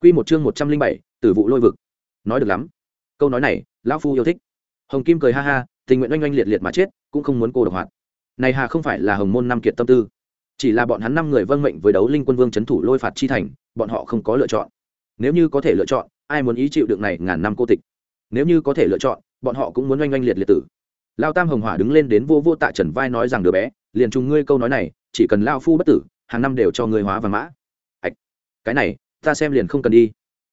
Quy một chương một trăm linh bảy, Tử vụ lôi vực. Nói được lắm. Câu nói này, lão phu yêu thích. Hồng Kim cười ha ha, tình nguyện oanh oanh liệt liệt mà chết, cũng không muốn cô độc hoạt. Này hà không phải là Hồng môn năm kiệt tâm tư, chỉ là bọn hắn năm người vâng mệnh với đấu linh quân vương chấn thủ lôi phạt chi thành, bọn họ không có lựa chọn. Nếu như có thể lựa chọn, ai muốn ý chịu đựng này ngàn năm cô tịch. Nếu như có thể lựa chọn, bọn họ cũng muốn oanh oanh liệt liệt tử. Lão Tam Hồng Hỏa đứng lên đến vô vô tạ Trần vai nói rằng đứa bé, liền trùng ngươi câu nói này, chỉ cần lão phu bất tử, hàng năm đều cho ngươi hóa vàng mã. Ảch, cái này, ta xem liền không cần đi.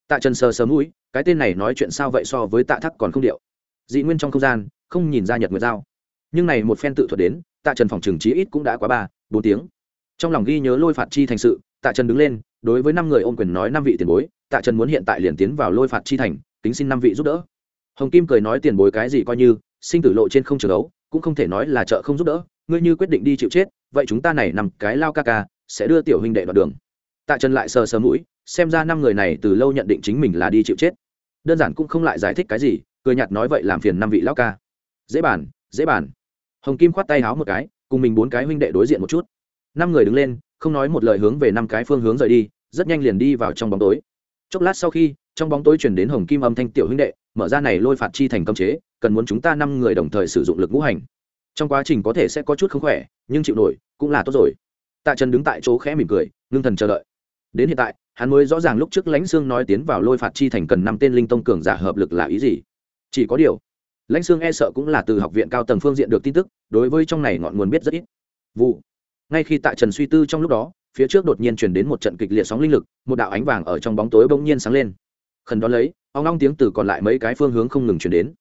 Tạ trần sờ sờ mũi, cái tên này nói chuyện sao vậy so với tạ thắc còn không điệu. Dị nguyên trong không gian, không nhìn ra nhật nguyệt giao. Nhưng này một phen tự thuật đến, tạ trần phòng trừng trí ít cũng đã quá ba, bốn tiếng. Trong lòng ghi nhớ lôi phạt chi thành sự, tạ trần đứng lên, đối với năm người ôm quyền nói năm vị tiền bối, tạ trần muốn hiện tại liền tiến vào lôi phạt chi thành tính xin năm vị giúp đỡ. Hồng kim cười nói tiền bối cái gì coi như, sinh tử lộ trên không trường đấu, cũng không thể nói là chợ không giúp đỡ, ngươi như quyết định đi chịu chết, vậy chúng ta này nằm cái lao ca ca, sẽ đưa tiểu huynh đệ đoạn đường tạ trần lại sờ sờ mũi, xem ra năm người này từ lâu nhận định chính mình là đi chịu chết. Đơn giản cũng không lại giải thích cái gì, cười nhạt nói vậy làm phiền năm vị lão ca. Dễ bàn dễ bàn. Hồng kim khoát tay háo một cái, cùng mình bốn cái huynh đệ đối diện một chút. Năm người đứng lên, không nói một lời hướng về năm cái phương hướng rời đi, rất nhanh liền đi vào trong bóng tối. Chốc lát sau khi, trong bóng tối chuyển đến hồng kim âm thanh tiểu huynh đệ, mở ra này lôi phạt chi thành cấm chế, cần muốn chúng ta năm người đồng thời sử dụng lực ngũ hành. Trong quá trình có thể sẽ có chút không khỏe, nhưng chịu nổi, cũng là tốt rồi. Tạ trần đứng tại chỗ khẽ mỉm cười, ngưng thần chờ đợi đến hiện tại, hắn mới rõ ràng lúc trước lãnh sương nói tiến vào lôi phạt chi thành cần năm tên linh tông cường giả hợp lực là ý gì. Chỉ có điều, lãnh sương e sợ cũng là từ học viện cao tầng phương diện được tin tức, đối với trong này ngọn nguồn biết rất ít. Vụ. Ngay khi tại trần suy tư trong lúc đó, phía trước đột nhiên chuyển đến một trận kịch liệt sóng linh lực, một đạo ánh vàng ở trong bóng tối bỗng nhiên sáng lên. Khẩn đón lấy ông long tiếng từ còn lại mấy cái phương hướng không ngừng chuyển đến.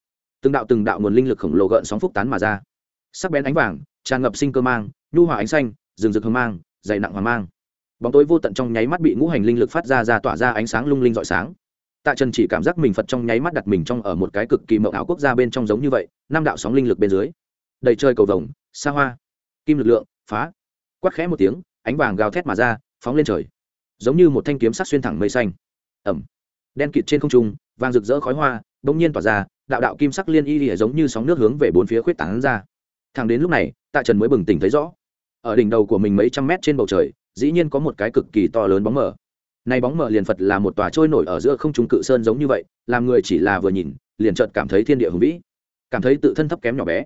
Từng đạo từng đạo nguồn linh lực khổng lồ gợn sóng phúc tán mà ra. Sắc bén ánh vàng, tràn ngập sinh cơ mang, nhu hòa ánh xanh, rừng rực hương mang, dày nặng hoàng mang bóng tối vô tận trong nháy mắt bị ngũ hành linh lực phát ra ra tỏa ra ánh sáng lung linh rọi sáng. Tạ trần chỉ cảm giác mình phật trong nháy mắt đặt mình trong ở một cái cực kỳ mậu ảo quốc gia bên trong giống như vậy, năm đạo sóng linh lực bên dưới. Đầy trời cầu vồng, xa hoa. Kim lực lượng, phá. Quắt khẽ một tiếng, ánh vàng gào thét mà ra, phóng lên trời. Giống như một thanh kiếm sắc xuyên thẳng mây xanh. Ẩm. Đen kịt trên không trung, vàng rực rỡ khói hoa, bỗng nhiên tỏa ra, đạo đạo kim sắc liên y lìa giống như sóng nước hướng về bốn phía khuyết tảng ra. Thẳng đến lúc này, tạ trần mới bừng tỉnh thấy rõ. Ở đỉnh đầu của mình mấy trăm mét trên bầu trời dĩ nhiên có một cái cực kỳ to lớn bóng mờ. Này bóng mờ liền phật là một tòa trôi nổi ở giữa không trung cự sơn giống như vậy, làm người chỉ là vừa nhìn, liền chợt cảm thấy thiên địa hùng vĩ. Cảm thấy tự thân thấp kém nhỏ bé.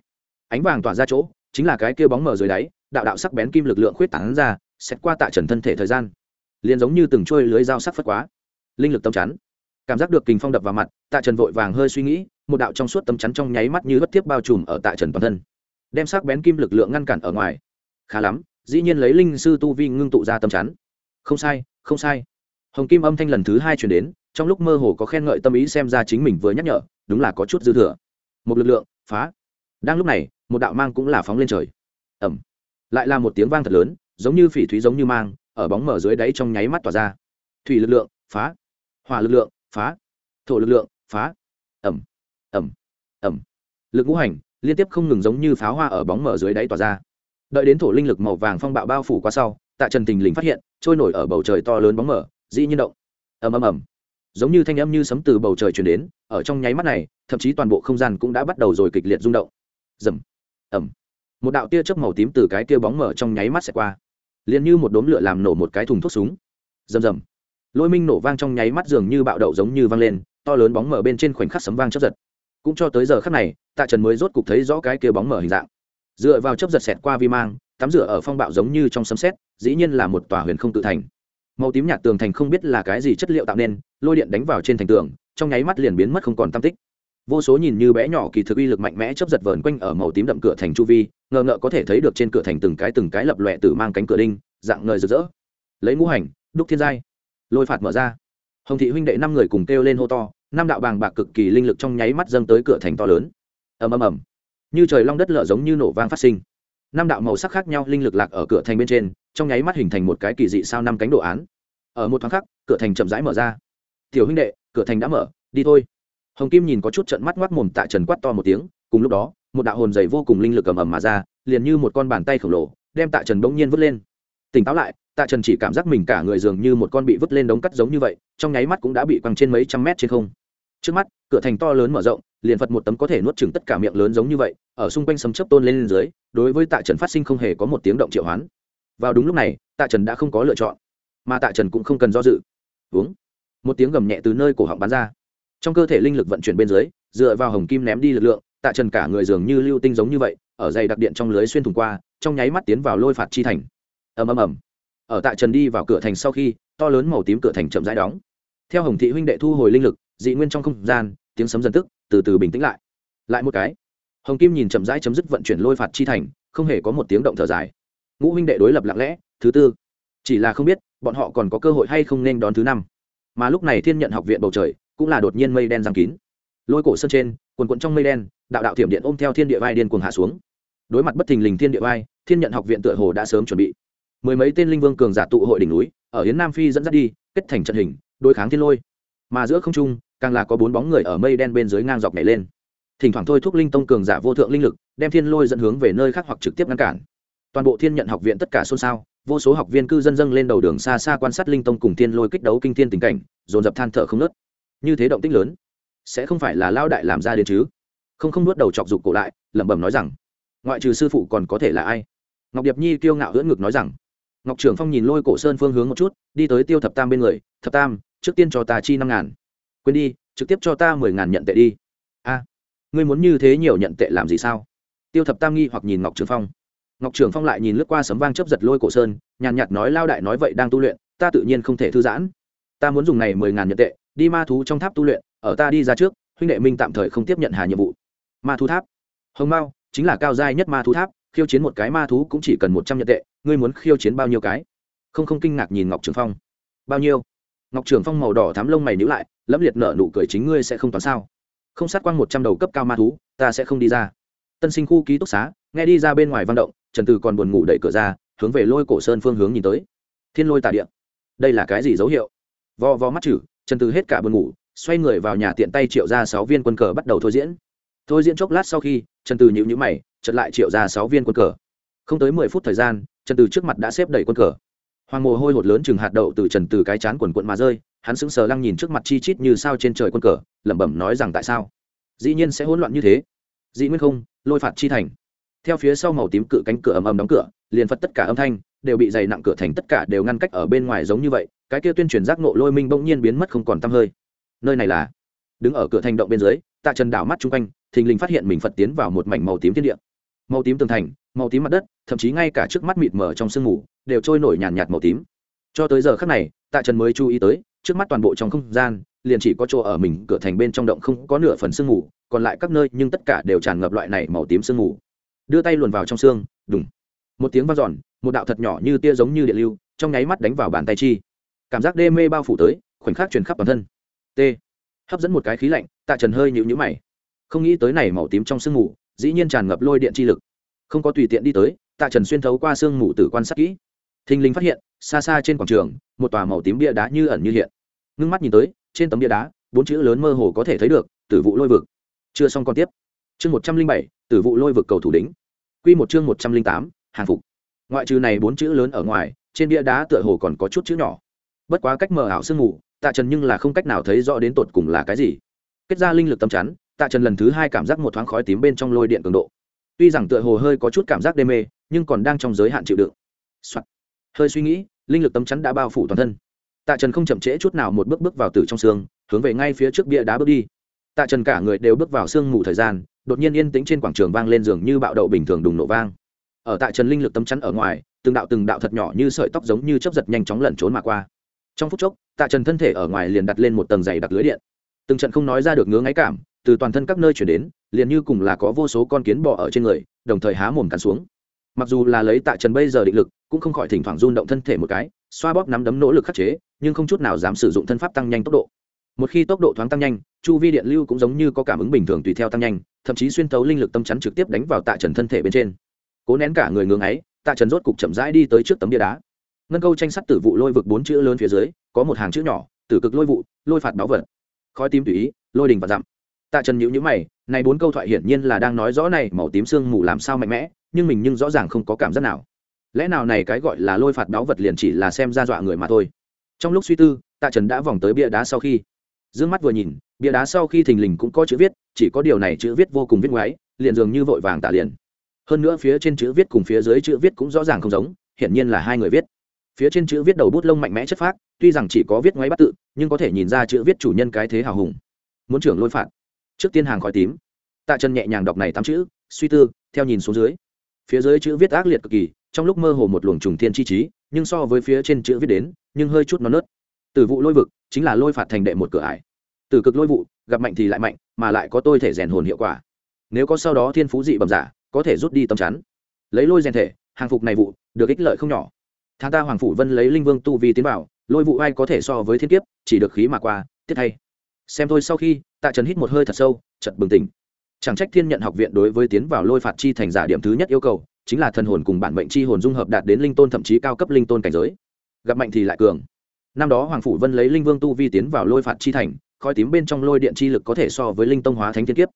Ánh vàng tỏa ra chỗ, chính là cái kia bóng mờ dưới đáy, đạo đạo sắc bén kim lực lượng khuyết tán ra, xét qua tạ trần thân thể thời gian. Liền giống như từng trôi lưới dao sắc phất quá. Linh lực tâm chắn. Cảm giác được kình phong đập vào mặt, tạ trần vội vàng hơi suy nghĩ, một đạo trong suốt tấm chắn trong nháy mắt như bất tiếp bao trùm ở tạ trần toàn thân. Đem sắc bén kim lực lượng ngăn cản ở ngoài. Khá lắm dĩ nhiên lấy linh sư tu vi ngưng tụ ra tâm chắn. Không sai không sai. Hồng kim âm thanh lần thứ hai chuyển đến, trong lúc mơ hồ có khen ngợi tâm ý xem ra chính mình vừa nhắc nhở, đúng là có chút dư thừa. Một lực lượng, phá. Đang lúc này, một đạo mang cũng là phóng lên trời. Ẩm lại là một tiếng vang thật lớn, giống như phỉ thúy giống như mang, ở bóng mở dưới đáy trong nháy mắt tỏa ra. Thủy lực lượng, phá. Hỏa lực lượng, phá. Thổ lực lượng, phá. Ẩm ẩm ẩm lực ngũ hành, liên tiếp không ngừng giống như pháo hoa ở bóng mở dưới đáy tỏa ra đợi đến thổ linh lực màu vàng phong bạo bao phủ qua sau, tạ trần tình lình phát hiện, trôi nổi ở bầu trời to lớn bóng mở dĩ nhiên động. Ầm ầm ầm. Giống như thanh âm như sấm từ bầu trời chuyển đến, ở trong nháy mắt này, thậm chí toàn bộ không gian cũng đã bắt đầu rồi kịch liệt rung động. Dầm ầm. Một đạo tia chớp màu tím từ cái tia bóng mở trong nháy mắt sẽ qua. Liền như một đốm lửa làm nổ một cái thùng thuốc súng. Rầm rầm. Lôi minh nổ vang trong nháy mắt dường như bạo đậu giống như vang lên, to lớn bóng mở bên trên khoảnh khắc sấm vang chớp giật. Cũng cho tới giờ khắc này, tạ trần mới rốt cục thấy rõ cái kia bóng mở hình dạng dựa vào chấp giật xẹt qua vi mang, tắm rửa ở phong bạo giống như trong sấm xét dĩ nhiên là một tòa huyền không tự thành. Màu tím nhạt tường thành không biết là cái gì chất liệu tạo nên, lôi điện đánh vào trên thành tường, trong nháy mắt liền biến mất không còn tam tích. Vô số nhìn như bé nhỏ kỳ thực uy lực mạnh mẽ chấp giật vờn quanh ở màu tím đậm cửa thành chu vi, ngờ ngợ có thể thấy được trên cửa thành từng cái từng cái lập lòe từ mang cánh cửa đinh, dạng ngời rực rỡ. Lấy ngũ hành, đúc thiên giai. Lôi phạt mở ra. Hồng thị huynh đệ năm người cùng kêu lên hô to, năm đạo bàng bạc cực kỳ linh lực trong nháy mắt dâng tới cửa thành to lớn. Ầm ầm ầm như trời long đất lở giống như nổ vang phát sinh. Năm đạo màu sắc khác nhau linh lực lạc ở cửa thành bên trên, trong nháy mắt hình thành một cái kỳ dị sao năm cánh đồ án. Ở một thoáng khắc, cửa thành chậm rãi mở ra. Tiểu huynh đệ, cửa thành đã mở, đi thôi. Hồng kim nhìn có chút trận mắt ngoác mồm tạ trần quát to một tiếng, cùng lúc đó, một đạo hồn dày vô cùng linh lực ầm ầm mà ra, liền như một con bàn tay khổng lồ, đem tạ trần bỗng nhiên vứt lên. Tỉnh táo lại, tạ trần chỉ cảm giác mình cả người dường như một con bị vứt lên đống cắt giống như vậy, trong nháy mắt cũng đã bị quăng trên mấy trăm mét trên không. Trước mắt, cửa thành to lớn mở rộng liền phật một tấm có thể nuốt chừng tất cả miệng lớn giống như vậy ở xung quanh sấm chấp tôn lên, lên dưới đối với tạ trần phát sinh không hề có một tiếng động triệu hoán. Vào đúng lúc này tạ trần đã không có lựa chọn mà tạ trần cũng không cần do dự. Uống. Một tiếng gầm nhẹ từ nơi cổ họng bắn ra. Trong cơ thể linh lực vận chuyển bên dưới dựa vào hồng kim ném đi lực lượng tạ trần cả người dường như lưu tinh giống như vậy ở dày đặc điện trong lưới xuyên thủng qua trong nháy mắt tiến vào lôi phạt chi thành. Ầm ầm ầm. Ở tạ trần đi vào cửa thành sau khi to lớn màu tím cửa thành chậm rãi đóng. Theo hồng thị huynh đệ thu hồi linh lực dị nguyên trong không gian tiếng sấm dần tức từ từ bình tĩnh lại. Lại một cái, hồng kim nhìn chậm rãi chấm dứt vận chuyển lôi phạt chi thành, không hề có một tiếng động thở dài. Ngũ huynh đệ đối lập lặng lẽ, thứ tư, chỉ là không biết bọn họ còn có cơ hội hay không nên đón thứ năm. Mà lúc này thiên nhận học viện bầu trời cũng là đột nhiên mây đen giang kín. Lôi cổ sân trên, quần quận trong mây đen, đạo đạo thiểm điện ôm theo thiên địa vai điên cuồng hạ xuống. Đối mặt bất thình lình thiên địa vai, thiên nhận học viện tựa hồ đã sớm chuẩn bị. Mười mấy tên linh vương cường giả tụ hội đỉnh núi, ở hiến nam phi dẫn dắt đi, kết thành trận hình, đối kháng thiên lôi. Mà giữa không trung càng là có bốn bóng người ở mây đen bên dưới ngang dọc nhảy lên. Thỉnh thoảng thôi thúc linh tông cường giả vô thượng linh lực, đem thiên lôi dẫn hướng về nơi khác hoặc trực tiếp ngăn cản. Toàn bộ thiên nhận học viện tất cả xôn xao, vô số học viên cư dân dâng lên đầu đường xa xa quan sát linh tông cùng thiên lôi kích đấu kinh thiên tình cảnh, dồn dập than thở không nớt như thế động tích lớn, sẽ không phải là lao đại làm ra đến chứ? Không không nuốt đầu chọc dục cổ lại, lẩm bẩm nói rằng, ngoại trừ sư phụ còn có thể là ai? Ngọc điệp nhi kiêu ngạo hưỡn ngực nói rằng, ngọc trưởng phong nhìn lôi cổ sơn phương hướng một chút, đi tới tiêu thập tam bên người, thập tam, trước tiên cho ta chi năm ngàn quên đi, trực tiếp cho ta mười ngàn nhận tệ đi. A, ngươi muốn như thế nhiều nhận tệ làm gì sao? Tiêu thập tam nghi hoặc nhìn ngọc trường phong. Ngọc trường phong lại nhìn lướt qua sấm vang chấp giật lôi cổ sơn, nhàn nhạt nói, lao đại nói vậy đang tu luyện, ta tự nhiên không thể thư giãn. Ta muốn dùng này mười ngàn nhận tệ, đi ma thú trong tháp tu luyện, ở ta đi ra trước, huynh đệ minh tạm thời không tiếp nhận hà nhiệm vụ. Ma thú tháp? Hồng mao, chính là cao giai nhất ma thú tháp, khiêu chiến một cái ma thú cũng chỉ cần một trăm nhận tệ, ngươi muốn khiêu chiến bao nhiêu cái? Không không kinh ngạc nhìn ngọc trường phong. Bao nhiêu? Ngọc trường phong màu đỏ thám lông mày nhữ lại lẫm liệt nợ nụ cười chính ngươi sẽ không toán sao? Không sát quang một trăm đầu cấp cao ma thú, ta sẽ không đi ra. Tân sinh khu ký túc xá, nghe đi ra bên ngoài văn động, trần từ còn buồn ngủ đẩy cửa ra, hướng về lôi cổ sơn phương hướng nhìn tới. Thiên lôi tà điện đây là cái gì dấu hiệu? Vo vo mắt chử trần từ hết cả buồn ngủ, xoay người vào nhà tiện tay triệu ra sáu viên quân cờ bắt đầu thôi diễn. Thôi diễn chốc lát sau khi, trần từ nhịu nhữ mày chật lại triệu ra sáu viên quân cờ. Không tới mười phút thời gian, trần từ trước mặt đã xếp đầy quân cờ hoàng mồ hôi hột lớn chừng hạt đậu từ trần từ cái chán quần quận mà rơi, hắn sững sờ lăng nhìn trước mặt chi chít như sao trên trời quân cờ, lẩm bẩm nói rằng tại sao? Dĩ nhiên sẽ hỗn loạn như thế. Dĩ nguyên không, lôi phạt chi thành. Theo phía sau màu tím cự cánh cửa ầm ầm đóng cửa, liền phật tất cả âm thanh đều bị dày nặng cửa thành tất cả đều ngăn cách ở bên ngoài giống như vậy, cái kia tuyên truyền giác nộ lôi minh bỗng nhiên biến mất không còn tăm hơi. Nơi này là đứng ở cửa thành động bên dưới, tạ trần đảo mắt chung quanh, thình lình phát hiện mình phật tiến vào một mảnh màu tím thiên địa màu tím tường thành màu tím mặt đất thậm chí ngay cả trước mắt mịt mờ trong sương mù đều trôi nổi nhàn nhạt, nhạt màu tím. Cho tới giờ khác này tạ trần mới chú ý tới trước mắt toàn bộ trong không gian liền chỉ có chỗ ở mình cửa thành bên trong động không có nửa phần sương mù còn lại các nơi nhưng tất cả đều tràn ngập loại này màu tím sương mù. Đưa tay luồn vào trong xương đùng. Một tiếng v a n giòn một đạo thật nhỏ như tia giống như điện lưu trong nháy mắt đánh vào bàn tay chi. Cảm giác đê mê bao phủ tới khoảnh khắc truyền khắp toàn thân. T. Hấp dẫn một cái khí lạnh tạ trần hơi nhịu nhũ mày. Không nghĩ tới này màu tím trong sương mù dĩ nhiên tràn ngập lôi điện chi lực. Không có tùy tiện đi tới, tạ trần xuyên thấu qua sương mù tử quan sát kỹ. Thình lình phát hiện, xa xa trên quảng trường, một tòa màu tím bia đá như ẩn như hiện. Ngưng mắt nhìn tới, trên tấm bia đá, bốn chữ lớn mơ hồ có thể thấy được, tử vụ lôi vực. Chưa xong còn tiếp. Chương một trăm linh bảy, tử vụ lôi vực cầu thủ đính q một chương một trăm linh tám, hàng phục. Ngoại trừ này bốn chữ lớn ở ngoài, trên bia đá tựa hồ còn có chút chữ nhỏ. Bất quá cách mờ ảo sương mù, tạ trần nhưng là không cách nào thấy rõ đến tột cùng là cái gì. Kết ra linh lực tâm chắn tạ trần lần thứ hai cảm giác một thoáng khói tím bên trong lôi điện cường độ. Tuy rằng tựa hồ hơi có chút cảm giác đê mê, nhưng còn đang trong giới hạn chịu đựng、Soạn. hơi suy nghĩ, linh lực tâm chắn đã bao phủ toàn thân. Tạ trần không chậm trễ chút nào một bước bước vào từ trong xương, hướng về ngay phía trước bia đá bước đi. Tạ trần cả người đều bước vào sương mù thời gian, đột nhiên yên tĩnh trên quảng trường vang lên giường như bạo đậu bình thường đùng nổ vang. Ở tạ trần linh lực tâm chắn ở ngoài, từng đạo từng đạo thật nhỏ như sợi tóc giống như chấp giật nhanh chóng lẩn trốn mà qua. Trong phút chốc, tạ trần thân thể ở ngoài liền đặt lên một tầng dày đặc lưới điện. Từng trận không nói ra được ngứa ngáy cảm từ toàn thân các nơi chuyển đến, liền như cùng là có vô số con kiến bò ở trên người, đồng thời há mồm cắn xuống. Mặc dù là lấy tạ trần bây giờ định lực, cũng không khỏi thỉnh thoảng run động thân thể một cái, xoa bóp nắm đấm nỗ lực khắc chế, nhưng không chút nào dám sử dụng thân pháp tăng nhanh tốc độ. Một khi tốc độ thoáng tăng nhanh, chu vi điện lưu cũng giống như có cảm ứng bình thường tùy theo tăng nhanh, thậm chí xuyên thấu linh lực tâm chắn trực tiếp đánh vào tạ trần thân thể bên trên. Cố nén cả người ngưỡng ấy, tạ trần rốt cục chậm rãi đi tới trước tấm bia đá. Ngân câu tranh sắt tử vụ lôi vực bốn chữ lớn phía dưới, có một hàng chữ nhỏ, tử cực lôi vụ, lôi phạt báo vật. Khói tím tùy ý, lôi đình và dặm tạ trần nhữ nhữ mày, này bốn câu thoại hiển nhiên là đang nói rõ này, màu tím sương mù làm sao mạnh mẽ, nhưng mình nhưng rõ ràng không có cảm giác nào. Lẽ nào này cái gọi là lôi phạt đáo vật liền chỉ là xem ra dọa người mà thôi. Trong lúc suy tư, tạ trần đã vòng tới bia đá sau khi. D ư ơ n g mắt vừa nhìn, bia đá sau khi thình lình cũng có chữ viết, chỉ có điều này chữ viết vô cùng viết ngoáy, liền dường như vội vàng tạ liền. Hơn nữa phía trên chữ viết cùng phía dưới chữ viết cũng rõ ràng không giống, hiển nhiên là hai người viết. Phía trên chữ viết đầu bút lông mạnh mẽ chất phác, tuy rằng chỉ có viết ngoáy bắt tự, nhưng có thể nhìn ra chữ viết chủ nhân cái thế hào hùng. Muốn trưởng lôi phạt trước tiên hàng khói tím. Tạ chân nhẹ nhàng đọc này tám chữ, suy tư, theo nhìn xuống dưới. Phía dưới chữ viết ác liệt cực kỳ, trong lúc mơ hồ một luồng trùng thiên chi trí, nhưng so với phía trên chữ viết đến, nhưng hơi chút non nớt. Từ vụ lôi vực, chính là lôi phạt thành đệ một cửa ải. Từ cực lôi vụ, gặp mạnh thì lại mạnh, mà lại có tôi thể rèn hồn hiệu quả. Nếu có sau đó thiên phú dị bẩm giả, có thể rút đi tầm chắn. Lấy lôi rèn thể, hàng phục này vụ, được ích lợi không nhỏ. Thang ta hoàng phủ vân lấy linh vương tu vi tiến vào, lôi vụ ai có thể so với thiên kiếp, chỉ được khí mà qua, tiết thay xem thôi sau khi tạ trần hít một hơi thật sâu chật bừng tỉnh. Chẳng trách thiên nhận học viện đối với tiến vào lôi phạt chi thành giả điểm thứ nhất yêu cầu, chính là thần hồn cùng bản mệnh chi hồn dung hợp đạt đến linh tôn thậm chí cao cấp linh tôn cảnh giới. Gặp mạnh thì lại cường. Năm đó hoàng phủ vân lấy linh vương tu vi tiến vào lôi phạt chi thành, khói tím bên trong lôi điện chi lực có thể so với linh tông hóa thánh thiên kiếp.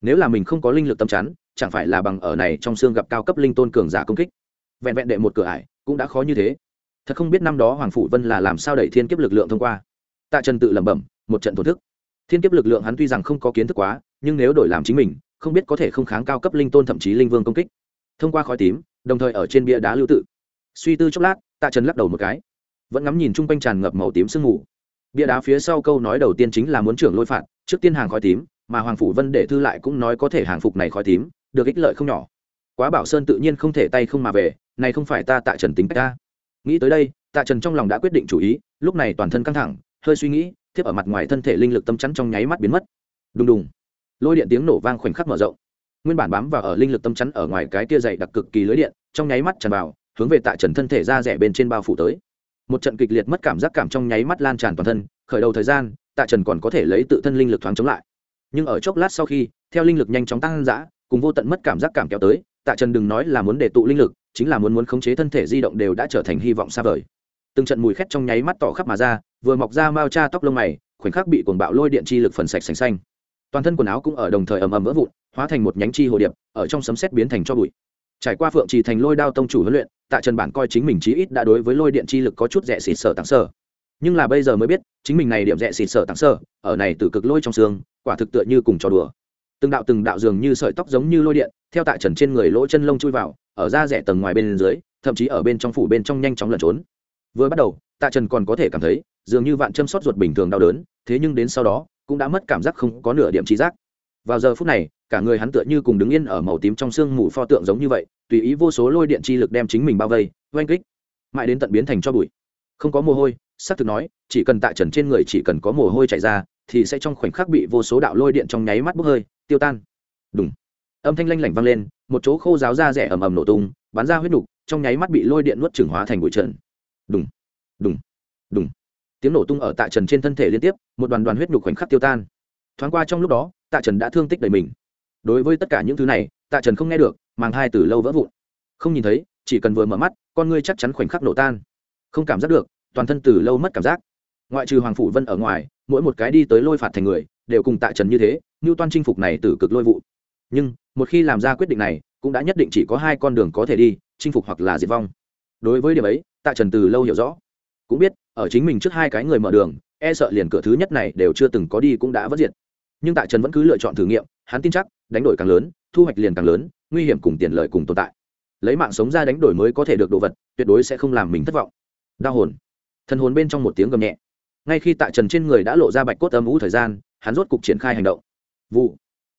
Nếu là mình không có linh lực tâm chắn, chẳng phải là bằng ở này trong xương gặp cao cấp linh tôn cường giả công kích. Vẹn vẹn đệ một cửa ải, cũng đã khó như thế. Thật không biết năm đó hoàng phủ vân là làm sao đẩy thiên kiếp lực lượng thông qua. Tạ trần tự lẩm bẩm, một trận thổ thức thiên kiếp lực lượng hắn tuy rằng không có kiến thức quá, nhưng nếu đổi làm chính mình, không biết có thể không kháng cao cấp linh tôn thậm chí linh vương công kích. Thông qua khói tím, đồng thời ở trên bia đá lưu tự. Suy tư chốc lát, tạ trần lắc đầu một cái. Vẫn ngắm nhìn chung quanh tràn ngập màu tím sương mù. Bia đá phía sau câu nói đầu tiên chính là muốn trưởng lôi phạt, trước tiên hàng khói tím, mà hoàng phủ vân để thư lại cũng nói có thể hàng phục này khói tím, được ích lợi không nhỏ. Quá bảo sơn tự nhiên không thể tay không mà về, này không phải ta tạ trần tính cách ta. Nghĩ tới đây, tạ trần trong lòng đã quyết định chủ ý, lúc này toàn thân căng thẳng, hơi suy nghĩ thiếp ở mặt ngoài thân thể linh lực tâm chắn trong nháy mắt biến mất. Đùng đùng. Lôi điện tiếng nổ vang khoảnh khắc mở rộng. Nguyên bản bám vào ở linh lực tâm chắn ở ngoài cái tia dày đặc cực kỳ lưới điện, trong nháy mắt tràn vào, hướng về tạ trần thân thể ra rẻ bên trên bao phủ tới. Một trận kịch liệt mất cảm giác cảm trong nháy mắt lan tràn toàn thân, khởi đầu thời gian, tạ trần còn có thể lấy tự thân linh lực thoáng chống lại. Nhưng ở chốc lát sau khi, theo linh lực nhanh chóng tăng dã, cùng vô tận mất cảm giác cảm kéo tới, tạ trần đừng nói là muốn để tụ linh lực, chính là muốn muốn khống chế thân thể di động đều đã trở thành hy vọng xa vời. Từng trận mùi khét trong nháy mắt tỏ khắp mà ra vừa mọc ra mao cha tóc lông mày, khoảnh khắc bị cuồng bạo lôi điện chi lực phần sạch sành xanh. Toàn thân quần áo cũng ở đồng thời ầm ầm vỡ vụn, hóa thành một nhánh chi hồ điệp, ở trong sấm xét biến thành cho bụi. Trải qua phượng trì thành lôi đao tông chủ huấn luyện, tạ trần bản coi chính mình chí ít đã đối với lôi điện chi lực có chút rẻ xịt sở tặng sở. Nhưng là bây giờ mới biết, chính mình này điểm rẻ xịt sở tặng sở, ở này từ cực lôi trong xương, quả thực tựa như cùng trò đùa. Từng đạo từng đạo dường như sợi tóc giống như lôi điện, theo tạ trần trên người lỗ chân lông chui vào, ở da rẻ tầng ngoài bên dưới, thậm chí ở bên trong phủ bên trong nhanh chóng lẩn trốn. Vừa bắt đầu, tạ trần còn có thể cảm thấy dường như vạn châm sót ruột bình thường đau đớn, thế nhưng đến sau đó, cũng đã mất cảm giác không có nửa điểm trí giác. Vào giờ phút này, cả người hắn tựa như cùng đứng yên ở màu tím trong sương mù pho tượng giống như vậy, tùy ý vô số lôi điện chi lực đem chính mình bao vây, oanh kích. Mãi đến tận biến thành cho bụi. Không có mồ hôi xác thực nói, chỉ cần tạ trần trên người chỉ cần có mồ hôi chảy ra, thì sẽ trong khoảnh khắc bị vô số đạo lôi điện trong nháy mắt bốc hơi, tiêu tan. Đúng âm thanh lanh lảnh vang lên, một chỗ khô ráo da rẻ ầm ầm nổ tung, bắn ra huyết đục trong nháy mắt bị lôi điện nuốt trừng hóa thành bụi trần. Đúng đúng đúng tiếng nổ tung ở tạ trần trên thân thể liên tiếp, một đoàn đoàn huyết nhục khoảnh khắc tiêu tan. Thoáng qua trong lúc đó, tạ trần đã thương tích đầy mình. Đối với tất cả những thứ này, tạ trần không nghe được, màng hai từ lâu vỡ vụn. Không nhìn thấy, chỉ cần vừa mở mắt, con ngươi chắc chắn khoảnh khắc nổ tan. Không cảm giác được, toàn thân từ lâu mất cảm giác. Ngoại trừ hoàng phủ vân ở ngoài, mỗi một cái đi tới lôi phạt thành người, đều cùng tạ trần như thế như toan chinh phục này từ cực lôi vụ. Nhưng, một khi làm ra quyết định này, cũng đã nhất định chỉ có hai con đường có thể đi, chinh phục hoặc là diệt vong. Đối với điểm ấy, tạ trần từ lâu hiểu rõ cũng biết, ở chính mình trước hai cái người mở đường e sợ liền cửa thứ nhất này đều chưa từng có đi cũng đã vất diệt. Nhưng tạ trần vẫn cứ lựa chọn thử nghiệm, hắn tin chắc, đánh đổi càng lớn, thu hoạch liền càng lớn, nguy hiểm cùng tiền lợi cùng tồn tại. Lấy mạng sống ra đánh đổi mới có thể được đồ vật, tuyệt đối sẽ không làm mình thất vọng. Đau hồn. Thần hồn bên trong một tiếng gầm nhẹ. Ngay khi tạ trần trên người đã lộ ra bạch cốt âm ú thời gian, hắn rốt cục triển khai hành động. Vụ.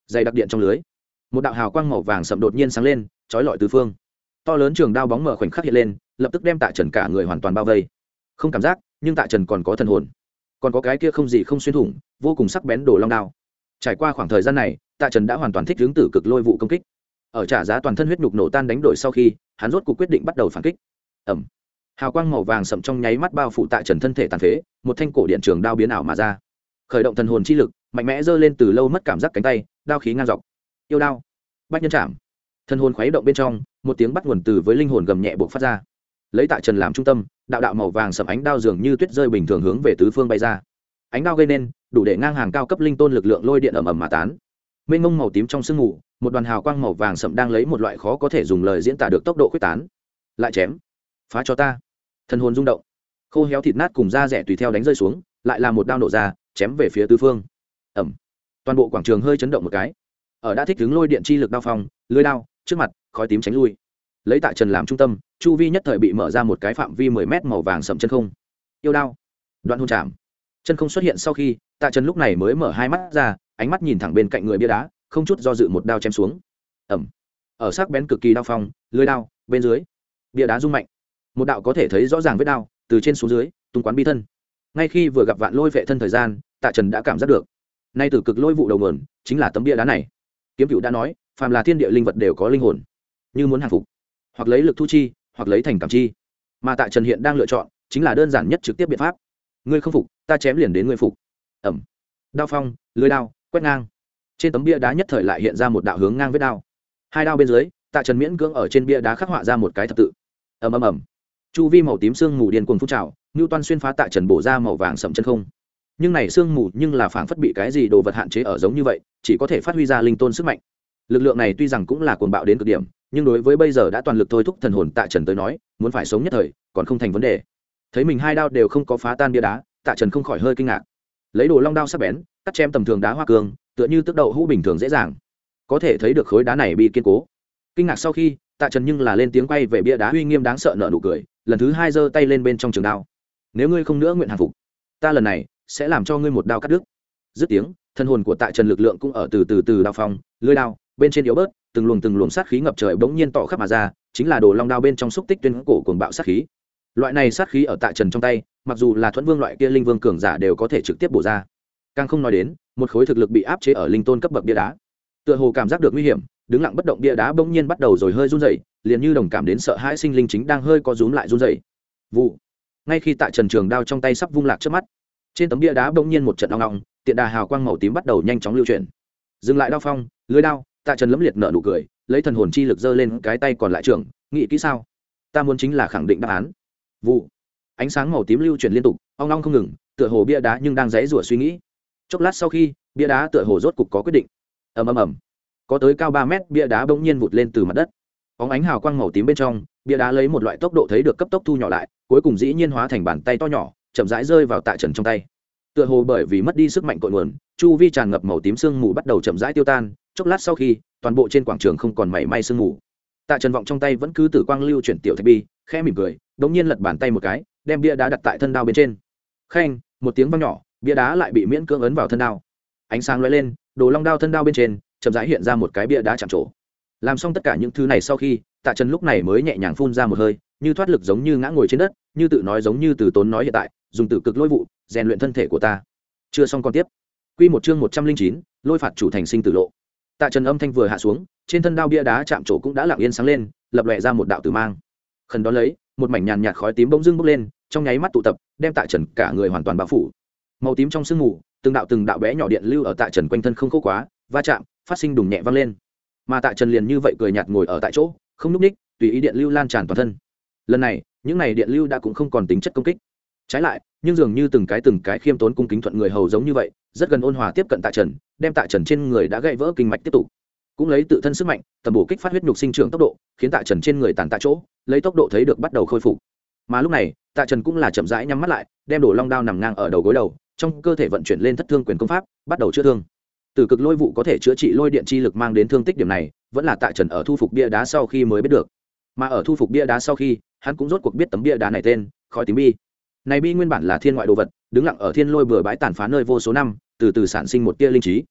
Dày đặc điện trong lưới. Một đạo hào quang màu vàng sậm đột nhiên sáng lên trói lọi tứ phương. To lớn trường đao bóng mở khoảnh khắc hiện lên, lập tức đem tạ trần cả người hoàn toàn bao vây không cảm giác, nhưng tạ trần còn có thần hồn. Còn có cái kia không gì không xuyên thủng, vô cùng sắc bén đồ long đao. Trải qua khoảng thời gian này, tạ trần đã hoàn toàn thích hướng tử cực lôi vụ công kích. Ở trả giá toàn thân huyết nhục nổ tan đánh đổi sau khi, hắn rốt cuộc quyết định bắt đầu phản kích. Ẩm hào quang màu vàng sậm trong nháy mắt bao phủ tạ trần thân thể tàn phế, một thanh cổ điện trường đao biến ảo mà ra. Khởi động thần hồn chi lực, mạnh mẽ giơ lên từ lâu mất cảm giác cánh tay, đao khí ngang dọc. Yêu đao. Bách nhân chạm. Thần hồn khuấy động bên trong, một tiếng bắt nguồn từ với linh hồn gầm nhẹ buộc phát ra. Lấy tạ trần làm trung tâm đạo đạo màu vàng sầm ánh đao dường như tuyết rơi bình thường hướng về tứ phương bay ra. Ánh đao gây nên, đủ để ngang hàng cao cấp linh tôn lực lượng lôi điện ầm ầm mà tán. Mênh mông màu tím trong sương mù, một đoàn hào quang màu vàng sậm đang lấy một loại khó có thể dùng lời diễn tả được tốc độ quyết tán. Lại chém. Phá cho ta. Thần hồn rung động. Khô héo thịt nát cùng da rẻ tùy theo đánh rơi xuống, lại là một đao nổ ra, chém về phía tứ phương. Ẩm toàn bộ quảng trường hơi chấn động một cái. Ở đã thích đứng lôi điện chi lực đao phong, lưới đao, trước mặt, khói tím tránh lui lấy tạ trần làm trung tâm, chu vi nhất thời bị mở ra một cái phạm vi mười mét màu vàng sậm chân không. Yêu đao. Đoạn hôn chạm chân không xuất hiện sau khi, tạ trần lúc này mới mở hai mắt ra, ánh mắt nhìn thẳng bên cạnh người bia đá, không chút do dự một đao chém xuống. Ẩm. Ở sắc bén cực kỳ đao phong, lưới đao, bên dưới. Bia đá rung mạnh. Một đạo có thể thấy rõ ràng vết đao, từ trên xuống dưới, tung quán bi thân. Ngay khi vừa gặp vạn lôi vệ thân thời gian, tạ trần đã cảm giác được. Nay từ cực lôi vụ đầu nguồn, chính là tấm bia đá này. Kiếm cựu đã nói, phàm là thiên địa linh vật đều có linh hồn. Như muốn hàng phục hoặc lấy lực thu chi, hoặc lấy thành cảm chi. Mà tạ trần hiện đang lựa chọn, chính là đơn giản nhất trực tiếp biện pháp. Ngươi không phục, ta chém liền đến ngươi phục. Ẩm. Đao phong, lưới đao, quét ngang. Trên tấm bia đá nhất thời lại hiện ra một đạo hướng ngang vết đao. Hai đao bên dưới, tạ trần miễn cưỡng ở trên bia đá khắc họa ra một cái thập tự. Ầm ầm ầm. Chu vi màu tím sương mù điên cuồng phun trào, ngưu toan xuyên phá tạ trần bổ ra màu vàng sậm chân không. Nhưng này sương mù nhưng là phảng phất bị cái gì đồ vật hạn chế ở giống như vậy, chỉ có thể phát huy ra linh tôn sức mạnh. Lực lượng này tuy rằng cũng là cuồng bạo đến cực điểm nhưng đối với bây giờ đã toàn lực thôi thúc thần hồn tạ trần tới nói, muốn phải sống nhất thời, còn không thành vấn đề. Thấy mình hai đao đều không có phá tan bia đá, tạ trần không khỏi hơi kinh ngạc. Lấy đồ long đao sắc bén, cắt chém tầm thường đá hoa cương, tựa như tức đậu hũ bình thường dễ dàng. Có thể thấy được khối đá này bị kiên cố. Kinh ngạc sau khi, tạ trần nhưng là lên tiếng quay về bia đá uy nghiêm đáng sợ nợ nụ cười, lần thứ hai giơ tay lên bên trong trường đao. Nếu ngươi không nữa nguyện hàng phục, ta lần này sẽ làm cho ngươi một đao cắt đứt. Dứt tiếng thân hồn của tạ trần lực lượng cũng ở từ từ từ đao phong lưới đao, bên trên yếu bớt từng luồng từng luồng sát khí ngập trời bỗng nhiên tỏ khắp mà ra chính là đồ long đao bên trong xúc tích tuyên cổ cuồng bạo sát khí. Loại này sát khí ở tạ trần trong tay mặc dù là thuẫn vương loại kia linh vương cường giả đều có thể trực tiếp bổ ra. Càng không nói đến một khối thực lực bị áp chế ở linh tôn cấp bậc bia đá. Tựa hồ cảm giác được nguy hiểm đứng lặng bất động bia đá bỗng nhiên bắt đầu rồi hơi run rẩy, liền như đồng cảm đến sợ hãi sinh linh chính đang hơi có rúm lại run rẩy. vụ. Ngay khi tạ trần trường đao trong tay sắp vung lạc trước mắt trên tấm bia đá bỗng nhiên một trận đau ngọng tiện đà hào quang màu tím bắt đầu nhanh chóng lưu chuyển. Dừng lại đao phong lưới đao tạ trần lẫm liệt nợ nụ cười, lấy thần hồn chi lực giơ lên cái tay còn lại trưởng nghĩ kỹ sao? Ta muốn chính là khẳng định đáp án. Vụ. Ánh sáng màu tím lưu chuyển liên tục, ong long không ngừng, tựa hồ bia đá nhưng đang dãy rủa suy nghĩ. Chốc lát sau khi, bia đá tựa hồ rốt cục có quyết định. Ầm ầm ầm. Có tới cao ba mét, bia đá bỗng nhiên vụt lên từ mặt đất. Óng ánh hào quang màu tím bên trong, bia đá lấy một loại tốc độ thấy được cấp tốc thu nhỏ lại, cuối cùng dĩ nhiên hóa thành bàn tay to nhỏ, chậm rãi rơi vào tạ trần trong tay. Tựa hồ bởi vì mất đi sức mạnh cội nguồn, chu vi tràn ngập màu tím sương mù bắt đầu chậm rãi tiêu tan chốc lát sau khi, toàn bộ trên quảng trường không còn mảy may sương mù. Tạ trần vọng trong tay vẫn cứ tử quang lưu chuyển tiểu thạch bi, khẽ mỉm cười đ ỗ n g nhiên lật bàn tay một cái, đem bia đá đặt tại thân đao bên trên. Khen một tiếng văng nhỏ, bia đá lại bị miễn cưỡng ấn vào thân đao. Ánh sáng lóe lên, đồ long đao thân đao bên trên, chậm rãi hiện ra một cái bia đá chạm trổ. Làm xong tất cả những thứ này sau khi, tạ trần lúc này mới nhẹ nhàng phun ra một hơi, như thoát lực giống như ngã ngồi trên đất, như tự nói giống như từ tốn nói hiện tại, dùng từ cực lôi vụ, rèn luyện thân thể của ta. Chưa xong còn tiếp. Q một chương một trăm linh chín, lôi phạt chủ thành sinh tử lộ tạ trần âm thanh vừa hạ xuống, trên thân đao bia đá chạm trổ cũng đã lặng yên sáng lên, lập lòe ra một đạo tử mang. Khẩn đón lấy, một mảnh nhàn nhạt khói tím bỗng dưng bốc lên, trong nháy mắt tụ tập, đem tạ trần cả người hoàn toàn bao phủ. Màu tím trong sương mù, từng đạo từng đạo bé nhỏ điện lưu ở tạ trần quanh thân không khô quá, va chạm, phát sinh đùng nhẹ vang lên. Mà tạ trần liền như vậy cười nhạt ngồi ở tại chỗ, không n ú c ních, tùy ý điện lưu lan tràn toàn thân. Lần này, những n à y điện lưu đã cũng không còn tính chất công kích. Trái lại, nhưng dường như từng cái từng cái khiêm tốn cung kính thuận người hầu giống như vậy, rất gần ôn hòa tiếp cận tạ trần đem tạ trần trên người đã gãy vỡ kinh mạch tiếp tục. Cũng lấy tự thân sức mạnh, tầm bổ kích phát huyết nhục sinh trưởng tốc độ, khiến tạ trần trên người tàn tạ chỗ, lấy tốc độ thấy được bắt đầu khôi phục. Mà lúc này, tạ trần cũng là chậm rãi nhắm mắt lại, đem đổ long đao nằm ngang ở đầu gối đầu, trong cơ thể vận chuyển lên thất thương quyền công pháp, bắt đầu chữa thương. Từ cực lôi vụ có thể chữa trị lôi điện chi lực mang đến thương tích điểm này, vẫn là tạ trần ở thu phục bia đá sau khi mới biết được. Mà ở thu phục bia đá sau khi, hắn cũng rốt cuộc biết tấm bia đá này tên, khói tím bi. Này bi nguyên bản là thiên ngoại đồ vật, đứng lặng ở thiên lôi bừa bãi tàn phá nơi vô số năm, từ từ sản sinh một tia linh trí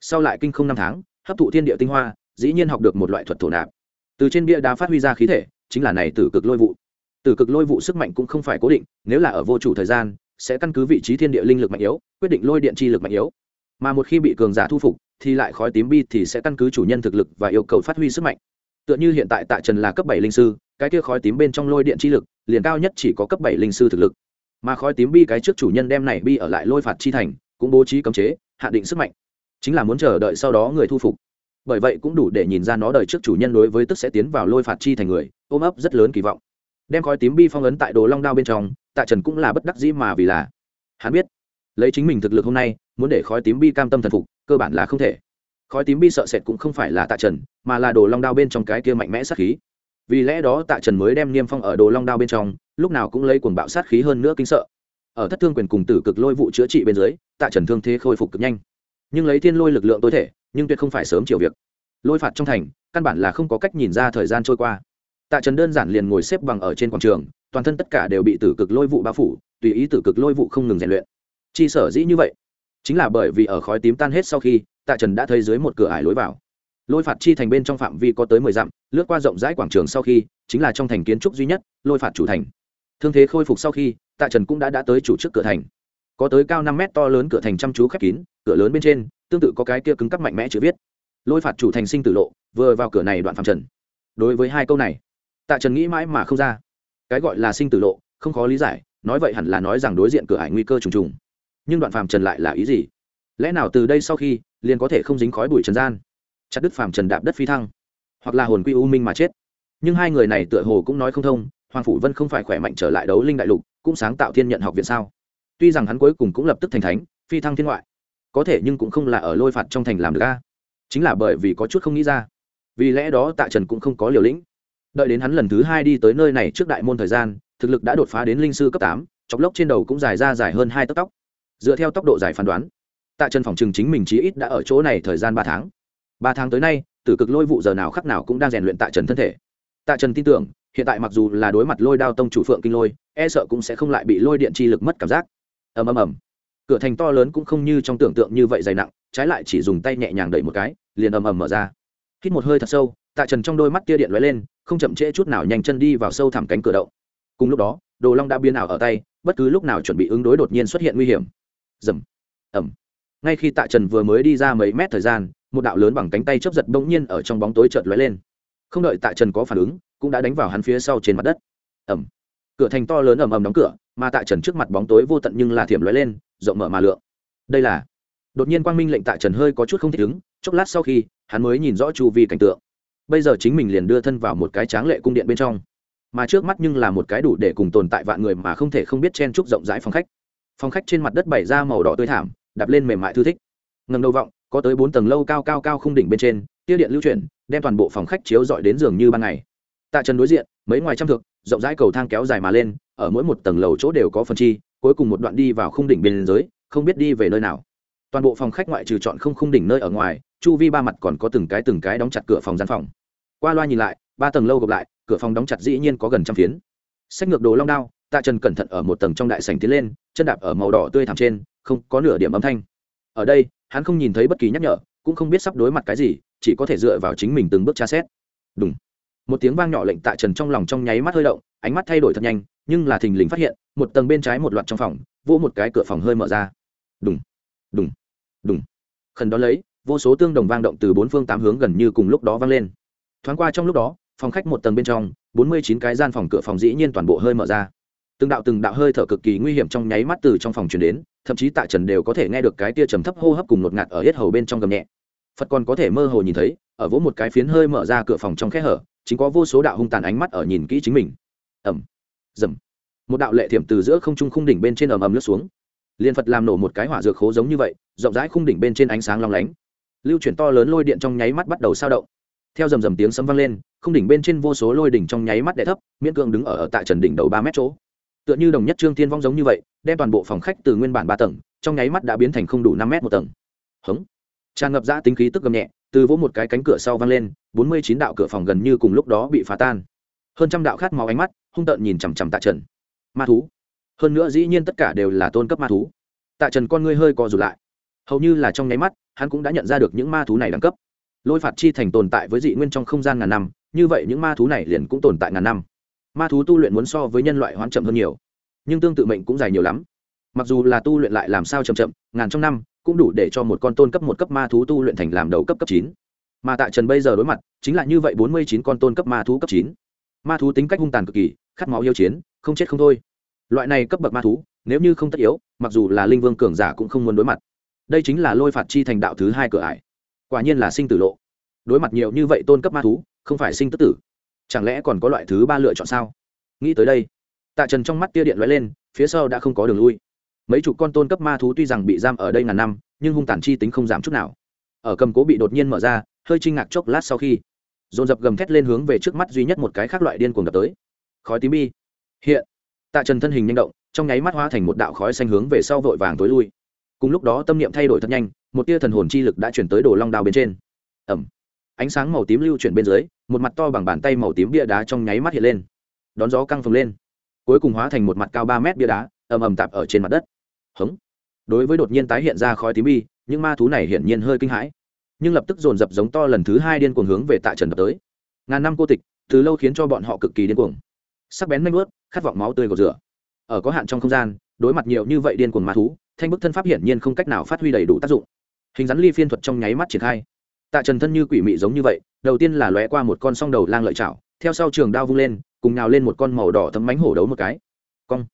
sau lại kinh không năm tháng, hấp thụ thiên địa tinh hoa, dĩ nhiên học được một loại thuật thổ nạp. Từ trên bia đá phát huy ra khí thể, chính là này tử cực lôi vụ. Tử cực lôi vụ sức mạnh cũng không phải cố định, nếu là ở vô chủ thời gian, sẽ căn cứ vị trí thiên địa linh lực mạnh yếu, quyết định lôi điện chi lực mạnh yếu. Mà một khi bị cường giả thu phục, thì lại khói tím bi thì sẽ căn cứ chủ nhân thực lực và yêu cầu phát huy sức mạnh. Tựa như hiện tại tạ trần là cấp bảy linh sư, cái kia khói tím bên trong lôi điện chi lực, liền cao nhất chỉ có cấp bảy linh sư thực lực. Mà khói tím bi cái trước chủ nhân đem này bi ở lại lôi phạt chi thành, cũng bố trí cấm chế, hạ định sức mạnh chính là muốn chờ đợi sau đó người thu phục. Bởi vậy cũng đủ để nhìn ra nó đời trước chủ nhân đối với tức sẽ tiến vào lôi phạt chi thành người, ôm ấp rất lớn kỳ vọng. Đem khói tím bi phong ấn tại đồ long đao bên trong, tạ trần cũng là bất đắc dĩ mà vì là. Hắn biết, lấy chính mình thực lực hôm nay, muốn để khói tím bi cam tâm thần phục, cơ bản là không thể. Khói tím bi sợ sệt cũng không phải là tạ trần, mà là đồ long đao bên trong cái kia mạnh mẽ sát khí. Vì lẽ đó tạ trần mới đem niêm phong ở đồ long đao bên trong, lúc nào cũng lấy cuồng bạo sát khí hơn nữa kinh sợ. Ở thất thương quyền cùng tử cực lôi vụ chữa trị bên dưới, tạ trần thương thế khôi phục cực nhanh nhưng lấy thiên lôi lực lượng tối thể, nhưng tuyệt không phải sớm chiều việc. Lôi phạt trong thành, căn bản là không có cách nhìn ra thời gian trôi qua. Tạ trần đơn giản liền ngồi xếp bằng ở trên quảng trường, toàn thân tất cả đều bị tử cực lôi vụ bao phủ, tùy ý tử cực lôi vụ không ngừng rèn luyện. Chi sở dĩ như vậy? Chính là bởi vì ở khói tím tan hết sau khi, tạ trần đã thấy dưới một cửa ải lối vào. Lôi phạt chi thành bên trong phạm vi có tới mười dặm, lướt qua rộng rãi quảng trường sau khi, chính là trong thành kiến trúc duy nhất, lôi phạt chủ thành. Thương thế khôi phục sau khi, tạ trần cũng đã đã tới chủ trước cửa thành. Có tới cao năm mét to lớn cửa thành chăm chú khép kín cửa lớn bên trên, tương tự có cái kia cứng cắp mạnh mẽ chữ viết. Lôi phạt chủ thành sinh tử lộ, vừa vào cửa này đoạn phạm trần. Đối với hai câu này, tạ trần nghĩ mãi mà không ra. Cái gọi là sinh tử lộ, không khó lý giải, nói vậy hẳn là nói rằng đối diện cửa ải nguy cơ trùng trùng. Nhưng đoạn phàm trần lại là ý gì? Lẽ nào từ đây sau khi, liền có thể không dính khói bụi trần gian? Chặt đứt phàm trần đạp đất phi thăng, hoặc là hồn quy u minh mà chết. Nhưng hai người này tựa hồ cũng nói không thông, hoàng phủ vân không phải khỏe mạnh trở lại đấu linh đại lục, cũng sáng tạo thiên nhận học viện sao? Tuy rằng hắn cuối cùng cũng lập tức thành thánh, phi thăng thiên ngoại có thể nhưng cũng không là ở lôi phạt trong thành làm được a. Chính là bởi vì có chút không nghĩ ra. Vì lẽ đó tạ trần cũng không có liều lĩnh. Đợi đến hắn lần thứ hai đi tới nơi này trước đại môn thời gian, thực lực đã đột phá đến linh sư cấp tám, chọc lốc trên đầu cũng dài ra dài hơn hai tấc tóc. Dựa theo tốc độ dài phán đoán, tạ trần phòng chừng chính mình chí ít đã ở chỗ này thời gian ba tháng. Ba tháng tới nay tử cực lôi vụ giờ nào khắc nào cũng đang rèn luyện tạ trần thân thể. Tạ trần tin tưởng, hiện tại mặc dù là đối mặt lôi đao tông chủ phượng kinh lôi e sợ cũng sẽ không lại bị lôi điện chi lực mất cảm giác. Ầm ầm ầm cửa thành to lớn cũng không như trong tưởng tượng như vậy dày nặng, trái lại chỉ dùng tay nhẹ nhàng đẩy một cái, liền ầm ầm mở ra. Hít một hơi thật sâu, tạ trần trong đôi mắt tia điện lóe lên, không chậm trễ chút nào nhanh chân đi vào sâu thẳm cánh cửa động. Cùng lúc đó, đồ long đã biến ảo ở tay, bất cứ lúc nào chuẩn bị ứng đối đột nhiên xuất hiện nguy hiểm. Dầm ẩm ngay khi tạ trần vừa mới đi ra mấy mét thời gian, một đạo lớn bằng cánh tay chấp giật bỗng nhiên ở trong bóng tối chợt lóe lên. Không đợi tạ trần có phản ứng, cũng đã đánh vào hắn phía sau trên mặt đất. Ẩm cửa thành to lớn ầm ầm đóng cửa, mà tạ trần trước mặt bóng tối vô tận nhưng là thiểm lóe lên rộng mở mà lượng. Đây là, đột nhiên quang minh lệnh tạ trần hơi có chút không thích ứng, chốc lát sau khi, hắn mới nhìn rõ chu vi cảnh tượng. Bây giờ chính mình liền đưa thân vào một cái tráng lệ cung điện bên trong. Mà trước mắt nhưng là một cái đủ để cùng tồn tại vạn người mà không thể không biết chen trúc rộng rãi phòng khách. Phòng khách trên mặt đất bày ra màu đỏ tươi thảm, đạp lên mềm mại thư thích. Ngầm đầu vọng, có tới bốn tầng lâu cao cao cao không đỉnh bên trên, tia điện lưu chuyển, đem toàn bộ phòng khách chiếu dọi đến giường như ban ngày. Tạ trần đối diện, mấy ngoài trăm thực rộng rãi cầu thang kéo dài mà lên, ở mỗi một tầng lầu chỗ đều có phần chi cuối cùng một đoạn đi vào khung đỉnh bên dưới, không biết đi về nơi nào. Toàn bộ phòng khách ngoại trừ chọn không khung đỉnh nơi ở ngoài, chu vi ba mặt còn có từng cái từng cái đóng chặt cửa phòng gian phòng. Qua loa nhìn lại, ba tầng lâu gộp lại, cửa phòng đóng chặt dĩ nhiên có gần trăm phiến. Sách ngược đồ long đao, tạ trần cẩn thận ở một tầng trong đại sành tiến lên, chân đạp ở màu đỏ tươi thảm trên, không có nửa điểm âm thanh. Ở đây, hắn không nhìn thấy bất kỳ nhắc nhở, cũng không biết sắp đối mặt cái gì, chỉ có thể dựa vào chính mình từng bước tra xét. Đúng một tiếng vang nhỏ lệnh tạ trần trong lòng trong nháy mắt hơi động ánh mắt thay đổi thật nhanh, nhưng là thình lình phát hiện, một tầng bên trái một loạt trong phòng vỗ một cái cửa phòng hơi mở ra. Đúng đúng đúng khẩn đó lấy, vô số tương đồng vang động từ bốn phương tám hướng gần như cùng lúc đó vang lên. Thoáng qua trong lúc đó, phòng khách một tầng bên trong, bốn mươi chín cái gian phòng cửa phòng dĩ nhiên toàn bộ hơi mở ra. Từng đạo từng đạo hơi thở cực kỳ nguy hiểm trong nháy mắt từ trong phòng truyền đến, thậm chí tạ trần đều có thể nghe được cái tia trầm thấp hô hấp cùng ngột ngạt ở hết hầu bên trong gầm nhẹ. Phật còn có thể mơ hồ nhìn thấy, ở vỗ một cái phiến hơi mở ra cửa phòng trong khe hở, chính có vô số đạo hung tàn ánh mắt ở nhìn kỹ chính mình ẩm dầm. Một đạo lệ thiểm từ giữa không trung khung đỉnh bên trên ầm ầm lướt xuống. Liên phật làm nổ một cái hỏa dược khố giống như vậy rộng rãi khung đỉnh bên trên ánh sáng long lánh. Lưu chuyển to lớn lôi điện trong nháy mắt bắt đầu sao động. Theo rầm rầm tiếng sấm vang lên khung đỉnh bên trên vô số lôi đỉnh trong nháy mắt đè thấp miễn cưỡng đứng ở, ở tại trần đỉnh đầu ba mét chỗ. Tựa như đồng nhất trương thiên vong giống như vậy đem toàn bộ phòng khách từ nguyên bản ba tầng trong nháy mắt đã biến thành không đủ năm mét một tầng. Hống. Tràn ngập ra tính khí tức gầm nhẹ từ vỗ một cái cánh cửa sau vang lên bốn mươi chín đạo cửa phòng gần như cùng lúc đó bị phá tan hơn trăm đạo khát máu ánh mắt, hung tợn nhìn chằm chằm tạ trần. Ma thú. Hơn nữa dĩ nhiên tất cả đều là tôn cấp ma thú. Tạ trần con ngươi hơi co rụt lại. Hầu như là trong nháy mắt, hắn cũng đã nhận ra được những ma thú này đẳng cấp. Lôi phạt chi thành tồn tại với dị nguyên trong không gian ngàn năm, như vậy những ma thú này liền cũng tồn tại ngàn năm. Ma thú tu luyện muốn so với nhân loại hoán chậm hơn nhiều, nhưng tương tự mệnh cũng dài nhiều lắm. Mặc dù là tu luyện lại làm sao chậm chậm, ngàn trong năm cũng đủ để cho một con tôn cấp một cấp ma thú tu luyện thành làm đầu cấp cấp chín. Mà tại trần bây giờ đối mặt chính là như vậy bốn mươi chín con tôn cấp ma thú cấp chín ma thú tính cách hung tàn cực kỳ, khát máu yêu chiến, không chết không thôi. Loại này cấp bậc ma thú, nếu như không tất yếu, mặc dù là linh vương cường giả cũng không muốn đối mặt. Đây chính là lôi phạt chi thành đạo thứ hai cửa ải. Quả nhiên là sinh tử lộ. Đối mặt nhiều như vậy tôn cấp ma thú, không phải sinh tức tử. Chẳng lẽ còn có loại thứ ba lựa chọn sao? Nghĩ tới đây, tạ trần trong mắt tia điện lóe lên, phía sau đã không có đường lui. Mấy chục con tôn cấp ma thú tuy rằng bị giam ở đây ngàn năm, nhưng hung tàn chi tính không giảm chút nào. Ở cầm cố bị đột nhiên mở ra, hơi trinh ngạc chốc lát sau khi dồn dập gầm thét lên hướng về trước mắt duy nhất một cái khác loại điên cuồng đập tới. Khói tím bi. Hiện, tạ trần thân hình nhanh động, trong nháy mắt hóa thành một đạo khói xanh hướng về sau vội vàng tối lui. Cùng lúc đó tâm niệm thay đổi thật nhanh, một tia thần hồn chi lực đã chuyển tới đồ long đao bên trên. Ẩm. Ánh sáng màu tím lưu chuyển bên dưới, một mặt to bằng bàn tay màu tím bia đá trong nháy mắt hiện lên. Đón gió căng phồng lên. Cuối cùng hóa thành một mặt cao ba mét bia đá, ầm ầm tạp ở trên mặt đất. Hống. Đối với đột nhiên tái hiện ra khói tím bi, những ma thú này hiển nhiên hơi kinh hãi nhưng lập tức dồn dập giống to lần thứ hai điên cuồng hướng về tạ trần đập tới. Ngàn năm cô tịch, từ lâu khiến cho bọn họ cực kỳ điên cuồng. Sắc bén manh ướt khát vọng máu tươi gột rửa. Ở có hạn trong không gian, đối mặt nhiều như vậy điên cuồng ma thú, thanh bức thân pháp hiển nhiên không cách nào phát huy đầy đủ tác dụng. Hình rắn ly phiên thuật trong nháy mắt triển khai. Tạ trần thân như quỷ mị giống như vậy, đầu tiên là lóe qua một con song đầu lang lợi chảo, theo sau trường đao vung lên, cùng nào lên một con màu đỏ thấm mánh hổ đấu một cái. Cong.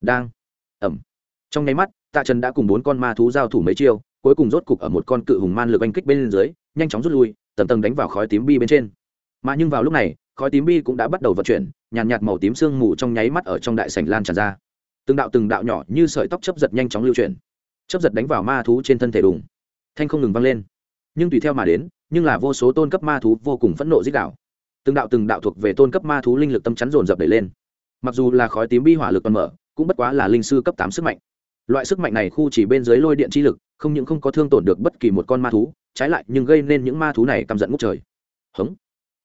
Đang. Ẩm. Trong nháy mắt, tạ trần đã cùng bốn con ma thú giao thủ mấy chiêu cuối cùng rốt cục ở một con cự hùng man lực anh kích bên dưới nhanh chóng rút lui tầng tầng đánh vào khói tím bi bên trên. Mà nhưng vào lúc này khói tím bi cũng đã bắt đầu vận chuyển nhàn nhạt, nhạt màu tím sương mù trong nháy mắt ở trong đại sảnh lan tràn ra. Từng đạo từng đạo nhỏ như sợi tóc chấp giật nhanh chóng lưu chuyển chấp giật đánh vào ma thú trên thân thể đùng. Thanh không ngừng vang lên. Nhưng tùy theo mà đến nhưng là vô số tôn cấp ma thú vô cùng phẫn nộ dích đạo từng đạo từng đạo thuộc về tôn cấp ma thú linh lực tâm chắn dồn dập đẩy lên. Mặc dù là khói tím bi hỏa lực còn mở cũng bất quá là linh sư cấp tám sức mạnh. Loại sức mạnh này khu chỉ bên dưới lôi điện chi lực không những không có thương tổn được bất kỳ một con ma thú, trái lại nhưng gây nên những ma thú này căm giận ngút trời. Hống.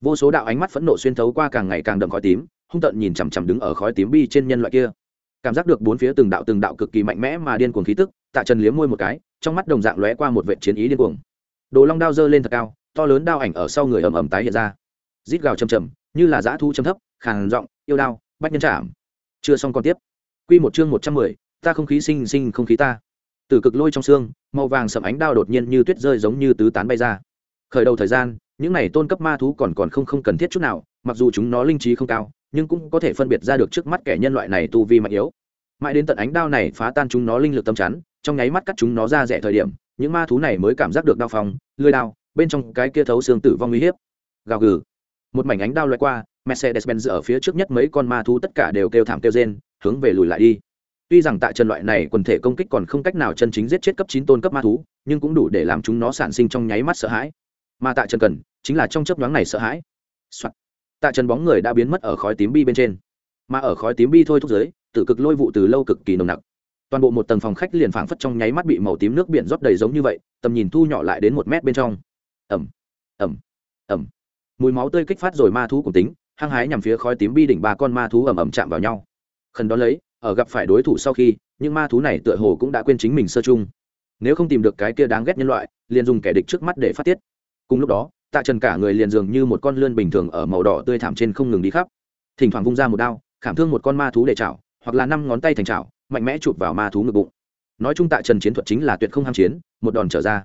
Vô số đạo ánh mắt phẫn nộ xuyên thấu qua càng ngày càng đậm khói tím, hung tận nhìn chằm chằm đứng ở khói tím bi trên nhân loại kia. Cảm giác được bốn phía từng đạo từng đạo cực kỳ mạnh mẽ mà điên cuồng khí tức, tạ trần liếm môi một cái, trong mắt đồng dạng lóe qua một vệ chiến ý điên cuồng. Đồ long đao dơ lên thật cao, to lớn đao ảnh ở sau người ầm ầm tái hiện ra. Rít gào chầm chầm như là dã thu châm thấp, khàn giọng, yêu đao, bách nhân trảm. Chưa xong còn tiếp. Quy một chương một trăm mười, ta không khí sinh sinh không khí ta. Từ cực lôi trong xương màu vàng sậm ánh đao đột nhiên như tuyết rơi giống như tứ tán bay ra. Khởi đầu thời gian, những này tôn cấp ma thú còn còn không không cần thiết chút nào, mặc dù chúng nó linh trí không cao, nhưng cũng có thể phân biệt ra được trước mắt kẻ nhân loại này tu vi mạnh yếu. Mãi đến tận ánh đao này phá tan chúng nó linh lực tâm chắn, trong nháy mắt cắt chúng nó ra rẻ thời điểm, những ma thú này mới cảm giác được đao phòng lưới đao, bên trong cái kia thấu xương tử vong uy hiếp. Gào gừ. Một mảnh ánh đao loại qua mercedes benz ở phía trước nhất mấy con ma thú tất cả đều kêu thảm kêu rên, hướng về lùi lại đi tuy rằng tại trần loại này quần thể công kích còn không cách nào chân chính giết chết cấp chín tôn cấp ma thú, nhưng cũng đủ để làm chúng nó sản sinh trong nháy mắt sợ hãi. Mà tại trần cần, chính là trong chấp nhoáng này sợ hãi、Soạn. tại trần bóng người đã biến mất ở khói tím bi bên trên. Mà ở khói tím bi thôi thúc giới tử cực lôi vụ từ lâu cực kỳ nồng nặc. Toàn bộ một tầng phòng khách liền phảng phất trong nháy mắt bị màu tím nước biển rót đầy giống như vậy, tầm nhìn thu nhỏ lại đến một mét bên trong. Ẩm ẩm ẩm mùi máu tươi kích phát rồi ma thú cùng tính, hăng hái nhằm phía khói tím bi đỉnh ba con ma thú ẩm ẩm chạm vào nhau. Khẩn đó lấy ở gặp phải đối thủ sau khi, những ma thú này tựa hồ cũng đã quên chính mình sơ chung. Nếu không tìm được cái kia đáng ghét nhân loại, liền dùng kẻ địch trước mắt để phát tiết. Cùng lúc đó, tạ trần cả người liền dường như một con lươn bình thường ở màu đỏ tươi thảm trên không ngừng đi khắp. Thỉnh thoảng vung ra một đao, khảm thương một con ma thú để chảo, hoặc là năm ngón tay thành chảo, mạnh mẽ chụp vào ma thú ngực bụng. Nói chung tạ trần chiến thuật chính là tuyệt không ham chiến, một đòn trở ra.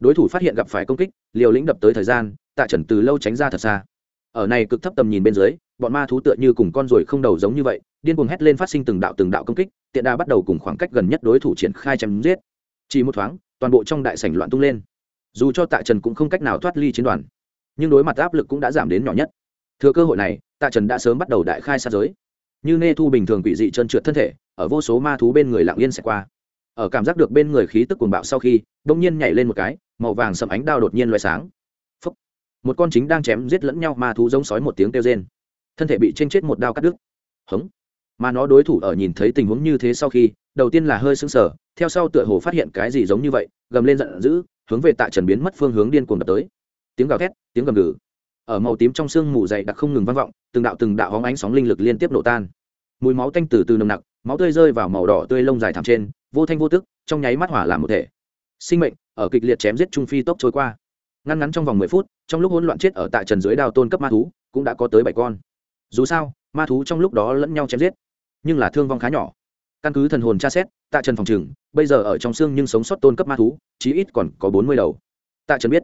Đối thủ phát hiện gặp phải công kích, liều lĩnh đập tới thời gian, tạ trần từ lâu tránh ra thật xa. Ở này cực thấp tầm nhìn bên dưới, bọn ma thú tựa như cùng con ruồi không đầu giống như vậy điên cuồng hét lên phát sinh từng đạo từng đạo công kích, tiện đa bắt đầu cùng khoảng cách gần nhất đối thủ triển khai chém giết. Chỉ một thoáng, toàn bộ trong đại sảnh loạn tung lên. Dù cho tạ trần cũng không cách nào thoát ly chiến đoàn, nhưng đối mặt áp lực cũng đã giảm đến nhỏ nhất. Thừa cơ hội này, tạ trần đã sớm bắt đầu đại khai xa giới. Như nê thu bình thường quỷ dị trơn trượt thân thể, ở vô số ma thú bên người lặng yên sẽ qua. Ở cảm giác được bên người khí tức cuồng bạo sau khi, đông nhiên nhảy lên một cái, màu vàng sầm ánh đao đột nhiên loay sáng. Phúc. một con chính đang chém giết lẫn nhau, ma thú giống sói một tiếng kêu rên. Thân thể bị chênh chết một đao cắt đứt. Hống! Mà nó đối thủ ở nhìn thấy tình huống như thế sau khi, đầu tiên là hơi sững sờ, theo sau tựa hồ phát hiện cái gì giống như vậy, gầm lên giận dữ, hướng về tạ trần biến mất phương hướng điên cuồng đập tới. Tiếng gào thét, tiếng gầm gừ. Ở màu tím trong sương mù dày đặc không ngừng vang vọng, từng đạo từng đạo hóng ánh sóng linh lực liên tiếp nổ tan. Mùi máu tanh từ từ nồng nặc, máu tươi rơi vào màu đỏ tươi lông dài thảm trên, vô thanh vô tức, trong nháy mắt hỏa làm một thể. Sinh mệnh, ở kịch liệt chém giết trung phi tốc trôi qua. Ngăn ngắn trong vòng mười phút, trong lúc hỗn loạn chết ở tại trần dưới đao tôn cấp ma thú, cũng đã có tới bảy con. Dù sao, ma thú trong lúc đó lẫn nhau chém giết nhưng là thương vong khá nhỏ. Căn cứ thần hồn tra xét, tạ trần phòng trừng, bây giờ ở trong xương nhưng sống sót tôn cấp ma thú, chí ít còn có bốn mươi đầu. Tạ trần biết,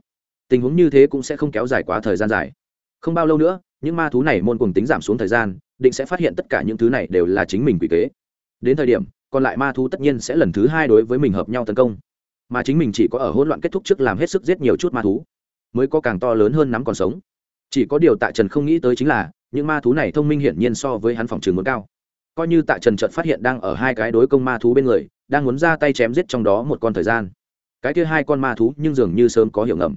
tình huống như thế cũng sẽ không kéo dài quá thời gian dài. Không bao lâu nữa, những ma thú này môn cùng tính giảm xuống thời gian, định sẽ phát hiện tất cả những thứ này đều là chính mình quỷ kế. Đến thời điểm, còn lại ma thú tất nhiên sẽ lần thứ hai đối với mình hợp nhau tấn công. Mà chính mình chỉ có ở hỗn loạn kết thúc trước làm hết sức giết nhiều chút ma thú, mới có càng to lớn hơn nắm còn sống. Chỉ có điều tạ trần không nghĩ tới chính là, những ma thú này thông minh hiển nhiên so với hắn phòng trường muốn cao coi như tạ trần trợt phát hiện đang ở hai cái đối công ma thú bên người, đang muốn ra tay chém giết trong đó một con thời gian. Cái kia hai con ma thú nhưng dường như sớm có hiểu ngầm.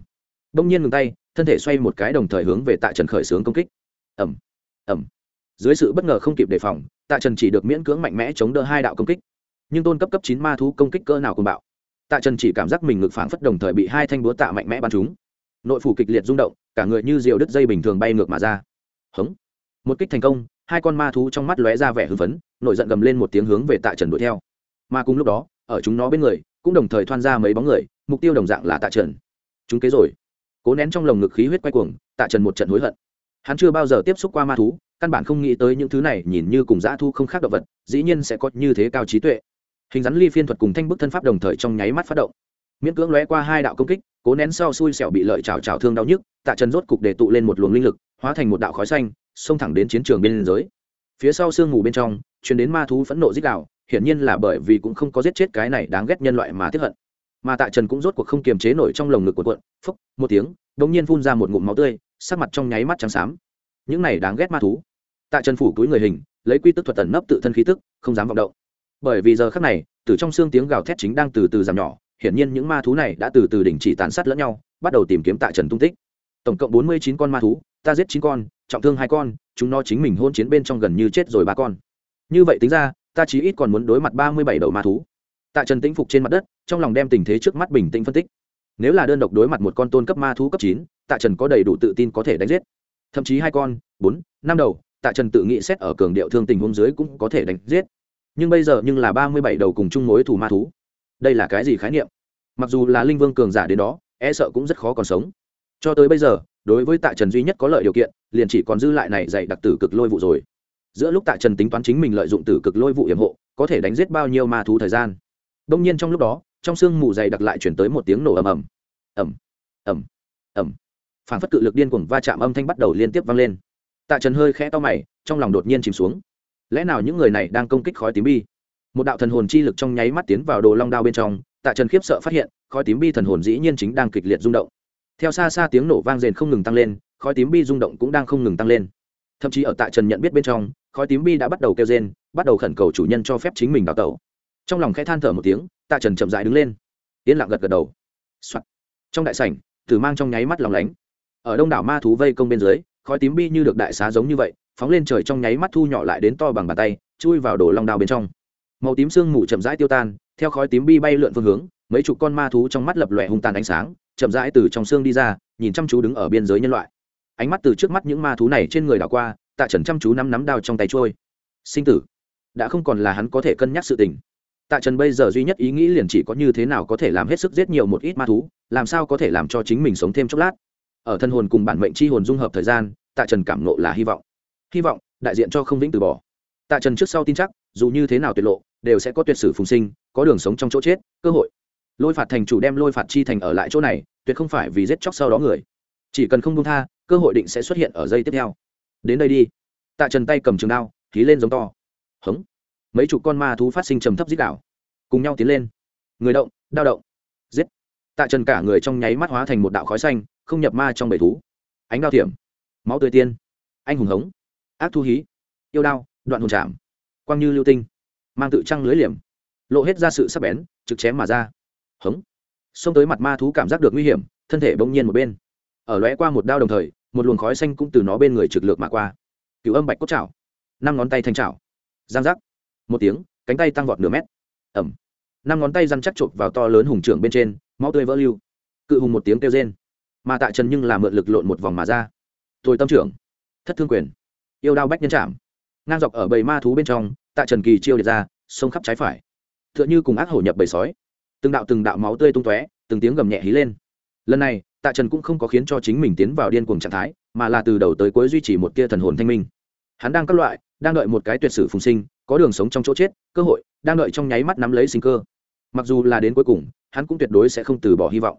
Đông nhiên ngừng tay, thân thể xoay một cái đồng thời hướng về tạ trần khởi xướng công kích. Ẩm ẩm dưới sự bất ngờ không kịp đề phòng, tạ trần chỉ được miễn cưỡng mạnh mẽ chống đỡ hai đạo công kích. Nhưng tôn cấp cấp chín ma thú công kích cỡ nào cùng bạo. Tạ trần chỉ cảm giác mình ngực phảng phất đồng thời bị hai thanh búa tạ mạnh mẽ bắn chúng nội phủ kịch liệt rung động, cả người như diều đứt dây bình thường bay ngược mà ra. Hống. Một kích thành công hai con ma thú trong mắt lóe ra vẻ hưng phấn, nổi giận gầm lên một tiếng hướng về tạ trần đuổi theo. Mà cùng lúc đó, ở chúng nó bên người, cũng đồng thời thoan ra mấy bóng người, mục tiêu đồng dạng là tạ trần. Chúng kế rồi. Cố nén trong lồng ngực khí huyết quay cuồng, tạ trần một trận hối hận. Hắn chưa bao giờ tiếp xúc qua ma thú, căn bản không nghĩ tới những thứ này nhìn như cùng dã thu không khác động vật, dĩ nhiên sẽ có như thế cao trí tuệ. Hình rắn ly phiên thuật cùng thanh bức thân pháp đồng thời trong nháy mắt phát động. Miễn cưỡng lóe qua hai đạo công kích, cố nén sau xui xẻo bị lợi chảo chảo thương đau nhức, tạ trần rốt cục để tụ lên một luồng linh lực, hóa thành một đạo khói xanh xông thẳng đến chiến trường biên giới. Phía sau sương mù bên trong chuyển đến ma thú phẫn nộ dích đạo hiển nhiên là bởi vì cũng không có giết chết cái này đáng ghét nhân loại mà tiếp hận. Mà tạ trần cũng rốt cuộc không kiềm chế nổi trong lồng ngực của quận phúc, một tiếng đ ỗ n g nhiên phun ra một ngụm máu tươi, sắc mặt trong nháy mắt trắng xám. Những này đáng ghét ma thú. Tạ trần phủ túi người hình, lấy quy tức thuật tần nấp tự thân khí tức, không dám vọng động. Bởi vì giờ khắc này, từ trong xương tiếng gào thét chính đang từ từ giảm nhỏ, hiển nhiên những ma thú này đã từ từ đình chỉ tàn sát lẫn nhau, bắt đầu tìm kiếm tạ trần tung tích. Tổng cộng bốn mươi chín con ma thú, ta giết chín con trọng thương hai con, chúng nó chính mình hôn chiến bên trong gần như chết rồi ba con. Như vậy tính ra, ta chí ít còn muốn đối mặt ba mươi bảy đầu ma thú. Tạ trần tĩnh phục trên mặt đất, trong lòng đem tình thế trước mắt bình tĩnh phân tích. Nếu là đơn độc đối mặt một con tôn cấp ma thú cấp chín, tạ trần có đầy đủ tự tin có thể đánh giết. Thậm chí hai con, bốn, năm đầu, tạ trần tự nghĩ xét ở cường điệu thương tình huống dưới cũng có thể đánh giết. Nhưng bây giờ nhưng là ba mươi bảy đầu cùng chung mối thủ ma thú. Đây là cái gì khái niệm? Mặc dù là linh vương cường giả đến đó e sợ cũng rất khó còn sống cho tới bây giờ, đối với tạ trần duy nhất có lợi điều kiện, liền chỉ còn dư lại này dạy đặc tử cực lôi vụ rồi. Giữa lúc tạ trần tính toán chính mình lợi dụng tử cực lôi vụ hiểm hộ, có thể đánh giết bao nhiêu ma thú thời gian. Đông nhiên trong lúc đó, trong sương mù dày đặc lại chuyển tới một tiếng nổ ầm ầm. Ầm ầm ầm. Phản phất cự lực điên cuồng va chạm âm thanh bắt đầu liên tiếp vang lên. Tạ trần hơi khẽ to mày, trong lòng đột nhiên chìm xuống. Lẽ nào những người này đang công kích khói tím bi? Một đạo thần hồn chi lực trong nháy mắt tiến vào đồ long đao bên trong, tạ trần khiếp sợ phát hiện, khói tím bi thần hồn dĩ nhiên chính đang kịch liệt rung động theo xa xa tiếng nổ vang rền không ngừng tăng lên, khói tím bi rung động cũng đang không ngừng tăng lên. Thậm chí ở tạ trần nhận biết bên trong, khói tím bi đã bắt đầu kêu rên, bắt đầu khẩn cầu chủ nhân cho phép chính mình đào tẩu. Trong lòng khẽ than thở một tiếng, tạ trần chậm dại đứng lên. Yên lặng gật gật đầu、Soạn. trong đại sảnh, tử mang trong nháy mắt lòng lánh. Ở đông đảo ma thú vây công bên dưới, khói tím bi như được đại xá giống như vậy, phóng lên trời trong nháy mắt thu nhỏ lại đến to bằng bàn tay, chui vào đồ long đao bên trong. Màu tím sương mù chậm rãi tiêu tan, theo khói tím bi bay lượn phương hướng, mấy chục con ma thú trong mắt lập lòe hung tàn ánh sáng chậm rãi từ trong xương đi ra, nhìn chăm chú đứng ở biên giới nhân loại. Ánh mắt từ trước mắt những ma thú này trên người đảo qua, tạ trần chăm chú nắm nắm đao trong tay trôi. Sinh tử. Đã không còn là hắn có thể cân nhắc sự tình. Tạ trần bây giờ duy nhất ý nghĩ liền chỉ có như thế nào có thể làm hết sức giết nhiều một ít ma thú, làm sao có thể làm cho chính mình sống thêm chốc lát. Ở thân hồn cùng bản mệnh chi hồn dung hợp thời gian, tạ trần cảm nộ là hy vọng. Hy vọng, đại diện cho không vĩnh từ bỏ. Tạ trần trước sau tin chắc, dù như thế nào tuyệt lộ, đều sẽ có tuyệt sử phùng sinh, có đường sống trong chỗ chết, cơ hội lôi phạt thành chủ đem lôi phạt chi thành ở lại chỗ này, tuyệt không phải vì giết chóc sau đó người. Chỉ cần không công tha, cơ hội định sẽ xuất hiện ở giây tiếp theo. Đến đây đi. Tạ trần tay cầm trường đao khí lên giống to. Hống. Mấy chục con ma thú phát sinh trầm thấp dích đảo cùng nhau tiến lên. Người động, đao động. Giết. Tạ trần cả người trong nháy mắt hóa thành một đạo khói xanh, không nhập ma trong bầy thú. Ánh đao thiểm. Máu tươi tiên. Anh hùng hống. Ác thu hí. Yêu đao, đoạn hồn chạm. Quang như lưu tinh. Mang tự trăng lưới liềm. Lộ hết ra sự sắc bén, trực chém mà ra hống. Xông tới mặt ma thú cảm giác được nguy hiểm, thân thể bỗng nhiên một bên. Ở lóe qua một đao đồng thời, một luồng khói xanh cũng từ nó bên người trực lược mà qua. Cựu âm bạch cốt chảo năm ngón tay thanh chảo giang giác. Một tiếng, cánh tay tăng vọt nửa mét. Ẩm. Năm ngón tay răn chắc chộp vào to lớn hùng trưởng bên trên, máu tươi vỡ lưu. Cự hùng một tiếng kêu rên. Mà tạ trần nhưng là mượn lực lộn một vòng mà ra. Thôi tâm trưởng. Thất thương quyền. Yêu đao bách nhân chạm. Ngang dọc ở bầy ma thú bên trong, tạ trần kỳ chiêu liệt ra, sông khắp trái phải. T h ư ợ n h ư cùng ác hổ nhập bầy sói từng đạo từng đạo máu tươi tung tóe, từng tiếng gầm nhẹ hí lên. Lần này, tạ trần cũng không có khiến cho chính mình tiến vào điên cuồng trạng thái, mà là từ đầu tới cuối duy trì một tia thần hồn thanh minh. Hắn đang các loại, đang đợi một cái tuyệt sử phùng sinh, có đường sống trong chỗ chết, cơ hội, đang đợi trong nháy mắt nắm lấy sinh cơ. Mặc dù là đến cuối cùng, hắn cũng tuyệt đối sẽ không từ bỏ hy vọng.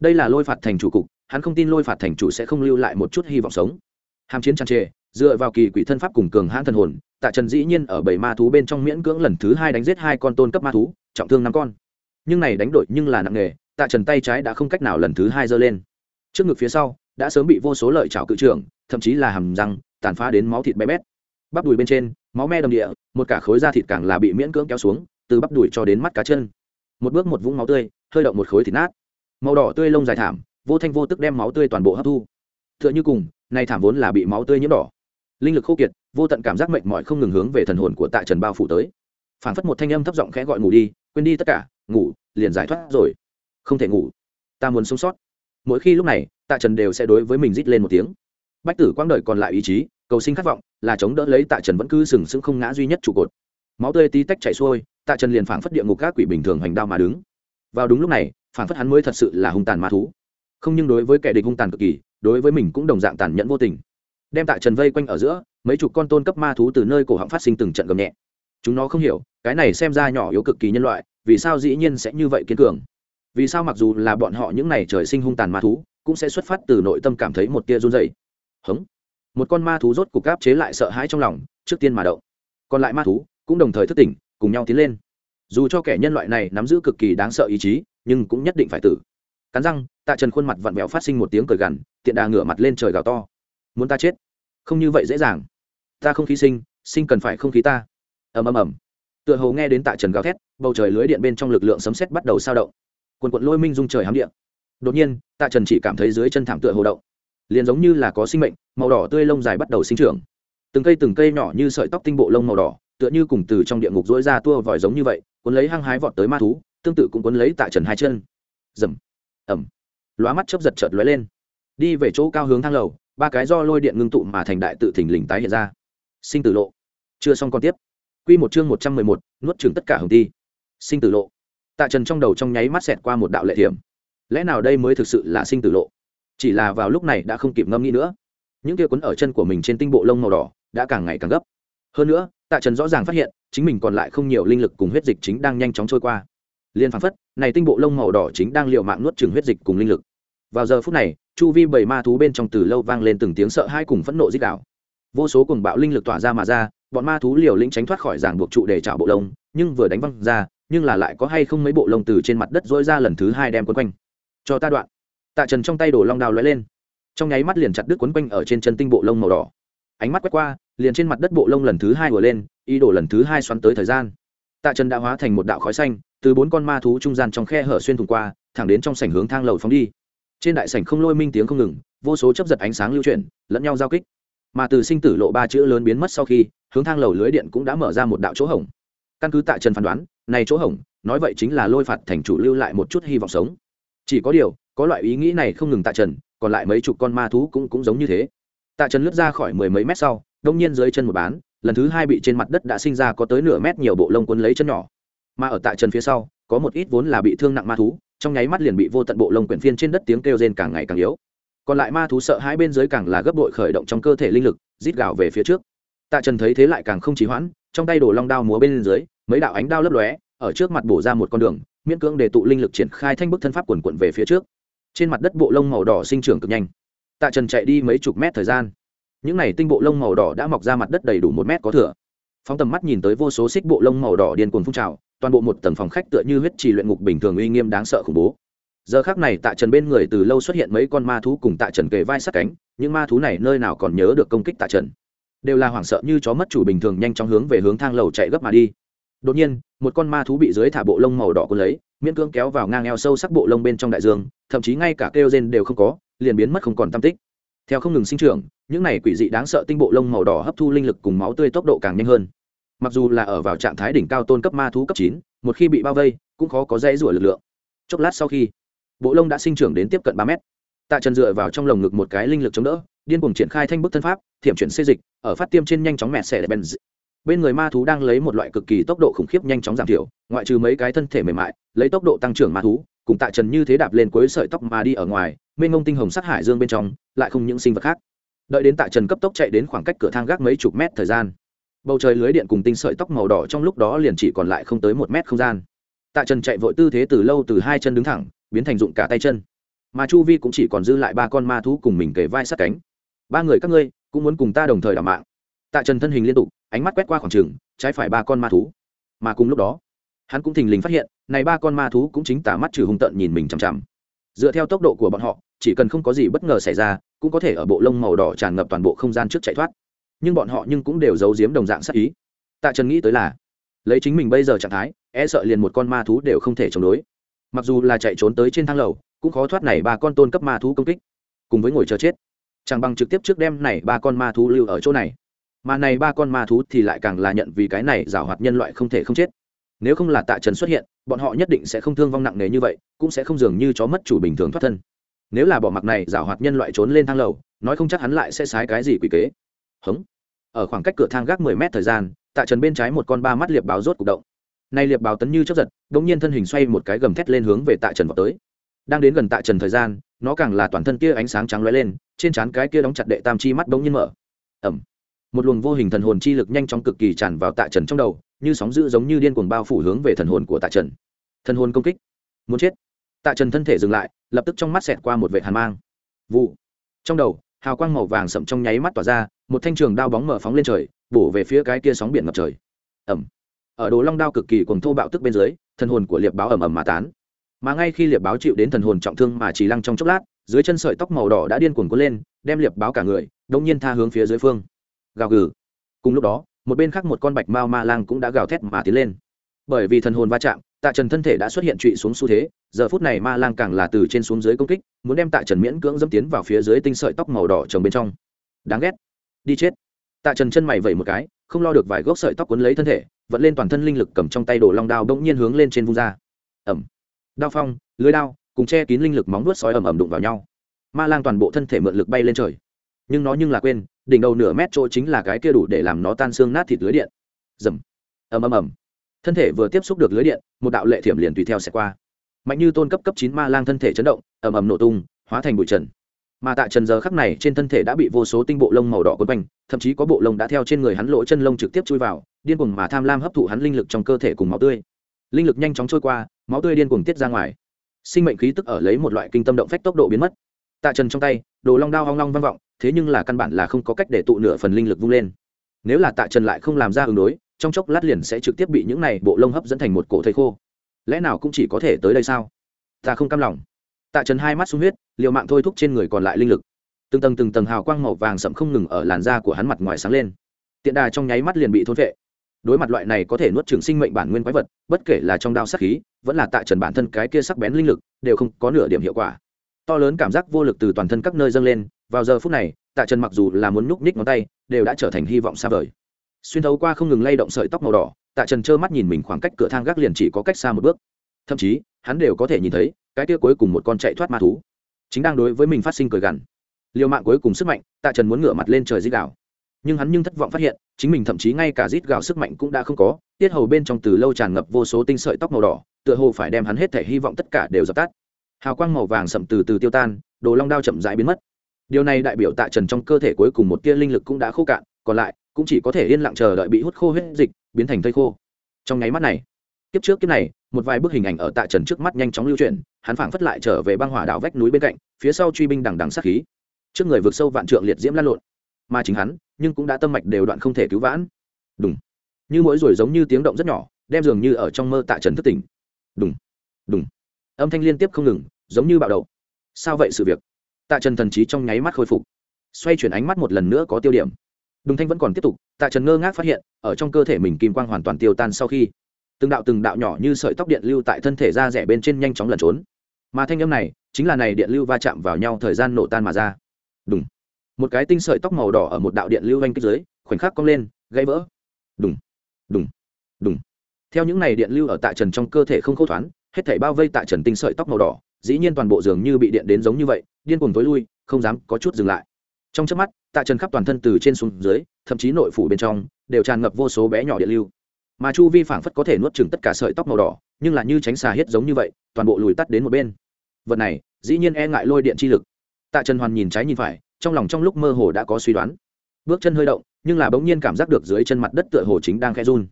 Đây là lôi phạt thành chủ cục, hắn không tin lôi phạt thành chủ sẽ không lưu lại một chút hy vọng sống. Hàm chiến tràn trề, dựa vào kỳ quỷ thân pháp cùng cường hãn thần hồn, tạ trần dĩ nhiên ở bảy ma thú bên trong miễn cưỡng lần thứ hai đánh giết hai con tôn cấp ma thú, trọng thương năm con nhưng này đánh đổi nhưng là nặng nghề, tạ trần tay trái đã không cách nào lần thứ hai giơ lên. Trước ngực phía sau, đã sớm bị vô số lợi chảo cự trưởng, thậm chí là hầm răng, tàn phá đến máu thịt bé bét. Bắp đùi bên trên, máu me đầm địa, một cả khối da thịt càng là bị miễn cưỡng kéo xuống, từ bắp đùi cho đến mắt cá chân. Một bước một vũng máu tươi, hơi động một khối thịt nát. Màu đỏ tươi lông dài thảm, vô thanh vô tức đem máu tươi toàn bộ hấp thu. T h ư ợ n h ư cùng nay thảm vốn là bị máu tươi nhiễm đỏ. Linh lực khô kiệt, vô tận cảm giác mệnh mỏi không ngừng hướng về thần hồn của tạ trần bao phủ tới. Phản phất một thanh âm thấp giọng khẽ gọi ngủ đi quên đi tất cả, ngủ, liền giải thoát rồi. Không thể ngủ. Ta muốn sống sót. Mỗi khi lúc này, tạ trần đều sẽ đối với mình rít lên một tiếng. Bách tử quang đời còn lại ý chí, cầu sinh khát vọng là chống đỡ lấy tạ trần vẫn cứ sừng sững không ngã duy nhất trụ cột. Máu tươi tí tách chảy xuôi, tạ trần liền phảng phất địa ngục các quỷ bình thường hoành đao mà đứng. Vào đúng lúc này, phảng phất hắn mới thật sự là hung tàn ma thú. Không nhưng đối với kẻ địch hung tàn cực kỳ, đối với mình cũng đồng dạng tàn nhẫn vô tình. Đem tạ trần vây quanh ở giữa, mấy chục con tôn cấp ma thú từ nơi cổ họng phát sinh từng trận gầm nhẹ chúng nó không hiểu, cái này xem ra nhỏ yếu cực kỳ nhân loại, vì sao dĩ nhiên sẽ như vậy kiên cường? Vì sao mặc dù là bọn họ những này trời sinh hung tàn ma thú, cũng sẽ xuất phát từ nội tâm cảm thấy một tia run dày hống! Một con ma thú rốt cục áp chế lại sợ hãi trong lòng, trước tiên mà động. Còn lại ma thú cũng đồng thời thức tỉnh, cùng nhau tiến lên. Dù cho kẻ nhân loại này nắm giữ cực kỳ đáng sợ ý chí, nhưng cũng nhất định phải tử. Cắn răng, tạ trần khuôn mặt vặn vẹo phát sinh một tiếng cười gằn, tiện đà ngửa mặt lên trời gào to. Muốn ta chết? Không như vậy dễ dàng. Ta không khí sinh sinh cần phải không khí ta ầm ầm ầm. Tựa hồ nghe đến tạ trần gào thét, bầu trời lưới điện bên trong lực lượng sấm sét bắt đầu sao động. Quần quận lôi minh dung trời hám điện đột nhiên, tạ trần chỉ cảm thấy dưới chân thảm tựa hồ động. Liền giống như là có sinh mệnh, màu đỏ tươi lông dài bắt đầu sinh trưởng. Từng cây từng cây nhỏ như sợi tóc tinh bộ lông màu đỏ, tựa như cùng từ trong địa ngục dỗi ra tua vòi giống như vậy, cuốn lấy hăng hái vọt tới ma thú, tương tự cũng cuốn lấy tạ trần hai chân. Dầm ẩm lóa mắt chớp giật chợt lóe lên. Đi về chỗ cao hướng thang lầu, ba cái do lôi điện ngưng tụ mà thành đại tự thình lình tái hiện ra. Sinh tử lộ. Chưa xong còn tiếp. Quy một chương một trăm mười một, nuốt chửng tất cả hồng ti. Sinh tử lộ. Tạ trần trong đầu trong nháy mắt xẹt qua một đạo lệ thiểm. Lẽ nào đây mới thực sự là sinh tử lộ? Chỉ là vào lúc này đã không kịp ngâm nghĩ nữa. Những kia cuốn ở chân của mình trên tinh bộ lông màu đỏ đã càng ngày càng gấp. Hơn nữa, tạ trần rõ ràng phát hiện, chính mình còn lại không nhiều linh lực cùng huyết dịch chính đang nhanh chóng trôi qua. Liên phán phất, này tinh bộ lông màu đỏ chính đang liều mạng nuốt chửng huyết dịch cùng linh lực. Vào giờ phút này, chu vi bảy ma thú bên trong từ lâu vang lên từng tiếng sợ hãi cùng phẫn nộ rít đạo vô số cuồng bạo linh lực tỏa ra mà ra bọn ma thú liều lĩnh tránh thoát khỏi ràng buộc trụ để trả bộ lông, nhưng vừa đánh văng ra, nhưng là lại có hay không mấy bộ lông từ trên mặt đất dỗi ra lần thứ hai đem quấn quanh. Cho ta đoạn. Tạ trần trong tay đổ long đào lóe lên. Trong nháy mắt liền chặt đứt quấn quanh ở trên chân tinh bộ lông màu đỏ. Ánh mắt quét qua, liền trên mặt đất bộ lông lần thứ hai vừa lên, ý đồ lần thứ hai xoắn tới thời gian. Tạ trần đã hóa thành một đạo khói xanh, từ bốn con ma thú trung gian trong khe hở xuyên thủng qua, thẳng đến trong sảnh hướng thang lầu phóng đi. Trên đại sảnh không lôi minh tiếng không ngừng, vô số chấp giật ánh sáng lưu chuyển, lẫn nhau giao kích mà từ sinh tử lộ ba chữ lớn biến mất sau khi, hướng thang lầu lưới điện cũng đã mở ra một đạo chỗ hổng. Căn cứ tạ trần phán đoán, này chỗ hổng, nói vậy chính là lôi phạt thành chủ lưu lại một chút hy vọng sống. Chỉ có điều, có loại ý nghĩ này không ngừng tạ trần, còn lại mấy chục con ma thú cũng cũng giống như thế. Tạ trần lướt ra khỏi mười mấy mét sau, đông nhiên dưới chân một bán, lần thứ hai bị trên mặt đất đã sinh ra có tới nửa mét nhiều bộ lông quấn lấy chân nhỏ. Mà ở tạ trần phía sau, có một ít vốn là bị thương nặng ma thú, trong nháy mắt liền bị vô tận bộ lông quyển phiên trên đất tiếng kêu rên càng ngày càng yếu còn lại ma thú sợ hai bên dưới càng là gấp đội khởi động trong cơ thể linh lực, rít gạo về phía trước. Tạ trần thấy thế lại càng không trì hoãn, trong tay đổ long đao múa bên dưới, mấy đạo ánh đao lấp lóe, ở trước mặt bổ ra một con đường, miễn cưỡng để tụ linh lực triển khai thanh bức thân pháp quần quận về phía trước. Trên mặt đất bộ lông màu đỏ sinh trưởng cực nhanh. Tạ trần chạy đi mấy chục mét thời gian. Những n à y tinh bộ lông màu đỏ đã mọc ra mặt đất đầy đủ một mét có thửa phóng tầm mắt nhìn tới vô số xích bộ lông màu đỏ điên cuồng phun trào, toàn bộ một tầng phòng khách tựa như huyết trì luyện ngục bình thường uy nghiêm đáng sợ khủng bố giờ khác này tạ trần bên người từ lâu xuất hiện mấy con ma thú cùng tạ trần kề vai sát cánh, những ma thú này nơi nào còn nhớ được công kích tạ trần. Đều là hoảng sợ như chó mất chủ bình thường nhanh chóng hướng về hướng thang lầu chạy gấp mà đi. Đột nhiên, một con ma thú bị dưới thả bộ lông màu đỏ cuốn lấy, miễn cưỡng kéo vào ngang eo sâu sắc bộ lông bên trong đại dương, thậm chí ngay cả kêu gen đều không có, liền biến mất không còn tam tích. Theo không ngừng sinh trưởng, những này quỷ dị đáng sợ tinh bộ lông màu đỏ hấp thu linh lực cùng máu tươi tốc độ càng nhanh hơn. Mặc dù là ở vào trạng thái đỉnh cao tôn cấp ma thú cấp chín, một khi bị bao vây, cũng khó có dãy rủa lực lượng. Chốc lát sau khi bộ lông đã sinh trưởng đến tiếp cận ba mét. Tạ trần dựa vào trong lồng ngực một cái linh lực chống đỡ, điên cuồng triển khai thanh bức thân pháp, thiểm chuyển xê dịch, ở phát tiêm trên nhanh chóng mẹt xẻ bên bên người ma thú đang lấy một loại cực kỳ tốc độ khủng khiếp nhanh chóng giảm thiểu, ngoại trừ mấy cái thân thể mềm mại, lấy tốc độ tăng trưởng ma thú, cùng tạ trần như thế đạp lên cuối sợi tóc mà đi ở ngoài, mênh ngông tinh hồng sát hải dương bên trong, lại không những sinh vật khác. Đợi đến tạ trần cấp tốc chạy đến khoảng cách cửa thang gác mấy chục mét thời gian, bầu trời lưới điện cùng tinh sợi tóc màu đỏ trong lúc đó liền chỉ còn lại không tới một mét không gian. Tạ trần chạy vội tư thế từ lâu từ hai chân đứng thẳng biến thành dụng cả tay chân. Mà chu vi cũng chỉ còn dư lại ba con ma thú cùng mình kề vai sát cánh. Ba người các ngươi cũng muốn cùng ta đồng thời đảm mạng. Tạ trần thân hình liên tục, ánh mắt quét qua khoảng trường, trái phải ba con ma thú. Mà cùng lúc đó, hắn cũng thình lình phát hiện, này ba con ma thú cũng chính tả mắt trừ hung tận nhìn mình chằm chằm. Dựa theo tốc độ của bọn họ, chỉ cần không có gì bất ngờ xảy ra, cũng có thể ở bộ lông màu đỏ tràn ngập toàn bộ không gian trước chạy thoát. Nhưng bọn họ nhưng cũng đều giấu giếm đồng dạng sắc ý. Tạ trần nghĩ tới là, lấy chính mình bây giờ trạng thái e sợ liền một con ma thú đều không thể chống đối mặc dù là chạy trốn tới trên thang lầu, cũng khó thoát này ba con tôn cấp ma thú công kích. Cùng với ngồi chờ chết, chẳng bằng trực tiếp trước đêm này ba con ma thú lưu ở chỗ này. Mà này ba con ma thú thì lại càng là nhận vì cái này giảo hoạt nhân loại không thể không chết. Nếu không là tạ trần xuất hiện, bọn họ nhất định sẽ không thương vong nặng nề như vậy, cũng sẽ không dường như chó mất chủ bình thường thoát thân. Nếu là bỏ mặc này giảo hoạt nhân loại trốn lên thang lầu, nói không chắc hắn lại sẽ sái cái gì quỷ kế. Hống. Ở khoảng cách cửa thang gác mười mét thời gian, tạ trần bên trái một con ba mắt liệp báo rốt cục động nay liệp báo tấn như chấp giật đ ỗ n g nhiên thân hình xoay một cái gầm thét lên hướng về tạ trần vào tới. Đang đến gần tạ trần thời gian, nó càng là toàn thân kia ánh sáng trắng lóe lên, trên trán cái kia đóng chặt đệ tam chi mắt bỗng nhiên mở. Ẩm. Một luồng vô hình thần hồn chi lực nhanh chóng cực kỳ tràn vào tạ trần trong đầu, như sóng dữ giống như điên cuồng bao phủ hướng về thần hồn của tạ trần. Thần hồn công kích. Muốn chết. Tạ trần thân thể dừng lại, lập tức trong mắt xẹt qua một vệ hàn mang. Vụ. Trong đầu, hào quang màu vàng sậm trong nháy mắt tỏa ra, một thanh trường đao bóng mở phóng lên trời, bổ về phía cái kia sóng biển ngập trời. Ẩm ở đồ long đao cực kỳ cùng thô bạo tức bên dưới, thần hồn của liệp báo ẩm ẩm mà tán. Mà ngay khi liệp báo chịu đến thần hồn trọng thương mà chỉ lăng trong chốc lát, dưới chân sợi tóc màu đỏ đã điên cuồng cuốn lên, đem liệp báo cả người đông nhiên tha hướng phía dưới phương. Gào gừ. Cùng lúc đó, một bên khác một con bạch mao ma lang cũng đã gào thét mà tiến lên. Bởi vì thần hồn va chạm, tạ trần thân thể đã xuất hiện trụy xuống xu thế, giờ phút này ma lang càng là từ trên xuống dưới công kích, muốn đem tạ trần miễn cưỡng dâm tiến vào phía dưới tinh sợi tóc màu đỏ trồng bên trong. Đáng ghét. Đi chết. Tạ trần chân mày vẩy một cái, không lo được vài gốc sợi tóc quấn lấy thân thể vận lên toàn thân linh lực cầm trong tay đồ long đao bỗng nhiên hướng lên trên vung ra. Ẩm. Đao phong, lưới đao, cùng che kín linh lực móng vuốt sói ẩm ẩm đụng vào nhau. Ma lang toàn bộ thân thể mượn lực bay lên trời. Nhưng nó nhưng là quên, đỉnh đầu nửa mét chỗ chính là cái kia đủ để làm nó tan xương nát thịt lưới điện. Dầm ầm ầm ầm. Thân thể vừa tiếp xúc được lưới điện, một đạo lệ thiểm liền tùy theo sẽ qua. Mạnh như tôn cấp cấp chín ma lang thân thể chấn động, ầm ầm nổ tung, hóa thành bụi trần mà tại trần giờ khắc này trên thân thể đã bị vô số tinh bộ lông màu đỏ quấn quanh, thậm chí có bộ lông đã theo trên người hắn lỗ chân lông trực tiếp chui vào, điên cuồng mà tham lam hấp thụ hắn linh lực trong cơ thể cùng máu tươi. Linh lực nhanh chóng trôi qua, máu tươi điên cuồng tiết ra ngoài. Sinh mệnh khí tức ở lấy một loại kinh tâm động phách tốc độ biến mất. Tạ trần trong tay, đồ long đao hoang long vang vọng, thế nhưng là căn bản là không có cách để tụ nửa phần linh lực vung lên. Nếu là tạ trần lại không làm ra ứng đối, trong chốc lát liền sẽ trực tiếp bị những này bộ lông hấp dẫn thành một cổ thây khô. Lẽ nào cũng chỉ có thể tới đây sao? Ta không cam lòng tạ trần hai mắt sung huyết, liều mạng thôi thúc trên người còn lại linh lực. Từng tầng từng tầng hào quang màu vàng sậm không ngừng ở làn da của hắn mặt ngoài sáng lên. Tiện đà trong nháy mắt liền bị thôn vệ. Đối mặt loại này có thể nuốt trường sinh mệnh bản nguyên quái vật, bất kể là trong đao sắc khí, vẫn là tạ trần bản thân cái kia sắc bén linh lực, đều không có nửa điểm hiệu quả. To lớn cảm giác vô lực từ toàn thân các nơi dâng lên, vào giờ phút này, tạ trần mặc dù là muốn nhúc nhích ngón tay, đều đã trở thành hy vọng xa vời. Xuyên thấu qua không ngừng lay động sợi tóc màu đỏ, tạ trần trơ mắt nhìn mình khoảng cách cửa thang gác liền chỉ có cách xa một bước thậm chí, hắn đều có thể nhìn thấy, cái kia cuối cùng một con chạy thoát ma thú, chính đang đối với mình phát sinh cười gằn. Liều mạng cuối cùng sức mạnh, tạ trần muốn ngửa mặt lên trời dít gào. Nhưng hắn nhưng thất vọng phát hiện, chính mình thậm chí ngay cả rít gào sức mạnh cũng đã không có, tiết hầu bên trong từ lâu tràn ngập vô số tinh sợi tóc màu đỏ, tựa hồ phải đem hắn hết thể hy vọng tất cả đều dập tắt. Hào quang màu vàng sậm từ từ tiêu tan, đồ long đao chậm rãi biến mất. Điều này đại biểu tạ trần trong cơ thể cuối cùng một tia linh lực cũng đã khô cạn, còn lại, cũng chỉ có thể yên lặng chờ đợi bị hút khô huyết dịch, biến thành thây khô. Trong nháy mắt này kiếp trước kiếp này, một vài bức hình ảnh ở tạ trần trước mắt nhanh chóng lưu chuyển, hắn phảng phất lại trở về băng hỏa đảo vách núi bên cạnh, phía sau truy binh đằng đằng sát khí. Trước người vượt sâu vạn trượng liệt diễm lan lộn. Mà chính hắn, nhưng cũng đã tâm mạch đều đoạn không thể cứu vãn. Đúng như mỗi ruồi giống như tiếng động rất nhỏ, đem dường như ở trong mơ tạ trần thất tỉnh. Đúng đúng âm thanh liên tiếp không ngừng, giống như bạo đầu sao vậy sự việc? Tạ trần thần trí trong nháy mắt khôi phục. Xoay chuyển ánh mắt một lần nữa có tiêu điểm. Đùng thanh vẫn còn tiếp tục, tạ trần ngơ ngác phát hiện, ở trong cơ thể mình kim quang hoàn toàn tiêu tan sau khi từng đạo từng đạo nhỏ như sợi tóc điện lưu tại thân thể da rẻ bên trên nhanh chóng lẩn trốn. Mà thanh âm này, chính là này điện lưu va chạm vào nhau thời gian nổ tan mà ra. Đúng một cái tinh sợi tóc màu đỏ ở một đạo điện lưu vanh kích dưới, khoảnh khắc cong lên, gãy vỡ. Đúng đúng đúng theo những này điện lưu ở tạ trần trong cơ thể không khâu thoáng, hết thảy bao vây tạ trần tinh sợi tóc màu đỏ, dĩ nhiên toàn bộ giường như bị điện đến giống như vậy, điên cuồng tối lui, không dám có chút dừng lại. Trong chớp mắt, tạ trần khắp toàn thân từ trên xuống dưới, thậm chí nội phủ bên trong, đều tràn ngập vô số bé nhỏ điện lưu mà chu vi phảng phất có thể nuốt chừng tất cả sợi tóc màu đỏ, nhưng là như tránh xà hết giống như vậy, toàn bộ lùi tắt đến một bên. Vật này, dĩ nhiên e ngại lôi điện chi lực. Tạ trần hoàn nhìn trái nhìn phải, trong lòng trong lúc mơ hồ đã có suy đoán. Bước chân hơi động, nhưng là bỗng nhiên cảm giác được dưới chân mặt đất tựa hồ chính đang khẽ run.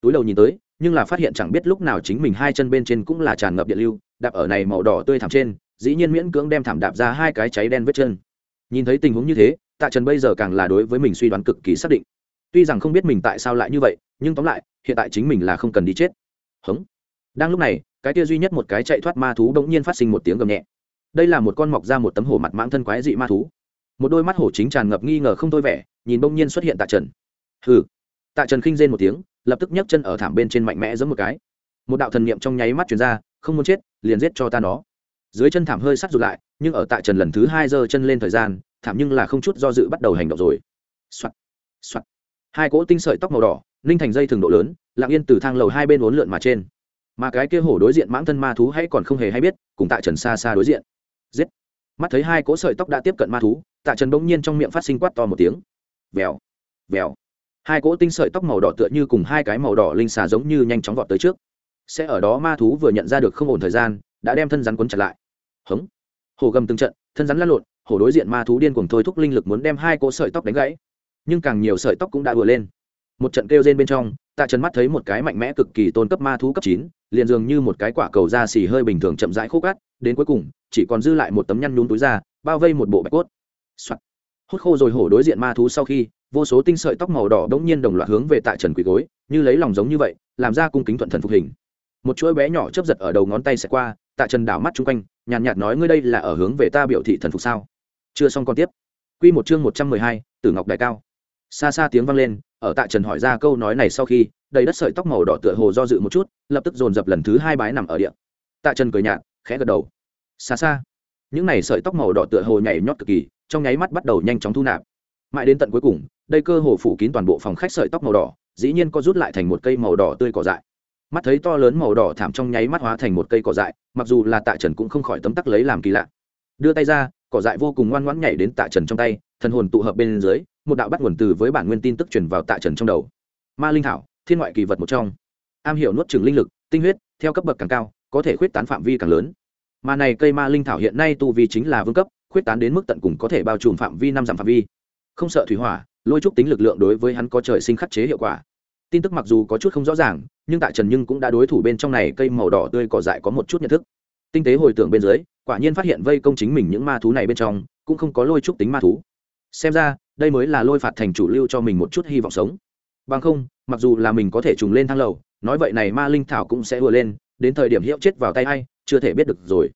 Túi đầu nhìn tới, nhưng là phát hiện chẳng biết lúc nào chính mình hai chân bên trên cũng là tràn ngập điện lưu, đạp ở này màu đỏ tươi thảm trên, dĩ nhiên miễn cưỡng đem thảm đạp ra hai cái cháy đen vết chân. Nhìn thấy tình huống như thế, tạ trần bây giờ càng là đối với mình suy đoán cực kỳ xác định tuy rằng không biết mình tại sao lại như vậy, nhưng tóm lại, hiện tại chính mình là không cần đi chết. Hống. Đang lúc này, cái tia duy nhất một cái chạy thoát ma thú đ ỗ n g nhiên phát sinh một tiếng gầm nhẹ. Đây là một con mọc ra một tấm hổ mặt mãng thân quái dị ma thú. Một đôi mắt hổ chính tràn ngập nghi ngờ không thôi vẻ, nhìn bỗng nhiên xuất hiện tạ trần. Hừ. Tạ trần khinh rên một tiếng, lập tức nhấc chân ở thảm bên trên mạnh mẽ giấm một cái. Một đạo thần niệm trong nháy mắt chuyển ra, không muốn chết, liền giết cho ta nó. Dưới chân thảm hơi sắt rụt lại, nhưng ở tạ trần lần thứ hai giơ chân lên thời gian, thảm nhưng là không chút do dự bắt đầu hành động rồi. Soạn. Soạn hai cỗ tinh sợi tóc màu đỏ, ninh thành dây thường độ lớn, lặng yên từ thang lầu hai bên uốn lượn mà trên. Mà cái kia hổ đối diện mãng thân ma thú hay còn không hề hay biết, cùng tạ trần xa xa đối diện. Giết. Mắt thấy hai cỗ sợi tóc đã tiếp cận ma thú, tạ trần bỗng nhiên trong miệng phát sinh quát to một tiếng. Vèo. Vèo. Hai cỗ tinh sợi tóc màu đỏ tựa như cùng hai cái màu đỏ linh xà giống như nhanh chóng vọt tới trước. Sẽ ở đó ma thú vừa nhận ra được không ổn thời gian, đã đem thân rắn quấn chặt lại. Hống. Hổ gầm từng trận, thân rắn lăn lộn, hổ đối diện ma thú điên cuồng thôi thúc linh lực muốn đem hai cỗ sợi tóc đánh gãy nhưng càng nhiều sợi tóc cũng đã vừa lên. Một trận kêu rên bên trong tạ trần mắt thấy một cái mạnh mẽ cực kỳ tôn cấp ma thú cấp chín liền dường như một cái quả cầu da xì hơi bình thường chậm rãi khô cát đến cuối cùng chỉ còn dư lại một tấm nhăn nhún túi da bao vây một bộ bạch cốt、Soạn. hút khô rồi hổ đối diện ma thú sau khi vô số tinh sợi tóc màu đỏ đ ỗ n g nhiên đồng loạt hướng về tạ trần quỳ gối như lấy lòng giống như vậy làm ra cung kính thuận thần phục hình. Một chuỗi bé nhỏ chấp giật ở đầu ngón tay sẽ qua tạ trần đảo mắt chung quanh nhàn nhạt, nhạt nói ngươi đây là ở hướng về ta biểu thị thần phục sao? Chưa xong còn tiếp. Q một chương một trăm mười hai tử ngọc đại cao xa xa tiếng vang lên, ở tạ trần hỏi ra câu nói này sau khi, đầy đất sợi tóc màu đỏ tựa hồ do dự một chút, lập tức dồn dập lần thứ hai bái nằm ở điện tạ trần cười nhạt, khẽ gật đầu. Xa xa. Những này sợi tóc màu đỏ tựa hồ nhảy nhót cực kỳ, trong nháy mắt bắt đầu nhanh chóng thu nạp. Mãi đến tận cuối cùng, đây cơ hồ phủ kín toàn bộ phòng khách sợi tóc màu đỏ, dĩ nhiên có rút lại thành một cây màu đỏ tươi cỏ dại. Mắt thấy to lớn màu đỏ thảm trong nháy mắt hóa thành một cây cỏ dại, mặc dù là tạ trần cũng không khỏi tấm tắc lấy làm kỳ lạ. Đưa tay ra, cỏ dại vô cùng ngoan ngoãn nhảy đến tạ trần trong tay, thần hồn tụ hợp bên dưới một đạo bắt nguồn từ với bản nguyên tin tức truyền vào tạ trần trong đầu. Ma linh thảo, thiên ngoại kỳ vật một trong. Am hiểu nuốt trừng linh lực, tinh huyết, theo cấp bậc càng cao, có thể khuyết tán phạm vi càng lớn. Mà này cây ma linh thảo hiện nay tu vi chính là vương cấp, khuyết tán đến mức tận cùng có thể bao trùm phạm vi năm dặm phạm vi. Không sợ thủy hỏa, lôi trúc tính lực lượng đối với hắn có trời sinh khắc chế hiệu quả. Tin tức mặc dù có chút không rõ ràng, nhưng tại trần nhưng cũng đã đối thủ bên trong này cây màu đỏ tươi cỏ dại có một chút nhận thức. Tinh tế hồi tưởng bên dưới, quả nhiên phát hiện vây công chính mình những ma thú này bên trong, cũng không có lôi trúc tính ma thú. Xem ra đây mới là lôi phạt thành chủ lưu cho mình một chút hy vọng sống. Bằng không, mặc dù là mình có thể trùng lên thang lầu, nói vậy này ma linh thảo cũng sẽ vừa lên, đến thời điểm hiệu chết vào tay hay chưa thể biết được rồi.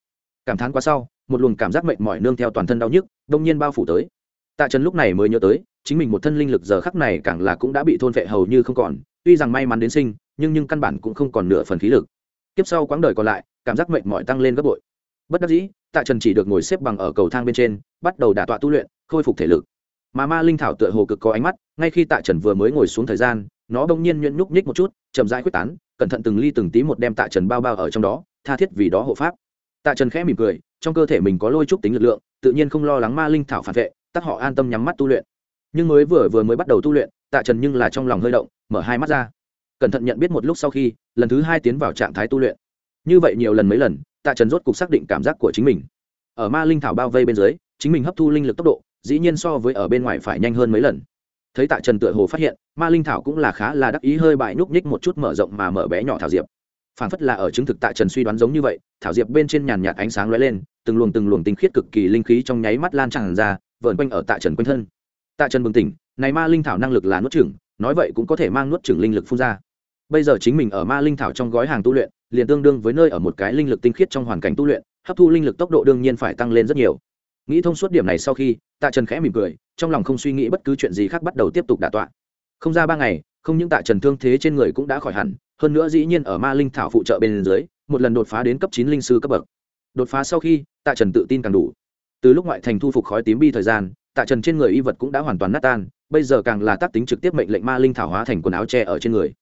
Cảm thán qua sau, một luồng cảm giác mệt mỏi nương theo toàn thân đau nhức, đông nhiên bao phủ tới. Tạ trần lúc này mới nhớ tới, chính mình một thân linh lực giờ khắc này càng là cũng đã bị thôn vệ hầu như không còn, tuy rằng may mắn đến sinh, nhưng nhưng căn bản cũng không còn nửa phần khí lực. Tiếp sau quãng đời còn lại, cảm giác mệt mỏi tăng lên gấp bội. Bất đắc dĩ, tạ trần chỉ được ngồi xếp bằng ở cầu thang bên trên, bắt đầu đả tọa tu luyện, khôi phục thể lực mà ma linh thảo tựa hồ cực có ánh mắt, ngay khi tạ trần vừa mới ngồi xuống thời gian, nó đông nhiên nhuyễn nhúc nhích một chút, chậm rãi quyết tán, cẩn thận từng ly từng tí một đem tạ trần bao bao ở trong đó, tha thiết vì đó hộ pháp. Tạ trần khẽ mỉm cười, trong cơ thể mình có lôi trúc tính lực lượng, tự nhiên không lo lắng ma linh thảo phản vệ, tắc họ an tâm nhắm mắt tu luyện. Nhưng mới vừa vừa mới bắt đầu tu luyện, tạ trần nhưng là trong lòng hơi động, mở hai mắt ra. Cẩn thận nhận biết một lúc sau khi, lần thứ hai tiến vào trạng thái tu luyện. Như vậy nhiều lần mấy lần, tạ trần rốt cục xác định cảm giác của chính mình. Ở ma linh thảo bao vây bên dưới, chính mình hấp thu linh lực tốc độ dĩ nhiên so với ở bên ngoài phải nhanh hơn mấy lần. Thấy tạ trần tựa hồ phát hiện, ma linh thảo cũng là khá là đắc ý hơi bại núp nhích một chút mở rộng mà mở bé nhỏ thảo diệp. Phản phất là ở chứng thực tạ trần suy đoán giống như vậy, thảo diệp bên trên nhàn nhạt ánh sáng lóe lên, từng luồng từng luồng tinh khiết cực kỳ linh khí trong nháy mắt lan tràn ra vợn quanh ở tạ trần quanh thân. Tạ trần bừng tỉnh, này ma linh thảo năng lực là nuốt chửng, nói vậy cũng có thể mang nuốt chửng linh lực phun ra. Bây giờ chính mình ở ma linh thảo trong gói hàng tu luyện, liền tương đương với nơi ở một cái linh lực tinh khiết trong hoàn cảnh tu luyện, hấp thu linh lực tốc độ đương nhiên phải tăng lên rất nhiều nghĩ thông suốt điểm này sau khi, tạ trần khẽ mỉm cười, trong lòng không suy nghĩ bất cứ chuyện gì khác bắt đầu tiếp tục đả tọa. Không ra ba ngày, không những tạ trần thương thế trên người cũng đã khỏi hẳn, hơn nữa dĩ nhiên ở ma linh thảo phụ trợ bên dưới, một lần đột phá đến cấp chín linh sư cấp bậc. Đột phá sau khi, tạ trần tự tin càng đủ. Từ lúc ngoại thành thu phục khói tím bi thời gian, tạ trần trên người y vật cũng đã hoàn toàn nát tan, bây giờ càng là tác tính trực tiếp mệnh lệnh ma linh thảo hóa thành quần áo tre ở trên người.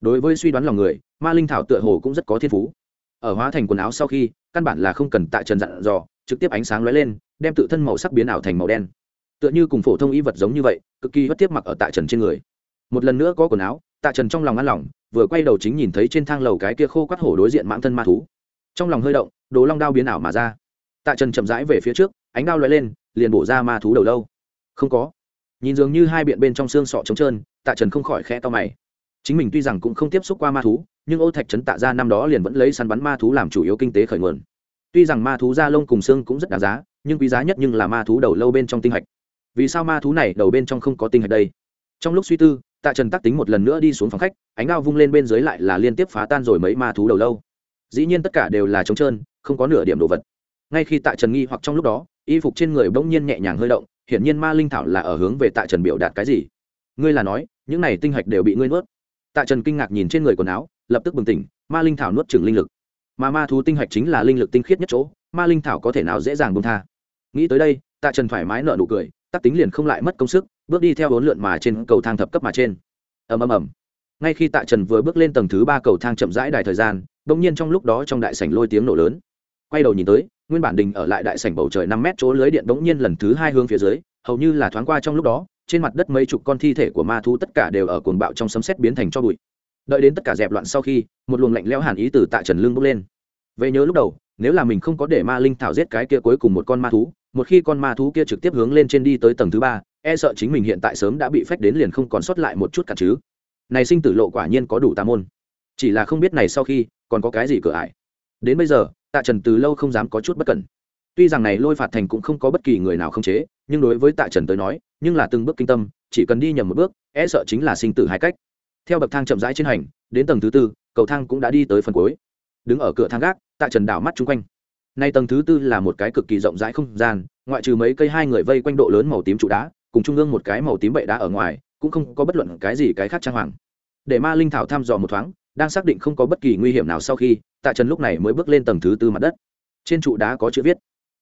Đối với suy đoán lòng người, ma linh thảo tựa hồ cũng rất có thiên phú. Ở hóa thành quần áo sau khi, căn bản là không cần tạ trần dặn dò trực tiếp ánh sáng lóe lên, đem tự thân màu sắc biến ảo thành màu đen. Tựa như cùng phổ thông y vật giống như vậy, cực kỳ bất tiếp mặc ở tạ trần trên người. Một lần nữa có quần áo, tạ trần trong lòng ăn lòng, vừa quay đầu chính nhìn thấy trên thang lầu cái kia khô quắt hổ đối diện mãng thân ma thú. Trong lòng hơi động, đồ long đao biến ảo mà ra. Tạ trần chậm rãi về phía trước, ánh đao lóe lên, liền bổ ra ma thú đầu lâu. Không có. Nhìn dường như hai biện bên trong xương sọ trống trơn, tạ trần không khỏi khẽ to mày. Chính mình tuy rằng cũng không tiếp xúc qua ma thú, nhưng ô thạch trấn tạ ra năm đó liền vẫn lấy săn bắn ma thú làm chủ yếu kinh tế khởi nguồn tuy rằng ma thú da lông cùng xương cũng rất đáng giá, nhưng quý giá nhất nhưng là ma thú đầu lâu bên trong tinh hạch. Vì sao ma thú này đầu bên trong không có tinh hạch đây? Trong lúc suy tư, tạ trần tắc tính một lần nữa đi xuống phòng khách, ánh ao vung lên bên dưới lại là liên tiếp phá tan rồi mấy ma thú đầu lâu. Dĩ nhiên tất cả đều là trống trơn, không có nửa điểm đồ vật. Ngay khi tạ trần nghi hoặc trong lúc đó, y phục trên người bỗng nhiên nhẹ nhàng hơi động, hiển nhiên ma linh thảo là ở hướng về tạ trần biểu đạt cái gì? Ngươi là nói, những này tinh hạch đều bị ngươi nuốt. Tạ trần kinh ngạc nhìn trên người quần áo, lập tức bừng tỉnh, ma linh thảo nuốt trừng linh lực mà ma thú tinh hạch chính là linh lực tinh khiết nhất chỗ, ma linh thảo có thể nào dễ dàng bông tha. Nghĩ tới đây, tạ trần thoải mái nợ nụ cười, tắc tính liền không lại mất công sức, bước đi theo bốn lượn mà trên cầu thang thập cấp mà trên. Ầm ầm ầm. Ngay khi tạ trần vừa bước lên tầng thứ ba cầu thang chậm rãi đài thời gian đ ỗ n g nhiên trong lúc đó trong đại sảnh lôi tiếng nổ lớn. Quay đầu nhìn tới, nguyên bản đình ở lại đại sảnh bầu trời năm mét chỗ lưới điện bỗng nhiên lần thứ hai hướng phía dưới, hầu như là thoáng qua trong lúc đó, trên mặt đất mấy chục con thi thể của ma thú tất cả đều ở cuồng bạo trong sấm sét biến thành cho bụi đợi đến tất cả dẹp loạn sau khi, một luồng lạnh leo hàn ý từ tạ trần lưng bốc lên. Về nhớ lúc đầu, nếu là mình không có để ma linh thảo giết cái kia cuối cùng một con ma thú, một khi con ma thú kia trực tiếp hướng lên trên đi tới tầng thứ ba e sợ chính mình hiện tại sớm đã bị phách đến liền không còn sót lại một chút cả chứ. Này sinh tử lộ quả nhiên có đủ tà môn. Chỉ là không biết này sau khi, còn có cái gì cửa ải. Đến bây giờ, tạ trần từ lâu không dám có chút bất cẩn. Tuy rằng này lôi phạt thành cũng không có bất kỳ người nào không chế, nhưng đối với tạ trần tới nói, nhưng là từng bước kinh tâm, chỉ cần đi nhầm một bước e sợ chính là sinh tử hai cách theo bậc thang chậm rãi trên hành, đến tầng thứ tư, cầu thang cũng đã đi tới phần cuối. Đứng ở cửa thang gác, tạ trần đảo mắt chung quanh. Nay tầng thứ tư là một cái cực kỳ rộng rãi không gian, ngoại trừ mấy cây hai người vây quanh độ lớn màu tím trụ đá, cùng trung ương một cái màu tím bệ đá ở ngoài, cũng không có bất luận cái gì cái khác trang hoàng. Để ma linh thảo thăm dò một thoáng, đang xác định không có bất kỳ nguy hiểm nào sau khi, tạ trần lúc này mới bước lên tầng thứ tư mặt đất. Trên trụ đá có chữ viết.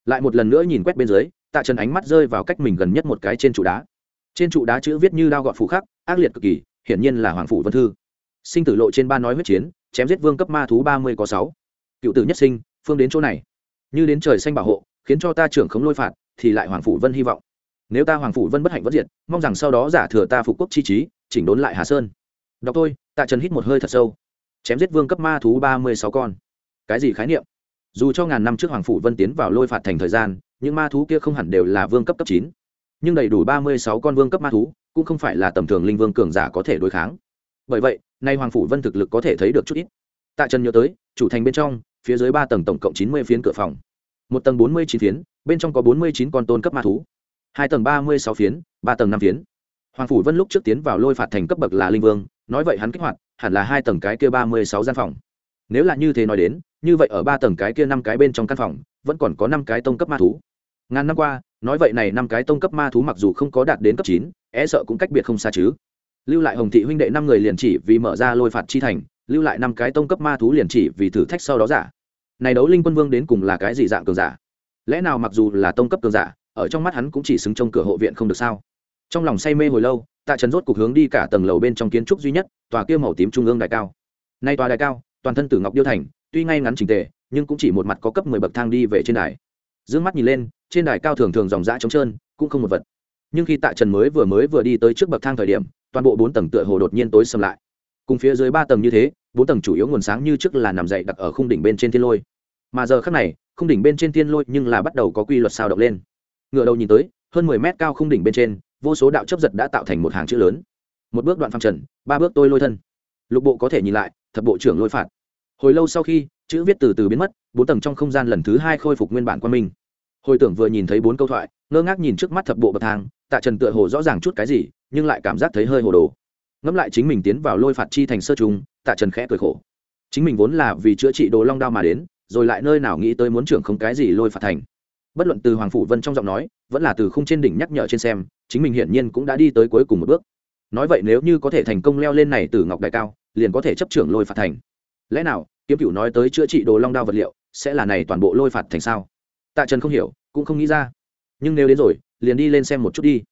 Lại một lần nữa nhìn quét bên dưới, tạ trần ánh mắt rơi vào cách mình gần nhất một cái trên trụ đá. Trên trụ đá chữ viết như đao gọn phủ khắc, ác liệt cực kỳ hiển nhiên là hoàng phủ vân thư. Sinh tử lộ trên ba nói huyết chiến, chém giết vương cấp ma thú ba mươi có sáu. Cựu tử nhất sinh, phương đến chỗ này. Như đến trời xanh bảo hộ, khiến cho ta trưởng khống lôi phạt, thì lại hoàng phủ vân hy vọng. Nếu ta hoàng phủ vân bất hạnh vất diệt, mong rằng sau đó giả thừa ta phục quốc chi trí, chỉnh đốn lại hà sơn. Đọc tôi, tạ trần hít một hơi thật sâu. Chém giết vương cấp ma thú ba mươi sáu con. Cái gì khái niệm? Dù cho ngàn năm trước hoàng phủ vân tiến vào lôi phạt thành thời gian, những ma thú kia không hẳn đều là vương cấp cấp chín. Nhưng đầy đủ ba mươi sáu con vương cấp ma thú cũng không phải là tầm thường linh vương cường giả có thể đối kháng. Bởi vậy, nay hoàng phủ vân thực lực có thể thấy được chút ít. Tạ trần nhớ tới, chủ thành bên trong, phía dưới ba tầng tổng cộng chín mươi phiến cửa phòng. Một tầng bốn mươi chín phiến, bên trong có bốn mươi chín con tôn cấp ma thú. Hai tầng ba mươi sáu phiến, ba tầng năm phiến. Hoàng phủ vân lúc trước tiến vào lôi phạt thành cấp bậc là linh vương, nói vậy hắn kích hoạt, hẳn là hai tầng cái kia ba mươi sáu gian phòng. Nếu là như thế nói đến, như vậy ở ba tầng cái kia năm cái bên trong căn phòng, vẫn còn có năm cái tông cấp ma thú. Ngàn năm qua, nói vậy này năm cái tông cấp ma thú mặc dù không có đạt đến cấp chín é sợ cũng cách biệt không xa chứ. Lưu lại hồng thị huynh đệ năm người liền chỉ vì mở ra lôi phạt chi thành, lưu lại năm cái tông cấp ma thú liền chỉ vì thử thách sau đó giả. Này đấu linh quân vương đến cùng là cái gì dạng cường giả? Lẽ nào mặc dù là tông cấp cường giả, ở trong mắt hắn cũng chỉ xứng trong cửa hộ viện không được sao? Trong lòng say mê hồi lâu, tạ trần rốt cục hướng đi cả tầng lầu bên trong kiến trúc duy nhất, tòa kia màu tím trung ương đại cao. Nay tòa đại cao, toàn thân tử ngọc điêu thành, tuy ngay ngắn trình tề, nhưng cũng chỉ một mặt có cấp mười bậc thang đi về trên đài. D mắt nhìn lên, trên đài cao thường thường dòng dã trống trơn, cũng không một vật nhưng khi tạ trần mới vừa mới vừa đi tới trước bậc thang thời điểm, toàn bộ bốn tầng tựa hồ đột nhiên tối xâm lại. Cùng phía dưới ba tầng như thế, bốn tầng chủ yếu nguồn sáng như trước là nằm dậy đặt ở khung đỉnh bên trên thiên lôi. Mà giờ khác này, khung đỉnh bên trên thiên lôi nhưng là bắt đầu có quy luật sao động lên. Ngựa đầu nhìn tới, hơn mười mét cao khung đỉnh bên trên, vô số đạo chấp giật đã tạo thành một hàng chữ lớn. Một bước đoạn phăng trần, ba bước tôi lôi thân. Lục bộ có thể nhìn lại, thập bộ trưởng lôi phạt. Hồi lâu sau khi, chữ viết từ từ biến mất, bốn tầng trong không gian lần thứ hai khôi phục nguyên bản quan minh hồi tưởng vừa nhìn thấy bốn câu thoại, ngơ ngác nhìn trước mắt thập bộ bậc thang, tạ trần tựa hồ rõ ràng chút cái gì, nhưng lại cảm giác thấy hơi hồ đồ. Ngẫm lại chính mình tiến vào lôi phạt chi thành sơ trùng, tạ trần khẽ cười khổ. Chính mình vốn là vì chữa trị đồ long đao mà đến, rồi lại nơi nào nghĩ tới muốn trưởng không cái gì lôi phạt thành. Bất luận từ hoàng phủ vân trong giọng nói, vẫn là từ khung trên đỉnh nhắc nhở trên xem, chính mình hiển nhiên cũng đã đi tới cuối cùng một bước. Nói vậy nếu như có thể thành công leo lên này từ ngọc đại cao, liền có thể chấp trưởng lôi phạt thành. Lẽ nào, kiếm cựu nói tới chữa trị đồ long đao vật liệu, sẽ là này toàn bộ lôi phạt thành sao? Tạ trần không hiểu, cũng không nghĩ ra. Nhưng nếu đến rồi, liền đi lên xem một chút đi.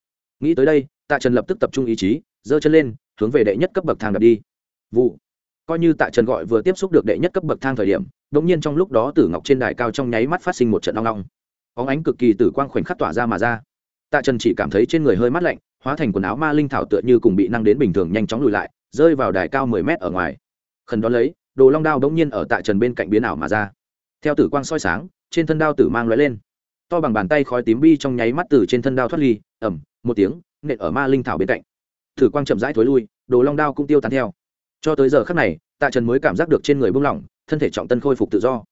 Nghĩ tới đây, tạ trần lập tức tập trung ý chí, giơ chân lên, hướng về đệ nhất cấp bậc thang đập đi. Vụ. Coi như tạ trần gọi vừa tiếp xúc được đệ nhất cấp bậc thang thời điểm đ ỗ n g nhiên trong lúc đó tử ngọc trên đài cao trong nháy mắt phát sinh một trận long long. Óng ánh cực kỳ tử quang khoảnh khắc tỏa ra mà ra. Tạ trần chỉ cảm thấy trên người hơi mát lạnh, hóa thành quần áo ma linh thảo tựa như cùng bị năng đến bình thường nhanh chóng lùi lại, rơi vào đài cao mười mét ở ngoài. Khẩn đón lấy, đồ long đao đ ỗ n g nhiên ở tạ trần bên cạnh biến ảo mà ra. Theo tử quang soi sáng trên thân đao tử mang lóe lên. To bằng bàn tay khói tím bi trong nháy mắt từ trên thân đao thoát ly ẩm một tiếng, nện ở ma linh thảo bên cạnh. Thử quang chậm rãi thối lui, đồ long đao cũng tiêu tán theo. Cho tới giờ khắc này, tạ trần mới cảm giác được trên người buông lỏng, thân thể trọng tân khôi phục tự do.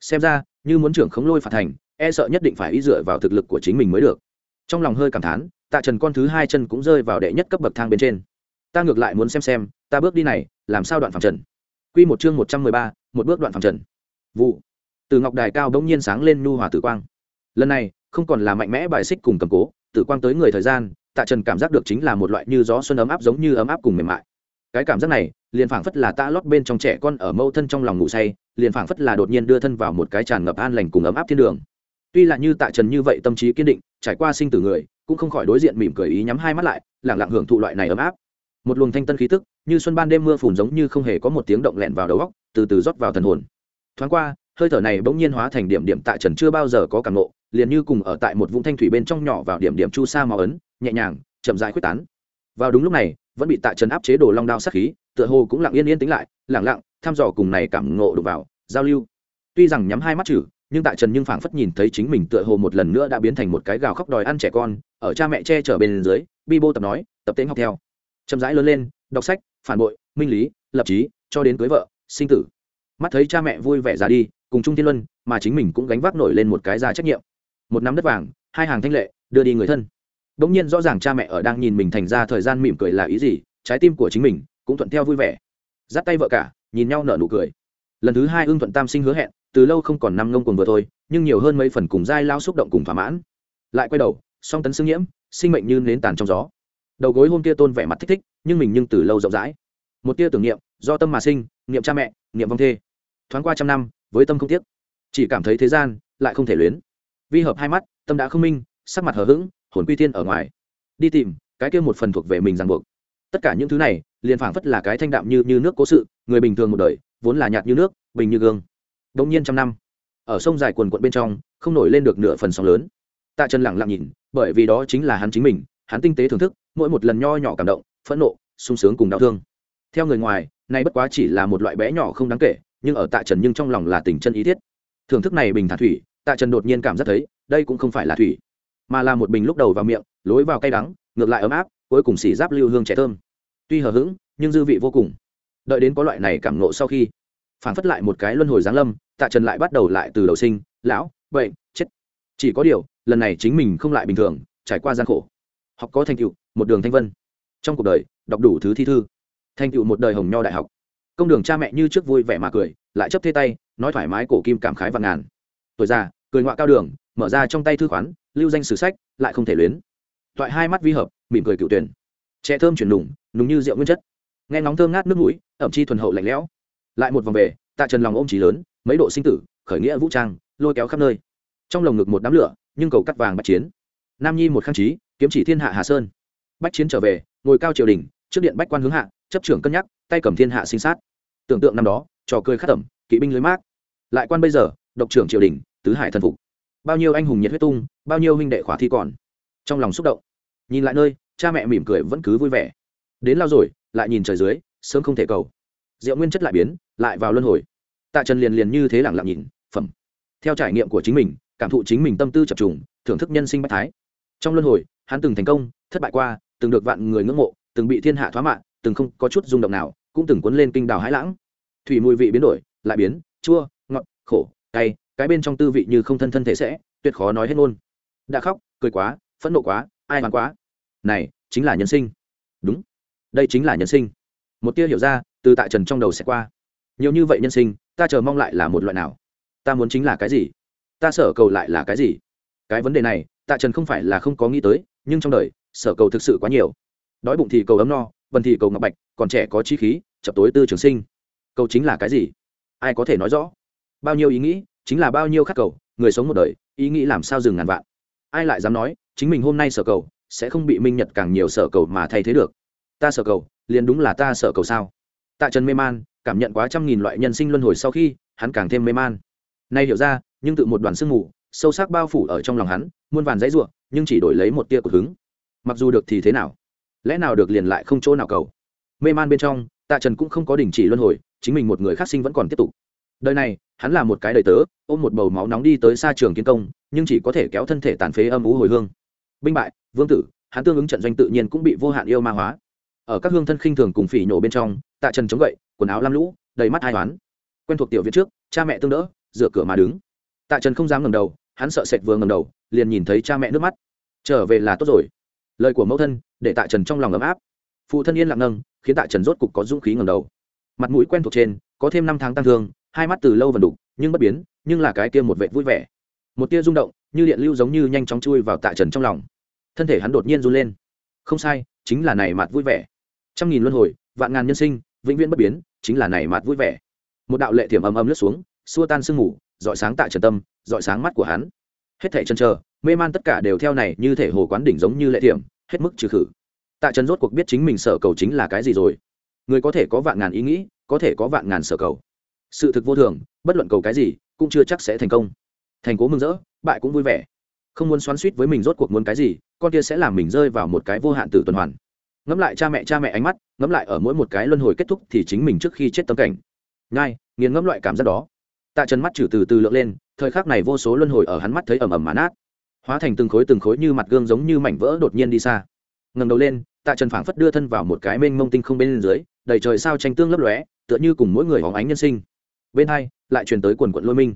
Xem ra, như muốn trưởng khống lôi phạt thành e sợ nhất định phải ý dựa vào thực lực của chính mình mới được. Trong lòng hơi cảm thán, tạ trần con thứ hai chân cũng rơi vào đệ nhất cấp bậc thang bên trên. Ta ngược lại muốn xem xem, ta bước đi này, làm sao đoạn phạm trần. Q một chương một trăm mười ba, một bước đoạn phạm trần. Vụ từ ngọc đài cao bỗng nhiên sáng lên nhu hòa tử quang. Lần này, không còn là mạnh mẽ bài xích cùng cầm cố, tử quang tới người thời gian, tạ trần cảm giác được chính là một loại như gió xuân ấm áp giống như ấm áp cùng mềm mại. Cái cảm giác này, liền phảng phất là ta lót bên trong trẻ con ở mâu thân trong lòng ngủ say, liền phảng phất là đột nhiên đưa thân vào một cái tràn ngập an lành cùng ấm áp thiên đường. Tuy là như tạ trần như vậy tâm trí kiên định, trải qua sinh tử người, cũng không khỏi đối diện mỉm cười ý nhắm hai mắt lại lẳng lặng hưởng thụ loại này ấm áp. Một luồng thanh tân khí tức, như xuân ban đêm mưa phùn giống như không hề có một tiếng động lẹn vào đầu góc từ từ rót vào thần hồn. Thoáng qua hơi thở này bỗng nhiên hóa thành điểm điểm tại trần chưa bao giờ có cảm nộ liền như cùng ở tại một vũng thanh thủy bên trong nhỏ vào điểm điểm chu sa màu ấn, nhẹ nhàng, chậm rãi quyết tán. Vào đúng lúc này, vẫn bị tại trần áp chế đồ long đao sát khí, tựa hồ cũng lặng yên yên tĩnh lại, lặng lặng, thăm dò cùng này cảm ngộ đục vào, giao lưu. Tuy rằng nhắm hai mắt chử nhưng tại trần nhưng phảng phất nhìn thấy chính mình tựa hồ một lần nữa đã biến thành một cái gào khóc đòi ăn trẻ con, ở cha mẹ che chở bên dưới, bi bô tập nói, tập tên học theo. Chậm rãi lớn lên, đọc sách, phản bội, minh lý, lập trí, cho đến cưới vợ, sinh tử. Mắt thấy cha mẹ vui vẻ ra đi cùng trung thiên luân, mà chính mình cũng gánh vác nổi lên một cái ra trách nhiệm. Một nắm đất vàng, hai hàng thanh lệ, đưa đi người thân. Đ ỗ n g nhiên rõ ràng cha mẹ ở đang nhìn mình thành ra thời gian mỉm cười là ý gì, trái tim của chính mình cũng thuận theo vui vẻ. Dắt tay vợ cả, nhìn nhau nở nụ cười. Lần thứ hai ưng thuận tam sinh hứa hẹn, từ lâu không còn năm ngông cuồng vừa thôi, nhưng nhiều hơn mấy phần cùng dai lao xúc động cùng thỏa mãn. Lại quay đầu, song tấn xương nhiễm, sinh mệnh như nến tàn trong gió. Đầu gối hôm kia tôn vẻ mặt thích thích, nhưng mình nhưng từ lâu rộng rãi. Một tia tưởng niệm, do tâm mà sinh, niệm cha mẹ, niệm vong thê. Thoáng qua trăm năm với tâm không tiếc. Chỉ cảm thấy thế gian lại không thể luyến. Vi hợp hai mắt, tâm đã không minh, sắc mặt hờ hững, hồn quy tiên ở ngoài. Đi tìm, cái kia một phần thuộc về mình ràng buộc. Tất cả những thứ này, liền phảng phất là cái thanh đạm như như nước cố sự, người bình thường một đời, vốn là nhạt như nước, bình như gương. Đông nhiên trăm năm, ở sông dài quần quận bên trong, không nổi lên được nửa phần sóng lớn. Tạ trần lặng lặng nhìn, bởi vì đó chính là hắn chính mình, hắn tinh tế thưởng thức, mỗi một lần nho nhỏ cảm động, phẫn nộ, sung sướng cùng đau thương. Theo người ngoài, nay bất quá chỉ là một loại bé nhỏ không đáng kể nhưng ở tạ trần nhưng trong lòng là tình chân ý thiết. Thưởng thức này bình thả thủy, tạ trần đột nhiên cảm giác thấy, đây cũng không phải là thủy, mà là một bình lúc đầu vào miệng, lối vào cay đắng, ngược lại ấm áp, cuối cùng xỉ giáp lưu hương trẻ thơm. Tuy hờ hững, nhưng dư vị vô cùng. Đợi đến có loại này cảm nộ sau khi phản phất lại một cái luân hồi giáng lâm, tạ trần lại bắt đầu lại từ đầu sinh, lão, bệnh, chết. Chỉ có điều, lần này chính mình không lại bình thường, trải qua gian khổ. Học có thành tựu, một đường thanh vân. Trong cuộc đời, đọc đủ thứ thi thư. Thành tựu một đời hồng nho đại học công đường cha mẹ như trước vui vẻ mà cười, lại chấp thê tay, nói thoải mái cổ kim cảm khái và ngàn. Tuổi già, cười ngoại cao đường, mở ra trong tay thư khoán, lưu danh sử sách, lại không thể luyến. Toại hai mắt vi hợp, mỉm cười cựu tuyển. Trẻ thơm chuyển nùng nùng như rượu nguyên chất. Nghe ngóng thơm ngát nước mũi, ẩm chi thuần hậu lạnh lẽo. Lại một vòng về, tạ trần lòng ôm trí lớn, mấy độ sinh tử, khởi nghĩa vũ trang, lôi kéo khắp nơi. Trong lồng ngực một đám lửa, nhưng cầu cắt vàng bạch chiến. Nam nhi một khang trí, kiếm chỉ thiên hạ hà sơn. Bách chiến trở về, ngồi cao triều đình, trước điện bách quan hướng hạ, chấp trưởng cân nhắc, tay cầm thiên hạ sinh sát tưởng tượng năm đó, trò cười khát tẩm, kỵ binh lưới mát lại quan bây giờ, độc trưởng triều đình, tứ hải thần phục. Bao nhiêu anh hùng nhiệt huyết tung, bao nhiêu huynh đệ khỏa thi còn. Trong lòng xúc động. Nhìn lại nơi, cha mẹ mỉm cười vẫn cứ vui vẻ. Đến lao rồi, lại nhìn trời dưới, sớm không thể cầu. Rượu nguyên chất lại biến, lại vào luân hồi. Tạ trần liền liền như thế lẳng lặng nhìn, phẩm. Theo trải nghiệm của chính mình, cảm thụ chính mình tâm tư chập trùng, thưởng thức nhân sinh bách thái. Trong luân hồi, hắn từng thành công, thất bại qua, từng được vạn người ngưỡng mộ, từng bị thiên hạ thoá mạng từng không có chút rung động nào cũng từng cuốn lên kinh đào hãi lãng. Thủy mùi vị biến đổi, lại biến, chua, ngọt, khổ, cay, cái bên trong tư vị như không thân thân thể sẽ, tuyệt khó nói hết ngôn. Đã khóc, cười quá, phẫn nộ quá, ai hoàn quá. Này, chính là nhân sinh. Đúng, đây chính là nhân sinh. Một tia hiểu ra, từ tại trần trong đầu sẽ qua. Nhiều như vậy nhân sinh, ta chờ mong lại là một loại nào? Ta muốn chính là cái gì? Ta sở cầu lại là cái gì? Cái vấn đề này, tạ trần không phải là không có nghĩ tới, nhưng trong đời, sở cầu thực sự quá nhiều. Đói bụng thì cầu ấm no vần thì cầu ngọc bạch, còn trẻ có trí khí, chập tối tư trường sinh. Cầu chính là cái gì? Ai có thể nói rõ? Bao nhiêu ý nghĩ, chính là bao nhiêu khắc cầu, người sống một đời, ý nghĩ làm sao dừng ngàn vạn? Ai lại dám nói, chính mình hôm nay sở cầu, sẽ không bị minh nhật càng nhiều sở cầu mà thay thế được? Ta sở cầu, liền đúng là ta sở cầu sao? Tạ trần mê man, cảm nhận quá trăm nghìn loại nhân sinh luân hồi sau khi, hắn càng thêm mê man. Nay hiểu ra, nhưng tự một đoàn sương mù, sâu sắc bao phủ ở trong lòng hắn, muôn vàn dãy ruộng nhưng chỉ đổi lấy một tia của hứng. Mặc dù được thì thế nào? Lẽ nào được liền lại không chỗ nào cầu? Mê man bên trong, tạ trần cũng không có đình chỉ luân hồi, chính mình một người khác sinh vẫn còn tiếp tục. Đời này, hắn là một cái đời tớ, ôm một bầu máu nóng đi tới xa trường kiến công, nhưng chỉ có thể kéo thân thể tàn phế âm ú hồi hương. Binh bại, vương tử, hắn tương ứng trận doanh tự nhiên cũng bị vô hạn yêu ma hóa. Ở các hương thân khinh thường cùng phỉ nhổ bên trong, tạ trần chống gậy, quần áo lam lũ, đầy mắt hai toán quen thuộc tiểu viện trước, cha mẹ tương đỡ dựa cửa mà đứng. Tạ trần không dám ngầm đầu, hắn sợ sệt vừa ngầm đầu, liền nhìn thấy cha mẹ nước mắt. Trở về là tốt rồi. Lời của mẫu thân để tạ trần trong lòng ấm áp. Phụ thân yên lặng nâng, khiến tạ trần rốt cục có dũng khí ngầm đầu. Mặt mũi quen thuộc trên, có thêm năm tháng tăng thương, hai mắt từ lâu vần đục, nhưng bất biến, nhưng là cái kia một vệ vui vẻ. Một tia rung động, như điện lưu giống như nhanh chóng chui vào tạ trần trong lòng. Thân thể hắn đột nhiên run lên. Không sai, chính là này mặt vui vẻ. Trăm nghìn luân hồi, vạn ngàn nhân sinh, vĩnh viễn bất biến, chính là này mặt vui vẻ. Một đạo lệ thiểm ầm ầm lướt xuống, xua tan sương mù, dọi sáng tạ trần tâm, dọi sáng mắt của hắn. Hết thể chân chờ, mê man tất cả đều theo này như thể hồ quán đỉnh giống như lệ thiểm hết mức trừ khử. Tạ trần rốt cuộc biết chính mình sở cầu chính là cái gì rồi. Người có thể có vạn ngàn ý nghĩ, có thể có vạn ngàn sở cầu. Sự thực vô thường, bất luận cầu cái gì, cũng chưa chắc sẽ thành công. Thành cố mừng rỡ, bại cũng vui vẻ. Không muốn xoắn suýt với mình rốt cuộc muốn cái gì, con kia sẽ làm mình rơi vào một cái vô hạn tử tuần hoàn. Ngẫm lại cha mẹ cha mẹ ánh mắt, ngẫm lại ở mỗi một cái luân hồi kết thúc thì chính mình trước khi chết tâm cảnh. Ngay nghiền ngẫm loại cảm giác đó. Tạ trần mắt trừ từ từ lượng lên, thời khắc này vô số luân hồi ở hắn mắt thấy ẩm ẩm mán át hóa thành từng khối từng khối như mặt gương giống như mảnh vỡ đột nhiên đi xa. Ngầm đầu lên, tạ trần phảng phất đưa thân vào một cái mênh mông tinh không bên dưới, đầy trời sao tranh tương lấp lóe, tựa như cùng mỗi người hóng ánh nhân sinh. Bên hai, lại truyền tới quần quận lôi minh.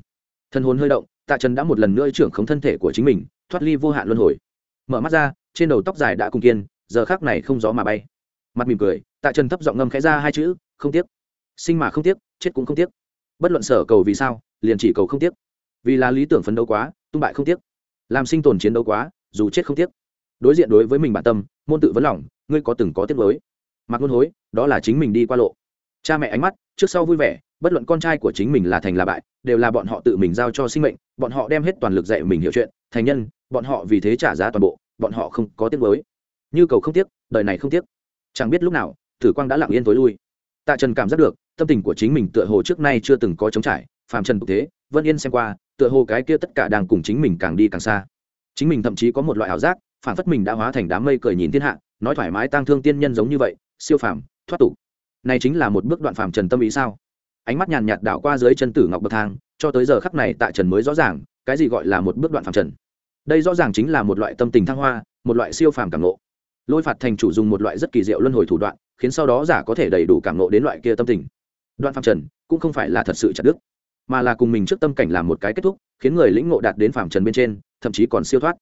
Thân hồn hơi động, tạ trần đã một lần nữa trưởng khống thân thể của chính mình, thoát ly vô hạn luân hồi. Mở mắt ra, trên đầu tóc dài đã cùng kiên, giờ khác này không gió mà bay. Mặt mỉm cười, tạ trần thấp giọng ngâm khẽ ra hai chữ, không tiếc. Sinh mà không tiếc, chết cũng không tiếc. Bất luận sở cầu vì sao, liền chỉ cầu không tiếc. Vì là lý tưởng phấn đấu quá, tung bại không tiếc làm sinh tồn chiến đấu quá, dù chết không tiếc. Đối diện đối với mình bản tâm, môn tự vấn lòng, ngươi có từng có tiếc mới mặc ngôn hối, đó là chính mình đi qua lộ. Cha mẹ ánh mắt, trước sau vui vẻ, bất luận con trai của chính mình là thành là bại, đều là bọn họ tự mình giao cho sinh mệnh, bọn họ đem hết toàn lực dạy mình hiểu chuyện, thành nhân, bọn họ vì thế trả giá toàn bộ, bọn họ không có tiếc mới như cầu không tiếc, đời này không tiếc. Chẳng biết lúc nào, tử quang đã lặng yên tối lui. Tạ trần cảm giác được, tâm tình của chính mình tựa hồ trước nay chưa từng có chống trải, phàm trần tục thế vân yên xem qua tựa hồ cái kia tất cả đang cùng chính mình càng đi càng xa. Chính mình thậm chí có một loại ảo giác, phản phất mình đã hóa thành đám mây cười nhìn thiên hạ, nói thoải mái tang thương tiên nhân giống như vậy, siêu phàm, thoát tục. Này chính là một bước đoạn phàm trần tâm ý sao? Ánh mắt nhàn nhạt đảo qua dưới chân tử ngọc bậc thang, cho tới giờ khắc này tạ trần mới rõ ràng, cái gì gọi là một bước đoạn phàm trần. Đây rõ ràng chính là một loại tâm tình thăng hoa, một loại siêu phàm cảm nộ lôi phạt thành chủ dùng một loại rất kỳ diệu luân hồi thủ đoạn, khiến sau đó giả có thể đầy đủ cảm nộ đến loại kia tâm tình. Đoạn phàm trần cũng không phải là thật sự chặt đức mà là cùng mình trước tâm cảnh làm một cái kết thúc, khiến người lĩnh ngộ đạt đến phạm trần bên trên, thậm chí còn siêu thoát.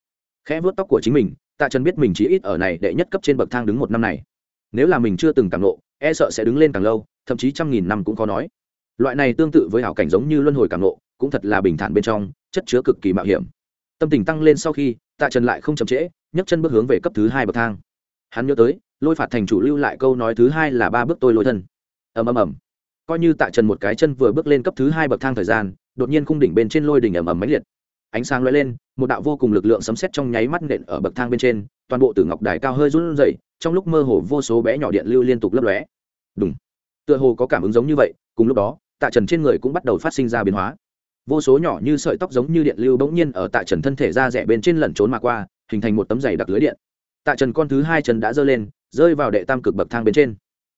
Khẽ vớt tóc của chính mình, tạ trần biết mình chỉ ít ở này đệ nhất cấp trên bậc thang đứng một năm này. Nếu là mình chưa từng càng ngộ e sợ sẽ đứng lên càng lâu, thậm chí trăm nghìn năm cũng khó nói. Loại này tương tự với hảo cảnh giống như luân hồi càng ngộ, cũng thật là bình thản bên trong, chất chứa cực kỳ mạo hiểm. Tâm tình tăng lên sau khi, tạ trần lại không chậm trễ, nhấc chân bước hướng về cấp thứ hai bậc thang. Hắn nhớ tới, lôi phạt thành chủ lưu lại câu nói thứ hai là ba bước tôi lôi thân. Ầm ầm ầm coi như tạ trần một cái chân vừa bước lên cấp thứ hai bậc thang thời gian, đột nhiên khung đỉnh bên trên lôi đỉnh ầm ầm máy liệt. Ánh sáng lóe lên, một đạo vô cùng lực lượng sấm sét trong nháy mắt nện ở bậc thang bên trên, toàn bộ tử ngọc đài cao hơi run rẩy, trong lúc mơ hồ vô số bé nhỏ điện lưu liên tục lấp lóe. Đúng tựa hồ có cảm ứng giống như vậy, cùng lúc đó, tạ trần trên người cũng bắt đầu phát sinh ra biến hóa. Vô số nhỏ như sợi tóc giống như điện lưu bỗng nhiên ở tạ trần thân thể ra rẻ bên trên lẩn trốn mà qua, hình thành một tấm giày đặc lưới điện. Tạ trần con thứ hai chân đã giơ lên, rơi vào đệ tam cực bậc thang bên trên.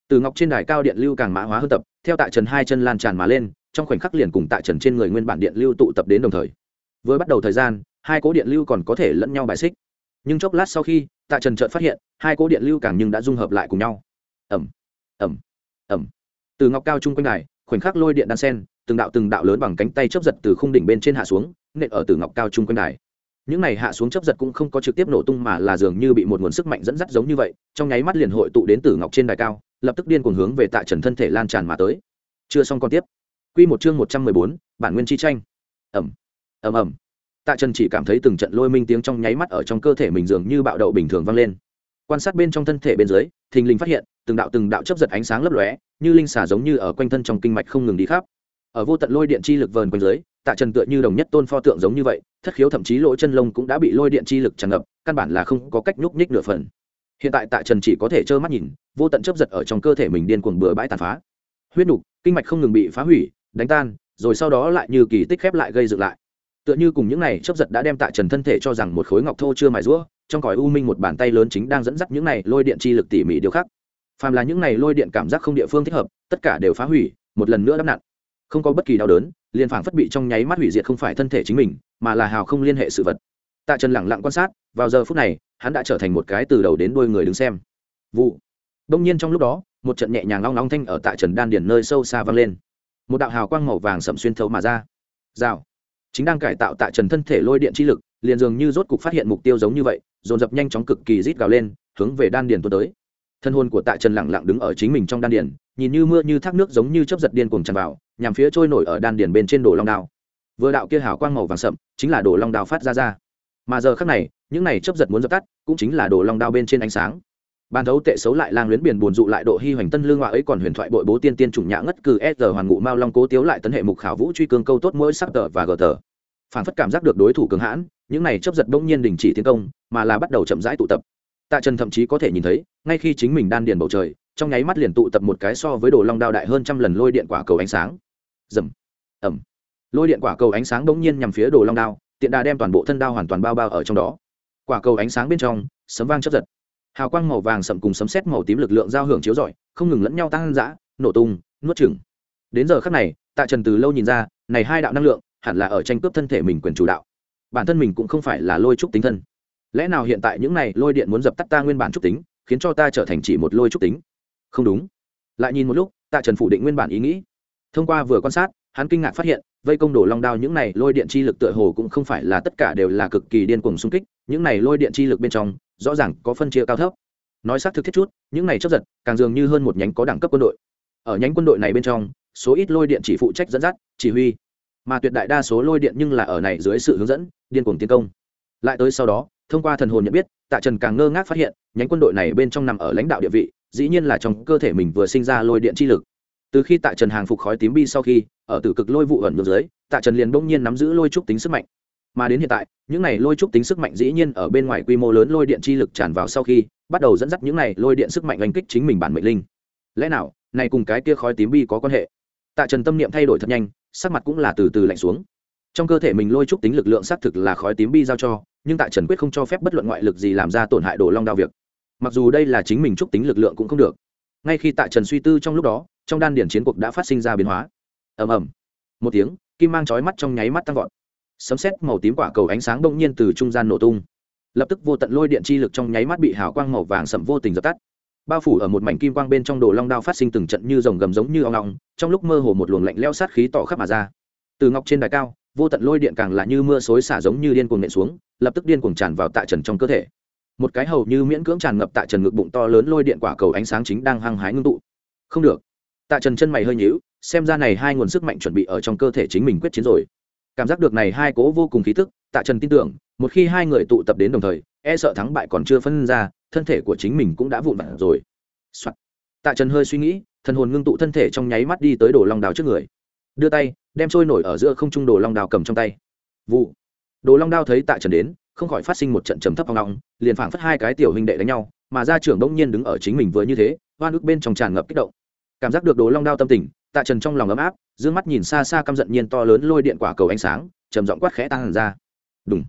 Từ ngọc trên đài cao điện lưu càng mã hóa hơn tập theo tạ trần hai chân lan tràn mà lên, trong khoảnh khắc liền cùng tạ trần trên người nguyên bản điện lưu tụ tập đến đồng thời. Vừa bắt đầu thời gian, hai cố điện lưu còn có thể lẫn nhau bài xích. Nhưng chốc lát sau khi, tạ trần chợt phát hiện, hai cố điện lưu càng nhưng đã dung hợp lại cùng nhau. Ẩm ẩm ẩm từ ngọc cao chung quanh này khoảnh khắc lôi điện đan sen, từng đạo từng đạo lớn bằng cánh tay chấp giật từ khung đỉnh bên trên hạ xuống, nện ở từ ngọc cao chung quanh này những này hạ xuống chấp giật cũng không có trực tiếp nổ tung mà là dường như bị một nguồn sức mạnh dẫn dắt giống như vậy, trong nháy mắt liền hội tụ đến từ ngọc trên đài cao lập tức điên cuồng hướng về tạ trần thân thể lan tràn mà tới. Chưa xong còn tiếp. Q một chương một trăm mười bốn, bản nguyên chi tranh. Ẩm. Ẩm ẩm. Tạ trần chỉ cảm thấy từng trận lôi minh tiếng trong nháy mắt ở trong cơ thể mình dường như bạo đậu bình thường vang lên. Quan sát bên trong thân thể bên dưới, thình lình phát hiện, từng đạo từng đạo chấp giật ánh sáng lấp lóe, như linh xà giống như ở quanh thân trong kinh mạch không ngừng đi khắp. Ở vô tận lôi điện chi lực vờn quanh dưới, tạ trần tựa như đồng nhất tôn pho tượng giống như vậy, thất khiếu thậm chí lỗ chân lông cũng đã bị lôi điện chi lực tràn ngập, căn bản là không có cách nhúc nhích nửa phần hiện tại tạ trần chỉ có thể trơ mắt nhìn, vô tận chấp giật ở trong cơ thể mình điên cuồng bừa bãi tàn phá. Huyết nục, kinh mạch không ngừng bị phá hủy, đánh tan, rồi sau đó lại như kỳ tích khép lại gây dựng lại. Tựa như cùng những này chấp giật đã đem tạ trần thân thể cho rằng một khối ngọc thô chưa mài rũa, trong cõi u minh một bàn tay lớn chính đang dẫn dắt những này lôi điện chi lực tỉ mỉ điều khác phàm là những này lôi điện cảm giác không địa phương thích hợp, tất cả đều phá hủy, một lần nữa đắp nặn. Không có bất kỳ đau đớn, liền phảng phất bị trong nháy mắt hủy diệt không phải thân thể chính mình, mà là hào không liên hệ sự vật tạ trần lẳng lặng quan sát, vào giờ phút này, hắn đã trở thành một cái từ đầu đến đuôi người đứng xem. Vụ. Đông nhiên trong lúc đó, một trận nhẹ nhàng long long thanh ở tạ trần đan điền nơi sâu xa vang lên. Một đạo hào quang màu vàng sậm xuyên thấu mà ra. Rào. Chính đang cải tạo tạ trần thân thể lôi điện chi lực, liền dường như rốt cục phát hiện mục tiêu giống như vậy, dồn dập nhanh chóng cực kỳ rít gào lên, hướng về đan điền tuôn tới. Thân hồn của tạ trần lẳng lặng đứng ở chính mình trong đan điền, nhìn như mưa như thác nước giống như chấp giật điên cuồng tràn vào, nhằm phía trôi nổi ở đan điền bên trên đồ long đao. Vừa đạo kia hào quang màu vàng sậm, chính là đồ long đao phát ra ra mà giờ khác này, những này chấp giật muốn dập tắt, cũng chính là đồ long đao bên trên ánh sáng. Ban thấu tệ xấu lại lang luyến biển buồn dụ lại độ hy hoành tân lương họa ấy còn huyền thoại bội bố tiên tiên chủng nhã ngất cừ s hoàn ngụ mao long cố tiếu lại tấn hệ mục khảo vũ truy cương câu tốt mỗi sắc tờ và gờ tờ. Phản phất cảm giác được đối thủ cường hãn, những này chấp giật đông nhiên đình chỉ tiến công, mà là bắt đầu chậm rãi tụ tập. Tạ trần thậm chí có thể nhìn thấy, ngay khi chính mình đan điền bầu trời, trong nháy mắt liền tụ tập một cái so với đồ long đao đại hơn trăm lần lôi điện quả cầu ánh sáng. Dầm ẩm lôi điện quả cầu ánh sáng bỗng nhiên nhằm phía đồ long đao tiện đà đem toàn bộ thân đao hoàn toàn bao bao ở trong đó. Quả cầu ánh sáng bên trong, sấm vang chấp giật. Hào quang màu vàng sậm cùng sấm sét màu tím lực lượng giao hưởng chiếu rọi, không ngừng lẫn nhau tăng dã, nổ tung, nuốt chửng. Đến giờ khắc này, tạ trần từ lâu nhìn ra, này hai đạo năng lượng hẳn là ở tranh cướp thân thể mình quyền chủ đạo. Bản thân mình cũng không phải là lôi trúc tính thân. Lẽ nào hiện tại những này lôi điện muốn dập tắt ta nguyên bản trúc tính, khiến cho ta trở thành chỉ một lôi trúc tính? Không đúng. Lại nhìn một lúc, tạ trần phủ định nguyên bản ý nghĩ. Thông qua vừa quan sát hắn kinh ngạc phát hiện, vây công đổ long đao những này lôi điện chi lực tựa hồ cũng không phải là tất cả đều là cực kỳ điên cuồng xung kích, những này lôi điện chi lực bên trong, rõ ràng có phân chia cao thấp. Nói xác thực thiết chút, những này chấp giật, càng dường như hơn một nhánh có đẳng cấp quân đội. Ở nhánh quân đội này bên trong, số ít lôi điện chỉ phụ trách dẫn dắt, chỉ huy. Mà tuyệt đại đa số lôi điện nhưng là ở này dưới sự hướng dẫn, điên cuồng tiến công. Lại tới sau đó, thông qua thần hồn nhận biết, tạ trần càng ngơ ngác phát hiện, nhánh quân đội này bên trong nằm ở lãnh đạo địa vị, dĩ nhiên là trong cơ thể mình vừa sinh ra lôi điện chi lực từ khi tạ trần hàng phục khói tím bi sau khi, ở tử cực lôi vụ ẩn ngược dưới tạ trần liền bỗng nhiên nắm giữ lôi trúc tính sức mạnh. Mà đến hiện tại, những này lôi trúc tính sức mạnh dĩ nhiên ở bên ngoài quy mô lớn lôi điện chi lực tràn vào sau khi, bắt đầu dẫn dắt những này lôi điện sức mạnh oanh kích chính mình bản mệnh linh. Lẽ nào, này cùng cái kia khói tím bi có quan hệ? Tạ trần tâm niệm thay đổi thật nhanh, sắc mặt cũng là từ từ lạnh xuống. Trong cơ thể mình lôi trúc tính lực lượng xác thực là khói tím bi giao cho, nhưng tạ trần quyết không cho phép bất luận ngoại lực gì làm ra tổn hại đồ long đao việc. Mặc dù đây là chính mình trúc tính lực lượng cũng không được. Ngay khi tạ trần suy tư trong lúc đó trong đan điển chiến cuộc đã phát sinh ra biến hóa. Ầm ầm. Một tiếng, kim mang chói mắt trong nháy mắt tăng vọt. Sấm xét màu tím quả cầu ánh sáng đông nhiên từ trung gian nổ tung. Lập tức vô tận lôi điện chi lực trong nháy mắt bị hào quang màu vàng sậm vô tình dập tắt. Bao phủ ở một mảnh kim quang bên trong đồ long đao phát sinh từng trận như rồng gầm giống như ong ong, trong lúc mơ hồ một luồng lạnh leo sát khí tỏ khắp mà ra. Từ ngọc trên đài cao, vô tận lôi điện càng là như mưa xối xả giống như điên cuồng nện xuống, lập tức điên cuồng tràn vào tạ trần trong cơ thể. Một cái hầu như miễn cưỡng tràn ngập tạ trần ngực bụng to lớn lôi điện quả cầu ánh sáng chính đang hăng hái ngưng tụ. Không được tạ trần chân mày hơi nhíu, xem ra này hai nguồn sức mạnh chuẩn bị ở trong cơ thể chính mình quyết chiến rồi. Cảm giác được này hai cố vô cùng khí tức, tạ trần tin tưởng, một khi hai người tụ tập đến đồng thời e sợ thắng bại còn chưa phân ra, thân thể của chính mình cũng đã vụn vặt rồi、Soạn. tạ trần hơi suy nghĩ, thần hồn ngưng tụ thân thể trong nháy mắt đi tới đồ long đào trước người. Đưa tay, đem trôi nổi ở giữa không trung đồ long đào cầm trong tay. Vụ. Đồ long đao thấy tạ trần đến, không khỏi phát sinh một trận trầm thấp hoang long liền phảng phất hai cái tiểu huynh đệ đánh nhau, mà gia trưởng đông nhiên đứng ở chính mình vừa như thế hoa nước bên trong tràn ngập kích động cảm giác được đồ long đao tâm tình, tạ trần trong lòng ấm áp d mắt nhìn xa xa căm giận nhiên to lớn lôi điện quả cầu ánh sáng, trầm giọng quát khẽ tan hẳn ra. Đúng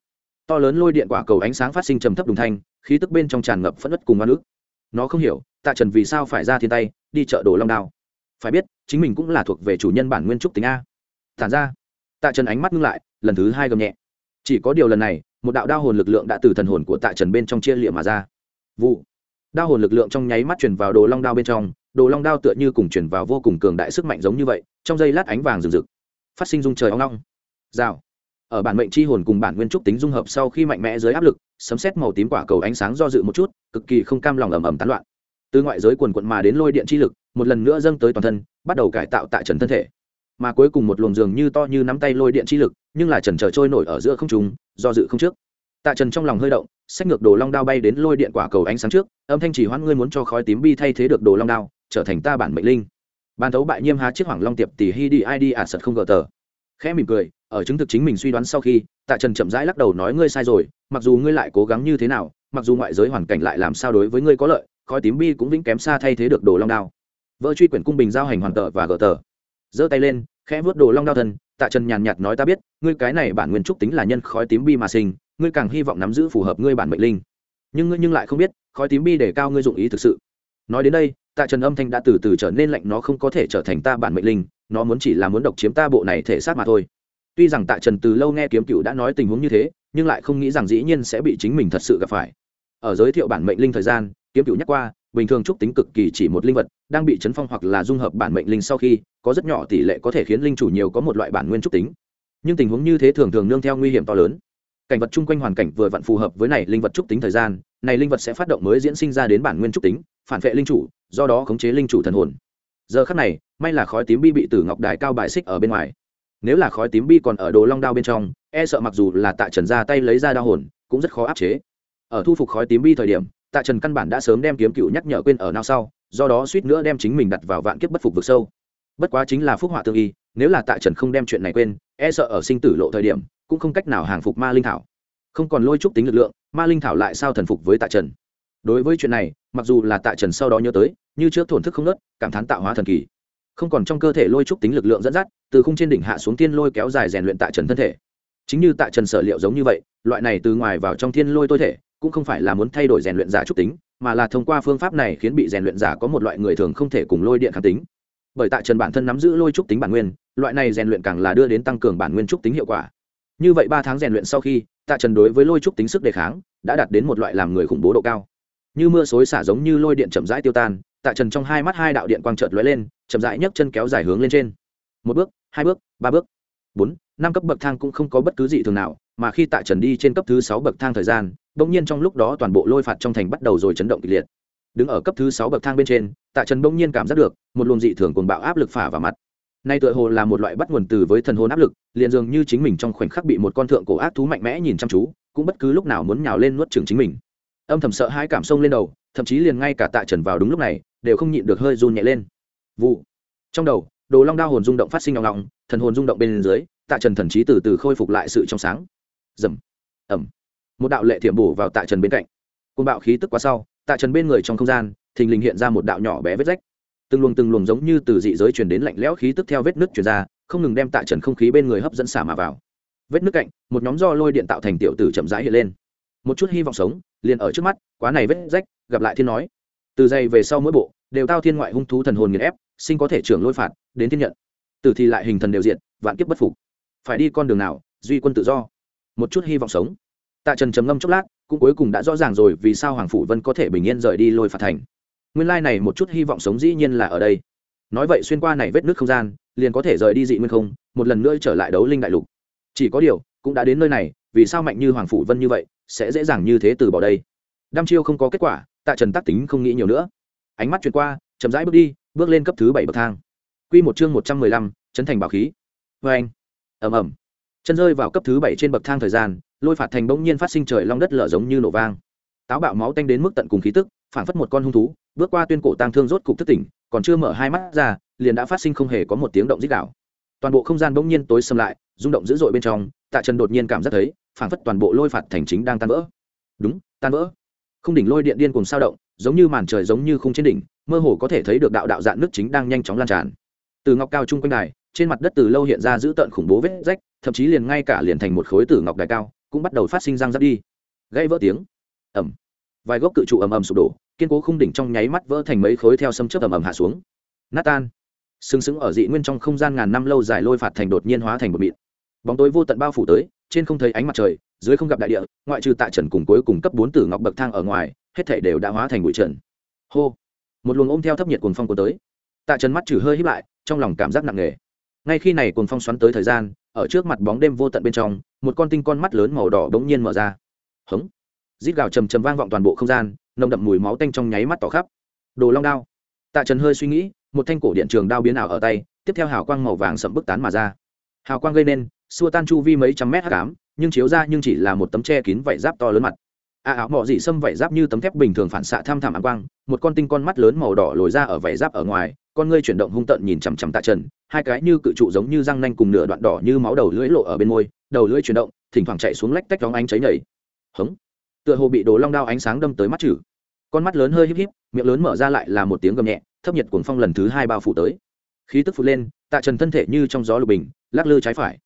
to lớn lôi điện quả cầu ánh sáng phát sinh trầm thấp đùng thanh, khí tức bên trong tràn ngập phẫn ất cùng hoa nước nó không hiểu, tạ trần vì sao phải ra thiên tay, đi chợ đồ long đao. Phải biết, chính mình cũng là thuộc về chủ nhân bản nguyên trúc tính a. Thản ra. Tạ trần ánh mắt ngưng lại, lần thứ hai gầm nhẹ. Chỉ có điều lần này, một đạo đao hồn lực lượng đã từ thần hồn của tạ trần bên trong chia liệm mà ra. Vụ đao hồn lực lượng trong nháy mắt chuyển vào đồ long đao bên trong, đồ long đao tựa như cùng chuyển vào vô cùng cường đại sức mạnh giống như vậy, trong giây lát ánh vàng rực rực, phát sinh dung trời ong long rào. Ở bản mệnh chi hồn cùng bản nguyên trúc tính dung hợp sau khi mạnh mẽ dưới áp lực, sấm xét màu tím quả cầu ánh sáng do dự một chút, cực kỳ không cam lòng ầm ầm tán loạn. Từ ngoại giới quần quận mà đến lôi điện chi lực, một lần nữa dâng tới toàn thân, bắt đầu cải tạo tại trần thân thể. Mà cuối cùng một luồng giường như to như nắm tay lôi điện chi lực, nhưng là trần trở trôi nổi ở giữa không trung, do dự không trước. Tạ trần trong lòng hơi động sách ngược đồ long đao bay đến lôi điện quả cầu ánh sáng trước, âm thanh chỉ hoãn ngươi muốn cho khói tím bi thay thế được đồ long đao, trở thành ta bản mệnh linh. Ban thấu bại nhiêm há chiếc hoàng long tiệp tỷ hi đi id ả sật không gờ tờ. Khẽ mỉm cười, ở chứng thực chính mình suy đoán sau khi, tạ trần chậm rãi lắc đầu nói ngươi sai rồi, mặc dù ngươi lại cố gắng như thế nào, mặc dù ngoại giới hoàn cảnh lại làm sao đối với ngươi có lợi, khói tím bi cũng vĩnh kém xa thay thế được đồ long đao. Vợ truy quyển cung bình giao hành hoàn tờ và gờ tờ. Giơ tay lên, khẽ vớt đồ long đao thân, tạ trần nhàn nhạt nói ta biết, ngươi cái này bản nguyên trúc tính là nhân khói tím bi mà sinh ngươi càng hy vọng nắm giữ phù hợp ngươi bản mệnh linh. Nhưng ngươi nhưng lại không biết, khói tím bi để cao ngươi dụng ý thực sự. Nói đến đây, tạ trần âm thanh đã từ từ trở nên lạnh, nó không có thể trở thành ta bản mệnh linh, nó muốn chỉ là muốn độc chiếm ta bộ này thể xác mà thôi. Tuy rằng tạ trần từ lâu nghe kiếm cựu đã nói tình huống như thế, nhưng lại không nghĩ rằng dĩ nhiên sẽ bị chính mình thật sự gặp phải. Ở giới thiệu bản mệnh linh thời gian, kiếm cựu nhắc qua, bình thường trúc tính cực kỳ chỉ một linh vật, đang bị chấn phong hoặc là dung hợp bản mệnh linh sau khi, có rất nhỏ tỷ lệ có thể khiến linh chủ nhiều có một loại bản nguyên trúc tính. Nhưng tình huống như thế thường thường nương theo nguy hiểm to lớn cảnh vật chung quanh hoàn cảnh vừa vặn phù hợp với này linh vật trúc tính thời gian, này linh vật sẽ phát động mới diễn sinh ra đến bản nguyên trúc tính, phản vệ linh chủ, do đó khống chế linh chủ thần hồn. Giờ khắc này, may là khói tím bi bị tử ngọc đài cao bài xích ở bên ngoài. Nếu là khói tím bi còn ở đồ long đao bên trong e sợ mặc dù là tạ trần ra tay lấy ra đao hồn, cũng rất khó áp chế. Ở thu phục khói tím bi thời điểm, tạ trần căn bản đã sớm đem kiếm cựu nhắc nhở quên ở nào sau, do đó suýt nữa đem chính mình đặt vào vạn kiếp bất phục vực sâu. Bất quá chính là phúc họa tương y, nếu là tạ trần không đem chuyện này quên e sợ ở sinh tử lộ thời điểm cũng không cách nào hàng phục ma linh thảo. Không còn lôi trúc tính lực lượng, ma linh thảo lại sao thần phục với tạ trần? Đối với chuyện này, mặc dù là tạ trần sau đó nhớ tới, như trước thổn thức không nớt cảm thán tạo hóa thần kỳ. Không còn trong cơ thể lôi trúc tính lực lượng dẫn dắt, từ khung trên đỉnh hạ xuống tiên lôi kéo dài rèn luyện tạ trần thân thể. Chính như tạ trần sở liệu giống như vậy, loại này từ ngoài vào trong thiên lôi tôi thể, cũng không phải là muốn thay đổi rèn luyện giả trúc tính, mà là thông qua phương pháp này khiến bị rèn luyện giả có một loại người thường không thể cùng lôi điện kháng tính. Bởi tạ trần bản thân nắm giữ lôi trúc tính bản nguyên, loại này rèn luyện càng là đưa đến tăng cường bản nguyên trúc tính hiệu quả như vậy ba tháng rèn luyện sau khi, tạ trần đối với lôi trúc tính sức đề kháng đã đạt đến một loại làm người khủng bố độ cao. Như mưa xối xả giống như lôi điện chậm rãi tiêu tan, tạ trần trong hai mắt hai đạo điện quang trợt lóe lên, chậm rãi nhấc chân kéo dài hướng lên trên. Một bước, hai bước, ba bước. Bốn, năm cấp bậc thang cũng không có bất cứ gì thường nào, mà khi tạ trần đi trên cấp thứ sáu bậc thang thời gian, bỗng nhiên trong lúc đó toàn bộ lôi phạt trong thành bắt đầu rồi chấn động kịch liệt. Đứng ở cấp thứ sáu bậc thang bên trên, tạ trần bỗng nhiên cảm giác được một luồng dị thường cồn bạo áp lực phả vào mặt nay tựa hồ là một loại bắt nguồn từ với thần hồn áp lực, liền dường như chính mình trong khoảnh khắc bị một con thượng cổ ác thú mạnh mẽ nhìn chăm chú, cũng bất cứ lúc nào muốn nhào lên nuốt chừng chính mình. Âm thầm sợ hai cảm xông lên đầu, thậm chí liền ngay cả tạ trần vào đúng lúc này, đều không nhịn được hơi run nhẹ lên. Vụ. Trong đầu, đồ long đao hồn rung động phát sinh ngọng ngọng, thần hồn rung động bên dưới, tạ trần thần trí từ từ khôi phục lại sự trong sáng. Dầm. Ẩm một đạo lệ thiểm bổ vào tạ trần bên cạnh. Côn bạo khí tức quá sau, tạ trần bên người trong không gian, thình lình hiện ra một đạo nhỏ bé vết rách từng luồng từng luồng giống như từ dị giới truyền đến lạnh lẽo khí tức theo vết nứt truyền ra, không ngừng đem tạ trần không khí bên người hấp dẫn xả mà vào. Vết nứt cạnh, một nhóm do lôi điện tạo thành tiểu tử chậm rãi hiện lên. Một chút hy vọng sống, liền ở trước mắt, quá này vết rách, gặp lại thiên nói. Từ dày về sau mỗi bộ, đều tao thiên ngoại hung thú thần hồn nghiền ép, sinh có thể trưởng lôi phạt, đến thiên nhận. Tử thì lại hình thần đều diện vạn kiếp bất phục. Phải đi con đường nào, duy quân tự do. Một chút hy vọng sống. Tạ trần trầm ngâm chốc lát, cũng cuối cùng đã rõ ràng rồi vì sao hoàng phủ vân có thể bình yên rời đi lôi phạt thành nguyên lai này một chút hy vọng sống dĩ nhiên là ở đây. Nói vậy xuyên qua này vết nước không gian, liền có thể rời đi dị nguyên không, một lần nữa trở lại đấu linh đại lục. Chỉ có điều, cũng đã đến nơi này, vì sao mạnh như hoàng phủ vân như vậy, sẽ dễ dàng như thế từ bỏ đây? Đăm chiêu không có kết quả, tạ trần tắc tính không nghĩ nhiều nữa. Ánh mắt chuyển qua, chậm rãi bước đi, bước lên cấp thứ bảy bậc thang. Q một chương một trăm mười lăm, chấn thành bảo khí. Vê anh. Ẩm ẩm chân rơi vào cấp thứ bảy trên bậc thang thời gian, lôi phạt thành bỗng nhiên phát sinh trời long đất lở giống như nổ vang. Táo bạo máu tanh đến mức tận cùng khí tức phản phất một con hung thú bước qua tuyên cổ tang thương rốt cục thức tỉnh, còn chưa mở hai mắt ra, liền đã phát sinh không hề có một tiếng động dích đạo toàn bộ không gian bỗng nhiên tối xâm lại, rung động dữ dội bên trong, tạ trần đột nhiên cảm giác thấy phản phất toàn bộ lôi phạt thành chính đang tan vỡ. Đúng, tan vỡ. Không đỉnh lôi điện điên cùng sao động, giống như màn trời giống như khung trên đỉnh, mơ hồ có thể thấy được đạo đạo dạn nước chính đang nhanh chóng lan tràn. Từ ngọc cao chung quanh đài, trên mặt đất từ lâu hiện ra dữ tợn khủng bố vết rách, thậm chí liền ngay cả liền thành một khối tử ngọc đài cao, cũng bắt đầu phát sinh răng rắc đi. Gây vỡ tiếng. Ẩm vài gốc cự trụ ầm ầm sụp đổ, kiên cố khung đỉnh trong nháy mắt vỡ thành mấy khối theo sấm chớp ầm ầm hạ xuống. Nát tan sừng sững ở dị nguyên trong không gian ngàn năm lâu dài lôi phạt thành đột nhiên hóa thành một mịn. Bóng tối vô tận bao phủ tới, trên không thấy ánh mặt trời, dưới không gặp đại địa, ngoại trừ tạ trần cùng cuối cùng cấp bốn tử ngọc bậc thang ở ngoài, hết thể đều đã hóa thành bụi trần. Hô! Một luồng ôm theo thấp nhiệt cuồng phong của tới. Tạ trần mắt trừ hơi hít lại, trong lòng cảm giác nặng nề. Ngay khi này cuồng phong xoắn tới thời gian, ở trước mặt bóng đêm vô tận bên trong, một con tinh con mắt lớn màu đỏ bỗng nhiên mở ra. Hống! Rít gào trầm trầm vang vọng toàn bộ không gian, nồng đậm mùi máu tanh trong nháy mắt tỏ khắp. Đồ long đao. Tạ trần hơi suy nghĩ, một thanh cổ điện trường đao biến ảo ở tay, tiếp theo hào quang màu vàng sậm bức tán mà ra. Hào quang gây nên, xua tan chu vi mấy trăm mét cám nhưng chiếu ra nhưng chỉ là một tấm che kín vảy giáp to lớn mặt. A áo mọ dị xâm vảy giáp như tấm thép bình thường phản xạ tham thảm áng quang, một con tinh con mắt lớn màu đỏ lồi ra ở vảy giáp ở ngoài, con ngươi chuyển động hung tợn nhìn chằm chằm tạ trần, hai cái như cự trụ giống như răng nanh cùng nửa đoạn đỏ như máu đầu lưỡi lộ ở bên môi, đầu lưỡi chuyển động, thỉnh thoảng chạy xuống lách tách đóng ánh cháy nhảy. Hống tựa hồ bị đồ long đao ánh sáng đâm tới mắt chử con mắt lớn hơi híp híp, miệng lớn mở ra lại là một tiếng gầm nhẹ, thấp nhiệt cuồng phong lần thứ hai bao phủ tới. Khí tức phụt lên, tạ trần thân thể như trong gió lục bình, lắc lư trái phải.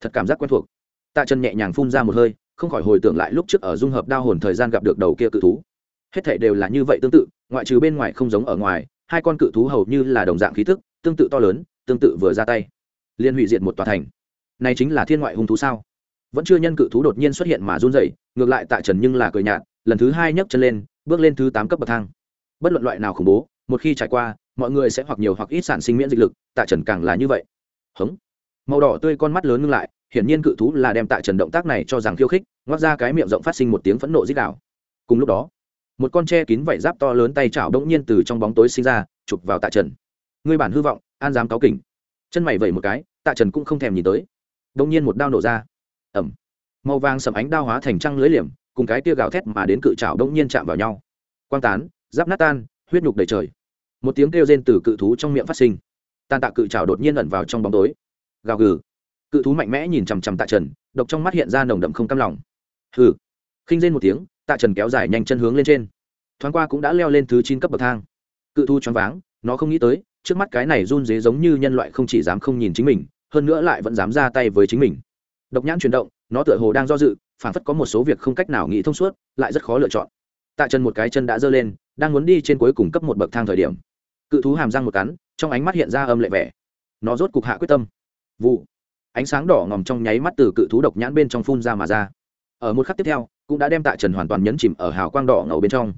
Thật cảm giác quen thuộc. Tạ trần nhẹ nhàng phun ra một hơi, không khỏi hồi tưởng lại lúc trước ở dung hợp đao hồn thời gian gặp được đầu kia cự thú. Hết thể đều là như vậy tương tự, ngoại trừ bên ngoài không giống ở ngoài, hai con cự thú hầu như là đồng dạng khí tức, tương tự to lớn, tương tự vừa ra tay. Liên hủy diệt một tòa thành. Này chính là thiên ngoại hung thú sao? Vẫn chưa nhân cự thú đột nhiên xuất hiện mà run dậy ngược lại tạ trần nhưng là cười nhạt, lần thứ hai nhấc chân lên, bước lên thứ tám cấp bậc thang. Bất luận loại nào khủng bố, một khi trải qua, mọi người sẽ hoặc nhiều hoặc ít sản sinh miễn dịch lực, tạ trần càng là như vậy. Hống. Màu đỏ tươi con mắt lớn ngưng lại, hiển nhiên cự thú là đem tạ trần động tác này cho rằng khiêu khích ngoắc ra cái miệng rộng phát sinh một tiếng phẫn nộ dích đạo cùng lúc đó, một con tre kín vảy giáp to lớn tay chảo đống nhiên từ trong bóng tối sinh ra, chụp vào tạ trần. Ngươi bản hư vọng, an dám cáo kỉnh. Chân mày vẩy một cái, tạ trần cũng không thèm nhìn tới. Đống nhiên một đao nổ ra ẩm. Màu vàng sầm ánh đao hóa thành trăng lưới liềm, cùng cái tia gào thét mà đến cự trào đông nhiên chạm vào nhau. Quang tán, giáp nát tan, huyết nhục đầy trời. Một tiếng kêu rên từ cự thú trong miệng phát sinh. Tàn tạ cự trào đột nhiên ẩn vào trong bóng tối. Gào gừ. Cự thú mạnh mẽ nhìn chằm chằm tạ trần, độc trong mắt hiện ra nồng đậm không cam lòng. Hừ. Khinh rên một tiếng, tạ trần kéo dài nhanh chân hướng lên trên. Thoáng qua cũng đã leo lên thứ chín cấp bậc thang. Cự thú choáng váng, nó không nghĩ tới, trước mắt cái này run dế giống như nhân loại không chỉ dám không nhìn chính mình, hơn nữa lại vẫn dám ra tay với chính mình độc nhãn chuyển động, nó tựa hồ đang do dự phản phất có một số việc không cách nào nghĩ thông suốt, lại rất khó lựa chọn. Tạ trần một cái chân đã giơ lên, đang muốn đi trên cuối cùng cấp một bậc thang thời điểm, cự thú hàm răng một cắn, trong ánh mắt hiện ra âm lệ vẻ. Nó rốt cục hạ quyết tâm. Vụ. Ánh sáng đỏ ngòm trong nháy mắt từ cự thú độc nhãn bên trong phun ra mà ra. Ở một khắc tiếp theo, cũng đã đem tạ trần hoàn toàn nhấn chìm ở hào quang đỏ ngầu bên trong.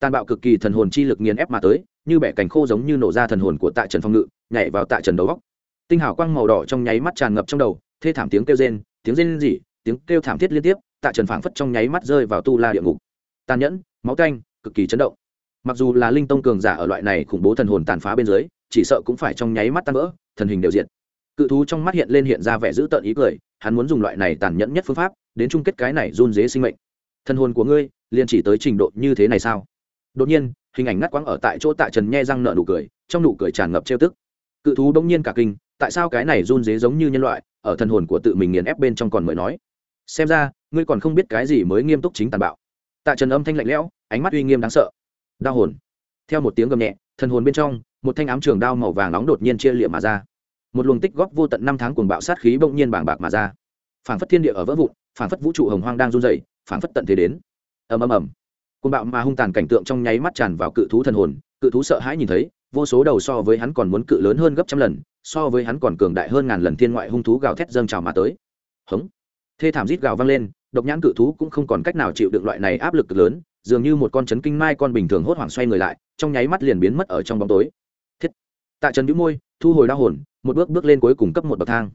Tàn bạo cực kỳ thần hồn chi lực nghiền ép mà tới, như bẻ cành khô giống như nổ ra thần hồn của tạ trần phong ngự, nhảy vào tạ trần đầu góc. Tinh hào quang màu đỏ trong nháy mắt tràn ngập trong đầu, thê thảm tiếng kêu rên tiếng rên rỉ, tiếng kêu thảm thiết liên tiếp, tạ trần phảng phất trong nháy mắt rơi vào tu la địa ngục. Tàn nhẫn, máu canh cực kỳ chấn động. Mặc dù là linh tông cường giả ở loại này khủng bố thần hồn tàn phá bên dưới, chỉ sợ cũng phải trong nháy mắt tan vỡ, thần hình đều diện cự thú trong mắt hiện lên hiện ra vẻ dữ tợn ý cười, hắn muốn dùng loại này tàn nhẫn nhất phương pháp, đến chung kết cái này run dế sinh mệnh. Thân hồn của ngươi, liền chỉ tới trình độ như thế này sao? Đột nhiên, hình ảnh ngắt quãng ở tại chỗ tạ trần nhe răng nợ nụ cười, trong nụ cười tràn ngập trêu tức. Cự thú đông nhiên cả kinh tại sao cái này run dế giống như nhân loại, ở thần hồn của tự mình nghiền ép bên trong còn mới nói? Xem ra, ngươi còn không biết cái gì mới nghiêm túc chính tàn bạo. Tạ trần âm thanh lạnh lẽo, ánh mắt uy nghiêm đáng sợ. Đau hồn. Theo một tiếng gầm nhẹ, thần hồn bên trong, một thanh ám trường đao màu vàng nóng đột nhiên chia liệm mà ra. Một luồng tích góp vô tận năm tháng cuồng bạo sát khí bỗng nhiên bàng bạc mà ra. Phảng phất thiên địa ở vỡ vụn, phảng phất vũ trụ hồng hoang đang run rẩy, phảng phất tận thế đến. Ầm ầm ầm. Cuồng bạo mà hung tàn cảnh tượng trong nháy mắt tràn vào cự thú thần hồn, cự thú sợ hãi nhìn thấy, vô số đầu so với hắn còn muốn cự lớn hơn gấp trăm lần so với hắn còn cường đại hơn ngàn lần thiên ngoại hung thú gào thét dâng trào mà tới. Hống. Thê thảm rít gào vang lên, độc nhãn cự thú cũng không còn cách nào chịu được loại này áp lực cực lớn, dường như một con chấn kinh mai con bình thường hốt hoảng xoay người lại, trong nháy mắt liền biến mất ở trong bóng tối. Thiết. Tạ trần nhũ môi, thu hồi đau hồn, một bước bước lên cuối cùng cấp một bậc thang.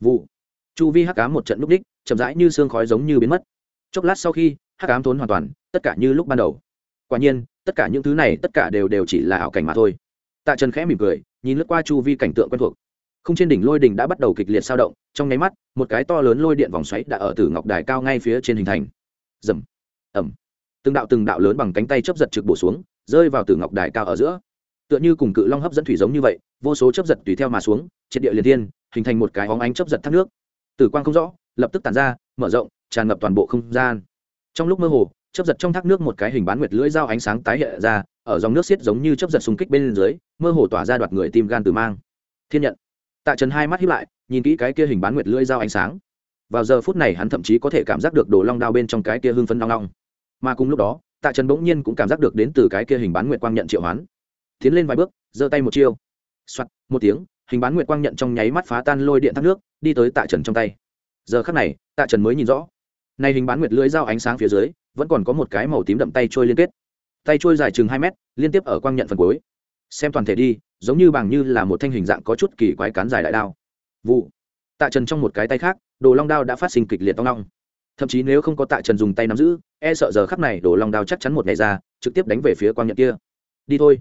Vụ. Chu vi hắc ám một trận lúc đích, chậm rãi như xương khói giống như biến mất. Chốc lát sau khi, hắc ám thốn hoàn toàn, tất cả như lúc ban đầu. Quả nhiên, tất cả những thứ này, tất cả đều đều chỉ là ảo cảnh mà thôi. Tạ trần khẽ mỉm cười nhìn lướt qua chu vi cảnh tượng quen thuộc. Không trên đỉnh lôi đỉnh đã bắt đầu kịch liệt sao động, trong nháy mắt, một cái to lớn lôi điện vòng xoáy đã ở tử ngọc đài cao ngay phía trên hình thành. Dầm ẩm từng đạo từng đạo lớn bằng cánh tay chấp giật trực bổ xuống, rơi vào tử ngọc đài cao ở giữa. Tựa như cùng cự long hấp dẫn thủy giống như vậy, vô số chấp giật tùy theo mà xuống, triệt địa liền thiên, hình thành một cái hóng ánh chấp giật thác nước. Tử quang không rõ, lập tức tàn ra, mở rộng, tràn ngập toàn bộ không gian. Trong lúc mơ hồ chấp giật trong thác nước một cái hình bán nguyệt lưỡi dao ánh sáng tái hiện ra, ở dòng nước xiết giống như chấp giật xung kích bên dưới, mơ hồ tỏa ra đoạt người tim gan từ mang. Thiên nhận. Tạ trần hai mắt hiếp lại, nhìn kỹ cái kia hình bán nguyệt lưỡi dao ánh sáng. Vào giờ phút này hắn thậm chí có thể cảm giác được đồ long đao bên trong cái kia hưng phấn long long. Mà cùng lúc đó, tạ trần bỗng nhiên cũng cảm giác được đến từ cái kia hình bán nguyệt quang nhận triệu hoán. Tiến lên vài bước, giơ tay một chiêu. Soạt, một tiếng, hình bán nguyệt quang nhận trong nháy mắt phá tan lôi điện thác nước, đi tới tạ trần trong tay. Giờ khắc này, tạ trần mới nhìn rõ. Này hình bán nguyệt lưỡi dao ánh sáng phía dưới vẫn còn có một cái màu tím đậm tay trôi liên kết. Tay trôi dài chừng hai mét, liên tiếp ở quang nhận phần cuối. Xem toàn thể đi, giống như bằng như là một thanh hình dạng có chút kỳ quái cán dài đại đao. Vụ. Tạ trần trong một cái tay khác, đồ long đao đã phát sinh kịch liệt tong long thậm chí nếu không có tạ trần dùng tay nắm giữ e sợ giờ khắc này đồ long đao chắc chắn một ngày ra, trực tiếp đánh về phía quang nhận kia. Đi thôi.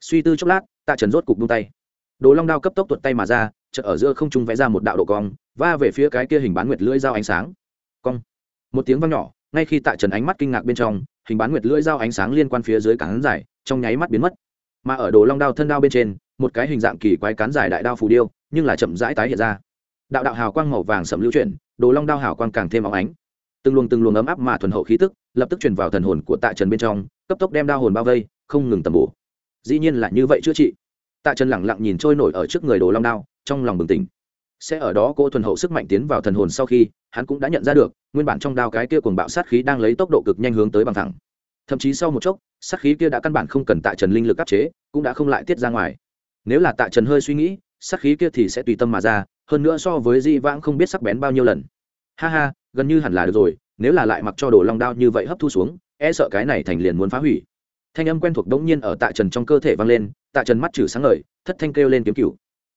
Suy tư chốc lát, tạ trần rốt cục buông tay. Đồ long đao cấp tốc tuột tay mà ra, chợt ở giữa không trung vẽ ra một đạo độ cong, va về phía cái kia hình bán nguyệt lưỡi dao ánh sáng. Cong. Một tiếng vang nhỏ ngay khi tạ trần ánh mắt kinh ngạc bên trong, hình bán nguyệt lưỡi dao ánh sáng liên quan phía dưới cán dài trong nháy mắt biến mất. Mà ở đồ long đao thân đao bên trên, một cái hình dạng kỳ quái cán dài đại đao phù điêu, nhưng là chậm rãi tái hiện ra. Đạo đạo hào quang màu vàng sầm lưu chuyển, đồ long đao hào quang càng thêm óng ánh. Từng luồng từng luồng ấm áp mà thuần hậu khí tức, lập tức truyền vào thần hồn của tạ trần bên trong, cấp tốc đem đao hồn bao vây, không ngừng tầm bổ. Dĩ nhiên là như vậy chữa trị. Tạ trần lẳng lặng nhìn trôi nổi ở trước người đồ long đao, trong lòng bừng tỉnh. Sẽ ở đó cô thuần hậu sức mạnh tiến vào thần hồn sau khi hắn cũng đã nhận ra được, nguyên bản trong đao cái kia cuồng bạo sát khí đang lấy tốc độ cực nhanh hướng tới bằng thẳng. Thậm chí sau một chốc, sát khí kia đã căn bản không cần tạ trần linh lực áp chế, cũng đã không lại tiết ra ngoài. Nếu là tạ trần hơi suy nghĩ, sát khí kia thì sẽ tùy tâm mà ra, hơn nữa so với di vãng không biết sắc bén bao nhiêu lần. Ha ha, gần như hẳn là được rồi, nếu là lại mặc cho đồ long đao như vậy hấp thu xuống e sợ cái này thành liền muốn phá hủy. Thanh âm quen thuộc đống nhiên ở tạ trần trong cơ thể vang lên, tạ trần mắt chử sáng ngời, thất thanh kêu lên kiếm cựu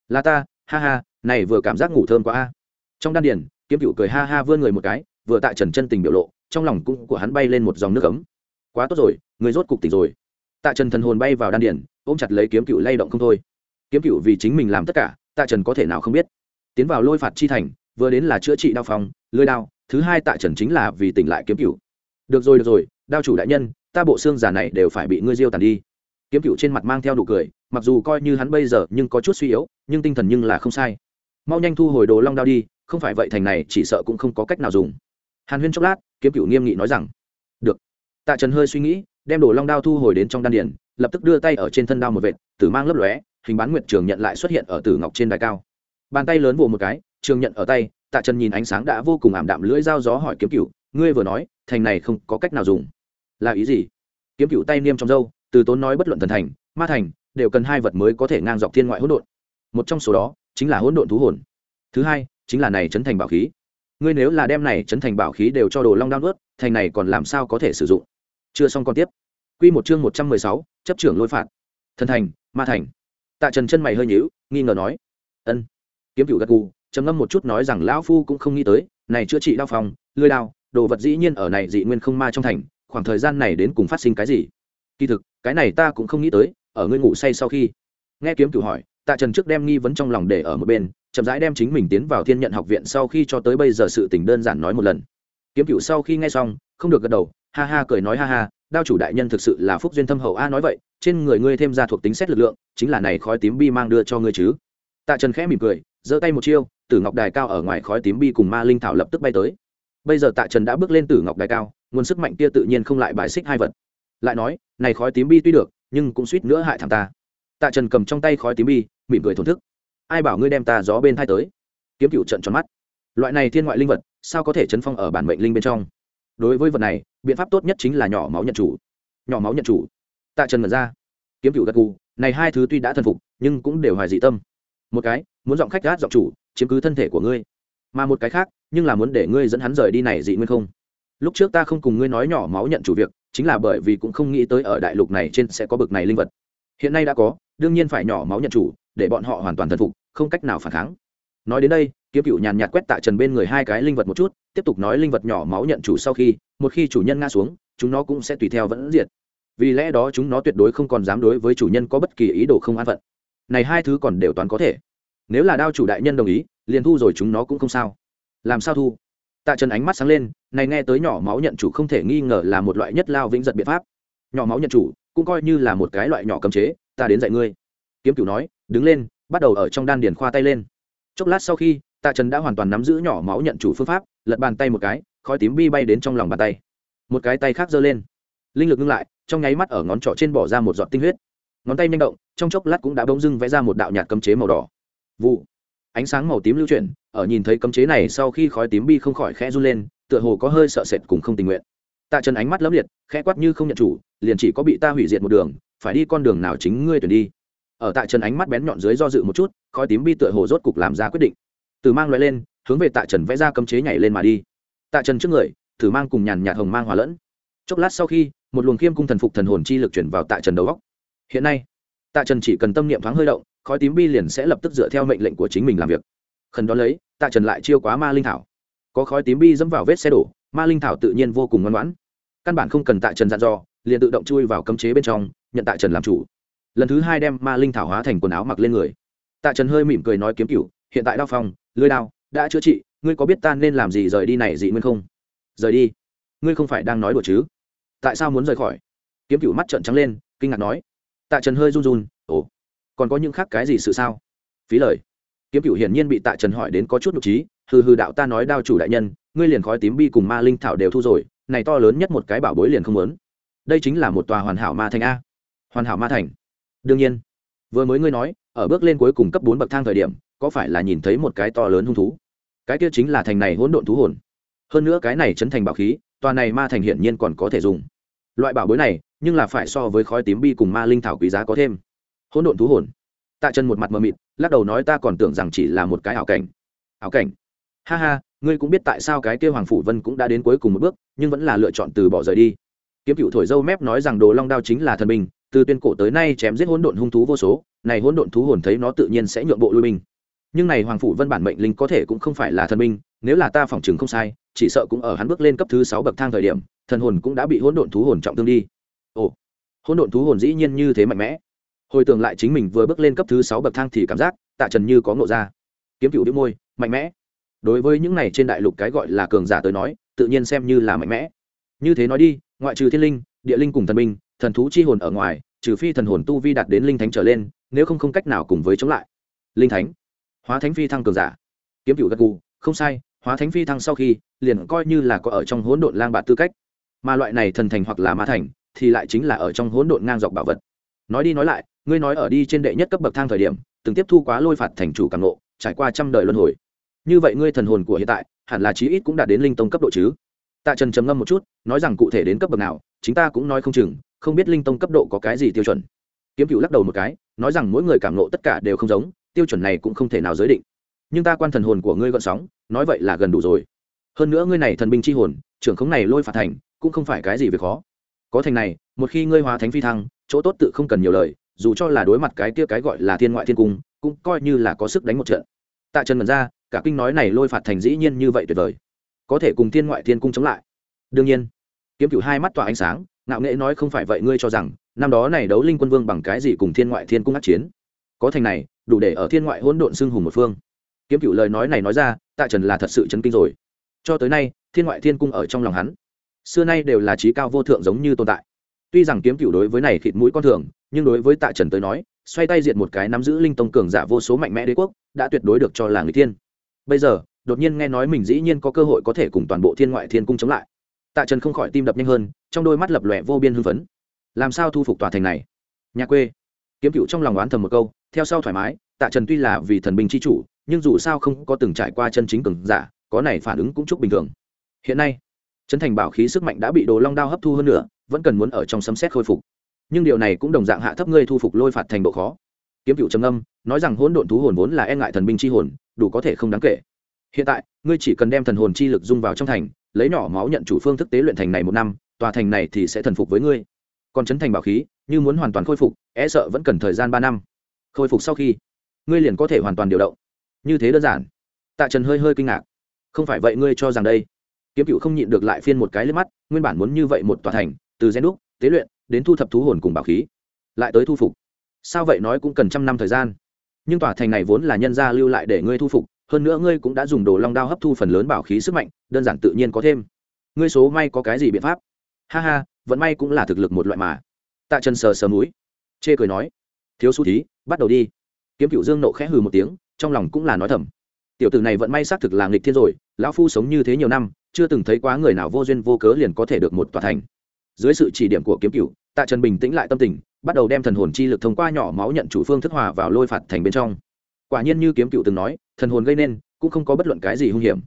là ta, ha ha, này vừa cảm giác ngủ thơm quá a. Trong đan điền kiếm cựu cười ha ha vươn người một cái, vừa tạ trần chân tình biểu lộ, trong lòng cũng của hắn bay lên một dòng nước ấm. Quá tốt rồi, người rốt cục tỉnh rồi. Tạ trần thần hồn bay vào đan điền, ôm chặt lấy kiếm cựu lay động không thôi. Kiếm cựu vì chính mình làm tất cả, tạ trần có thể nào không biết. Tiến vào lôi phạt chi thành, vừa đến là chữa trị đao phong, lưới đao, thứ hai tạ trần chính là vì tỉnh lại kiếm cựu. Được rồi được rồi, đao chủ đại nhân, ta bộ xương giả này đều phải bị ngươi diêu tàn đi. Kiếm cựu trên mặt mang theo đủ cười, mặc dù coi như hắn bây giờ nhưng có chút suy yếu, nhưng tinh thần nhưng là không sai. Mau nhanh thu hồi đồ long đao đi không phải vậy thành này chỉ sợ cũng không có cách nào dùng. Hàn huyên chốc lát, kiếm cựu nghiêm nghị nói rằng, được. Tạ trần hơi suy nghĩ, đem đồ long đao thu hồi đến trong đan điền, lập tức đưa tay ở trên thân đao một vệt, tử mang lấp lóe, hình bán nguyệt trường nhận lại xuất hiện ở tử ngọc trên đài cao. Bàn tay lớn vồ một cái, trường nhận ở tay, tạ trần nhìn ánh sáng đã vô cùng ảm đạm lưỡi dao gió hỏi kiếm cựu ngươi vừa nói, thành này không có cách nào dùng. Là ý gì? Kiếm cựu tay niêm trong dâu từ tốn nói bất luận thần thành, ma thành, đều cần hai vật mới có thể ngang dọc thiên ngoại hỗn độn. Một trong số đó chính là hỗn độn thú hồn. Thứ hai chính là này chấn thành bảo khí. Ngươi nếu là đem này chấn thành bảo khí đều cho đồ long đao nuốt, thành này còn làm sao có thể sử dụng? Chưa xong còn tiếp. Quy một chương một trăm mười sáu, chấp trưởng lôi phạt. Thần thành, ma thành. Tạ trần chân mày hơi nhíu, nghi ngờ nói, ân. Kiếm cửu gật gù, trầm ngâm một chút nói rằng lão phu cũng không nghĩ tới, này chữa trị đao phòng, lưới đao, đồ vật dĩ nhiên ở này dị nguyên không ma trong thành, khoảng thời gian này đến cùng phát sinh cái gì? Kỳ thực, cái này ta cũng không nghĩ tới, ở ngươi ngủ say sau khi. Nghe kiếm cửu hỏi, tạ trần trước đem nghi vấn trong lòng để ở một bên chậm rãi đem chính mình tiến vào thiên nhận học viện sau khi cho tới bây giờ sự tình đơn giản nói một lần. Kiếm Cựu sau khi nghe xong, không được gật đầu, ha ha cười nói ha ha, đao chủ đại nhân thực sự là phúc duyên thâm hậu a nói vậy, trên người ngươi thêm ra thuộc tính xét lực lượng, chính là này khói tím bi mang đưa cho ngươi chứ. Tạ trần khẽ mỉm cười, giơ tay một chiêu, tử ngọc đài cao ở ngoài khói tím bi cùng ma linh thảo lập tức bay tới. Bây giờ tạ trần đã bước lên tử ngọc đài cao, nguồn sức mạnh kia tự nhiên không lại bài xích hai vật. Lại nói, này khói tím bi tuy được, nhưng cũng suýt nữa hại thằng ta. Tạ trần cầm trong tay khói tím bi, mỉm cười thổn thức ai bảo ngươi đem ta gió bên thai tới? Kiếm cựu trận tròn mắt. Loại này thiên ngoại linh vật, sao có thể chấn phong ở bản mệnh linh bên trong? Đối với vật này, biện pháp tốt nhất chính là nhỏ máu nhận chủ. Nhỏ máu nhận chủ. Tạ trần mật ra. Kiếm cựu gật gù, này hai thứ tuy đã thần phục, nhưng cũng đều hoài dị tâm. Một cái, muốn giọng khách gát giọng chủ, chiếm cứ thân thể của ngươi. Mà một cái khác, nhưng là muốn để ngươi dẫn hắn rời đi này dị nguyên không. Lúc trước ta không cùng ngươi nói nhỏ máu nhận chủ việc, chính là bởi vì cũng không nghĩ tới ở đại lục này trên sẽ có bực này linh vật. Hiện nay đã có, đương nhiên phải nhỏ máu nhận chủ, để bọn họ hoàn toàn thần phục không cách nào phản kháng. Nói đến đây, kiếm cựu nhàn nhạt quét tạ trần bên người hai cái linh vật một chút, tiếp tục nói linh vật nhỏ máu nhận chủ sau khi, một khi chủ nhân ngã xuống, chúng nó cũng sẽ tùy theo vẫn diệt. Vì lẽ đó chúng nó tuyệt đối không còn dám đối với chủ nhân có bất kỳ ý đồ không an phận. Này hai thứ còn đều toàn có thể. Nếu là đao chủ đại nhân đồng ý, liền thu rồi chúng nó cũng không sao. Làm sao thu? Tạ trần ánh mắt sáng lên, này nghe tới nhỏ máu nhận chủ không thể nghi ngờ là một loại nhất lao vĩnh giật biện pháp. Nhỏ máu nhận chủ, cũng coi như là một cái loại nhỏ cấm chế, ta đến dạy ngươi. Kiếm cửu nói, đứng lên bắt đầu ở trong đan điền khoa tay lên. Chốc lát sau khi, tạ trần đã hoàn toàn nắm giữ nhỏ máu nhận chủ phương pháp, lật bàn tay một cái, khói tím bi bay đến trong lòng bàn tay. Một cái tay khác giơ lên. Linh lực ngưng lại, trong nháy mắt ở ngón trỏ trên bỏ ra một giọt tinh huyết. Ngón tay nhanh động, trong chốc lát cũng đã bỗng dưng vẽ ra một đạo nhạt cấm chế màu đỏ. Vụ. Ánh sáng màu tím lưu chuyển, ở nhìn thấy cấm chế này sau khi khói tím bi không khỏi khẽ run lên, tựa hồ có hơi sợ sệt cùng không tình nguyện. Tạ trần ánh mắt lấm liệt, khẽ quát như không nhận chủ, liền chỉ có bị ta hủy diệt một đường, phải đi con đường nào chính ngươi tuyển đi ở tạ trần ánh mắt bén nhọn dưới do dự một chút, khói tím bi tựa hồ rốt cục làm ra quyết định. Từ mang loại lên, hướng về tạ trần vẽ ra cấm chế nhảy lên mà đi. Tạ trần trước người, thử mang cùng nhàn nhạt hồng mang hòa lẫn. Chốc lát sau khi, một luồng khiêm cung thần phục thần hồn chi lực chuyển vào tạ trần đầu góc hiện nay, tạ trần chỉ cần tâm niệm thoáng hơi động, khói tím bi liền sẽ lập tức dựa theo mệnh lệnh của chính mình làm việc. Khẩn đón lấy, tạ trần lại chiêu quá ma linh thảo. Có khói tím bi dẫm vào vết xe đổ, ma linh thảo tự nhiên vô cùng ngoan ngoãn. Căn bản không cần tạ trần dặn dò, liền tự động chui vào cấm chế bên trong, nhận tạ trần làm chủ lần thứ hai đem ma linh thảo hóa thành quần áo mặc lên người. Tạ trần hơi mỉm cười nói kiếm cựu hiện tại đao phong, lưới đao, đã chữa trị, ngươi có biết ta nên làm gì rời đi này dị nguyên không? Rời đi? Ngươi không phải đang nói đùa chứ? Tại sao muốn rời khỏi? Kiếm cựu mắt trợn trắng lên, kinh ngạc nói. Tạ trần hơi run run, ồ, còn có những khác cái gì sự sao? Phí lời. Kiếm cựu hiển nhiên bị tạ trần hỏi đến có chút nhục trí, hừ hừ đạo ta nói đao chủ đại nhân, ngươi liền khói tím bi cùng ma linh thảo đều thu rồi, này to lớn nhất một cái bảo bối liền không lớn đây chính là một tòa hoàn hảo ma thành a. Hoàn hảo ma thành đương nhiên, vừa mới ngươi nói, ở bước lên cuối cùng cấp bốn bậc thang thời điểm, có phải là nhìn thấy một cái to lớn hung thú? Cái kia chính là thành này hỗn độn thú hồn. Hơn nữa cái này chấn thành bảo khí, tòa này ma thành hiển nhiên còn có thể dùng. Loại bảo bối này, nhưng là phải so với khói tím bi cùng ma linh thảo quý giá có thêm. Hỗn độn thú hồn. Tạ chân một mặt mờ mịt, lắc đầu nói ta còn tưởng rằng chỉ là một cái ảo cảnh. Ảo cảnh? Ha ha, ngươi cũng biết tại sao cái kia hoàng phủ vân cũng đã đến cuối cùng một bước, nhưng vẫn là lựa chọn từ bỏ rời đi. Kiếm cựu thổi dâu mép nói rằng đồ long đao chính là thần binh từ tuyên cổ tới nay chém giết hỗn độn hung thú vô số, này hỗn độn thú hồn thấy nó tự nhiên sẽ nhượng bộ lui binh nhưng này hoàng phủ vân bản mệnh linh có thể cũng không phải là thần minh. nếu là ta phỏng chừng không sai, chỉ sợ cũng ở hắn bước lên cấp thứ sáu bậc thang thời điểm, thần hồn cũng đã bị hỗn độn thú hồn trọng thương đi ồ, hỗn độn thú hồn dĩ nhiên như thế mạnh mẽ hồi tưởng lại chính mình vừa bước lên cấp thứ sáu bậc thang thì cảm giác, tạ trần như có ngộ ra kiếm cựu đĩu môi, mạnh mẽ đối với những này trên đại lục cái gọi là cường giả tới nói, tự nhiên xem như là mạnh mẽ như thế nói đi, ngoại trừ thiên linh, địa linh cùng thần minh thần thú chi hồn ở ngoài, trừ phi thần hồn tu vi đạt đến linh thánh trở lên, nếu không không cách nào cùng với chống lại. Linh thánh. Hóa thánh phi thăng cường giả. Kiếm cựu gật gù, không sai, hóa thánh phi thăng sau khi, liền coi như là có ở trong hỗn độn lang bạt tư cách. Mà loại này thần thành hoặc là ma thành, thì lại chính là ở trong hỗn độn ngang dọc bảo vật. Nói đi nói lại, ngươi nói ở đi trên đệ nhất cấp bậc thang thời điểm, từng tiếp thu quá lôi phạt thành chủ càng ngộ, trải qua trăm đời luân hồi. Như vậy ngươi thần hồn của hiện tại, hẳn là chí ít cũng đạt đến linh tông cấp độ chứ? Tạ trần trầm ngâm một chút, nói rằng cụ thể đến cấp bậc nào, chính ta cũng nói không chừng không biết linh tông cấp độ có cái gì tiêu chuẩn. Kiếm cựu lắc đầu một cái, nói rằng mỗi người cảm nộ tất cả đều không giống, tiêu chuẩn này cũng không thể nào giới định. Nhưng ta quan thần hồn của ngươi gọn sóng, nói vậy là gần đủ rồi. Hơn nữa ngươi này thần binh c h i hồn, trưởng khống này lôi phạt thành, cũng không phải cái gì việc khó. Có thành này, một khi ngươi hóa thánh phi thăng, chỗ tốt tự không cần nhiều lời, dù cho là đối mặt cái kia cái gọi là thiên ngoại thiên cung, cũng coi như là có sức đánh một trận. Tạ trần mật ra, cả kinh nói này lôi phạt thành dĩ nhiên như vậy tuyệt vời. Có thể cùng thiên ngoại thiên cung chống lại. Đương nhiên, kiếm cựu hai mắt tỏa ánh sáng ngạo nghệ nói không phải vậy, ngươi cho rằng, năm đó này đấu linh quân vương bằng cái gì cùng thiên ngoại thiên cung át chiến? Có thành này, đủ để ở thiên ngoại hỗn độn xưng hùng một phương. Kiếm cửu lời nói này nói ra, tạ trần là thật sự chấn kinh rồi. Cho tới nay, thiên ngoại thiên cung ở trong lòng hắn, xưa nay đều là trí cao vô thượng giống như tồn tại. Tuy rằng kiếm cửu đối với này thịt mũi con thường, nhưng đối với tạ trần tới nói, xoay tay diện một cái nắm giữ linh tông cường giả vô số mạnh mẽ đế quốc, đã tuyệt đối được cho là người thiên bây giờ, đột nhiên nghe nói mình dĩ nhiên có cơ hội có thể cùng toàn bộ thiên ngoại thiên cung chống lại tạ trần không khỏi tim đập nhanh hơn, trong đôi mắt lập lòe vô biên hưng phấn. Làm sao thu phục tòa thành này? Nhà quê. Kiếm cựu trong lòng oán thầm một câu, theo sau thoải mái, tạ trần tuy là vì thần binh c h i chủ, nhưng dù sao không có từng trải qua chân chính cường giả, có này phản ứng cũng chúc bình thường. Hiện nay, trấn thành bảo khí sức mạnh đã bị đồ long đao hấp thu hơn nữa, vẫn cần muốn ở trong sấm xét khôi phục. Nhưng điều này cũng đồng dạng hạ thấp ngươi thu phục lôi phạt thành độ khó. Kiếm cựu trầm âm nói rằng hỗn độn thú hồn vốn là e ngại thần binh c h i hồn, đủ có thể không đáng kể. Hiện tại, ngươi chỉ cần đem thần hồn chi lực dung vào trong thành lấy nhỏ máu nhận chủ phương thức tế luyện thành này một năm, tòa thành này thì sẽ thần phục với ngươi. Còn chấn thành bảo khí, như muốn hoàn toàn khôi phục e sợ vẫn cần thời gian ba năm. Khôi phục sau khi, ngươi liền có thể hoàn toàn điều động. Như thế đơn giản. Tạ trần hơi hơi kinh ngạc. Không phải vậy ngươi cho rằng đây. Kiếm cựu không nhịn được lại phiên một cái lên mắt, nguyên bản muốn như vậy một tòa thành, từ gen đúc, tế luyện, đến thu thập thú hồn cùng bảo khí, lại tới thu phục. Sao vậy nói cũng cần trăm năm thời gian. Nhưng tòa thành này vốn là nhân gia lưu lại để ngươi thu phục hơn nữa ngươi cũng đã dùng đồ long đao hấp thu phần lớn bảo khí sức mạnh, đơn giản tự nhiên có thêm. Ngươi số may có cái gì biện pháp? Ha ha vẫn may cũng là thực lực một loại mà. Tạ trần sờ sờ núi chê cười nói. Thiếu su thí, bắt đầu đi. Kiếm cựu dương nộ khẽ hừ một tiếng, trong lòng cũng là nói thầm. Tiểu tử này vẫn may xác thực là nghịch thiên rồi, lão phu sống như thế nhiều năm, chưa từng thấy quá người nào vô duyên vô cớ liền có thể được một tòa thành. Dưới sự chỉ điểm của kiếm cựu tạ trần bình tĩnh lại tâm tình, bắt đầu đem thần hồn chi lực thông qua nhỏ máu nhận chủ phương thức hòa vào lôi phạt thành bên trong. Quả nhiên như kiếm cựu từng nói thần hồn gây nên, cũng không có bất luận cái gì hung hiểm.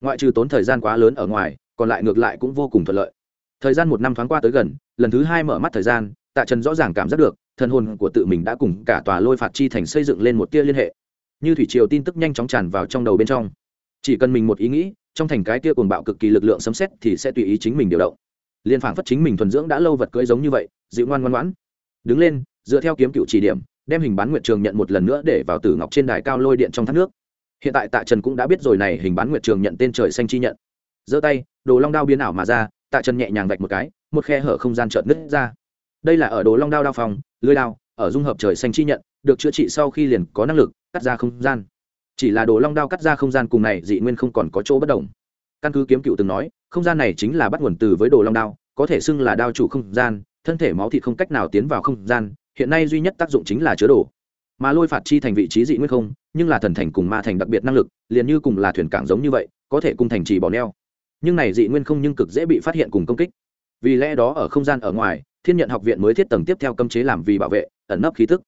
Ngoại trừ tốn thời gian quá lớn ở ngoài, còn lại ngược lại cũng vô cùng thuận lợi. Thời gian một năm thoáng qua tới gần, lần thứ hai mở mắt thời gian, tạ trần rõ ràng cảm giác được, thần hồn của tự mình đã cùng cả tòa lôi phạt chi thành xây dựng lên một tia liên hệ. Như thủy triều tin tức nhanh chóng tràn vào trong đầu bên trong. Chỉ cần mình một ý nghĩ, trong thành cái tia cuồng bạo cực kỳ lực lượng sấm xét thì sẽ tùy ý chính mình điều động. Liên phản phất chính mình thuần dưỡng đã lâu vật cưỡi giống như vậy, dịu ngoan ngoan ngoãn. Đứng lên, dựa theo kiếm cựu chỉ điểm, đem hình bán nguyệt trường nhận một lần nữa để vào tử ngọc trên đài cao lôi điện trong thác nước hiện tại tạ trần cũng đã biết rồi này hình bán nguyệt trường nhận tên trời xanh chi nhận. Giơ tay, đồ long đao biến ảo mà ra, tạ trần nhẹ nhàng vạch một cái, một khe hở không gian chợt nứt ra. Đây là ở đồ long đao đao phòng, lưới đao, ở dung hợp trời xanh chi nhận, được chữa trị sau khi liền có năng lực, cắt ra không gian. Chỉ là đồ long đao cắt ra không gian cùng này, dị nguyên không còn có chỗ bất đồng. Căn cứ kiếm cựu từng nói, không gian này chính là bắt nguồn từ với đồ long đao, có thể xưng là đao chủ không gian, thân thể máu thịt không cách nào tiến vào không gian, hiện nay duy nhất tác dụng chính là chứa đồ mà lôi phạt chi thành vị trí dị nguyên không, nhưng là thần thành cùng ma thành đặc biệt năng lực, liền như cùng là thuyền cảng giống như vậy, có thể cùng thành trì bỏ neo. Nhưng này dị nguyên không nhưng cực dễ bị phát hiện cùng công kích. Vì lẽ đó ở không gian ở ngoài, thiên nhận học viện mới thiết tầng tiếp theo cấm chế làm vì bảo vệ, ẩn nấp khí tức.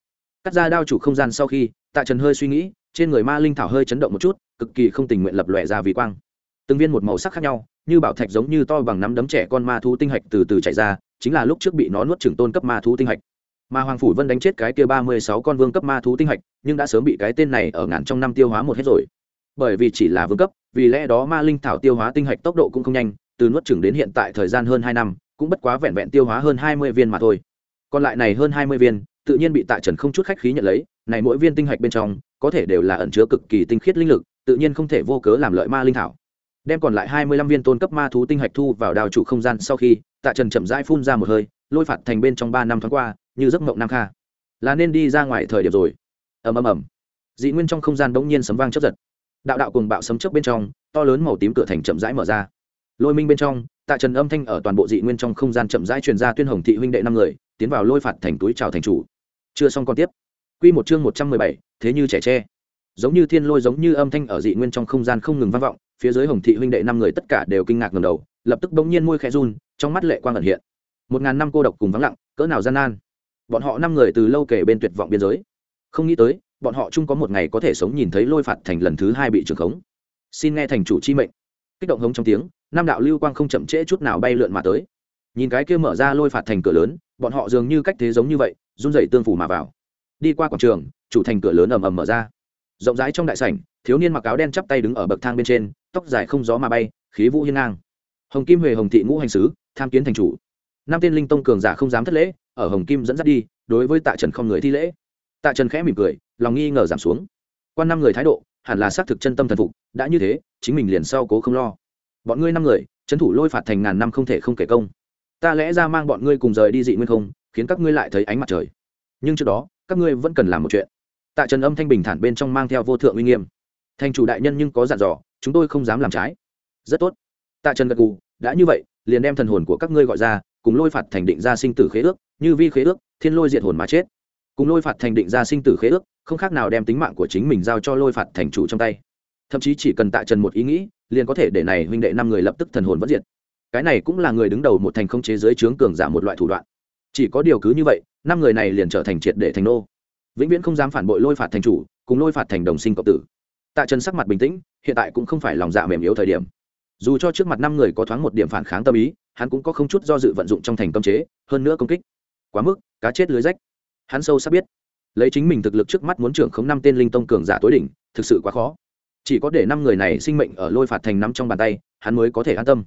Cắt ra đao chủ không gian sau khi, tạ trần hơi suy nghĩ, trên người ma linh thảo hơi chấn động một chút, cực kỳ không tình nguyện lập lòe ra vì quang. Từng viên một màu sắc khác nhau, như bảo thạch giống như to bằng nắm đấm trẻ con ma thú tinh hạch từ từ chạy ra, chính là lúc trước bị nó nuốt trừng tôn cấp ma thú tinh hạch mà hoàng phủ vân đánh chết cái kia ba mươi sáu con vương cấp ma thú tinh hạch, nhưng đã sớm bị cái tên này ở ngàn trong năm tiêu hóa một hết rồi. Bởi vì chỉ là vương cấp, vì lẽ đó ma linh thảo tiêu hóa tinh hạch tốc độ cũng không nhanh, từ nuốt chừng đến hiện tại thời gian hơn hai năm, cũng bất quá vẹn vẹn tiêu hóa hơn hai mươi viên mà thôi. Còn lại này hơn hai mươi viên, tự nhiên bị tạ trần không chút khách khí nhận lấy, này mỗi viên tinh hạch bên trong, có thể đều là ẩn chứa cực kỳ tinh khiết linh lực, tự nhiên không thể vô cớ làm lợi ma linh thảo. Đem còn lại hai mươi lăm viên tôn cấp ma thú tinh hạch thu vào đào trụ không gian sau khi, tạ trần chậm rãi phun ra một hơi lôi phạt thành bên trong ba năm tháng qua, như giấc mộng nam kha. Là nên đi ra ngoài thời điểm rồi. Ầm ầm ầm. Dị nguyên trong không gian bỗng nhiên sấm vang chấp giật. Đạo đạo cùng bạo sấm chớp bên trong, to lớn màu tím cửa thành chậm rãi mở ra. Lôi minh bên trong, tạ trần âm thanh ở toàn bộ dị nguyên trong không gian chậm rãi truyền ra tuyên hồng thị huynh đệ năm người, tiến vào lôi phạt thành túi chào thành chủ. Chưa xong còn tiếp. Q một chương một trăm mười bảy, thế như trẻ tre. Giống như thiên lôi giống như âm thanh ở dị nguyên trong không gian không ngừng vang vọng, phía dưới hồng thị huynh đệ năm người tất cả đều kinh ngạc ngầm đầu, lập tức bỗng nhiên môi khẽ run, trong mắt lệ quang ẩn hiện một ngàn năm cô độc cùng vắng lặng, cỡ nào gian nan. Bọn họ năm người từ lâu kể bên tuyệt vọng biên giới. Không nghĩ tới, bọn họ chung có một ngày có thể sống nhìn thấy lôi phạt thành lần thứ hai bị trừng khống. Xin nghe thành chủ chi mệnh. Kích động hống trong tiếng nam đạo lưu quang không chậm trễ chút nào bay lượn mà tới. Nhìn cái kia mở ra lôi phạt thành cửa lớn, bọn họ dường như cách thế giống như vậy, run rẩy tương phủ mà vào. Đi qua quảng trường, chủ thành cửa lớn ầm ầm mở ra. Rộng rãi trong đại sảnh, thiếu niên mặc áo đen chắp tay đứng ở bậc thang bên trên, tóc dài không gió mà bay, khí vũ hiên ngang. Hồng kim huệ hồng thị ngũ hành sứ, tham kiến thành chủ năm tên linh tông cường giả không dám thất lễ, ở hồng kim dẫn dắt đi, đối với tạ trần không người thi lễ. Tạ trần khẽ mỉm cười, lòng nghi ngờ giảm xuống. Quan năm người thái độ, hẳn là xác thực chân tâm thần phục, đã như thế, chính mình liền sau cố không lo. Bọn ngươi năm người, trấn thủ lôi phạt thành ngàn năm không thể không kể công. Ta lẽ ra mang bọn ngươi cùng rời đi dị nguyên không, khiến các ngươi lại thấy ánh mặt trời. Nhưng trước đó, các ngươi vẫn cần làm một chuyện. Tạ trần âm thanh bình thản bên trong mang theo vô thượng uy nghiêm. Thành chủ đại nhân nhưng có dặn dò, chúng tôi không dám làm trái. Rất tốt. Tạ trần gật cù đã như vậy, liền đem thần hồn của các ngươi gọi ra cùng lôi phạt thành định ra sinh tử khế ước, như vi khế ước, thiên lôi diệt hồn mà chết. Cùng lôi phạt thành định ra sinh tử khế ước, không khác nào đem tính mạng của chính mình giao cho lôi phạt thành chủ trong tay. Thậm chí chỉ cần tạ trần một ý nghĩ, liền có thể để này huynh đệ năm người lập tức thần hồn vẫn diệt. Cái này cũng là người đứng đầu một thành không chế giới trướng cường giả một loại thủ đoạn. Chỉ có điều cứ như vậy, năm người này liền trở thành triệt để thành nô. Vĩnh viễn không dám phản bội lôi phạt thành chủ, cùng lôi phạt thành đồng sinh cộng tử. Tạ trần sắc mặt bình tĩnh, hiện tại cũng không phải lòng dạ mềm yếu thời điểm dù cho trước mặt năm người có thoáng một điểm phản kháng tâm ý, hắn cũng có không chút do dự vận dụng trong thành cấm chế, hơn nữa công kích. Quá mức, cá chết lưới rách. Hắn sâu sắc biết, lấy chính mình thực lực trước mắt muốn trưởng không năm tên linh tông cường giả tối đỉnh, thực sự quá khó. Chỉ có để năm người này sinh mệnh ở lôi phạt thành nắm trong bàn tay, hắn mới có thể an tâm.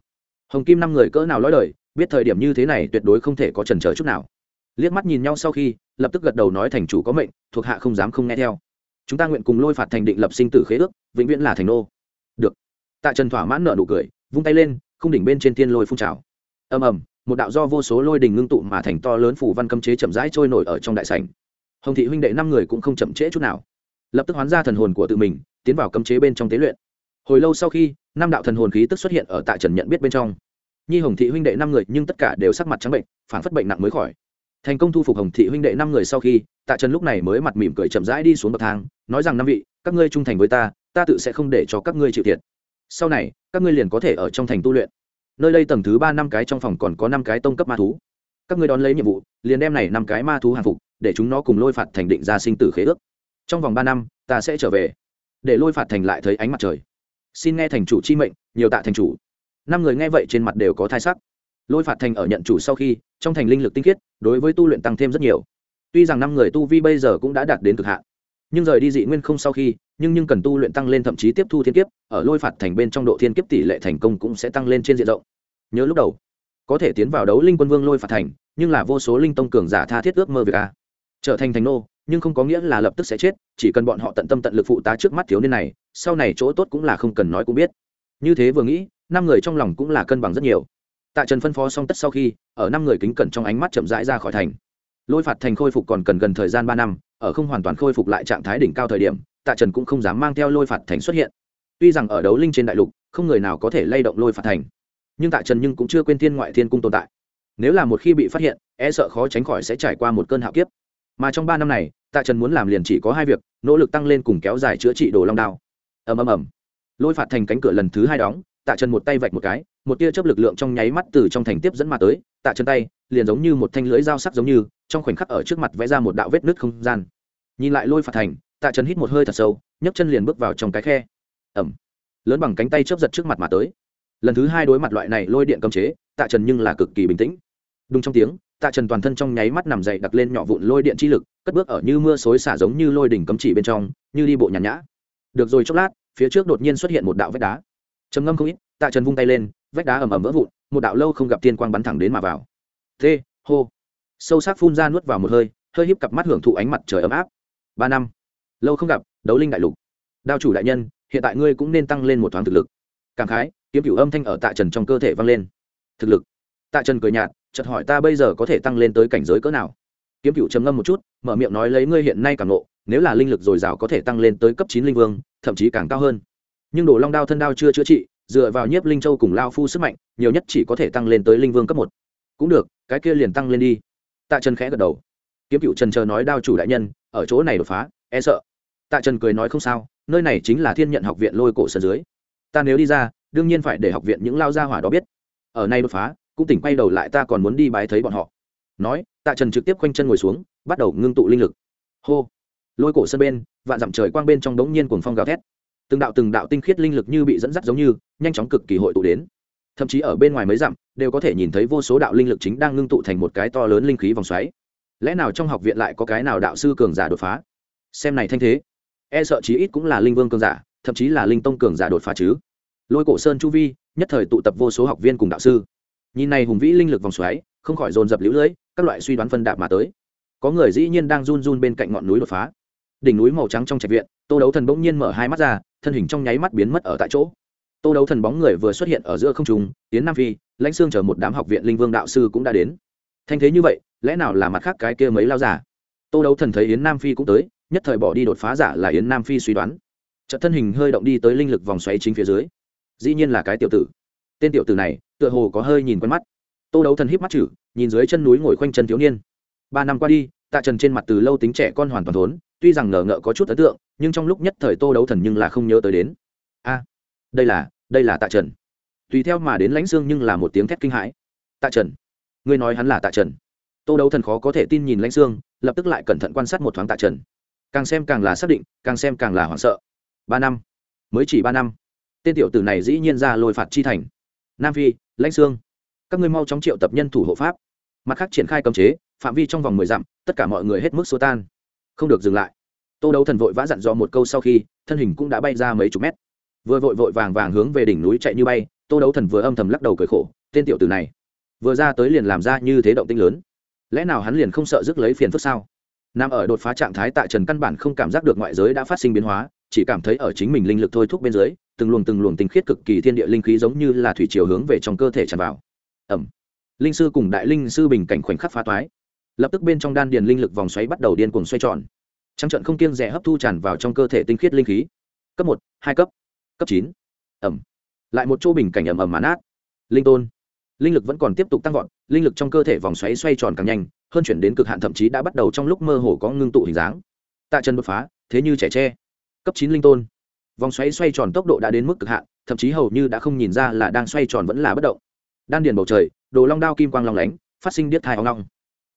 Hồng kim năm người cỡ nào lói lời biết thời điểm như thế này tuyệt đối không thể có trần trở chút nào. Liếc mắt nhìn nhau sau khi, lập tức gật đầu nói thành chủ có mệnh, thuộc hạ không dám không nghe theo. Chúng ta nguyện cùng lôi phạt thành định lập sinh tử khế ước, vĩnh viễn là thành nô. Được tạ trần thỏa mãn nợ nụ cười, vung tay lên không đỉnh bên trên tiên lôi phun trào. Ầm ầm, một đạo do vô số lôi đình ngưng tụ mà thành to lớn phủ văn cấm chế chậm rãi trôi nổi ở trong đại sảnh. Hồng thị huynh đệ năm người cũng không chậm trễ chút nào. Lập tức hoán ra thần hồn của tự mình, tiến vào cấm chế bên trong tế luyện. Hồi lâu sau khi, năm đạo thần hồn khí tức xuất hiện ở tạ trần nhận biết bên trong. Nhi hồng thị huynh đệ năm người nhưng tất cả đều sắc mặt trắng bệnh, phản phất bệnh nặng mới khỏi. Thành công thu phục hồng thị huynh đệ năm người sau khi, tạ trần lúc này mới mặt mỉm cười chậm rãi đi xuống bậc thang, nói rằng, năm vị, các ngươi trung thành với ta ta tự sẽ không để cho các ngươi chịu thiệt sau này, các ngươi liền có thể ở trong thành tu luyện. Nơi đây tầng thứ ba năm cái trong phòng còn có năm cái tông cấp ma thú. Các ngươi đón lấy nhiệm vụ, liền đem này năm cái ma thú hàng phục, để chúng nó cùng lôi phạt thành định ra sinh tử khế ước. Trong vòng ba năm, ta sẽ trở về. Để lôi phạt thành lại thấy ánh mặt trời. Xin nghe thành chủ chi mệnh, nhiều tạ thành chủ. Năm người nghe vậy trên mặt đều có thai sắc. Lôi phạt thành ở nhận chủ sau khi, trong thành linh lực tinh khiết, đối với tu luyện tăng thêm rất nhiều. Tuy rằng năm người tu vi bây giờ cũng đã đạt đến cực hạn nhưng rời đi dị nguyên không sau khi, nhưng nhưng cần tu luyện tăng lên thậm chí tiếp thu thiên kiếp, ở lôi phạt thành bên trong độ thiên kiếp tỷ lệ thành công cũng sẽ tăng lên trên diện rộng. Nhớ lúc đầu, có thể tiến vào đấu linh quân vương lôi phạt thành, nhưng là vô số linh tông cường giả tha thiết ước mơ việc a. Trở thành thành nô, nhưng không có nghĩa là lập tức sẽ chết, chỉ cần bọn họ tận tâm tận lực phụ tá trước mắt thiếu niên này, sau này chỗ tốt cũng là không cần nói cũng biết. Như thế vừa nghĩ, năm người trong lòng cũng là cân bằng rất nhiều. Tạ trần phân phó xong tất sau khi, ở năm người kính cẩn trong ánh mắt chậm rãi ra khỏi thành lôi phạt thành khôi phục còn cần gần thời gian ba năm, ở không hoàn toàn khôi phục lại trạng thái đỉnh cao thời điểm, tạ trần cũng không dám mang theo lôi phạt thành xuất hiện. Tuy rằng ở đấu linh trên đại lục, không người nào có thể lay động lôi phạt thành. Nhưng tạ trần nhưng cũng chưa quên thiên ngoại thiên cung tồn tại. Nếu là một khi bị phát hiện e sợ khó tránh khỏi sẽ trải qua một cơn hạo kiếp. Mà trong ba năm này, tạ trần muốn làm liền chỉ có hai việc, nỗ lực tăng lên cùng kéo dài chữa trị đồ long đao. Ầm ầm ầm. Lôi phạt thành cánh cửa lần thứ hai đóng, tạ trần một tay vạch một cái một tia chớp lực lượng trong nháy mắt từ trong thành tiếp dẫn mà tới, tạ chân tay, liền giống như một thanh lưới dao sắc giống như, trong khoảnh khắc ở trước mặt vẽ ra một đạo vết nứt không gian. Nhìn lại lôi phạt thành, tạ chân hít một hơi thật sâu, nhấc chân liền bước vào trong cái khe. Ẩm lớn bằng cánh tay chớp giật trước mặt mà tới. Lần thứ hai đối mặt loại này lôi điện cấm chế, tạ trần nhưng là cực kỳ bình tĩnh. Đúng trong tiếng, tạ trần toàn thân trong nháy mắt nằm dậy đặt lên nhỏ vụn lôi điện chi lực, cất bước ở như mưa xối xả giống như lôi đỉnh cấm chỉ bên trong, như đi bộ nhàn nhã. Được rồi chốc lát, phía trước đột nhiên xuất hiện một đạo vách đá. Trầm ngâm không ít, tạ trần vung tay lên vách đá ầm ầm vỡ vụn một đạo lâu không gặp tiên quang bắn thẳng đến mà vào. Thê, hô. Sâu sắc phun ra nuốt vào một hơi hơi híp cặp mắt hưởng thụ ánh mặt trời ấm áp. Ba năm. Lâu không gặp đấu linh đại lục. Đao chủ đại nhân hiện tại ngươi cũng nên tăng lên một thoáng thực lực. Cảm khái kiếm cửu âm thanh ở tạ trần trong cơ thể vang lên. Thực lực. Tạ trần cười nhạt chợt hỏi ta bây giờ có thể tăng lên tới cảnh giới cỡ nào? Kiếm cửu trầm ngâm một chút mở miệng nói lấy ngươi hiện nay cảm nộ nếu là linh lực dồi dào có thể tăng lên tới cấp chín linh vương thậm chí càng cao hơn. Nhưng đồ long đao thân đao chưa chữa trị dựa vào nhiếp linh châu cùng lao phu sức mạnh, nhiều nhất chỉ có thể tăng lên tới linh vương cấp một. Cũng được, cái kia liền tăng lên đi. Tạ trần khẽ gật đầu. Kiếm cựu trần chờ nói đao chủ đại nhân, ở chỗ này đột phá e sợ. Tạ trần cười nói không sao, nơi này chính là thiên nhận học viện lôi cổ sân dưới. Ta nếu đi ra, đương nhiên phải để học viện những lao gia hỏa đó biết. Ở nay đột phá, cũng tỉnh quay đầu lại ta còn muốn đi bái thấy bọn họ. Nói, tạ trần trực tiếp khoanh chân ngồi xuống, bắt đầu ngưng tụ linh lực. Hô. Lôi cổ sân bên, vạn dặm trời quang bên trong đống nhiên cuồng phong gào thét từng đạo từng đạo tinh khiết linh lực như bị dẫn dắt giống như, nhanh chóng cực kỳ hội tụ đến. Thậm chí ở bên ngoài mấy dặm, đều có thể nhìn thấy vô số đạo linh lực chính đang ngưng tụ thành một cái to lớn linh khí vòng xoáy. Lẽ nào trong học viện lại có cái nào đạo sư cường giả đột phá? Xem này thanh thế e sợ chí ít cũng là linh vương cường giả, thậm chí là linh tông cường giả đột phá chứ. Lôi cổ sơn chu vi, nhất thời tụ tập vô số học viên cùng đạo sư. Nhìn này hùng vĩ linh lực vòng xoáy, không khỏi dồn dập lũ lưỡi các loại suy đoán phân đạp mà tới. Có người dĩ nhiên đang run run bên cạnh ngọn núi đột phá. Đỉnh núi màu trắng trong trạch viện, tô đấu thần bỗng nhiên mở hai mắt ra thân hình trong nháy mắt biến mất ở tại chỗ. Tô đấu thần bóng người vừa xuất hiện ở giữa không trung, tiến nam phi, lãnh xương chờ một đám học viện linh vương đạo sư cũng đã đến. Thanh thế như vậy, lẽ nào là mặt khác cái kia mấy lao giả? Tô đấu thần thấy yến nam phi cũng tới, nhất thời bỏ đi đột phá giả là yến nam phi suy đoán. Trận thân hình hơi động đi tới linh lực vòng xoáy chính phía dưới. Dĩ nhiên là cái tiểu tử. Tên tiểu tử này, tựa hồ có hơi nhìn quen mắt. Tô đấu thần híp mắt chử nhìn dưới chân núi ngồi khoanh chân thiếu niên. Ba năm qua đi, tạ trần trên mặt từ lâu tính trẻ con hoàn toàn thốn tuy rằng ngờ ngợ có chút ấn tượng, nhưng trong lúc nhất thời tô đấu thần nhưng là không nhớ tới đến. A, đây là đây là tạ trần. Tùy theo mà đến lãnh xương nhưng là một tiếng thét kinh hãi. Tạ trần, ngươi nói hắn là tạ trần. Tô đấu thần khó có thể tin nhìn lãnh xương, lập tức lại cẩn thận quan sát một thoáng tạ trần. Càng xem càng là xác định, càng xem càng là hoảng sợ. Ba năm, mới chỉ ba năm, tên tiểu tử này dĩ nhiên ra lôi phạt chi thành. Nam phi, lãnh xương, các ngươi mau chóng triệu tập nhân thủ hộ pháp. Mặt khác triển khai cấm chế, phạm vi trong vòng mười dặm, tất cả mọi người hết mức xô tan không được dừng lại. Tô đấu thần vội vã dặn dò một câu sau khi, thân hình cũng đã bay ra mấy chục mét. Vừa vội vội vàng vàng hướng về đỉnh núi chạy như bay, tô đấu thần vừa âm thầm lắc đầu cười khổ, tên tiểu tử này, vừa ra tới liền làm ra như thế động tinh lớn. Lẽ nào hắn liền không sợ rước lấy phiền phức sao? Nằm ở đột phá trạng thái tạ trần căn bản không cảm giác được ngoại giới đã phát sinh biến hóa, chỉ cảm thấy ở chính mình linh lực thôi thúc bên dưới, từng luồng từng luồng tinh khiết cực kỳ thiên địa linh khí giống như là thủy chiều hướng về trong cơ thể tràn vào. Ẩm. Linh sư cùng đại linh sư bình cảnh khoảnh khắc phá toái lập tức bên trong đan điền linh lực vòng xoáy bắt đầu điên cuồng xoay tròn. Trắng trận không kiêng rẻ hấp thu tràn vào trong cơ thể tinh khiết linh khí. Cấp một, hai cấp. Cấp chín. Ẩm. Lại một chỗ bình cảnh ẩm ẩm mán át. Linh tôn. Linh lực vẫn còn tiếp tục tăng vọt, linh lực trong cơ thể vòng xoáy xoay tròn càng nhanh, hơn chuyển đến cực hạn thậm chí đã bắt đầu trong lúc mơ hồ có ngưng tụ hình dáng. Tạ chân đột phá, thế như trẻ tre. Cấp chín linh tôn. Vòng xoáy xoay tròn tốc độ đã đến mức cực hạn, thậm chí hầu như đã không nhìn ra là đang xoay tròn vẫn là bất động. Đan điền bầu trời, đồ long đao kim quang long lánh, phát sinh điếc thai hoang long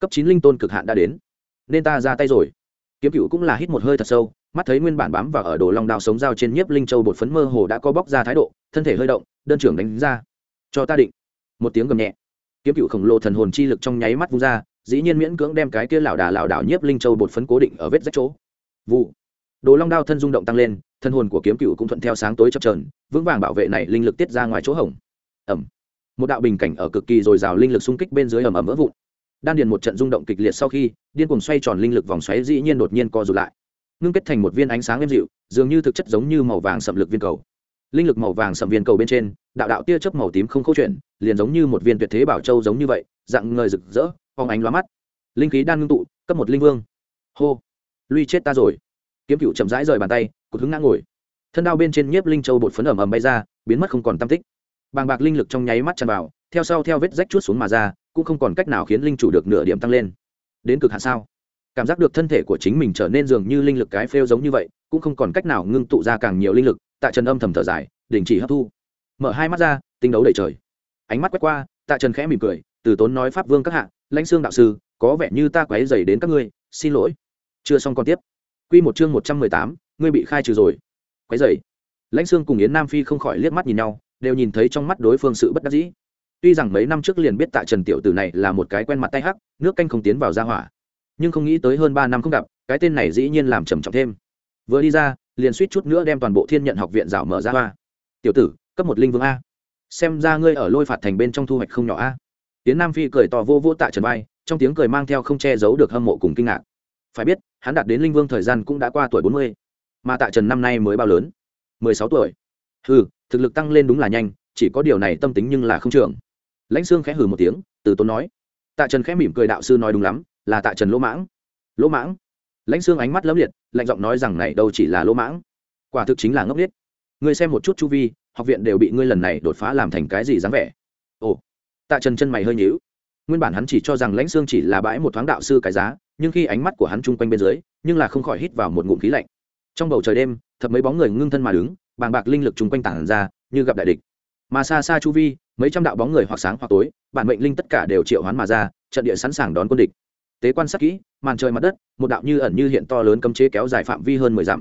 cấp chín linh tôn cực hạn đã đến. Nên ta ra tay rồi. Kiếm cựu cũng là hít một hơi thật sâu, mắt thấy nguyên bản bám và ở đồ long đao sống dao trên nhiếp linh châu bột phấn mơ hồ đã có bóc ra thái độ, thân thể hơi động, đơn trưởng đánh ra. Cho ta định. Một tiếng gầm nhẹ. Kiếm cựu khổng lồ thần hồn chi lực trong nháy mắt vung ra, dĩ nhiên miễn cưỡng đem cái kia lảo đà lảo đảo nhiếp linh châu bột phấn cố định ở vết rách chỗ. Vụ. Đồ long đao thân rung động tăng lên, thân hồn của kiếm cựu cũng thuận theo sáng tối chập trờn vững vàng bảo vệ này linh lực tiết ra ngoài chỗ hổng. Ẩm. Một đạo bình cảnh ở cực kỳ dồi dào linh lực xung kích bên dưới ẩm ẩm vỡ vụn đan điền một trận rung động kịch liệt sau khi, điên cuồng xoay tròn linh lực vòng xoáy dĩ nhiên đột nhiên co rụt lại. Ngưng kết thành một viên ánh sáng êm dịu, dường như thực chất giống như màu vàng sậm lực viên cầu. Linh lực màu vàng sậm viên cầu bên trên, đạo đạo tia chớp màu tím không câu chuyện liền giống như một viên tuyệt thế bảo châu giống như vậy, dạng ngời rực rỡ phóng ánh lóa mắt. Linh khí đan ngưng tụ, cấp một linh vương. Hô! Luy chết ta rồi. Kiếm cựu chậm rãi rời bàn tay cột hứng ngã ngồi. Thân đao bên trên nhiếp linh châu bột phấn ẩm ẩm bay ra, biến mất không còn tam tích. Bàng bạc linh lực trong nháy mắt tràn vào, theo sau theo vết rách chuốt xuống mà ra cũng không còn cách nào khiến linh chủ được nửa điểm tăng lên. Đến cực hạ sao? Cảm giác được thân thể của chính mình trở nên dường như linh lực cái phêu giống như vậy, cũng không còn cách nào ngưng tụ ra càng nhiều linh lực, tạ trần âm thầm thở dài, đình chỉ hấp thu. Mở hai mắt ra, tinh đấu đầy trời. Ánh mắt quét qua, tạ trần khẽ mỉm cười, từ tốn nói pháp vương các hạ, lãnh xương đạo sư, có vẻ như ta quấy dày đến các ngươi, xin lỗi. Chưa xong còn tiếp. Q một chương một trăm mười tám, ngươi bị khai trừ rồi. Quấy dày lãnh xương cùng yến nam phi không khỏi liếc mắt nhìn nhau, đều nhìn thấy trong mắt đối phương sự bất đắc dĩ tuy rằng mấy năm trước liền biết tạ trần tiểu tử này là một cái quen mặt tay hắc, nước canh không tiến vào ra hỏa. Nhưng không nghĩ tới hơn ba năm không gặp, cái tên này dĩ nhiên làm trầm trọng thêm. Vừa đi ra, liền suýt chút nữa đem toàn bộ thiên nhận học viện rảo mở ra hoa. Tiểu tử, cấp một linh vương a. Xem ra ngươi ở lôi phạt thành bên trong thu hoạch không nhỏ a. Tiến nam phi cười to vô vô tạ trần vai, trong tiếng cười mang theo không che giấu được hâm mộ cùng kinh ngạc. Phải biết, hắn đạt đến linh vương thời gian cũng đã qua tuổi bốn mươi, mà tạ trần năm nay mới bao lớn? mười sáu tuổi. Ừ thực lực tăng lên đúng là nhanh, chỉ có điều này tâm tính nhưng là không trưởng lãnh sương khẽ hừ một tiếng, từ tốn nói. Tạ trần khẽ mỉm cười đạo sư nói đúng lắm, là tạ trần lỗ mãng. Lỗ mãng? Lãnh sương ánh mắt lấm liệt, lạnh giọng nói rằng này đâu chỉ là lỗ mãng. Quả thực chính là ngốc nghếch. Ngươi xem một chút chu vi, học viện đều bị ngươi lần này đột phá làm thành cái gì dáng vẻ. Ồ. Tạ trần chân mày hơi nhíu. Nguyên bản hắn chỉ cho rằng lãnh sương chỉ là bãi một thoáng đạo sư cái giá, nhưng khi ánh mắt của hắn chung quanh bên dưới, nhưng là không khỏi hít vào một ngụm khí lạnh. Trong bầu trời đêm, thập mấy bóng người ngưng thân mà đứng, bàng bạc linh lực chung quanh tản ra, như gặp đại địch mà xa xa chu vi, mấy trăm đạo bóng người hoặc sáng hoặc tối, bản mệnh linh tất cả đều triệu hoán mà ra, trận địa sẵn sàng đón quân địch. Tế quan sát kỹ, màn trời mặt đất, một đạo như ẩn như hiện to lớn cấm chế kéo dài phạm vi hơn mười dặm.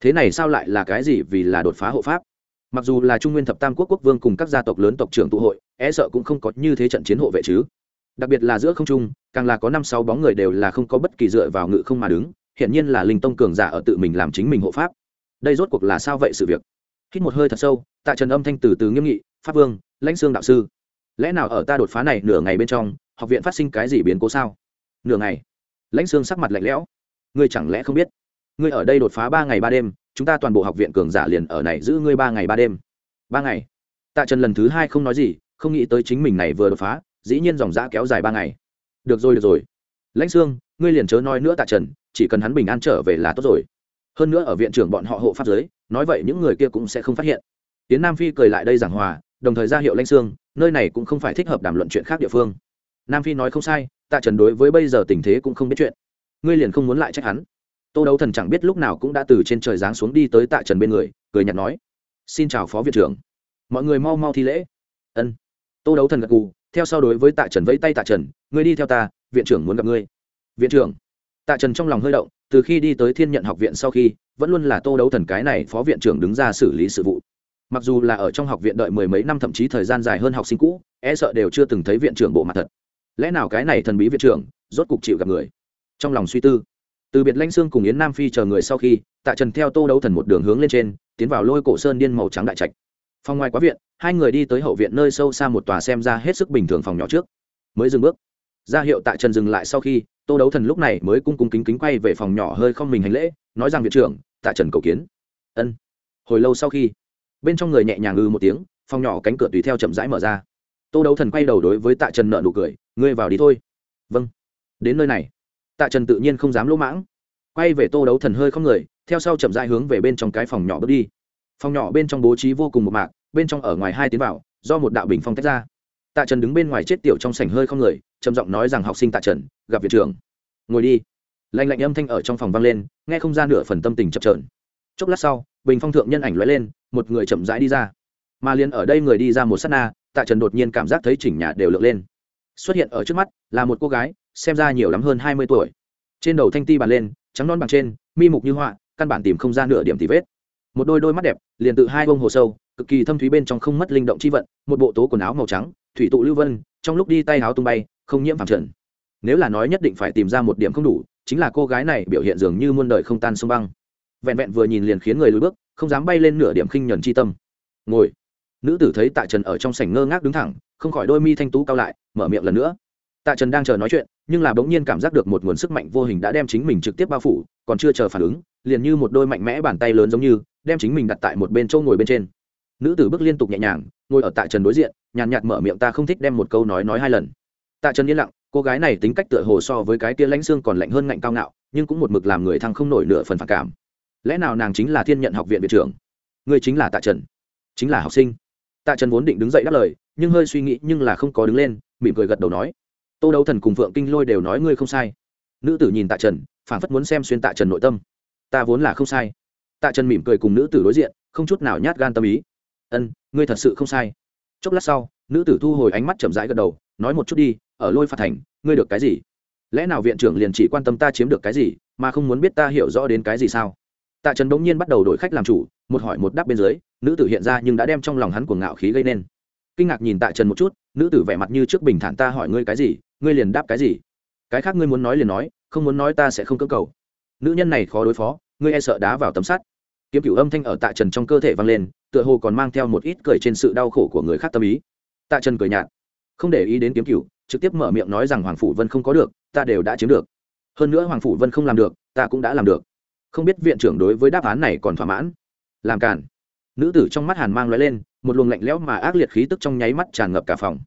Thế này sao lại là cái gì vì là đột phá hộ pháp? Mặc dù là trung nguyên thập tam quốc quốc vương cùng các gia tộc lớn tộc trưởng tụ hội e sợ cũng không có như thế trận chiến hộ vệ chứ. Đặc biệt là giữa không trung, càng là có năm sáu bóng người đều là không có bất kỳ dựa vào ngự không mà đứng hiện nhiên là linh tông cường giả ở tự mình làm chính mình hộ pháp. Đây rốt cuộc là sao vậy sự việc? Hít một hơi thật sâu tạ trần âm thanh từ từ nghiêm nghị, pháp vương, lãnh xương đạo sư, lẽ nào ở ta đột phá này nửa ngày bên trong, học viện phát sinh cái gì biến cố sao? Nửa ngày? Lãnh xương sắc mặt lạnh lẽo. Ngươi chẳng lẽ không biết? Ngươi ở đây đột phá ba ngày ba đêm, chúng ta toàn bộ học viện cường giả liền ở này giữ ngươi ba ngày ba đêm. Ba ngày? Tạ trần lần thứ hai không nói gì, không nghĩ tới chính mình này vừa đột phá, dĩ nhiên dòng dã kéo dài ba ngày. Được rồi được rồi. Lãnh sương, ngươi liền chớ nói nữa tạ trần, chỉ cần hắn bình an trở về là tốt rồi. Hơn nữa ở viện trưởng bọn họ hộ pháp giới, nói vậy những người kia cũng sẽ không phát hiện tiến nam phi cười lại đây giảng hòa, đồng thời ra hiệu lãnh sương, nơi này cũng không phải thích hợp đàm luận chuyện khác địa phương. Nam phi nói không sai, tạ trần đối với bây giờ tình thế cũng không biết chuyện. Ngươi liền không muốn lại trách hắn. Tô đấu thần chẳng biết lúc nào cũng đã từ trên trời giáng xuống đi tới tạ trần bên người, cười nhạt nói, xin chào phó viện trưởng. Mọi người mau mau thi lễ. Ân. Tô đấu thần gật gù, theo sau đối với tạ trần vẫy tay tạ trần, ngươi đi theo ta, viện trưởng muốn gặp ngươi. Viện trưởng? Tạ trần trong lòng hơi động, từ khi đi tới thiên nhận học viện sau khi, vẫn luôn là tô đấu thần cái này phó viện trưởng đứng ra xử lý sự vụ mặc dù là ở trong học viện đợi mười mấy năm thậm chí thời gian dài hơn học sinh cũ e sợ đều chưa từng thấy viện trưởng bộ mặt thật. Lẽ nào cái này thần bí viện trưởng, rốt cục chịu gặp người? Trong lòng suy tư, từ biệt lanh sương cùng yến nam phi chờ người sau khi, tạ trần theo tô đấu thần một đường hướng lên trên, tiến vào lôi cổ sơn điên màu trắng đại trạch. Phòng ngoài quá viện, hai người đi tới hậu viện nơi sâu xa một tòa xem ra hết sức bình thường phòng nhỏ trước. Mới dừng bước, ra hiệu tạ trần dừng lại sau khi, tô đấu thần lúc này mới cung cung kính kính quay về phòng nhỏ hơi không mình hành lễ, nói rằng, viện trưởng, tạ trần cầu kiến. Ân. Hồi lâu sau khi bên trong người nhẹ nhàng ư một tiếng, phòng nhỏ cánh cửa tùy theo chậm rãi mở ra. Tô đấu thần quay đầu đối với tạ trần nợ nụ cười, ngươi vào đi thôi. Vâng. Đến nơi này. Tạ trần tự nhiên không dám lỗ mãng. Quay về tô đấu thần hơi không người, theo sau chậm rãi hướng về bên trong cái phòng nhỏ bước đi. Phòng nhỏ bên trong bố trí vô cùng một mạc, bên trong ở ngoài hai tiến vào, do một đạo bình phong tách ra. Tạ trần đứng bên ngoài chết tiểu trong sảnh hơi không người, trầm giọng nói rằng, học sinh tạ trần, gặp viện trưởng. Ngồi đi. Lạnh lạnh âm thanh ở trong phòng vang lên, nghe không ra nửa phần tâm tình chập trờn chốc lát sau, bình phong thượng nhân ảnh lóe lên, một người chậm rãi đi ra. Mà liền ở đây người đi ra một s á t na, tạ trần đột nhiên cảm giác thấy chỉnh nhà đều lượn lên. Xuất hiện ở trước mắt là một cô gái, xem ra nhiều lắm hơn hai mươi tuổi. Trên đầu thanh ti bàn lên, trắng non bằng trên, mi mục như họa, căn bản tìm không ra nửa điểm tì vết. Một đôi đôi mắt đẹp, liền tự hai bông hồ sâu, cực kỳ thâm thúy bên trong không mất linh động chi vận, một bộ tố quần áo màu trắng, thủy tụ lưu vân, trong lúc đi tay áo tung bay, không nhiễm phẳng trần. Nếu là nói nhất định phải tìm ra một điểm không đủ, chính là cô gái này biểu hiện dường như muôn đời không tan sông băng vẹn vẹn vừa nhìn liền khiến người lùi bước, không dám bay lên nửa điểm khinh nhuần chi tâm. Ngồi. Nữ tử thấy tạ trần ở trong sảnh ngơ ngác đứng thẳng, không khỏi đôi mi thanh tú cao lại, mở miệng lần nữa. Tạ trần đang chờ nói chuyện, nhưng là bỗng nhiên cảm giác được một nguồn sức mạnh vô hình đã đem chính mình trực tiếp bao phủ, còn chưa chờ phản ứng, liền như một đôi mạnh mẽ bàn tay lớn giống như, đem chính mình đặt tại một bên châu ngồi bên trên. Nữ tử bước liên tục nhẹ nhàng, ngồi ở tạ trần đối diện, nhàn nhạt mở miệng ta không thích đem một câu nói nói hai lần. Tạ trần yên lặng, cô gái này tính cách tựa hồ so với cái kia lãnh xương còn lạnh hơn ngạnh cao ngạo, nhưng cũng một mực làm người thăng không nổi nửa phần phản cảm lẽ nào nàng chính là thiên nhận học viện viện trưởng? Người chính là tạ trần. Chính là học sinh. Tạ trần vốn định đứng dậy đáp lời, nhưng hơi suy nghĩ nhưng là không có đứng lên, mỉm cười gật đầu nói, tô đấu thần cùng phượng kinh lôi đều nói ngươi không sai. Nữ tử nhìn tạ trần phản phất muốn xem xuyên tạ trần nội tâm. Ta vốn là không sai. Tạ trần mỉm cười cùng nữ tử đối diện, không chút nào nhát gan tâm ý. Ân, ngươi thật sự không sai. Chốc lát sau, nữ tử thu hồi ánh mắt chậm rãi gật đầu, nói một chút đi, ở lôi phạt thành, ngươi được cái gì? Lẽ nào viện trưởng liền chỉ quan tâm ta chiếm được cái gì, mà không muốn biết ta hiểu rõ đến cái gì sao? Tạ trần bỗng nhiên bắt đầu đổi khách làm chủ, một hỏi một đáp bên dưới, nữ tử hiện ra nhưng đã đem trong lòng hắn cuồng ngạo khí gây nên. Kinh ngạc nhìn tạ trần một chút, nữ tử vẻ mặt như trước bình thản ta hỏi ngươi cái gì, ngươi liền đáp cái gì? Cái khác ngươi muốn nói liền nói, không muốn nói ta sẽ không cơ cầu. Nữ nhân này khó đối phó, ngươi e sợ đá vào tấm sắt. Kiếm cửu âm thanh ở tạ trần trong cơ thể vang lên, tựa hồ còn mang theo một ít cười trên sự đau khổ của người khác tâm ý. Tạ trần cười nhạt, không để ý đến kiếm cửu, trực tiếp mở miệng nói rằng hoàng phủ vân không có được, ta đều đã chiếm được. Hơn nữa hoàng phủ vân không làm được, ta cũng đã làm được không biết viện trưởng đối với đáp án này còn thỏa mãn. Làm cản nữ tử trong mắt hàn mang lóe lên, một luồng lạnh lẽo mà ác liệt khí tức trong nháy mắt tràn ngập cả phòng.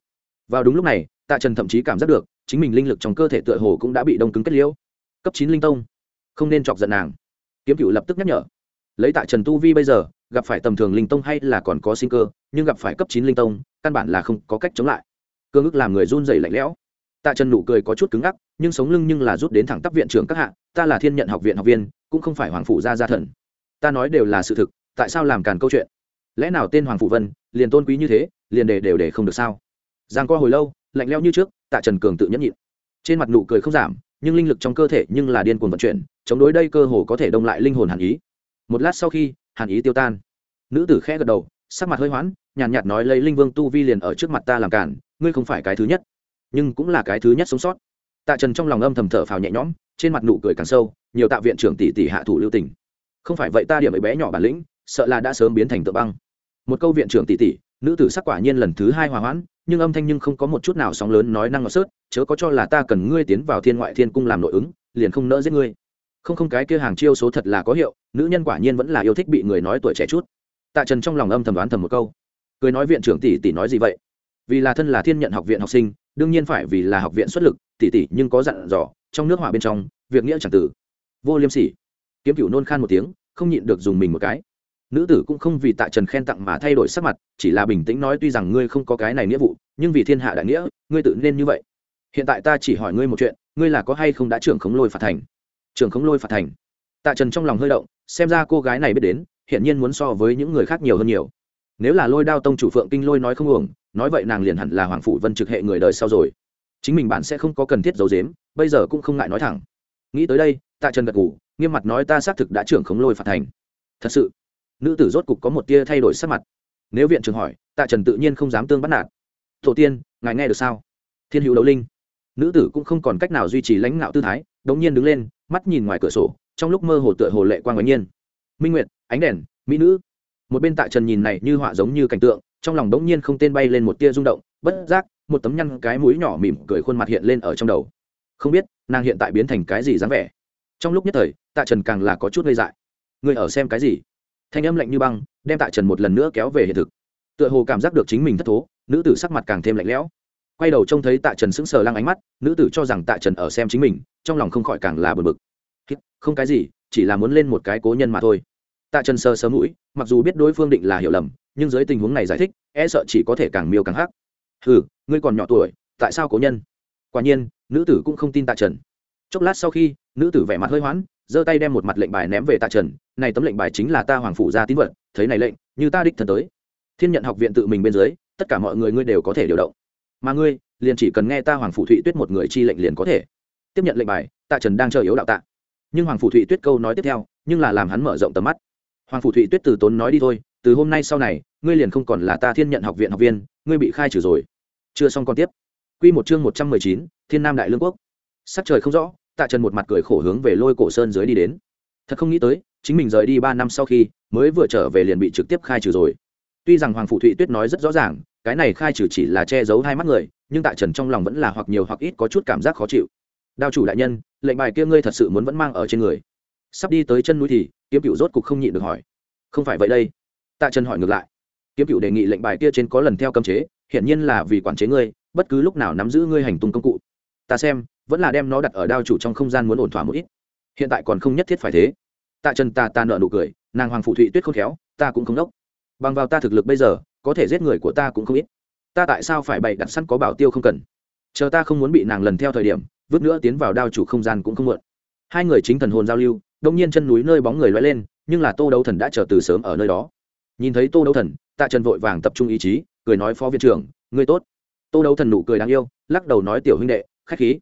Vào đúng lúc này, tạ trần thậm chí cảm giác được, chính mình linh lực trong cơ thể tựa hồ cũng đã bị đông cứng kết liễu. Cấp chín linh tông. Không nên chọc giận nàng. Kiếm cựu lập tức nhắc nhở. Lấy tạ trần tu vi bây giờ, gặp phải tầm thường linh tông hay là còn có sinh cơ, nhưng gặp phải cấp chín linh tông, căn bản là không có cách chống lại. Cương ức làm người run dày lạnh lẽo. Tạ trần nụ cười có chút cứng ngắc, nhưng sống lưng nhưng là rút đến thẳng tắp viện trưởng các hạ, ta là thiên nhận học viện học viên cũng không phải hoàng phủ gia gia thần. Ta nói đều là sự thực, tại sao làm càn câu chuyện? Lẽ nào tên hoàng phủ vân, liền tôn quý như thế, liền đề đều để không được sao? Giang qua hồi lâu, lạnh leo như trước, tạ trần cường tự nhẫn nhịn. Trên mặt nụ cười không giảm, nhưng linh lực trong cơ thể nhưng là điên cuồng vận chuyển, chống đối đây cơ hồ có thể đông lại linh hồn hàn ý. Một lát sau khi, hàn ý tiêu tan. Nữ tử khẽ gật đầu, sắc mặt hơi hoãn, nhàn nhạt nói lấy linh vương tu vi liền ở trước mặt ta làm cản ngươi không phải cái thứ nhất, nhưng cũng là cái thứ nhất sống sót tạ trần trong lòng âm thầm thở phào nhẹ nhõm, trên mặt nụ cười càng sâu, nhiều tạ viện trưởng tỷ tỷ hạ thủ lưu tình. Không phải vậy ta điểm ấy bé nhỏ bản lĩnh, sợ là đã sớm biến thành tượng băng. Một câu viện trưởng tỷ tỷ, nữ tử sắc quả nhiên lần thứ hai hòa hoãn, nhưng âm thanh nhưng không có một chút nào sóng lớn nói năng ngọt sớt, chớ có cho là ta cần ngươi tiến vào thiên ngoại thiên cung làm nội ứng, liền không nỡ giết ngươi. Không không, cái kia hàng chiêu số thật là có hiệu, nữ nhân quả nhiên vẫn là yêu thích bị người nói tuổi trẻ chút. Tạ trần trong lòng âm thầm đoán thầm một câu. Cười nói viện trưởng tỷ tỷ nói gì vậy? Vì là thân là thiên nhận học viện học sinh, đương nhiên phải vì là học viện xuất lực tỷ tỷ nhưng có dặn dò, trong nước hỏa bên trong, việc nghĩa chẳng tử vô liêm sỉ. Kiếm cửu nôn khan một tiếng, không nhịn được dùng mình một cái. Nữ tử cũng không vì tạ trần khen tặng mà thay đổi sắc mặt, chỉ là bình tĩnh nói tuy rằng ngươi không có cái này nghĩa vụ, nhưng vì thiên hạ đại nghĩa, ngươi tự nên như vậy. Hiện tại ta chỉ hỏi ngươi một chuyện, ngươi là có hay không đã trưởng khống lôi phạt thành? Trưởng khống lôi phạt thành. Tạ trần trong lòng hơi động, xem ra cô gái này biết đến hiện nhiên muốn so với những người khác nhiều hơn nhiều. Nếu là lôi đao tông chủ phượng kinh lôi nói không uổng, nói vậy nàng liền hẳn là hoàng phủ vân trực hệ người đời sau rồi chính mình bạn sẽ không có cần thiết giấu dếm bây giờ cũng không ngại nói thẳng. Nghĩ tới đây, tạ trần gật ngủ nghiêm mặt nói ta xác thực đã trưởng khống lôi phạt thành. Thật sự, nữ tử rốt cục có một tia thay đổi sắc mặt. Nếu viện trưởng hỏi, tạ trần tự nhiên không dám tương bắt nạt. Tổ tiên, ngài nghe được sao? Thiên hữu đấu linh. Nữ tử cũng không còn cách nào duy trì lãnh ngạo tư thái, đống nhiên đứng lên, mắt nhìn ngoài cửa sổ, trong lúc mơ hồ tựa hồ lệ quang ngẫu nhiên. Minh nguyệt, ánh đèn, mỹ nữ. Một bên tạ trần nhìn này như họa giống như cảnh tượng, trong lòng đống nhiên không tên bay lên một tia rung động, bất giác một tấm nhăn cái mũi nhỏ mỉm cười khuôn mặt hiện lên ở trong đầu. Không biết, nàng hiện tại biến thành cái gì dáng vẻ? Trong lúc nhất thời, tạ trần càng là có chút gây dại. Người ở xem cái gì? Thanh âm lạnh như băng, đem tạ trần một lần nữa kéo về hiện thực. Tựa hồ cảm giác được chính mình thất thố, nữ tử sắc mặt càng thêm lạnh lẽo. Quay đầu trông thấy tạ trần sững sờ lăng ánh mắt, nữ tử cho rằng tạ trần ở xem chính mình, trong lòng không khỏi càng là bực. Bực không cái gì, chỉ là muốn lên một cái cố nhân mà thôi. Tạ trần sờ sớm mũi, mặc dù biết đối phương định là hiểu lầm, nhưng dưới tình huống này giải thích e sợ chỉ có thể càng miêu càng hắc hừ, ngươi còn nhỏ tuổi, tại sao cố nhân? Quả nhiên, nữ tử cũng không tin tạ trần. Chốc lát sau khi, nữ tử vẻ mặt hơi hoãn giơ tay đem một mặt lệnh bài ném về tạ trần. Này tấm lệnh bài chính là ta hoàng phủ ra tín vật, thấy này lệnh, như ta đích thần tới. Thiên nhận học viện tự mình bên dưới, tất cả mọi người ngươi đều có thể điều động. Mà ngươi, liền chỉ cần nghe ta hoàng phủ thụy tuyết một người chi lệnh liền có thể. Tiếp nhận lệnh bài, tạ trần đang chờ yếu đạo tạ. Nhưng hoàng phủ thụy tuyết câu nói tiếp theo, nhưng là làm hắn mở rộng tầm mắt. Hoàng phủ thụy tuyết từ tốn nói đi thôi, từ hôm nay sau này ngươi liền không còn là ta thiên nhận học viện học viên, ngươi bị khai trừ rồi. Chưa xong còn tiếp. Q một chương một trăm mười chín, thiên nam đại lương quốc. Sắc trời không rõ, tạ trần một mặt cười khổ hướng về lôi cổ sơn dưới đi đến. Thật không nghĩ tới, chính mình rời đi ba năm sau khi, mới vừa trở về liền bị trực tiếp khai trừ rồi. Tuy rằng hoàng phụ thụy tuyết nói rất rõ ràng, cái này khai trừ chỉ là che giấu hai mắt người, nhưng tạ trần trong lòng vẫn là hoặc nhiều hoặc ít có chút cảm giác khó chịu. Đao chủ đại nhân, lệnh bài kia ngươi thật sự muốn vẫn mang ở trên người. Sắp đi tới chân núi thì, kiếm cựu rốt cục không nhịn được hỏi. Không phải vậy đây. Tạ trần hỏi ngược lại kiếm cựu đề nghị lệnh bài kia trên có lần theo cấm chế, hiển nhiên là vì quản chế ngươi, bất cứ lúc nào nắm giữ ngươi hành tung công cụ. Ta xem, vẫn là đem nó đặt ở đao chủ trong không gian muốn ổn thỏa một ít. Hiện tại còn không nhất thiết phải thế. Tạ trần ta ta nợ nụ cười, nàng hoàng phụ thụy tuyết không khéo, ta cũng không đốc. Bằng vào ta thực lực bây giờ, có thể giết người của ta cũng không ít. Ta tại sao phải bày đặt sẵn có bảo tiêu không cần? Chờ ta không muốn bị nàng lần theo thời điểm, vứt nữa tiến vào đao chủ không gian cũng không mượn hai người chính thần hồn giao lưu, đông nhiên chân núi nơi bóng người loay lên, nhưng là tô đấu thần đã chờ từ sớm ở nơi đó. Nhìn thấy tô đấu thần tạ trần vội vàng tập trung ý chí, cười nói, phó viện trưởng, ngươi tốt. Tô đấu thần nụ cười đáng yêu, lắc đầu nói, tiểu huynh đệ, khách khí.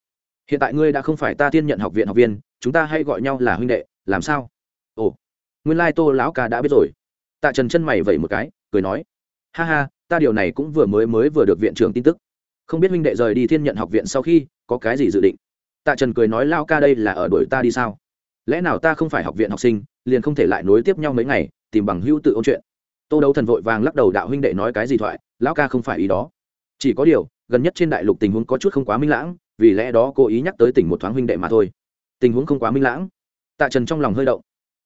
Hiện tại ngươi đã không phải ta tiên nhận học viện học viên, chúng ta hay gọi nhau là huynh đệ, làm sao? Ồ, nguyên lai tô lão ca đã biết rồi. Tạ trần chân mày vẩy một cái, cười nói, ha ha, ta điều này cũng vừa mới mới vừa được viện trưởng tin tức. Không biết huynh đệ rời đi thiên nhận học viện sau khi, có cái gì dự định? Tạ trần cười nói lao ca đây là ở đuổi ta đi sao? Lẽ nào ta không phải học viện học sinh, liền không thể lại nối tiếp nhau mấy ngày, tìm bằng hữu tự ôn chuyện? Tô đấu thần vội vàng lắc đầu đạo huynh đệ nói cái gì thoại, lão ca không phải ý đó. Chỉ có điều, gần nhất trên đại lục tình huống có chút không quá minh lãng, vì lẽ đó cố ý nhắc tới tỉnh một thoáng huynh đệ mà thôi. Tình huống không quá minh lãng. Tạ trần trong lòng hơi động.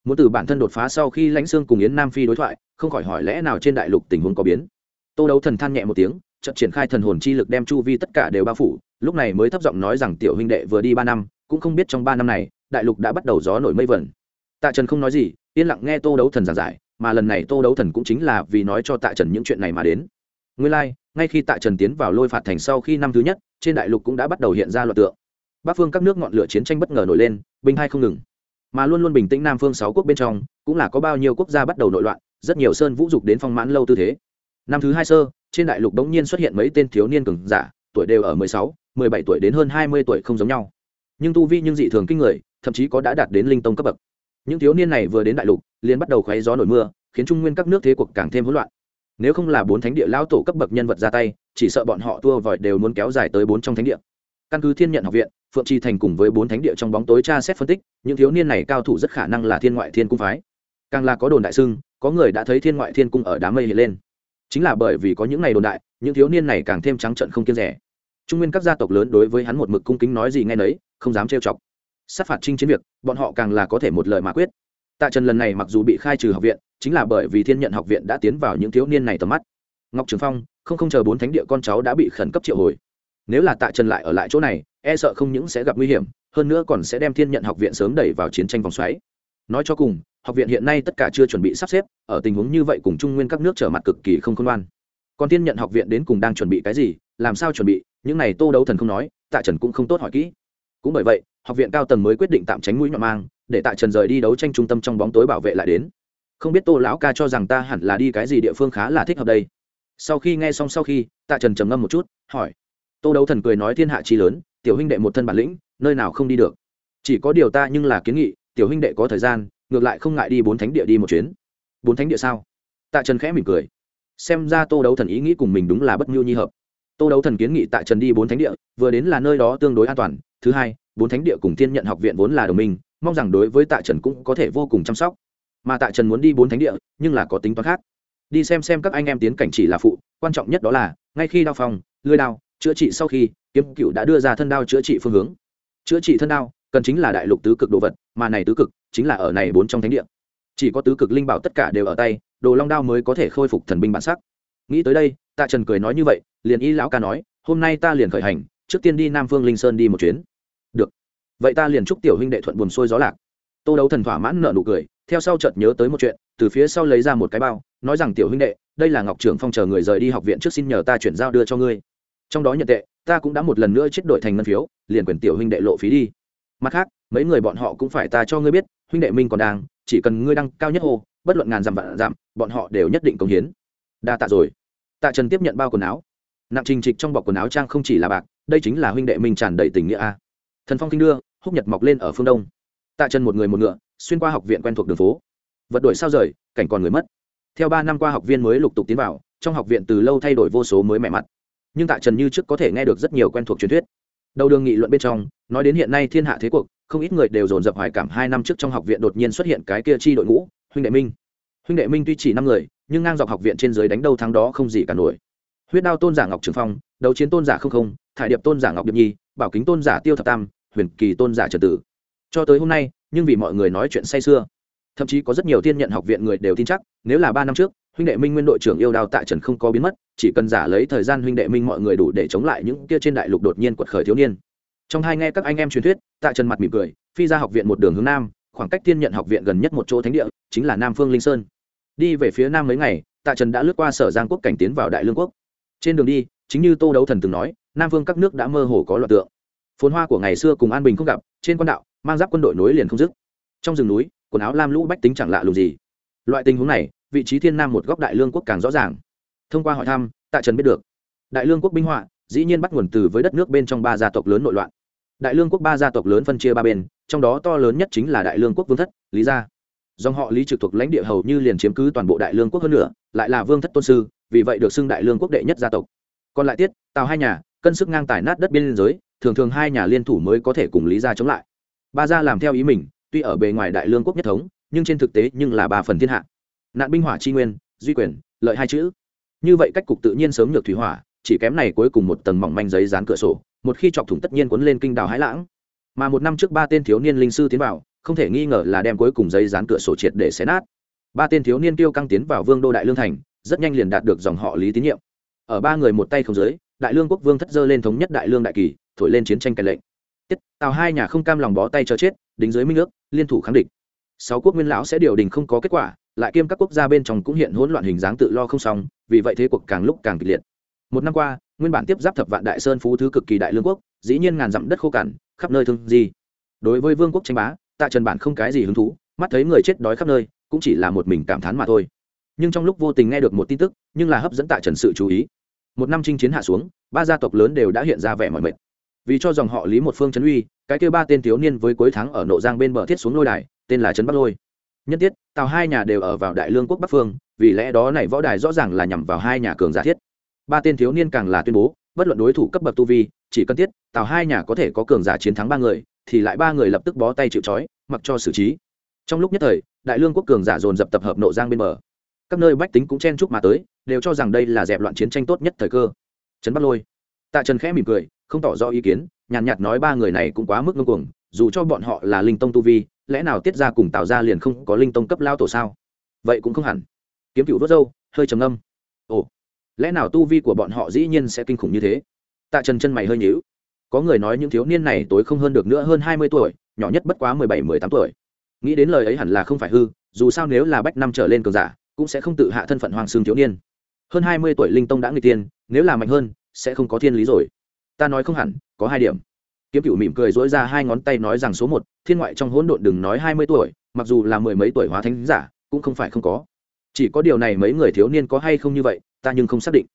Muốn từ bản thân đột phá sau khi lãnh sương cùng yến nam phi đối thoại, không khỏi hỏi lẽ nào trên đại lục tình huống có biến. Tô đấu thần than nhẹ một tiếng, chợt triển khai thần hồn chi lực đem chu vi tất cả đều bao phủ, lúc này mới thấp giọng nói rằng tiểu huynh đệ vừa đi ba năm, cũng không biết trong ba năm này, đại lục đã bắt đầu gió nổi mây vẩn tạ trần không nói gì, yên lặng nghe tô đấu thần giảng giải mà lần này tô đấu thần cũng chính là vì nói cho tạ trần những chuyện này mà đến. Nguyên lai、like, ngay khi tạ trần tiến vào lôi phạt thành sau khi năm thứ nhất trên đại lục cũng đã bắt đầu hiện ra loạt tượng. Bắc phương các nước ngọn lửa chiến tranh bất ngờ nổi lên binh hai không ngừng. Mà luôn luôn bình tĩnh nam phương sáu quốc bên trong cũng là có bao nhiêu quốc gia bắt đầu nội loạn rất nhiều sơn vũ dục đến phong mãn lâu tư thế. Năm thứ hai sơ trên đại lục đống nhiên xuất hiện mấy tên thiếu niên cường giả tuổi đều ở mười sáu mười bảy tuổi đến hơn hai mươi tuổi không giống nhau. Nhưng tu vi nhưng dị thường kinh người thậm chí có đã đạt đến linh tông cấp bậc những thiếu niên này vừa đến đại lục liền bắt đầu khoáy gió nổi mưa khiến trung nguyên các nước thế cuộc càng thêm hỗn loạn. Nếu không là bốn thánh địa lao tổ cấp bậc nhân vật ra tay chỉ sợ bọn họ tua vòi đều muốn kéo dài tới bốn trong thánh địa. Căn cứ thiên nhận học viện phượng tri thành cùng với bốn thánh địa trong bóng tối tra xét phân tích những thiếu niên này cao thủ rất khả năng là thiên ngoại thiên cung phái. Càng là có đồn đại sưng, có người đã thấy thiên ngoại thiên cung ở đám mây hiện lên. Chính là bởi vì có những ngày đồn đại những thiếu niên này càng thêm trắng trận không kiên rẻ. Trung nguyên các gia tộc lớn đối với hắn một mực cung kính nói gì ngay nấy không dám trêu chọc sát phạt trinh chiến việc, bọn họ càng là có thể một lời mà quyết. Tạ trần lần này mặc dù bị khai trừ học viện, chính là bởi vì thiên nhận học viện đã tiến vào những thiếu niên này tầm mắt. Ngọc trường phong, không không chờ bốn thánh địa con cháu đã bị khẩn cấp triệu hồi. Nếu là tạ trần lại ở lại chỗ này e sợ không những sẽ gặp nguy hiểm, hơn nữa còn sẽ đem thiên nhận học viện sớm đẩy vào chiến tranh vòng xoáy. Nói cho cùng, học viện hiện nay tất cả chưa chuẩn bị sắp xếp, ở tình huống như vậy cùng trung nguyên các nước trở mặt cực kỳ không khôn ngoan. Còn thiên nhận học viện đến cùng đang chuẩn bị cái gì, làm sao chuẩn bị, những này tô đấu thần không nói, tạ trần cũng không tốt hỏi kỹ. Cũng bởi vậy học viện cao tầng mới quyết định tạm tránh mũi nhọn mang, để tạ trần rời đi đấu tranh trung tâm trong bóng tối bảo vệ lại đến. Không biết tô lão ca cho rằng ta hẳn là đi cái gì địa phương khá là thích hợp đây? Sau khi nghe xong sau khi, tạ trần trầm ngâm một chút, hỏi. Tô đấu thần cười nói thiên hạ trí lớn, tiểu huynh đệ một thân bản lĩnh, nơi nào không đi được? Chỉ có điều ta nhưng là kiến nghị, tiểu huynh đệ có thời gian, ngược lại không ngại đi bốn thánh địa đi một chuyến. Bốn thánh địa sao? Tạ trần khẽ mỉm cười. Xem ra tô đấu thần ý nghĩ cùng mình đúng là bất mưu nhi hợp. Tô đấu thần kiến nghị tạ trần đi bốn thánh địa, vừa đến là nơi đó tương đối an toàn. Thứ hai bốn thánh địa cùng thiên nhận học viện vốn là đồng minh, mong rằng đối với tạ trần cũng có thể vô cùng chăm sóc. Mà tạ trần muốn đi bốn thánh địa, nhưng là có tính toán khác. Đi xem xem các anh em tiến cảnh chỉ là phụ, quan trọng nhất đó là, ngay khi đao phòng lưới đao, chữa trị sau khi, kiếm cựu đã đưa ra thân đao chữa trị phương hướng. Chữa trị thân đao, cần chính là đại lục tứ cực đồ vật, mà này tứ cực chính là ở này bốn trong thánh địa. Chỉ có tứ cực linh bảo tất cả đều ở tay, đồ long đao mới có thể khôi phục thần binh bản sắc. Nghĩ tới đây, tạ trần cười nói như vậy, liền y lão ca nói, hôm nay ta liền khởi hành, trước tiên đi nam phương linh sơn đi một chuyến vậy ta liền chúc tiểu huynh đệ thuận buồn xuôi gió lạc. Tô đấu thần thỏa mãn nợ nụ cười theo sau chợt nhớ tới một chuyện từ phía sau lấy ra một cái bao nói rằng tiểu huynh đệ đây là ngọc trưởng phong chờ người rời đi học viện trước xin nhờ ta chuyển giao đưa cho ngươi. Trong đó nhận tệ ta cũng đã một lần nữa chết đổi thành ngân phiếu liền quyền tiểu huynh đệ lộ phí đi. Mặt khác mấy người bọn họ cũng phải ta cho ngươi biết huynh đệ minh còn đang chỉ cần ngươi đăng cao nhất ô, bất luận ngàn dặm vạn dặm bọn họ đều nhất định công hiến. Đa tạ rồi. Tạ trần tiếp nhận bao quần áo. Nặng trình trịch trong bọc quần áo trang không chỉ là bạc đây chính là huynh đệ minh tràn đầy tình nghĩa a. Thần phong kinh đưa húc nhật mọc lên ở phương đông. Tạ chân một người một ngựa, xuyên qua học viện quen thuộc đường phố. Vật đổi sao rời, cảnh còn người mất. Theo ba năm qua học viên mới lục tục tiến vào, trong học viện từ lâu thay đổi vô số mới mẻ mặt. Nhưng tạ trần như trước có thể nghe được rất nhiều quen thuộc truyền thuyết. Đầu đường nghị luận bên trong, nói đến hiện nay thiên hạ thế cuộc, không ít người đều dồn dập hoài cảm hai năm trước trong học viện đột nhiên xuất hiện cái kia chi đội ngũ, huynh đệ minh. Huynh đệ minh tuy chỉ năm người, nhưng ngang dọc học viện trên dưới đánh đâu thắng đó không gì cả nổi. Huyết đao tôn giả ngọc trường phong, đấu chiến tôn giả không không, thải điệp tôn giả ngọc điệp nhi, bảo kính tôn giả tiêu thập tam huyền kỳ tôn giả trần tử. Cho tới hôm nay, nhưng vì mọi người nói chuyện say xưa thậm chí có rất nhiều tiên nhận học viện người đều tin chắc, nếu là ba năm trước, huynh đệ minh nguyên đội trưởng yêu đào tại trần không có biến mất, chỉ cần giả lấy thời gian huynh đệ minh mọi người đủ để chống lại những kia trên đại lục đột nhiên quật khởi thiếu niên. Trong hai nghe các anh em truyền thuyết, tạ trần mặt mỉm cười, phi ra học viện một đường hướng nam, khoảng cách tiên nhận học viện gần nhất một chỗ thánh địa, chính là nam phương linh sơn. Đi về phía nam mấy ngày, tạ trần đã lướt qua sở giang quốc cảnh tiến vào đại lương quốc. Trên đường đi, chính như tô đấu thần từng nói, nam phương các nước đã mơ hồ có loạt tượng phồn hoa của ngày xưa cùng an bình không gặp, trên quan đạo, mang giáp quân đội nối liền không dứt. Trong rừng núi, quần áo lam lũ bách tính chẳng lạ lùng gì. Loại tình huống này, vị trí thiên nam một góc đại lương quốc càng rõ ràng. Thông qua hỏi thăm, tạ trần biết được. Đại lương quốc binh họa, dĩ nhiên bắt nguồn từ với đất nước bên trong ba gia tộc lớn nội loạn. Đại lương quốc ba gia tộc lớn phân chia ba bên, trong đó to lớn nhất chính là đại lương quốc vương thất, lý gia. Dòng họ lý trực thuộc lãnh địa hầu như liền chiếm cứ toàn bộ đại lương quốc hơn nữa lại là vương thất tôn sư, vì vậy được xưng đại lương quốc đệ nhất gia tộc. Còn lại tiết, tào hai nhà, cân sức ngang tài nát đất biên giới thường thường hai nhà liên thủ mới có thể cùng lý gia chống lại. Ba gia làm theo ý mình, tuy ở bề ngoài đại lương quốc nhất thống, nhưng trên thực tế nhưng là ba phần thiên hạ. Nạn binh hỏa chi nguyên, duy quyền, lợi hai chữ. Như vậy cách cục tự nhiên sớm nhược thủy hỏa, chỉ kém này cuối cùng một tầng mỏng manh giấy dán cửa sổ, một khi chọc thủng tất nhiên cuốn lên kinh đào hải lãng. Mà một năm trước ba tên thiếu niên linh sư tiến vào, không thể nghi ngờ là đem cuối cùng giấy dán cửa sổ triệt để xé nát. Ba tên thiếu niên tiêu căng tiến vào vương đô đại lương thành, rất nhanh liền đạt được dòng họ lý tín nhiệm. Ở ba người một tay không dưới đại lương quốc vương thất dơ lên thống nhất đại lương đại kỳ thổi lên chiến tranh cai lệnh tiết tào hai nhà không cam lòng bó tay cho chết đính dưới minh nước, liên thủ kháng địch. Sáu quốc nguyên lão sẽ điều đình không có kết quả lại kiêm các quốc gia bên trong cũng hiện hỗn loạn hình dáng tự lo không xong vì vậy thế cuộc càng lúc càng kịch liệt. Một năm qua nguyên bản tiếp giáp thập vạn đại sơn phú thứ cực kỳ đại lương quốc dĩ nhiên ngàn dặm đất khô cằn khắp nơi thương gì đối với vương quốc tranh bá tạ trần bản không cái gì hứng thú mắt thấy người chết đói khắp nơi cũng chỉ là một mình cảm thán mà thôi. Nhưng trong lúc vô tình nghe được một tin tức nhưng là hấp dẫn tạ trần sự chú ý. Một năm chinh chiến hạ xuống ba gia tộc lớn đều đã hiện ra vẻ mọi mệt vì cho dòng họ lý một phương trấn uy, cái kêu ba tên thiếu niên với cuối tháng ở nộ giang bên bờ thiết xuống lôi đài, tên là trấn bắc lôi. Nhất tiết tàu hai nhà đều ở vào đại lương quốc bắc phương, vì lẽ đó này võ đài rõ ràng là nhằm vào hai nhà cường giả thiết. Ba tên thiếu niên càng là tuyên bố, bất luận đối thủ cấp bậc tu vi, chỉ cần thiết tàu hai nhà có thể có cường giả chiến thắng ba người, thì lại ba người lập tức bó tay chịu trói, mặc cho xử trí. Trong lúc nhất thời, đại lương quốc cường giả dồn dập tập hợp nộ giang bên bờ. Các nơi bách tính cũng chen chúc mà tới, đều cho rằng đây là dẹp loạn chiến tranh tốt nhất thời cơ. Trấn bắc lôi. Tạ trần khẽ mỉm cười không tỏ rõ ý kiến, nhàn nhạt nói ba người này cũng quá mức ngưng cuồng, dù cho bọn họ là linh tông tu vi, lẽ nào tiết ra cùng tạo ra liền không có linh tông cấp lao tổ sao? Vậy cũng không hẳn. Kiếm cựu vớt râu, hơi trầm âm ồ, lẽ nào tu vi của bọn họ dĩ nhiên sẽ kinh khủng như thế? Tạ trần chân mày hơi nhíu. Có người nói những thiếu niên này tối không hơn được nữa hơn hai mươi tuổi, nhỏ nhất bất quá mười bảy, mười tám tuổi. Nghĩ đến lời ấy hẳn là không phải hư, dù sao nếu là bách năm trở lên cường giả, cũng sẽ không tự hạ thân phận hoàng xương thiếu niên. Hơn hai mươi tuổi linh tông đã người tiên, nếu là mạnh hơn, sẽ không có thiên lý rồi ta nói không hẳn, có hai điểm. Kiếm cựu mỉm cười dỗi ra hai ngón tay nói rằng số một, thiên ngoại trong hỗn độn đừng nói hai mươi tuổi, mặc dù là mười mấy tuổi hóa thánh giả, cũng không phải không có. Chỉ có điều này mấy người thiếu niên có hay không như vậy, ta nhưng không xác định.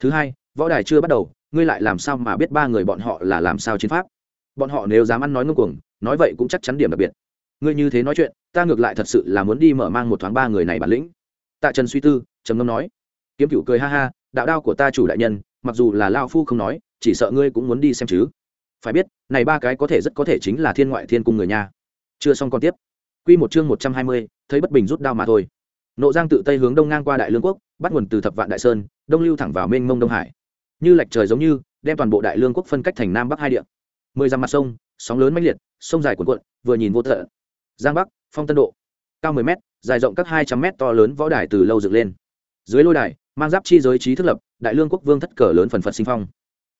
Thứ hai, võ đài chưa bắt đầu, ngươi lại làm sao mà biết ba người bọn họ là làm sao chiến pháp? Bọn họ nếu dám ăn nói ngông cuồng, nói vậy cũng chắc chắn điểm đặc biệt. Ngươi như thế nói chuyện, ta ngược lại thật sự là muốn đi mở mang một thoáng ba người này bản lĩnh. Tạ trần suy tư, trầm ngâm nói. Kiếm cựu cười ha ha, đạo đao của ta chủ đại nhân, mặc dù là lao phu không nói chỉ sợ ngươi cũng muốn đi xem chứ. Phải biết, này ba cái có thể rất có thể chính là thiên ngoại thiên cung người nha. Chưa xong còn tiếp. Q một chương một trăm hai mươi, thấy bất bình rút đao mà thôi. Nộ giang tự tây hướng đông ngang qua đại lương quốc, bắt nguồn từ thập vạn đại sơn, đông lưu thẳng vào mênh mông đông hải. Như lệch trời giống như, đem toàn bộ đại lương quốc phân cách thành nam bắc hai địa. Mười dặm mặt sông, sóng lớn mãnh liệt, sông dài cuộn cuộn, vừa nhìn vô thợ giang bắc, phong tân độ. Cao mười m dài rộng các hai trăm m to lớn võ đài từ lâu dựng lên. Dưới lôi đài, mang giáp chi giới trí thức lập, đại lương quốc vương thất cờ lớn phần phật sinh phong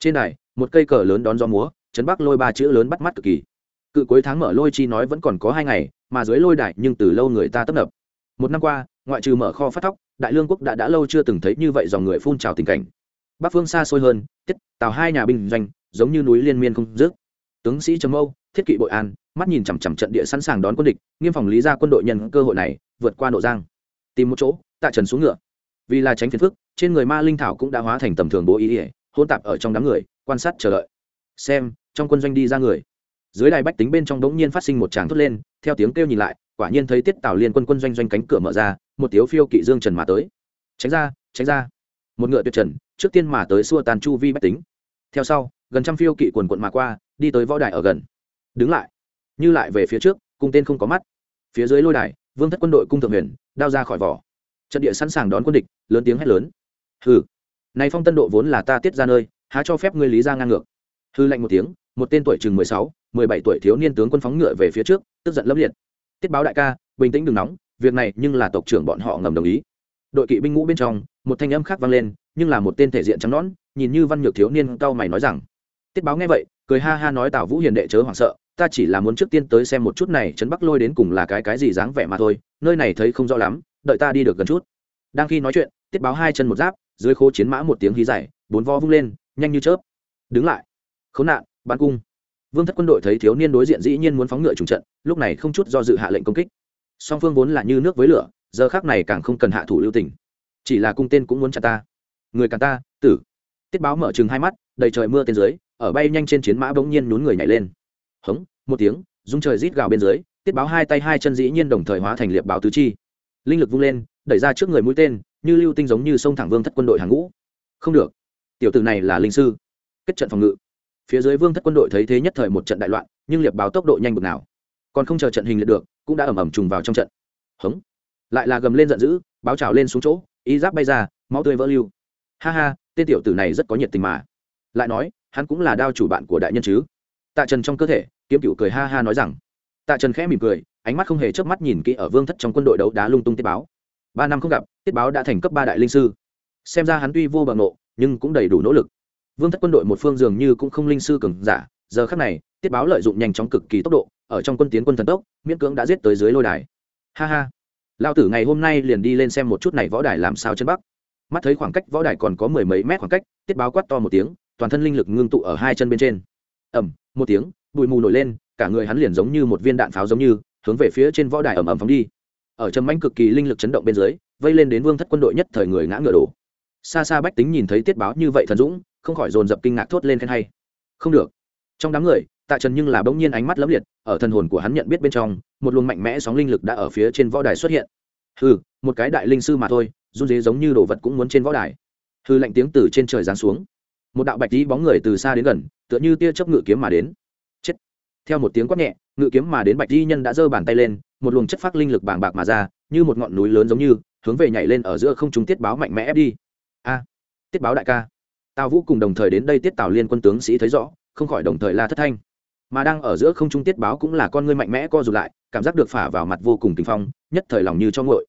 trên đài, một cây cờ lớn đón gió múa, chấn bắc lôi ba chữ lớn bắt mắt cực kỳ. Cự cuối tháng mở lôi chi nói vẫn còn có hai ngày, mà dưới lôi đại nhưng từ lâu người ta tấp nập. Một năm qua, ngoại trừ mở kho phát thóc, đại lương quốc đã đã lâu chưa từng thấy như vậy dòng người phun trào tình cảnh. Bắc phương xa xôi hơn tiết tào hai nhà binh doanh, giống như núi liên miên không dứt. Tướng sĩ trầm âu, thiết kỵ bội an, mắt nhìn chằm chằm trận địa sẵn sàng đón quân địch, nghiêm phòng lý ra quân đội nhân cơ hội này, vượt qua nội giang. Tìm một chỗ, tạ trần xuống ngựa. Vì là tránh phiền phức, trên người ma linh thảo cũng đã hóa thành tầm thường bố ý ỉa hôn tạp ở trong đám người, quan sát chờ đợi. Xem, trong quân doanh đi ra người. Dưới đài bách tính bên trong đống nhiên phát sinh một tràng thốt lên, theo tiếng kêu nhìn lại, quả nhiên thấy tiết tào liên quân quân doanh doanh cánh cửa mở ra, một tiếu phiêu kỵ dương trần mà tới. Tránh ra tránh ra. Một ngựa tuyệt trần, trước tiên mà tới xua tàn chu vi bách tính. Theo sau, gần trăm phiêu kỵ quần quận mà qua, đi tới võ đài ở gần. Đứng lại. Như lại về phía trước, cung tên không có mắt. Phía dưới lôi đài, vương thất quân đội cung thượng huyền, đao ra khỏi vỏ. Trận địa sẵn sàng đón quân địch, lớn tiếng hét lớn. Hừ này phong tân độ vốn là ta tiết ra nơi, há cho phép ngươi lý ra ngang ngược. Hư lạnh một tiếng, một tên tuổi chừng mười sáu, mười bảy tuổi thiếu niên tướng quân phóng ngựa về phía trước, tức giận lấp liệt. Tiết báo đại ca, bình tĩnh đừng nóng, việc này nhưng là tộc trưởng bọn họ ngầm đồng ý. Đội kỵ binh ngũ bên trong, một thanh âm khác vang lên, nhưng là một tên thể diện trắng nõn, nhìn như văn nhược thiếu niên cao mày nói rằng, tiết báo nghe vậy, cười ha ha nói tào vũ hiền đệ chớ hoảng sợ, ta chỉ là muốn trước tiên tới xem một chút này trấn bắc lôi đến cùng là cái cái gì dáng vẻ mà thôi, nơi này thấy không rõ lắm, đợi ta đi được gần chút. Đang khi nói chuyện, tiết báo hai chân một giáp dưới khố chiến mã một tiếng hí dài, bốn vo vung lên, nhanh như chớp. Đứng lại. Khốn nạn, bắn cung. Vương thất quân đội thấy thiếu niên đối diện dĩ nhiên muốn phóng ngựa trùng trận, lúc này không chút do dự hạ lệnh công kích. Song phương vốn là như nước với lửa, giờ khác này càng không cần hạ thủ lưu tình. Chỉ là cung tên cũng muốn chặt ta. Người càng ta, tử. Tiết báo mở chừng hai mắt, đầy trời mưa tên dưới, ở bay nhanh trên chiến mã bỗng nhiên nhún người nhảy lên. Hống, một tiếng dung trời rít gào bên dưới, tiết báo hai tay hai chân dĩ nhiên đồng thời hóa thành liệp báo tứ chi. Linh lực vung lên, đẩy ra trước người mũi tên như lưu tinh giống như sông thẳng vương thất quân đội hàng ngũ. Không được. Tiểu tử này là linh sư. Kết trận phòng ngự. Phía dưới vương thất quân đội thấy thế nhất thời một trận đại loạn, nhưng liệp báo tốc độ nhanh bực nào. Còn không chờ trận hình liệt được, cũng đã ẩm ẩm trùng vào trong trận. Hống. Lại là gầm lên giận dữ, báo trào lên xuống chỗ, y giáp bay ra, máu tươi vỡ lưu. Ha ha, tên tiểu tử này rất có nhiệt tình mà. Lại nói, hắn cũng là đao chủ bạn của đại nhân chứ. Tạ trần trong cơ thể, kiếm cựu cười ha ha nói rằng. Tạ trần khẽ mỉm cười, ánh mắt không hề chớp mắt nhìn kỹ ở vương thất trong quân đội đấu đá lung tung tiết báo ba năm không gặp, tiết báo đã thành cấp ba đại linh sư. Xem ra hắn tuy vô bằng nộ nhưng cũng đầy đủ nỗ lực. Vương thất quân đội một phương dường như cũng không linh sư cường giả, giờ khắc này, tiết báo lợi dụng nhanh chóng cực kỳ tốc độ, ở trong quân tiến quân thần tốc, miễn cưỡng đã giết tới dưới lôi đài. Ha ha. Lao tử ngày hôm nay liền đi lên xem một chút này võ đài làm sao chân bắc. Mắt thấy khoảng cách võ đài còn có mười mấy mét khoảng cách, tiết báo quát to một tiếng, toàn thân linh lực ngưng tụ ở hai chân bên trên. Ẩm một tiếng, bụi mù nổi lên, cả người hắn liền giống như một viên đạn pháo giống như, hướng về phía trên võ đài ẩm ẩm phóng đi ở trầm mãnh cực kỳ linh lực chấn động bên dưới, vây lên đến vương thất quân đội nhất thời người ngã ngựa đổ. Xa xa bách tính nhìn thấy tiết báo như vậy thần dũng, không khỏi dồn dập kinh ngạc thốt lên khen hay. Không được. Trong đám người, tạ trần nhưng là bỗng nhiên ánh mắt lấm liệt, ở thần hồn của hắn nhận biết bên trong, một luồng mạnh mẽ sóng linh lực đã ở phía trên võ đài xuất hiện. Hừ, một cái đại linh sư mà thôi, run dế giống như đồ vật cũng muốn trên võ đài. Hư lạnh tiếng từ trên trời giáng xuống. Một đạo bạch tí bóng người từ xa đến gần, tựa như tia chớp ngự kiếm mà đến. Chết. Theo một tiếng quát nhẹ, ngự kiếm mà đến bạch di nhân đã giơ bàn tay lên một luồng chất phát linh lực bàng bạc mà ra, như một ngọn núi lớn giống như, hướng về nhảy lên ở giữa không trung tiết báo mạnh mẽ ép đi. A, tiết báo đại ca. Tào vũ cùng đồng thời đến đây tiết tào liên quân tướng sĩ thấy rõ, không khỏi đồng thời la thất thanh. Mà đang ở giữa không trung tiết báo cũng là con ngươi mạnh mẽ co rụt lại, cảm giác được phả vào mặt vô cùng kinh phong, nhất thời lòng như cho ngội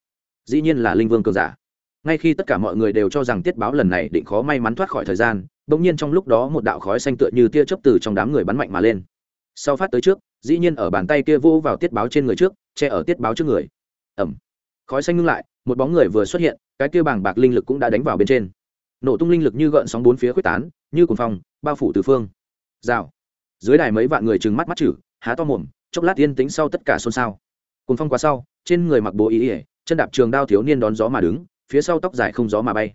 dĩ nhiên là linh vương cường giả. Ngay khi tất cả mọi người đều cho rằng tiết báo lần này định khó may mắn thoát khỏi thời gian, bỗng nhiên trong lúc đó một đạo khói xanh tựa như tia chớp từ trong đám người bắn mạnh mà lên. Sau phát tới trước dĩ nhiên ở bàn tay kia vô vào tiết báo trên người trước, che ở tiết báo trước người. Ẩm. Khói xanh ngưng lại, một bóng người vừa xuất hiện, cái kia bàng bạc linh lực cũng đã đánh vào bên trên. Nổ tung linh lực như gợn sóng bốn phía quyết tán, như cồn phong, bao phủ từ phương. Rào. Dưới đài mấy vạn người trừng mắt mắt chử, há to mồm, chốc lát yên tĩnh sau tất cả xôn xao. Cồn phong qua sau, trên người mặc bộ ý ỉa chân đạp trường đao thiếu niên đón gió mà đứng, phía sau tóc dài không gió mà bay.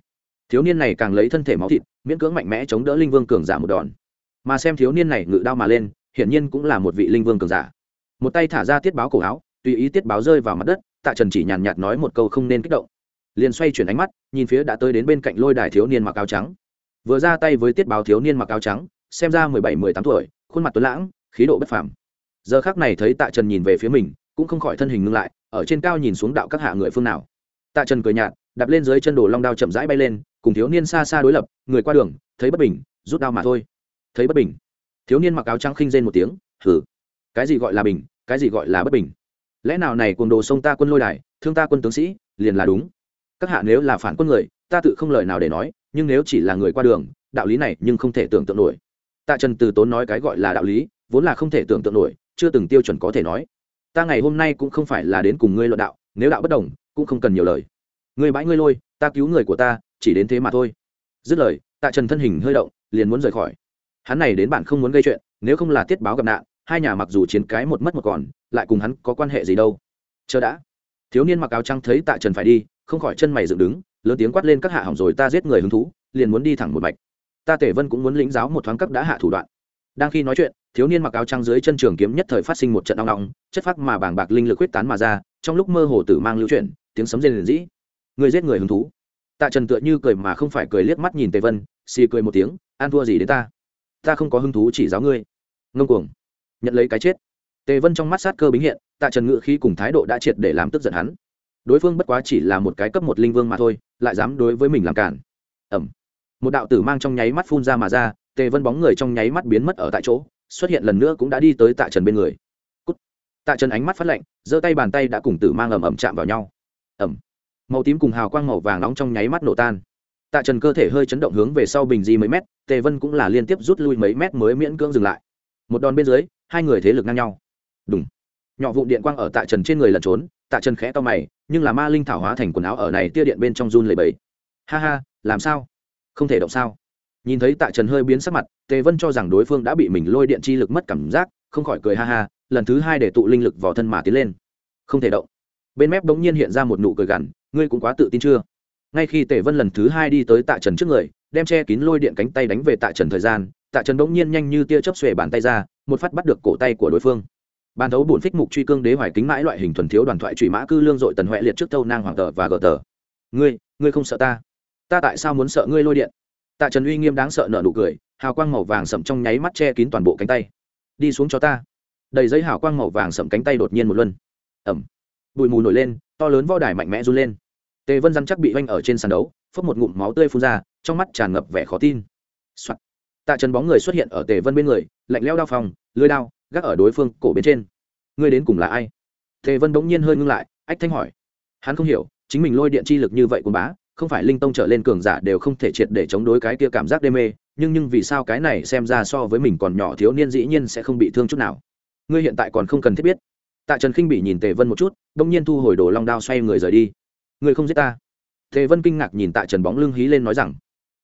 Thiếu niên này càng lấy thân thể máu thịt, miễn cưỡng mạnh mẽ chống đỡ linh vương cường giả một đòn. Mà xem thiếu niên này ngự đao mà lên hiển nhiên cũng là một vị linh vương cường giả. Một tay thả ra tiết báo cổ áo, tùy ý tiết báo rơi vào mặt đất, tạ trần chỉ nhàn nhạt nói một câu không nên kích động. Liền xoay chuyển ánh mắt, nhìn phía đã tới đến bên cạnh lôi đài thiếu niên mặc áo trắng. Vừa ra tay với tiết báo thiếu niên mặc áo trắng, xem ra mười bảy, mười tám tuổi, khuôn mặt tuấn lãng, khí độ bất phàm. Giờ khác này thấy tạ trần nhìn về phía mình, cũng không khỏi thân hình ngưng lại, ở trên cao nhìn xuống đạo các hạ người phương nào. Tạ trần cười nhạt, đạp lên dưới chân đồ long đao chậm rãi bay lên, cùng thiếu niên xa xa đối lập, người qua đường, thấy bất bình, rút đao mà thôi. Thấy bất bình thiếu niên mặc áo trắng khinh rên một tiếng hử cái gì gọi là bình, cái gì gọi là bất bình? Lẽ nào này cùng đồ sông ta quân lôi đài, thương ta quân tướng sĩ, liền là đúng? Các hạ nếu là phản quân người, ta tự không lời nào để nói, nhưng nếu chỉ là người qua đường, đạo lý này nhưng không thể tưởng tượng nổi. Tạ trần từ tốn nói cái gọi là đạo lý, vốn là không thể tưởng tượng nổi, chưa từng tiêu chuẩn có thể nói. Ta ngày hôm nay cũng không phải là đến cùng ngươi luận đạo, nếu đạo bất đồng, cũng không cần nhiều lời. Ngươi bãi ngươi lôi, ta cứu người của ta, chỉ đến thế mà thôi. Dứt lời, tạ trần thân hình hơi động, liền muốn rời khỏi hắn này đến bạn không muốn gây chuyện, nếu không là tiết báo gặp nạn, hai nhà mặc dù chiến cái một mất một còn, lại cùng hắn có quan hệ gì đâu. Chờ đã. Thiếu niên mặc áo trắng thấy tạ trần phải đi, không khỏi chân mày dựng đứng, lớn tiếng quát lên các hạ hỏng rồi, ta giết người hứng thú, liền muốn đi thẳng một mạch. Ta tể vân cũng muốn lĩnh giáo một thoáng cấp đã hạ thủ đoạn. Đang khi nói chuyện, thiếu niên mặc áo trắng dưới chân trường kiếm nhất thời phát sinh một trận đau nóng chất phác mà bàng bạc linh lực huyết tán mà ra, trong lúc mơ hồ tử mang lưu chuyển, tiếng sấm rền dĩ người giết người hứng thú. Tạ trần tựa như cười mà không phải cười liếc mắt nhìn tề vân, xì cười một tiếng, an thua gì đến ta? Ta không có hứng thú chỉ giáo ngươi. Ngông cuồng. Nhận lấy cái chết. Tề vân trong mắt sát cơ bính hiện, tạ trần ngự khi cùng thái độ đã triệt để làm tức giận hắn. Đối phương bất quá chỉ là một cái cấp một linh vương mà thôi, lại dám đối với mình làm cản. Ẩm một đạo tử mang trong nháy mắt phun ra mà ra, tề vân bóng người trong nháy mắt biến mất ở tại chỗ, xuất hiện lần nữa cũng đã đi tới tạ trần bên người. Cút. tạ trần ánh mắt phát lạnh, giơ tay bàn tay đã cùng tử mang ầm ầm chạm vào nhau. Ẩm màu tím cùng hào quang màu vàng nóng trong nháy mắt nổ tan tạ trần cơ thể hơi chấn động hướng về sau bình di mấy mét, tề vân cũng là liên tiếp rút lui mấy mét mới miễn cưỡng dừng lại. Một đòn bên dưới, hai người thế lực ngang nhau. Đúng nhỏ vụ điện quang ở tạ trần trên người lẩn trốn, tạ trần khẽ to mày, nhưng là ma linh thảo hóa thành quần áo ở này tia điện bên trong run lầy bầy ha ha, làm sao? Không thể động sao? Nhìn thấy tạ trần hơi biến sắc mặt, tề vân cho rằng đối phương đã bị mình lôi điện chi lực mất cảm giác, không khỏi cười ha ha, lần thứ hai để tụ linh lực vào thân mà tiến lên. Không thể động. Bên mép bỗng nhiên hiện ra một nụ cười gằn, ngươi cũng quá tự tin chưa? Ngay khi tề vân lần thứ hai đi tới tạ trần trước người, đem che kín lôi điện cánh tay đánh về tạ trần thời gian, tạ trần bỗng nhiên nhanh như tia chớp xuề bàn tay ra, một phát bắt được cổ tay của đối phương. Bàn thấu bổn phích mục truy cương đế hoài kính mãi loại hình thuần thiếu đoàn thoại trụy mã cư lương dội tần huệ liệt trước tâu nang hoàng tờ và gờ tờ. Ngươi ngươi không sợ ta? Ta tại sao muốn sợ ngươi lôi điện? Tạ trần uy nghiêm đáng sợ nợ nụ cười, hào quang màu vàng sậm trong nháy mắt che kín toàn bộ cánh tay. Đi xuống cho ta. Đầy giấy hào quang màu vàng sậm cánh tay đột nhiên một luân. Ẩm. Bụi mù nổi lên, to lớn vo đài mạnh mẽ run lên tề vân răn chắc bị oanh ở trên sàn đấu phấp một ngụm máu tươi phun ra, trong mắt tràn ngập vẻ khó tin、Soạn. tạ trần bóng người xuất hiện ở tề vân bên người, lạnh leo đao phòng, lưới đao, gác ở đối phương cổ bên trên. Ngươi đến cùng là ai? Tề vân bỗng nhiên hơi ngưng lại, ách thanh hỏi. Hắn không hiểu, chính mình lôi điện chi lực như vậy của bá, không phải linh tông trở lên cường giả đều không thể triệt để chống đối cái kia cảm giác đê mê, nhưng nhưng vì sao cái này xem ra so với mình còn nhỏ thiếu niên dĩ nhiên sẽ không bị thương chút nào? Ngươi hiện tại còn không cần thiết biết. Tạ trần khinh bị nhìn tề vân một chút đông nhiên thu hồi đồ long đao xoay người rời đi người không giết ta. Tề vân kinh ngạc nhìn tạ trần bóng lưng hí lên nói rằng,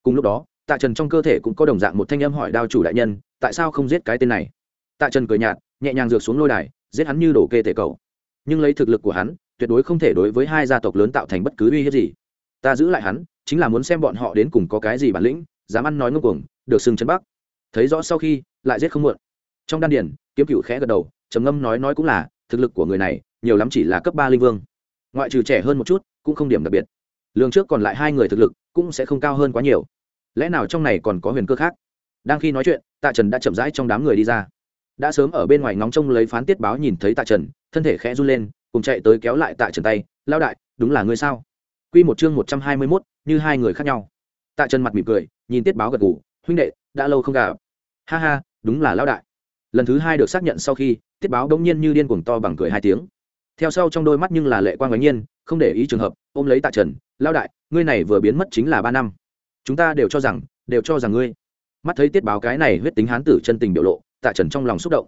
cùng lúc đó, tạ trần trong cơ thể cũng có đồng dạng một thanh âm hỏi đao chủ đại nhân, tại sao không giết cái tên này? Tạ trần cười nhạt, nhẹ nhàng dược xuống lôi đài, giết hắn như đổ kê thể cầu. Nhưng lấy thực lực của hắn, tuyệt đối không thể đối với hai gia tộc lớn tạo thành bất cứ uy hiếp gì. Ta giữ lại hắn, chính là muốn xem bọn họ đến cùng có cái gì bản lĩnh, dám ăn nói ngông cuồng, được sừng chân bắc. Thấy rõ sau khi, lại giết không muộn. Trong đan điển kiếm cựu khẽ gật đầu, trầm ngâm nói nói cũng là, thực lực của người này, nhiều lắm chỉ là cấp ba linh vương. Ngoại trừ trẻ hơn một chút cũng không điểm đặc biệt. Lương trước còn lại hai người thực lực cũng sẽ không cao hơn quá nhiều. Lẽ nào trong này còn có huyền cơ khác? Đang khi nói chuyện, tạ trần đã chậm rãi trong đám người đi ra. Đã sớm ở bên ngoài ngóng trông lấy phán tiết báo nhìn thấy tạ trần, thân thể khẽ run lên, cùng chạy tới kéo lại tạ trần tay lao đại, đúng là ngươi sao? Q một chương một trăm hai mươi mốt, như hai người khác nhau. Tạ trần mặt mỉm cười, nhìn tiết báo gật ngủ huynh đệ, đã lâu không gặp. Ha ha, đúng là lao đại. Lần thứ hai được xác nhận sau khi, tiết báo đông nhiên như điên cuồng to bằng cười hai tiếng. Theo sau trong đôi mắt nhưng là lệ quan bánh nhiên không để ý trường hợp, ôm lấy tạ trần lao đại, ngươi này vừa biến mất chính là ba năm. Chúng ta đều cho rằng, đều cho rằng ngươi. Mắt thấy tiết báo cái này huyết tính hán tử chân tình biểu lộ, tạ trần trong lòng xúc động.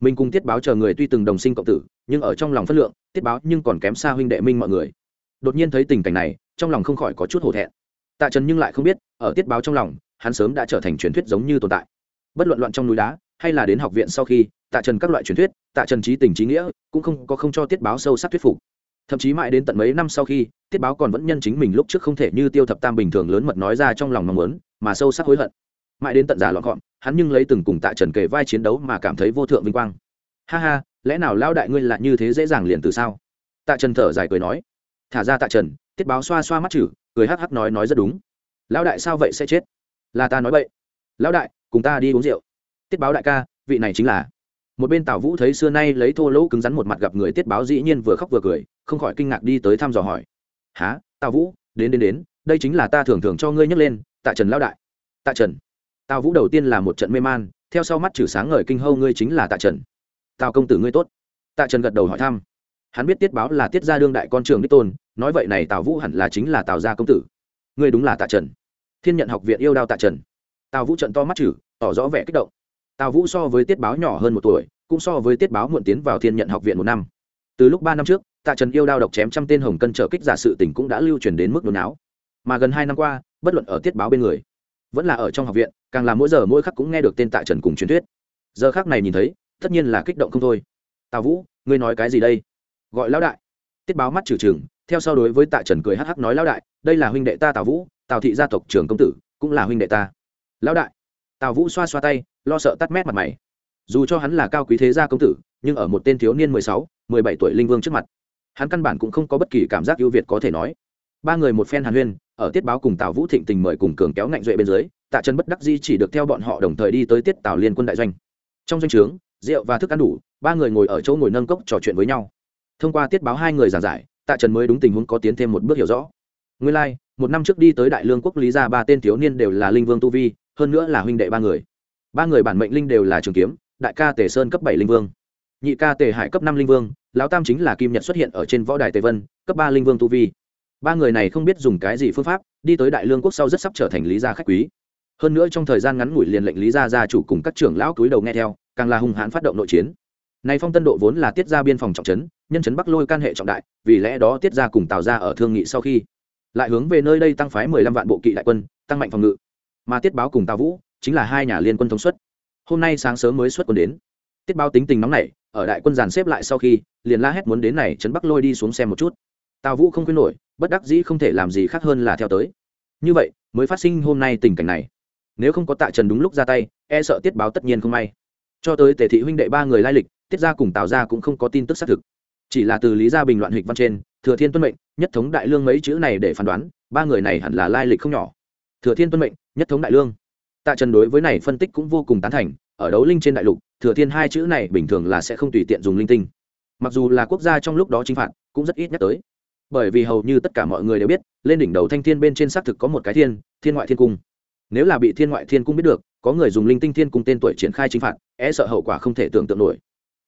Mình cùng tiết báo chờ người tuy từng đồng sinh cộng tử, nhưng ở trong lòng phất lượng, tiết báo nhưng còn kém xa huynh đệ minh mọi người. Đột nhiên thấy tình cảnh này, trong lòng không khỏi có chút hổ thẹn. Tạ trần nhưng lại không biết, ở tiết báo trong lòng, hắn sớm đã trở thành truyền thuyết giống như tồn tại. Bất luận loạn trong núi đá, hay là đến học viện sau khi, tạ trần các loại truyền thuyết, tạ trần trí tình trí nghĩa, cũng không có không cho tiết báo sâu sắc thuyết phục thậm chí mãi đến tận mấy năm sau khi, tiết báo còn vẫn nhân chính mình lúc trước không thể như tiêu thập tam bình thường lớn mật nói ra trong lòng mong muốn, mà sâu sắc hối hận. Mãi đến tận già lọn gọn, hắn nhưng lấy từng cùng tạ trần kể vai chiến đấu mà cảm thấy vô thượng vinh quang. Ha ha, lẽ nào lao đại ngươi là như thế dễ dàng liền từ sao? Tạ trần thở dài cười nói. Thả ra tạ trần, tiết báo xoa xoa mắt chử cười hắc hắc nói nói rất đúng. Lão đại sao vậy sẽ chết? Là ta nói vậy lão đại, cùng ta đi uống rượu. Tiết báo đại ca, vị này chính là. Một bên tào vũ thấy xưa nay lấy thô lỗ cứng rắn một mặt gặp người tiết báo dĩ nhiên vừa khóc vừa cười không khỏi kinh ngạc đi tới thăm dò hỏi. Há tào vũ, đến đến đến, đây chính là ta thường thường cho ngươi nhấc lên, tạ trần lao đại. Tạ trần? Tào vũ đầu tiên là một trận mê man, theo sau mắt chử sáng ngời kinh hâu ngươi chính là tạ trần. Tào công tử ngươi tốt. Tạ trần gật đầu hỏi thăm. Hắn biết tiết báo là tiết gia đương đại con trường đích tôn, nói vậy này tào vũ hẳn là chính là tào gia công tử. Ngươi đúng là tạ trần. Thiên nhận học viện yêu đao tạ trần. Tào vũ trận to mắt chử tỏ rõ vẻ kích động. Tào vũ so với tiết báo nhỏ hơn một tuổi, cũng so với tiết báo muộn tiến vào thiên nhận học viện một năm. Từ lúc ba năm trước tạ trần yêu đao độc chém trăm tên hồng cân trở kích giả sự tỉnh cũng đã lưu truyền đến mức nôn não mà gần hai năm qua, bất luận ở tiết báo bên người, vẫn là ở trong học viện, càng là mỗi giờ mỗi khắc cũng nghe được tên tạ trần cùng truyền thuyết. Giờ khác này nhìn thấy, tất nhiên là kích động không thôi. Tào vũ, ngươi nói cái gì đây? Gọi lão đại. Tiết báo mắt trừ trừng, theo sau đối với tạ trần cười hắc hắc nói, lão đại, đây là huynh đệ ta tào vũ, tào thị gia tộc trưởng công tử, cũng là huynh đệ ta. Lão đại. Tào vũ xoa xoa tay, lo sợ tắt mét mặt mày. Dù cho hắn là cao quý thế gia công tử, nhưng ở một tên thiếu niên mười sáu, mười bảy tuổi linh vương trước mặt hắn căn bản cũng không có bất kỳ cảm giác ưu việt có thể nói. Ba người một phen hàn huyên ở tiết báo cùng tào vũ thịnh tình mời cùng cường kéo ngạnh duệ bên dưới tạ trần bất đắc di chỉ được theo bọn họ đồng thời đi tới tiết tào liên quân đại doanh. Trong doanh trướng rượu và thức ăn đủ ba người ngồi ở chỗ ngồi nâng cốc trò chuyện với nhau. Thông qua tiết báo hai người giảng giải tạ trần mới đúng tình huống có tiến thêm một bước hiểu rõ. Nguyên lai、like, một năm trước đi tới đại lương quốc lý ra ba tên thiếu niên đều là linh vương tu vi hơn nữa là huynh đệ ba người. Ba người bản mệnh linh đều là trường kiếm đại ca tề sơn cấp bảy linh vương nhị ca tề hải cấp năm linh vương, lão tam chính là kim nhật xuất hiện ở trên võ đài tề vân, cấp ba linh vương tu vi. Ba người này không biết dùng cái gì phương pháp, đi tới đại lương quốc sau rất sắp trở thành lý gia khách quý. Hơn nữa trong thời gian ngắn ngủi liền lệnh lý gia gia chủ cùng các trưởng lão cúi đầu nghe theo, càng là hung hãn phát động nội chiến. Này phong tân độ vốn là tiết gia biên phòng trọng trấn, nhân trấn bắc lôi can hệ trọng đại, vì lẽ đó tiết gia cùng tào gia ở thương nghị sau khi, lại hướng về nơi đây tăng phái mười lăm vạn bộ kỵ đại quân, tăng mạnh phòng ngự. Mà tiết báo cùng tào vũ, chính là hai nhà liên quân thống suất. Hôm nay sáng sớm mới xuất quân đến. Tiết báo tính tình nóng nảy ở đại quân dàn xếp lại sau khi, liền la hét muốn đến này trấn bắc lôi đi xuống xem một chút. Tào vũ không khuyên nổi, bất đắc dĩ không thể làm gì khác hơn là theo tới. Như vậy, mới phát sinh hôm nay tình cảnh này. Nếu không có tạ trần đúng lúc ra tay e sợ tiết báo tất nhiên không may. Cho tới tề thị huynh đệ ba người lai lịch, tiết ra cùng tào ra cũng không có tin tức xác thực. Chỉ là từ lý gia bình loạn hịch văn trên, thừa thiên tuân mệnh, nhất thống đại lương mấy chữ này để phán đoán, ba người này hẳn là lai lịch không nhỏ. Thừa thiên tuân mệnh, nhất thống đại lương. Tạ trần đối với này phân tích cũng vô cùng tán thành ở đấu linh trên đại lục, thừa thiên hai chữ này bình thường là sẽ không tùy tiện dùng linh tinh. Mặc dù là quốc gia trong lúc đó chính phạt, cũng rất ít nhắc tới. Bởi vì hầu như tất cả mọi người đều biết, lên đỉnh đầu thanh thiên bên trên xác thực có một cái thiên thiên ngoại thiên cung. Nếu là bị thiên ngoại thiên cung biết được, có người dùng linh tinh thiên cung tên tuổi triển khai chính phạt e sợ hậu quả không thể tưởng tượng nổi.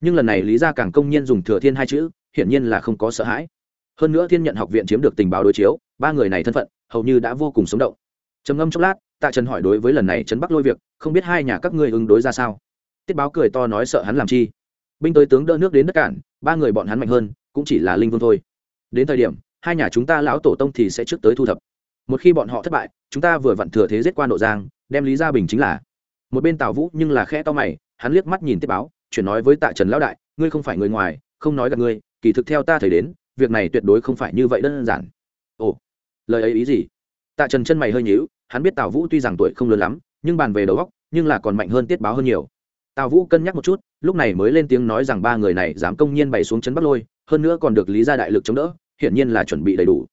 Nhưng lần này lý gia càng công nhiên dùng thừa thiên hai chữ, hiển nhiên là không có sợ hãi. Hơn nữa thiên nhận học viện chiếm được tình báo đối chiếu, ba người này thân phận, hầu như đã vô cùng sống động. Trầm ngâm chốc lát, tạ trần hỏi đối với lần này trấn bắc lôi việc không biết hai nhà các ngươi ứng đối ra sao. Tiết báo cười to nói sợ hắn làm chi. Binh tới tướng đỡ nước đến đất cản, ba người bọn hắn mạnh hơn, cũng chỉ là linh vương thôi. Đến thời điểm, hai nhà chúng ta lão tổ tông thì sẽ trước tới thu thập. Một khi bọn họ thất bại, chúng ta vừa vặn thừa thế giết qua nội giang, đem lý gia bình chính là. Một bên tào vũ nhưng là khe to mày, hắn liếc mắt nhìn Tiết báo, chuyển nói với tạ trần lão đại, ngươi không phải người ngoài, không nói gặp ngươi, kỳ thực theo ta thấy đến, việc này tuyệt đối không phải như vậy đơn giản. Ồ, lời ấy ý gì? Tạ trần chân mày hơi nhíu, hắn biết tào vũ tuy rằng tuổi không lớn lắm nhưng bàn về đầu góc nhưng là còn mạnh hơn tiết báo hơn nhiều. Tào vũ cân nhắc một chút, lúc này mới lên tiếng nói rằng ba người này dám công nhiên bày xuống chấn bắc lôi, hơn nữa còn được lý gia đại lực chống đỡ, hiển nhiên là chuẩn bị đầy đủ.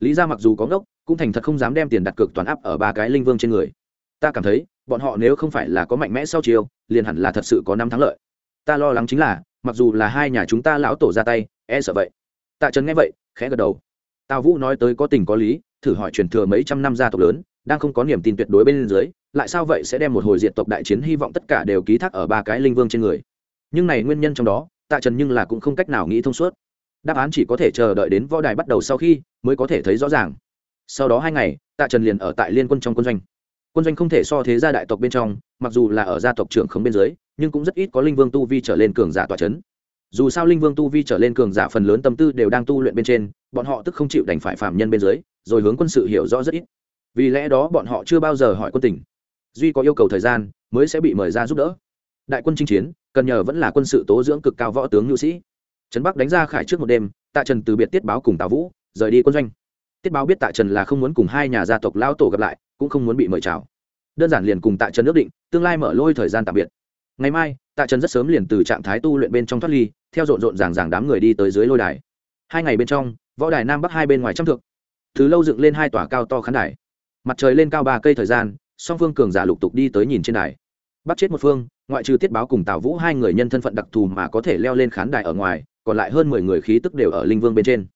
Lý gia mặc dù có ngốc, cũng thành thật không dám đem tiền đặt cược toàn áp ở ba cái linh vương trên người. Ta cảm thấy, bọn họ nếu không phải là có mạnh mẽ sau chiều liền hẳn là thật sự có năm thắng lợi. Ta lo lắng chính là, mặc dù là hai nhà chúng ta lão tổ ra tay e sợ vậy. Tạ Trấn nghe vậy, khẽ gật đầu. Tào vũ nói tới có tình có lý, thử hỏi truyền thừa mấy trăm năm gia tộc lớn đang không có niềm tin tuyệt đối bên dưới, lại sao vậy sẽ đem một hồi diệt tộc đại chiến hy vọng tất cả đều ký thác ở ba cái linh vương trên người? Nhưng này nguyên nhân trong đó, tạ trần nhưng là cũng không cách nào nghĩ thông suốt. Đáp án chỉ có thể chờ đợi đến võ đài bắt đầu sau khi mới có thể thấy rõ ràng. Sau đó hai ngày, tạ trần liền ở tại liên quân trong quân doanh. Quân doanh không thể so thế gia đại tộc bên trong, mặc dù là ở gia tộc trưởng không bên dưới, nhưng cũng rất ít có linh vương tu vi trở lên cường giả tòa c h ấ n dù sao linh vương tu vi trở lên cường giả phần lớn tâm tư đều đang tu luyện bên trên, bọn họ tức không chịu đành phải phạm nhân bên dưới, rồi hướng quân sự hiểu rõ rất ít vì lẽ đó bọn họ chưa bao giờ hỏi quân tình. Duy có yêu cầu thời gian, mới sẽ bị mời ra giúp đỡ. Đại quân chinh chiến, cần nhờ vẫn là quân sự tố dưỡng cực cao võ tướng nhu sĩ. Trấn bắc đánh ra khải trước một đêm, tạ trần từ biệt tiết báo cùng tào vũ, rời đi quân doanh. Tiết báo biết tạ trần là không muốn cùng hai nhà gia tộc lao tổ gặp lại, cũng không muốn bị mời chào. Đơn giản liền cùng tạ trần ước định, tương lai mở lôi thời gian tạm biệt. Ngày mai, tạ trần rất sớm liền từ trạng thái tu luyện bên trong thoát ly, theo rộn rộn ràng ràng đám người đi tới dưới lôi đài. Hai ngày bên trong, võ đài nam bắc hai bên ngoài trăm thượng từ lâu dựng lên hai tòa cao to khán đài mặt trời lên cao ba cây thời gian, song phương cường giả lục tục đi tới nhìn trên đài. Bắt chết một phương, ngoại trừ tiết báo cùng tào vũ hai người nhân thân phận đặc thù mà có thể leo lên khán đài ở ngoài, còn lại hơn mười người khí tức đều ở linh vương bên trên.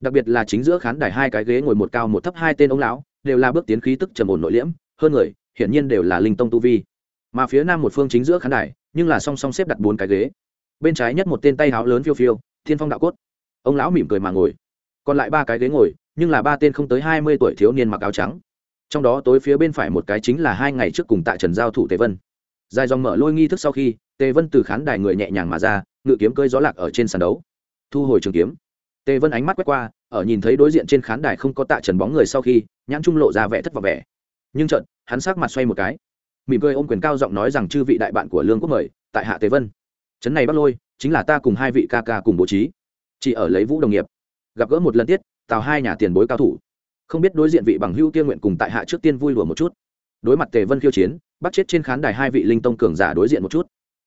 Đặc biệt là chính giữa khán đài hai cái ghế ngồi một cao một thấp hai tên ông lão, đều là bước tiến khí tức trầm ổn nội liễm, hơn người, hiển nhiên đều là linh tông tu vi. Mà phía nam một phương chính giữa khán đài, nhưng là song song xếp đặt bốn cái ghế. Bên trái nhất một tên tay háo lớn phiêu phiêu, thiên phong đạo cốt. Ông lão mỉm cười mà ngồi. Còn lại ba cái ghế ngồi, nhưng là ba tên không tới hai mươi tuổi thiếu niên mặc áo trắng trong đó tối phía bên phải một cái chính là hai ngày trước cùng tại trần giao thủ tề vân dài dòng mở lôi nghi thức sau khi tề vân từ khán đài người nhẹ nhàng mà ra ngự kiếm cơi gió lạc ở trên sàn đấu thu hồi trường kiếm tề vân ánh mắt quét qua ở nhìn thấy đối diện trên khán đài không có tạ trần bóng người sau khi nhãn trung lộ ra vẻ thất vọng vẻ nhưng trận hắn sắc mặt xoay một cái mỉm cười ôm quyền cao giọng nói rằng chư vị đại bạn của lương quốc mời tại hạ tề vân trấn này bắt lôi chính là ta cùng hai vị ca ca cùng bố trí chỉ ở lấy vũ đồng nghiệp gặp gỡ một lần tiết tào hai nhà tiền bối cao thủ không biết đối diện vị bằng hữu tiên nguyện cùng tại hạ trước tiên vui lùa một chút. Đối mặt tề vân khiêu chiến, bắt chết trên khán đài hai vị linh tông cường giả đối diện một chút.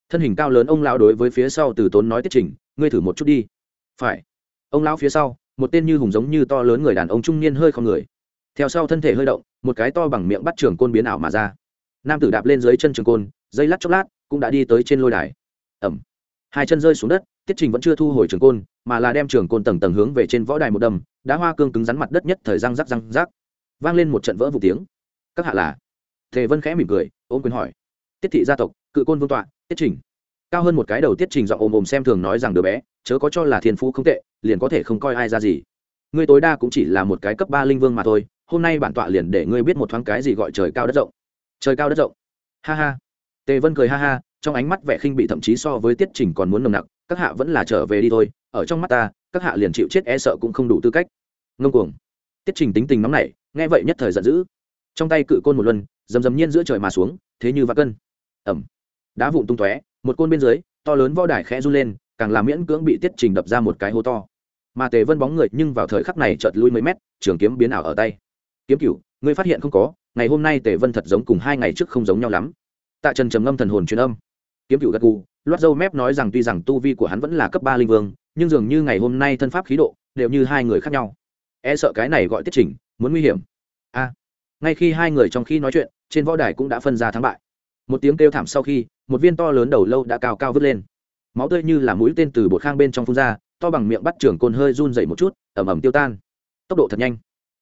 Thân hình cao lớn ông lão đối với phía sau từ tốn nói tiết trình, ngươi thử một chút đi. Phải. Ông lão phía sau, một tên như hùng giống như to lớn người đàn ông trung niên hơi không người. Theo sau thân thể hơi động, một cái to bằng miệng bắt trường côn biến ảo mà ra. Nam tử đạp lên dưới chân trường côn, dây lát chốc lát, cũng đã đi tới trên lôi đài. Ẩm hai chân rơi xuống đất tiết trình vẫn chưa thu hồi trường côn, mà là đem trường côn tầng tầng hướng về trên võ đài một đầm đá hoa cương cứng rắn mặt đất nhất thời răng rắc răng rắc. Vang lên một trận vỡ vụ tiếng. Các hạ là? Tề vân khẽ mỉm cười ôm quyền hỏi. Tiết thị gia tộc, cự côn vương tọa, tiết trình. Cao hơn một cái đầu tiết trình dọn ồm ồm xem thường nói rằng đứa bé, chớ có cho là thiên phú không tệ, liền có thể không coi ai ra gì. Ngươi tối đa cũng chỉ là một cái cấp ba linh vương mà thôi, hôm nay bản tọa liền để ngươi biết một thoáng cái gì gọi trời cao đất rộng. Trời cao đất rộng. Ha ha. Tề vân cười ha ha, trong ánh mắt vẻ khinh bị thậm chí so với tiết trình còn muốn nồng nặc các hạ vẫn là trở về đi thôi, ở trong mắt ta, các hạ liền chịu chết e sợ cũng không đủ tư cách. Ngông cuồng. Tiết trình tính tình nóng nảy, nghe vậy nhất thời giận dữ. Trong tay cự côn một luân dầm dầm nhiên giữa trời mà xuống, thế như vạc cân. Ẩm đá vụn tung tóe, một côn bên dưới, to lớn võ đài khẽ run lên, càng làm miễn cưỡng bị tiết trình đập ra một cái hố to. Mà tề vân bóng người nhưng vào thời khắc này chợt lui mấy mét, trường kiếm biến ảo ở tay. Kiếm cựu ngươi phát hiện không có, ngày hôm nay tề vân thật giống cùng hai ngày trước không giống nhau lắm. Tạ trần trầm ngâm thần hồn truyền âm kiếm cửu gật gù. Loát dâu mép nói rằng tuy rằng tu vi của hắn vẫn là cấp ba linh vương, nhưng dường như ngày hôm nay thân pháp khí độ đều như hai người khác nhau. E sợ cái này gọi tiết trình, muốn nguy hiểm. A. Ngay khi hai người trong khi nói chuyện, trên võ đài cũng đã phân ra thắng bại. Một tiếng kêu thảm sau khi, một viên to lớn đầu lâu đã cao cao vứt lên. Máu tươi như là mũi tên từ bột khang bên trong phun ra, to bằng miệng bắt trưởng côn hơi run dậy một chút ẩm ẩm tiêu tan. Tốc độ thật nhanh.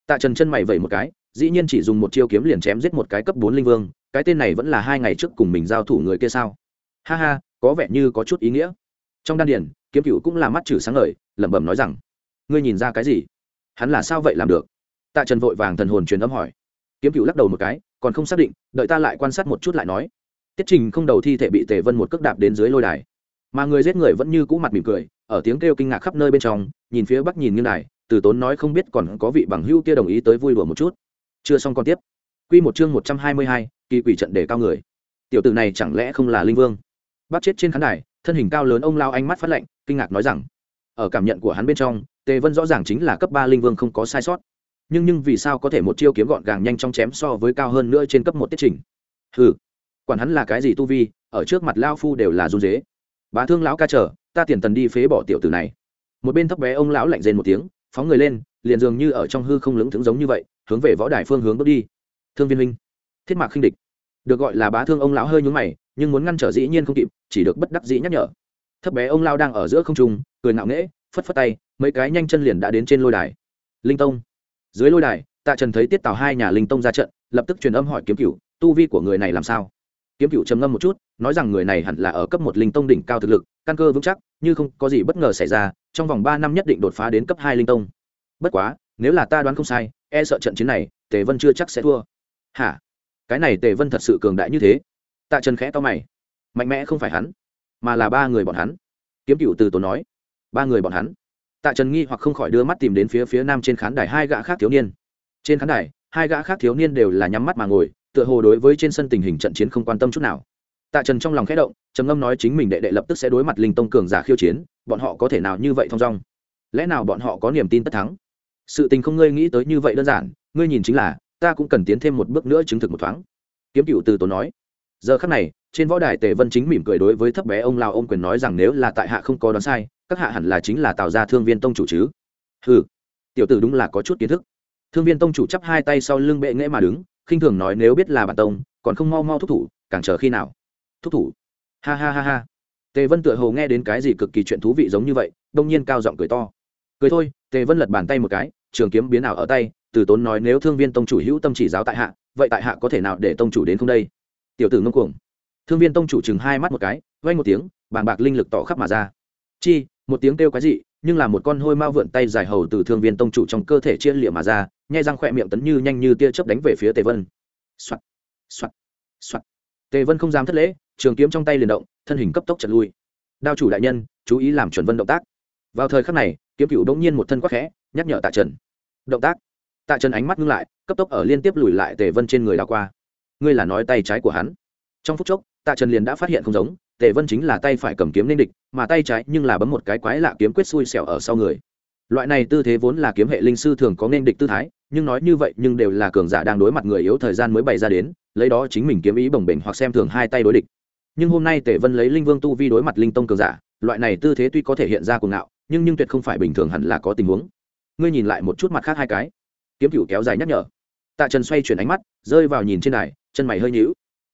Tạ trần chân mày vẩy một cái, dĩ nhiên chỉ dùng một chiêu kiếm liền chém giết một cái cấp bốn linh vương, cái tên này vẫn là hai ngày trước cùng mình giao thủ người kia sao? Ha ha, có vẻ như có chút ý nghĩa. Trong đan điền, kiếm cựu cũng là mắt trừ sáng lời lẩm bẩm nói rằng, ngươi nhìn ra cái gì? Hắn là sao vậy làm được? Tạ trần vội vàng thần hồn truyền âm hỏi. Kiếm cựu lắc đầu một cái, còn không xác định, đợi ta lại quan sát một chút lại nói. Tiết trình không đầu thi thể bị tề vân một cước đạp đến dưới lôi đài. Mà người giết người vẫn như cũ mặt mỉm cười, ở tiếng kêu kinh ngạc khắp nơi bên trong, nhìn phía bắc nhìn như này từ tốn nói không biết còn có vị bằng hữu kia đồng ý tới vui đùa một chút. Chưa xong còn tiếp. Quy một chương một trăm hai mươi hai, kỳ quỷ trận để cao người. Tiểu tử này chẳng lẽ không là linh vương? Bắt chết trên khán đài, thân hình cao lớn ông lao ánh mắt phát lạnh, kinh ngạc nói rằng, ở cảm nhận của hắn bên trong, tề vân rõ ràng chính là cấp ba linh vương không có sai sót. Nhưng nhưng vì sao có thể một chiêu kiếm gọn gàng nhanh trong chém so với cao hơn nữa trên cấp một tiết trình? Hừ, quản hắn là cái gì tu vi, ở trước mặt lao phu đều là run dế bá thương lão ca chờ, ta tiền tần đi phế bỏ tiểu tử này. Một bên thấp bé ông lão lạnh rên một tiếng, phóng người lên, liền dường như ở trong hư không lững thững giống như vậy, hướng về võ đài phương hướng bước đi. Thương viên huynh, thiết mạc khinh địch. Được gọi là bá thương ông lão hơi nhúng mày nhưng muốn ngăn trở dĩ nhiên không kịp, chỉ được bất đắc dĩ nhắc nhở. Thấp bé ông lao đang ở giữa không trung, cười ngạo nghễ, phất phất tay, mấy cái nhanh chân liền đã đến trên lôi đài. Linh tông. Dưới lôi đài, tạ trần thấy tiết tào hai nhà linh tông ra trận, lập tức truyền âm hỏi kiếm cựu tu vi của người này làm sao? Kiếm cựu trầm ngâm một chút, nói rằng người này hẳn là ở cấp một linh tông đỉnh cao thực lực, căn cơ vững chắc, như không có gì bất ngờ xảy ra, trong vòng ba năm nhất định đột phá đến cấp hai linh tông. Bất quá, nếu là ta đoán không sai e sợ trận chiến này, tề vân chưa chắc sẽ thua. Hả? Cái này tề vân thật sự cường đại như thế tạ trần khẽ to mày. Mạnh mẽ không phải hắn, mà là ba người bọn hắn. Kiếm cựu từ tốn nói. Ba người bọn hắn. Tạ trần nghi hoặc không khỏi đưa mắt tìm đến phía phía nam trên khán đài hai gã khác thiếu niên. Trên khán đài, hai gã khác thiếu niên đều là nhắm mắt mà ngồi, tựa hồ đối với trên sân tình hình trận chiến không quan tâm chút nào. Tạ trần trong lòng khẽ động, trầm ngâm nói chính mình đệ đệ lập tức sẽ đối mặt linh tông cường giả khiêu chiến, bọn họ có thể nào như vậy thong dong? Lẽ nào bọn họ có niềm tin tất thắng? Sự tình không ngươi nghĩ tới như vậy đơn giản, ngươi nhìn chính là, ta cũng cần tiến thêm một bước nữa chứng thực một thoáng. Kiếm cựu từ tốn nói giờ khắc này, trên võ đài tề vân chính mỉm cười đối với thấp bé ông lao ông quyền nói rằng nếu là tại hạ không có đoán sai, các hạ hẳn là chính là tạo ra thương viên tông chủ chứ? Ừ tiểu tử đúng là có chút kiến thức. Thương viên tông chủ chắp hai tay sau lưng bệ nghễ mà đứng, khinh thường nói nếu biết là bản tông, còn không mau mau thúc thủ, càng chờ khi nào? Thúc thủ. Ha ha ha ha. Tề vân tựa hồ nghe đến cái gì cực kỳ chuyện thú vị giống như vậy, đông nhiên cao giọng cười to. Cười thôi, tề vân lật bàn tay một cái, trường kiếm biến ảo ở tay, từ tốn nói nếu thương viên tông chủ hữu tâm chỉ giáo tại hạ, vậy tại hạ có thể nào để tông chủ đến không đây? Tiểu tử ngông cuồng. Thương viên tông chủ chừng hai mắt một cái vay một tiếng, bàng bạc linh lực tỏ khắp mà ra. Chi, một tiếng kêu cái gì nhưng là một con hôi mao vượn tay dài hầu từ thương viên tông chủ trong cơ thể chia liệm mà ra nhai răng khỏe miệng tấn như nhanh như tia chớp đánh về phía tề vân. Soạt soạt soạt. Tề vân không dám thất lễ, trường kiếm trong tay liền động, thân hình cấp tốc chật lui. Đao chủ đại nhân, chú ý làm chuẩn vân động tác. Vào thời khắc này, kiếm cựu đống nhiên một thân quắc khẽ, nhắc nhở tạ trần. Động tác. Tạ trần ánh mắt ngưng lại, cấp tốc ở liên tiếp lùi lại tề vân trên người đao qua ngươi là nói tay trái của hắn. Trong phút chốc, tạ trần liền đã phát hiện không giống, tề vân chính là tay phải cầm kiếm nên địch, mà tay trái nhưng là bấm một cái quái lạ kiếm quyết xui xẻo ở sau người. Loại này tư thế vốn là kiếm hệ linh sư thường có nên địch tư thái, nhưng nói như vậy nhưng đều là cường giả đang đối mặt người yếu thời gian mới bày ra đến, lấy đó chính mình kiếm ý bồng bềnh hoặc xem thường hai tay đối địch. Nhưng hôm nay tề vân lấy linh vương tu vi đối mặt linh tông cường giả, loại này tư thế tuy có thể hiện ra cuồng ngạo, nhưng nhưng tuyệt không phải bình thường hẳn là có tình huống. Ngươi nhìn lại một chút mặt khác hai cái. Kiếm cựu kéo dài nhắc nhở tạ trần xoay chuyển ánh mắt, rơi vào nhìn trên đài, chân mày hơi nhíu.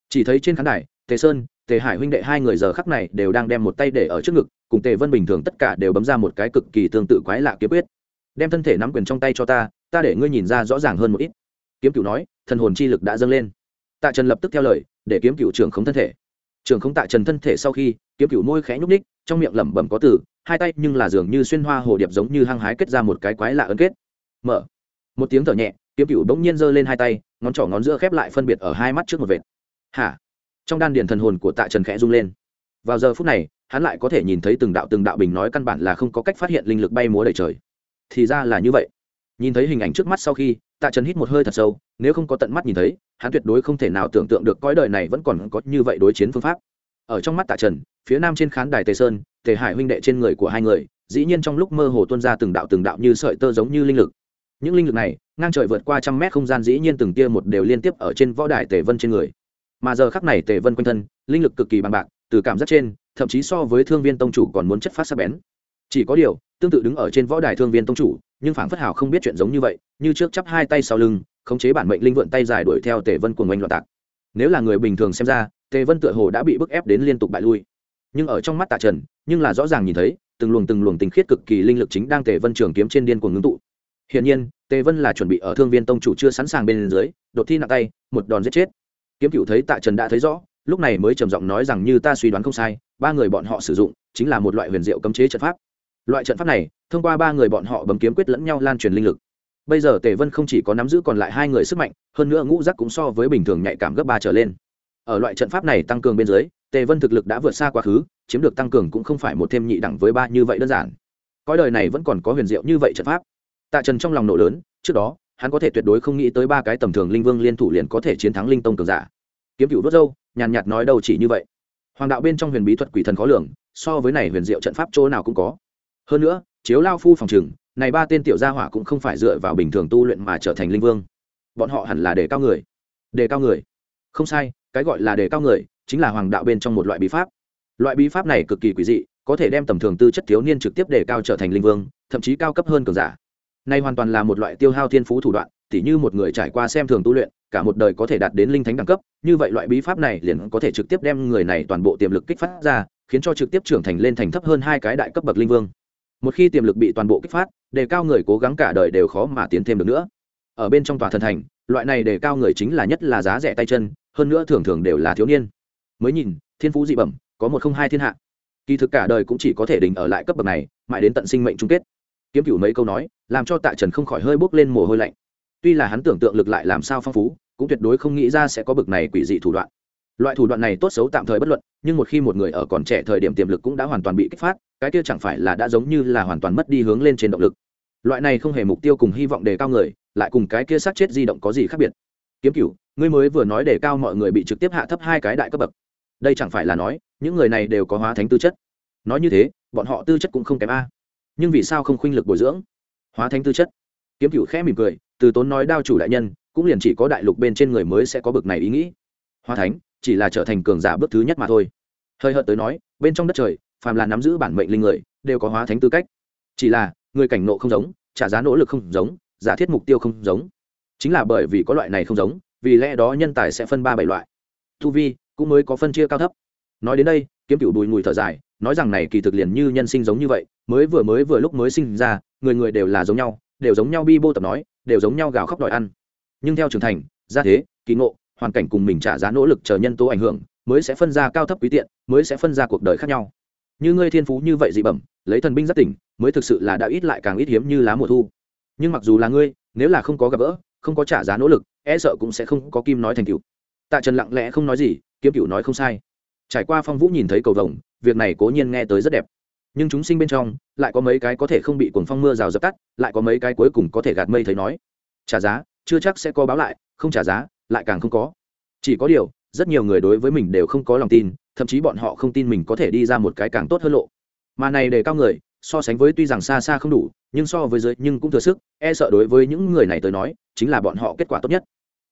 Chỉ thấy trên khán đài, tề sơn, tề hải huynh đệ hai người giờ khắc này đều đang đem một tay để ở trước ngực, cùng tề vân bình thường tất cả đều bấm ra một cái cực kỳ tương tự quái lạ kiếm quyết. Đem thân thể nắm quyền trong tay cho ta ta để ngươi nhìn ra rõ ràng hơn một ít. Kiếm cựu nói, thần hồn chi lực đã dâng lên. Tạ trần lập tức theo lời, để kiếm cựu trưởng không thân thể. Trưởng không tạ trần thân thể sau khi, kiếm cựu môi khẽ nhúc ních trong miệng lẩm bẩm có từ, hai tay nhưng là dường như xuyên hoa hồ điệp giống như hăng hái kết ra một cái quái lạ ấn kết. Mở. Một tiếng thở nhẹ kiếm cựu bỗng nhiên giơ lên hai tay, ngón trỏ ngón giữa khép lại phân biệt ở hai mắt trước một vệt. Hả? Trong đan điền thần hồn của tạ trần khẽ rung lên. Vào giờ phút này, hắn lại có thể nhìn thấy từng đạo từng đạo bình nói căn bản là không có cách phát hiện linh lực bay múa đầy trời. Thì ra là như vậy. Nhìn thấy hình ảnh trước mắt sau khi, tạ trần hít một hơi thật sâu, nếu không có tận mắt nhìn thấy, hắn tuyệt đối không thể nào tưởng tượng được cõi đời này vẫn còn có như vậy đối chiến phương pháp. Ở trong mắt tạ trần, phía nam trên khán đài tề sơn, tề hải huynh đệ trên người của hai người, dĩ nhiên trong lúc mơ hồ tuôn ra từng đạo từng đạo như sợi tơ giống như linh lực những linh lực này, ngang trời vượt qua trăm mét không gian dĩ nhiên từng tia một đều liên tiếp ở trên võ đài tề vân trên người. Mà giờ khắc này tề vân quanh thân, linh lực cực kỳ bằng bạc, từ cảm giác trên, thậm chí so với thương viên tông chủ còn muốn chất phát sắc bén. Chỉ có điều, tương tự đứng ở trên võ đài thương viên tông chủ, nhưng phảng phất hào không biết chuyện giống như vậy, như trước chắp hai tay sau lưng, khống chế bản mệnh linh vượn tay dài đuổi theo tề vân cuồng oanh loạn tạc. Nếu là người bình thường xem ra, tề vân tựa hồ đã bị bức ép đến liên tục bại lui. Nhưng ở trong mắt tạ trần, nhưng là rõ ràng nhìn thấy, từng luồng từng luồng tình khiết cực kỳ linh lực chính đang tề vân trường kiếm trên điên cuồng ngưng tụ hiển nhiên, tề vân là chuẩn bị ở thương viên tông chủ chưa sẵn sàng bên dưới, đột thi nặng tay, một đòn giết chết. Kiếm cựu thấy tạ trần đã thấy rõ, lúc này mới trầm giọng nói rằng như ta suy đoán không sai, ba người bọn họ sử dụng chính là một loại huyền diệu cấm chế trận pháp. Loại trận pháp này, thông qua ba người bọn họ bấm kiếm quyết lẫn nhau lan truyền linh lực. Bây giờ tề vân không chỉ có nắm giữ còn lại hai người sức mạnh, hơn nữa ngũ giác cũng so với bình thường nhạy cảm gấp ba trở lên. Ở loại trận pháp này tăng cường bên dưới, tề vân thực lực đã vượt xa quá khứ, chiếm được tăng cường cũng không phải một thêm nhị đẳng với ba như vậy đơn giản. Cõi đời này vẫn còn có huyền diệu như vậy trận pháp tạ trần trong lòng nổ lớn, trước đó, hắn có thể tuyệt đối không nghĩ tới ba cái tầm thường linh vương liên thủ liền có thể chiến thắng linh tông cường giả. Kiếm cựu đốt dâu, nhàn nhạt nói đâu chỉ như vậy. Hoàng đạo bên trong huyền bí thuật quỷ thần khó lường, so với này huyền diệu trận pháp chỗ nào cũng có. Hơn nữa, chiếu lao phu phòng trừng này ba tên tiểu gia hỏa cũng không phải dựa vào bình thường tu luyện mà trở thành linh vương. Bọn họ hẳn là đề cao người. Đề cao người? Không sai, cái gọi là đề cao người, chính là hoàng đạo bên trong một loại bí pháp. Loại bí pháp này cực kỳ quỷ dị, có thể đem tầm thường tư chất thiếu niên trực tiếp đề cao trở thành linh vương, thậm chí cao cấp hơn cường giả nay hoàn toàn là một loại tiêu hao thiên phú thủ đoạn, tỉ như một người trải qua xem thường tu luyện, cả một đời có thể đạt đến linh thánh đẳng cấp, như vậy loại bí pháp này liền có thể trực tiếp đem người này toàn bộ tiềm lực kích phát ra, khiến cho trực tiếp trưởng thành lên thành thấp hơn hai cái đại cấp bậc linh vương. Một khi tiềm lực bị toàn bộ kích phát, đề cao người cố gắng cả đời đều khó mà tiến thêm được nữa. Ở bên trong tòa thần thành, loại này đề cao người chính là nhất là giá rẻ tay chân, hơn nữa thường thường đều là thiếu niên. Mới nhìn, thiên phú dị bẩm, có một không hai thiên hạ. Kỳ thực cả đời cũng chỉ có thể đình ở lại cấp bậc này, mãi đến tận sinh mệnh chung kết. Kiếm cửu mấy câu nói làm cho tạ trần không khỏi hơi bốc lên mồ hôi lạnh. Tuy là hắn tưởng tượng lực lại làm sao phong phú, cũng tuyệt đối không nghĩ ra sẽ có bực này quỷ dị thủ đoạn. Loại thủ đoạn này tốt xấu tạm thời bất luận, nhưng một khi một người ở còn trẻ thời điểm tiềm lực cũng đã hoàn toàn bị kích phát, cái kia chẳng phải là đã giống như là hoàn toàn mất đi hướng lên trên động lực. Loại này không hề mục tiêu cùng hy vọng đề cao người, lại cùng cái kia sát chết di động có gì khác biệt? Kiếm cửu, ngươi mới vừa nói đề cao mọi người bị trực tiếp hạ thấp hai cái đại cấp bậc. Đây chẳng phải là nói, những người này đều có hóa thánh tư chất. Nói như thế, bọn họ tư chất cũng không kém a. Nhưng vì sao không khuynh lực bồi dưỡng? Hóa thánh tư chất. Kiếm cựu khẽ mỉm cười, từ tốn nói đao chủ đại nhân, cũng liền chỉ có đại lục bên trên người mới sẽ có bực này ý nghĩ. Hóa thánh, chỉ là trở thành cường giả bước thứ nhất mà thôi. Hơi hợt tới nói, bên trong đất trời, phàm là nắm giữ bản mệnh linh người, đều có hóa thánh tư cách. Chỉ là, người cảnh nộ không giống, trả giá nỗ lực không giống, giả thiết mục tiêu không giống. Chính là bởi vì có loại này không giống, vì lẽ đó nhân tài sẽ phân ba bảy loại. Thu vi cũng mới có phân chia cao thấp nói đến đây, kiếm cựu bùi mùi thở dài, nói rằng này kỳ thực liền như nhân sinh giống như vậy, mới vừa mới vừa lúc mới sinh ra, người người đều là giống nhau, đều giống nhau bi bô tập nói, đều giống nhau gào khóc đòi ăn. Nhưng theo trưởng thành, gia thế, kỳ ngộ, hoàn cảnh cùng mình trả giá nỗ lực chờ nhân tố ảnh hưởng, mới sẽ phân ra cao thấp quý tiện, mới sẽ phân ra cuộc đời khác nhau. Như ngươi thiên phú như vậy dị bẩm, lấy thần binh rất tỉnh, mới thực sự là đã ít lại càng ít hiếm như lá mùa thu. Nhưng mặc dù là ngươi, nếu là không có gặp gỡ, không có trả giá nỗ lực e sợ cũng sẽ không có kim nói thành cựu tạ trần lặng lẽ không nói gì, kiếm cựu nói không sai trải qua phong vũ nhìn thấy cầu vồng, việc này cố nhiên nghe tới rất đẹp. Nhưng chúng sinh bên trong, lại có mấy cái có thể không bị cuồng phong mưa rào dập tắt, lại có mấy cái cuối cùng có thể gạt mây thấy nói. Trả giá, chưa chắc sẽ có báo lại, không trả giá, lại càng không có. Chỉ có điều, rất nhiều người đối với mình đều không có lòng tin, thậm chí bọn họ không tin mình có thể đi ra một cái càng tốt hơn lộ. Mà này để cao người, so sánh với tuy rằng xa xa không đủ, nhưng so với giới nhưng cũng thừa sức e sợ đối với những người này tới nói, chính là bọn họ kết quả tốt nhất.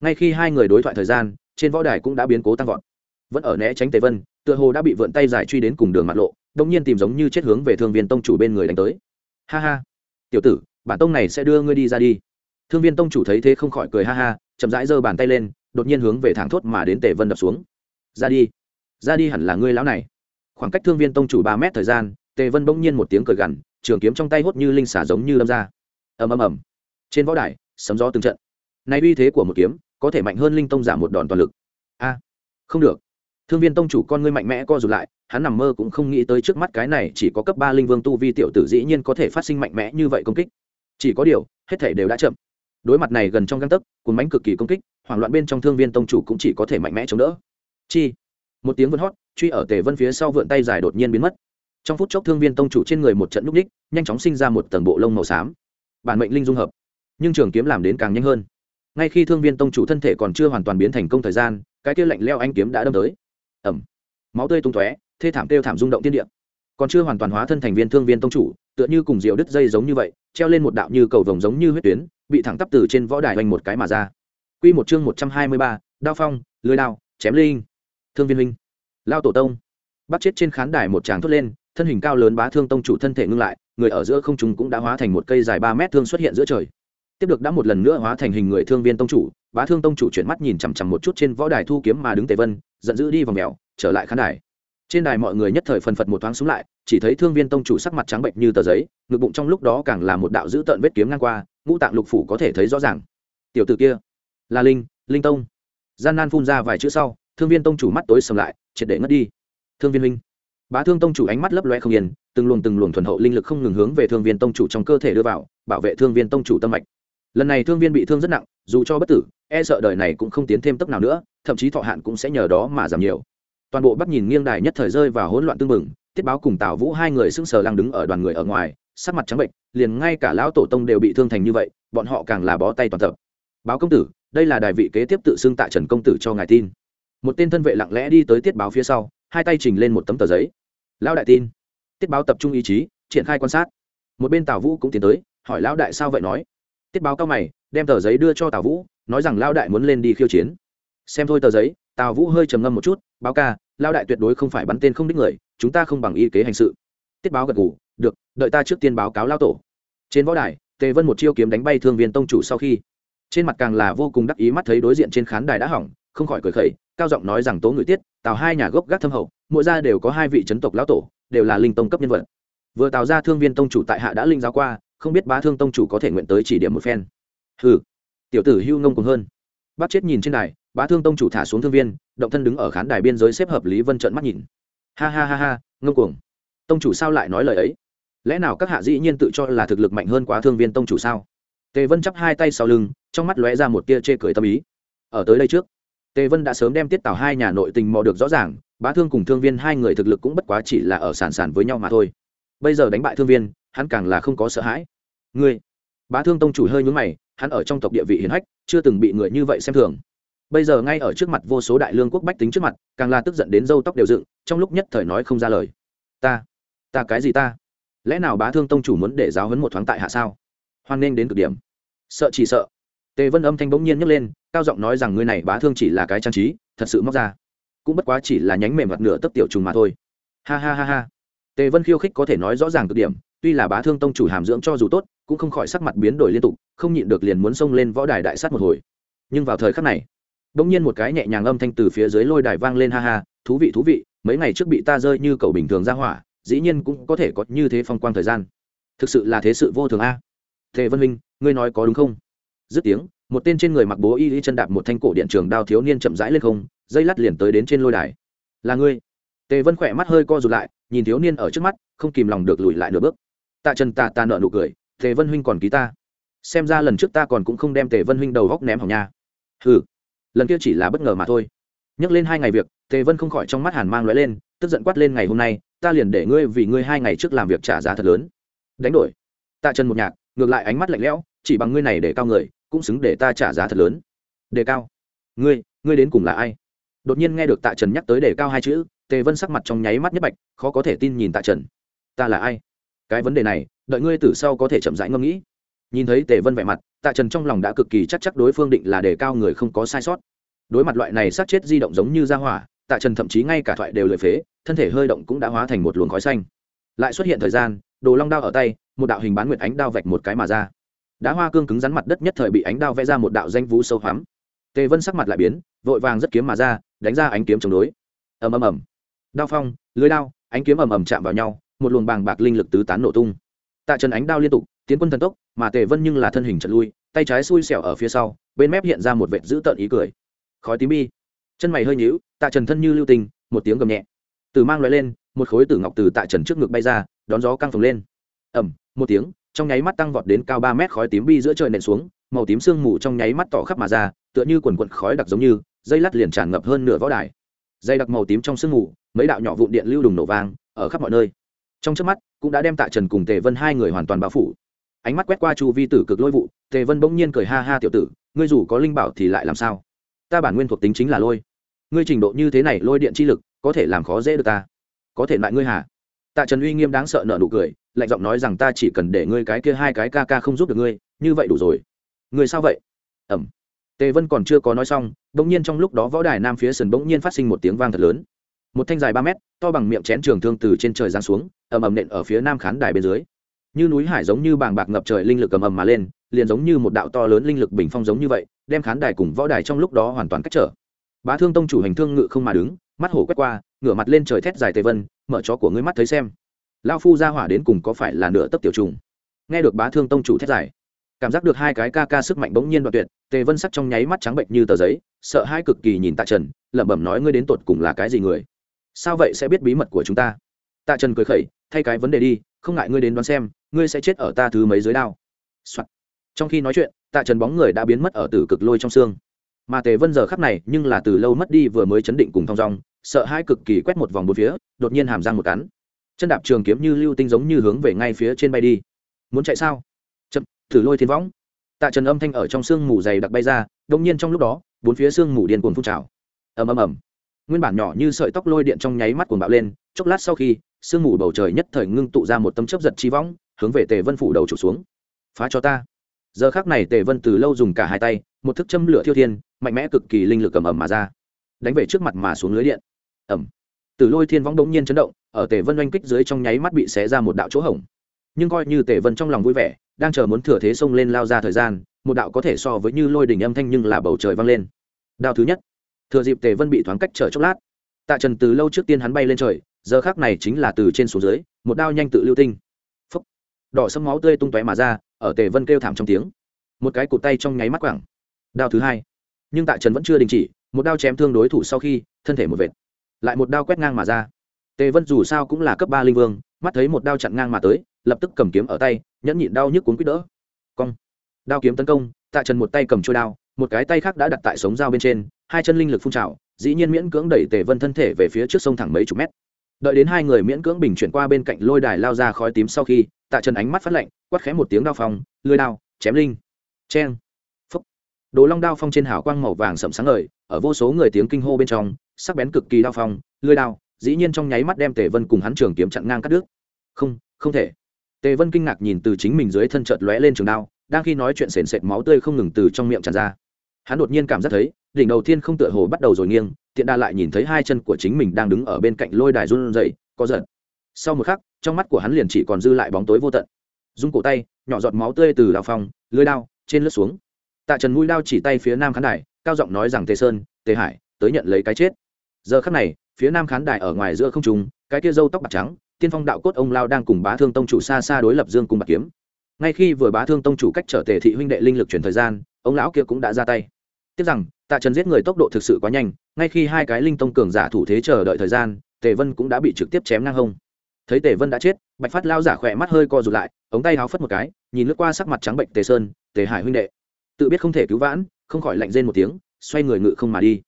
Ngay khi hai người đối thoại thời gian, trên võ đài cũng đã biến cố tăng vọt vẫn ở né tránh tề vân, tựa hồ đã bị vượn tay dài truy đến cùng đường mặt lộ đông nhiên tìm giống như chết hướng về thương viên tông chủ bên người đánh tới. Ha ha. Tiểu tử, bản tông này sẽ đưa ngươi đi ra đi. Thương viên tông chủ thấy thế không khỏi cười ha ha, chậm rãi giơ bàn tay lên, đột nhiên hướng về thẳng thốt mà đến tề vân đập xuống. Ra đi. Ra đi hẳn là ngươi lão này. Khoảng cách thương viên tông chủ ba mét thời gian, tề vân bỗng nhiên một tiếng cười gằn, trường kiếm trong tay hốt như linh xả giống như lâm ra. Ầm ầm ầm. Trên võ đài, sấm gió từng trận. Nay uy thế của một kiếm, có thể mạnh hơn linh tông giả một đòn toàn lực. A. Không được thương viên tông chủ con ngươi mạnh mẽ co rụt lại, hắn nằm mơ cũng không nghĩ tới trước mắt cái này chỉ có cấp ba linh vương tu vi tiểu tử dĩ nhiên có thể phát sinh mạnh mẽ như vậy công kích. Chỉ có điều, hết thể đều đã chậm. Đối mặt này gần trong găng tấc cuốn bánh cực kỳ công kích, hoảng loạn bên trong thương viên tông chủ cũng chỉ có thể mạnh mẽ chống đỡ. Chi. Một tiếng vân hót, truy ở tề vân phía sau vượn tay dài đột nhiên biến mất. Trong phút chốc thương viên tông chủ trên người một trận núp ních, nhanh chóng sinh ra một tầng bộ lông màu xám. Bản mệnh linh dung hợp. Nhưng trường kiếm làm đến càng nhanh hơn. Ngay khi thương viên tông chủ thân thể còn chưa hoàn toàn biến thành công thời gian, cái kia lạnh leo anh kiếm đã đâm tới ẩm máu tươi tung tóe thê thảm kêu thảm rung động tiên địa còn chưa hoàn toàn hóa thân thành viên thương viên tông chủ tựa như cùng rượu đứt dây giống như vậy treo lên một đạo như cầu vồng giống như huyết tuyến bị thẳng tắp từ trên võ đài oanh một cái mà ra Quy một chương một trăm hai mươi ba, đao phong, lưới đao, chém linh. Thương viên linh. Lao tổ tông. Bắt chết trên khán đài một tràng thốt lên, thân hình cao lớn bá thương tông chủ thân thể ngưng lại, người ở giữa không trung cũng đã hóa thành một cây dài ba mét thương xuất hiện giữa trời. Tiếp được đã một lần nữa hóa thành hình người thương viên tông chủ, bá thương tông chủ chuyển mắt nhìn chằm chằm một chút trên võ đài thu kiếm mà đứng tề vân, giận dữ đi vào mèo, trở lại khán đài. Trên đài mọi người nhất thời phần phật một thoáng xuống lại chỉ thấy thương viên tông chủ sắc mặt trắng bệnh như tờ giấy ngực bụng trong lúc đó càng là một đạo dữ tợn vết kiếm ngang qua ngũ tạng lục phủ có thể thấy rõ ràng. Tiểu t ử kia là linh linh tông. Gian nan phun ra vài chữ sau thương viên tông chủ mắt tối sầm lại triệt để ngất đi. Thương viên linh. Bá thương tông chủ ánh mắt lấp loe không yên từng luồng từng luồng thuần hậu linh lực không ngừng hướng về thương viên tông chủ trong cơ thể đưa vào bảo vệ thương viên tông chủ tâm mạch lần này thương viên bị thương rất nặng, dù cho bất tử e sợ đời này cũng không tiến thêm tấp nào nữa, thậm chí thọ hạn cũng sẽ nhờ đó mà giảm nhiều. Toàn bộ bắt nhìn nghiêng đài nhất thời rơi vào hỗn loạn tương mừng tiết báo cùng tào vũ hai người sững sờ lăng đứng ở đoàn người ở ngoài, sắc mặt trắng bệnh liền ngay cả lão tổ tông đều bị thương thành như vậy, bọn họ càng là bó tay toàn tập. Báo công tử, đây là đài vị kế tiếp tự xưng tại trần công tử cho ngài tin. Một tên thân vệ lặng lẽ đi tới tiết báo phía sau, hai tay trình lên một tấm tờ giấy. Lão đại tin. Tiết báo tập trung ý chí, triển khai quan sát. Một bên tào vũ cũng tiến tới, hỏi lão đại sao vậy? nói tiết báo cao mày, đem tờ giấy đưa cho tào vũ, nói rằng lao đại muốn lên đi khiêu chiến. Xem thôi tờ giấy, tào vũ hơi trầm ngâm một chút, báo ca lao đại tuyệt đối không phải bắn tên không đích người, chúng ta không bằng y kế hành sự. Tiết báo gật ngủ được, đợi ta trước tiên báo cáo lao tổ. Trên võ đài, tề vân một chiêu kiếm đánh bay thương viên tông chủ sau khi, trên mặt càng là vô cùng đắc ý mắt thấy đối diện trên khán đài đã hỏng, không khỏi cười khẩy, cao giọng nói rằng tố ngự tiết, tào hai nhà gốc gác thâm hậu, mỗi gia đều có hai vị chấn tộc lão tổ, đều là linh tông cấp nhân vật. Vừa tạo ra thương viên tông chủ tại hạ đã linh giáo qua không biết bá thương tông chủ có thể nguyện tới chỉ điểm một phen. Hừ, tiểu tử hưu ngông cùng hơn. Bác chết nhìn trên đài, bá thương tông chủ thả xuống thương viên, động thân đứng ở khán đài biên giới xếp hợp lý vân trận mắt nhìn. Ha ha ha ha, ngông cuồng. Tông chủ sao lại nói lời ấy? Lẽ nào các hạ dĩ nhiên tự cho là thực lực mạnh hơn quá thương viên tông chủ sao? Tề vân chắp hai tay sau lưng, trong mắt lóe ra một tia chê cười tâm ý. Ở tới đây trước, tề vân đã sớm đem tiết tảo hai nhà nội tình mò được rõ ràng, bá thương cùng thương viên hai người thực lực cũng bất quá chỉ là ở sàn sàn với nhau mà thôi. Bây giờ đánh bại thương viên hắn càng là không có sợ hãi. Ngươi, bá thương tông chủ hơi nhún mày, hắn ở trong tộc địa vị hiển hách, chưa từng bị người như vậy xem thường. Bây giờ ngay ở trước mặt vô số đại lương quốc bách tính trước mặt, càng là tức giận đến râu tóc đều dựng, trong lúc nhất thời nói không ra lời. Ta ta cái gì ta? Lẽ nào bá thương tông chủ muốn để giáo hấn một thoáng tại hạ sao? Hoan nghênh đến cực điểm. Sợ chỉ sợ. Tề vân âm thanh bỗng nhiên nhấc lên, cao giọng nói rằng người này bá thương chỉ là cái trang trí, thật sự móc ra. Cũng bất quá chỉ là nhánh mềm mặt nửa tấp tiểu trùng mà thôi. Ha ha ha ha. Tề vân khiêu khích có thể nói rõ ràng cực điểm tuy là bá thương tông chủ hàm dưỡng cho dù tốt, cũng không khỏi sắc mặt biến đổi liên tục, không nhịn được liền muốn xông lên võ đài đại sát một hồi. Nhưng vào thời khắc này, bỗng nhiên một cái nhẹ nhàng âm thanh từ phía dưới lôi đài vang lên ha ha, thú vị thú vị, mấy ngày trước bị ta rơi như cầu bình thường ra hỏa, dĩ nhiên cũng có thể có như thế phong quang thời gian. Thực sự là thế sự vô thường a. Thề vân minh, ngươi nói có đúng không? Dứt tiếng, một tên trên người mặc bố y y chân đạp một thanh cổ điện trường đao thiếu niên chậm rãi lên không, dây lắt liền tới đến trên lôi đài. Là ngươi. Tề vân khỏe mắt hơi co rụt lại, nhìn thiếu niên ở trước mắt, không kìm lòng được lùi lại nửa bước tạ trần tạ ta nợ nụ cười, tề vân huynh còn ký ta? Xem ra lần trước ta còn cũng không đem tề vân huynh đầu góc ném hỏng nha. Ừ lần kia chỉ là bất ngờ mà thôi. Nhắc lên hai ngày việc, tề vân không khỏi trong mắt hàn mang lóe lên, tức giận quát lên, ngày hôm nay, ta liền để ngươi vì ngươi hai ngày trước làm việc trả giá thật lớn. Đánh đổi. Tạ trần một nhạc, ngược lại ánh mắt lạnh lẽo, chỉ bằng ngươi này để cao người, cũng xứng để ta trả giá thật lớn. Đề cao? Ngươi ngươi đến cùng là ai? Đột nhiên nghe được tạ trần nhắc tới đề cao hai chữ, tề vân sắc mặt trong nháy mắt nhất bạch, khó có thể tin nhìn tạ trần. Ta là ai? Cái vấn đề này, đợi ngươi từ sau có thể chậm rãi ngẫm nghĩ. Nhìn thấy tề vân vẻ mặt, tạ trần trong lòng đã cực kỳ chắc chắc đối phương định là đề cao người không có sai sót. Đối mặt loại này sát chết di động giống như ra hỏa, tạ trần thậm chí ngay cả thoại đều lười phế, thân thể hơi động cũng đã hóa thành một luồng khói xanh. Lại xuất hiện thời gian, đồ long đao ở tay, một đạo hình bán nguyệt ánh đao vạch một cái mà ra. Đá hoa cương cứng rắn mặt đất nhất thời bị ánh đao vẽ ra một đạo danh vũ sâu hoắm. Tề vân sắc mặt lại biến, vội vàng rất kiếm mà ra, đánh ra ánh kiếm chống đối. Ầm ầm ầm. Đao phong, lưới đao, ánh kiếm ầm ầm chạm vào nhau một luồng bàng bạc linh lực tứ tán nổ tung. Tạ trần ánh đao liên tục, tiến quân thần tốc, mà tề vân nhưng là thân hình trật lui, tay trái xui xẻo ở phía sau, bên mép hiện ra một vệt dữ tợn ý cười. Khói tím bi. Chân mày hơi nhíu, tạ trần thân như lưu tình, một tiếng gầm nhẹ. Từ mang loại lên, một khối tử ngọc từ tạ trần trước ngực bay ra, đón gió căng phồng lên. Ẩm một tiếng, trong nháy mắt tăng vọt đến cao ba mét khói tím bi giữa trời nện xuống, màu tím sương mù trong nháy mắt tỏ khắp mà ra, tựa như quần quận khói đặc giống như, dây lát liền tràn ngập hơn nửa võ đài. Dây đặc màu tím trong sương mù, mấy đạo nhỏ vụn điện lưu đùng nổ vang, ở khắp mọi nơi trong trước mắt, cũng đã đem tạ trần cùng tề vân hai người hoàn toàn bao phủ. Ánh mắt quét qua chu vi tử cực lôi vụ, tề vân bỗng nhiên cười ha ha tiểu tử, ngươi dù có linh bảo thì lại làm sao? Ta bản nguyên thuộc tính chính là lôi. Ngươi trình độ như thế này lôi điện chi lực, có thể làm khó dễ được ta. Có thể loại ngươi hả? Tạ trần uy nghiêm đáng sợ nợ nụ cười, lạnh giọng nói rằng ta chỉ cần để ngươi cái kia hai cái ca ca không giúp được ngươi, như vậy đủ rồi. Ngươi sao vậy? Ẩm. Tề vân còn chưa có nói xong, bỗng nhiên trong lúc đó võ đài nam phía sườn bỗng nhiên phát sinh một tiếng vang thật lớn một thanh dài ba mét, to bằng miệng chén trường thương từ trên trời giáng xuống, ầm ầm nện ở phía nam khán đài bên dưới. Như núi hải giống như bàng bạc ngập trời linh lực ầm ầm mà lên, liền giống như một đạo to lớn linh lực bình phong giống như vậy, đem khán đài cùng võ đài trong lúc đó hoàn toàn cách trở. Bá thương tông chủ hành thương ngự không mà đứng, mắt hổ quét qua, ngửa mặt lên trời thét dài tề vân, mở chó của ngươi mắt thấy xem. Lao phu ra hỏa đến cùng có phải là nửa tấc tiểu trùng? Nghe được bá thương tông chủ thét dài, cảm giác được hai cái ca ca sức mạnh bỗng nhiên đoạn tuyệt, tề vân sắc trong nháy mắt trắng bệnh như tờ giấy, sợ hai cực kỳ nhìn tạ trần, lẩm bẩm nói, ngươi đến tột cùng là cái gì người? Sao vậy sẽ biết bí mật của chúng ta? Tạ trần cười khẩy, thay cái vấn đề đi, không ngại ngươi đến đoán xem, ngươi sẽ chết ở ta thứ mấy dưới đao、Soạn. trong khi nói chuyện, tạ trần bóng người đã biến mất ở tử cực lôi trong xương. Mà tề vân giờ khắp này, nhưng là từ lâu mất đi vừa mới chấn định cùng thong dong, sợ hai cực kỳ quét một vòng một phía, đột nhiên hàm răng một cắn. Chân đạp trường kiếm như lưu tinh giống như hướng về ngay phía trên bay đi. Muốn chạy sao? Chậm, thử lôi thiên võng. Tạ trần âm thanh ở trong sương mù dày đặc bay ra đông nhiên trong lúc đó, bốn phía sương mù điên cuồng phun trào. Ầm ầm ầm nguyên bản nhỏ như sợi tóc lôi điện trong nháy mắt cuồng bạo lên, chốc lát sau khi, sương mù bầu trời nhất thời ngưng tụ ra một tấm chấp giật chi võng, hướng về tề vân phủ đầu trục xuống. Phá cho ta. Giờ khác này tề vân từ lâu dùng cả hai tay, một thức châm lửa thiêu thiên, mạnh mẽ cực kỳ linh lực cầm ầm mà ra, đánh về trước mặt mà xuống lưới điện. Ẩm từ lôi thiên võng đống nhiên chấn động, ở tề vân oanh kích dưới trong nháy mắt bị xé ra một đạo chỗ hổng. Nhưng coi như tề vân trong lòng vui vẻ, đang chờ muốn thừa thế xông lên lao ra thời gian, một đạo có thể so với như lôi đỉnh âm thanh nhưng là bầu trời vang lên. Đao thứ nhất thừa dịp tề vân bị thoáng cách trở chốc lát tạ trần từ lâu trước tiên hắn bay lên trời giờ khác này chính là từ trên xuống dưới một đao nhanh tự lưu tinh phấp đỏ sâm máu tươi tung tóe mà ra ở tề vân kêu thảm trong tiếng một cái cụt tay trong nháy mắt quẳng đao thứ hai nhưng tạ trần vẫn chưa đình chỉ một đao chém thương đối thủ sau khi thân thể một vệt lại một đao quét ngang mà ra tề vân dù sao cũng là cấp ba linh vương mắt thấy một đao chặn ngang mà tới lập tức cầm kiếm ở tay nhẫn nhịn đau nhức cuốn quýt đỡ cong đao kiếm tấn công tạ trần một tay cầm trôi đao một cái tay khác đã đặt tại sống dao bên trên hai chân linh lực phun trào, dĩ nhiên miễn cưỡng đẩy tề vân thân thể về phía trước sông thẳng mấy chục mét. Đợi đến hai người miễn cưỡng bình chuyển qua bên cạnh lôi đài lao ra khói tím sau khi, tạ trần ánh mắt phát lạnh, quát khẽ một tiếng đao phong, lưới đao, chém linh. Cheng. Phúc. Đồ long đao phong trên hào quang màu vàng sậm sáng ngời, ở vô số người tiếng kinh hô bên trong, sắc bén cực kỳ đao phong, lưới đao, dĩ nhiên trong nháy mắt đem tề vân cùng hắn trường kiếm chặn ngang cắt đứt. Không không thể. Tề vân kinh ngạc nhìn từ chính mình dưới thân chợt lóe lên trường đao, đang khi nói chuyện sền sệt máu tươi không ngừng từ trong miệng tràn ra. Hắn đột nhiên cảm giác thấy đỉnh đầu thiên không tựa hồ bắt đầu rồi nghiêng, tiện đa lại nhìn thấy hai chân của chính mình đang đứng ở bên cạnh lôi đài run rẩy, có giật sau một khắc, trong mắt của hắn liền chỉ còn dư lại bóng tối vô tận. Dung cổ tay, nhỏ giọt máu tươi từ đào phong, lưới đao, trên lướt xuống. Tạ trần mũi đao chỉ tay phía nam khán đài, cao giọng nói rằng, tề sơn, tề hải, tới nhận lấy cái chết. Giờ khắc này, phía nam khán đài ở ngoài giữa không trùng cái kia râu tóc bạc trắng, tiên phong đạo cốt ông lao đang cùng bá thương tông chủ xa xa đối lập dương cùng bạc kiếm. Ngay khi vừa bá thương tông chủ cách trở tề thị huynh đệ linh lực chuyển thời gian, ông lão kia cũng đã ra tay. Tiếc rằng tạ trần giết người tốc độ thực sự quá nhanh, ngay khi hai cái linh tông cường giả thủ thế chờ đợi thời gian, tề vân cũng đã bị trực tiếp chém ngang hông. Thấy tề vân đã chết, bạch phát lao giả khỏe mắt hơi co rụt lại, ống tay háo phất một cái, nhìn lướt qua sắc mặt trắng bệnh tề sơn, tề hải huynh đệ, tự biết không thể cứu vãn, không khỏi lạnh rên một tiếng, xoay người ngự không mà đi.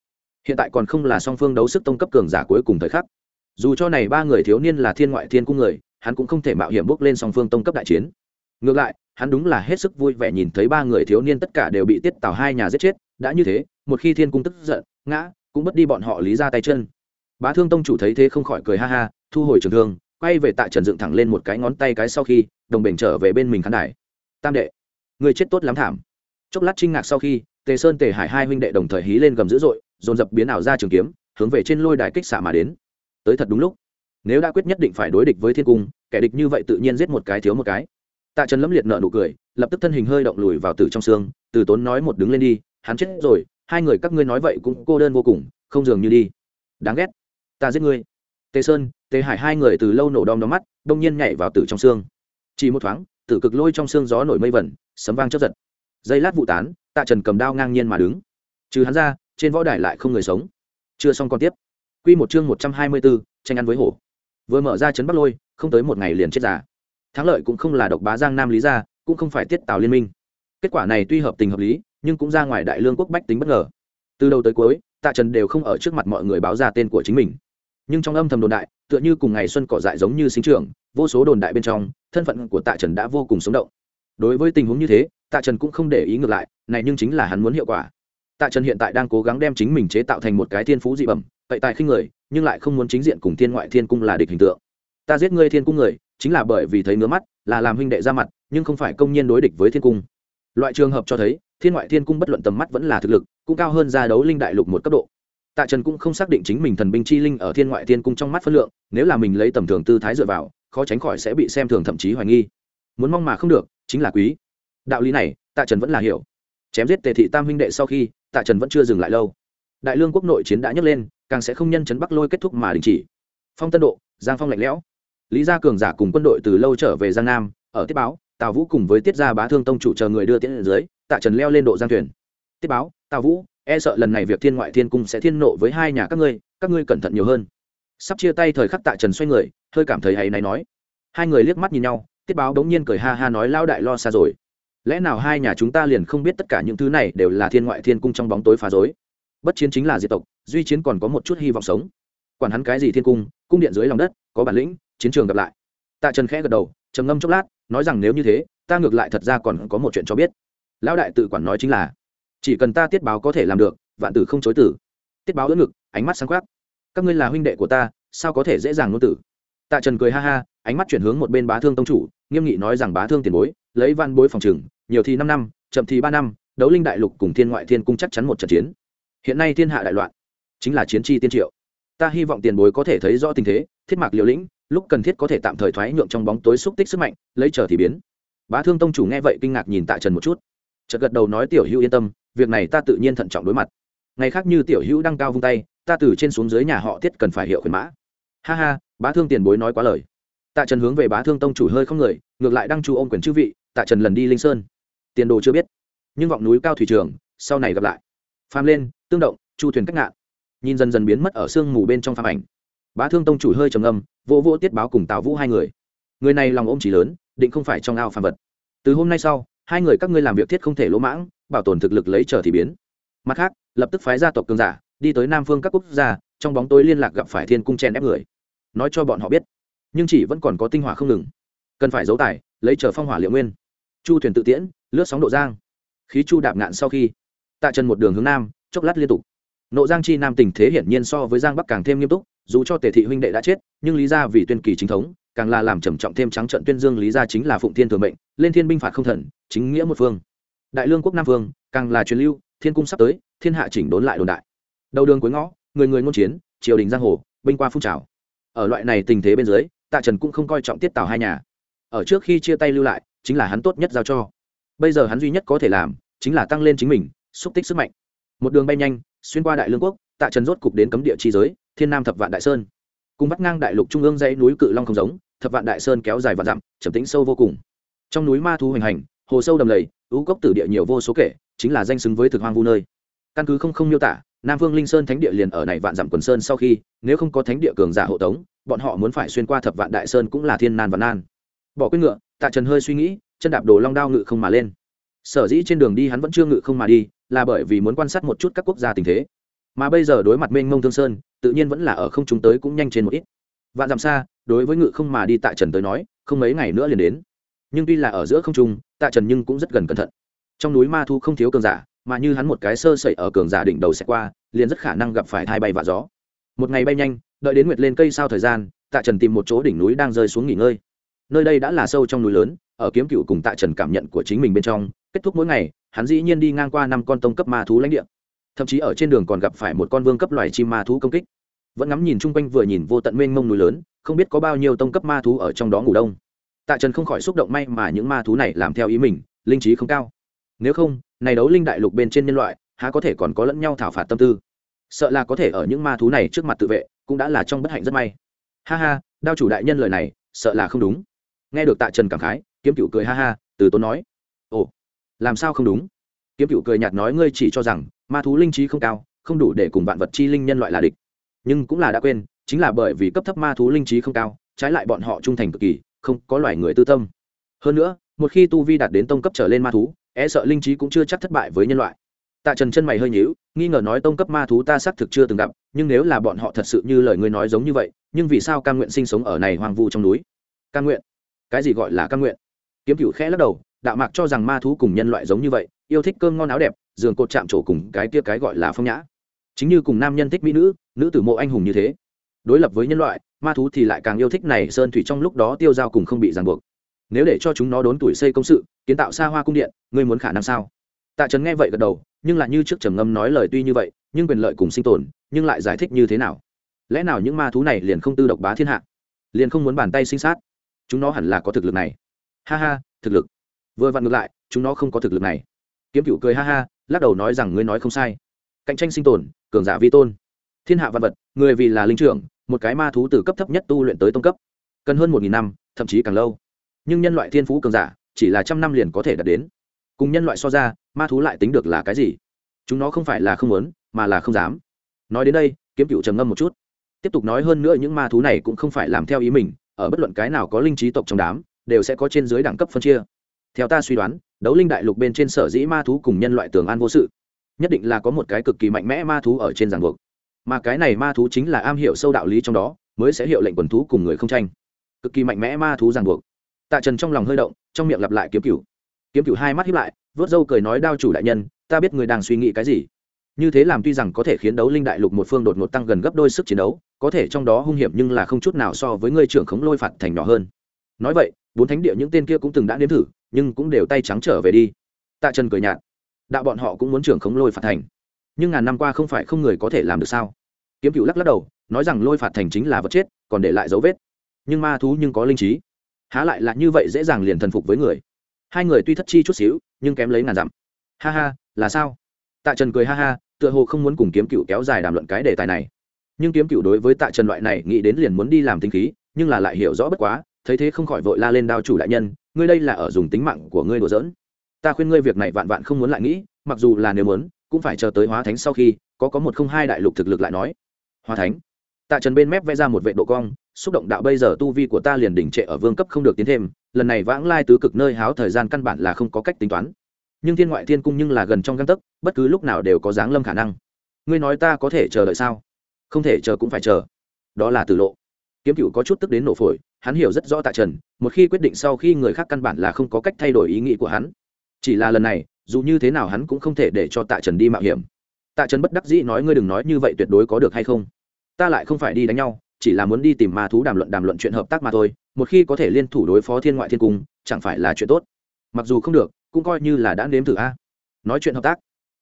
Hiện tại còn không là song phương đấu sức tông cấp cường giả cuối cùng thời khắc. Dù cho này ba người thiếu niên là thiên ngoại thiên cung người, hắn cũng không thể mạo hiểm bước lên song phương tông cấp đại chiến. Ngược lại hắn đúng là hết sức vui vẻ nhìn thấy ba người thiếu niên tất cả đều bị tiết tào hai nhà giết chết, đã như thế, một khi thiên cung tức giận, ngã, cũng mất đi bọn họ lý ra tay chân. Bá thương tông chủ thấy thế không khỏi cười ha ha, thu hồi trường thương, quay về tại trần dựng thẳng lên một cái ngón tay cái sau khi, đồng bình trở về bên mình khán đài. Tam đệ, người chết tốt lắm thảm. Chốc lát trinh ngạc sau khi, tề sơn tề hải hai huynh đệ đồng thời hí lên gầm dữ dội, dồn dập biến ảo ra trường kiếm, hướng về trên lôi đài kích xạ mà đến. Tới thật đúng lúc. Nếu đã quyết nhất định phải đối địch với thiên cung, kẻ địch như vậy tự nhiên giết một cái thiếu một cái tạ trần lâm liệt nợ nụ cười, lập tức thân hình hơi động lùi vào từ trong xương, từ tốn nói một đứng lên đi, hắn chết rồi, hai người các ngươi nói vậy cũng cô đơn vô cùng, không dường như đi. Đáng ghét. Ta giết ngươi. Tề sơn, tề hải hai người từ lâu nổ đom đóm mắt, đông nhiên nhảy vào tử trong xương. Chỉ một thoáng, tử cực lôi trong xương gió nổi mây vẩn, sấm vang chấp giật. Dây lát vụ tán, tạ trần cầm đao ngang nhiên mà đứng. Trừ hắn ra, trên võ đài lại không người sống. Chưa xong còn tiếp. Q một chương một trăm hai mươi bốn, tranh ăn với hổ. Vừa mở ra chấn bắc lôi, không tới một ngày liền chết giả thắng lợi cũng không là độc bá giang nam lý ra, cũng không phải tiết tào liên minh. Kết quả này tuy hợp tình hợp lý nhưng cũng ra ngoài đại lương quốc bách tính bất ngờ. Từ đầu tới cuối tạ trần đều không ở trước mặt mọi người báo ra tên của chính mình. Nhưng trong âm thầm đồn đại tựa như cùng ngày xuân cỏ dại giống như sinh trưởng vô số đồn đại bên trong thân phận của tạ trần đã vô cùng sống động. Đối với tình huống như thế tạ trần cũng không để ý ngược lại này nhưng chính là hắn muốn hiệu quả. Tạ trần hiện tại đang cố gắng đem chính mình chế tạo thành một cái thiên phú dị bẩm vậy tài khinh người nhưng lại không muốn chính diện cùng thiên ngoại thiên cung là địch hình tượng. Ta giết ngươi thiên cung người chính là bởi vì thấy ngứa mắt, là làm huynh đệ ra mặt, nhưng không phải công nhiên đối địch với thiên cung. Loại trường hợp cho thấy, thiên ngoại thiên cung bất luận tầm mắt vẫn là thực lực, cũng cao hơn gia đấu linh đại lục một cấp độ. Tạ trần cũng không xác định chính mình thần binh chi linh ở thiên ngoại thiên cung trong mắt phân lượng, nếu là mình lấy tầm thường tư thái dựa vào, khó tránh khỏi sẽ bị xem thường thậm chí hoài nghi. Muốn mong mà không được, chính là quý. Đạo lý này, tạ trần vẫn là hiểu. Chém giết tề thị tam huynh đệ sau khi, tạ trần vẫn chưa dừng lại lâu. Đại lương quốc nội chiến đã nhấc lên, càng sẽ không nhân chấn bắc lôi kết thúc mà đình chỉ. Phong tân độ, giang phong lạnh lẽo lý gia cường giả cùng quân đội từ lâu trở về giang nam, ở tiết báo, tào vũ cùng với tiết gia bá thương tông chủ chờ người đưa tiễn dưới, tạ trần leo lên độ giang thuyền. Tiết báo, tào vũ e sợ lần này việc thiên ngoại thiên cung sẽ thiên nộ với hai nhà các ngươi các ngươi cẩn thận nhiều hơn. Sắp chia tay thời khắc tạ trần xoay người, hơi cảm thấy hay này nói. Hai người liếc mắt nhìn nhau, tiết báo đống nhiên cười ha ha nói lao đại lo xa rồi. Lẽ nào hai nhà chúng ta liền không biết tất cả những thứ này đều là thiên ngoại thiên cung trong bóng tối phá rối. bất chiến chính là diệt tộc, duy chiến còn có một chút hy vọng sống. Quản hắn cái gì thiên cung cung điện dưới lòng đất, có bản lĩnh chiến trường gặp lại. Tạ trần khẽ gật đầu, trầm ngâm chốc lát, nói rằng nếu như thế, ta ngược lại thật ra còn có một chuyện cho biết. Lão đại tự quản nói chính là, chỉ cần ta tiết báo có thể làm được, vạn tử không chối tử. Tiết báo đỡ ngực, ánh mắt sáng khoác các ngươi là huynh đệ của ta, sao có thể dễ dàng ngôn tử? Tạ trần cười ha ha, ánh mắt chuyển hướng một bên bá thương tông chủ, nghiêm nghị nói rằng bá thương tiền bối, lấy văn bối phòng trừng, nhiều thì năm năm, chậm thì ba năm, đấu linh đại lục cùng thiên ngoại thiên cung chắc chắn một trận chiến. Hiện nay thiên hạ đại loạn, chính là chiến tri tiên triệu. Ta hy vọng tiền bối có thể thấy rõ tình thế, thiết mạc liều lĩnh lúc cần thiết có thể tạm thời thoái nhượng trong bóng tối xúc tích sức mạnh, lấy chờ thì biến. Bá thương tông chủ nghe vậy kinh ngạc nhìn tạ trần một chút. Chợt gật đầu nói, tiểu hữu yên tâm, việc này ta tự nhiên thận trọng đối mặt. Ngày khác như tiểu hữu đăng cao vung tay, ta từ trên xuống dưới nhà họ tiết cần phải hiệu khuyến mã. Ha ha, bá thương tiền bối nói quá lời. Tạ trần hướng về bá thương tông chủ hơi không người, ngược lại đăng chu ôm quyền chư vị, tạ trần lần đi linh sơn. Tiền đồ chưa biết, nhưng vọng núi cao thủy trường, sau này gặp lại. Phàm lên, tương động, chu thuyền cách ngạn. Nhìn dần dần biến mất ở sương mù bên trong phàm ảnh. Bá thương tông chủ hơi trầm âm vô vô tiết báo cùng tào vũ hai người người này lòng ôm chỉ lớn định không phải trong ao phàm vật từ hôm nay sau hai người các ngươi làm việc thiết không thể lỗ mãng bảo tồn thực lực lấy trở thì biến mặt khác lập tức phái gia tộc cường giả đi tới nam phương các quốc gia trong bóng tối liên lạc gặp phải thiên cung chen ép người nói cho bọn họ biết nhưng chỉ vẫn còn có tinh hỏa không ngừng cần phải giấu tài lấy chờ phong hỏa liệu nguyên chu thuyền tự tiễn lướt sóng độ giang khí chu đạp ngạn sau khi tạ trần một đường hướng nam chốc lát liên tục nộ giang chi nam tình thế hiển nhiên so với giang bắc càng thêm nghiêm túc, dù cho tề thị huynh đệ đã chết, nhưng lý gia vì tuyên kỳ chính thống, càng là làm trầm trọng thêm trắng trận tuyên dương lý gia chính là phụng thiên thừa mệnh, lên thiên binh phạt không thần, chính nghĩa một phương. Đại lương quốc nam phương càng là truyền lưu, thiên cung sắp tới, thiên hạ chỉnh đốn lại đồn đại. Đầu đường cuối ngõ, người người ngôn chiến, triều đình giang hồ, binh qua phun trào. Ở loại này tình thế bên dưới, tạ trần cũng không coi trọng tiết tào hai nhà. Ở trước khi chia tay lưu lại, chính là hắn tốt nhất giao cho. Bây giờ hắn duy nhất có thể làm, chính là tăng lên chính mình, xúc tích sức mạnh. Một đường bay nhanh xuyên qua đại lương quốc, tạ trần rốt cục đến cấm địa chi giới, thiên nam thập vạn đại sơn. Cùng bắt ngang đại lục trung ương dãy núi cự long không giống, thập vạn đại sơn kéo dài và dặm, trầm tĩnh sâu vô cùng. Trong núi ma thu hoành hành, hồ sâu đầm lầy, ưu cốc tử địa nhiều vô số kể, chính là danh xứng với thực hoang vu nơi. Căn cứ không không miêu tả, nam vương linh sơn thánh địa liền ở này vạn dặm quần sơn sau khi, nếu không có thánh địa cường giả hộ tống, bọn họ muốn phải xuyên qua thập vạn đại sơn cũng là thiên nan và nan. Bỏ quyết ngựa, tạ trần hơi suy nghĩ, chân đạp đồ long đao ngự không mà lên. Sở dĩ trên đường đi hắn vẫn chưa ngự không mà đi là bởi vì muốn quan sát một chút các quốc gia tình thế. Mà bây giờ đối mặt mênh mông thương sơn, tự nhiên vẫn là ở không chúng tới cũng nhanh trên một ít. Vạn dặm xa, đối với ngự không mà đi tại trần tới nói, không mấy ngày nữa liền đến. Nhưng tuy là ở giữa không trung, tạ trần nhưng cũng rất gần cẩn thận. Trong núi ma thu không thiếu cường giả, mà như hắn một cái sơ sẩy ở cường giả đỉnh đầu sẽ qua, liền rất khả năng gặp phải thai bay và gió. Một ngày bay nhanh, đợi đến nguyệt lên cây sau thời gian, tạ trần tìm một chỗ đỉnh núi đang rơi xuống nghỉ ngơi. Nơi đây đã là sâu trong núi lớn, ở kiếm cựu cùng tạ trần cảm nhận của chính mình bên trong, kết thúc mỗi ngày hắn dĩ nhiên đi ngang qua năm con tông cấp ma thú lãnh địa. Thậm chí ở trên đường còn gặp phải một con vương cấp loài chim ma thú công kích. Vẫn ngắm nhìn chung quanh vừa nhìn vô tận mênh mông núi lớn, không biết có bao nhiêu tông cấp ma thú ở trong đó ngủ đông. Tạ trần không khỏi xúc động may mà những ma thú này làm theo ý mình, linh trí không cao. Nếu không, này đấu linh đại lục bên trên nhân loại, há có thể còn có lẫn nhau thảo phạt tâm tư? Sợ là có thể ở những ma thú này trước mặt tự vệ, cũng đã là trong bất hạnh rất may. Ha ha, đao chủ đại nhân lời này, sợ là không đúng. Nghe được tạ trần cảm khái, kiếm cựu cười ha ha, từ tốn nói làm sao không đúng? Kiếm cựu cười nhạt nói, ngươi chỉ cho rằng, ma thú linh trí không cao, không đủ để cùng vạn vật chi linh nhân loại là địch. Nhưng cũng là đã quên, chính là bởi vì cấp thấp ma thú linh trí không cao, trái lại bọn họ trung thành cực kỳ, không có loài người tư tâm. Hơn nữa, một khi tu vi đạt đến tông cấp trở lên ma thú e sợ linh trí cũng chưa chắc thất bại với nhân loại. Tạ trần chân mày hơi nhíu, nghi ngờ nói, tông cấp ma thú ta xác thực chưa từng gặp, nhưng nếu là bọn họ thật sự như lời ngươi nói giống như vậy, nhưng vì sao ca nguyện sinh sống ở này hoang vu trong núi? Ca nguyện? Cái gì gọi là ca nguyện? Kiếm cựu khẽ lắc đầu đạo mạc cho rằng ma thú cùng nhân loại giống như vậy, yêu thích cơm ngon áo đẹp, giường cột chạm trổ cùng cái kia cái gọi là phong nhã. Chính như cùng nam nhân thích mỹ nữ nữ tử mộ anh hùng như thế. Đối lập với nhân loại, ma thú thì lại càng yêu thích này sơn thủy trong lúc đó tiêu dao cùng không bị ràng buộc. Nếu để cho chúng nó đốn tuổi xây công sự, kiến tạo xa hoa cung điện, ngươi muốn khả năng sao? Tạ Trấn nghe vậy gật đầu, nhưng là như trước trầm ngâm nói lời tuy như vậy, nhưng quyền lợi cùng sinh tồn, nhưng lại giải thích như thế nào? Lẽ nào những ma thú này liền không tư độc bá thiên hạ? Liền không muốn bàn tay sinh sát? Chúng nó hẳn là có thực lực này. Ha ha, thực lực vừa vặn ngược lại, chúng nó không có thực lực này. Kiếm cựu cười ha ha, lắc đầu nói rằng ngươi nói không sai. Cạnh tranh sinh tồn, cường giả vi tôn. Thiên hạ văn vật, người vì là linh trưởng, một cái ma thú từ cấp thấp nhất tu luyện tới tông cấp. Cần hơn một nghìn năm, thậm chí càng lâu. Nhưng nhân loại thiên phú cường giả, chỉ là trăm năm liền có thể đạt đến. Cùng nhân loại so ra, ma thú lại tính được là cái gì? Chúng nó không phải là không muốn, mà là không dám. Nói đến đây, kiếm cựu trầm ngâm một chút. Tiếp tục nói hơn nữa những ma thú này cũng không phải làm theo ý mình, ở bất luận cái nào có linh trí tộc trong đám, đều sẽ có trên dưới đẳng cấp phân chia theo ta suy đoán, đấu linh đại lục bên trên sở dĩ ma thú cùng nhân loại tường an vô sự, nhất định là có một cái cực kỳ mạnh mẽ ma thú ở trên giảng buộc. Mà cái này ma thú chính là am hiểu sâu đạo lý trong đó, mới sẽ hiệu lệnh quần thú cùng người không tranh. Cực kỳ mạnh mẽ ma thú giảng buộc. Tạ trần trong lòng hơi động, trong miệng lặp lại kiếm cửu. Kiếm cửu hai mắt hiếp lại, vớt râu cười nói, đao chủ đại nhân, ta biết người đang suy nghĩ cái gì. Như thế làm tuy rằng có thể khiến đấu linh đại lục một phương đột ngột tăng gần gấp đôi sức chiến đấu, có thể trong đó hung hiểm nhưng là không chút nào so với ngươi trưởng khống lôi phạt thành nhỏ hơn. Nói vậy bốn thánh địa những tên kia cũng từng đã nếm thử, nhưng cũng đều tay trắng trở về đi. Tạ trần cười nhạt. Đạo bọn họ cũng muốn trưởng khống lôi phạt thành. Nhưng ngàn năm qua không phải không người có thể làm được sao? Kiếm cựu lắc lắc đầu, nói rằng lôi phạt thành chính là vật chết, còn để lại dấu vết. Nhưng ma thú nhưng có linh trí. Há lại là như vậy dễ dàng liền thần phục với người. Hai người tuy thất chi chút xíu, nhưng kém lấy ngàn dặm. Ha ha, là sao? Tạ trần cười ha ha, tựa hồ không muốn cùng kiếm cựu kéo dài đàm luận cái đề tài này. Nhưng kiếm cựu đối với tạ trần loại này nghĩ đến liền muốn đi làm tinh khí, nhưng là lại hiểu rõ bất quá thấy thế không khỏi vội la lên đao chủ đại nhân, ngươi đây là ở dùng tính mạng của ngươi đùa giỡn. Ta khuyên ngươi việc này vạn vạn không muốn lại nghĩ, mặc dù là nếu muốn, cũng phải chờ tới hóa thánh sau khi, có có một không hai đại lục thực lực lại nói. Hóa thánh. Tạ trần bên mép vẽ ra một vệ độ cong, xúc động đạo bây giờ tu vi của ta liền đỉnh trệ ở vương cấp không được tiến thêm, lần này vãng lai tứ cực nơi háo thời gian căn bản là không có cách tính toán. Nhưng thiên ngoại thiên cung nhưng là gần trong găng tấc, bất cứ lúc nào đều có dáng lâm khả năng. Ngươi nói ta có thể chờ đợi sao? Không thể chờ cũng phải chờ. Đó là từ lộ. Kiếm cựu có chút tức đến nổ phổi hắn hiểu rất rõ tạ trần, một khi quyết định sau khi người khác căn bản là không có cách thay đổi ý nghĩ của hắn. Chỉ là lần này, dù như thế nào hắn cũng không thể để cho tạ trần đi mạo hiểm. Tạ trần bất đắc dĩ nói, ngươi đừng nói như vậy, tuyệt đối có được hay không? Ta lại không phải đi đánh nhau, chỉ là muốn đi tìm ma thú đàm luận đàm luận chuyện hợp tác mà thôi. Một khi có thể liên thủ đối phó thiên ngoại thiên cung, chẳng phải là chuyện tốt. Mặc dù không được, cũng coi như là đã nếm thử a. Nói chuyện hợp tác,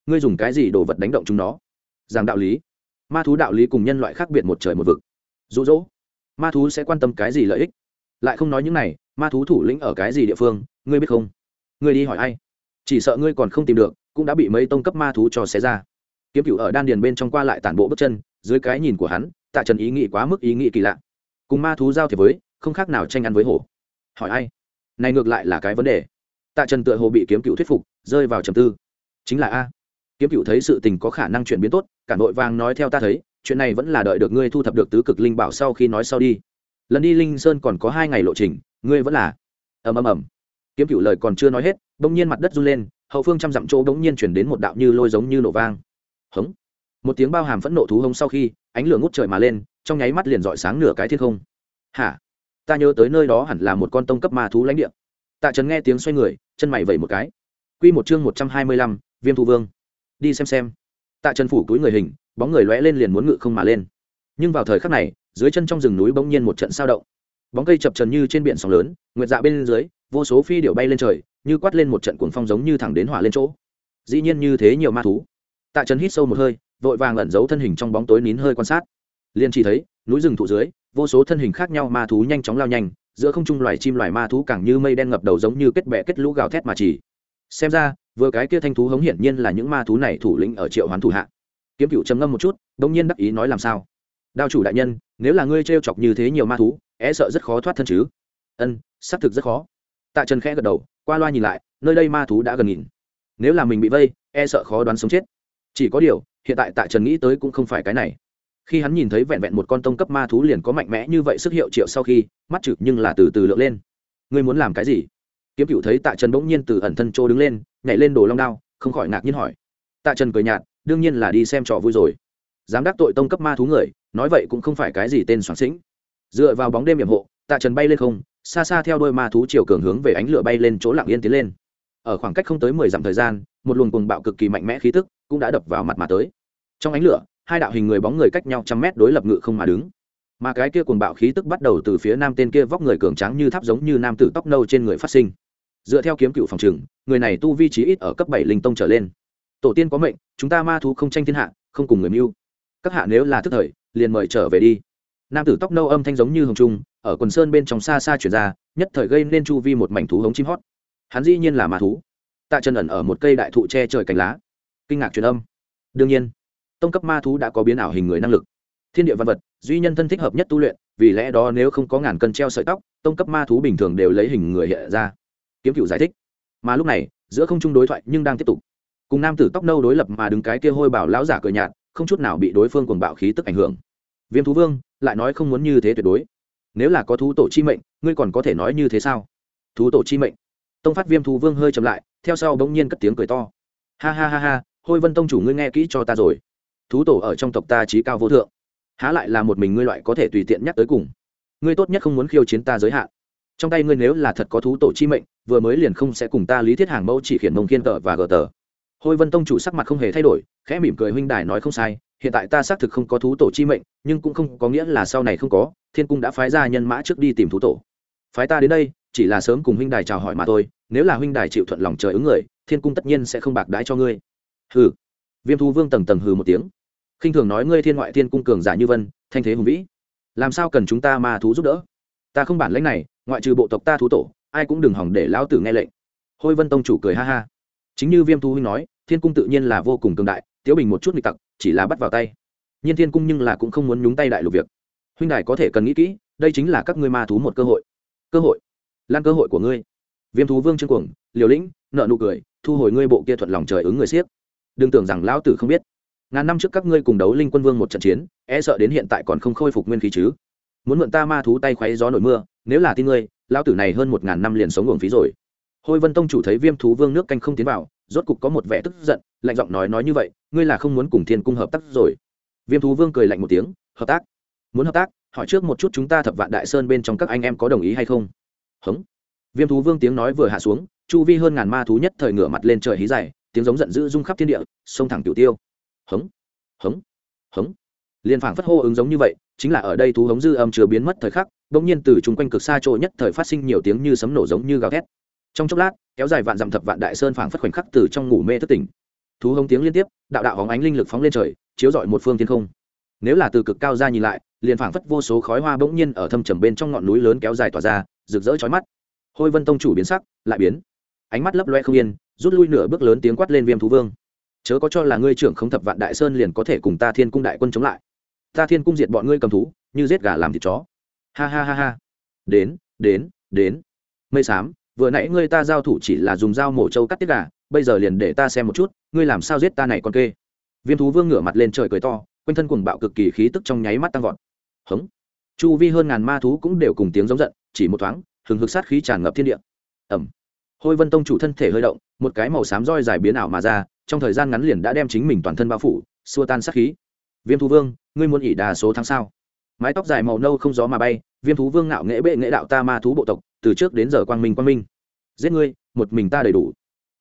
ngươi dùng cái gì đồ vật đánh động chúng nó? Rằng đạo lý. Ma thú đạo lý cùng nhân loại khác biệt một trời một vực. Rụ rỗ ma thú sẽ quan tâm cái gì lợi ích? Lại không nói những này, ma thú thủ lĩnh ở cái gì địa phương, ngươi biết không? Ngươi đi hỏi ai? Chỉ sợ ngươi còn không tìm được, cũng đã bị mấy tông cấp ma thú cho xé ra. Kiếm cựu ở đan điền bên trong qua lại tản bộ bước chân, dưới cái nhìn của hắn, tạ trần ý nghĩ quá mức ý nghĩ kỳ lạ. Cùng ma thú giao thiệp với, không khác nào tranh ăn với hổ. Hỏi ai? Này ngược lại là cái vấn đề. Tạ trần tựa hồ bị kiếm cựu thuyết phục, rơi vào trầm tư. Chính là a. Kiếm cựu thấy sự tình có khả năng chuyển biến tốt, cả nội vàng nói theo ta thấy chuyện này vẫn là đợi được ngươi thu thập được tứ cực linh bảo sau khi nói sau đi. Lần đi linh sơn còn có hai ngày lộ trình, ngươi vẫn là. Ầm ầm ầm. Kiếm cựu lời còn chưa nói hết, bỗng nhiên mặt đất run lên, hậu phương trăm dặm chỗ bỗng nhiên chuyển đến một đạo như lôi giống như nổ vang. Hống. Một tiếng bao hàm phẫn nộ thú hống sau khi, ánh lửa ngút trời mà lên, trong nháy mắt liền dọi sáng nửa cái thiên không. Hả? Ta nhớ tới nơi đó hẳn là một con tông cấp ma thú lãnh địa. Tạ trấn nghe tiếng xoay người, chân mày vẩy một cái. Q một chương một trăm hai mươi lăm, viêm thu vương. Đi xem xem. Tạ trần phủ túi người hình bóng người lóe lên liền muốn ngự không mà lên. Nhưng vào thời khắc này, dưới chân trong rừng núi bỗng nhiên một trận sao động. Bóng cây chập trần như trên biển sóng lớn, nguyệt dạ bên dưới, vô số phi điệu bay lên trời, như quát lên một trận cuồng phong giống như thẳng đến hỏa lên chỗ. Dĩ nhiên như thế nhiều ma thú. Tạ trần hít sâu một hơi, vội vàng ẩn giấu thân hình trong bóng tối nín hơi quan sát. Liền chỉ thấy, núi rừng thụ dưới, vô số thân hình khác nhau ma thú nhanh chóng lao nhanh, giữa không trung loài chim loài ma thú càng như mây đen ngập đầu giống như kết bẹ kết lũ gào thét mà chỉ. Xem ra, vừa cái kia thanh thú hống hiển nhiên là những ma thú này thủ lĩnh ở triệu hoán thủ hạ kiếm cựu trầm ngâm một chút đông nhiên đắc ý nói làm sao? Đao chủ đại nhân, nếu là ngươi t chọc như thế nhiều ma thú e sợ rất khó thoát thân chứ? Ân, xác thực rất khó. Tạ trần khẽ gật đầu, qua loa nhìn lại, nơi đây ma thú đã gần nghìn. Nếu là mình bị vây e sợ khó đoán sống chết. Chỉ có điều, hiện tại tạ trần nghĩ tới cũng không phải cái này. Khi hắn nhìn thấy vẹn vẹn một con tông cấp ma thú liền có mạnh mẽ như vậy sức hiệu triệu sau khi, mắt trực nhưng là từ từ lượng lên. Ngươi muốn làm cái gì? Kiếm cựu thấy tạ trần bỗng nhiên từ ẩn thân trô đứng lên, nhảy lên đồ long đao, không khỏi ngạc nhiên hỏi. Tạ trần cười nhạt đương nhiên là đi xem trò vui rồi. Dám đắc tội tông cấp ma thú người, nói vậy cũng không phải cái gì tên soạn sĩnh dựa vào bóng đêm hiểm hộ, tạ trần bay lên không, xa xa theo đôi ma thú chiều cường hướng về ánh lửa bay lên chỗ lặng yên tiến lên. Ở khoảng cách không tới mười dặm thời gian, một luồng cuồng bạo cực kỳ mạnh mẽ khí tức cũng đã đập vào mặt mà tới. Trong ánh lửa, hai đạo hình người bóng người cách nhau trăm mét đối lập ngự không mà đứng. Mà cái kia cuồng bạo khí tức bắt đầu từ phía nam tên kia vóc người cường tráng như tháp giống như nam tử tóc nâu trên người phát sinh. Dựa theo kiếm cựu phòng trừng người này tu vi trí ít ở cấp bảy linh tông trở lên tổ tiên có mệnh, chúng ta ma thú không tranh thiên hạ, không cùng người mưu. Các hạ nếu là thức thời, liền mời trở về đi. Nam tử tóc nâu âm thanh giống như hồng trung, ở quần sơn bên trong xa xa chuyển ra, nhất thời gây nên chu vi một mảnh thú hống chim hót. Hắn dĩ nhiên là ma thú. Tạ chân ẩn ở một cây đại thụ che trời cành lá. Kinh ngạc truyền âm. Đương nhiên, tông cấp ma thú đã có biến ảo hình người năng lực. Thiên địa văn vật, duy nhân thân thích hợp nhất tu luyện, vì lẽ đó nếu không có ngàn cân treo sợi tóc, tông cấp ma thú bình thường đều lấy hình người hiện ra. Kiếm cựu giải thích. Mà lúc này, giữa không trung đối thoại nhưng đang tiếp tục cùng nam tử tóc nâu đối lập mà đứng cái kia hôi bảo lão giả cười nhạt, không chút nào bị đối phương cuồng bạo khí tức ảnh hưởng. Viêm thú vương, lại nói không muốn như thế tuyệt đối. Nếu là có thú tổ chi mệnh, ngươi còn có thể nói như thế sao? Thú tổ chi mệnh. Tông phát viêm thú vương hơi chậm lại, theo sau bỗng nhiên cất tiếng cười to. Ha ha ha ha, hôi vân tông chủ ngươi nghe kỹ cho ta rồi. Thú tổ ở trong tộc ta trí cao vô thượng. Há lại là một mình ngươi loại có thể tùy tiện nhắc tới cùng. Ngươi tốt nhất không muốn khiêu chiến ta giới hạn. Trong tay ngươi nếu là thật có thú tổ chi mệnh, vừa mới liền không sẽ cùng ta lý thiết hàng mẫu chỉ khiển mông kiên tờ và gờ tờ hôi vân tông chủ sắc mặt không hề thay đổi, khẽ mỉm cười huynh đài nói không sai, hiện tại ta xác thực không có thú tổ chi mệnh, nhưng cũng không có nghĩa là sau này không có, thiên cung đã phái ra nhân mã trước đi tìm thú tổ. Phái ta đến đây, chỉ là sớm cùng huynh đài chào hỏi mà thôi, nếu là huynh đài chịu thuận lòng trời ứng người, thiên cung tất nhiên sẽ không bạc đái cho ngươi. Hừ. Viêm thú vương tầng tầng hừ một tiếng. Khinh thường nói ngươi thiên ngoại thiên cung cường giả như vân, thanh thế hùng vĩ. Làm sao cần chúng ta ma thú giúp đỡ? Ta không bản lãnh này, ngoại trừ bộ tộc ta thú tổ, ai cũng đừng hỏng để lão tử nghe lệnh. Hôi vân tông chủ cười ha ha. Chính như viêm thu huynh nói thiên cung tự nhiên là vô cùng cường đại, tiếu bình một chút nghịch tặc, chỉ là bắt vào tay. Nhiên thiên cung nhưng là cũng không muốn nhúng tay đại lục việc. Huynh đài có thể cần nghĩ kỹ, đây chính là các ngươi ma thú một cơ hội. Cơ hội? Lan cơ hội của ngươi. Viêm thú vương trương cuồng, liều lĩnh, nợ nụ cười, thu hồi ngươi bộ kia thuận lòng trời ứng người siết. đừng tưởng rằng lão tử không biết. Ngàn năm trước các ngươi cùng đấu linh quân vương một trận chiến e sợ đến hiện tại còn không khôi phục nguyên khí chứ. Muốn mượn ta ma thú tay khoáy gió nổi mưa, nếu là tin ngươi, lão tử này hơn một ngàn năm liền sống uổng phí rồi. Hôi vân tông chủ thấy viêm thú vương nước canh không tiến vào rốt cục có một vẻ tức giận, lạnh giọng nói nói như vậy, ngươi là không muốn cùng thiên cung hợp tác rồi. Viêm thú vương cười lạnh một tiếng, hợp tác? Muốn hợp tác? Hỏi trước một chút chúng ta thập vạn đại sơn bên trong các anh em có đồng ý hay không? Hống. Viêm thú vương tiếng nói vừa hạ xuống, chu vi hơn ngàn ma thú nhất thời ngửa mặt lên trời hí dày tiếng giống giận dữ rung khắp thiên địa, sông thẳng tiểu tiêu. Hống. Hống. Hống. Liền phảng phất hô ứng giống như vậy, chính là ở đây thú hống dư âm chưa biến mất thời khắc, bỗng nhiên từ chung quanh cực xa chỗ nhất thời phát sinh nhiều tiếng như sấm nổ giống như gào thét. Trong chốc lát kéo dài vạn dặm thập vạn đại sơn phảng phất khoảnh khắc từ trong ngủ mê thất tỉnh. Thú hống tiếng liên tiếp, đạo đạo hóng ánh linh lực phóng lên trời, chiếu rọi một phương thiên không. Nếu là từ cực cao ra nhìn lại, liền phảng phất vô số khói hoa bỗng nhiên ở thâm trầm bên trong ngọn núi lớn kéo dài tỏa ra, rực rỡ chói mắt. Hôi vân tông chủ biến sắc, lại biến. Ánh mắt lấp loe không yên, rút lui nửa bước lớn tiếng quát lên viêm thú vương. Chớ có cho là ngươi trưởng không thập vạn đại sơn liền có thể cùng ta thiên cung đại quân chống lại. Ta thiên cung diệt bọn ngươi cầm thú, như giết gà làm thịt chó. Ha ha ha ha. Đến đến đến. Mây xám vừa nãy ngươi ta giao thủ chỉ là dùng dao mổ trâu cắt tiết gà, bây giờ liền để ta xem một chút, ngươi làm sao giết ta này con kê? Viêm thú vương ngửa mặt lên trời cười to, quanh thân cuồng bạo cực kỳ khí tức trong nháy mắt tăng vọt. Hống. Chu vi hơn ngàn ma thú cũng đều cùng tiếng giống giận, chỉ một thoáng, hừng hực sát khí tràn ngập thiên địa. Ẩm hôi vân tông chủ thân thể hơi động, một cái màu xám roi dài biến ảo mà ra, trong thời gian ngắn liền đã đem chính mình toàn thân bao phủ, xua tan sát khí. Viêm thú vương, ngươi muốn ỉ đà số tháng sao? Mái tóc dài màu nâu không gió mà bay viêm thú vương ngạo nghễ bệ nghệ đạo ta ma thú bộ tộc, từ trước đến giờ quang minh quang minh. Giết ngươi, một mình ta đầy đủ.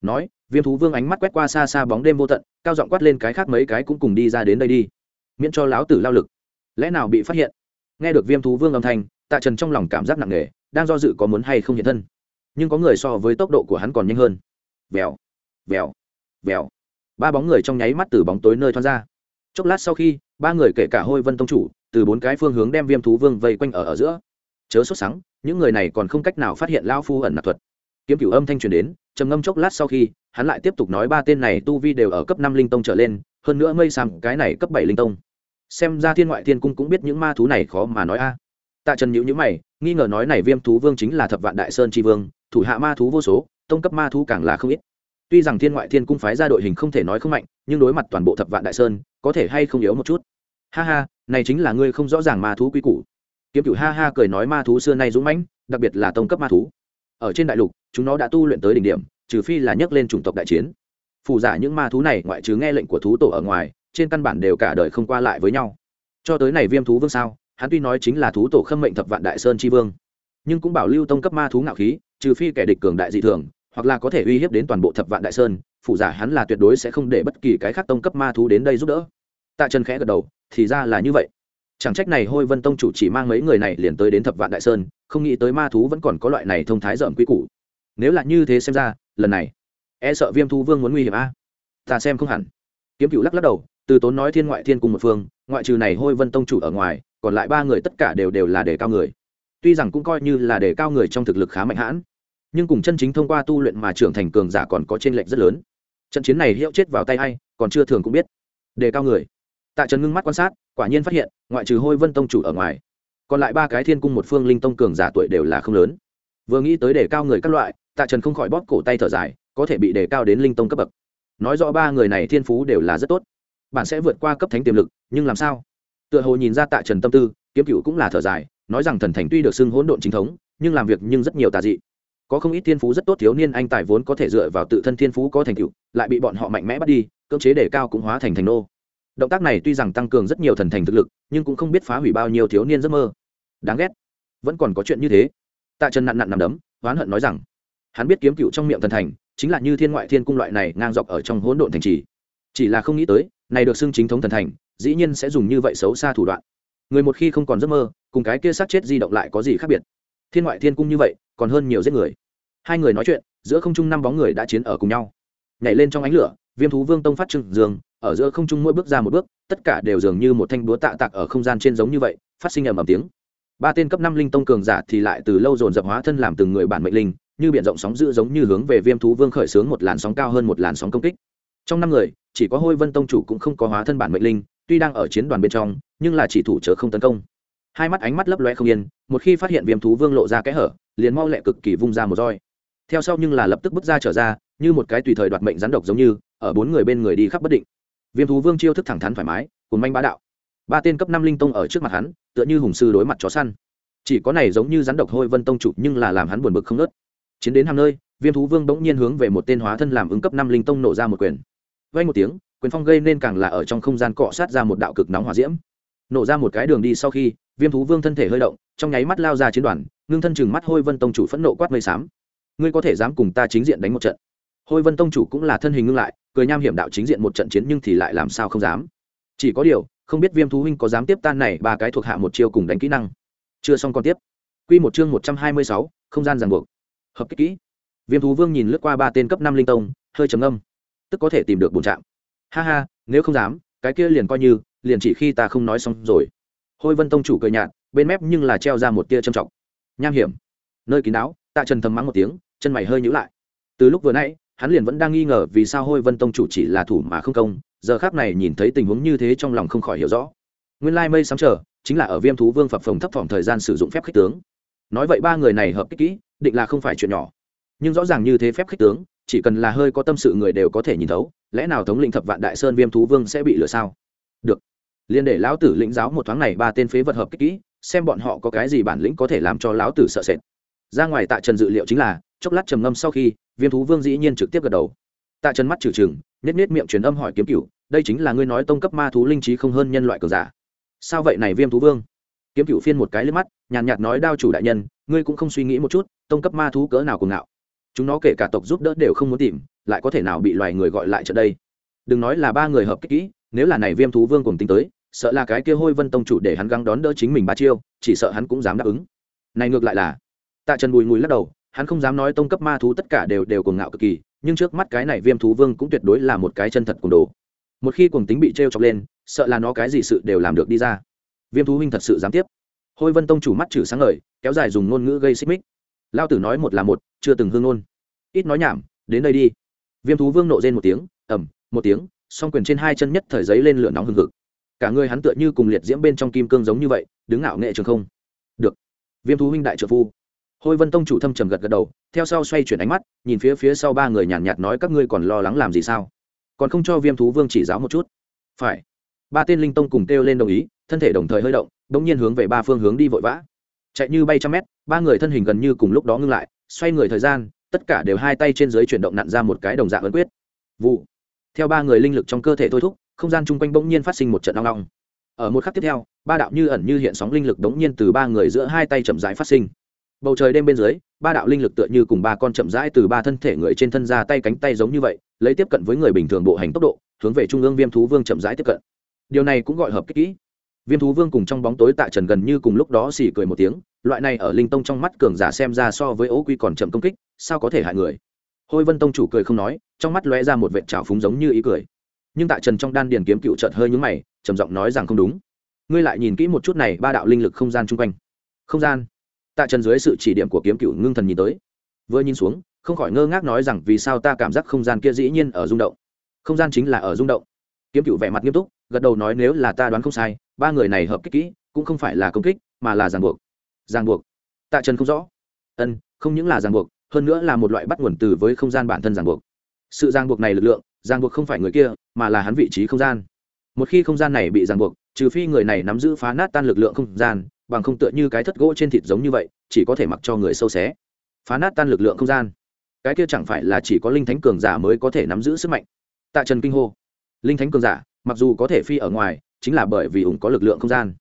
Nói, viêm thú vương ánh mắt quét qua xa xa bóng đêm vô tận, cao giọng quát lên cái khác mấy cái cũng cùng đi ra đến đây đi. Miễn cho láo tử lao lực. Lẽ nào bị phát hiện? Nghe được viêm thú vương âm thanh, tạ trần trong lòng cảm giác nặng nề, đang do dự có muốn hay không hiện thân. Nhưng có người so với tốc độ của hắn còn nhanh hơn. Vèo vèo vèo. Ba bóng người trong nháy mắt từ bóng tối nơi thoát ra. Chốc lát sau khi, ba người kể cả hôi vân tông chủ từ bốn cái phương hướng đem viêm thú vương vây quanh ở ở giữa. Chớ sốt sắng, những người này còn không cách nào phát hiện lao phu ẩn nạp thuật. Kiếm cửu âm thanh truyền đến, trầm ngâm chốc lát sau khi, hắn lại tiếp tục nói ba tên này tu vi đều ở cấp năm linh tông trở lên, hơn nữa mây sàng cái này cấp bảy linh tông. Xem ra thiên ngoại thiên cung cũng biết những ma thú này khó mà nói a. Tạ trần nhữ nhữ mày, nghi ngờ nói này viêm thú vương chính là thập vạn đại sơn tri vương, thủ hạ ma thú vô số, tông cấp ma thú càng là không ít. Tuy rằng thiên ngoại thiên cung phái ra đội hình không thể nói không mạnh, nhưng đối mặt toàn bộ thập vạn đại sơn, có thể hay không yếu một chút. Ha ha này chính là ngươi không rõ ràng ma thú quy củ. Kiếm cửu ha ha cười nói ma thú xưa nay dũng mãnh, đặc biệt là tông cấp ma thú. Ở trên đại lục, chúng nó đã tu luyện tới đỉnh điểm, trừ phi là nhấc lên chủng tộc đại chiến. Phù giả những ma thú này ngoại trừ nghe lệnh của thú tổ ở ngoài, trên căn bản đều cả đời không qua lại với nhau. Cho tới này viêm thú vương sao, hắn tuy nói chính là thú tổ khâm mệnh thập vạn đại sơn tri vương, nhưng cũng bảo lưu tông cấp ma thú ngạo khí, trừ phi kẻ địch cường đại dị thường, hoặc là có thể uy hiếp đến toàn bộ thập vạn đại sơn phụ giả hắn là tuyệt đối sẽ không để bất kỳ cái khác tông cấp ma thú đến đây giúp đỡ tạ trần khẽ gật đầu, thì ra là như vậy. Chẳng trách này hôi vân tông chủ chỉ mang mấy người này liền tới đến thập vạn đại sơn, không nghĩ tới ma thú vẫn còn có loại này thông thái dợm quý củ. Nếu là như thế xem ra, lần này e sợ viêm thú vương muốn nguy hiểm a. Ta xem không hẳn. Kiếm cựu lắc lắc đầu, từ tốn nói thiên ngoại thiên cùng một phương, ngoại trừ này hôi vân tông chủ ở ngoài, còn lại ba người tất cả đều đều là đề cao người. Tuy rằng cũng coi như là đề cao người trong thực lực khá mạnh hãn, nhưng cùng chân chính thông qua tu luyện mà trưởng thành cường giả còn có t r ê n lệch rất lớn. Trận chiến này hiệu chết vào tay a i còn chưa thường cũng biết. Đề cao người tạ trần ngưng mắt quan sát, quả nhiên phát hiện, ngoại trừ hôi vân tông chủ ở ngoài, còn lại ba cái thiên cung một phương linh tông cường giả tuổi đều là không lớn. Vừa nghĩ tới đề cao người các loại, tạ trần không khỏi bóp cổ tay thở dài, có thể bị đề cao đến linh tông cấp bậc. Nói rõ ba người này thiên phú đều là rất tốt bạn sẽ vượt qua cấp thánh tiềm lực, nhưng làm sao? Tựa hồ nhìn ra tạ trần tâm tư, kiếm cựu cũng là thở dài, nói rằng thần thành tuy được xưng hỗn độn chính thống, nhưng làm việc nhưng rất nhiều tà dị. Có không ít thiên phú rất tốt thiếu niên anh tài vốn có thể dựa vào tự thân thiên phú có thành tựu, lại bị bọn họ mạnh mẽ bắt đi, cưỡng chế đề cao cũng hóa thành thành nô động tác này tuy rằng tăng cường rất nhiều thần thành thực lực, nhưng cũng không biết phá hủy bao nhiêu thiếu niên giấc mơ. Đáng ghét. Vẫn còn có chuyện như thế. Tạ trần nặn nặn nằm đấm, oán hận nói rằng, hắn biết kiếm cựu trong miệng thần thành, chính là như thiên ngoại thiên cung loại này ngang dọc ở trong hỗn độn thành trì. Chỉ là không nghĩ tới, này được xưng chính thống thần thành, dĩ nhiên sẽ dùng như vậy xấu xa thủ đoạn. Người một khi không còn giấc mơ, cùng cái kia sát chết di động lại có gì khác biệt? Thiên ngoại thiên cung như vậy, còn hơn nhiều giết người. Hai người nói chuyện, giữa không trung năm bóng người đã chiến ở cùng nhau. Nhảy lên trong ánh lửa viêm thú vương tông phát trưng dương ở giữa không trung mỗi bước ra một bước, tất cả đều dường như một thanh búa tạ tạc ở không gian trên giống như vậy, phát sinh ầm ầm tiếng. Ba tên cấp năm linh tông cường giả thì lại từ lâu dồn dập hóa thân làm từng người bản mệnh linh, như biển rộng sóng dữ giống như hướng về viêm thú vương khởi xướng một làn sóng cao hơn một làn sóng công kích. Trong năm người, chỉ có hôi vân tông chủ cũng không có hóa thân bản mệnh linh, tuy đang ở chiến đoàn bên trong, nhưng là chỉ thủ chớ không tấn công. Hai mắt ánh mắt lấp loe không yên, một khi phát hiện viêm thú vương lộ ra kẽ hở, liền mau lẹ cực kỳ vung ra một roi theo sau nhưng là lập tức bước ra trở ra, như một cái tùy thời đoạt mệnh rắn độc giống như, ở bốn người bên người đi khắp bất định. Viêm thú vương chiêu thức thẳng thắn thoải mái cùng manh bá đạo. Ba tên cấp năm linh tông ở trước mặt hắn, tựa như hùng sư đối mặt chó săn. Chỉ có này giống như rắn độc hôi vân tông chủ nhưng là làm hắn buồn bực không nớt chiến đến hàng nơi, viêm thú vương bỗng nhiên hướng về một tên hóa thân làm ứng cấp năm linh tông nổ ra một quyền. Vay một tiếng, quyền phong gây nên càng là ở trong không gian cọ sát ra một đạo cực nóng hỏa diễm. Nổ ra một cái đường đi sau khi, viêm thú vương thân thể hơi động, trong nháy mắt lao ra chiến đoàn, ngưng thân chừng mắt hôi vân tông chủ phẫn nộ quát mây xám ngươi có thể dám cùng ta chính diện đánh một trận. Hôi vân tông chủ cũng là thân hình ngưng lại, cười nham hiểm đạo chính diện một trận chiến nhưng thì lại làm sao không dám. Chỉ có điều, không biết viêm thú huynh có dám tiếp tan này ba cái thuộc hạ một chiêu cùng đánh kỹ năng. Chưa xong còn tiếp. Q một chương một trăm hai mươi sáu, không gian ràng buộc. Hợp kích kỹ. Viêm thú vương nhìn lướt qua ba tên cấp năm linh tông, hơi trầm âm tức có thể tìm được bùn trạm ha ha, nếu không dám, cái kia liền coi như, liền chỉ khi ta không nói xong rồi. Hôi vân tông chủ cười nhạt, bên mép nhưng là treo ra một tia trầm trọng. Nham hiểm. Nơi kín đáo tạ trần thầm mắng một tiếng, chân mày hơi nhữ lại. Từ lúc vừa nãy, hắn liền vẫn đang nghi ngờ vì sao hôi vân tông chủ chỉ là thủ mà không công, giờ khác này nhìn thấy tình huống như thế trong lòng không khỏi hiểu rõ. Nguyên lai mây sáng chờ, chính là ở viêm thú vương phập phồng thấp phỏng thời gian sử dụng phép khích tướng. Nói vậy ba người này hợp kích kỹ, định là không phải chuyện nhỏ. Nhưng rõ ràng như thế phép khích tướng, chỉ cần là hơi có tâm sự người đều có thể nhìn thấu, lẽ nào thống lĩnh thập vạn đại sơn viêm thú vương sẽ bị lừa sao? Được. Liên để lão tử lĩnh giáo một thoáng này ba tên phế vật hợp kích kỹ, xem bọn họ có cái gì bản lĩnh có thể làm cho lão tử sợ sệt ra ngoài tạ trần dự liệu chính là, chốc lát trầm ngâm sau khi, viêm thú vương dĩ nhiên trực tiếp gật đầu. Tạ trần mắt trừ trừng nết nết miệng truyền âm hỏi kiếm cựu đây chính là ngươi nói tông cấp ma thú linh trí không hơn nhân loại cờ giả. Sao vậy này viêm thú vương? Kiếm cựu phiên một cái lên mắt, nhàn nhạt nói đao chủ đại nhân, ngươi cũng không suy nghĩ một chút, tông cấp ma thú cỡ nào cùng ngạo. Chúng nó kể cả tộc giúp đỡ đều không muốn tìm, lại có thể nào bị loài người gọi lại trận đây? Đừng nói là ba người hợp kích kỹ, nếu là này viêm thú vương cùng tính tới, sợ là cái kia hôi vân tông chủ để hắn găng đón đỡ chính mình ba chiêu, chỉ sợ hắn cũng dám đáp ứng. Này ngược lại là tạ trần bùi mùi lắc đầu, hắn không dám nói tông cấp ma thú tất cả đều đều cuồng ngạo cực kỳ, nhưng trước mắt cái này viêm thú vương cũng tuyệt đối là một cái chân thật cuồng đồ. Một khi cuồng tính bị t r e o chọc lên, sợ là nó cái gì sự đều làm được đi ra. Viêm thú huynh thật sự dám tiếp. Hôi vân tông chủ mắt chử sáng ngời, kéo dài dùng ngôn ngữ gây xích mích. Lao tử nói một là một, chưa từng hương ngôn. Ít nói nhảm, đến đây đi. Viêm thú vương nộ rên một tiếng ẩm một tiếng, song quyền trên hai chân nhất thời giấy lên lửa nóng hừng hực. Cả người hắn tựa như cùng liệt diễm bên trong kim cương giống như vậy, đứng ngạo nghệ trường không. Được. Viêm thú huynh đại trợ phu hôi vân tông chủ thâm trầm gật gật đầu theo sau xoay chuyển ánh mắt nhìn phía phía sau ba người nhàn nhạt, nhạt nói các ngươi còn lo lắng làm gì sao? Còn không cho viêm thú vương chỉ giáo một chút? Phải. Ba tên linh tông cùng kêu lên đồng ý thân thể đồng thời hơi động đ ỗ n g nhiên hướng về ba phương hướng đi vội vã. Chạy như bay trăm mét ba người thân hình gần như cùng lúc đó ngưng lại xoay người thời gian tất cả đều hai tay trên dưới chuyển động nặn ra một cái đồng dạng ấn quyết. Vụ. Theo ba người linh lực trong cơ thể thôi thúc không gian chung quanh bỗng nhiên phát sinh một trận long long. Ở một khắc tiếp theo ba đạo như ẩn như hiện sóng linh lực đống nhiên từ ba người giữa hai tay chậm rãi phát sinh bầu trời đêm bên dưới, ba đạo linh lực tựa như cùng ba con chậm rãi từ ba thân thể người trên thân ra tay cánh tay giống như vậy, lấy tiếp cận với người bình thường bộ hành tốc độ, hướng về trung ương viêm thú vương chậm rãi tiếp cận. Điều này cũng gọi hợp kích kỹ. Viêm thú vương cùng trong bóng tối tạ trần gần như cùng lúc đó xỉ cười một tiếng, loại này ở linh tông trong mắt cường giả xem ra so với ố quy còn chậm công kích, sao có thể hại người? Hôi vân tông chủ cười không nói, trong mắt lóe ra một vệ trào phúng giống như ý cười. Nhưng tạ trần trong đan điền kiếm cựu chợt hơi nhúng mày, trầm giọng nói rằng không đúng. Ngươi lại nhìn kỹ một chút này, ba đạo linh lực không gian chung quanh. Không gian? Tạ trần dưới sự chỉ điểm của kiếm cựu ngưng thần nhìn tới. Vừa nhìn xuống, không khỏi ngơ ngác nói rằng vì sao ta cảm giác không gian kia dĩ nhiên ở rung động. Không gian chính là ở rung động. Kiếm cựu vẻ mặt nghiêm túc, gật đầu nói nếu là ta đoán không sai, ba người này hợp kích kỹ, cũng không phải là công kích, mà là ràng buộc. Ràng buộc. Tạ trần không rõ. Ân, không những là ràng buộc, hơn nữa là một loại bắt nguồn từ với không gian bản thân ràng buộc. Sự ràng buộc này lực lượng ràng buộc không phải người kia, mà là hắn vị trí không gian. Một khi không gian này bị ràng buộc, trừ phi người này nắm giữ phá nát tan lực lượng không gian bằng không tựa như cái thất gỗ trên thịt giống như vậy, chỉ có thể mặc cho người sâu xé. Phá nát tan lực lượng không gian. Cái kia chẳng phải là chỉ có linh thánh cường giả mới có thể nắm giữ sức mạnh? Tạ trần kinh hô. Linh thánh cường giả, mặc dù có thể phi ở ngoài, chính là bởi vì ủng có lực lượng không gian.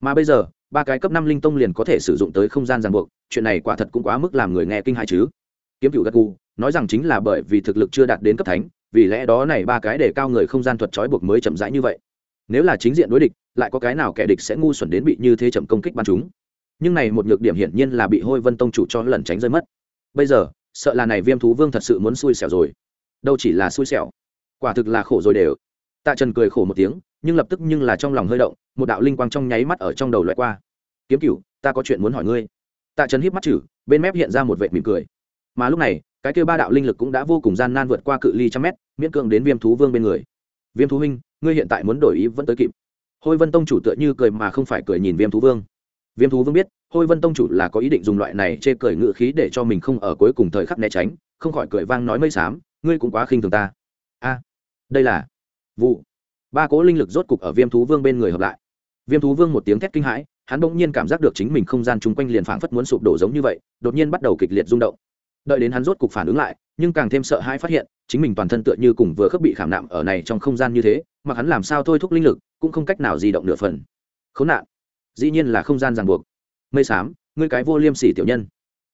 Mà bây giờ, ba cái cấp năm linh tông liền có thể sử dụng tới không gian ràng buộc, chuyện này quả thật cũng quá mức làm người nghe kinh hại chứ. Kiếm cựu gật gù, nói rằng chính là bởi vì thực lực chưa đạt đến cấp thánh, vì lẽ đó này ba cái để cao người không gian thuật trói buộc mới chậm rãi như vậy. Nếu là chính diện đối địch lại có cái nào kẻ địch sẽ ngu xuẩn đến bị như thế chậm công kích bắn chúng? Nhưng này một nhược điểm hiển nhiên là bị hôi vân tông chủ cho lần tránh rơi mất. Bây giờ, sợ là này viêm thú vương thật sự muốn xui xẻo rồi. Đâu chỉ là xui xẻo, quả thực là khổ rồi đều. Tạ trần cười khổ một tiếng, nhưng lập tức nhưng là trong lòng hơi động, một đạo linh quang trong nháy mắt ở trong đầu loại qua. Kiếm cựu ta có chuyện muốn hỏi ngươi. Tạ trần híp mắt chử bên mép hiện ra một vệ mỉm cười. Mà lúc này, cái kêu ba đạo linh lực cũng đã vô cùng gian nan vượt qua cự ly trăm mét, miễn cưỡng đến viêm thú vương bên người. Viêm thú huynh, ngươi hiện tại muốn đổi ý vẫn tới kịp hôi vân tông chủ tựa như cười mà không phải cười nhìn viêm thú vương. Viêm thú vương biết, hôi vân tông chủ là có ý định dùng loại này chê cười ngự khí để cho mình không ở cuối cùng thời khắc né tránh, không khỏi cười vang nói mây xám, ngươi cũng quá khinh thường ta. A, đây là vụ. Ba cố linh lực rốt cục ở viêm thú vương bên người hợp lại. Viêm thú vương một tiếng thét kinh hãi, hắn bỗng nhiên cảm giác được chính mình không gian chung quanh liền phảng phất muốn sụp đổ giống như vậy, đột nhiên bắt đầu kịch liệt rung động. Đợi đến hắn rốt cục phản ứng lại, nhưng càng thêm sợ hãi phát hiện, chính mình toàn thân tựa như cùng vừa khớp bị khảm nạm ở này trong không gian như thế mà hắn làm sao thôi thúc linh lực, cũng không cách nào di động nửa phần. Khốn nạn. Dĩ nhiên là không gian ràng buộc. Mây xám, ngươi cái vô liêm sỉ tiểu nhân.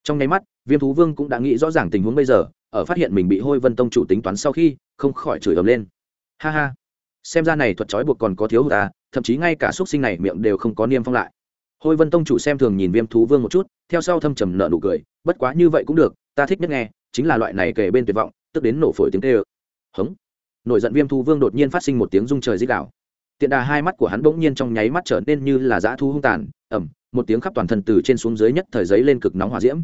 Trong nháy mắt, viêm thú vương cũng đã nghĩ rõ ràng tình huống bây giờ, ở phát hiện mình bị hôi vân tông chủ tính toán sau khi, không khỏi chửi ầm lên. Ha ha. Xem ra này thuật trói buộc còn có thiếu hụt ta thậm chí ngay cả x sinh này miệng đều không có niêm phong lại. Hôi vân tông chủ xem thường nhìn viêm thú vương một chút, theo sau thâm trầm nợ nụ cười, bất quá như vậy cũng được, ta thích nhất nghe, chính là loại này kể bên tuyệt vọng, tức đến nổ phổi tiếng tê ơ hống nổi giận viêm thú vương đột nhiên phát sinh một tiếng rung trời dích đạo tiện đà hai mắt của hắn bỗng nhiên trong nháy mắt trở nên như là dã thu hung tàn ẩm một tiếng khắp toàn thân từ trên xuống dưới nhất thời giấy lên cực nóng hỏa diễm.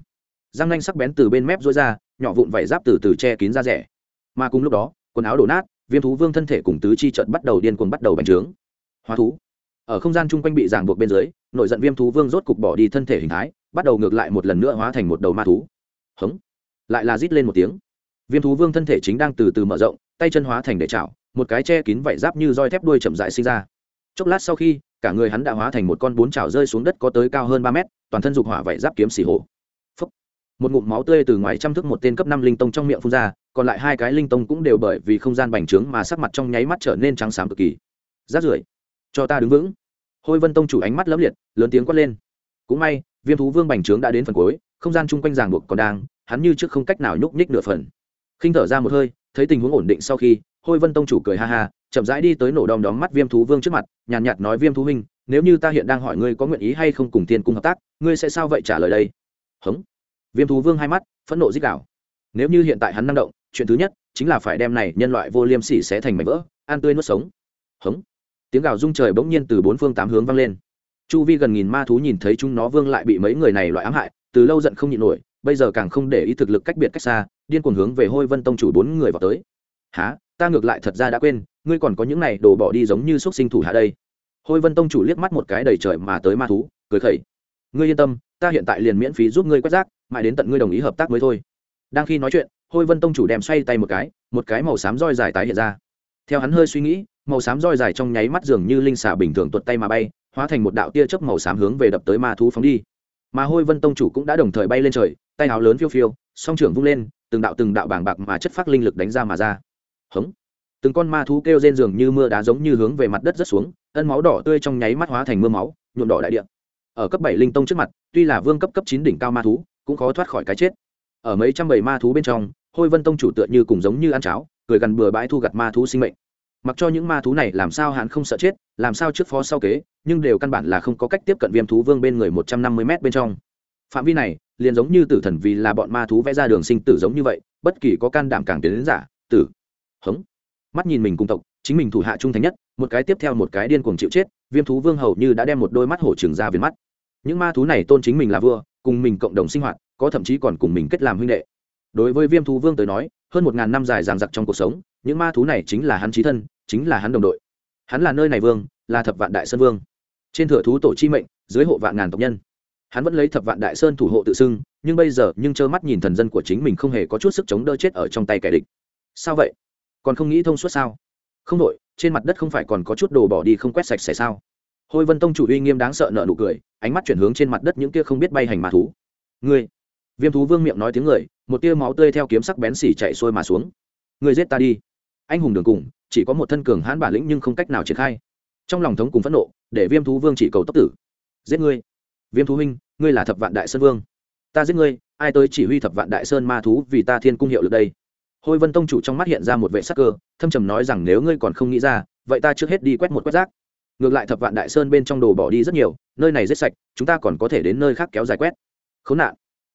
Răng nanh sắc bén từ bên mép rối ra, nhỏ vụn vảy giáp từ từ che kín ra rẻ. Mà cùng lúc đó, quần áo đổ nát, viêm thú vương thân thể cùng tứ chi trận bắt đầu điên cuồng bắt đầu bành trướng. Hóa thú. Ở không gian chung quanh bị ràng buộc bên dưới nội giận viêm thú vương rốt cục bỏ đi thân thể hình thái, bắt đầu ngược lại một lần nữa hóa thành một đầu ma thú. Hống. Lại là rít lên một tiếng viêm thú vương thân thể chính đang từ từ mở rộng, tay chân hóa thành để chảo, một cái che kín vảy giáp như roi thép đuôi chậm dại sinh ra. Chốc lát sau khi, cả người hắn đã hóa thành một con bốn chảo rơi xuống đất có tới cao hơn ba mét, toàn thân dục hỏa vảy giáp kiếm xỉ hổ. Phúc. một ngụm máu tươi từ ngoài trăm thước một tên cấp năm linh tông trong miệng phun ra, còn lại hai cái linh tông cũng đều bởi vì không gian bành trướng mà sắc mặt trong nháy mắt trở nên trắng xám cực kỳ. Rát rưởi. Cho ta đứng vững. Hôi vân tông chủ ánh mắt lấp liệt, lớn tiếng quát lên. Cũng may, viêm thú vương bành trướng đã đến phần cuối, không gian chung quanh ràng buộc còn đang, hắn như trước không cách nào nhúc nhích nửa phần khinh thở ra một hơi thấy tình huống ổn định sau khi hôi vân tông chủ cười ha ha chậm rãi đi tới nổ đom đóm mắt viêm thú vương trước mặt nhàn nhạt, nhạt nói viêm thú huynh nếu như ta hiện đang hỏi ngươi có nguyện ý hay không cùng tiên cung hợp tác ngươi sẽ sao vậy trả lời đây? Hống. Viêm thú vương hai mắt phẫn nộ dích đạo nếu như hiện tại hắn năng động chuyện thứ nhất chính là phải đem này nhân loại vô liêm sỉ sẽ thành mảnh vỡ an tươi nuốt sống. Hống. Tiếng gào rung trời bỗng nhiên từ bốn phương tám hướng vang lên. Chu vi gần nghìn ma thú nhìn thấy chúng nó vương lại bị mấy người này loại ám hại từ lâu giận không nhịn nổi bây giờ càng không để ý thực lực cách biệt cách xa điên cuồng hướng về hôi vân tông chủ bốn người vào tới. Há ta ngược lại thật ra đã quên, ngươi còn có những này đồ bỏ đi giống như x sinh thủ hạ đây. Hôi vân tông chủ liếc mắt một cái đầy trời mà tới ma thú, cười khẩy. Ngươi yên tâm, ta hiện tại liền miễn phí giúp ngươi quét rác, mãi đến tận ngươi đồng ý hợp tác mới thôi. Đang khi nói chuyện, hôi vân tông chủ đem xoay tay một cái một cái màu xám roi dài tái hiện ra. Theo hắn hơi suy nghĩ, màu xám roi dài trong nháy mắt dường như linh xà bình thường tuột tay mà bay, hóa thành một đạo tia chớp màu xám hướng về đập tới ma thú phóng đi. Mà hôi vân tông chủ cũng đã đồng thời bay lên trời, tay áo lớn phiêu phiêu, song trưởng vung lên từng đạo từng đạo bảng bạc mà chất phát linh lực đánh ra mà ra. Hống. Từng con ma thú kêu rên giường như mưa đá giống như hướng về mặt đất rất xuống, ân máu đỏ tươi trong nháy mắt hóa thành mưa máu, nhuộm đỏ đại địa. Ở cấp bảy linh tông trước mặt, tuy là vương cấp cấp chín đỉnh cao ma thú, cũng khó thoát khỏi cái chết. Ở mấy trăm bảy ma thú bên trong, hôi vân tông chủ tựa như cùng giống như ăn cháo, cười gần bừa bãi thu gặt ma thú sinh mệnh. Mặc cho những ma thú này làm sao hắn không sợ chết, làm sao trước phó sau kế, nhưng đều căn bản là không có cách tiếp cận viêm thú vương bên người một trăm năm mươi m bên trong phạm vi này, liền giống như tử thần vì là bọn ma thú vẽ ra đường sinh tử giống như vậy, bất kỳ có can đảm càng tiến đến giả, tử. Hống. Mắt nhìn mình cùng tộc, chính mình thủ hạ trung thành nhất, một cái tiếp theo một cái điên cuồng chịu chết, viêm thú vương hầu như đã đem một đôi mắt hổ trường ra viền mắt. Những ma thú này tôn chính mình là vua, cùng mình cộng đồng sinh hoạt, có thậm chí còn cùng mình kết làm huynh đệ. Đối với viêm thú vương tới nói, hơn một ngàn năm dài ràng giặc trong cuộc sống, những ma thú này chính là hắn trí thân, chính là hắn đồng đội. Hắn là nơi này vương, là thập vạn đại sơn vương. Trên thửa thú tổ chi mệnh, dưới hộ vạn ngàn tộc nhân hắn vẫn lấy thập vạn đại sơn thủ hộ tự xưng, nhưng bây giờ nhưng trơ mắt nhìn thần dân của chính mình không hề có chút sức chống đỡ chết ở trong tay kẻ địch. Sao vậy? Còn không nghĩ thông suốt sao? Không đội trên mặt đất không phải còn có chút đồ bỏ đi không quét sạch sẽ sao? Hôi vân tông chủ uy nghiêm đáng sợ nợ nụ cười, ánh mắt chuyển hướng trên mặt đất những kia không biết bay hành mà thú. Ngươi! Viêm thú vương miệng nói tiếng người, một tia máu tươi theo kiếm sắc bén xỉ chạy xuôi mà xuống. Ngươi giết ta đi! Anh hùng đường cùng, chỉ có một thân cường hãn bản lĩnh nhưng không cách nào triển khai. Trong lòng thống cùng phẫn nộ, để viêm thú vương chỉ cầu tốc tử. Giết ngươi! Viêm thú huynh, ngươi là thập vạn đại sơn vương. Ta giết ngươi, ai tới chỉ huy thập vạn đại sơn ma thú vì ta thiên cung hiệu lực đây? Hôi vân tông chủ trong mắt hiện ra một vệ sắc cơ, thâm trầm nói rằng nếu ngươi còn không nghĩ ra, vậy ta trước hết đi quét một quét rác. Ngược lại thập vạn đại sơn bên trong đồ bỏ đi rất nhiều, nơi này rất sạch, chúng ta còn có thể đến nơi khác kéo dài quét. Khốn nạn.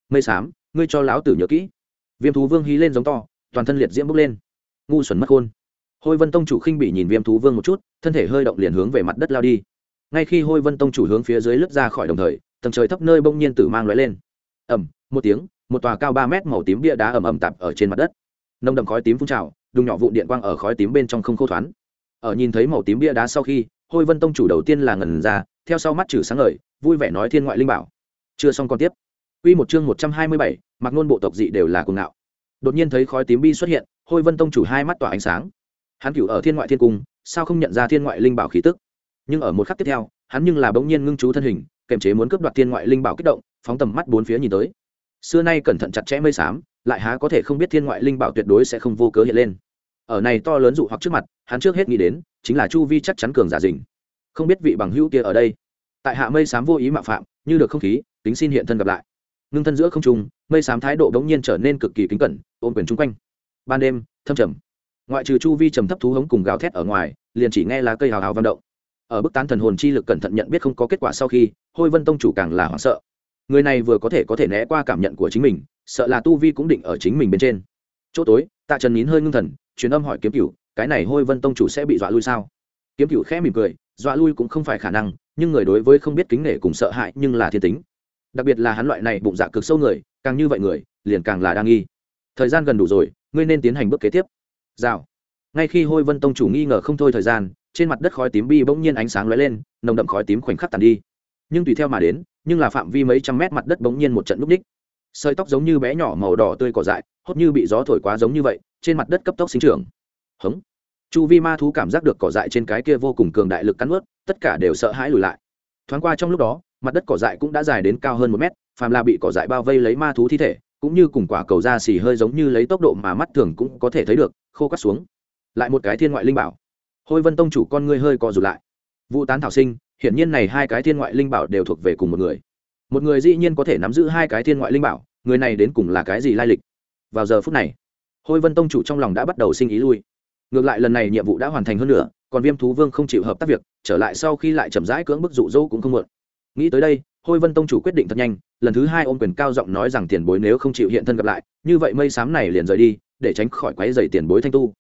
Mây xám, ngươi cho lão tử nhớ kỹ. Viêm thú vương hí lên giống to, toàn thân liệt diễm bốc lên. Ngu xuẩn mất khôn. Hôi vân tông chủ khinh bị nhìn viêm thú vương một chút, thân thể hơi động liền hướng về mặt đất lao đi ngay khi hôi vân tông chủ hướng phía dưới lướt ra khỏi đồng thời tầng trời thấp nơi bỗng nhiên tử mang lóe lên ẩm một tiếng một tòa cao ba mét màu tím bia đá ẩm ẩm tạp ở trên mặt đất nông đậm khói tím phun trào đùng nhỏ vụ điện quang ở khói tím bên trong không khô thoáng ở nhìn thấy màu tím bia đá sau khi hôi vân tông chủ đầu tiên là ngần ra theo sau mắt trừ sáng ngời vui vẻ nói thiên ngoại linh bảo chưa xong còn tiếp Quy một chương một trăm hai mươi bảy, mặc nôn bộ tộc dị đều là cuồng ngạo. Đột nhiên thấy khói tím bi xuất hiện, Hôi Vân tông chủ hai mắt tỏa ánh sáng. Hắn cửu ở thiên ngoại thiên cung, sao không nhận ra thiên ngoại linh bảo khí tức? Nhưng ở một khắc tiếp theo, hắn nhưng là bỗng nhiên ngưng chú thân hình, kềm chế muốn cướp đoạt thiên ngoại linh bảo kích động, phóng tầm mắt bốn phía nhìn tới. Xưa nay cẩn thận chặt chẽ mây xám, lại há có thể không biết thiên ngoại linh bảo tuyệt đối sẽ không vô cớ hiện lên. Ở này to lớn dụ hoặc trước mặt, hắn trước hết nghĩ đến, chính là chu vi chắc chắn cường giả dình. Không biết vị bằng hữu kia ở đây. Tại hạ mây xám vô ý mạo phạm, như được không khí, tính xin hiện thân gặp lại ngưng thân giữa không trung mây xám thái độ bỗng nhiên trở nên cực kỳ kính cẩn ôm quyền chung quanh ban đêm thâm trầm ngoại trừ chu vi trầm thấp thú hống cùng gào thét ở ngoài liền chỉ nghe lá cây hào hào vận động ở bức tán thần hồn chi lực cẩn thận nhận biết không có kết quả sau khi, hôi vân tông chủ càng là hoảng sợ. Người này vừa có thể có thể né qua cảm nhận của chính mình, sợ là tu vi cũng định ở chính mình bên trên. Chỗ tối, tạ trần nín hơi ngưng thần, truyền âm hỏi kiếm cựu cái này hôi vân tông chủ sẽ bị dọa lui sao? Kiếm cựu khẽ mỉm cười, dọa lui cũng không phải khả năng, nhưng người đối với không biết kính nể cùng sợ hãi nhưng là thiên tính. Đặc biệt là hắn loại này bụng dạ cực sâu người, càng như vậy người, liền càng là đa nghi. Thời gian gần đủ rồi, ngươi nên tiến hành bước kế tiếp. Rào. Ngay khi hôi vân tông chủ nghi ngờ không thôi thời gian trên mặt đất khói tím bi bỗng nhiên ánh sáng lóe lên, nồng đậm khói tím khoảnh khắc tàn đi. Nhưng tùy theo mà đến, nhưng là phạm vi mấy trăm mét mặt đất bỗng nhiên một trận núp ních. Sợi tóc giống như bé nhỏ màu đỏ tươi cỏ dại, hốt như bị gió thổi quá giống như vậy, trên mặt đất cấp tốc sinh trưởng. Hống. Chu vi ma thú cảm giác được cỏ dại trên cái kia vô cùng cường đại lực cắn ướt tất cả đều sợ hãi lùi lại. Thoáng qua trong lúc đó, mặt đất cỏ dại cũng đã dài đến cao hơn một mét, phàm là bị cỏ dại bao vây lấy ma thú thi thể, cũng như cùng quả cầu da xì hơi giống như lấy tốc độ mà mắt thường cũng có thể thấy được, khô cắt xuống. Lại một cái thiên ngoại linh bảo hôi vân tông chủ con ngươi hơi co rụt lại. Vụ tán thảo sinh, hiển nhiên này hai cái thiên ngoại linh bảo đều thuộc về cùng một người. Một người dĩ nhiên có thể nắm giữ hai cái thiên ngoại linh bảo, người này đến cùng là cái gì lai lịch? Vào giờ phút này, hôi vân tông chủ trong lòng đã bắt đầu sinh ý lui. Ngược lại lần này nhiệm vụ đã hoàn thành hơn nữa còn viêm thú vương không chịu hợp tác việc, trở lại sau khi lại chậm rãi cưỡng bức dụ dỗ cũng không muộn. Nghĩ tới đây, hôi vân tông chủ quyết định thật nhanh, lần thứ hai ôm quyền cao giọng nói rằng tiền bối nếu không chịu hiện thân gặp lại, như vậy mây xám này liền rời đi, để tránh khỏi quáy dày tiền bối thanh tu.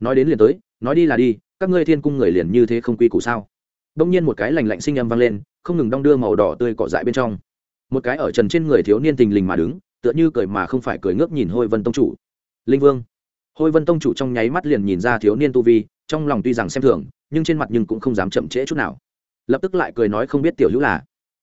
Nói đến liền tới, nói đi là đi các ngươi thiên cung người liền như thế không quy củ sao? Đông nhiên một cái lành lạnh sinh âm vang lên, không ngừng đong đưa màu đỏ tươi cỏ dại bên trong. Một cái ở trần trên người thiếu niên tình lình mà đứng, tựa như cười mà không phải cười ngước nhìn hôi vân tông chủ. Linh vương. Hôi vân tông chủ trong nháy mắt liền nhìn ra thiếu niên tu vi, trong lòng tuy rằng xem thường, nhưng trên mặt nhưng cũng không dám chậm trễ chút nào. Lập tức lại cười nói không biết tiểu hữu là.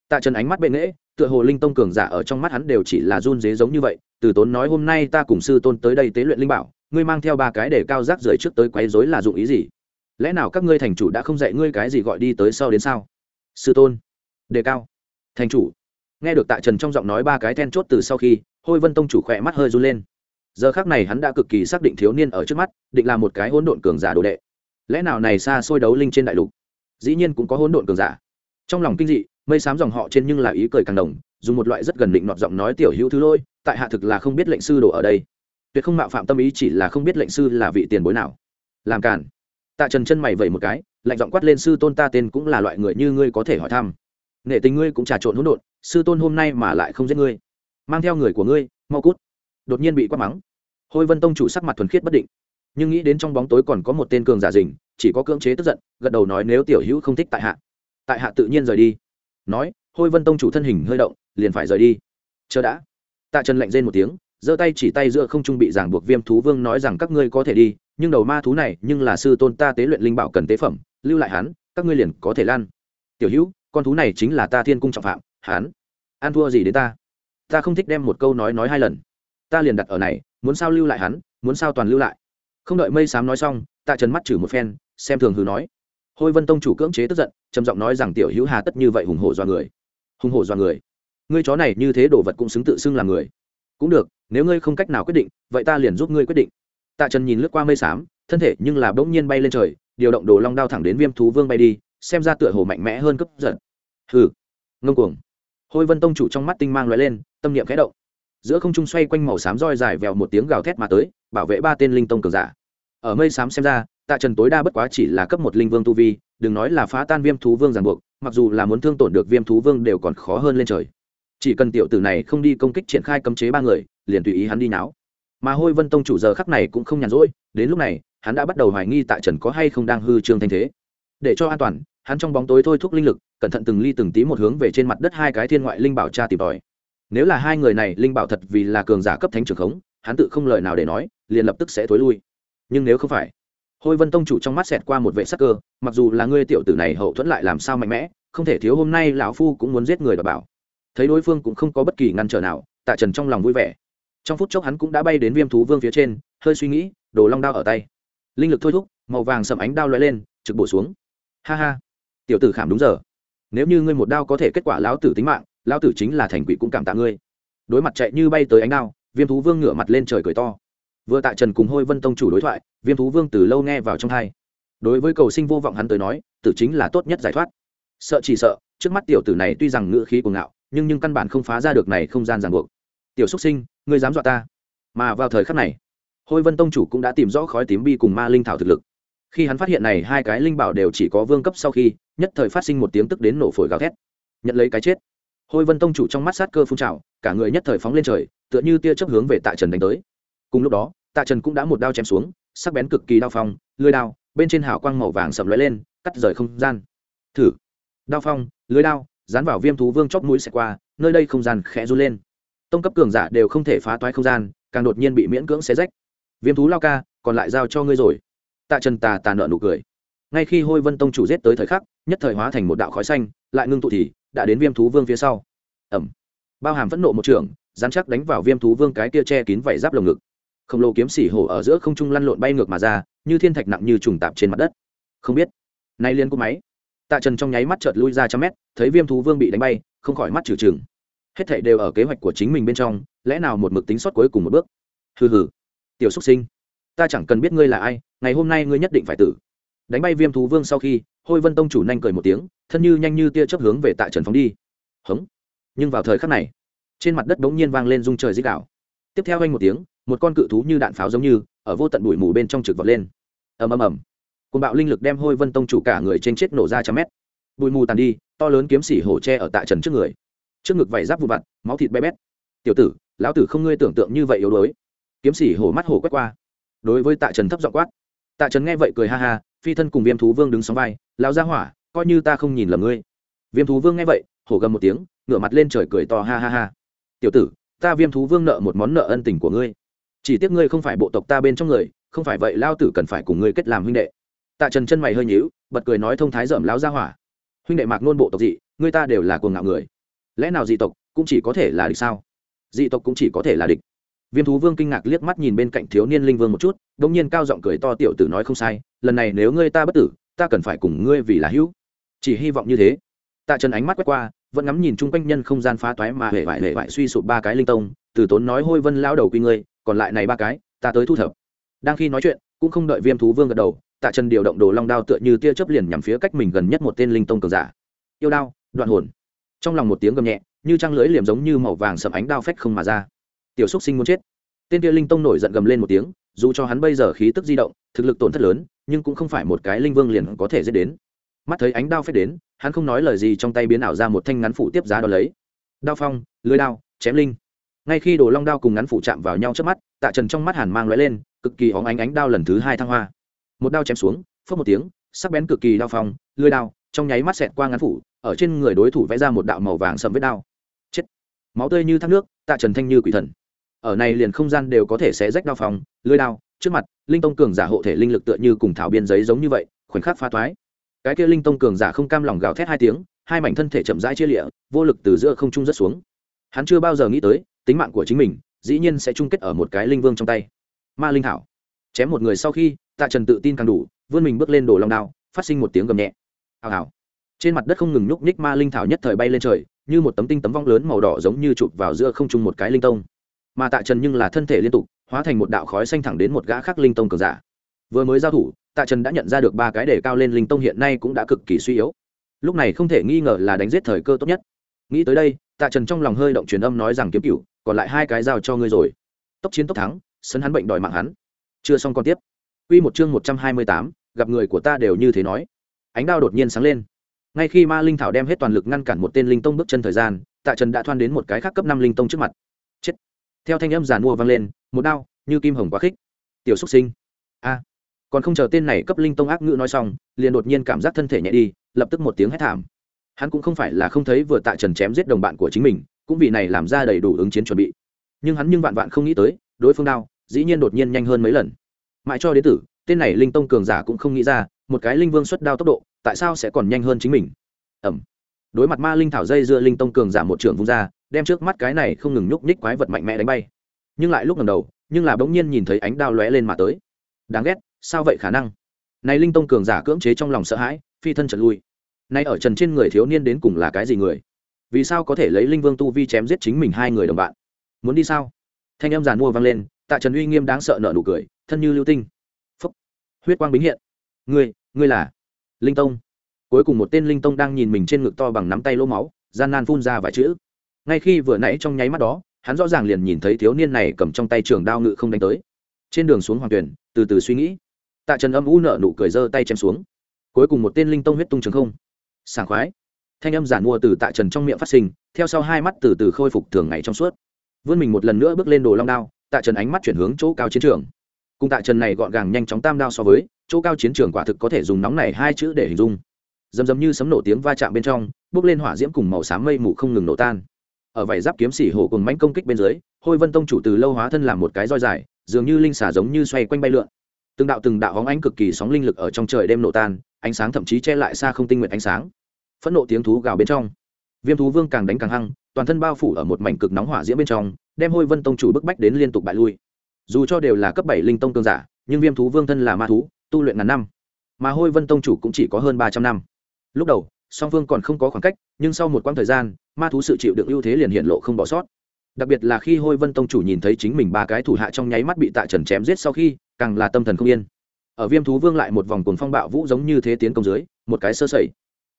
Tạ trần ánh mắt bệ nghễ tựa hồ linh tông cường giả ở trong mắt hắn đều chỉ là run dế giống như vậy, từ tốn nói hôm nay ta cùng sư tôn tới đây tế luyện linh bảo, ngươi mang theo ba cái để cao rác rưởi trước tới quấy rối là dụng ý gì? Lẽ nào các ngươi thành chủ đã không dạy ngươi cái gì gọi đi tới sau đến sao? Sư tôn, đề cao. Thành chủ, nghe được tạ trần trong giọng nói ba cái then chốt từ sau khi, hôi vân tông chủ khỏe mắt hơi run lên. Giờ khác này hắn đã cực kỳ xác định thiếu niên ở trước mắt, định là một cái hỗn độn cường giả đồ đệ. Lẽ nào này xa xôi đấu linh trên đại lục, dĩ nhiên cũng có hỗn độn cường giả. Trong lòng kinh dị, mây xám dòng họ trên nhưng là ý cười càng đồng, dùng một loại rất gần định nọt giọng nói tiểu hữu thứ lôi, tại hạ thực là không biết lệnh sư đồ ở đây. Tuyệt không mạo phạm tâm ý chỉ là không biết lệnh sư là vị tiền bối nào. Làm cản tạ trần chân mày vẩy một cái, lạnh giọng quát lên, sư tôn ta tên cũng là loại người như ngươi có thể hỏi thăm. Nghệ tình ngươi cũng trà trộn hỗn độn, sư tôn hôm nay mà lại không giết ngươi. Mang theo người của ngươi, mau cút. Đột nhiên bị quát mắng. Hôi vân tông chủ sắc mặt thuần khiết bất định. Nhưng nghĩ đến trong bóng tối còn có một tên cường giả dình chỉ có cưỡng chế tức giận, gật đầu nói, nếu tiểu hữu không thích tại hạ tại hạ tự nhiên rời đi. Nói, hôi vân tông chủ thân hình hơi động, liền phải rời đi. Chờ đã. Tạ trần lạnh rên một tiếng, giơ tay chỉ tay giữa không trung bị giảng buộc viêm thú vương nói rằng, các ngươi có thể đi nhưng đầu ma thú này nhưng là sư tôn ta tế luyện linh bảo cần tế phẩm, lưu lại hắn, các ngươi liền có thể lan. Tiểu hữu, con thú này chính là ta thiên cung trọng phạm, hắn. An thua gì đến ta? Ta không thích đem một câu nói nói hai lần. Ta liền đặt ở này, muốn sao lưu lại hắn, muốn sao toàn lưu lại. Không đợi mây xám nói xong ta trần mắt chử một phen, xem thường hừ nói. Hôi vân tông chủ cưỡng chế tức giận, trầm giọng nói rằng tiểu hữu hà tất như vậy hùng hổ do người. Hùng hổ do người. Ngươi chó này như thế đồ vật cũng xứng tự xưng là người. Cũng được, nếu ngươi không cách nào quyết định, vậy ta liền giúp ngươi quyết định tạ trần nhìn lướt qua mây xám, thân thể nhưng là bỗng nhiên bay lên trời, điều động đồ long đao thẳng đến viêm thú vương bay đi, xem ra tựa hồ mạnh mẽ hơn cấp giận. Hừ, ngông cuồng. Hôi vân tông chủ trong mắt tinh mang loại lên, tâm niệm khẽ động. Giữa không trung xoay quanh màu xám roi dài vèo một tiếng gào thét mà tới, bảo vệ ba tên linh tông cường giả. Ở mây xám xem ra, tạ trần tối đa bất quá chỉ là cấp một linh vương tu vi, đừng nói là phá tan viêm thú vương ràng buộc, mặc dù là muốn thương tổn được viêm thú vương đều còn khó hơn lên trời. Chỉ cần tiểu tử này không đi công kích triển khai cấm chế ba người, liền tùy ý hắn đi náo mà hôi vân tông chủ giờ khắc này cũng không nhàn rỗi, đến lúc này, hắn đã bắt đầu hoài nghi tạ trần có hay không đang hư trương thanh thế. Để cho an toàn, hắn trong bóng tối thôi thúc linh lực, cẩn thận từng ly từng tí một hướng về trên mặt đất hai cái thiên ngoại linh bảo tra tìm tòi. Nếu là hai người này linh bảo thật vì là cường giả cấp thánh trường khống, hắn tự không lời nào để nói, liền lập tức sẽ thối lui. Nhưng nếu không phải, hôi vân tông chủ trong mắt xẹt qua một vệ sắc cơ, mặc dù là ngươi tiểu tử này hậu thuẫn lại làm sao mạnh mẽ, không thể thiếu hôm nay lão phu cũng muốn giết người và bảo. Thấy đối phương cũng không có bất kỳ ngăn trở nào, tạ trần trong lòng vui vẻ trong phút chốc hắn cũng đã bay đến viêm thú vương phía trên, hơi suy nghĩ, đồ long đao ở tay. Linh lực thôi thúc, màu vàng sầm ánh đao l lên, trực bổ xuống. Ha ha. Tiểu tử khảm đúng giờ. Nếu như ngươi một đao có thể kết quả lão tử tính mạng, lão tử chính là thành quỷ cũng cảm tạ ngươi. Đối mặt chạy như bay tới ánh đao, viêm thú vương ngửa mặt lên trời cười to. Vừa tạ trần cùng hôi vân tông chủ đối thoại, viêm thú vương từ lâu nghe vào trong thai đối với cầu sinh vô vọng hắn tới nói, tử chính là tốt nhất giải thoát. Sợ chỉ sợ, trước mắt tiểu tử này tuy rằng ngữ khí của ngạo, nhưng nhưng căn bản không phá ra được này không gian ràng buộc tiểu xúc sinh, ngươi dám dọa ta. Mà vào thời khắc này, hôi vân tông chủ cũng đã tìm rõ khói tím bi cùng ma linh thảo thực lực. Khi hắn phát hiện này hai cái linh bảo đều chỉ có vương cấp sau khi, nhất thời phát sinh một tiếng tức đến nổ phổi gào thét. Nhận lấy cái chết, hôi vân tông chủ trong mắt sát cơ phun trào, cả người nhất thời phóng lên trời, tựa như tia chớp hướng về tạ trần đánh tới. Cùng lúc đó, tạ trần cũng đã một đao chém xuống, sắc bén cực kỳ đao phong, lưới đao, bên trên hào quang màu vàng sầm lóe lên, cắt rời không gian. Thử. Đao phong, lưới đao, dán vào viêm thú vương chóp mũi xẹt qua, nơi đây không gian khẽ run lên tông cấp cường giả đều không thể phá toái không gian, càng đột nhiên bị miễn cưỡng xé rách. Viêm thú lao ca, còn lại giao cho ngươi rồi. Tạ trần tà tà nợ nụ cười. Ngay khi hôi vân tông chủ giết tới thời khắc, nhất thời hóa thành một đạo khói xanh, lại ngưng tụ thì, đã đến viêm thú vương phía sau. Ẩm. Bao hàm phẫn nộ một trường, dán chắc đánh vào viêm thú vương cái kia che kín vảy giáp lồng ngực. Khổng lồ kiếm xỉ hổ ở giữa không trung lăn lộn bay ngược mà ra, như thiên thạch nặng như trùng tạp trên mặt đất. Không biết. Nay liên cúp máy. Tạ trần trong nháy mắt chợt lui ra trăm mét, thấy viêm thú vương bị đánh bay, không khỏi mắt trừ trừng hết thảy đều ở kế hoạch của chính mình bên trong, lẽ nào một mực tính sót cuối cùng một bước? Hừ hừ. Tiểu xúc sinh, ta chẳng cần biết ngươi là ai, ngày hôm nay ngươi nhất định phải tử. Đánh bay viêm thú vương sau khi, hôi vân tông chủ nhanh cười một tiếng, thân như nhanh như tia chớp hướng về tại trần phóng đi. Hống. Nhưng vào thời khắc này, trên mặt đất bỗng nhiên vang lên rung trời dích đạo tiếp theo anh một tiếng, một con cự thú như đạn pháo giống như, ở vô tận bụi mù bên trong trực vọt lên. Ầm ầm ầm. Côn bạo linh lực đem hôi vân tông chủ cả người trên chết nổ ra trăm mét. Bụi mù tàn đi, to lớn kiếm xỉ hổ tre ở tại trần trước người trước ngực vảy giáp vụ vặt, máu thịt bé bét. Tiểu tử, lão tử không ngươi tưởng tượng như vậy yếu đuối. Kiếm sĩ hổ mắt hổ quét qua. Đối với tạ trần thấp giọng quát. Tạ trần nghe vậy cười ha ha, phi thân cùng viêm thú vương đứng sóng vai, lão ra hỏa, coi như ta không nhìn lầm ngươi. Viêm thú vương nghe vậy, hổ gầm một tiếng, ngửa mặt lên trời cười to ha ha ha. Tiểu tử, ta viêm thú vương nợ một món nợ ân tình của ngươi. Chỉ tiếc ngươi không phải bộ tộc ta bên trong người, không phải vậy lao tử cần phải cùng ngươi kết làm huynh đệ. Tạ trần chân mày hơi nhíu, bật cười nói thông thái dởm lão ra hỏa. Huynh đệ mạc nôn bộ tộc dị, ngươi ta đều là cuồng ngạo người lẽ nào dị tộc cũng chỉ có thể là địch sao? Dị tộc cũng chỉ có thể là địch. Viêm thú vương kinh ngạc liếc mắt nhìn bên cạnh thiếu niên linh vương một chút đ ỗ n g nhiên cao giọng cười to tiểu tử nói không sai, lần này nếu ngươi ta bất tử, ta cần phải cùng ngươi vì là hữu. Chỉ hy vọng như thế. Tạ trần ánh mắt quét qua, vẫn ngắm nhìn chung quanh nhân không gian phá toái mà hề vải hề vải suy sụp ba cái linh tông, từ tốn nói hôi vân lao đầu quy ngươi, còn lại này ba cái, ta tới thu thập. Đang khi nói chuyện, cũng không đợi viêm thú vương gật đầu, tạ trần điều động đồ long đao tựa như tia chớp liền nhằm phía cách mình gần nhất một tên linh tông cường giả. Yêu đao, đoạn hồn trong lòng một tiếng gầm nhẹ, như trăng lưỡi liềm giống như màu vàng sầm ánh đao phách không mà ra. Tiểu xúc sinh muốn chết. Tên kia linh tông nổi giận gầm lên một tiếng, dù cho hắn bây giờ khí tức di động, thực lực tổn thất lớn, nhưng cũng không phải một cái linh vương liền có thể dễ đến. Mắt thấy ánh đao phách đến, hắn không nói lời gì trong tay biến ảo ra một thanh ngắn phủ tiếp giá đ ó lấy. Đao phong, lưới đao, chém linh. Ngay khi đồ long đao cùng ngắn phủ chạm vào nhau trước mắt, tạ trần trong mắt hàn mang l lên, cực kỳ hóng ánh ánh đao lần thứ hai thăng hoa. Một đao chém xuống phớt một tiếng, sắc bén cực kỳ đao phong, lưới đao trong nháy mắt xẹt qua ngắn phủ, ở trên người đối thủ vẽ ra một đạo màu vàng sầm vết đao. Chết. Máu tươi như thác nước, tạ trần thanh như quỷ thần. Ở này liền không gian đều có thể sẽ rách đao phòng, lưới đao, trước mặt, linh tông cường giả hộ thể linh lực tựa như cùng thảo biên giấy giống như vậy, khoảnh khắc phá toái cái kia linh tông cường giả không cam lòng gào thét hai tiếng, hai mảnh thân thể chậm rãi chia lịa, vô lực từ giữa không trung rất xuống. Hắn chưa bao giờ nghĩ tới, tính mạng của chính mình, dĩ nhiên sẽ chung kết ở một cái linh vương trong tay. Ma linh thảo. Chém một người sau khi, tạ trần tự tin càng đủ, vươn mình bước lên đổ long đao, phát sinh một tiếng gầm nhẹ hào hào. Trên mặt đất không ngừng nhúc nhích ma linh thảo nhất thời bay lên trời, như một tấm tinh tấm vong lớn màu đỏ giống như chụp vào giữa không trung một cái linh tông. Mà tạ trần nhưng là thân thể liên tục, hóa thành một đạo khói xanh thẳng đến một gã khác linh tông cường giả. Vừa mới giao thủ, tạ trần đã nhận ra được ba cái để cao lên linh tông hiện nay cũng đã cực kỳ suy yếu. Lúc này không thể nghi ngờ là đánh giết thời cơ tốt nhất. Nghĩ tới đây, tạ trần trong lòng hơi động truyền âm nói rằng kiếm cựu còn lại hai cái giao cho ngươi rồi. Tốc chiến tốc thắng, sân hắn bệnh đòi mạng hắn. Chưa xong còn tiếp. Quy một chương một trăm hai mươi tám, gặp người của ta đều như thế nói ánh đao đột nhiên sáng lên. Ngay khi ma linh thảo đem hết toàn lực ngăn cản một tên linh tông bước chân thời gian, tạ trần đã thoan đến một cái khác cấp năm linh tông trước mặt. Chết! Theo thanh âm giàn mua vang lên, một đao, như kim hồng quá khích. Tiểu xúc sinh! A! Còn không chờ tên này cấp linh tông ác ngữ nói xong, liền đột nhiên cảm giác thân thể nhẹ đi, lập tức một tiếng hét thảm. Hắn cũng không phải là không thấy vừa tạ trần chém giết đồng bạn của chính mình, cũng vì này làm ra đầy đủ ứng chiến chuẩn bị. Nhưng hắn nhưng vạn vạn không nghĩ tới, đối phương đao, dĩ nhiên đột nhiên nhanh hơn mấy lần. Mãi cho đến tử tên này linh tông cường giả cũng không nghĩ ra, một cái linh vương xuất đao tốc độ, tại sao sẽ còn nhanh hơn chính mình? Ẩm đối mặt ma linh thảo dây dưa linh tông cường giả một trường vung ra, đem trước mắt cái này không ngừng nhúc nhích quái vật mạnh mẽ đánh bay. Nhưng lại lúc lần đầu, nhưng là bỗng nhiên nhìn thấy ánh đao lóe lên mà tới. Đáng ghét, sao vậy khả năng? Này linh tông cường giả cưỡng chế trong lòng sợ hãi, phi thân trật lui. Nay ở trần trên người thiếu niên đến cùng là cái gì người? Vì sao có thể lấy linh vương tu vi chém giết chính mình hai người đồng bạn? Muốn đi sao? Thanh em giàn mua vang lên, tạ trần uy nghiêm đáng sợ nợ nụ cười, thân như lưu tinh huyết quang bính hiện. Ngươi ngươi là linh tông. Cuối cùng một tên linh tông đang nhìn mình trên ngực to bằng nắm tay lỗ máu, gian nan phun ra vài chữ. Ngay khi vừa nãy trong nháy mắt đó, hắn rõ ràng liền nhìn thấy thiếu niên này cầm trong tay trường đao ngự không đánh tới. Trên đường xuống hoàng tuyển, từ từ suy nghĩ. Tạ trần âm u nợ nụ cười giơ tay chém xuống. Cuối cùng một tên linh tông huyết tung trường không. Sảng khoái. Thanh âm giản mua từ tạ trần trong miệng phát sinh, theo sau hai mắt từ từ khôi phục thường ngày trong suốt. Vươn mình một lần nữa bước lên đồ long đao, tạ trần ánh mắt chuyển hướng chỗ cao chiến trường cùng tạ trần này gọn gàng nhanh chóng tam đao so với, chỗ cao chiến trường quả thực có thể dùng nóng này hai chữ để hình dung. Dầm dầm như sấm nổ tiếng va chạm bên trong, bước lên hỏa diễm cùng màu xám mây mù không ngừng nổ tan. Ở vảy giáp kiếm xỉ hổ cùng mánh công kích bên dưới, hôi vân tông chủ từ lâu hóa thân làm một cái roi dài, dường như linh xả giống như xoay quanh bay lượn. Từng đạo từng đạo hóng ánh cực kỳ sóng linh lực ở trong trời đêm nổ tan, ánh sáng thậm chí che lại xa không tinh nguyện ánh sáng. Phẫn nộ tiếng thú gào bên trong. Viêm thú vương càng đánh càng hăng, toàn thân bao phủ ở một mảnh cực nóng hỏa diễm bên trong, đem hôi vân tông chủ bức bách đến liên tục bại lui dù cho đều là cấp bảy linh tông cương giả, nhưng viêm thú vương thân là ma thú, tu luyện ngàn năm. Mà hôi vân tông chủ cũng chỉ có hơn ba trăm năm. Lúc đầu, song vương còn không có khoảng cách, nhưng sau một quãng thời gian, ma thú sự chịu được ưu thế liền hiện lộ không bỏ sót. Đặc biệt là khi hôi vân tông chủ nhìn thấy chính mình ba cái thủ hạ trong nháy mắt bị tạ trần chém giết sau khi, càng là tâm thần không yên. Ở viêm thú vương lại một vòng cuồng phong bạo vũ giống như thế tiến công dưới, một cái sơ sẩy.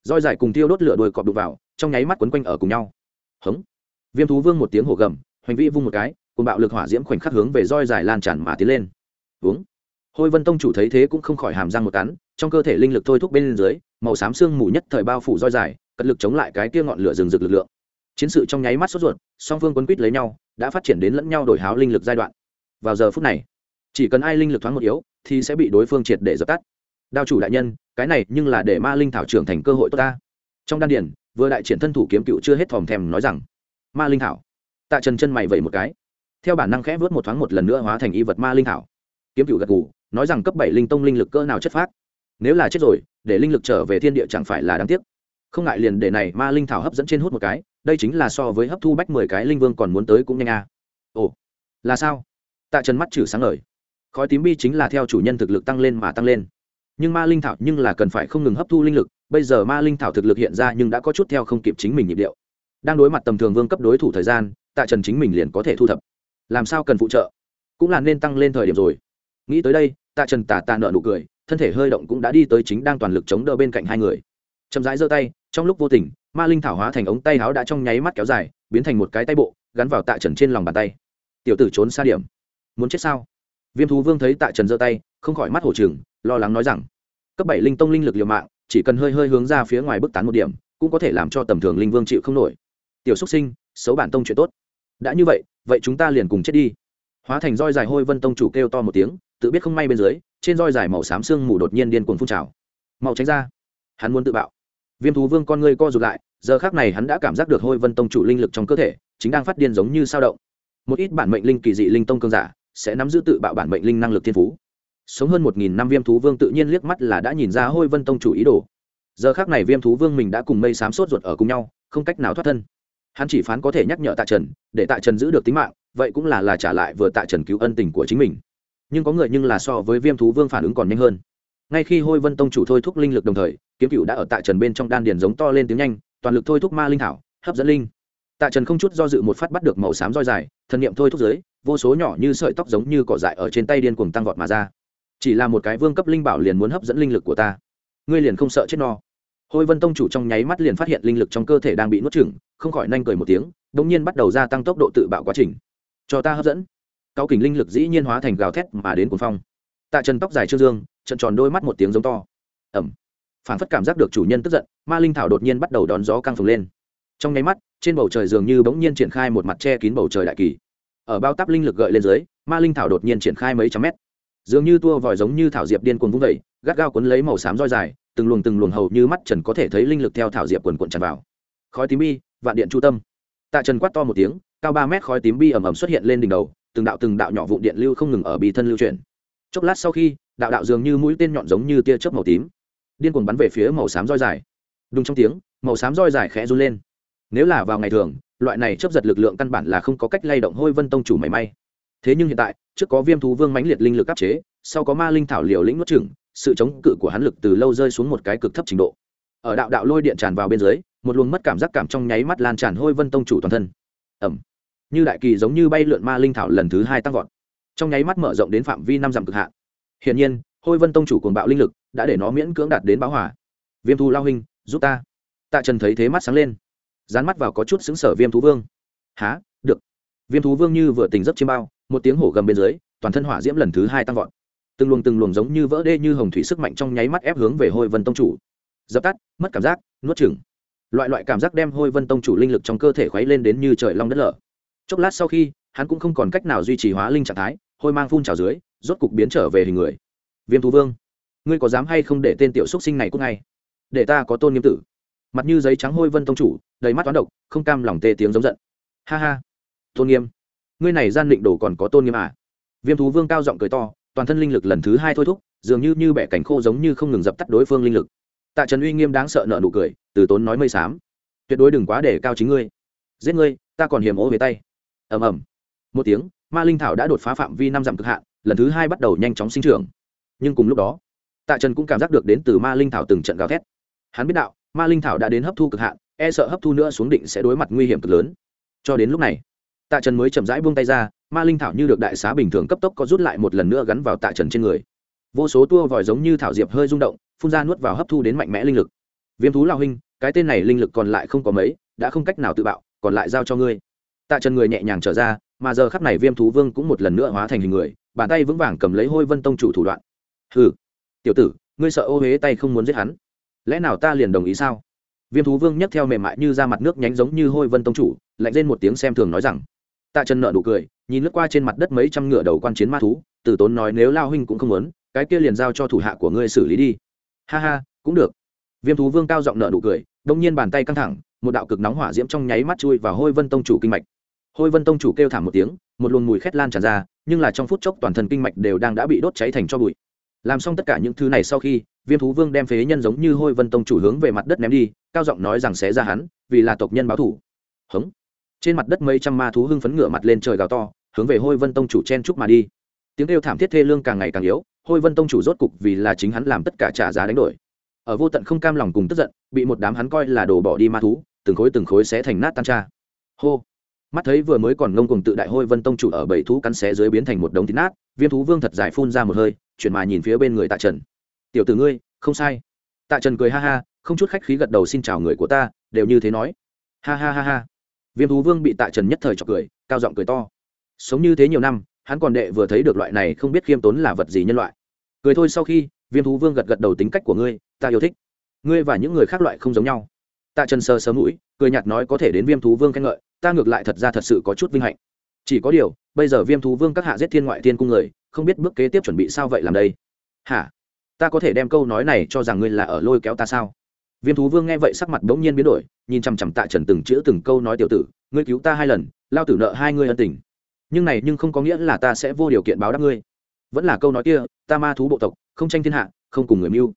Roi dài cùng tiêu đốt lửa đuôi cọp đục vào, trong nháy mắt quấn quanh ở cùng nhau. Hống. Viêm thú vương một tiếng hổ gầm, hoành vĩ vung một cái cùng bạo lực hỏa diễm khoảnh khắc hướng về roi dài lan tràn mà tiến lên. Uống. Hôi vân tông chủ thấy thế cũng không khỏi hàm răng một cắn, trong cơ thể linh lực thôi thúc bên dưới, màu xám xương mù nhất thời bao phủ roi dài, cật lực chống lại cái kia ngọn lửa rừng rực lực lượng. Chiến sự trong nháy mắt sốt ruột, song phương quấn quýt lấy nhau, đã phát triển đến lẫn nhau đổi háo linh lực giai đoạn. Vào giờ phút này, chỉ cần ai linh lực thoáng một yếu, thì sẽ bị đối phương triệt để dập tắt. Đao chủ đại nhân, cái này nhưng là để ma linh thảo trưởng thành cơ hội tốt ta. Trong đan điển vừa đại triển thân thủ kiếm cựu chưa hết thòm thèm nói rằng, ma linh thảo. Tạ trần chân mày vẩy một cái theo bản năng khẽ vớt một thoáng một lần nữa hóa thành y vật ma linh thảo. Kiếm cựu gật gù, nói rằng cấp bảy linh tông linh lực cỡ nào chất phát nếu là chết rồi, để linh lực trở về thiên địa chẳng phải là đáng tiếc. Không ngại liền để này ma linh thảo hấp dẫn trên hút một cái, đây chính là so với hấp thu bách mười cái linh vương còn muốn tới cũng nhanh a. À. ồ, là sao? Tạ trần mắt trừ sáng ngời. Khói tím bi chính là theo chủ nhân thực lực tăng lên mà tăng lên. Nhưng ma linh thảo nhưng là cần phải không ngừng hấp thu linh lực, bây giờ ma linh thảo thực lực hiện ra nhưng đã có chút theo không kịp chính mình nhịp điệu. Đang đối mặt tầm thường vương cấp đối thủ thời gian, tạ trần chính mình liền có thể thu thập làm sao cần phụ trợ? Cũng là nên tăng lên thời điểm rồi. Nghĩ tới đây, tạ trần tà tà nợ nụ cười, thân thể hơi động cũng đã đi tới chính đang toàn lực chống đỡ bên cạnh hai người. Chậm rãi giơ tay, trong lúc vô tình, ma linh thảo hóa thành ống tay áo đã trong nháy mắt kéo dài, biến thành một cái tay bộ, gắn vào tạ trần trên lòng bàn tay. Tiểu tử trốn xa điểm. Muốn chết sao? Viêm thú vương thấy tạ trần giơ tay, không khỏi mắt hổ trường lo lắng nói rằng, cấp bảy linh tông linh lực liều mạng, chỉ cần hơi hơi hướng ra phía ngoài bức tán một điểm, cũng có thể làm cho tầm thường linh vương chịu không nổi. Tiểu xúc sinh, xấu bản tông chuyện tốt. Đã như vậy vậy chúng ta liền cùng chết đi. Hóa thành roi dài hôi vân tông chủ kêu to một tiếng, tự biết không may bên dưới, trên roi dài màu xám sương mù đột nhiên điên cuồng phun trào. Màu tránh ra. Hắn muốn tự bạo. Viêm thú vương con ngươi co rụt lại, giờ khác này hắn đã cảm giác được hôi vân tông chủ linh lực trong cơ thể, chính đang phát điên giống như sao động. Một ít bản mệnh linh kỳ dị linh tông cương giả sẽ nắm giữ tự bạo bản mệnh linh năng lực thiên phú. Sống hơn một nghìn năm viêm thú vương tự nhiên liếc mắt là đã nhìn ra hôi vân tông chủ ý đồ. Giờ khác này viêm thú vương mình đã cùng mây xám sốt ruột ở cùng nhau, không cách nào thoát thân hắn chỉ phán có thể nhắc nhở tạ trần, để tạ trần giữ được tính mạng, vậy cũng là là trả lại vừa tạ trần cứu ân tình của chính mình. Nhưng có người nhưng là so với viêm thú vương phản ứng còn nhanh hơn. Ngay khi hôi vân tông chủ thôi thúc linh lực đồng thời, kiếm cựu đã ở tạ trần bên trong đan điền giống to lên tiếng nhanh, toàn lực thôi thúc ma linh thảo, hấp dẫn linh. Tạ trần không chút do dự một phát bắt được màu xám roi dài, thần niệm thôi thúc dưới, vô số nhỏ như sợi tóc giống như cỏ dại ở trên tay điên cuồng tăng vọt mà ra. Chỉ là một cái vương cấp linh bảo liền muốn hấp dẫn linh lực của ta. Ngươi liền không sợ chết no hôi vân tông chủ trong nháy mắt liền phát hiện linh lực trong cơ thể đang bị nuốt chửng, không khỏi nhanh cười một tiếng đ ỗ n g nhiên bắt đầu gia tăng tốc độ tự bạo quá trình. Cho ta hấp dẫn. Cao kình linh lực dĩ nhiên hóa thành gào thét mà đến cuồng phong. Tạ trần tóc dài trương dương trận tròn đôi mắt một tiếng giống to. Ẩm phản phất cảm giác được chủ nhân tức giận, ma linh thảo đột nhiên bắt đầu đón gió căng phồng lên. Trong nháy mắt, trên bầu trời dường như bỗng nhiên triển khai một mặt che kín bầu trời đại kỳ. Ở bao tắp linh lực gợi lên dưới, ma linh thảo đột nhiên triển khai mấy trăm mét. Dường như tua vòi giống như thảo diệp điên cuồng vung vẩy gắt gao cuốn lấy màu xám roi dài từng luồng từng luồng hầu như mắt trần có thể thấy linh lực theo thảo diệp quần quận tràn vào. Khói tím bi, vạn điện chu tâm. Tạ trần quát to một tiếng, cao ba mét khói tím bi ẩm ẩm xuất hiện lên đỉnh đầu, từng đạo từng đạo nhỏ vụ điện lưu không ngừng ở bì thân lưu chuyển. Chốc lát sau khi, đạo đạo dường như mũi tên nhọn giống như tia chớp màu tím, điên cuồng bắn về phía màu xám roi dài. Đúng trong tiếng, màu xám roi dài khẽ run lên. Nếu là vào ngày thường, loại này chấp giật lực lượng căn bản là không có cách lay động hôi vân tông chủ mảy may. Thế nhưng hiện tại, trước có viêm thú vương mãnh liệt linh lực áp chế, sau có ma linh thảo liều lĩnh nuốt chửng sự chống cự của hắn lực từ lâu rơi xuống một cái cực thấp trình độ. Ở đạo đạo lôi điện tràn vào bên dưới, một luồng mất cảm giác cảm trong nháy mắt lan tràn hôi vân tông chủ toàn thân. Ẩm. Như đại kỳ giống như bay lượn ma linh thảo lần thứ hai tăng vọt. Trong nháy mắt mở rộng đến phạm vi năm dặm cực hạn. Hiển nhiên, hôi vân tông chủ cuồng bạo linh lực đã để nó miễn cưỡng đạt đến báo hỏa viêm thu lao hình giúp ta. Tạ trần thấy thế mắt sáng lên. Dán mắt vào có chút xứng sở viêm thú vương. Há, được. Viêm thú vương như vừa tỉnh giấc chiêm bao, một tiếng hổ gầm bên dưới, toàn thân hỏa diễm lần thứ hai tăng vọt từng luồng từng luồng giống như vỡ đê như hồng thủy sức mạnh trong nháy mắt ép hướng về hôi vân tông chủ. Dập tắt, mất cảm giác, nuốt chừng loại loại cảm giác đem hôi vân tông chủ linh lực trong cơ thể khuấy lên đến như trời long đất lở. Chốc lát sau khi, hắn cũng không còn cách nào duy trì hóa linh trạng thái, hôi mang phun trào dưới, rốt cục biến trở về hình người. Viêm thú vương, ngươi có dám hay không để tên tiểu xúc sinh này cút ngay? Để ta có tôn nghiêm tử. Mặt như giấy trắng hôi vân tông chủ, đầy mắt toán độc, không cam lòng tê tiếng giống giận. Ha ha. Tôn nghiêm. Ngươi này gian định đồ còn có tôn nghiêm à? Viêm thú vương cao giọng cười to toàn thân linh lực lần thứ hai thôi thúc, dường như như bẻ cánh khô giống như không ngừng dập tắt đối phương linh lực. Tạ trần uy nghiêm đáng sợ nợ nụ cười, từ tốn nói mây xám. Tuyệt đối đừng quá để cao chính ngươi. Giết ngươi, ta còn hiểm ố về tay. Ầm ầm. Một tiếng, ma linh thảo đã đột phá phạm vi năm dặm cực hạn, lần thứ hai bắt đầu nhanh chóng sinh trưởng. Nhưng cùng lúc đó, tạ trần cũng cảm giác được đến từ ma linh thảo từng trận gào thét. Hắn biết đạo, ma linh thảo đã đến hấp thu cực hạn e sợ hấp thu nữa xuống định sẽ đối mặt nguy hiểm cực lớn. Cho đến lúc này, tạ trần mới chậm rãi buông tay ra ma linh thảo như được đại xá bình thường cấp tốc có rút lại một lần nữa gắn vào tạ trần trên người. Vô số tua vòi giống như thảo diệp hơi rung động, phun ra nuốt vào hấp thu đến mạnh mẽ linh lực. Viêm thú lao huynh, cái tên này linh lực còn lại không có mấy, đã không cách nào tự bạo, còn lại giao cho ngươi. Tạ trần người nhẹ nhàng trở ra, mà giờ khắp này viêm thú vương cũng một lần nữa hóa thành hình người, bàn tay vững vàng cầm lấy hôi vân tông chủ thủ đoạn. Hừ, tiểu tử, ngươi sợ ô huế tay không muốn giết hắn. Lẽ nào ta liền đồng ý sao? Viêm thú vương nhấc theo mềm mại như ra mặt nước nhánh giống như hôi vân tông chủ, lạnh lên một tiếng xem thường nói rằng tạ trần nợ nụ cười, nhìn lướt qua trên mặt đất mấy trăm ngựa đầu quan chiến ma thú tử tốn nói nếu lao huynh cũng không muốn, cái kia liền giao cho thủ hạ của ngươi xử lý đi. Ha ha, cũng được. Viêm thú vương cao giọng nợ nụ cười, đông nhiên bàn tay căng thẳng, một đạo cực nóng hỏa diễm trong nháy mắt chui vào hôi vân tông chủ kinh mạch. Hôi vân tông chủ kêu thảm một tiếng, một luồng mùi khét lan tràn ra, nhưng là trong phút chốc toàn thân kinh mạch đều đang đã bị đốt cháy thành cho bụi. Làm xong tất cả những thứ này sau khi, viêm thú vương đem phế nhân giống như hôi vân tông chủ hướng về mặt đất ném đi, cao giọng nói rằng sẽ ra hắn, vì là tộc nhân báo thủ. Hống trên mặt đất mấy trăm ma thú hưng phấn ngửa mặt lên trời gào to, hướng về hôi vân tông chủ chen chúc mà đi. Tiếng kêu thảm thiết thê lương càng ngày càng yếu, hôi vân tông chủ rốt cục vì là chính hắn làm tất cả trả giá đánh đổi. Ở vô tận không cam lòng cùng tức giận, bị một đám hắn coi là đồ bỏ đi ma thú, từng khối từng khối xé thành nát tan cha hô! Mắt thấy vừa mới còn ngông cùng tự đại hôi vân tông chủ ở bảy thú cắn xé dưới biến thành một đống thịt nát, viêm thú vương thật dài phun ra một hơi, chuyển mà nhìn phía bên người tạ trần. Tiểu tử ngươi, không sai. Tạ trần cười ha ha, không chút khách khí gật đầu, xin chào người của ta, đều như thế nói. Ha ha ha ha viêm thú vương bị tạ trần nhất thời chọc cười, cao giọng cười to. Sống như thế nhiều năm, hắn còn đệ vừa thấy được loại này không biết khiêm tốn là vật gì nhân loại. Cười thôi sau khi, viêm thú vương gật gật đầu tính cách của ngươi, ta yêu thích. Ngươi và những người khác loại không giống nhau. Tạ trần sơ sớm mũi, cười nhạt nói có thể đến viêm thú vương khen ngợi, ta ngược lại thật ra thật sự có chút vinh hạnh. Chỉ có điều, bây giờ viêm thú vương các hạ giết thiên ngoại thiên cung người, không biết bước kế tiếp chuẩn bị sao vậy làm đây. Hả? Ta có thể đem câu nói này cho rằng ngươi là ở lôi kéo ta sao? Viêm thú vương nghe vậy sắc mặt bỗng nhiên biến đổi, nhìn chằm chằm tạ trần từng chữ từng câu nói tiểu tử, ngươi cứu ta hai lần, lao tử nợ hai ngươi ân tình. Nhưng này nhưng không có nghĩa là ta sẽ vô điều kiện báo đáp ngươi. Vẫn là câu nói kia, ta ma thú bộ tộc, không tranh thiên hạ, không cùng người mưu.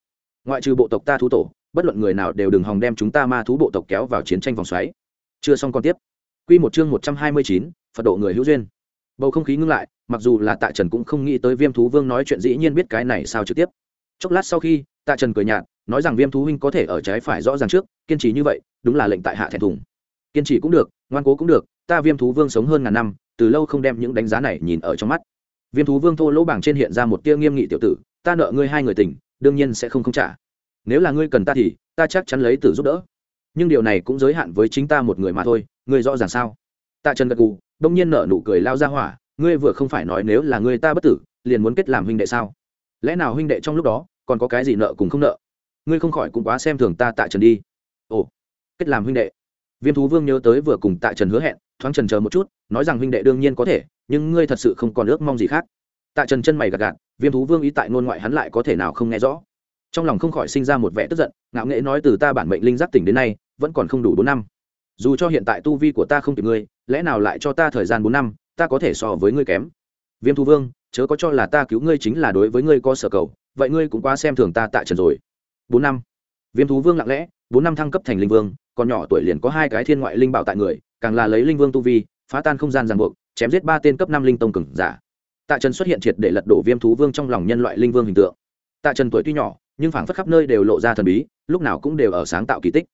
Ngoại trừ bộ tộc ta thú tổ, bất luận người nào đều đừng hòng đem chúng ta ma thú bộ tộc kéo vào chiến tranh vòng xoáy. Chưa xong còn tiếp. Q một chương một trăm hai mươi chín, phật độ người hữu duyên. Bầu không khí ngưng lại, mặc dù là tạ trần cũng không nghĩ tới viêm thú vương nói chuyện dĩ nhiên biết cái này sao trực tiếp. Chốc lát sau khi, tạ trần cười nhạt nói rằng viêm thú huynh có thể ở trái phải rõ ràng trước, kiên trì như vậy, đúng là lệnh tại hạ thẹn thùng. Kiên trì cũng được, ngoan cố cũng được, ta viêm thú vương sống hơn ngàn năm, từ lâu không đem những đánh giá này nhìn ở trong mắt. Viêm thú vương thô lỗ bảng trên hiện ra một tia nghiêm nghị tiểu tử, ta nợ ngươi hai người tình, đương nhiên sẽ không không trả. Nếu là ngươi cần ta thì, ta chắc chắn lấy tử giúp đỡ. Nhưng điều này cũng giới hạn với chính ta một người mà thôi, ngươi rõ ràng sao? Tạ trần gật gù, đông nhiên nở nụ cười lao ra hỏa, ngươi vừa không phải nói nếu là ngươi ta bất tử, liền muốn kết làm huynh đệ sao? Lẽ nào huynh đệ trong lúc đó, còn có cái gì nợ cùng không nợ? Ngươi không khỏi cũng quá xem thường ta tạ trần đi. Ồ, kết làm huynh đệ. Viêm thú vương nhớ tới vừa cùng tạ trần hứa hẹn, thoáng trần chờ một chút, nói rằng huynh đệ đương nhiên có thể, nhưng ngươi thật sự không còn ước mong gì khác. Tạ trần chân mày gạt gạt, viêm thú vương ý tại ngôn ngoại hắn lại có thể nào không nghe rõ. Trong lòng không khỏi sinh ra một vẻ tức giận, ngạo nghễ nói từ ta bản mệnh linh giác tỉnh đến nay, vẫn còn không đủ bốn năm. Dù cho hiện tại tu vi của ta không kịp ngươi, lẽ nào lại cho ta thời gian bốn năm, ta có thể so với ngươi kém? Viêm thú vương, chớ có cho là ta cứu ngươi chính là đối với ngươi có sở cầu, vậy ngươi cũng quá xem thường ta tại trần rồi bốn năm. Viêm thú vương lặng lẽ, bốn năm thăng cấp thành linh vương, còn nhỏ tuổi liền có hai cái thiên ngoại linh bảo tại người, càng là lấy linh vương tu vi, phá tan không gian ràng buộc, chém giết ba tên cấp năm linh tông cừng giả. Tạ trần xuất hiện triệt để lật đổ viêm thú vương trong lòng nhân loại linh vương hình tượng. Tạ trần tuổi tuy nhỏ, nhưng phảng phất khắp nơi đều lộ ra thần bí, lúc nào cũng đều ở sáng tạo kỳ tích.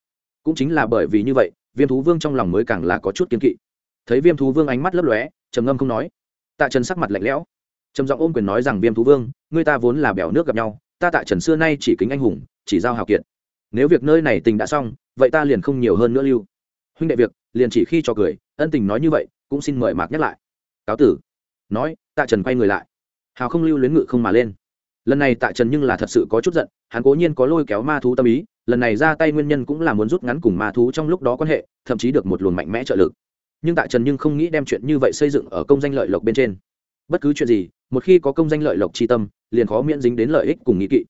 Cũng chính là bởi vì như vậy, viêm thú vương trong lòng mới càng là có chút kiên kỵ. Thấy viêm thú vương ánh mắt lấp lóe, trầm ngâm không nói. Tạ trần sắc mặt lạnh lẽo. Trầm giọng ôm quyền nói rằng, viêm thú vương, người ta vốn là bèo nước gặp nhau, ta tạ trần xưa nay chỉ kính anh hùng chỉ giao hào kiệt nếu việc nơi này tình đã xong, vậy ta liền không nhiều hơn nữa lưu. Huynh đệ việc, liền chỉ khi cho cười, ân tình nói như vậy, cũng xin mời mạc nhắc lại. Cáo tử. Nói, tạ trần quay người lại. Hào không lưu luyến ngự không mà lên. Lần này tạ trần nhưng là thật sự có chút giận, hắn cố nhiên có lôi kéo ma thú tâm ý, lần này ra tay nguyên nhân cũng là muốn rút ngắn cùng ma thú trong lúc đó quan hệ, thậm chí được một luồng mạnh mẽ trợ lực. Nhưng tạ trần nhưng không nghĩ đem chuyện như vậy xây dựng ở công danh lợi lộc bên trên. Bất cứ chuyện gì, một khi có công danh lợi lộc chi tâm, liền khó miễn dính đến lợi ích cùng nghĩ kỵ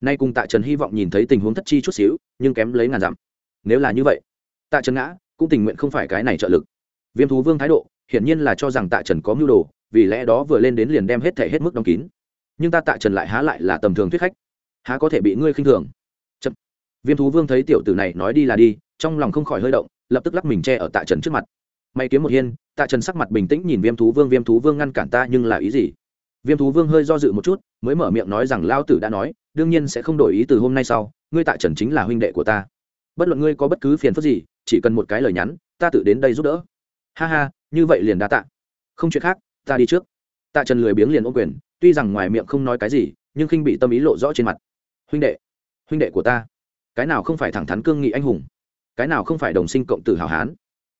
nay cùng tạ trần hy vọng nhìn thấy tình huống thất chi chút xíu, nhưng kém lấy ngàn dặm. Nếu là như vậy, tạ trần ngã, cũng tình nguyện không phải cái này trợ lực. Viêm thú vương thái độ, hiển nhiên là cho rằng tạ trần có mưu đồ, vì lẽ đó vừa lên đến liền đem hết thể hết mức đóng kín. Nhưng ta tạ trần lại há lại là tầm thường thuyết khách. Há có thể bị ngươi khinh thường? Chậm. viêm thú vương thấy tiểu tử này nói đi là đi, trong lòng không khỏi hơi động, lập tức lắc mình che ở tạ trần trước mặt. May kiếm một hiên, tạ trần sắc mặt bình tĩnh nhìn viêm thú vương, viêm thú vương ngăn cản ta nhưng là ý gì? Viêm thú vương hơi do dự một chút, mới mở miệng nói rằng lao tử đã nói, đương nhiên sẽ không đổi ý từ hôm nay sau, ngươi tại trần chính là huynh đệ của ta. Bất luận ngươi có bất cứ phiền phức gì, chỉ cần một cái lời nhắn, ta tự đến đây giúp đỡ. Ha ha, như vậy liền đã tạ. Không chuyện khác, ta đi trước. Tạ trần lười biếng liền ô quyền, tuy rằng ngoài miệng không nói cái gì, nhưng khinh bị tâm ý lộ rõ trên mặt. Huynh đệ huynh đệ của ta. Cái nào không phải thẳng thắn cương nghị anh hùng? Cái nào không phải đồng sinh cộng tử hào hán?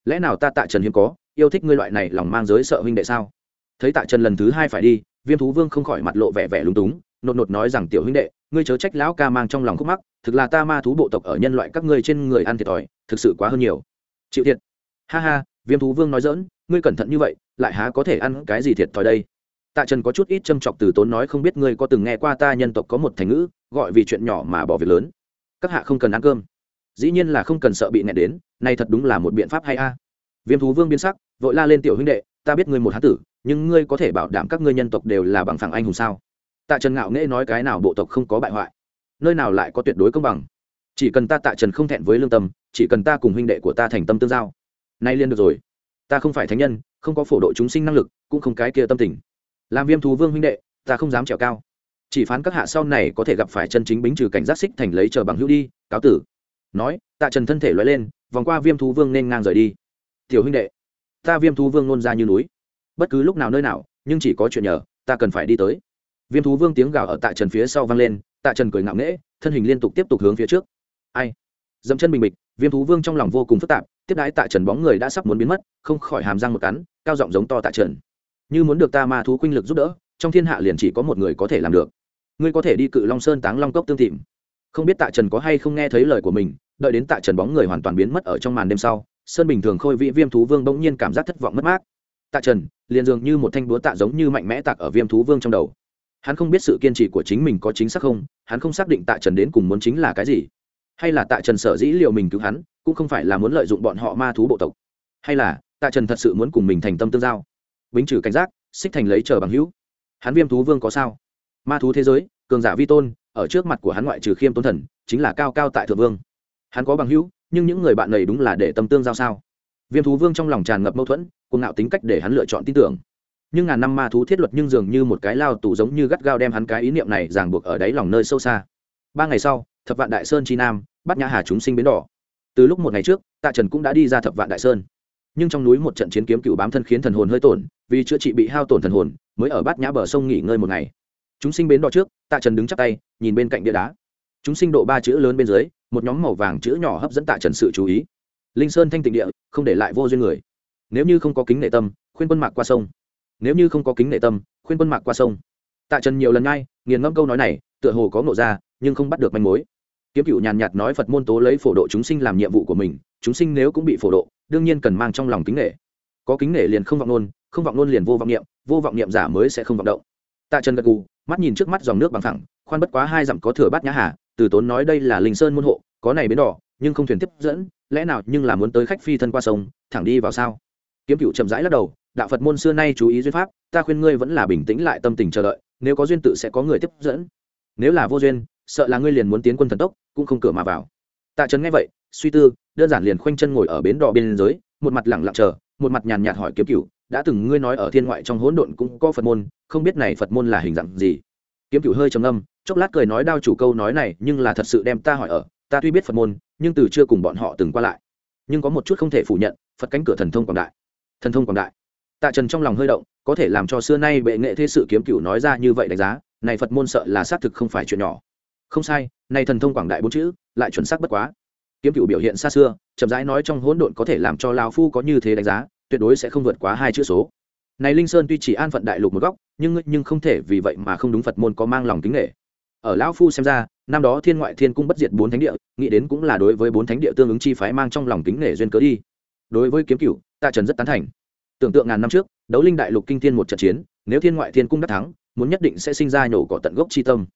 Lẽ nào ta tạ trần hiếm có, yêu thích ngươi loại này lòng mang giới sợ huynh đệ sao? Thấy tạ trần lần thứ hai phải đi viêm thú vương không khỏi mặt lộ vẻ vẻ lúng túng, nột nột nói rằng, tiểu huynh đệ, ngươi chớ trách lão ca mang trong lòng khúc mắc, thực là ta ma thú bộ tộc ở nhân loại các ngươi trên người ăn thiệt thòi, thực sự quá hơn nhiều. Chịu thiệt. Ha ha, viêm thú vương nói dỡn ngươi cẩn thận như vậy, lại há có thể ăn cái gì thiệt thòi đây? Tạ trần có chút ít châm chọc từ tốn nói, không biết ngươi có từng nghe qua ta nhân tộc có một thành ngữ, gọi vì chuyện nhỏ mà bỏ việc lớn. Các hạ không cần ăn cơm. Dĩ nhiên là không cần sợ bị nẹ đến này thật đúng là một biện pháp hay a. Viêm thú vương biến sắc, vội la lên, tiểu huynh đệ, ta biết ngươi một hán tử nhưng ngươi có thể bảo đảm các ngươi nhân tộc đều là bằng phẳng anh hùng sao? Tạ trần ngạo nghễ nói cái nào bộ tộc không có bại hoại, nơi nào lại có tuyệt đối công bằng? Chỉ cần ta tạ trần không thẹn với lương tâm, chỉ cần ta cùng huynh đệ của ta thành tâm tương giao, nay liên được rồi. Ta không phải thánh nhân, không có phổ độ chúng sinh năng lực, cũng không cái kia tâm tình. Làm viêm thú vương huynh đệ, ta không dám trèo cao. Chỉ phán các hạ sau này có thể gặp phải chân chính bính trừ cảnh giác xích thành lấy chờ bằng hữu đi, cáo tử. Nói, tạ trần thân thể loại lên, vòng qua viêm thú vương nên ngang rời đi. Tiểu huynh đệ, ta viêm thú vương nôn ra như núi bất cứ lúc nào nơi nào, nhưng chỉ có chuyện nhờ, ta cần phải đi tới. Viêm thú vương tiếng gào ở tạ trần phía sau vang lên, tạ trần cười ngạo nghễ, thân hình liên tục tiếp tục hướng phía trước. Ai? Dẫm chân bình bịch, viêm thú vương trong lòng vô cùng phức tạp, tiếp đái tạ trần bóng người đã sắp muốn biến mất, không khỏi hàm răng một cắn, cao giọng giống to tạ trần. Như muốn được ta ma thú khuynh lực giúp đỡ, trong thiên hạ liền chỉ có một người có thể làm được. Ngươi có thể đi cự long sơn táng long cốc tương tìm. Không biết tạ trần có hay không nghe thấy lời của mình, đợi đến tạ trần bóng người hoàn toàn biến mất ở trong màn đêm sau, sơn bình thường khôi vị viêm thú vương bỗng nhiên cảm giác thất vọng mất mát. Tạ trần liền dường như một thanh búa tạ giống như mạnh mẽ tạc ở viêm thú vương trong đầu. Hắn không biết sự kiên trì của chính mình có chính xác không, hắn không xác định tạ trần đến cùng muốn chính là cái gì. Hay là tạ trần sở dĩ liệu mình cứu hắn, cũng không phải là muốn lợi dụng bọn họ ma thú bộ tộc. Hay là tạ trần thật sự muốn cùng mình thành tâm tương giao. Bính trừ cảnh giác, xích thành lấy chờ bằng hữu. Hắn viêm thú vương có sao? Ma thú thế giới, cường giả vi tôn, ở trước mặt của hắn ngoại trừ khiêm tôn thần, chính là cao cao tại thượng vương. Hắn có bằng hữu, nhưng những người bạn này đúng là để tâm tương giao sao? Viêm thú vương trong lòng tràn ngập mâu thuẫn cuồng ngạo tính cách để hắn lựa chọn tin tưởng. Nhưng ngàn năm ma thú thiết luật nhưng dường như một cái lao tù giống như gắt gao đem hắn cái ý niệm này ràng buộc ở đáy lòng nơi sâu xa. Ba ngày sau, thập vạn đại sơn chi nam bắt nhã hà chúng sinh bến đỏ. Từ lúc một ngày trước, tạ trần cũng đã đi ra thập vạn đại sơn. Nhưng trong núi một trận chiến kiếm cựu bám thân khiến thần hồn hơi tổn, vì chữa trị bị hao tổn thần hồn, mới ở bát nhã bờ sông nghỉ ngơi một ngày. Chúng sinh bến đỏ trước, tạ trần đứng chắp tay, nhìn bên cạnh địa đá. Chúng sinh độ ba chữ lớn bên dưới, một nhóm màu vàng chữ nhỏ hấp dẫn tạ trần sự chú ý. Linh sơn thanh tịnh địa, không để lại vô duyên người nếu như không có kính nệ tâm, khuyên quân mạc qua sông. Nếu như không có kính nệ tâm, khuyên quân mạc qua sông. Tạ trần nhiều lần ngay nghiền ngẫm câu nói này, tựa hồ có ngộ ra, nhưng không bắt được manh mối. Kiếm cựu nhàn nhạt nói phật môn tố lấy phổ độ chúng sinh làm nhiệm vụ của mình, chúng sinh nếu cũng bị phổ độ, đương nhiên cần mang trong lòng kính nể có kính nể liền không vọng nôn không vọng nôn liền vô vọng niệm, vô vọng niệm giả mới sẽ không vọng động. Tạ trần gật gù, mắt nhìn trước mắt dòng nước bằng thẳng khoan bất quá hai dặm có thừa bát nhã hà, từ tốn nói đây là linh sơn môn hộ, có này bến đỏ, nhưng không thuyền tiếp dẫn, lẽ nào nhưng là muốn tới khách phi thân qua sông, thẳng đi vào sao? Kiếm cựu chậm rãi lắc đầu, đạo phật môn xưa nay chú ý duyên pháp, ta khuyên ngươi vẫn là bình tĩnh lại tâm tình chờ đợi, nếu có duyên tự sẽ có người tiếp dẫn. Nếu là vô duyên, sợ là ngươi liền muốn tiến quân thần tốc, cũng không cửa mà vào. Tạ trấn nghe vậy, suy tư, đơn giản liền khoanh chân ngồi ở bến đò bên dưới, một mặt lẳng lặng chờ, một mặt nhàn nhạt hỏi kiếm cựu đã từng ngươi nói ở thiên ngoại trong hỗn độn cũng có phật môn, không biết này phật môn là hình dạng gì? Kiếm cựu hơi trầm âm chốc lát cười nói đao chủ câu nói này, nhưng là thật sự đem ta hỏi ở, ta tuy biết phật môn, nhưng từ chưa cùng bọn họ từng qua lại. Nhưng có một chút không thể phủ nhận, phật cánh cửa thần thông quảng đại thần thông quảng đại. Tạ trần trong lòng hơi động, có thể làm cho xưa nay bệ nghệ thế sự kiếm cựu nói ra như vậy đánh giá, này phật môn sợ là xác thực không phải chuyện nhỏ. Không sai, này thần thông quảng đại bốn chữ, lại chuẩn xác bất quá. Kiếm cựu biểu hiện xa xưa, chậm rãi nói trong hỗn độn có thể làm cho lao phu có như thế đánh giá, tuyệt đối sẽ không vượt quá hai chữ số. Này linh sơn tuy chỉ an phận đại lục một góc, nhưng nhưng không thể vì vậy mà không đúng phật môn có mang lòng kính nghệ. Ở lão phu xem ra, năm đó thiên ngoại thiên cung bất diệt bốn thánh địa, nghĩ đến cũng là đối với bốn thánh địa tương ứng chi phái mang trong lòng kính nghệ duyên cớ đi. Đối với kiếm cựu tạ trần rất tán thành. Tưởng tượng ngàn năm trước, đấu linh đại lục kinh thiên một trận chiến, nếu thiên ngoại thiên cung đắc thắng, muốn nhất định sẽ sinh ra nhổ cỏ tận gốc chi tâm.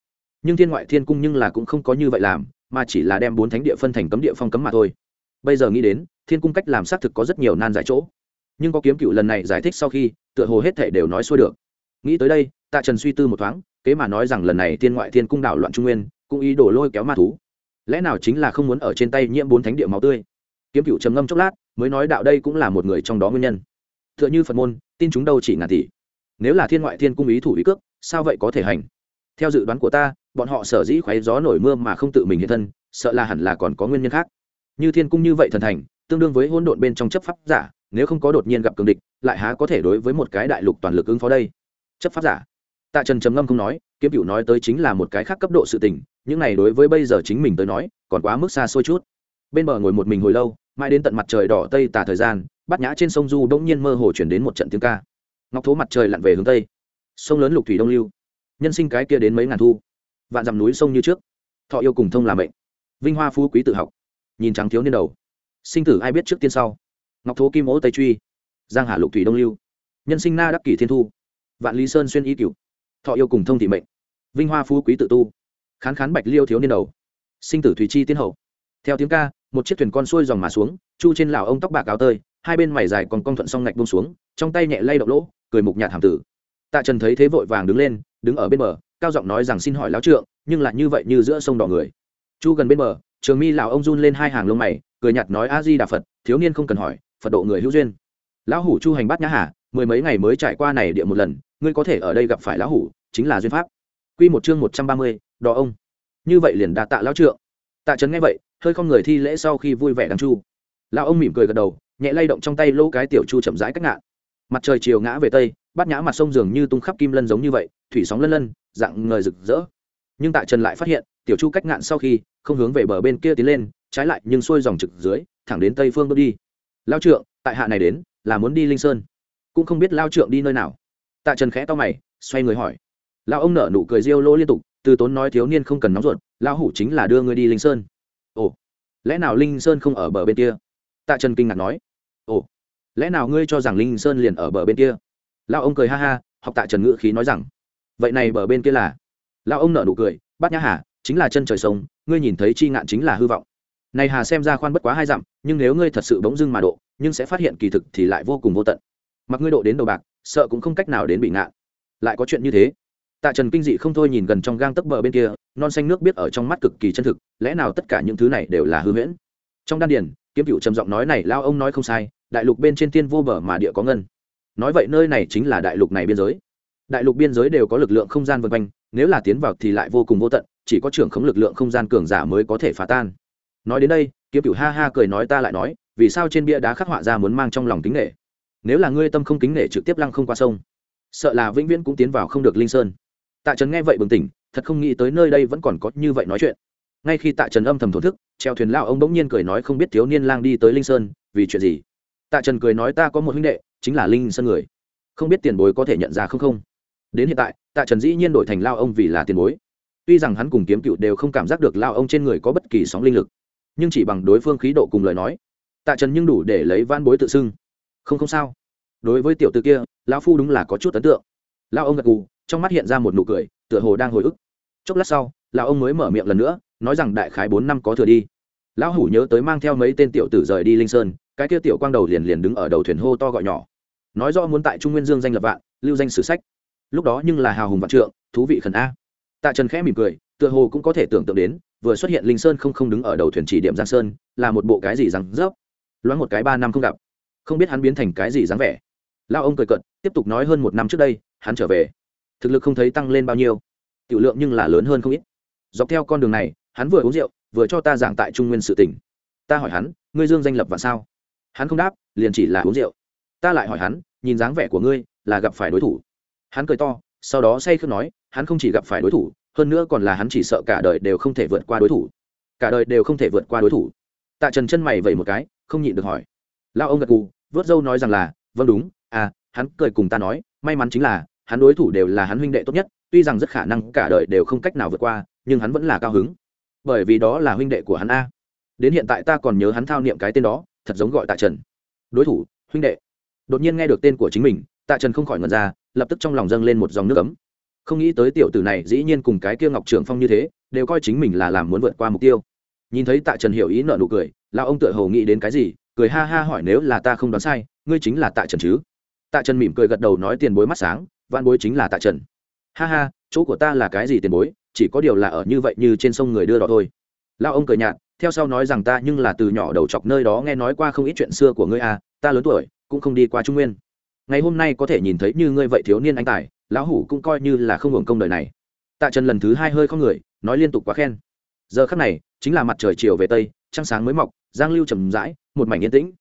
Nhưng thiên ngoại thiên cung nhưng là cũng không có như vậy làm, mà chỉ là đem bốn thánh địa phân thành cấm địa phong cấm mà thôi. Bây giờ nghĩ đến, thiên cung cách làm xác thực có rất nhiều nan giải chỗ. Nhưng có kiếm cựu lần này giải thích sau khi, tựa hồ hết thể đều nói xuôi được. Nghĩ tới đây, tạ trần suy tư một thoáng, kế mà nói rằng lần này thiên ngoại thiên cung đảo loạn trung nguyên, cũng ý đổ lôi kéo ma thú. Lẽ nào chính là không muốn ở trên tay nhiễm bốn thánh địa máu tươi? Kiếm cựu trầm ngâm chốc lát mới nói đạo đây cũng là một người trong đó nguyên nhân. T h ư ợ n h ư phật môn, tin chúng đâu chỉ ngàn tỷ. Nếu là thiên ngoại thiên cung ý thủ ý cước, sao vậy có thể hành? Theo dự đoán của ta, bọn họ sở dĩ khoáy gió nổi mưa mà không tự mình hiện thân, sợ là hẳn là còn có nguyên nhân khác. Như thiên cung như vậy thần thành, tương đương với hỗn độn bên trong chấp pháp giả, nếu không có đột nhiên gặp cường địch, lại há có thể đối với một cái đại lục toàn lực ứng phó đây? Chấp pháp giả. Tạ trần trầm ngâm không nói, kiếm cựu nói tới chính là một cái khác cấp độ sự tình, những này đối với bây giờ chính mình tới nói, còn quá mức xa xôi chút. Bên bờ ngồi một mình hồi lâu mãi đến tận mặt trời đỏ tây tả thời gian, bát nhã trên sông du bỗng nhiên mơ hồ chuyển đến một trận tiếng ca. Ngọc thố mặt trời lặn về hướng tây. Sông lớn lục thủy đông lưu. Nhân sinh cái kia đến mấy ngàn thu. Vạn dặm núi sông như trước. Thọ yêu cùng thông làm mệnh. Vinh hoa phú quý tự học. Nhìn trắng thiếu niên đầu. Sinh tử ai biết trước tiên sau. Ngọc thố kim ố tây truy. Giang hà lục thủy đông lưu. Nhân sinh na đắc kỷ thiên thu. Vạn lý sơn xuyên y cửu. Thọ yêu cùng thông thị mệnh. Vinh hoa phú quý tự tu. Khán khán bạch liêu thiếu niên đầu. Sinh tử thủy chi tiên hậu. Theo tiếng ca một chiếc thuyền con xuôi dòng mà xuống, chu trên lào ông tóc bạc áo tơi, hai bên mày dài còn con thuận song ngạch bông xuống, trong tay nhẹ lay động lỗ, cười mục nhạt hàm tử. Tạ trần thấy thế vội vàng đứng lên, đứng ở bên bờ, cao giọng nói rằng xin hỏi lão trượng, nhưng lại như vậy như giữa sông đỏ người. Chu gần bên bờ, trường mi lào ông run lên hai hàng lông mày, cười nhạt nói a di đà phật, thiếu niên không cần hỏi, phật độ người hữu duyên. Lão hủ chu hành bát nhã hà, mười mấy ngày mới trải qua này địa một lần, ngươi có thể ở đây gặp phải lão hủ, chính là duyên pháp. Quy một chương một trăm ba mươi, đò ông. Như vậy liền đạt tạ lão trượng. Tạ trấn nghe vậy hơi không người thi lễ sau khi vui vẻ đằng chu. Lão ông mỉm cười gật đầu, nhẹ lay động trong tay lỗ cái tiểu chu chậm rãi cách ngạn. Mặt trời chiều ngã về tây, bát nhã mặt sông dường như tung khắp kim lân giống như vậy, thủy sóng lân lân, dạng ngời rực rỡ. Nhưng tại trần lại phát hiện, tiểu chu cách ngạn sau khi, không hướng về bờ bên kia tiến lên, trái lại nhưng xuôi dòng trực dưới, thẳng đến tây phương bước đi. Lao trượng, tại hạ này đến, là muốn đi linh sơn. Cũng không biết lao trượng đi nơi nào. Tạ trần khẽ to mày, xoay người hỏi. Lao ông nở nụ cười riêu lô liên tục, từ tốn nói thiếu niên không cần nóng ruột lao hủ chính là đưa người đi linh sơn lẽ nào linh sơn không ở bờ bên kia? Tạ trần kinh ngạc nói. Ồ, lẽ nào ngươi cho rằng linh sơn liền ở bờ bên kia? Lao ông cười ha ha, học tạ trần ngữ khí nói rằng. Vậy này bờ bên kia là? Lao ông nở nụ cười, bát nhã hà, chính là chân trời sông, ngươi nhìn thấy chi ngạn chính là hư vọng. Này hà xem ra khoan bất quá hai dặm, nhưng nếu ngươi thật sự bỗng dưng mà độ, nhưng sẽ phát hiện kỳ thực thì lại vô cùng vô tận. Mặc ngươi độ đến đầu bạc, sợ cũng không cách nào đến bị ngạn. Lại có chuyện như thế tạ trần kinh dị không thôi nhìn gần trong gang tấc bờ bên kia, non xanh nước biết ở trong mắt cực kỳ chân thực, lẽ nào tất cả những thứ này đều là hư huyễn? Trong đan điền, kiếm cựu trầm giọng nói này, lao ông nói không sai, đại lục bên trên thiên vô bờ mà địa có ngân. Nói vậy nơi này chính là đại lục này biên giới. Đại lục biên giới đều có lực lượng không gian vân quanh, nếu là tiến vào thì lại vô cùng vô tận, chỉ có trưởng khống lực lượng không gian cường giả mới có thể phá tan. Nói đến đây, kiếm cựu ha ha cười nói ta lại nói, vì sao trên bia đá khắc họa ra muốn mang trong lòng kính nghệ nếu là ngươi tâm không kính nghệ trực tiếp lăng không qua sông, sợ là vĩnh viễn cũng tiến vào không được linh sơn tạ trần nghe vậy bừng tỉnh, thật không nghĩ tới nơi đây vẫn còn có như vậy nói chuyện. Ngay khi tạ trần âm thầm thổ thức, treo thuyền lao ông bỗng nhiên cười nói không biết thiếu niên lang đi tới linh sơn, vì chuyện gì? Tạ trần cười nói ta có một huynh đệ, chính là linh sơn người. Không biết tiền bối có thể nhận ra không không? Đến hiện tại, tạ trần dĩ nhiên đổi thành lao ông vì là tiền bối. Tuy rằng hắn cùng kiếm cựu đều không cảm giác được lao ông trên người có bất kỳ sóng linh lực, nhưng chỉ bằng đối phương khí độ cùng lời nói, tạ trần nhưng đủ để lấy van bối tự xưng. Không không sao. Đối với tiểu t ử kia, lão phu đúng là có chút ấn tượng. Lao ông gật gù trong mắt hiện ra một nụ cười, tựa hồ đang hồi ức. Chốc lát sau, lão ông mới mở miệng lần nữa, nói rằng đại khái bốn năm có thừa đi. Lão hủ nhớ tới mang theo mấy tên tiểu tử rời đi linh sơn, cái kia tiểu quang đầu liền liền đứng ở đầu thuyền hô to gọi nhỏ. Nói rõ muốn tại trung nguyên dương danh lập vạn, lưu danh sử sách. Lúc đó nhưng là hào hùng vạn trượng, thú vị khẩn a. Tạ trần khẽ mỉm cười, tựa hồ cũng có thể tưởng tượng đến, vừa xuất hiện linh sơn không không đứng ở đầu thuyền chỉ điểm giang sơn, là một bộ cái gì rằng rớp loáng một cái ba năm không gặp. Không biết hắn biến thành cái gì dáng vẻ. Lao ông cười cận tiếp tục nói hơn một năm trước đây, hắn trở về thực lực không thấy tăng lên bao nhiêu. Tiểu lượng nhưng là lớn hơn không ít. Dọc theo con đường này, hắn vừa uống rượu, vừa cho ta giảng tại trung nguyên sự tỉnh. Ta hỏi hắn, ngươi dương danh lập và sao? Hắn không đáp, liền chỉ là uống rượu. Ta lại hỏi hắn, nhìn dáng vẻ của ngươi, là gặp phải đối thủ? Hắn cười to, sau đó say khước nói, hắn không chỉ gặp phải đối thủ, hơn nữa còn là hắn chỉ sợ cả đời đều không thể vượt qua đối thủ. Cả đời đều không thể vượt qua đối thủ. Tạ trần chân mày vẩy một cái, không nhịn được hỏi. Lao ông gật cù vớt dâu nói rằng là vâng đúng à hắn cười cùng ta nói, may mắn chính là hắn đối thủ đều là hắn huynh đệ tốt nhất, tuy rằng rất khả năng cả đời đều không cách nào vượt qua, nhưng hắn vẫn là cao hứng. Bởi vì đó là huynh đệ của hắn a. Đến hiện tại ta còn nhớ hắn thao niệm cái tên đó, thật giống gọi tạ trần. Đối thủ, huynh đệ. Đột nhiên nghe được tên của chính mình, tạ trần không khỏi ngần ra, lập tức trong lòng dâng lên một dòng nước ấm. Không nghĩ tới tiểu tử này dĩ nhiên cùng cái kia ngọc trường phong như thế, đều coi chính mình là làm muốn vượt qua mục tiêu. Nhìn thấy tạ trần hiểu ý nợ nụ cười lao ông tựa hồ nghĩ đến cái gì, cười ha ha hỏi nếu là ta không đoán sai, ngươi chính là tạ trần chứ? Tạ trần mỉm cười gật đầu nói tiền bối mắt sáng van bối chính là tạ trần. Ha ha, chỗ của ta là cái gì tiền bối, chỉ có điều là ở như vậy như trên sông người đưa đỏ thôi. Lao ông cười nhạt, theo sau nói rằng ta nhưng là từ nhỏ đầu chọc nơi đó nghe nói qua không ít chuyện xưa của ngươi à ta lớn tuổi, cũng không đi qua trung nguyên. Ngày hôm nay có thể nhìn thấy như ngươi vậy thiếu niên anh tài, lão hủ cũng coi như là không hưởng công đời này. Tạ trần lần thứ hai hơi không người, nói liên tục quá khen. Giờ khắc này, chính là mặt trời chiều về tây, trăng sáng mới mọc, giang lưu trầm rãi, một mảnh yên tĩnh.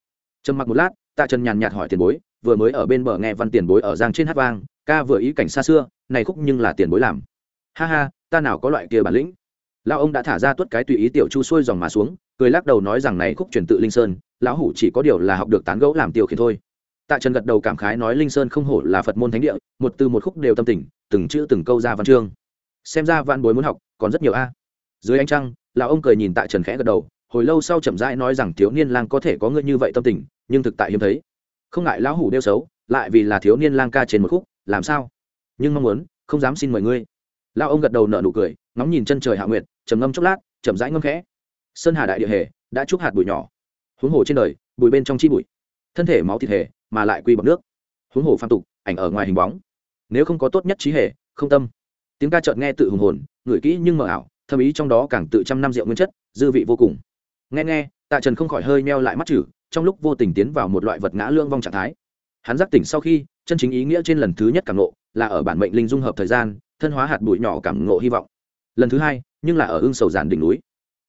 Trầm mặc một lát, tạ trần nhàn nhạt hỏi tiền bối vừa mới ở bên bờ nghe văn tiền bối ở giang trên hát vang, ca vừa ý cảnh xa xưa, này khúc nhưng là tiền bối làm. Ha ha, ta nào có loại kia bản lĩnh. Lão ông đã thả ra tuất cái tùy ý tiểu chu xuôi dòng mà xuống, cười lắc đầu nói rằng này khúc truyền tự linh sơn, lão hủ chỉ có điều là học được tán gẫu làm tiêu khiển thôi. Tạ trần gật đầu cảm khái nói linh sơn không hổ là phật môn thánh địa, một từ một khúc đều tâm tình, từng chữ từng câu ra văn chương. Xem ra văn bối muốn học, còn rất nhiều a. Dưới ánh trăng, lão ông cười nhìn tạ trần khẽ gật đầu, hồi lâu sau chậm rãi nói rằng thiếu niên lang có thể có người như vậy tâm tình, nhưng thực tại hiếm thấy không ngại lão hủ đeo xấu, lại vì là thiếu niên lang ca trên một khúc, làm sao? Nhưng mong muốn, không dám xin mời ngươi. Lão ông gật đầu nở nụ cười, ngóng nhìn chân trời hạ nguyệt, trầm ngâm chốc lát, chậm rãi ngâm khẽ. Sơn hà đại địa hề, đã chúc hạt bụi nhỏ. Huống hồ trên đời, bụi bên trong chi bụi. Thân thể máu thịt hề, mà lại quy bọc nước. Huống hồ phan tục, ảnh ở ngoài hình bóng. Nếu không có tốt nhất trí hề, không tâm. Tiếng ca chợt nghe tự hùng hồn, ngửi kỹ nhưng mờ ảo thâm ý trong đó càng tự trăm năm rượu nguyên chất, dư vị vô cùng. Nghe nghe, tạ trần không khỏi hơi meo lại mắt chử trong lúc vô tình tiến vào một loại vật ngã lương vong trạng thái. Hắn giác tỉnh sau khi chân chính ý nghĩa trên lần thứ nhất cảm nộ, là ở bản mệnh linh dung hợp thời gian thân hóa hạt bụi nhỏ cảm nộ hy vọng. Lần thứ hai nhưng là ở ương sầu giản đỉnh núi.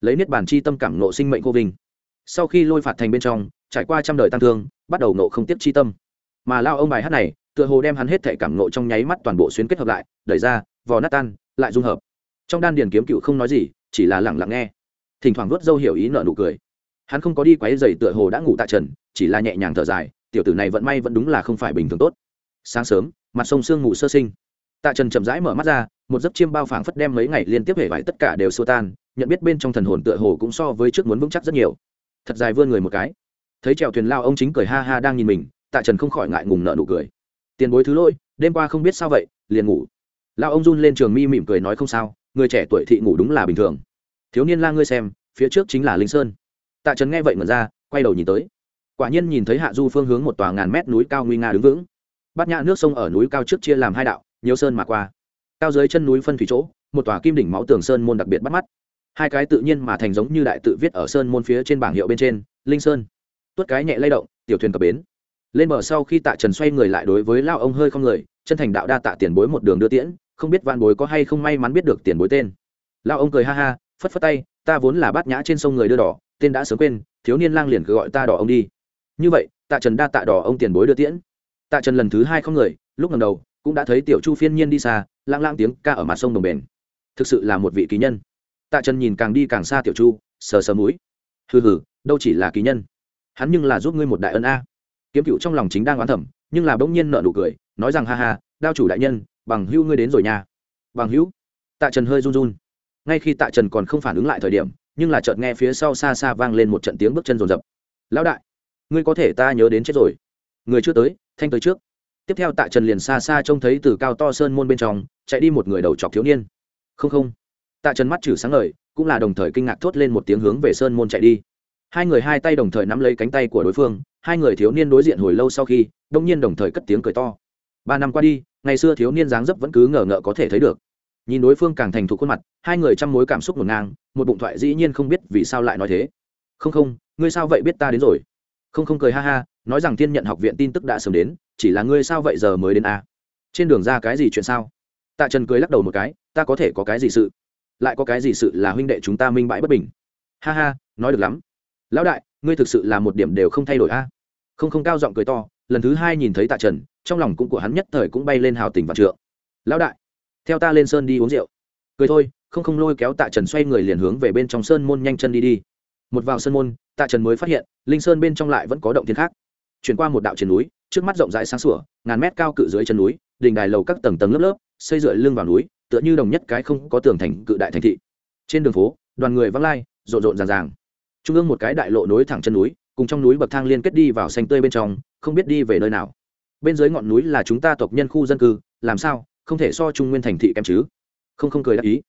Lấy niết bàn chi tâm cảm nộ sinh mệnh cô vinh. Sau khi lôi phạt thành bên trong trải qua trăm đời tăng thương bắt đầu nộ không tiếp chi tâm. Mà lao ông bài hát này tựa hồ đem hắn hết thể cảm nộ trong nháy mắt toàn bộ xuyến kết hợp lại đẩy ra vò nát tan lại dung hợp. Trong đan điền kiếm cựu không nói gì chỉ là lẳng lặng nghe. Thỉnh thoảng vớt dâu hiểu ý nợ nụ cười hắn không có đi quấy giày tựa hồ đã ngủ tại trần, chỉ là nhẹ nhàng thở dài, tiểu tử này vận may vẫn đúng là không phải bình thường tốt. Sáng sớm, mặt sông sương ngủ sơ sinh. Tạ trần chậm rãi mở mắt ra, một giấc chiêm bao phảng phất đem mấy ngày liên tiếp hể vải tất cả đều xua tan, nhận biết bên trong thần hồn tựa hồ cũng so với trước muốn vững chắc rất nhiều. Thật dài vươn người một cái. Thấy trèo thuyền lao ông chính cười ha ha đang nhìn mình, tạ trần không khỏi ngại ngùng nợ nụ cười. Tiền bối thứ lỗi, đêm qua không biết sao vậy, liền ngủ. Lao ông run lên trường mi mỉm cười nói không sao, người trẻ tuổi thị ngủ đúng là bình thường. Thiếu niên la ngươi xem, phía trước chính là linh sơn tạ trần nghe vậy ngẩn ra, quay đầu nhìn tới. Quả nhiên nhìn thấy hạ du phương hướng một tòa ngàn mét núi cao nguy nga đứng vững. Bát nhã nước sông ở núi cao trước chia làm hai đạo, nhiều sơn mà qua. Cao dưới chân núi phân thủy chỗ, một tòa kim đỉnh máu tường sơn môn đặc biệt bắt mắt. Hai cái tự nhiên mà thành giống như đại tự viết ở sơn môn phía trên bảng hiệu bên trên, linh sơn. Tuất cái nhẹ lay động, tiểu thuyền cập bến. Lên bờ sau khi tạ trần xoay người lại đối với lao ông hơi không người, chân thành đạo đa tạ tiền bối một đường đưa tiễn, không biết vạn bối có hay không may mắn biết được tiền bối tên. Lao ông cười ha ha, phất phất tay, ta vốn là bát nhã trên sông người đưa đỏ tên đã sớm quên, thiếu niên lang liền cứ gọi ta đỏ ông đi. Như vậy, tạ trần đa tạ đỏ ông tiền bối đưa tiễn. Tạ trần lần thứ hai không người, lúc lần đầu, cũng đã thấy tiểu chu phiên nhiên đi xa lang lang tiếng ca ở mặt sông đồng bền. Thực sự là một vị kỳ nhân. Tạ trần nhìn càng đi càng xa tiểu chu, sờ sờ mũi. Hừ hừ, đâu chỉ là kỳ nhân. Hắn nhưng là giúp ngươi một đại ân a. Kiếm cựu trong lòng chính đang oán thẩm nhưng là bỗng nhiên nợ nụ cười, nói rằng ha ha, đao chủ đại nhân, bằng hữu ngươi đến rồi nha. Bằng hữu. Tạ trần hơi run run. Ngay khi tạ trần còn không phản ứng lại thời điểm nhưng là chợt nghe phía sau xa xa vang lên một trận tiếng bước chân rồn rập. Lão đại, ngươi có thể ta nhớ đến chết rồi. Người chưa tới, thanh tới trước. Tiếp theo tạ trần liền xa xa trông thấy từ cao to sơn môn bên trong, chạy đi một người đầu chọc thiếu niên. Không không. Tạ trần mắt chử sáng ngời, cũng là đồng thời kinh ngạc thốt lên một tiếng hướng về sơn môn chạy đi. Hai người hai tay đồng thời nắm lấy cánh tay của đối phương, hai người thiếu niên đối diện hồi lâu sau khi, đông nhiên đồng thời cất tiếng cười to. Ba năm qua đi, ngày xưa thiếu niên dáng dấp vẫn cứ ngờ ngợ có thể thấy được nhìn đối phương càng thành thục khuôn mặt, hai người chăm mối cảm xúc ngổn ngang, một bụng thoại dĩ nhiên không biết vì sao lại nói thế. Không không, ngươi sao vậy biết ta đến rồi? Không không cười ha ha, nói rằng tiên nhận học viện tin tức đã sớm đến, chỉ là ngươi sao vậy giờ mới đến a à? trên đường ra cái gì chuyện sao? Tạ trần cười lắc đầu một cái, ta có thể có cái gì sự? Lại có cái gì sự là huynh đệ chúng ta minh bãi bất bình? Ha ha, nói được lắm. Lão đại, ngươi thực sự là một điểm đều không thay đổi a không không cao giọng cười to, lần thứ hai nhìn thấy tạ trần, trong lòng cũng của hắn nhất thời cũng bay lên hào tình và trượng. Lão đại theo ta lên sơn đi uống rượu. Cười thôi, không không lôi kéo tạ trần xoay người liền hướng về bên trong sơn môn nhanh chân đi đi. Một vào sơn môn, tạ trần mới phát hiện, linh sơn bên trong lại vẫn có động thiên khác. Chuyển qua một đạo trên núi, trước mắt rộng rãi sáng sủa, ngàn mét cao cự dưới chân núi, đình đài lầu các tầng tầng lớp lớp, xây dựa lưng vào núi, tựa như đồng nhất cái không có tường thành cự đại thành thị. Trên đường phố, đoàn người vắng lai, rộn rộn ràng ràng. Trung ương một cái đại lộ nối thẳng chân núi, cùng trong núi bậc thang liên kết đi vào xanh tươi bên trong, không biết đi về nơi nào. Bên dưới ngọn núi là chúng ta tộc nhân khu dân cư, làm sao? Không thể so trung nguyên thành thị kém chứ? Không không cười đáp ý.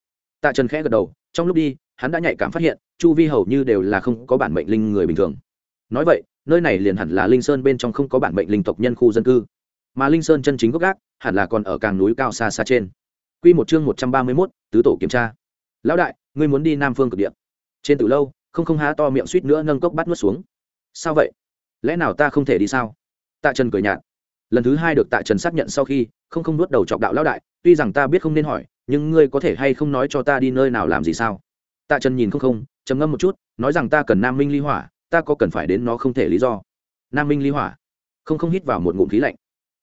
Tạ trần khẽ gật đầu, trong lúc đi, hắn đã nhạy cảm phát hiện, chu vi hầu như đều là không có bản mệnh linh người bình thường. Nói vậy, nơi này liền hẳn là linh sơn bên trong không có bản mệnh linh tộc nhân khu dân cư. Mà linh sơn chân chính gốc gác, hẳn là còn ở càng núi cao xa xa trên. Q một chương một trăm ba mươi mốt, tứ tổ kiểm tra. Lão đại, ngươi muốn đi nam phương cực địa. Trên từ lâu, không không há to miệng suýt nữa nâng cốc bắt nuốt xuống. Sao vậy? Lẽ nào ta không thể đi sao? Tạ trần cười nhạt lần thứ hai được tạ trần xác nhận sau khi, không không nuốt đầu chọc đạo lão đại, tuy rằng ta biết không nên hỏi, nhưng ngươi có thể hay không nói cho ta đi nơi nào làm gì sao? Tạ trần nhìn không không, trầm ngâm một chút, nói rằng ta cần nam minh ly hỏa, ta có cần phải đến nó không thể lý do. Nam minh ly hỏa. Không không hít vào một ngụm khí lạnh.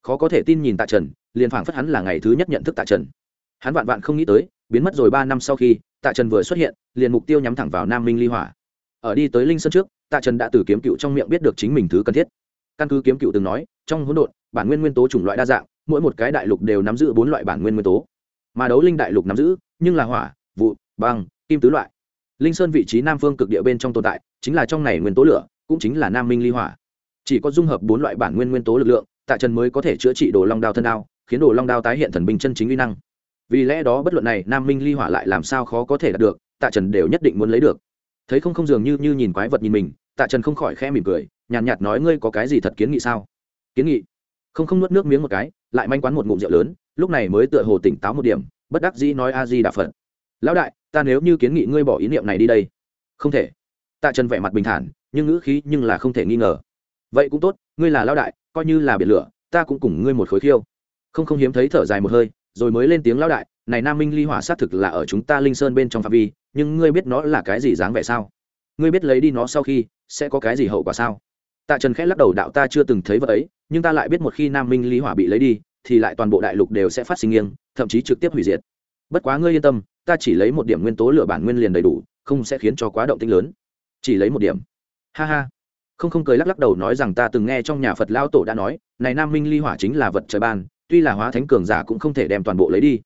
Khó có thể tin nhìn tạ trần, liền phảng phất hắn là ngày thứ nhất nhận thức tạ trần. Hắn vạn vạn không nghĩ tới, biến mất rồi ba năm sau khi, tạ trần vừa xuất hiện, liền mục tiêu nhắm thẳng vào nam minh ly hỏa. Ở đi tới linh sơn trước, tạ trần đã từ kiếm cựu trong miệng biết được chính mình thứ cần thiết căn cứ kiếm cựu từng nói, trong hỗn độn, bản nguyên nguyên tố chủng loại đa dạng, mỗi một cái đại lục đều nắm giữ bốn loại bản nguyên nguyên tố. Mà đấu linh đại lục nắm giữ, nhưng là hỏa, vụ, băng, kim tứ loại. Linh sơn vị trí nam phương cực địa bên trong tồn tại, chính là trong này nguyên tố lửa, cũng chính là nam minh ly hỏa. Chỉ có dung hợp bốn loại bản nguyên nguyên tố lực lượng, tạ trần mới có thể chữa trị đồ long đao thân đao, khiến đồ long đao tái hiện thần binh chân chính uy năng. Vì lẽ đó bất luận này nam minh ly hỏa lại làm sao khó có thể đạt được, tạ trần đều nhất định muốn lấy được. Thấy không không dường như như nhìn quái vật nhìn mình, tạ trần không khỏi khẽ mỉm cười nhàn nhạt, nhạt nói ngươi có cái gì thật kiến nghị sao? Kiến nghị? Không không nuốt nước miếng một cái lại manh quán một ngụm rượu lớn lúc này mới tựa hồ tỉnh táo một điểm bất đắc dĩ nói a di đà phật. Lão đại ta nếu như kiến nghị ngươi bỏ ý niệm này đi đây. Không thể. Tạ trần vẻ mặt bình thản nhưng ngữ khí nhưng là không thể nghi ngờ. Vậy cũng tốt ngươi là lão đại coi như là biển lửa ta cũng cùng ngươi một khối khiêu. Không không hiếm thấy thở dài một hơi rồi mới lên tiếng lão đại này nam minh ly hỏa xác thực là ở chúng ta linh sơn bên trong phạm vi nhưng ngươi biết nó là cái gì dáng vẻ sao? Ngươi biết lấy đi nó sau khi sẽ có cái gì hậu quả sao? Tạ trần khẽ lắc đầu, đạo ta chưa từng thấy vợ ấy, nhưng ta lại biết một khi nam minh ly hỏa bị lấy đi, thì lại toàn bộ đại lục đều sẽ phát sinh nghiêng, thậm chí trực tiếp hủy diệt. Bất quá ngươi yên tâm, ta chỉ lấy một điểm nguyên tố lửa bản nguyên liền đầy đủ, không sẽ khiến cho quá động tinh lớn. Chỉ lấy một điểm. Ha ha. Không không cười lắc lắc đầu nói rằng ta từng nghe trong nhà phật lao tổ đã nói, này nam minh ly hỏa chính là vật trời ban, tuy là hóa thánh cường giả cũng không thể đem toàn bộ lấy đi.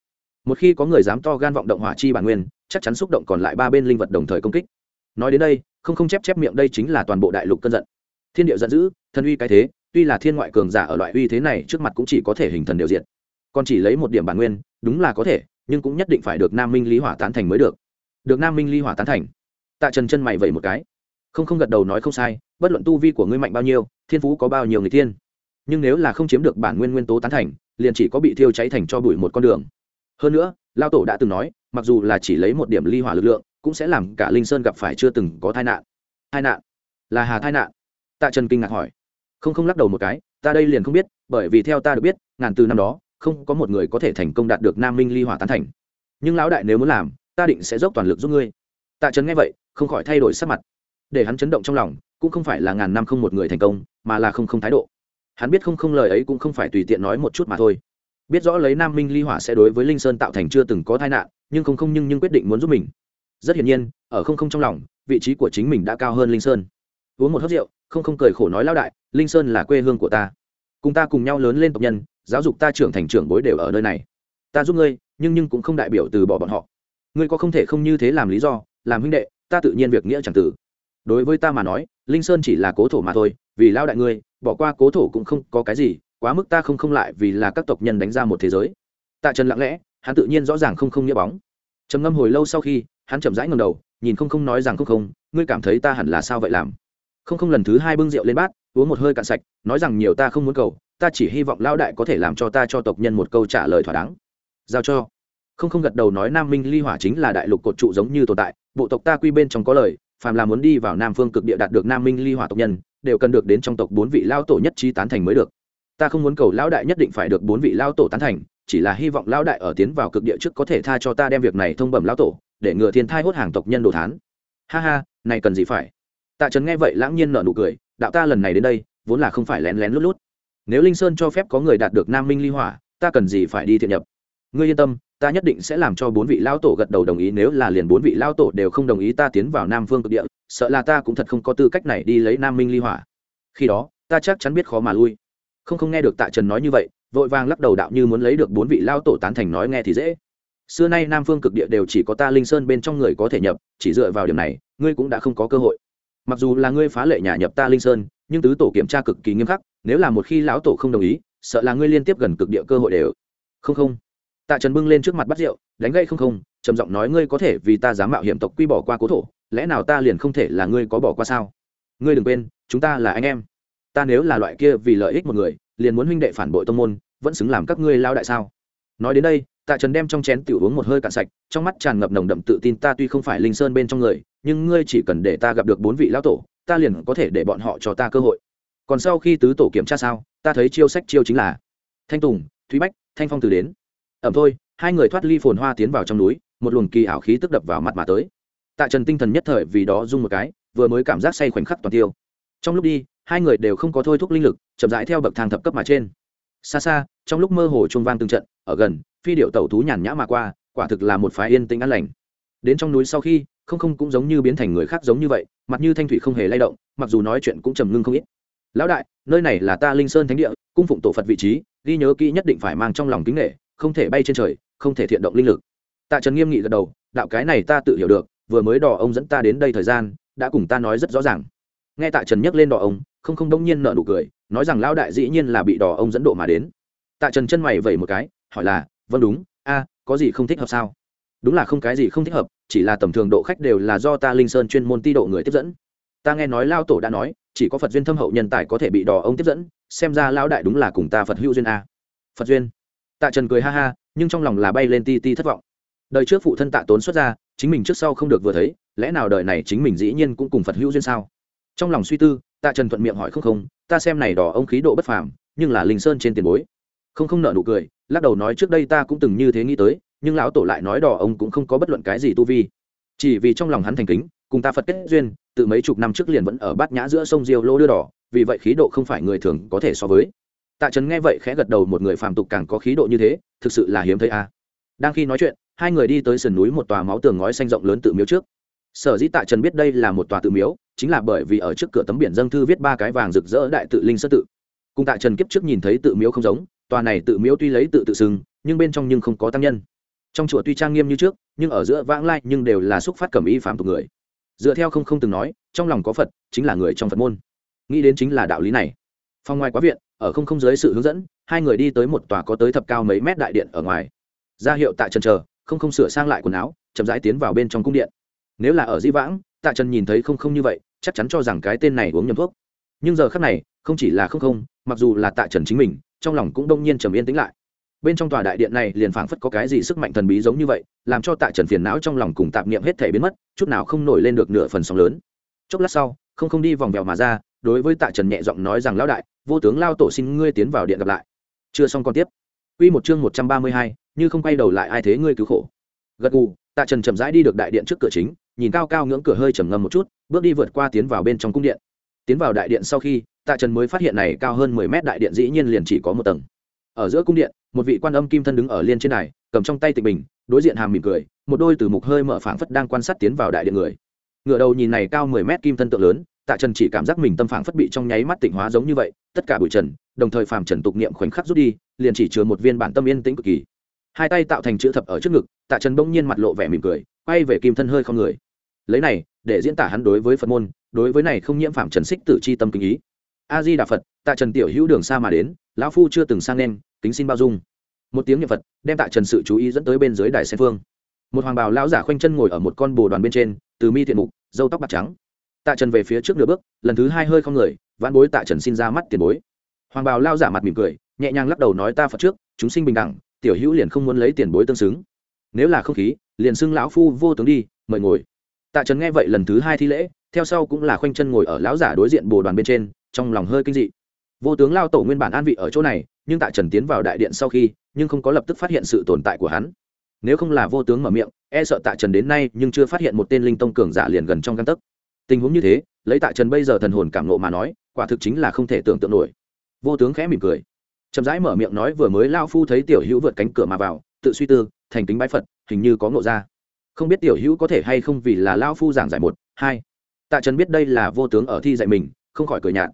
Một khi có người dám to gan vọng động hỏa chi bản nguyên, chắc chắn xúc động còn lại ba bên linh vật đồng thời công kích. Nói đến đây, không không chép chép miệng, đây chính là toàn bộ đại lục cơn giận thiên điệu giận dữ, thần uy cái thế, tuy là thiên ngoại cường giả ở loại uy thế này trước mặt cũng chỉ có thể hình thần đều diện còn chỉ lấy một điểm bản nguyên, đúng là có thể, nhưng cũng nhất định phải được nam minh lý hỏa tán thành mới được. Được nam minh lý hỏa tán thành. Tạ trần chân mày vẩy một cái. Không không gật đầu nói không sai, bất luận tu vi của ngươi mạnh bao nhiêu, thiên phú có bao nhiêu người thiên nhưng nếu là không chiếm được bản nguyên nguyên tố tán thành, liền chỉ có bị thiêu cháy thành cho bụi một con đường. Hơn nữa, lao tổ đã từng nói, mặc dù là chỉ lấy một điểm ly hỏa lực lượng, cũng sẽ làm cả linh sơn gặp phải chưa từng có tai nạn. Tai nạn? Là hà tai nạn tạ trần kinh ngạc hỏi. Không không lắc đầu một cái, ta đây liền không biết, bởi vì theo ta được biết, ngàn từ năm đó, không có một người có thể thành công đạt được nam minh ly hỏa tán thành. Nhưng lão đại nếu muốn làm, ta định sẽ dốc toàn lực giúp ngươi. Tạ trấn nghe vậy, không khỏi thay đổi sắc mặt. Để hắn chấn động trong lòng, cũng không phải là ngàn năm không một người thành công, mà là không không thái độ. Hắn biết không không lời ấy cũng không phải tùy tiện nói một chút mà thôi. Biết rõ lấy nam minh ly hỏa sẽ đối với linh sơn tạo thành chưa từng có tai nạn, nhưng không không nhưng nhưng quyết định muốn giúp mình. Rất hiển nhiên, ở không không trong lòng, vị trí của chính mình đã cao hơn linh sơn uống một hớt rượu, không không cười khổ nói lão đại, linh sơn là quê hương của ta. Cùng ta cùng nhau lớn lên tộc nhân, giáo dục ta trưởng thành trưởng bối đều ở nơi này. Ta giúp ngươi, nhưng nhưng cũng không đại biểu từ bỏ bọn họ. Ngươi có không thể không như thế làm lý do, làm huynh đệ, ta tự nhiên việc nghĩa chẳng tử. Đối với ta mà nói, linh sơn chỉ là cố thổ mà thôi, vì lao đại ngươi, bỏ qua cố thổ cũng không có cái gì, quá mức ta không không lại vì là các tộc nhân đánh ra một thế giới. Tạ trần lặng lẽ, hắn tự nhiên rõ ràng không không nghĩa bóng. Trầm ngâm hồi lâu sau khi, hắn chậm rãi ngầm đầu, nhìn không không nói rằng không không, ngươi cảm thấy ta hẳn là sao vậy làm? Không không lần thứ hai bưng rượu lên bát, uống một hơi cạn sạch, nói rằng nhiều ta không muốn cầu, ta chỉ hy vọng lao đại có thể làm cho ta cho tộc nhân một câu trả lời thỏa đáng. Giao cho. Không không gật đầu nói nam minh ly hỏa chính là đại lục cột trụ giống như tồn tại, bộ tộc ta quy bên trong có lời, phàm là muốn đi vào nam phương cực địa đạt được nam minh ly hỏa tộc nhân, đều cần được đến trong tộc bốn vị lao tổ nhất trí tán thành mới được. Ta không muốn cầu lão đại nhất định phải được bốn vị lao tổ tán thành, chỉ là hy vọng lão đại ở tiến vào cực địa trước có thể tha cho ta đem việc này thông bẩm lão tổ, để ngừa thiên thai hốt hàng tộc nhân đồ thán. Ha ha, này cần gì phải? Tạ trần nghe vậy lãng nhiên nợ nụ cười, đạo ta lần này đến đây, vốn là không phải lén lén lút lút. Nếu linh sơn cho phép có người đạt được nam minh ly hỏa, ta cần gì phải đi thiện nhập? Ngươi yên tâm, ta nhất định sẽ làm cho bốn vị lao tổ gật đầu đồng ý, nếu là liền bốn vị lao tổ đều không đồng ý ta tiến vào nam phương cực địa, sợ là ta cũng thật không có tư cách này đi lấy nam minh ly hỏa. Khi đó, ta chắc chắn biết khó mà lui. Không không nghe được tạ trần nói như vậy, vội vàng lắc đầu đạo như muốn lấy được bốn vị lao tổ tán thành nói nghe thì dễ. Xưa nay nam phương cực địa đều chỉ có ta linh sơn bên trong người có thể nhập, chỉ dựa vào điểm này, ngươi cũng đã không có cơ hội mặc dù là ngươi phá lệ nhà nhập ta linh sơn, nhưng tứ tổ kiểm tra cực kỳ nghiêm khắc, nếu là một khi lão tổ không đồng ý, sợ là ngươi liên tiếp gần cực địa cơ hội đều không không. Tạ trần bưng lên trước mặt bắt rượu, đánh gây không không, trầm giọng nói ngươi có thể vì ta dám mạo hiểm tộc quy bỏ qua cố thổ, lẽ nào ta liền không thể là ngươi có bỏ qua sao? Ngươi đừng quên, chúng ta là anh em. Ta nếu là loại kia vì lợi ích một người, liền muốn huynh đệ phản bội tông môn, vẫn xứng làm các ngươi lao đại sao? Nói đến đây tạ trần đem trong chén tiểu uống một hơi cạn sạch, trong mắt tràn ngập nồng đậm tự tin, ta tuy không phải linh sơn bên trong người, nhưng ngươi chỉ cần để ta gặp được bốn vị lão tổ, ta liền có thể để bọn họ cho ta cơ hội. Còn sau khi tứ tổ kiểm tra sao, ta thấy chiêu sách chiêu chính là thanh tùng, thúy bách, thanh phong từ đến. Ẩm thôi. Hai người thoát ly phồn hoa tiến vào trong núi, một luồng kỳ ảo khí tức đập vào mặt mà tới. Tạ trần tinh thần nhất thời vì đó rung một cái, vừa mới cảm giác say khoảnh khắc toàn tiêu. Trong lúc đi, hai người đều không có thôi thúc linh lực, chậm rãi theo bậc thang thập cấp mà trên xa xa, trong lúc mơ hồ chuông vang từng trận, ở gần, phi điệu tẩu thú nhàn nhã mà qua, quả thực là một phái yên tĩnh an lành. Đến trong núi sau khi, không không cũng giống như biến thành người khác giống như vậy, mặt như thanh thủy không hề lay động, mặc dù nói chuyện cũng trầm ngưng không ít. Lão đại, nơi này là ta linh sơn thánh địa, cung phụng tổ phật vị trí, ghi nhớ kỹ nhất định phải mang trong lòng kính nghệ không thể bay trên trời, không thể thiện động linh lực. Tạ trần nghiêm nghị gật đầu, đạo cái này ta tự hiểu được, vừa mới đò ông dẫn ta đến đây thời gian, đã cùng ta nói rất rõ ràng. Nghe tạ trần nhắc lên đò ông, không không đông nhiên nợ nụ cười nói rằng lão đại dĩ nhiên là bị đò ông dẫn độ mà đến. Tạ trần chân mày vẩy một cái, hỏi là vâng đúng, a, có gì không thích hợp sao? Đúng là không cái gì không thích hợp, chỉ là tầm thường độ khách đều là do ta linh sơn chuyên môn ti độ người tiếp dẫn. Ta nghe nói lao tổ đã nói, chỉ có phật duyên thâm hậu nhân tài có thể bị đò ông tiếp dẫn, xem ra lão đại đúng là cùng ta phật hữu duyên a. Phật duyên? Tạ trần cười ha ha, nhưng trong lòng là bay lên ti ti thất vọng. Đời trước phụ thân tạ tốn xuất ra, chính mình trước sau không được vừa thấy, lẽ nào đời này chính mình dĩ nhiên cũng cùng phật hữu duyên sao? Trong lòng suy tư tạ trần thuận miệng hỏi không không, ta xem này đỏ ông khí độ bất phàm, nhưng là linh sơn trên tiền bối. Không không nợ nụ cười, lắc đầu nói trước đây ta cũng từng như thế nghĩ tới, nhưng lão tổ lại nói đỏ ông cũng không có bất luận cái gì tu vi. Chỉ vì trong lòng hắn thành kính, cùng ta phật kết duyên từ mấy chục năm trước liền vẫn ở bát nhã giữa sông diêu lô đưa đỏ, vì vậy khí độ không phải người thường có thể so với. Tạ trần nghe vậy khẽ gật đầu một người phàm tục càng có khí độ như thế, thực sự là hiếm thấy a. Đang khi nói chuyện, hai người đi tới sườn núi một tòa máu tường ngói xanh rộng lớn tự miếu trước sở dĩ tạ trần biết đây là một tòa tự miếu, chính là bởi vì ở trước cửa tấm biển dâng thư viết ba cái vàng rực rỡ đại tự linh sơ tự. Cùng tạ trần kiếp trước nhìn thấy tự miếu không giống, tòa này tự miếu tuy lấy tự tự xưng, nhưng bên trong nhưng không có tăng nhân. Trong chùa tuy trang nghiêm như trước, nhưng ở giữa vãng lai nhưng đều là xúc phát cẩm y phạm tục người. Dựa theo không không từng nói, trong lòng có phật, chính là người trong phật môn. Nghĩ đến chính là đạo lý này. Phong ngoài quá viện, ở không không dưới sự hướng dẫn, hai người đi tới một tòa có tới thập cao mấy mét đại điện ở ngoài. Ra hiệu tạ trần chờ, không không sửa sang lại quần áo, chậm rãi tiến vào bên trong cung điện nếu là ở di vãng tạ trần nhìn thấy không không như vậy chắc chắn cho rằng cái tên này uống nhầm thuốc. Nhưng giờ khác này không chỉ là không không mặc dù là tạ trần chính mình trong lòng cũng đông nhiên trầm yên tĩnh lại. Bên trong tòa đại điện này liền phảng phất có cái gì sức mạnh thần bí giống như vậy làm cho tạ trần phiền não trong lòng cùng tạp niệm hết thể biến mất chút nào không nổi lên được nửa phần sóng lớn. Chốc lát sau không không đi vòng vèo mà ra đối với tạ trần nhẹ giọng nói rằng lão đại vô tướng lao tổ xin ngươi tiến vào điện gặp lại. Chưa xong còn tiếp. Quy một chương một trăm ba mươi hai, như không quay đầu lại ai thế ngươi cứu khổ. Gật gù, Tạ Trần chậm rãi đi được đại điện trước cửa chính, nhìn cao cao ngưỡng cửa hơi trầm ngâm một chút, bước đi vượt qua tiến vào bên trong cung điện. Tiến vào đại điện sau khi, Tạ Trần mới phát hiện này cao hơn mười mét đại điện dĩ nhiên liền chỉ có một tầng. Ở giữa cung điện, một vị quan âm kim thân đứng ở liên trên này, cầm trong tay tịch bình, đối diện hàm mỉm cười, một đôi từ mục hơi mở phảng phất đang quan sát tiến vào đại điện người. Ngửa đầu nhìn này cao mười mét kim thân tượng lớn, Tạ Trần chỉ cảm giác mình tâm phảng phất bị trong nháy mắt tỉnh hóa giống như vậy, tất cả bụi trần, đồng thời phàm trần tục niệm khoảnh khắc rút đi, liền chỉ chứa một viên bản tâm yên tĩnh cực kỳ. Hai tay tạo thành chữ thập ở trước ngực, Tạ Trần bỗng nhiên mặt lộ vẻ mỉm cười, quay về kim thân hơi không người. Lấy này, để diễn tả hắn đối với Phật môn, đối với này không nhiễm phạm trần xích tự chi tâm kinh ý. A Di Đà Phật, Tạ Trần tiểu hữu đường xa mà đến, lão phu chưa từng sang nên kính xin bao dung. Một tiếng niệm phật đem tạ trần sự chú ý dẫn tới bên dưới đài sen phương. Một hoàng bào lão giả khoanh chân ngồi ở một con bồ đoàn bên trên từ mi thiện mục dâu tóc bạc trắng. Tạ trần về phía trước nửa bước lần thứ hai hơi không người vãn bối tạ trần xin ra mắt tiền bối. Hoàng bào lao giả mặt mỉm cười nhẹ nhàng lắc đầu nói ta phật trước chúng sinh bình đẳng tiểu hữu liền không muốn lấy tiền bối tương xứng. Nếu là không khí liền xưng lão phu vô tướng đi, mời ngồi. Tạ trần nghe vậy lần thứ hai thi lễ, theo sau cũng là khoanh chân ngồi ở lão giả đối diện bồ đoàn bên trên, trong lòng hơi kinh dị. Vô tướng lao tổ nguyên bản an vị ở chỗ này, nhưng tạ trần tiến vào đại điện sau khi, nhưng không có lập tức phát hiện sự tồn tại của hắn. Nếu không là vô tướng mở miệng e sợ tạ trần đến nay nhưng chưa phát hiện một tên linh tông cường giả liền gần trong căn tấc. Tình huống như thế, lấy tạ trần bây giờ thần hồn cảm nộ mà nói, quả thực chính là không thể tưởng tượng nổi. Vô tướng khẽ mỉm cười. Chậm rãi mở miệng nói vừa mới lao phu thấy tiểu hữu vượt cánh cửa mà vào tự suy tư, thành kính bái phật, hình như có ngộ ra. Không biết tiểu hữu có thể hay không vì là lao phu giảng giải một, hai. Tạ trần biết đây là vô tướng ở thi dạy mình, không khỏi cười nhạt.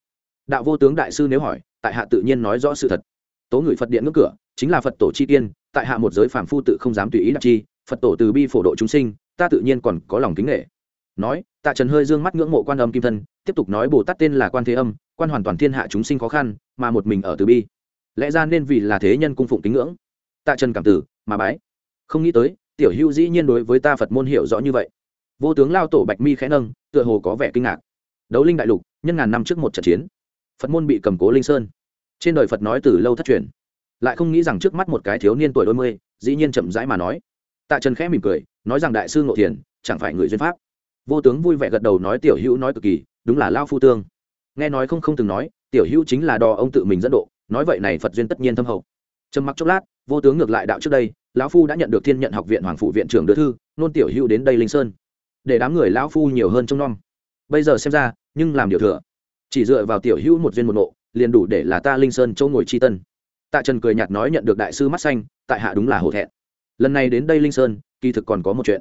Đạo vô tướng đại sư nếu hỏi, tại hạ tự nhiên nói rõ sự thật. Tố người phật điện ngưỡng cửa, chính là phật tổ chi tiên, tại hạ một giới phàm phu tự không dám tùy ý đặc chi, phật tổ từ bi phổ độ chúng sinh, ta tự nhiên còn có lòng kính nghệ. Nói, tạ trần hơi dương mắt ngưỡng mộ quan âm kim thân, tiếp tục nói bồ tát tên là quan thế âm, quan hoàn toàn thiên hạ chúng sinh khó khăn, mà một mình ở từ bi. Lẽ ra nên vì là thế nhân cung phụng kính ngưỡng. Tạ trần cảm tử mà bái. Không nghĩ tới, tiểu hữu dĩ nhiên đối với ta phật môn hiểu rõ như vậy. Vô tướng lao tổ bạch mi khẽ nâng, tựa hồ có vẻ kinh ngạc. Đấu linh đại lục, nhân ngàn năm trước một trận chiến. Phật môn bị cầm cố linh sơn. Trên đời phật nói từ lâu thất truyền. Lại không nghĩ rằng trước mắt một cái thiếu niên tuổi đôi mươi, dĩ nhiên chậm rãi mà nói. Tạ trần khẽ mỉm cười, nói rằng đại sư ngộ thiền, chẳng phải người duyên pháp. Vô tướng vui vẻ gật đầu nói tiểu hữu nói cực kỳ, đúng là lao phu tương. Nghe nói không không từng nói, tiểu hữu chính là đò ông tự mình dẫn độ, nói vậy này phật duyên tất nhiên thâm hậu trầm mặc chốc lát, vô tướng ngược lại đạo trước đây, lão phu đã nhận được thiên nhận học viện hoàng phụ viện trưởng đưa thư, nôn tiểu hữu đến đây linh sơn. Để đám người lão phu nhiều hơn trong nom. Bây giờ xem ra, nhưng làm điều thừa. Chỉ dựa vào tiểu hữu một duyên một nộ liền đủ để là ta linh sơn châu ngồi chi tân. Tạ trần cười nhạt nói nhận được đại sư mắt xanh, tại hạ đúng là hổ thẹn. Lần này đến đây linh sơn, kỳ thực còn có một chuyện.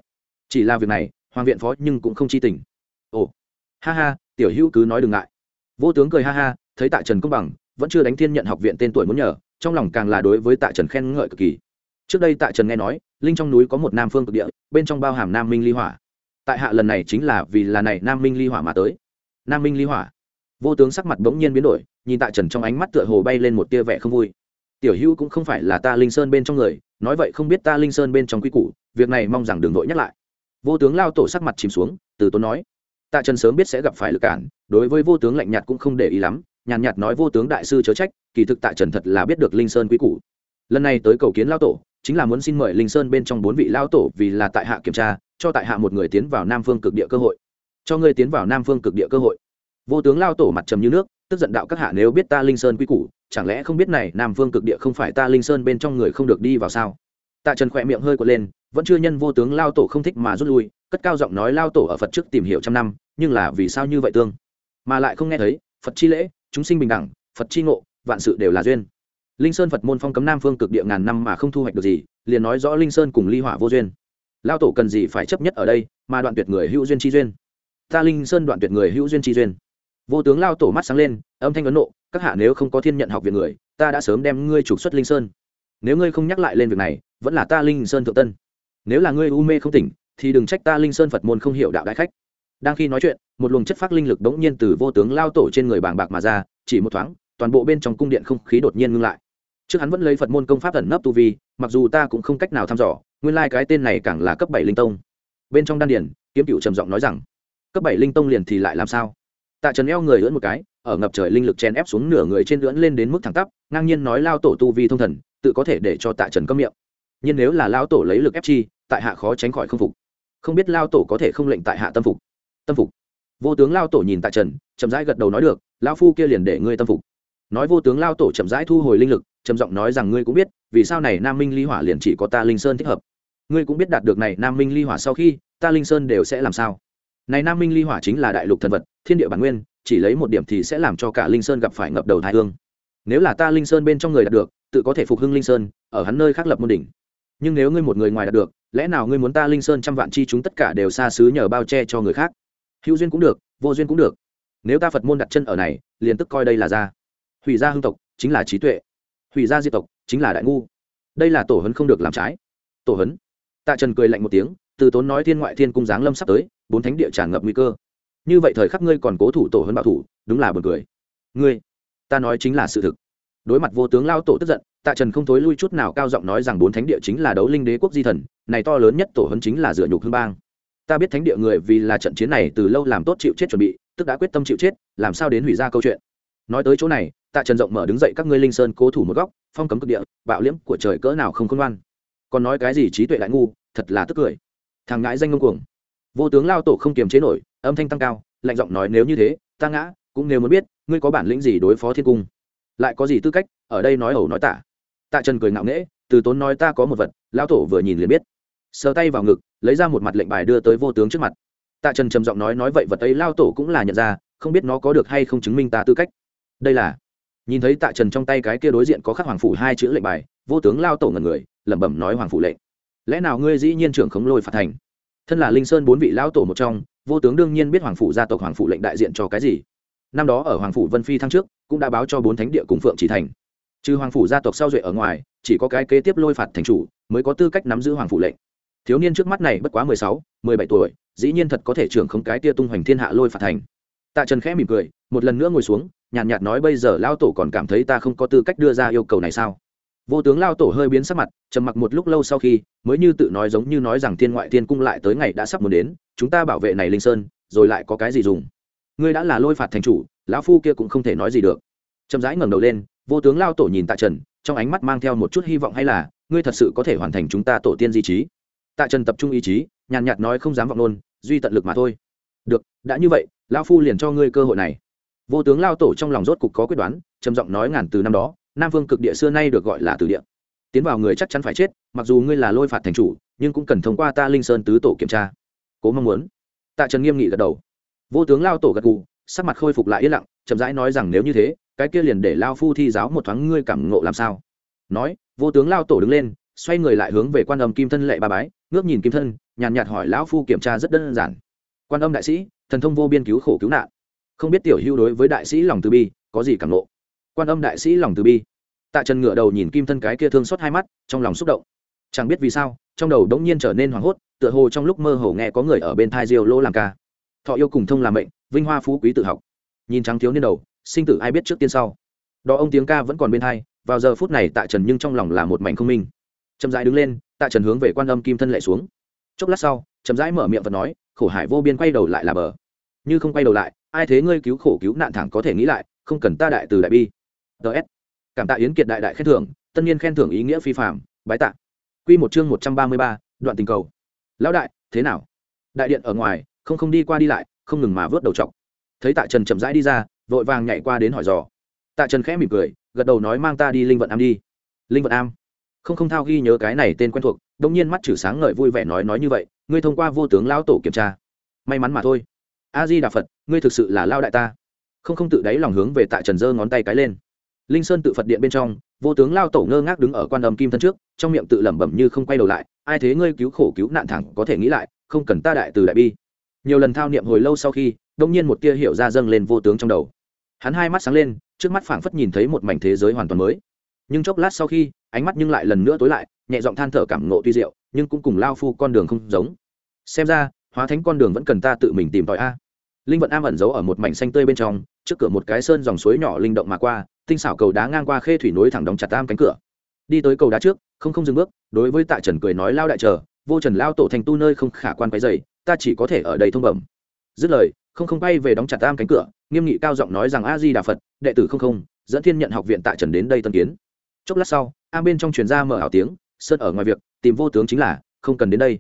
Chỉ là việc này, hoàng viện phó nhưng cũng không chi tình. Ồ, ha ha, tiểu hữu cứ nói đừng ngại. Vô tướng cười ha ha, thấy tạ trần công bằng, vẫn chưa đánh thiên nhận học viện tên tuổi muốn nhờ trong lòng càng là đối với tạ trần khen ngợi cực kỳ. Trước đây tạ trần nghe nói, linh trong núi có một nam phương cực địa, bên trong bao hàm nam minh ly hỏa. Tại hạ lần này chính là vì là này nam minh ly hỏa mà tới. Nam minh ly hỏa. Vô tướng sắc mặt bỗng nhiên biến đổi, nhìn tạ trần trong ánh mắt tựa hồ bay lên một tia vẻ không vui. Tiểu hữu cũng không phải là ta linh sơn bên trong người, nói vậy không biết ta linh sơn bên trong quy củ, việc này mong rằng đường đội nhắc lại. Vô tướng lao tổ sắc mặt chìm xuống, từ tốn nói. Tạ trần sớm biết sẽ gặp phải lực cản, đối với vô tướng lạnh nhạt cũng không để ý lắm nhàn nhạt nói vô tướng đại sư chớ trách, kỳ thực tạ trần thật là biết được linh sơn quý cũ lần này tới cầu kiến lao tổ, chính là muốn xin mời linh sơn bên trong bốn vị lao tổ vì là tại hạ kiểm tra, cho tại hạ một người tiến vào nam phương cực địa cơ hội. Cho ngươi tiến vào nam phương cực địa cơ hội. Vô tướng lao tổ mặt trầm như nước, tức giận đạo các hạ nếu biết ta linh sơn quý cũ chẳng lẽ không biết này nam phương cực địa không phải ta linh sơn bên trong người không được đi vào sao? Tạ trần khỏe miệng hơi quật lên, vẫn chưa nhân vô tướng lao tổ không thích mà rút lui, cất cao giọng nói lao tổ ở phật trước tìm hiểu trăm năm, nhưng là vì sao như vậy tương? Mà lại không nghe thấy, phật chi lễ chúng sinh bình đẳng, phật chi ngộ, vạn sự đều là duyên. Linh sơn phật môn phong cấm nam phương cực địa ngàn năm mà không thu hoạch được gì, liền nói rõ linh sơn cùng ly hỏa vô duyên. Lao tổ cần gì phải chấp nhất ở đây, mà đoạn tuyệt người hữu duyên chi duyên? Ta linh sơn đoạn tuyệt người hữu duyên chi duyên. Vô tướng lao tổ mắt sáng lên, âm thanh ấn nộ, các hạ nếu không có thiên nhận học viện người, ta đã sớm đem ngươi trục xuất linh sơn. Nếu ngươi không nhắc lại lên việc này, vẫn là ta linh sơn thượng tân. Nếu là ngươi u mê không tỉnh, thì đừng trách ta linh sơn phật môn không hiểu đạo đại khách đang khi nói chuyện, một luồng chất phát linh lực đống nhiên từ vô tướng lao tổ trên người bàng bạc mà ra, chỉ một thoáng, toàn bộ bên trong cung điện không khí đột nhiên ngưng lại. Trước hắn vẫn lấy phật môn công pháp ẩn nấp tu vi, mặc dù ta cũng không cách nào thăm dò, nguyên lai、like、cái tên này càng là cấp bảy linh tông. Bên trong đan điển kiếm cựu trầm giọng nói rằng, cấp bảy linh tông liền thì lại làm sao? Tạ trần eo người lưỡn một cái, ở ngập trời linh lực chen ép xuống nửa người trên lưỡn lên đến mức thẳng tắp, ngang nhiên nói lao tổ tu vi thông thần, tự có thể để cho tạ trần cấm miệng. Nhưng nếu là lao tổ lấy lực ép chi, tại hạ khó tránh khỏi không phục. Không biết lao tổ có thể không lệnh tại hạ tâm phục tâm phục. Vô tướng lao tổ nhìn tạ trần, chậm rãi gật đầu nói được lao phu kia liền để ngươi tâm phục. Nói vô tướng lao tổ chậm rãi thu hồi linh lực, trầm giọng nói rằng, ngươi cũng biết, vì sao này nam minh ly hỏa liền chỉ có ta linh sơn thích hợp. Ngươi cũng biết đạt được này nam minh ly hỏa sau khi, ta linh sơn đều sẽ làm sao. Này nam minh ly hỏa chính là đại lục thần vật, thiên địa bản nguyên, chỉ lấy một điểm thì sẽ làm cho cả linh sơn gặp phải ngập đầu thái hương. Nếu là ta linh sơn bên trong người đạt được, tự có thể phục hưng linh sơn, ở hắn nơi khác lập môn đỉnh. Nhưng nếu ngươi một người ngoài đạt được, lẽ nào ngươi muốn ta linh sơn trăm vạn chi chúng tất cả đều xa xứ nhờ bao che cho người khác? Hữu duyên cũng được, vô duyên cũng được. Nếu ta phật môn đặt chân ở này, liền tức coi đây là gia. Hủy gia hưng tộc, chính là trí tuệ. Hủy gia diệt tộc, chính là đại ngu. Đây là tổ hấn không được làm trái. Tổ hấn. Tạ trần cười lạnh một tiếng, từ tốn nói thiên ngoại thiên cung giáng lâm sắp tới, bốn thánh địa tràn ngập nguy cơ. Như vậy thời khắc ngươi còn cố thủ tổ hấn bảo thủ, đúng là buồn cười. Ngươi, ta nói chính là sự thực. Đối mặt vô tướng lao tổ tức giận, tạ trần không thối lui chút nào cao giọng nói rằng bốn thánh địa chính là đấu linh đế quốc di thần, này to lớn nhất tổ hấn chính là dựa nhục hương bang ta biết thánh địa người vì là trận chiến này từ lâu làm tốt chịu chết chuẩn bị, tức đã quyết tâm chịu chết, làm sao đến hủy ra câu chuyện. Nói tới chỗ này, tạ trần rộng mở đứng dậy các ngươi linh sơn cố thủ một góc, phong cấm cực địa, bạo liễm của trời cỡ nào không khôn ngoan. Còn nói cái gì trí tuệ lại ngu, thật là tức cười. Thằng ngãi danh ngông cuồng. Vô tướng lao tổ không kiềm chế nổi, âm thanh tăng cao, lạnh giọng nói nếu như thế, ta ngã, cũng nếu muốn biết, ngươi có bản lĩnh gì đối phó thiên cung? Lại có gì tư cách, ở đây nói ẩu nói tả. Tạ trần cười ngạo nghễ, từ tốn nói ta có một vật, lao tổ vừa nhìn liền biết sờ tay vào ngực, lấy ra một mặt lệnh bài đưa tới vô tướng trước mặt. Tạ trần trầm giọng nói nói vậy vật ấy lao tổ cũng là nhận ra, không biết nó có được hay không chứng minh ta tư cách. Đây là, nhìn thấy tạ trần trong tay cái kia đối diện có khắc hoàng phủ hai chữ lệnh bài, vô tướng lao tổ ngần người, lẩm bẩm nói hoàng phủ lệnh. Lẽ nào ngươi dĩ nhiên trưởng khống lôi phạt thành? Thân là linh sơn bốn vị lão tổ một trong, vô tướng đương nhiên biết hoàng phủ gia tộc hoàng phủ lệnh đại diện cho cái gì. Năm đó ở hoàng phủ vân phi thăng trước, cũng đã báo cho bốn thánh địa cùng phượng chỉ thành. Trừ hoàng phủ gia tộc sau duệ ở ngoài, chỉ có cái kế tiếp lôi phạt thành chủ, mới có tư cách nắm giữ hoàng phủ lệnh thiếu niên trước mắt này bất quá mười sáu mười bảy tuổi dĩ nhiên thật có thể trưởng không cái tia tung hoành thiên hạ lôi phạt thành. Tạ trần khẽ mỉm cười một lần nữa ngồi xuống nhàn nhạt, nhạt nói bây giờ lao tổ còn cảm thấy ta không có tư cách đưa ra yêu cầu này sao? Vô tướng lao tổ hơi biến sắc mặt trầm mặc một lúc lâu sau khi mới như tự nói giống như nói rằng thiên ngoại thiên cung lại tới ngày đã sắp muốn đến chúng ta bảo vệ này linh sơn rồi lại có cái gì dùng? Ngươi đã là lôi phạt thành chủ lão phu kia cũng không thể nói gì được. Chậm rãi ngẩng đầu lên vô tướng lao tổ nhìn tạ trần trong ánh mắt mang theo một chút hy vọng hay là ngươi thật sự có thể hoàn thành chúng ta tổ tiên di trí? Tạ trần tập trung ý chí, nhàn nhạt nói không dám vọng nôn duy tận lực mà thôi. Được, đã như vậy lao phu liền cho ngươi cơ hội này. Vô tướng lao tổ trong lòng rốt cục có quyết đoán, trầm giọng nói ngàn từ năm đó, nam vương cực địa xưa nay được gọi là từ địa. Tiến vào người chắc chắn phải chết, mặc dù ngươi là lôi phạt thành chủ, nhưng cũng cần thông qua ta linh sơn tứ tổ kiểm tra. Cố mong muốn. Tạ trần nghiêm nghị gật đầu. Vô tướng lao tổ gật gù, sắc mặt khôi phục lại yên lặng, chậm rãi nói rằng nếu như thế, cái kia liền để lao phu thi giáo một thoáng ngươi cảm ngộ làm sao. Nói, vô tướng lao tổ đứng lên xoay người lại hướng về quan âm kim thân lệ ba bái, ngước nhìn kim thân, nhàn nhạt hỏi lão phu kiểm tra rất đơn giản. Quan âm đại sĩ, thần thông vô biên cứu khổ cứu nạn. Không biết tiểu hưu đối với đại sĩ lòng từ bi, có gì cảm lộ. quan âm đại sĩ lòng từ bi. Tạ trần ngựa đầu nhìn kim thân cái kia thương xót hai mắt, trong lòng xúc động. Chẳng biết vì sao, trong đầu đống nhiên trở nên hoảng hốt, tựa hồ trong lúc mơ hồ nghe có người ở bên thai diêu lô làm ca. Thọ yêu cùng thông làm mệnh, vinh hoa phú quý tự học. Nhìn trắng thiếu niên đầu, sinh tử ai biết trước tiên sau. Đó ông tiếng ca vẫn còn bên thai, vào giờ phút này tạ trần nhưng trong lòng là một mảnh không minh chậm rãi đứng lên, tạ trần hướng về quan âm kim thân lệ xuống. Chốc lát sau, chậm rãi mở miệng và nói, khổ hải vô biên quay đầu lại là bờ. Như không quay đầu lại, ai thế ngươi cứu khổ cứu nạn thẳng có thể nghĩ lại, không cần ta đại từ đại bi. Ts cảm tạ yến kiệt đại đại khen thưởng, tân nhiên khen thưởng ý nghĩa phi phạm bái tạ. Q một chương một trăm ba mươi ba, đoạn tình cầu. Lão đại, thế nào? Đại điện ở ngoài, không không đi qua đi lại, không ngừng mà vớt đầu t thấy tạ trần chậm rãi đi ra, vội vàng nhảy qua đến hỏi dò. Tạ trần khẽ mỉm cười, gật đầu nói, mang ta đi linh vận am đi. Linh vận am? Không không thao ghi nhớ cái này tên quen thuộc đông nhiên mắt chử sáng ngời vui vẻ nói nói như vậy, ngươi thông qua vô tướng lao tổ kiểm tra. May mắn mà thôi. A di đà phật, ngươi thực sự là lao đại ta. Không không tự đáy lòng hướng về tạ trần giơ ngón tay cái lên. Linh sơn tự phật điện bên trong, vô tướng lao tổ ngơ ngác đứng ở quan âm kim thân trước, trong miệng tự lẩm bẩm như không quay đầu lại, ai thế ngươi cứu khổ cứu nạn thẳng có thể nghĩ lại, không cần ta đại từ đại bi. Nhiều lần thao niệm hồi lâu sau khi đông nhiên một tia hiểu ra dâng lên vô tướng trong đầu. Hắn hai mắt sáng lên, trước mắt phảng phất nhìn thấy một mảnh thế giới hoàn toàn mới. Nhưng chốc lát sau khi ánh mắt nhưng lại lần nữa tối lại, nhẹ giọng than thở cảm ngộ tuy diệu, nhưng cũng cùng lao phu con đường không giống. Xem ra, hóa thánh con đường vẫn cần ta tự mình tìm tòi a. Linh vận am ẩn giấu ở một mảnh xanh tươi bên trong, trước cửa một cái sơn dòng suối nhỏ linh động mà qua, tinh xảo cầu đá ngang qua khê thủy nối thẳng đóng chặt tam cánh cửa. Đi tới cầu đá trước, không không dừng bước, đối với tạ trần cười nói lao đại chờ, vô trần lao tổ thành tu nơi không khả quan cái dày ta chỉ có thể ở đây thông bẩm. Dứt lời, không không bay về đóng chặt tam cánh cửa, nghiêm nghị cao giọng nói rằng a di đà phật, đệ tử không không, dẫn thiên nhận học viện tạ trần đến đây tân kiến chốc lát sau, a bên trong truyền ra mở ảo tiếng sơn ở ngoài việc, tìm vô tướng chính là, không cần đến đây.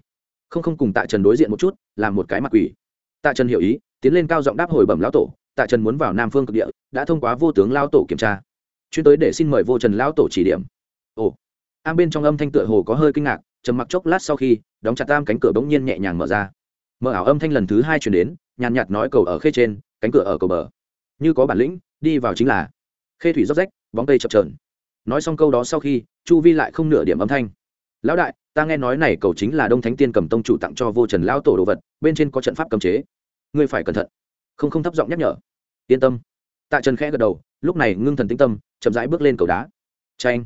Không không cùng tạ trần đối diện một chút làm một cái mặt quỷ. Tạ trần hiểu ý, tiến lên cao giọng đáp hồi bẩm lão tổ, tạ trần muốn vào nam phương cực địa, đã thông qua vô tướng lao tổ kiểm tra. Chuyên tới để xin mời vô trần lão tổ chỉ điểm. Ồ. A bên trong âm thanh tựa hồ có hơi kinh ngạc, trầm mặc chốc lát sau khi, đóng chặt tam cánh cửa bỗng nhiên nhẹ nhàng mở ra. Mở ảo âm thanh lần thứ hai chuyển đến, nhàn nhạt nói cầu ở khê trên, cánh cửa ở cầu bờ. Như có bản lĩnh, đi vào chính là. Khê thủy dốc rách, bóng cây chập trờn nói xong câu đó sau khi, chu vi lại không nửa điểm âm thanh. Lão đại, ta nghe nói này cầu chính là đông thánh tiên cầm tông chủ tặng cho vô trần lão tổ đồ vật, bên trên có trận pháp cấm chế. Ngươi phải cẩn thận. Không không thấp giọng nhắc nhở. Yên tâm. Tạ trần khẽ gật đầu, lúc này ngưng thần tĩnh tâm, chậm rãi bước lên cầu đá. Tranh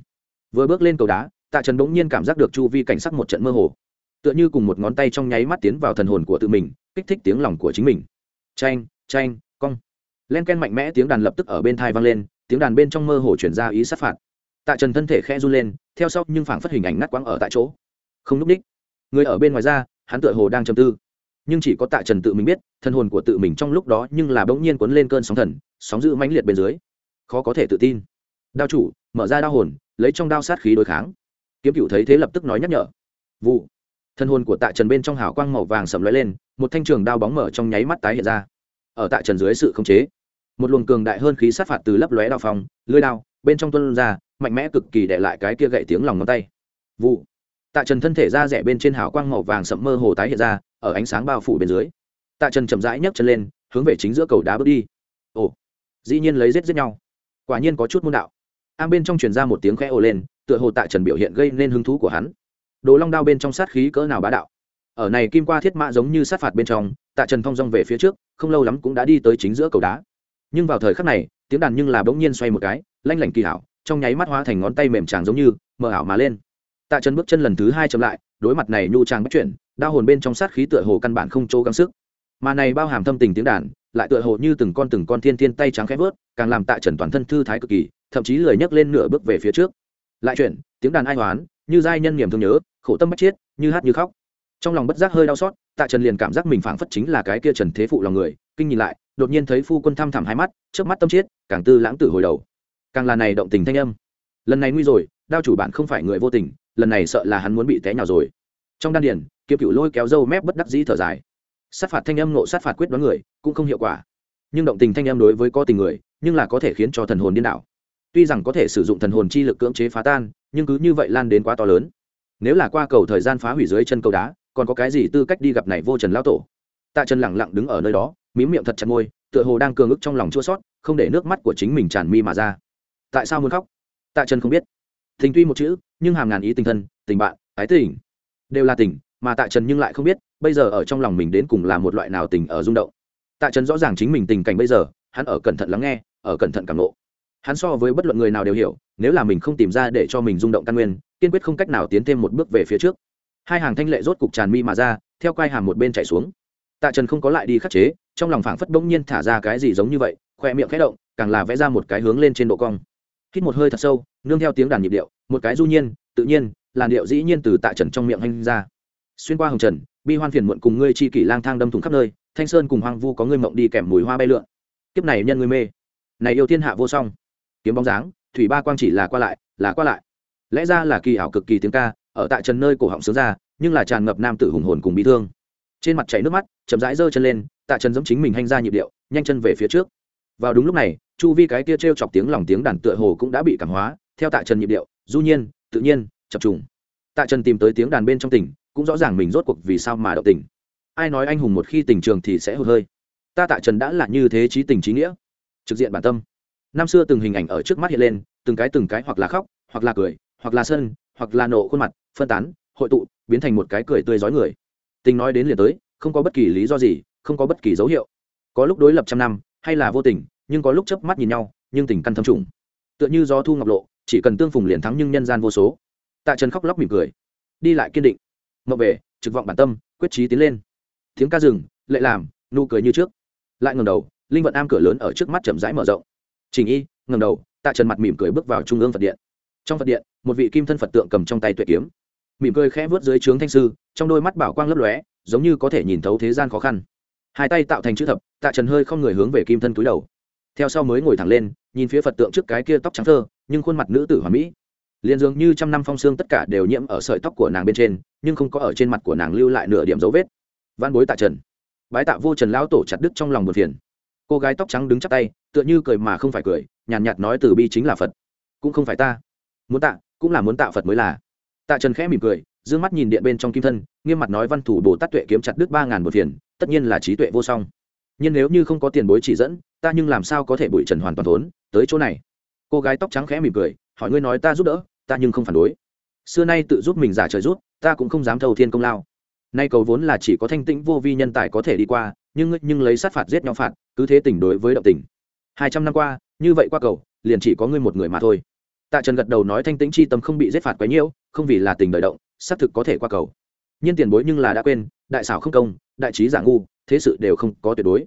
vừa bước lên cầu đá, tạ trần bỗng nhiên cảm giác được chu vi cảnh sắc một trận mơ hồ. Tựa như cùng một ngón tay trong nháy mắt tiến vào thần hồn của tự mình, kích thích tiếng lòng của chính mình. Tranh tranh cong. Len ken mạnh mẽ tiếng đàn lập tức ở bên thai vang lên, tiếng đàn bên trong mơ hồ chuyển ra ý sát phạt tạ trần thân thể khe run lên, theo sau nhưng phảng phất hình ảnh ngắt quãng ở tại chỗ. Không núp đích, người ở bên ngoài ra, hắn tựa hồ đang trầm tư. Nhưng chỉ có tạ trần tự mình biết, thân hồn của tự mình trong lúc đó nhưng là bỗng nhiên cuốn lên cơn sóng thần, sóng giữ mãnh liệt bên dưới. Khó có thể tự tin. Đao chủ, mở ra đao hồn, lấy trong đao sát khí đối kháng. Kiếm cựu thấy thế lập tức nói nhắc nhở. Vụ. Thân hồn của tạ trần bên trong hào quang màu vàng sầm lóe lên, một thanh trường đao bóng mở trong nháy mắt tái hiện ra. Ở tạ trần dưới sự khống chế, một luồng cường đại hơn khí sát phạt từ lấp lóe đao phòng lưới đao, bên trong tuân ra mạnh mẽ cực kỳ để lại cái kia gậy tiếng lòng ngón tay. Vụ. Tạ trần thân thể ra rẻ bên trên hào quang màu vàng sậm mơ hồ tái hiện ra, ở ánh sáng bao phủ bên dưới. Tạ trần chậm rãi nhấc chân lên, hướng về chính giữa cầu đá bước đi. Ồ. Dĩ nhiên lấy rết giết nhau. Quả nhiên có chút môn đạo. Am bên trong truyền ra một tiếng khẽ ồ lên, tựa hồ tạ trần biểu hiện gây nên hứng thú của hắn. Đồ long đao bên trong sát khí cỡ nào bá đạo. Ở này kim qua thiết mã giống như sát phạt bên trong, tạ trần thong dong về phía trước, không lâu lắm cũng đã đi tới chính giữa cầu đá. Nhưng vào thời khắc này, tiếng đàn nhưng là bỗng nhiên xoay một cái, lanh lảnh kỳ hảo trong nháy mắt hóa thành ngón tay mềm tràng giống như, mờ ảo mà lên. Tạ trần bước chân lần thứ hai chậm lại, đối mặt này nhu tràng bắt chuyển, đao hồn bên trong sát khí tựa hồ căn bản không chỗ gắng sức. Mà này bao hàm thâm tình tiếng đàn, lại tựa hồ như từng con từng con thiên thiên tay trắng khép vớt, càng làm tạ trần toàn thân thư thái cực kỳ, thậm chí lười nhấc lên nửa bước về phía trước. Lại chuyển, tiếng đàn ai hoán, như giai nhân niềm thương nhớ, khổ tâm bất chiết như hát như khóc. Trong lòng bất giác hơi đau xót, tạ trần liền cảm giác mình phảng phất chính là cái kia trần thế phụ lòng người, kinh nhìn lại, đột nhiên thấy phu quân thăm thẳm hai mắt trước mắt tâm chiết càng tư lãng tử hồi đầu càng là này động tình thanh âm. Lần này nguy rồi, đao chủ bạn không phải người vô tình, lần này sợ là hắn muốn bị té nhào rồi. Trong đan điền, kiếm cựu lôi kéo dâu mép bất đắc dĩ thở dài. Sát phạt thanh âm nộ sát phạt quyết đoán người, cũng không hiệu quả. Nhưng động tình thanh âm đối với có tình người, nhưng là có thể khiến cho thần hồn điên đảo. Tuy rằng có thể sử dụng thần hồn chi lực cưỡng chế phá tan, nhưng cứ như vậy lan đến quá to lớn. Nếu là qua cầu thời gian phá hủy dưới chân cầu đá, còn có cái gì tư cách đi gặp này vô trần lao tổ? Tạ trần lẳng lặng đứng ở nơi đó, mím miệng thật chặt môi, tựa hồ đang cường ức trong lòng chua sót không để nước mắt của chính mình tràn mi mà ra tại sao muốn khóc? Tạ trần không biết. Tình tuy một chữ, nhưng hàm ngàn ý tình thân, tình bạn, ái tình đều là tình, mà tạ trần nhưng lại không biết, bây giờ ở trong lòng mình đến cùng là một loại nào tình ở rung động. Tạ trần rõ ràng chính mình tình cảnh bây giờ, hắn ở cẩn thận lắng nghe, ở cẩn thận cảm lộ hắn so với bất luận người nào đều hiểu, nếu là mình không tìm ra để cho mình rung động căn nguyên, kiên quyết không cách nào tiến thêm một bước về phía trước. Hai hàng thanh lệ rốt cục tràn mi mà ra, theo quai hàm một bên chạy xuống. Tạ trần không có lại đi khắc chế, trong lòng phảng phất bỗng nhiên thả ra cái gì giống như vậy, khoe miệng khẽ động, càng là vẽ ra một cái hướng lên trên độ cong hít một hơi thật sâu, nương theo tiếng đàn nhịp điệu, một cái du nhiên, tự nhiên, làn điệu dĩ nhiên từ tạ trần trong miệng hanh ra. Xuyên qua hồng trần, bi hoan phiền muộn cùng ngươi chi kỷ lang thang đâm thùng khắp nơi, thanh sơn cùng hoang vu có ngươi mộng đi kèm mùi hoa bay lượn. Kiếp này nhân ngươi mê. Này yêu thiên hạ vô song. Kiếm bóng dáng, thủy ba quang chỉ là qua lại, là qua lại. Lẽ ra là kỳ ảo cực kỳ tiếng ca, ở tại trần nơi cổ họng sướng ra, nhưng là tràn ngập nam tử hùng hồn cùng bị thương. Trên mặt chảy nước mắt, chậm rãi giơ chân lên, tạ trần giống chính mình hành ra nhịp điệu, nhanh chân về phía trước vào đúng lúc này, chu vi cái kia t r e o chọc tiếng lòng tiếng đàn tựa hồ cũng đã bị cảm hóa, theo tạ trần nhịp điệu, du nhiên, tự nhiên, chập trùng. Tạ trần tìm tới tiếng đàn bên trong tỉnh, cũng rõ ràng mình rốt cuộc vì sao mà động tình ai nói anh hùng một khi tình trường thì sẽ hụt hơi? Ta tạ trần đã là như thế trí tình trí nghĩa. Trực diện bản tâm. Năm xưa từng hình ảnh ở trước mắt hiện lên, từng cái từng cái hoặc là khóc, hoặc là cười, hoặc là sân, hoặc là nộ khuôn mặt, phân tán, hội tụ, biến thành một cái cười tươi rói người. Tình nói đến liền tới, không có bất kỳ lý do gì, không có bất kỳ dấu hiệu. Có lúc đối lập trăm năm hay là vô tình, nhưng có lúc chớp mắt nhìn nhau, nhưng tình căn thâm trùng. Tựa như gió thu ngọc lộ, chỉ cần tương phùng liền thắng nhưng nhân gian vô số. Tạ trần khóc lóc mỉm cười. Đi lại kiên định. Mậu về, trực vọng bản tâm, quyết trí tiến lên. Tiếng ca rừng lệ làm, nụ cười như trước. Lại ngầm đầu, linh vận am cửa lớn ở trước mắt chậm rãi mở rộng. Trình y ngầm đầu, tạ trần mặt mỉm cười bước vào trung ương phật điện. Trong phật điện, một vị kim thân phật tượng cầm trong tay tuệ kiếm. Mỉm cười khẽ vớt dưới trướng thanh sư, trong đôi mắt bảo quang lấp lóe, giống như có thể nhìn thấu thế gian khó khăn hai tay tạo thành chữ thập tạ trần hơi không người hướng về kim thân túi đầu. Theo sau mới ngồi thẳng lên nhìn phía phật tượng trước cái kia tóc trắng thơ nhưng khuôn mặt nữ tử hòa mỹ. Liền dường như trăm năm phong xương tất cả đều nhiễm ở sợi tóc của nàng bên trên nhưng không có ở trên mặt của nàng lưu lại nửa điểm dấu vết. Văn bối tạ trần. Bái tạ vô trần lão tổ chặt đứt trong lòng một phiền. Cô gái tóc trắng đứng chắp tay tựa như cười mà không phải cười nhàn nhạt, nhạt nói từ bi chính là phật. Cũng không phải ta. Muốn tạ cũng là muốn tạ phật mới là. Tạ trần khẽ mỉm cười dương mắt nhìn điện bên trong kim thân, nghiêm mặt nói văn thủ bồ tát tuệ kiếm chặt đứt ba ngàn một phiền, tất nhiên là trí tuệ vô song. Nhưng nếu như không có tiền bối chỉ dẫn, ta nhưng làm sao có thể bụi trần hoàn toàn thốn, tới chỗ này. Cô gái tóc trắng khẽ mỉm cười, hỏi ngươi nói ta giúp đỡ, ta nhưng không phản đối. Xưa nay tự giúp mình giả trời rút ta cũng không dám thâu thiên công lao. Nay cầu vốn là chỉ có thanh tĩnh vô vi nhân tài có thể đi qua, nhưng nhưng lấy sát phạt giết nhau phạt, cứ thế tình đối với động tình. Hai trăm năm qua, như vậy qua cầu, liền chỉ có ngươi một người mà thôi. Tạ trần gật đầu nói thanh tĩnh chi tâm không bị giết phạt quấy nhiễu không vì là tình đời động xác thực có thể qua cầu. Nhưng tiền bối nhưng là đã quên, đại xảo không công, đại trí giả ngu, thế sự đều không có tuyệt đối.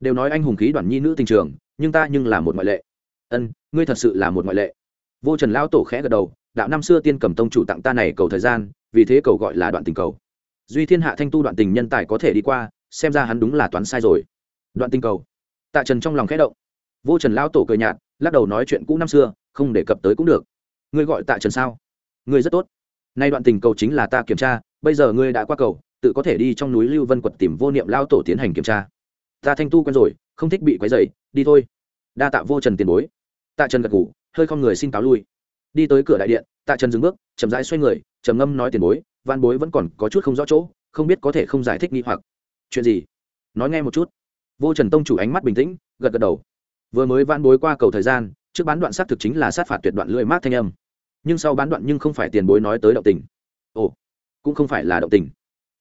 Đều nói anh hùng khí đoàn nhi nữ tình trường, nhưng ta nhưng là một ngoại lệ. Ân, ngươi thật sự là một ngoại lệ. Vô trần lão tổ khẽ gật đầu, đạo năm xưa tiên cầm tông chủ tặng ta này cầu thời gian, vì thế cầu gọi là đoạn tình cầu. Duy thiên hạ thanh tu đoạn tình nhân tài có thể đi qua, xem ra hắn đúng là toán sai rồi. Đoạn tình cầu. Tạ trần trong lòng khẽ động. Vô trần lão tổ cười nhạt, lắc đầu nói chuyện cũ năm xưa, không đề cập tới cũng được. Ngươi gọi tạ trần sao? Ngươi rất tốt nay đoạn tình cầu chính là ta kiểm tra, bây giờ ngươi đã qua cầu, tự có thể đi trong núi lưu vân quật tìm vô niệm lao tổ tiến hành kiểm tra. Ta thanh tu quen rồi, không thích bị quấy dày đi thôi. Đa tạ vô trần tiền bối. Tạ trần gật ngủ hơi không người xin cáo lui. Đi tới cửa đại điện, tạ trần dừng bước, chậm rãi xoay người, trầm ngâm nói tiền bối văn bối vẫn còn có chút không rõ chỗ, không biết có thể không giải thích nghi hoặc. Chuyện gì? Nói nghe một chút. Vô trần tông chủ ánh mắt bình tĩnh, gật gật đầu. Vừa mới van bối qua cầu thời gian, trước bán đoạn sát thực chính là sát phạt tuyệt đoạn lưỡi mát thanh âm nhưng sau bán đoạn nhưng không phải tiền bối nói tới động tình. Ồ cũng không phải là động tình.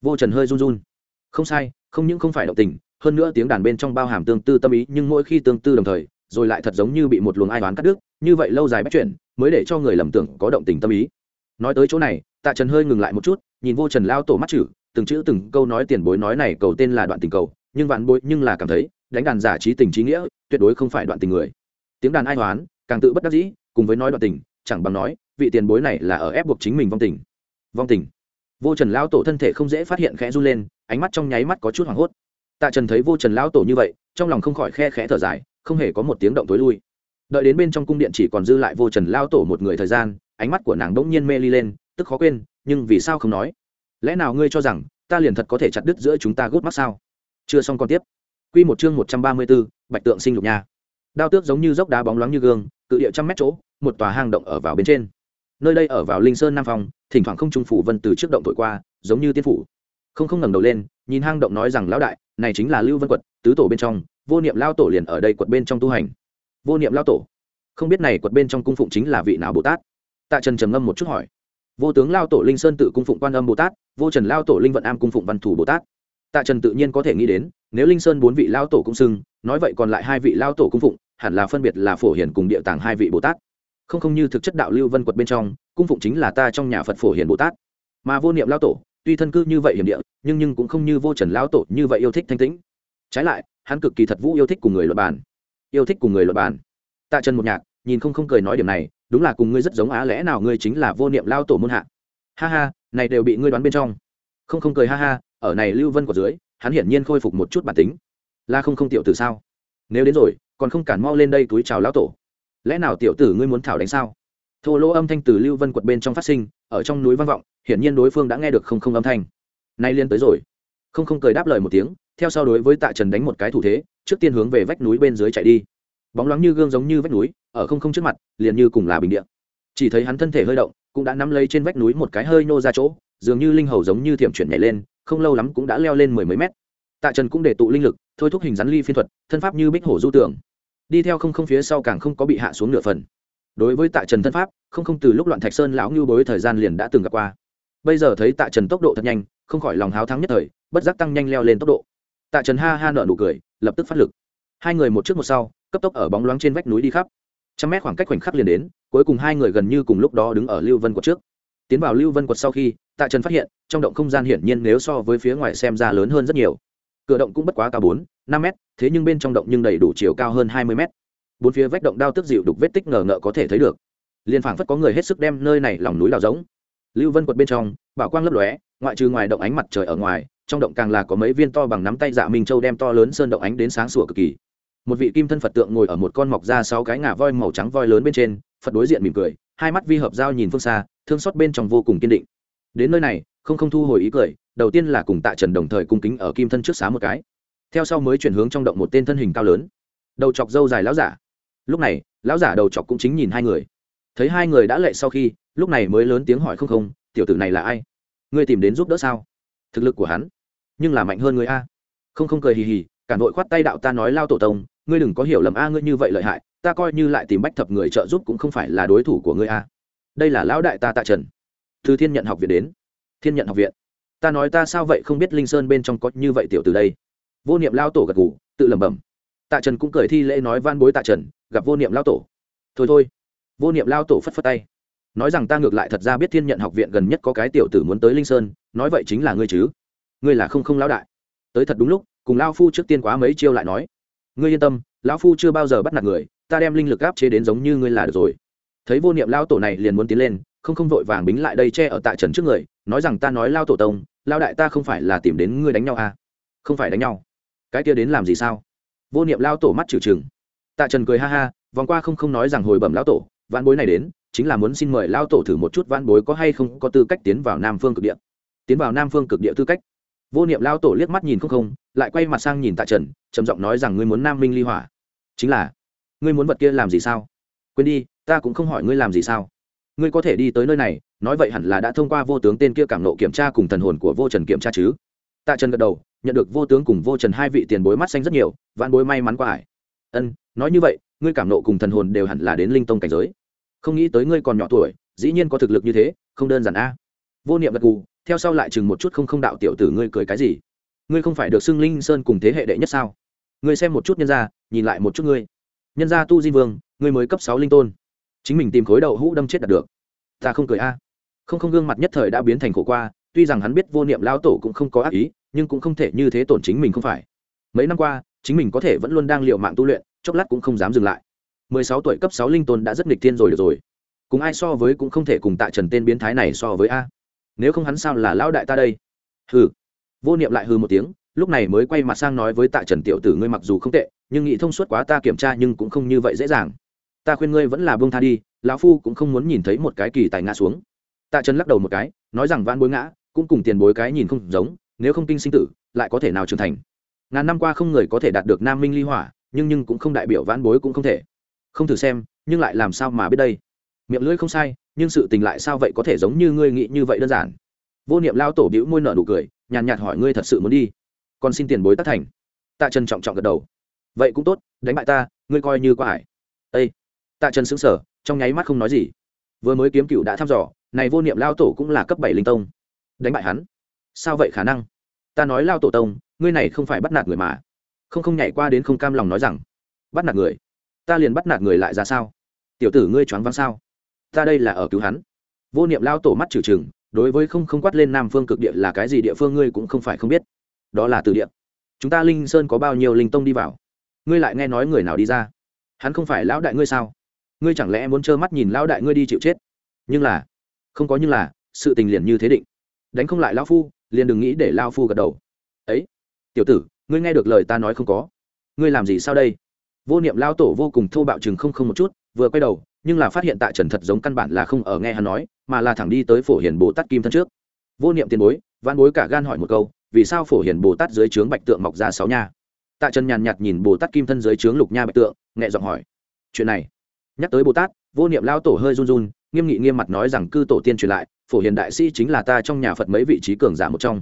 Vô trần hơi run run. Không sai không những không phải động tình hơn nữa tiếng đàn bên trong bao hàm tương tư tâm ý nhưng mỗi khi tương tư đồng thời rồi lại thật giống như bị một luồng ai đoán cắt đứt như vậy lâu dài bắt chuyển mới để cho người lầm tưởng có động tình tâm ý. Nói tới chỗ này tạ trần hơi ngừng lại một chút nhìn vô trần lao tổ mắt chữ, từng chữ từng câu nói tiền bối nói này cầu tên là đoạn tình cầu nhưng vạn bối nhưng là cảm thấy đánh đàn giả trí tình trí nghĩa tuyệt đối không phải đoạn tình người. Tiếng đàn ai hoán càng tự bất đắc dĩ cùng với nói đoạn tình chẳng bằng nói vị tiền bối này là ở ép buộc chính mình vong tình. Vong tình. Vô trần lão tổ thân thể không dễ phát hiện khẽ run lên, ánh mắt trong nháy mắt có chút hoảng hốt. Tạ trần thấy vô trần lão tổ như vậy, trong lòng không khỏi khe khẽ thở dài, không hề có một tiếng động tối lui. Đợi đến bên trong cung điện chỉ còn dư lại vô trần lão tổ một người thời gian, ánh mắt của nàng đ ỗ n g nhiên mê ly lên, tức khó quên, nhưng vì sao không nói? Lẽ nào ngươi cho rằng, ta liền thật có thể chặt đứt giữa chúng ta gút mắt sao? Chưa xong còn tiếp. Q một chương một trăm ba mươi b ố bạch tượng sinh lục nha. Đao tước giống như dốc đá bóng loáng như gương, cự địa trăm mét chỗ, một tòa hang động ở vào bên trên nơi đây ở vào linh sơn nam phong, thỉnh thoảng không trung phủ vân từ trước động thổi qua, giống như tiên phủ. Không không ngẩng đầu lên, nhìn hang động nói rằng lão đại, này chính là lưu vân quật, tứ tổ bên trong, vô niệm lao tổ liền ở đây quật bên trong tu hành. Vô niệm lao tổ? Không biết này quật bên trong cung phụng chính là vị nào bồ tát? Tạ trần trầm ngâm một chút hỏi. Vô tướng lao tổ linh sơn tự cung phụng quan âm bồ tát, vô trần lao tổ linh vận am cung phụng văn thủ bồ tát. Tạ trần tự nhiên có thể nghĩ đến, nếu linh sơn bốn vị lao tổ cung xưng, nói vậy còn lại hai vị lao tổ cung phụng, hẳn là phân biệt là phổ hiển cùng địa tàng hai vị bồ tát không không như thực chất đạo lưu vân quật bên trong, cung phụng chính là ta trong nhà phật phổ hiền bồ tát. Mà vô niệm lao tổ, tuy thân cư như vậy hiểm địa, nhưng nhưng cũng không như vô trần lao tổ như vậy yêu thích thanh tĩnh. Trái lại, hắn cực kỳ thật vũ yêu thích cùng người luật bàn. Yêu thích cùng người luật bàn. Tạ trần một nhạc, nhìn không không cười nói điểm này, đúng là cùng ngươi rất giống á, lẽ nào ngươi chính là vô niệm lao tổ môn hạ? Ha ha, này đều bị ngươi đoán bên trong. Không không cười ha ha, ở này lưu vân của dưới, hắn hiển nhiên khôi phục một chút bản tính. La không không tiểu tử sao? Nếu đến rồi, còn không cản mau lên đây túi chào lão tổ lẽ nào tiểu tử ngươi muốn thảo đánh sao? Thô lỗ âm thanh từ lưu vân quật bên trong phát sinh ở trong núi vang vọng hiển nhiên đối phương đã nghe được không không âm thanh. Nay liên tới rồi. Không không cười đáp lời một tiếng theo sau đối với tạ trần đánh một cái thủ thế trước tiên hướng về vách núi bên dưới chạy đi. Bóng loáng như gương giống như vách núi ở không không trước mặt liền như cùng là bình địa, chỉ thấy hắn thân thể hơi động cũng đã nắm lấy trên vách núi một cái hơi nô ra chỗ dường như linh hầu giống như thiểm chuyển nhảy lên không lâu lắm cũng đã leo lên mười mấy mét. Tạ trần cũng để tụ linh lực thôi thúc hình rắn ly phiên thuật thân pháp như bích hổ du tưởng đi theo không không phía sau càng không có bị hạ xuống nửa phần. Đối với tạ trần thân pháp, không không từ lúc loạn thạch sơn lão ngưu bối thời gian liền đã từng gặp qua. Bây giờ thấy tạ trần tốc độ thật nhanh, không khỏi lòng háo thắng nhất thời, bất giác tăng nhanh leo lên tốc độ. Tạ trần ha ha nợ nụ cười, lập tức phát lực. Hai người một trước một sau, cấp tốc ở bóng loáng trên vách núi đi khắp. Trăm mét khoảng cách khoảnh khắc liền đến, cuối cùng hai người gần như cùng lúc đó đứng ở lưu vân quật trước. Tiến vào lưu vân quật sau khi, tạ trần phát hiện, trong động không gian hiển nhiên nếu so với phía ngoài xem ra lớn hơn rất nhiều cửa động cũng bất quá cao bốn, năm mét, thế nhưng bên trong động nhưng đầy đủ chiều cao hơn hai mươi mét. Bốn phía vách động đao tức dịu đục vết tích ngờ ngợ có thể thấy được. Liên phảng phất có người hết sức đem nơi này lòng núi đào giống lưu vân quật bên trong, bảo quang lấp lóe, ngoại trừ ngoài động ánh mặt trời ở ngoài, trong động càng là có mấy viên to bằng nắm tay dạ minh châu đem to lớn sơn động ánh đến sáng sủa cực kỳ. Một vị kim thân phật tượng ngồi ở một con mọc ra sáu cái ngà voi màu trắng voi lớn bên trên, phật đối diện mỉm cười, hai mắt vi hợp giao nhìn phương xa, thương xót bên trong vô cùng kiên định. Đến nơi này, không không thu hồi ý cười đầu tiên là cùng tạ trần đồng thời cung kính ở kim thân trước xá một cái. Theo sau mới chuyển hướng trong động một tên thân hình cao lớn. Đầu chọc dâu dài lão giả. Lúc này, lão giả đầu chọc cũng chính nhìn hai người. Thấy hai người đã lệ sau khi, lúc này mới lớn tiếng hỏi không không, tiểu tử này là ai? Ngươi tìm đến giúp đỡ sao? Thực lực của hắn, nhưng là mạnh hơn người a. Không không cười hì hì, cả nội khoát tay đạo ta nói lao tổ tông, ngươi đừng có hiểu lầm a, ngươi như vậy lợi hại, ta coi như lại tìm bách thập người trợ giúp cũng không phải là đối thủ của ngươi a. Đây là lão đại ta tạ trần. Từ thiên nhận học viện đến. Thiên nhận học viện ta nói ta sao vậy không biết linh sơn bên trong có như vậy tiểu từ đây? Vô niệm lao tổ gật gù, tự lẩm bẩm. Tạ trần cũng cười thi lễ nói van bối tạ trần, gặp vô niệm lao tổ. Thôi thôi. Vô niệm lao tổ phất phất tay. Nói rằng ta ngược lại thật ra biết thiên nhận học viện gần nhất có cái tiểu tử muốn tới linh sơn, nói vậy chính là ngươi chứ? Ngươi là không không lão đại. Tới thật đúng lúc, cùng lao phu trước tiên quá mấy chiêu lại nói. Ngươi yên tâm lão phu chưa bao giờ bắt nạt người, ta đem linh lực áp chế đến giống như ngươi là được rồi. Thấy vô niệm lao tổ này liền muốn tiến lên, không không vội vàng bính lại đây che ở tạ trần trước người nói rằng ta nói lao tổ tông, lao đại ta không phải là tìm đến ngươi đánh nhau à? Không phải đánh nhau. Cái kia đến làm gì sao? Vô niệm lao tổ mắt trừ trừng. Tạ trần cười ha ha, vòng qua không không nói rằng hồi bẩm lao tổ, vãn bối này đến, chính là muốn xin mời lao tổ thử một chút vãn bối có hay không có tư cách tiến vào nam phương cực địa. Tiến vào nam phương cực địa tư cách. Vô niệm lao tổ liếc mắt nhìn không không, lại quay mặt sang nhìn tạ trần, trầm giọng nói rằng ngươi muốn nam minh ly hỏa. Chính là, ngươi muốn vật kia làm gì sao? Quên đi, ta cũng không hỏi ngươi làm gì sao. Ngươi có thể đi tới nơi này nói vậy hẳn là đã thông qua vô tướng tên kia cảm nộ kiểm tra cùng thần hồn của vô trần kiểm tra chứ? Tạ trần gật đầu, nhận được vô tướng cùng vô trần hai vị tiền bối mắt xanh rất nhiều vạn bối may mắn qua ải. Ân, nói như vậy, ngươi cảm nộ cùng thần hồn đều hẳn là đến linh tông cảnh giới. Không nghĩ tới ngươi còn nhỏ tuổi, dĩ nhiên có thực lực như thế, không đơn giản a. Vô niệm gật gù, theo sau lại chừng một chút không không đạo tiểu tử ngươi cười cái gì? Ngươi không phải được xưng linh sơn cùng thế hệ đệ nhất sao? Ngươi xem một chút nhân gia, nhìn lại một chút ngươi. Nhân gia tu di vương, ngươi mới cấp sáu linh tôn. Chính mình tìm khối đầu hũ đâm chết đạt được. Ta không cười a không không gương mặt nhất thời đã biến thành khổ qua, tuy rằng hắn biết vô niệm lao tổ cũng không có ác ý, nhưng cũng không thể như thế tổn chính mình không phải. Mấy năm qua, chính mình có thể vẫn luôn đang l mạng tu luyện, chốc lát cũng không dám dừng lại. Mười sáu tuổi cấp sáu linh tôn đã rất nghịch thiên rồi được rồi. Cùng ai so với cũng không thể cùng tạ trần tên biến thái này so với a. Nếu không hắn sao là lão đại ta đây? Hừ. Vô niệm lại hừ một tiếng, lúc này mới quay mặt sang nói với tạ trần tiểu tử ngươi mặc dù không tệ, nhưng nghĩ thông suốt quá ta kiểm tra nhưng cũng không như vậy dễ dàng. Ta khuyên ngươi vẫn là buông tha đi, lão phu cũng không muốn nhìn thấy một cái kỳ tài ngã xuống tạ trần lắc đầu một cái, nói rằng van bối ngã, cũng cùng tiền bối cái nhìn không giống, nếu không kinh sinh tử, lại có thể nào trưởng thành. Ngàn năm qua không người có thể đạt được nam minh ly hỏa, nhưng nhưng cũng không đại biểu van bối cũng không thể. Không thử xem, nhưng lại làm sao mà biết đây? Miệng lưỡi không sai, nhưng sự tình lại sao vậy có thể giống như ngươi nghĩ như vậy đơn giản? Vô niệm lao tổ bĩu môi nợ nụ cười, nhàn nhạt hỏi ngươi thật sự muốn đi? Còn xin tiền bối tất thành. Tạ trần trọng trọng gật đầu. Vậy cũng tốt, đánh bại ta, ngươi coi như qua ải. Ây tạ trần xứng sở trong nháy mắt không nói gì. Vừa mới kiếm cựu đã thăm dò này vô niệm lao tổ cũng là cấp bảy linh tông. Đánh bại hắn? Sao vậy khả năng? Ta nói lao tổ tông, ngươi này không phải bắt nạt người mà. Không không nhảy qua đến không cam lòng nói rằng, bắt nạt người? Ta liền bắt nạt người lại ra sao? Tiểu tử ngươi choáng váng sao? Ta đây là ở cứu hắn. Vô niệm lao tổ mắt trừ trừng, đối với không không quát lên nam phương cực địa là cái gì địa phương ngươi cũng không phải không biết. Đó là từ địa. Chúng ta linh sơn có bao nhiêu linh tông đi vào? Ngươi lại nghe nói người nào đi ra? Hắn không phải lão đại ngươi sao? Ngươi chẳng lẽ muốn trơ mắt nhìn lão đại ngươi đi chịu chết? Nhưng là không có nhưng là, sự tình liền như thế định. Đánh không lại lao phu, liền đừng nghĩ để lao phu gật đầu. Ấy, tiểu tử, ngươi nghe được lời ta nói không có? Ngươi làm gì sao đây? Vô niệm lao tổ vô cùng thô bạo chừng không không một chút, vừa quay đầu, nhưng là phát hiện tạ trần thật giống căn bản là không ở nghe hắn nói, mà là thẳng đi tới phổ hiền bồ tát kim thân trước. Vô niệm tiền bối văn bối cả gan hỏi một câu, vì sao phổ hiền bồ tát dưới trướng bạch tượng mọc ra sáu nha? Tạ trần nhàn nhạt nhìn bồ tát kim thân dưới trướng lục nha bạch tượng, nhẹ giọng hỏi. Chuyện này, nhắc tới bồ tát, vô niệm lao tổ hơi run run nghiêm nghị nghiêm mặt nói rằng cư tổ tiên truyền lại, phổ hiền đại sĩ chính là ta trong nhà phật mấy vị trí cường giả một trong.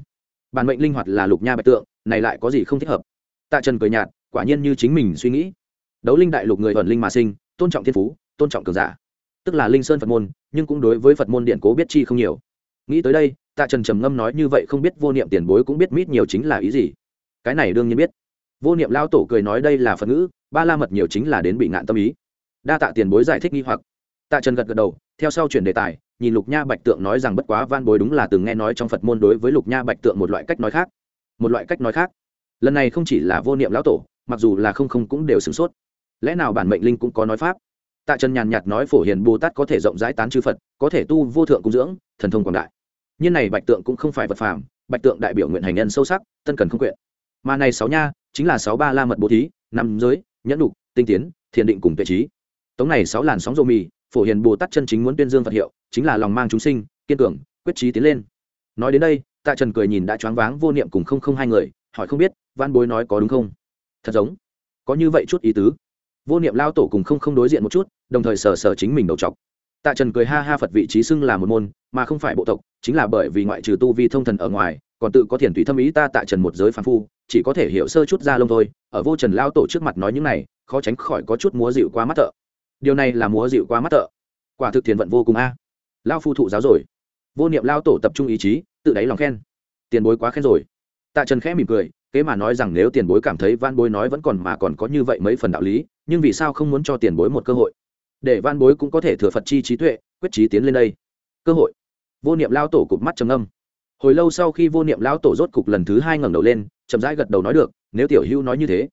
Bản mệnh linh hoạt là lục nha bạch tượng, này lại có gì không thích hợp? Tạ trần cười nhạt, quả nhiên như chính mình suy nghĩ. Đấu linh đại lục người ẩn linh mà sinh, tôn trọng thiên phú, tôn trọng cường giả. Tức là linh sơn phật môn, nhưng cũng đối với phật môn điện cố biết chi không nhiều. Nghĩ tới đây, tạ trần trầm ngâm nói như vậy không biết vô niệm tiền bối cũng biết mít nhiều chính là ý gì. Cái này đương nhiên biết. Vô niệm lao tổ cười nói đây là phật ngữ, ba la mật nhiều chính là đến bị ngạn tâm ý. Đa tạ tiền bối giải thích nghi hoặc tạ trần gật gật đầu, theo sau chuyển đề tài, nhìn lục nha bạch tượng nói rằng bất quá van bối đúng là từng nghe nói trong phật môn đối với lục nha bạch tượng một loại cách nói khác. Một loại cách nói khác. Lần này không chỉ là vô niệm lão tổ, mặc dù là không không cũng đều sửng sốt. Lẽ nào bản mệnh linh cũng có nói pháp? Tạ trần nhàn nhạt nói phổ hiền bồ tát có thể rộng rãi tán chư phật, có thể tu vô thượng cung dưỡng, thần thông quảng đại. Nhiên này bạch tượng cũng không phải vật phàm, bạch tượng đại biểu nguyện hành nhân sâu sắc, tân cần không quyện. Mà này sáu nha, chính là sáu ba la mật bố thí, năm giới, nhẫn đục tinh tiến, thiền định cùng tuệ trí. Tống này sáu làn sóng rô mì phổ hiền bồ tát chân chính muốn tuyên dương phật hiệu, chính là lòng mang chúng sinh, kiên cường, quyết trí tiến lên. Nói đến đây, tạ trần cười nhìn đã choáng váng vô niệm cùng không không hai người, hỏi không biết văn bối nói có đúng không? Thật giống. Có như vậy chút ý tứ. Vô niệm lao tổ cùng không không đối diện một chút, đồng thời sờ sờ chính mình đầu chọc. Tạ trần cười ha ha phật vị trí xưng là một môn, mà không phải bộ tộc, chính là bởi vì ngoại trừ tu vi thông thần ở ngoài, còn tự có thiền tùy thâm ý ta tạ trần một giới phàm phu, chỉ có thể hiểu sơ chút ra lông thôi. Ở vô trần lao tổ trước mặt nói những này, khó tránh khỏi có chút múa dịu quá mắt thợ điều này là múa dịu quá mắt tợ quả thực thiền vận vô cùng a. Lao phu thụ giáo rồi. Vô niệm lao tổ tập trung ý chí, tự đáy lòng khen. Tiền bối quá khen rồi. Tạ trần khẽ mỉm cười, kế mà nói rằng nếu tiền bối cảm thấy van bối nói vẫn còn mà còn có như vậy mấy phần đạo lý, nhưng vì sao không muốn cho tiền bối một cơ hội? Để van bối cũng có thể thừa phật chi trí tuệ, quyết trí tiến lên đây. Cơ hội. Vô niệm lao tổ cụp mắt trầm âm hồi lâu sau khi vô niệm lao tổ rốt cục lần thứ hai ngẩng đầu lên, chậm rãi gật đầu nói được, nếu tiểu hữu nói như thế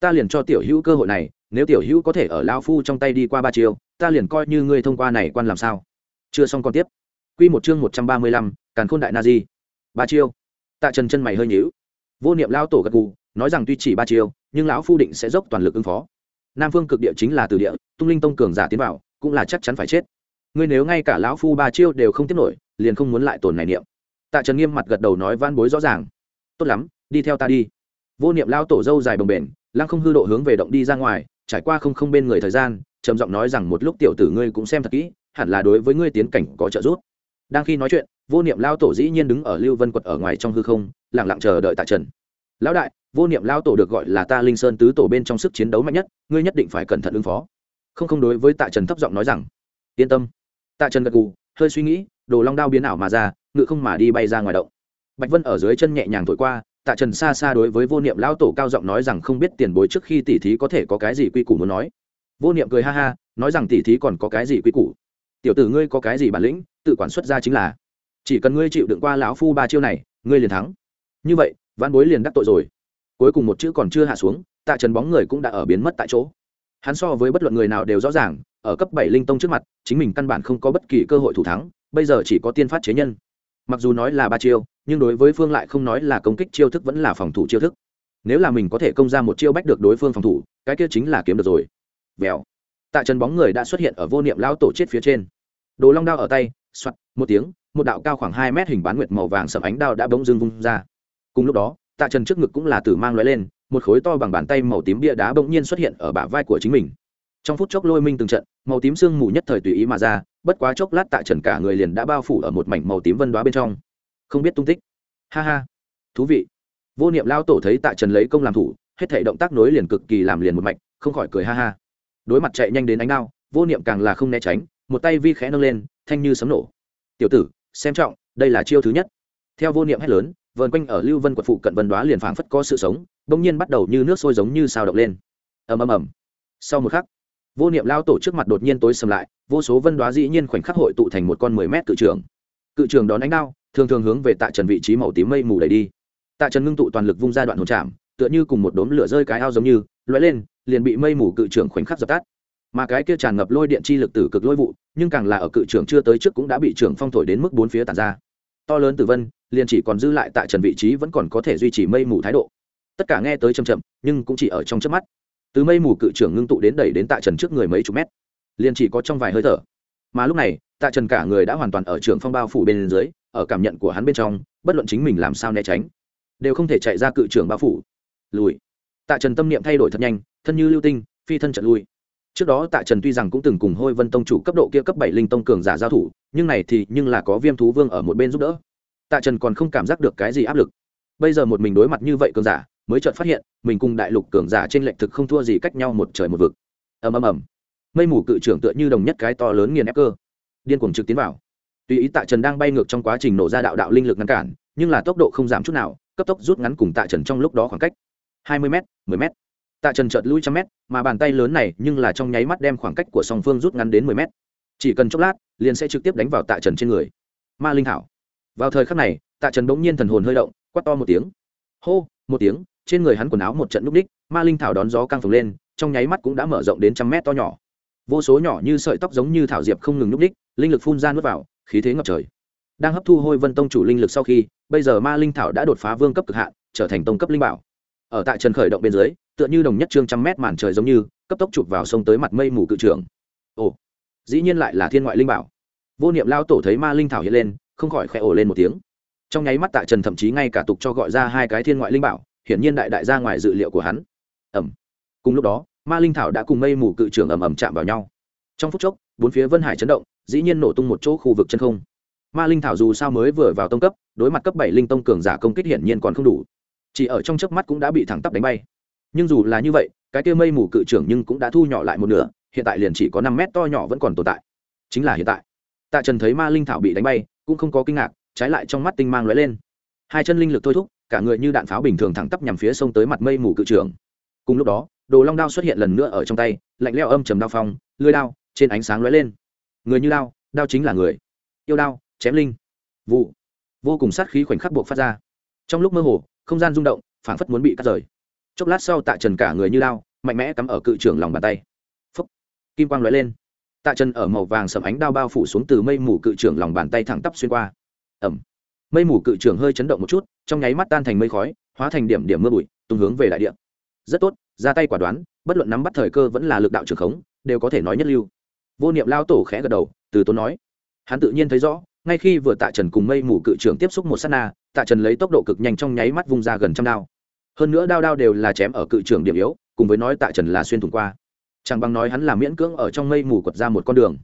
ta liền cho tiểu hữu cơ hội này, nếu tiểu hữu có thể ở lao phu trong tay đi qua ba chiêu, ta liền coi như ngươi thông qua này quan làm sao. Chưa xong còn tiếp. Q một chương một trăm ba mươi lăm, càn khôn đại na di. Ba chiêu. Tạ trần chân mày hơi nhữu vô niệm lao tổ gật gù, nói rằng tuy chỉ ba chiêu, nhưng lão phu định sẽ dốc toàn lực ứng phó. Nam phương cực địa chính là từ địa, tung linh tông cường giả tiến vào, cũng là chắc chắn phải chết. Ngươi nếu ngay cả lão phu ba chiêu đều không tiếp nổi, liền không muốn lại tổn này niệm. Tạ trần nghiêm mặt gật đầu nói van bối rõ ràng. Tốt lắm, đi theo ta đi. Vô niệm lao tổ dâu dài bồng bềnh lăng không hư độ hướng về động đi ra ngoài, trải qua không không bên người thời gian, trầm giọng nói rằng một lúc tiểu tử ngươi cũng xem thật kỹ, hẳn là đối với ngươi tiến cảnh có trợ giúp. Đang khi nói chuyện, vô niệm lao tổ dĩ nhiên đứng ở lưu vân quật ở ngoài trong hư không lẳng lặng chờ đợi tạ trần. Lão đại, vô niệm lao tổ được gọi là ta linh sơn tứ tổ bên trong sức chiến đấu mạnh nhất, ngươi nhất định phải cẩn thận ứng phó. Không không đối với tạ trần thấp giọng nói rằng, yên tâm. Tạ trần gật gù, hơi suy nghĩ, đồ long đao biến ảo mà ra, ngự không mà đi bay ra ngoài động. Bạch vân ở dưới chân nhẹ nhàng thổi qua tạ trần xa xa đối với vô niệm lão tổ cao giọng nói rằng không biết tiền bối trước khi tỉ thí có thể có cái gì quy củ muốn nói. Vô niệm cười ha ha, nói rằng tỉ thí còn có cái gì quy củ? Tiểu tử ngươi có cái gì bản lĩnh, tự quản xuất ra chính là. Chỉ cần ngươi chịu đựng qua lão phu ba chiêu này, ngươi liền thắng. Như vậy, văn bối liền đắc tội rồi. Cuối cùng một chữ còn chưa hạ xuống, tạ trần bóng người cũng đã ở biến mất tại chỗ. Hắn so với bất luận người nào đều rõ ràng, ở cấp bảy linh tông trước mặt, chính mình căn bản không có bất kỳ cơ hội thủ thắng, bây giờ chỉ có tiên phát chế nhân mặc dù nói là ba chiêu, nhưng đối với phương lại không nói là công kích chiêu thức vẫn là phòng thủ chiêu thức. Nếu là mình có thể công ra một chiêu bách được đối phương phòng thủ, cái kia chính là kiếm được rồi. Vèo. Tạ trần bóng người đã xuất hiện ở vô niệm lão tổ chết phía trên. Đồ long đao ở tay, soạt, một tiếng, một đạo cao khoảng hai mét hình bán nguyệt màu vàng sầm ánh đao đã bỗng dưng vung ra. Cùng lúc đó, tạ trần trước ngực cũng là tử mang lóe lên, một khối to bằng bàn tay màu tím bia đá bỗng nhiên xuất hiện ở bả vai của chính mình trong phút chốc lôi minh từng trận, màu tím sương mù nhất thời tùy ý mà ra, bất quá chốc lát tạ trần cả người liền đã bao phủ ở một mảnh màu tím vân đoá bên trong. Không biết tung tích. Ha ha. Thú vị. Vô niệm lao tổ thấy tạ trần lấy công làm thủ, hết thể động tác nối liền cực kỳ làm liền một mạch, không khỏi cười ha ha. Đối mặt chạy nhanh đến ánh đao, vô niệm càng là không né tránh, một tay vi khẽ nâng lên, thanh như sấm nổ. Tiểu tử, xem trọng, đây là chiêu thứ nhất. Theo vô niệm hét lớn, vờn quanh ở lưu vân quật phụ cận vân đoá liền phảng phất có sự sống, bỗng nhiên bắt đầu như nước sôi giống như sao động lên. Ầm ầm ầm. Sau một khắc vô niệm lao tổ trước mặt đột nhiên tối sầm lại, vô số vân đoá dĩ nhiên khoảnh khắc hội tụ thành một con mười mét cự trường. Cự trường đón ánh đao, thường thường hướng về tạ trần vị trí màu tím mây mù đẩy đi. Tạ trần ngưng tụ toàn lực vung ra đoạn hồn chạm tựa như cùng một đốm lửa rơi cái ao giống như, lóe lên, liền bị mây mù cự trường khoảnh khắc dập tắt. Mà cái kia tràn ngập lôi điện chi lực tử cực lôi vụ, nhưng càng là ở cự trường chưa tới trước cũng đã bị trường phong thổi đến mức bốn phía tàn ra. To lớn tử vân, liền chỉ còn dư lại tại trần vị trí vẫn còn có thể duy trì mây mù thái độ. Tất cả nghe tới chậm chậm, nhưng cũng chỉ ở trong chớp mắt từ mây mù cự trưởng ngưng tụ đến đẩy đến tạ trần trước người mấy chục mét, liền chỉ có trong vài hơi thở. Mà lúc này, tạ trần cả người đã hoàn toàn ở trường phong bao phủ bên dưới, ở cảm nhận của hắn bên trong, bất luận chính mình làm sao né tránh, đều không thể chạy ra cự trưởng bao phủ. Lùi. Tạ trần tâm niệm thay đổi thật nhanh, thân như lưu tinh, phi thân trận lui. Trước đó tạ trần tuy rằng cũng từng cùng hôi vân tông chủ cấp độ kia cấp bảy linh tông cường giả giao thủ, nhưng này thì nhưng là có viêm thú vương ở một bên giúp đỡ. Tạ trần còn không cảm giác được cái gì áp lực. Bây giờ một mình đối mặt như vậy cường giả mới chợt phát hiện, mình cùng đại lục cường giả trên lệnh thực không thua gì cách nhau một trời một vực. Ầm ầm ầm. Mây mù cự trưởng tựa như đồng nhất cái to lớn nghiền ép cơ. Điên cuồng trực tiến vào. Tuy ý tạ trần đang bay ngược trong quá trình nổ ra đạo đạo linh lực ngăn cản, nhưng là tốc độ không giảm chút nào, cấp tốc rút ngắn cùng tạ trần trong lúc đó khoảng cách. Hai mươi m mười m tạ trần chợt lui trăm m mà bàn tay lớn này nhưng là trong nháy mắt đem khoảng cách của song phương rút ngắn đến mười m chỉ cần chốc lát, liền sẽ trực tiếp đánh vào tạ trần trên người. Ma linh thảo. Vào thời khắc này, tạ trần bỗng nhiên thần hồn hơi động, quát to một tiếng. Hô, một tiếng trên người hắn quần áo một trận núp đích, ma linh thảo đón gió căng phồng lên, trong nháy mắt cũng đã mở rộng đến trăm mét to nhỏ. Vô số nhỏ như sợi tóc giống như thảo diệp không ngừng núp đích, linh lực phun ra nuốt vào, khí thế ngập trời. Đang hấp thu hôi vân tông chủ linh lực sau khi, bây giờ ma linh thảo đã đột phá vương cấp cực hạn, trở thành tông cấp linh bảo. Ở tại trần khởi động bên dưới, tựa như đồng nhất trương trăm mét màn trời giống như, cấp tốc chụp vào sông tới mặt mây mù cự trưởng ồ, dĩ nhiên lại là thiên ngoại linh bảo. Vô niệm lao tổ thấy ma linh thảo hiện lên, không khỏi khẽ ổ lên một tiếng. Trong nháy mắt tại trần thậm chí ngay cả tục cho gọi ra hai cái thiên ngoại linh bảo hiển nhiên đại đại ra ngoài dự liệu của hắn. Ẩm cùng lúc đó, ma linh thảo đã cùng mây mù cự trưởng ầm ầm chạm vào nhau. Trong phút chốc, bốn phía vân hải chấn động, dĩ nhiên nổ tung một chỗ khu vực chân không. Ma linh thảo dù sao mới vừa vào tông cấp, đối mặt cấp bảy linh tông cường giả công kích hiển nhiên còn không đủ. Chỉ ở trong chớp mắt cũng đã bị thẳng tắp đánh bay. Nhưng dù là như vậy, cái kia mây mù cự trưởng nhưng cũng đã thu nhỏ lại một nửa, hiện tại liền chỉ có năm mét to nhỏ vẫn còn tồn tại. Chính là hiện tại. Tạ trần thấy ma linh thảo bị đánh bay, cũng không có kinh ngạc, trái lại trong mắt tinh mang lóe lên. Hai chân linh lực thôi thúc cả người như đạn pháo bình thường thẳng tắp nhằm phía sông tới mặt mây mù cự trưởng cùng lúc đó, đồ long đao xuất hiện lần nữa ở trong tay, lạnh leo âm trầm đao phong, lưới đao, trên ánh sáng lóe lên. Người như đao đao chính là người. Yêu đao, chém linh. Vụ. Vô cùng sát khí khoảnh khắc buộc phát ra. Trong lúc mơ hồ, không gian rung động, phảng phất muốn bị cắt rời. Chốc lát sau, tạ trần cả người như đao, mạnh mẽ cắm ở cự trưởng lòng bàn tay. Phúc. Kim quang lóe lên. Tạ trần ở màu vàng sầm ánh đao bao phủ xuống từ mây mù cự trưởng lòng bàn tay thẳng tắp xuyên qua. Ẩm mây mù cự trưởng hơi chấn động một chút, trong nháy mắt tan thành mây khói, hóa thành điểm điểm mưa bụi, tung hướng về đại địa. Rất tốt, ra tay quả đoán, bất luận nắm bắt thời cơ vẫn là lực đạo trường khống, đều có thể nói nhất lưu. Vô niệm lao tổ khẽ gật đầu, từ tốn nói. Hắn tự nhiên thấy rõ, ngay khi vừa tạ trần cùng mây mù cự trưởng tiếp xúc một s á t na, tạ trần lấy tốc độ cực nhanh trong nháy mắt vung ra gần trăm đao. Hơn nữa đao đao đều là chém ở cự trưởng điểm yếu, cùng với nói tạ trần là xuyên thủng qua. Chẳng bằng nói hắn là miễn cưỡng ở trong mây mù quật ra một con đường.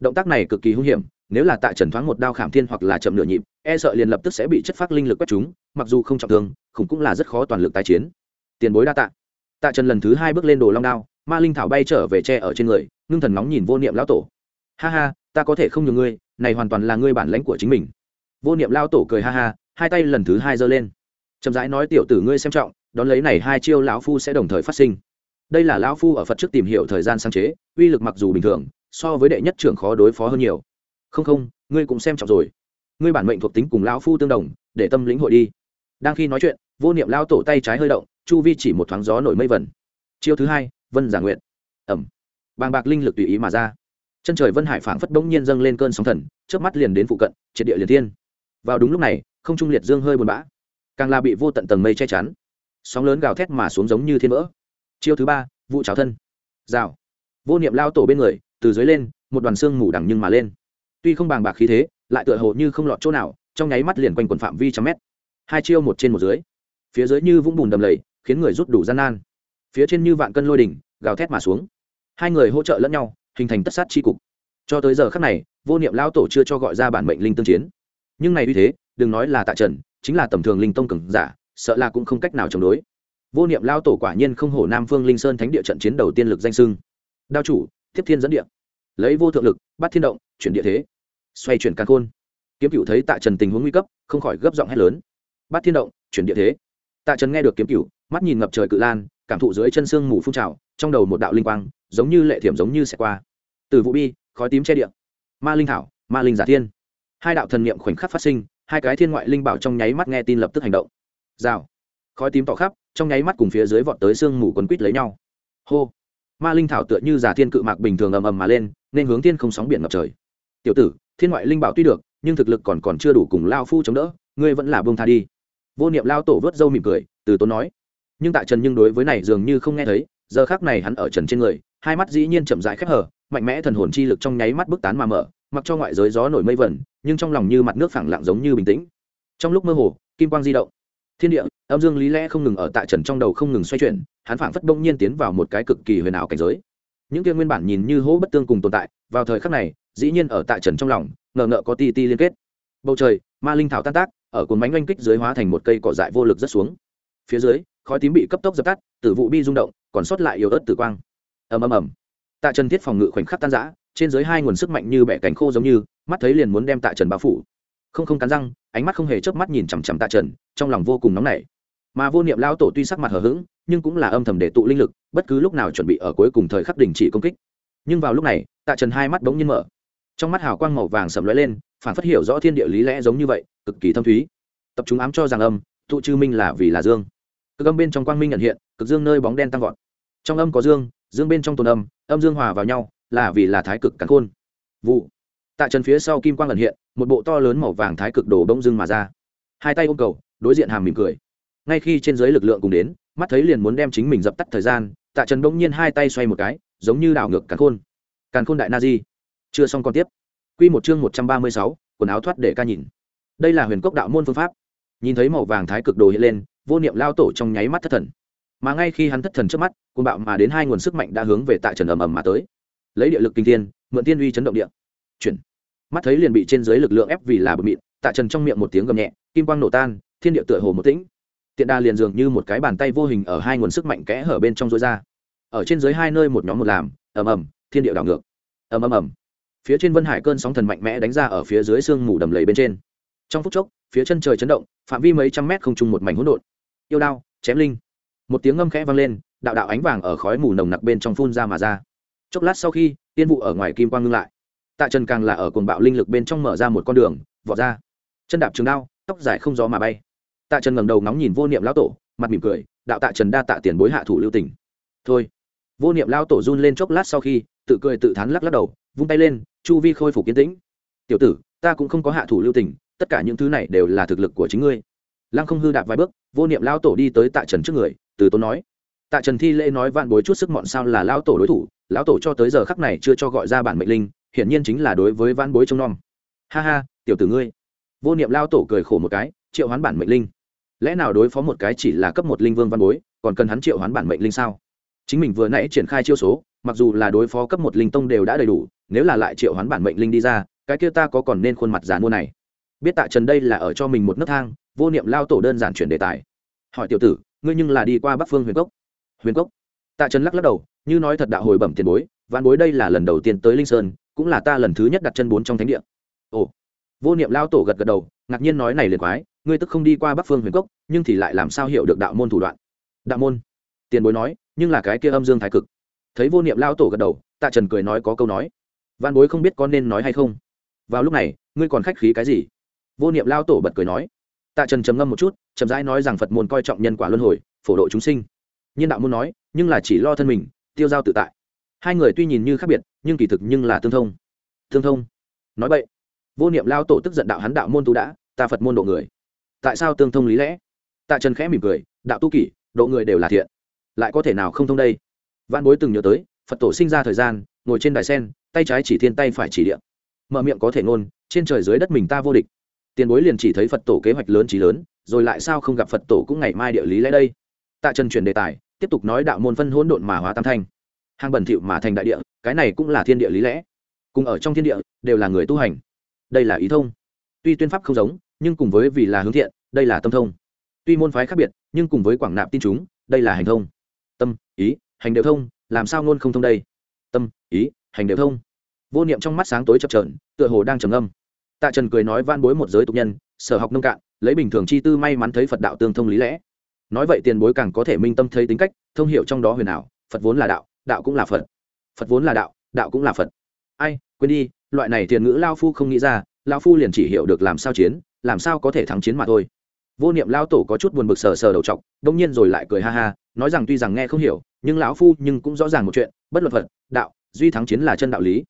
Động tác này cực kỳ hung hiểm nếu là tạ trần thoáng một đao khảm thiên hoặc là chậm nửa nhịp e sợ liền lập tức sẽ bị chất phát linh lực quét chúng mặc dù không trọng thương, khủng cũng là rất khó toàn lực tái chiến. Tiền bối đa tạ. Tạ trần lần thứ hai bước lên đồ long đao, ma linh thảo bay trở về tre ở trên người, ngưng thần nóng nhìn vô niệm lão tổ. Ha ha, ta có thể không nhường ngươi, này hoàn toàn là ngươi bản lãnh của chính mình. Vô niệm lao tổ cười ha ha, hai tay lần thứ hai giơ lên. Chậm rãi nói tiểu tử ngươi xem trọng, đón lấy này hai chiêu lão phu sẽ đồng thời phát sinh. Đây là lão phu ở phật trước tìm hiểu thời gian sáng chế, uy lực mặc dù bình thường, so với đệ nhất trưởng khó đối phó hơn nhiều không không, ngươi cũng xem trọng rồi. Ngươi bản mệnh thuộc tính cùng lão phu tương đồng, để tâm lĩnh hội đi. Đang khi nói chuyện, vô niệm lao tổ tay trái hơi động, chu vi chỉ một thoáng gió nổi mây vẩn chiêu thứ hai, vân giả nguyện ẩm. Bàng bạc linh lực tùy ý mà ra. Chân trời vân hải phảng phất bỗng nhiên dâng lên cơn sóng thần trước mắt liền đến phụ cận, triệt địa liền thiên. Vào đúng lúc này, không trung liệt dương hơi buồn bã. Càng là bị vô tận tầng mây che chắn. Sóng lớn gào thét mà xuống giống như thiên vỡ. Chiêu thứ ba vụ cháo thân. Rào. Vô niệm lao tổ bên người, từ dưới lên, một đoàn xương mù đằng nhưng mà lên tuy không bàng bạc khí thế, lại tựa hồ như không lọt chỗ nào, trong nháy mắt liền quanh quần phạm vi trăm mét. Hai chiêu một trên một dưới. Phía dưới như vũng bùn đầm lầy, khiến người rút đủ gian nan. Phía trên như vạn cân lôi đỉnh, gào thét mà xuống. Hai người hỗ trợ lẫn nhau, hình thành tất sát tri cục. Cho tới giờ khắc này, vô niệm lao tổ chưa cho gọi ra bản mệnh linh tương chiến. Nhưng này uy thế, đừng nói là tạ trần, chính là tầm thường linh tông cường giả, sợ là cũng không cách nào chống đối. Vô niệm lao tổ quả nhiên không hổ nam phương linh sơn thánh địa trận chiến đầu tiên lực danh sưng đao chủ tiếp thiên dẫn địa lấy vô thượng lực, bắt thiên động, chuyển địa thế. Xoay chuyển căn khôn. Kiếm cựu thấy tạ trần tình huống nguy cấp, không khỏi gấp giọng hét lớn. Bắt thiên động, chuyển địa thế. Tạ trần nghe được kiếm cựu mắt nhìn ngập trời cự lan, cảm thụ dưới chân xương mù phun trào, trong đầu một đạo linh quang, giống như lệ thiểm giống như xẹt qua. Từ vũ bi, khói tím che điện ma linh thảo, ma linh giả thiên. Hai đạo thần niệm khoảnh khắc phát sinh, hai cái thiên ngoại linh bảo trong nháy mắt nghe tin lập tức hành động. Rào. Khói tím tỏ khắp, trong nháy mắt cùng phía dưới vọt tới sương mù quấn quít lấy nhau. Hô ma linh thảo tựa như giả thiên cự mạc bình thường ầm ầm mà lên, nên hướng thiên không sóng biển ngập trời. Tiểu tử, thiên ngoại linh bảo tuy được, nhưng thực lực còn còn chưa đủ cùng lao phu chống đỡ, ngươi vẫn là bông tha đi. Vô niệm lao tổ vớt râu mỉm cười, từ tốn nói. Nhưng tại trần nhưng đối với này dường như không nghe thấy, giờ khác này hắn ở trần trên người, hai mắt dĩ nhiên chậm rãi khép hở mạnh mẽ thần hồn chi lực trong nháy mắt bức tán mà mở, mặc cho ngoại giới gió nổi mây vẩn, nhưng trong lòng như mặt nước phẳng lặng giống như bình tĩnh. Trong lúc mơ hồ, kim quang di động thiên địa, âm dương lý lẽ không ngừng ở tại trần trong đầu không ngừng xoay chuyển, hắn phảng phất đông nhiên tiến vào một cái cực kỳ huyền ảo cảnh giới. Những kia nguyên bản nhìn như hố bất tương cùng tồn tại, vào thời khắc này, dĩ nhiên ở tại trần trong lòng, ngờ ngợ có ti ti liên kết. Bầu trời, ma linh thảo tan tác, ở cồn bánh oanh kích dưới hóa thành một cây cỏ dại vô lực rất xuống. Phía dưới, khói tím bị cấp tốc dập tắt, tử vụ bi rung động, còn sót lại yếu ớt tử quang. Ầm ầm ầm. Tạ trần thiết phòng ngự khoảnh khắc tan giã trên dưới hai nguồn sức mạnh như bẻ cánh khô giống như, mắt thấy liền muốn đem tạ trần bao phủ không không cắn răng, ánh mắt không hề chớp mắt nhìn chằm chằm tạ trần, trong lòng vô cùng nóng nảy. Mà vô niệm lao tổ tuy sắc mặt hờ hững, nhưng cũng là âm thầm để tụ linh lực, bất cứ lúc nào chuẩn bị ở cuối cùng thời khắc đình chỉ công kích. Nhưng vào lúc này, tạ trần hai mắt bỗng nhiên mở. Trong mắt hào quang màu vàng sầm lóe lên, phản phát hiểu rõ thiên địa lý lẽ giống như vậy, cực kỳ thâm thúy. Tập trung ám cho rằng âm, tụ chư minh là vì là dương. Cực âm bên trong quang minh nhận hiện, cực dương nơi bóng đen tăng vọt. Trong âm có dương dương bên trong tồn âm âm dương hòa vào nhau, là vì là thái cực cắn khôn. Vụ. Tạ trần phía sau kim quang ẩn hiện một bộ to lớn màu vàng thái cực đồ bỗng dưng mà ra. Hai tay ôm cầu, đối diện hàm mỉm cười. Ngay khi trên giới lực lượng cùng đến, mắt thấy liền muốn đem chính mình dập tắt thời gian, tạ trần bỗng nhiên hai tay xoay một cái, giống như đảo ngược càn khôn. Càn khôn đại na di chưa xong còn tiếp. Q một chương một trăm ba mươi sáu, quần áo thoát để ca nhìn. Đây là huyền cốc đạo môn phương pháp. Nhìn thấy màu vàng thái cực đồ hiện lên, vô niệm lao tổ trong nháy mắt thất thần. Mà ngay khi hắn thất thần trước mắt côn bạo mà đến hai nguồn sức mạnh đã hướng về tạ trần ầm ầm mà tới. Lấy địa lực kinh thiên, mượn tiên uy chấn động địa. Chuyển mắt thấy liền bị trên dưới lực lượng ép vì là bờ mịn, tạ trần trong miệng một tiếng gầm nhẹ, kim quang nổ tan, thiên địa tựa hồ một tĩnh. Tiện đa liền dường như một cái bàn tay vô hình ở hai nguồn sức mạnh kẽ hở bên trong rối ra. Ở trên dưới hai nơi một nhóm một làm, ầm ầm, thiên địa đảo ngược. Ầm ầm ầm. Phía trên vân hải cơn sóng thần mạnh mẽ đánh ra ở phía dưới sương mù đầm lầy bên trên. Trong phút chốc, phía chân trời chấn động, phạm vi mấy trăm mét không chung một mảnh hỗn độn. Yêu đao, chém linh. Một tiếng ngâm khẽ vang lên, đạo đạo ánh vàng ở khói mù nồng nặc bên trong phun ra mà ra. Chốc lát sau khi, tiên vụ ở ngoài kim quang ngưng lại tạ trần càng là ở cồn bạo linh lực bên trong mở ra một con đường, vọt ra. Chân đạp trường đao, tóc dài không gió mà bay. Tạ trần ngẩng đầu ngóng nhìn vô niệm lão tổ, mặt mỉm cười, đạo tạ trần đa tạ tiền bối hạ thủ lưu tình. Thôi. Vô niệm lao tổ run lên chốc lát sau khi, tự cười tự thán lắc lắc đầu, vung tay lên, chu vi khôi phục kiến tĩnh. Tiểu tử, ta cũng không có hạ thủ lưu tình, tất cả những thứ này đều là thực lực của chính ngươi. Lăng không hư đạp vài bước, vô niệm lao tổ đi tới tạ trần trước người, từ tốn nói, tạ trần thi lễ nói vạn bối chút sức mọn sao là lao tổ đối thủ, lão tổ cho tới giờ khắc này chưa cho gọi ra bản mệnh linh hiển nhiên chính là đối với vãn bối trông nom. Ha ha, tiểu tử ngươi. Vô niệm lao tổ cười khổ một cái, triệu hoán bản mệnh linh. Lẽ nào đối phó một cái chỉ là cấp một linh vương văn bối, còn cần hắn triệu hoán bản mệnh linh sao? Chính mình vừa nãy triển khai chiêu số, mặc dù là đối phó cấp một linh tông đều đã đầy đủ, nếu là lại triệu hoán bản mệnh linh đi ra, cái kia ta có còn nên khuôn mặt giàn mua này? Biết tạ trần đây là ở cho mình một nấc thang, vô niệm lao tổ đơn giản chuyển đề tài. Hỏi tiểu tử, ngươi nhưng là đi qua bắc phương huyền cốc. Huyền cốc? Tạ trần lắc lắc đầu, như nói thật đạo hồi bẩm tiền bối văn bối đây là lần đầu tiên tới linh sơn cũng là ta lần thứ nhất đặt chân bốn trong thánh địa. Ồ. Vô niệm lao tổ gật gật đầu, ngạc nhiên nói này liền quái, ngươi tức không đi qua bắc phương huyền cốc, nhưng thì lại làm sao hiểu được đạo môn thủ đoạn? Đạo môn? Tiền bối nói, nhưng là cái kia âm dương thái cực. Thấy vô niệm lao tổ gật đầu, tạ trần cười nói có câu nói. Văn bối không biết có nên nói hay không. Vào lúc này, ngươi còn khách khí cái gì? Vô niệm lao tổ bật cười nói. Tạ trần trầm ngâm một chút, chậm rãi nói rằng phật môn coi trọng nhân quả luân hồi, phổ độ chúng sinh. Nhân đạo môn nói, nhưng là chỉ lo thân mình, tiêu giao tự tại. Hai người tuy nhìn như khác biệt nhưng kỳ thực nhưng là tương thông. Tương thông? Nói vậy vô niệm lao tổ tức giận đạo hắn đạo môn tu đã, ta phật môn độ người. Tại sao tương thông lý lẽ? Tạ trần khẽ mỉm cười, đạo tu kỷ, độ người đều là thiện. Lại có thể nào không thông đây? Văn bối từng nhớ tới, phật tổ sinh ra thời gian, ngồi trên đài sen, tay trái chỉ thiên tay phải chỉ điện mở miệng có thể ngôn, trên trời dưới đất mình ta vô địch. Tiền bối liền chỉ thấy phật tổ kế hoạch lớn trí lớn, rồi lại sao không gặp phật tổ cũng ngày mai địa lý lẽ đây? Tạ trần chuyển đề tài, tiếp tục nói đạo môn phân hỗn độn mà hóa tam thanh hàng bẩn thịu mà thành đại địa, cái này cũng là thiên địa lý lẽ. Cùng ở trong thiên địa, đều là người tu hành. Đây là ý thông. Tuy tuyên pháp không giống, nhưng cùng với vì là hướng thiện, đây là tâm thông. Tuy môn phái khác biệt, nhưng cùng với quảng nạp tin chúng, đây là hành thông. Tâm, ý, hành đều thông, làm sao ngôn không thông đây? Tâm, ý, hành đều thông. Vô niệm trong mắt sáng tối chập trờn tựa hồ đang trầm âm tạ trần cười nói van bối một giới tục nhân, sở học nông cạn, lấy bình thường chi tư may mắn thấy phật đạo tương thông lý lẽ. Nói vậy tiền bối càng có thể minh tâm thấy tính cách, thông hiểu trong đó huyền ảo, phật vốn là đạo đạo cũng là phật. Phật vốn là đạo đạo cũng là phật. Ai, quên đi, loại này tiền ngữ lao phu không nghĩ ra, lao phu liền chỉ hiểu được làm sao chiến, làm sao có thể thắng chiến mà thôi. Vô niệm lao tổ có chút buồn bực sờ sờ đầu t đông nhiên rồi lại cười ha ha, nói rằng tuy rằng nghe không hiểu, nhưng lão phu nhưng cũng rõ ràng một chuyện, bất luật phật, đạo, duy thắng chiến là chân đạo lý.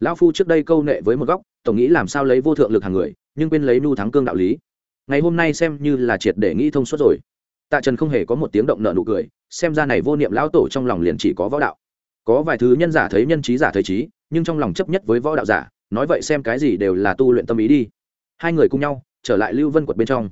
Lão phu trước đây câu nệ với một góc, tổng nghĩ làm sao lấy vô thượng lực hàng người, nhưng quên lấy nu thắng cương đạo lý. Ngày hôm nay xem như là triệt để nghĩ thông suốt rồi. Tạ trần không hề có một tiếng động nợ nụ cười, xem ra này vô niệm lão tổ trong lòng liền chỉ có võ đạo có vài thứ nhân giả thấy nhân trí giả thấy trí, nhưng trong lòng chấp nhất với võ đạo giả, nói vậy xem cái gì đều là tu luyện tâm ý đi. Hai người cùng nhau, trở lại lưu vân quật bên trong.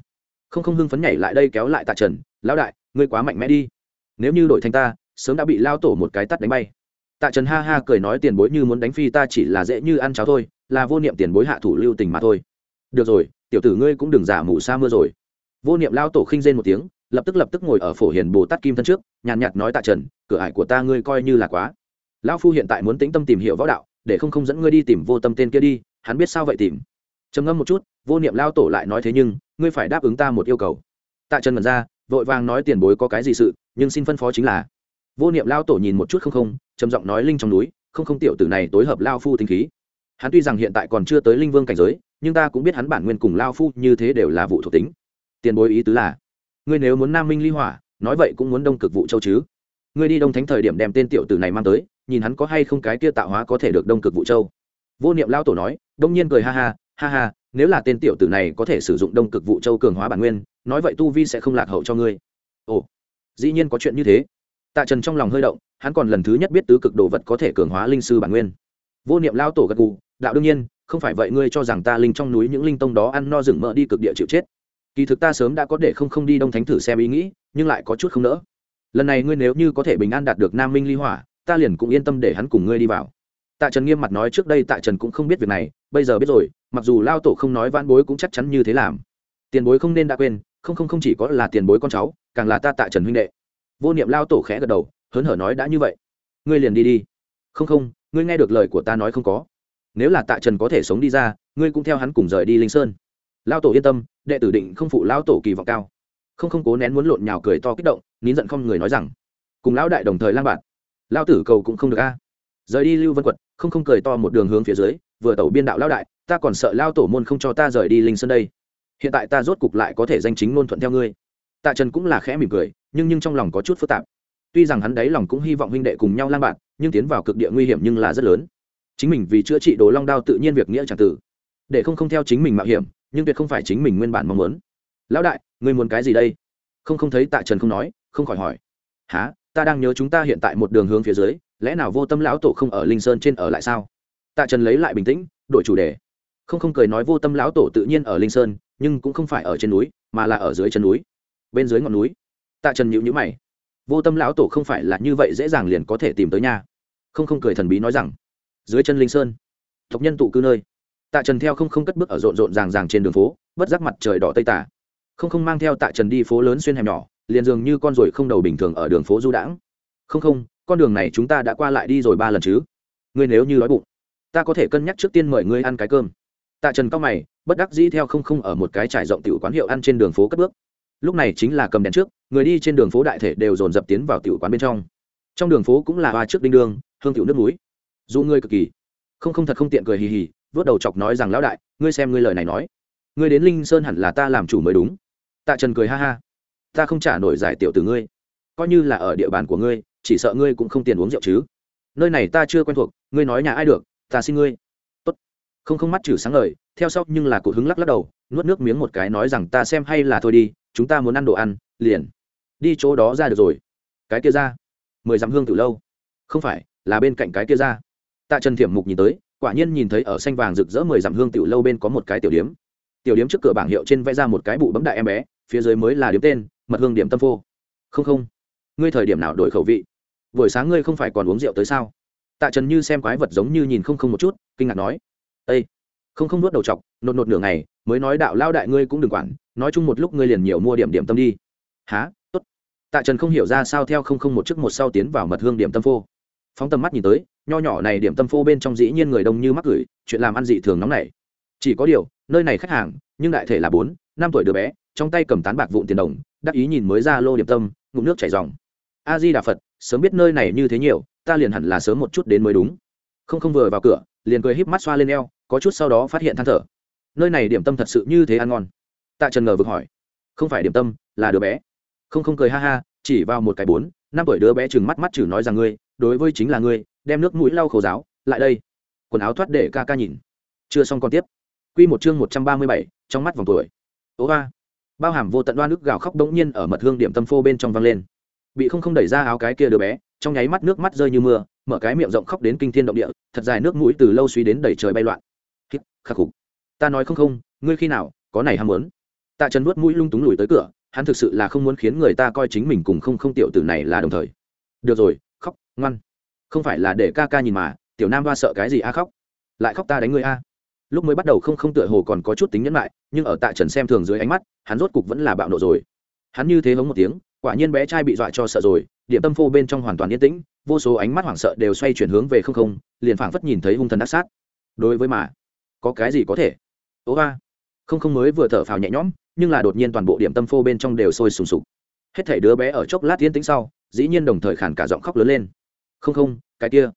Không không hưng phấn nhảy lại đây kéo lại tạ trần, lão đại, ngươi quá mạnh mẽ đi. Nếu như đổi thành ta, sớm đã bị lao tổ một cái tắt đánh bay. Tạ trần ha ha cười nói, tiền bối như muốn đánh phi ta chỉ là dễ như ăn cháo thôi, là vô niệm tiền bối hạ thủ lưu tình mà thôi. Được rồi, tiểu tử ngươi cũng đừng giả mù sa mưa rồi. Vô niệm lao tổ khinh rên một tiếng, lập tức lập tức ngồi ở phổ hiền bồ tát kim thân trước, nhàn nhạt nói, tạ trần, cửa ải của ta ngươi coi như là quá lão phu hiện tại muốn tĩnh tâm tìm hiểu võ đạo, để không không dẫn ngươi đi tìm vô tâm tên kia đi, hắn biết sao vậy tìm? Trầm ngâm một chút, vô niệm lao tổ lại nói thế nhưng, ngươi phải đáp ứng ta một yêu cầu. Tạ trần mật ra, vội vàng nói tiền bối có cái gì sự, nhưng xin phân phó chính là. Vô niệm lao tổ nhìn một chút không không, trầm giọng nói linh trong núi, không không tiểu tử này tối hợp lao phu tinh khí. Hắn tuy rằng hiện tại còn chưa tới linh vương cảnh giới, nhưng ta cũng biết hắn bản nguyên cùng lao phu như thế đều là vụ thuộc tính. Tiền bối ý tứ là, ngươi nếu muốn nam minh ly hỏa, nói vậy cũng muốn đông cực vụ châu chứ. Ngươi đi đông thánh thời điểm đem tên tiểu tử này mang tới nhìn hắn có hay không cái kia tạo hóa có thể được đông cực vũ châu. Vô niệm lao tổ nói, đông nhiên cười ha ha ha ha, nếu là tên tiểu tử này có thể sử dụng đông cực vũ châu cường hóa bản nguyên, nói vậy tu vi sẽ không lạc hậu cho ngươi. Ồ, dĩ nhiên có chuyện như thế. Tạ trần trong lòng hơi động, hắn còn lần thứ nhất biết tứ cực đồ vật có thể cường hóa linh sư bản nguyên. Vô niệm lao tổ gật gù, đạo đương nhiên, không phải vậy ngươi cho rằng ta linh trong núi những linh tông đó ăn no rừng mỡ đi cực địa chịu chết. Kỳ thực ta sớm đã có để không không đi đông thánh thử xem ý nghĩ, nhưng lại có chút không nỡ. Lần này ngươi nếu như có thể bình an đạt được nam minh ly hỏa ta liền cũng yên tâm để hắn cùng ngươi đi vào. Tạ trần nghiêm mặt nói trước đây tạ trần cũng không biết việc này, bây giờ biết rồi, mặc dù lao tổ không nói vãn bối cũng chắc chắn như thế làm. Tiền bối không nên đã quên, không không không chỉ có là tiền bối con cháu, càng là ta tạ trần huynh đệ. Vô niệm lao tổ khẽ gật đầu, hớn hở nói đã như vậy. Ngươi liền đi đi. Không không, ngươi nghe được lời của ta nói không có. Nếu là tạ trần có thể sống đi ra, ngươi cũng theo hắn cùng rời đi linh sơn. Lao tổ yên tâm, đệ tử định không phụ lao tổ kỳ vọng cao. Không không cố nén muốn lộn nhào cười to kích động, nín giận không người nói rằng. Cùng lão đại đồng thời lang bạn lao tử cầu cũng không được a. Rời đi lưu vân quật không không cười to một đường hướng phía dưới, vừa tẩu biên đạo lao đại, ta còn sợ lao tổ môn không cho ta rời đi linh sơn đây. Hiện tại ta rốt cục lại có thể danh chính ngôn thuận theo ngươi. Tạ trần cũng là khẽ mỉm cười, nhưng nhưng trong lòng có chút phức tạp. Tuy rằng hắn đáy lòng cũng hy vọng huynh đệ cùng nhau lang bạn, nhưng tiến vào cực địa nguy hiểm nhưng là rất lớn. Chính mình vì chữa trị đồ long đao tự nhiên việc nghĩa c tử. Để không không theo chính mình mạo hiểm, nhưng tuyệt không phải chính mình nguyên bản mong muốn. Lão đại người muốn cái gì đây? Không không thấy tạ trần không nói, không khỏi hỏi. Há ta đang nhớ chúng ta hiện tại một đường hướng phía dưới, lẽ nào vô tâm lão tổ không ở linh sơn trên ở lại sao? Tạ trần lấy lại bình tĩnh, đổi chủ đề. Không không cười nói vô tâm lão tổ tự nhiên ở linh sơn, nhưng cũng không phải ở trên núi, mà là ở dưới chân núi. Bên dưới ngọn núi. Tạ trần nhịu nhữ mày. Vô tâm lão tổ không phải là như vậy dễ dàng liền có thể tìm tới nhà không không cười thần bí nói rằng, dưới chân linh sơn. Tộc nhân tụ cư nơi. Tạ trần theo không không cất bước ở rộn rộn ràng ràng trên đường phố, bất giác mặt trời đỏ tây tả. Không không mang theo tạ trần đi phố lớn xuyên hẻm nhỏ liền dường như con ruồi không đầu bình thường ở đường phố du đãng. Không không, con đường này chúng ta đã qua lại đi rồi ba lần chứ? Ngươi nếu như đói bụng, ta có thể cân nhắc trước tiên mời ngươi ăn cái cơm. Tạ trần cao mày, bất đắc dĩ theo không không ở một cái trải rộng tiểu quán hiệu ăn trên đường phố cất bước. Lúc này chính là cầm đèn trước, người đi trên đường phố đại thể đều dồn dập tiến vào tiểu quán bên trong. Trong đường phố cũng là hoa trước đinh đường, hương tiểu nước núi. Dù ngươi cực kỳ không không thật không tiện cười hì hì, vớt đầu chọc nói rằng lão đại, ngươi xem ngươi lời này nói. Ngươi đến linh sơn hẳn là ta làm chủ mới đúng. Tạ trần cười ha ha ta không trả nổi giải tiểu từ ngươi. Coi như là ở địa bàn của ngươi, chỉ sợ ngươi cũng không tiền uống rượu chứ. Nơi này ta chưa quen thuộc, ngươi nói nhà ai được, ta xin ngươi. Tốt. Không không mắt trừ sáng lời theo sau nhưng là cụ hứng lắc lắc đầu, nuốt nước miếng một cái nói rằng ta xem hay là thôi đi, chúng ta muốn ăn đồ ăn, liền. Đi chỗ đó ra được rồi. Cái kia ra. Mười dặm hương từ lâu. Không phải, là bên cạnh cái kia ra. Tạ trần thiểm mục nhìn tới, quả nhiên nhìn thấy ở xanh vàng rực rỡ mười dặm hương tiểu lâu bên có một cái tiểu điếm. Tiểu điếm trước cửa bảng hiệu trên vẽ ra một cái bụ bấm đại em bé, phía dưới mới là điếm tên mật hương điểm tâm phô. Không không. Ngươi thời điểm nào đổi khẩu vị? Buổi sáng ngươi không phải còn uống rượu tới sao? Tạ trần như xem quái vật giống như nhìn không không một chút, kinh ngạc nói. Ây không không nuốt đầu chọc, nột nột nửa ngày, mới nói đạo lao đại ngươi cũng đừng quản, nói chung một lúc ngươi liền nhiều mua điểm điểm tâm đi. Há tốt. Tạ trần không hiểu ra sao theo không không một chiếc một sau tiến vào mật hương điểm tâm phô. Phóng tầm mắt nhìn tới, nho nhỏ này điểm tâm phô bên trong dĩ nhiên người đông như mắc gửi, chuyện làm ăn dị thường nóng này chỉ có điều, nơi này khách hàng, nhưng đại thể là bốn, năm tuổi đứa bé trong tay cầm tán bạc vụn tiền đồng, đắc ý nhìn mới ra lô điểm tâm, ngụm nước chảy dòng. A di đà phật, sớm biết nơi này như thế nhiều, ta liền hẳn là sớm một chút đến mới đúng. Không không vừa vào cửa, liền cười híp mắt xoa lên eo, có chút sau đó phát hiện than thở. Nơi này điểm tâm thật sự như thế ăn ngon. Tạ trần ngờ vực hỏi. Không phải điểm tâm, là đứa bé. Không không cười ha ha, chỉ vào một cái bốn, năm tuổi đứa bé chừng mắt mắt chử nói rằng ngươi, đối với chính là ngươi, đem nước mũi lau khẩu giáo lại đây. Quần áo thoát để ca ca nhìn. Chưa xong còn tiếp. Q một chương một trăm ba mươi bảy, trong mắt vòng tuổi. Ố ba bao hàm vô tận đoan nước gào khóc đống nhiên ở mật hương điểm tâm phô bên trong vang lên. Bị không không đẩy ra áo cái kia đứa bé, trong nháy mắt nước mắt rơi như mưa, mở cái miệng rộng khóc đến kinh thiên động địa, thật dài nước mũi từ lâu suy đến đẩy trời bay loạn. Khắc phục ta nói không không, ngươi khi nào có này ham muốn? Tạ trần nuốt mũi lung túng lùi tới cửa, hắn thực sự là không muốn khiến người ta coi chính mình cùng không không tiểu tử này là đồng thời. Được rồi, khóc, ngoan. Không phải là để ca ca nhìn mà, tiểu nam ba sợ cái gì a khóc? Lại khóc ta đánh ngươi a lúc mới bắt đầu không không tựa hồ còn có chút tính nhẫn lại nhưng ở tạ trần xem thường dưới ánh mắt, hắn rốt cục vẫn là bạo nộ rồi. Hắn như thế hống một tiếng, quả nhiên bé trai bị dọa cho sợ rồi, điểm tâm phô bên trong hoàn toàn yên tĩnh, vô số ánh mắt hoảng sợ đều xoay chuyển hướng về không không, liền phảng phất nhìn thấy hung thần ác sát. Đối với mà, có cái gì có thể? Ố ba, không không mới vừa thở phào nhẹ nhõm, nhưng là đột nhiên toàn bộ điểm tâm phô bên trong đều sôi sùng sục. Hết thảy đứa bé ở chốc lát yên tĩnh sau, dĩ nhiên đồng thời khản cả giọng khóc lớn lên. Không không, cái kia,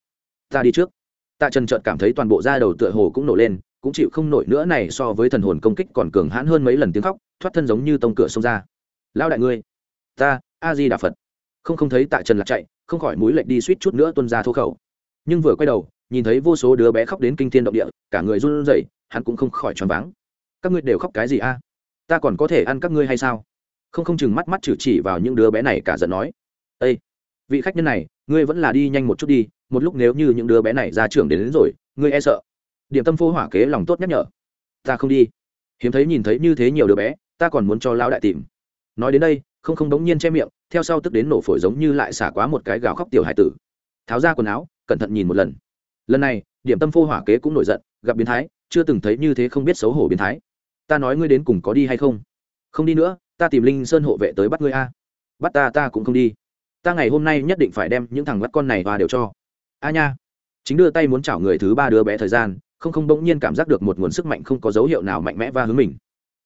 ta đi trước. Tạ trần trợt cảm thấy toàn bộ da đầu tựa hồ cũng nổ lên cũng chịu không nổi nữa này so với thần hồn công kích còn cường hãn hơn mấy lần tiếng khóc thoát thân giống như tông cửa xông ra. Lao đại ngươi ta a di đà phật. Không không thấy tạ trần lạc chạy không khỏi mũi lệnh đi suýt chút nữa tuân ra thô khẩu. Nhưng vừa quay đầu nhìn thấy vô số đứa bé khóc đến kinh thiên động địa cả người run rẩy hắn cũng không khỏi choáng váng. Các ngươi đều khóc cái gì a? Ta còn có thể ăn các ngươi hay sao? Không không chừng mắt mắt chử chỉ vào những đứa bé này cả giận nói. Ây vị khách nhân này ngươi vẫn là đi nhanh một chút đi một lúc nếu như những đứa bé này ra trường đến, đến rồi ngươi e sợ điểm tâm phô hỏa kế lòng tốt nhắc nhở. Ta không đi. Hiếm thấy nhìn thấy như thế nhiều đứa bé, ta còn muốn cho lão đại tìm. Nói đến đây, không không đống nhiên che miệng, theo sau tức đến nổ phổi giống như lại xả quá một cái gào khóc tiểu hải tử. Tháo ra quần áo, cẩn thận nhìn một lần. Lần này, điểm tâm phô hỏa kế cũng nổi giận, gặp biến thái, chưa từng thấy như thế không biết xấu hổ biến thái. Ta nói ngươi đến cùng có đi hay không? Không đi nữa, ta tìm linh sơn hộ vệ tới bắt ngươi a. Bắt ta ta cũng không đi. Ta ngày hôm nay nhất định phải đem những thằng bắt con này và đều cho. A nha. Chính đưa tay muốn chảo người thứ ba đứa bé thời gian không không bỗng nhiên cảm giác được một nguồn sức mạnh không có dấu hiệu nào mạnh mẽ va hướng mình.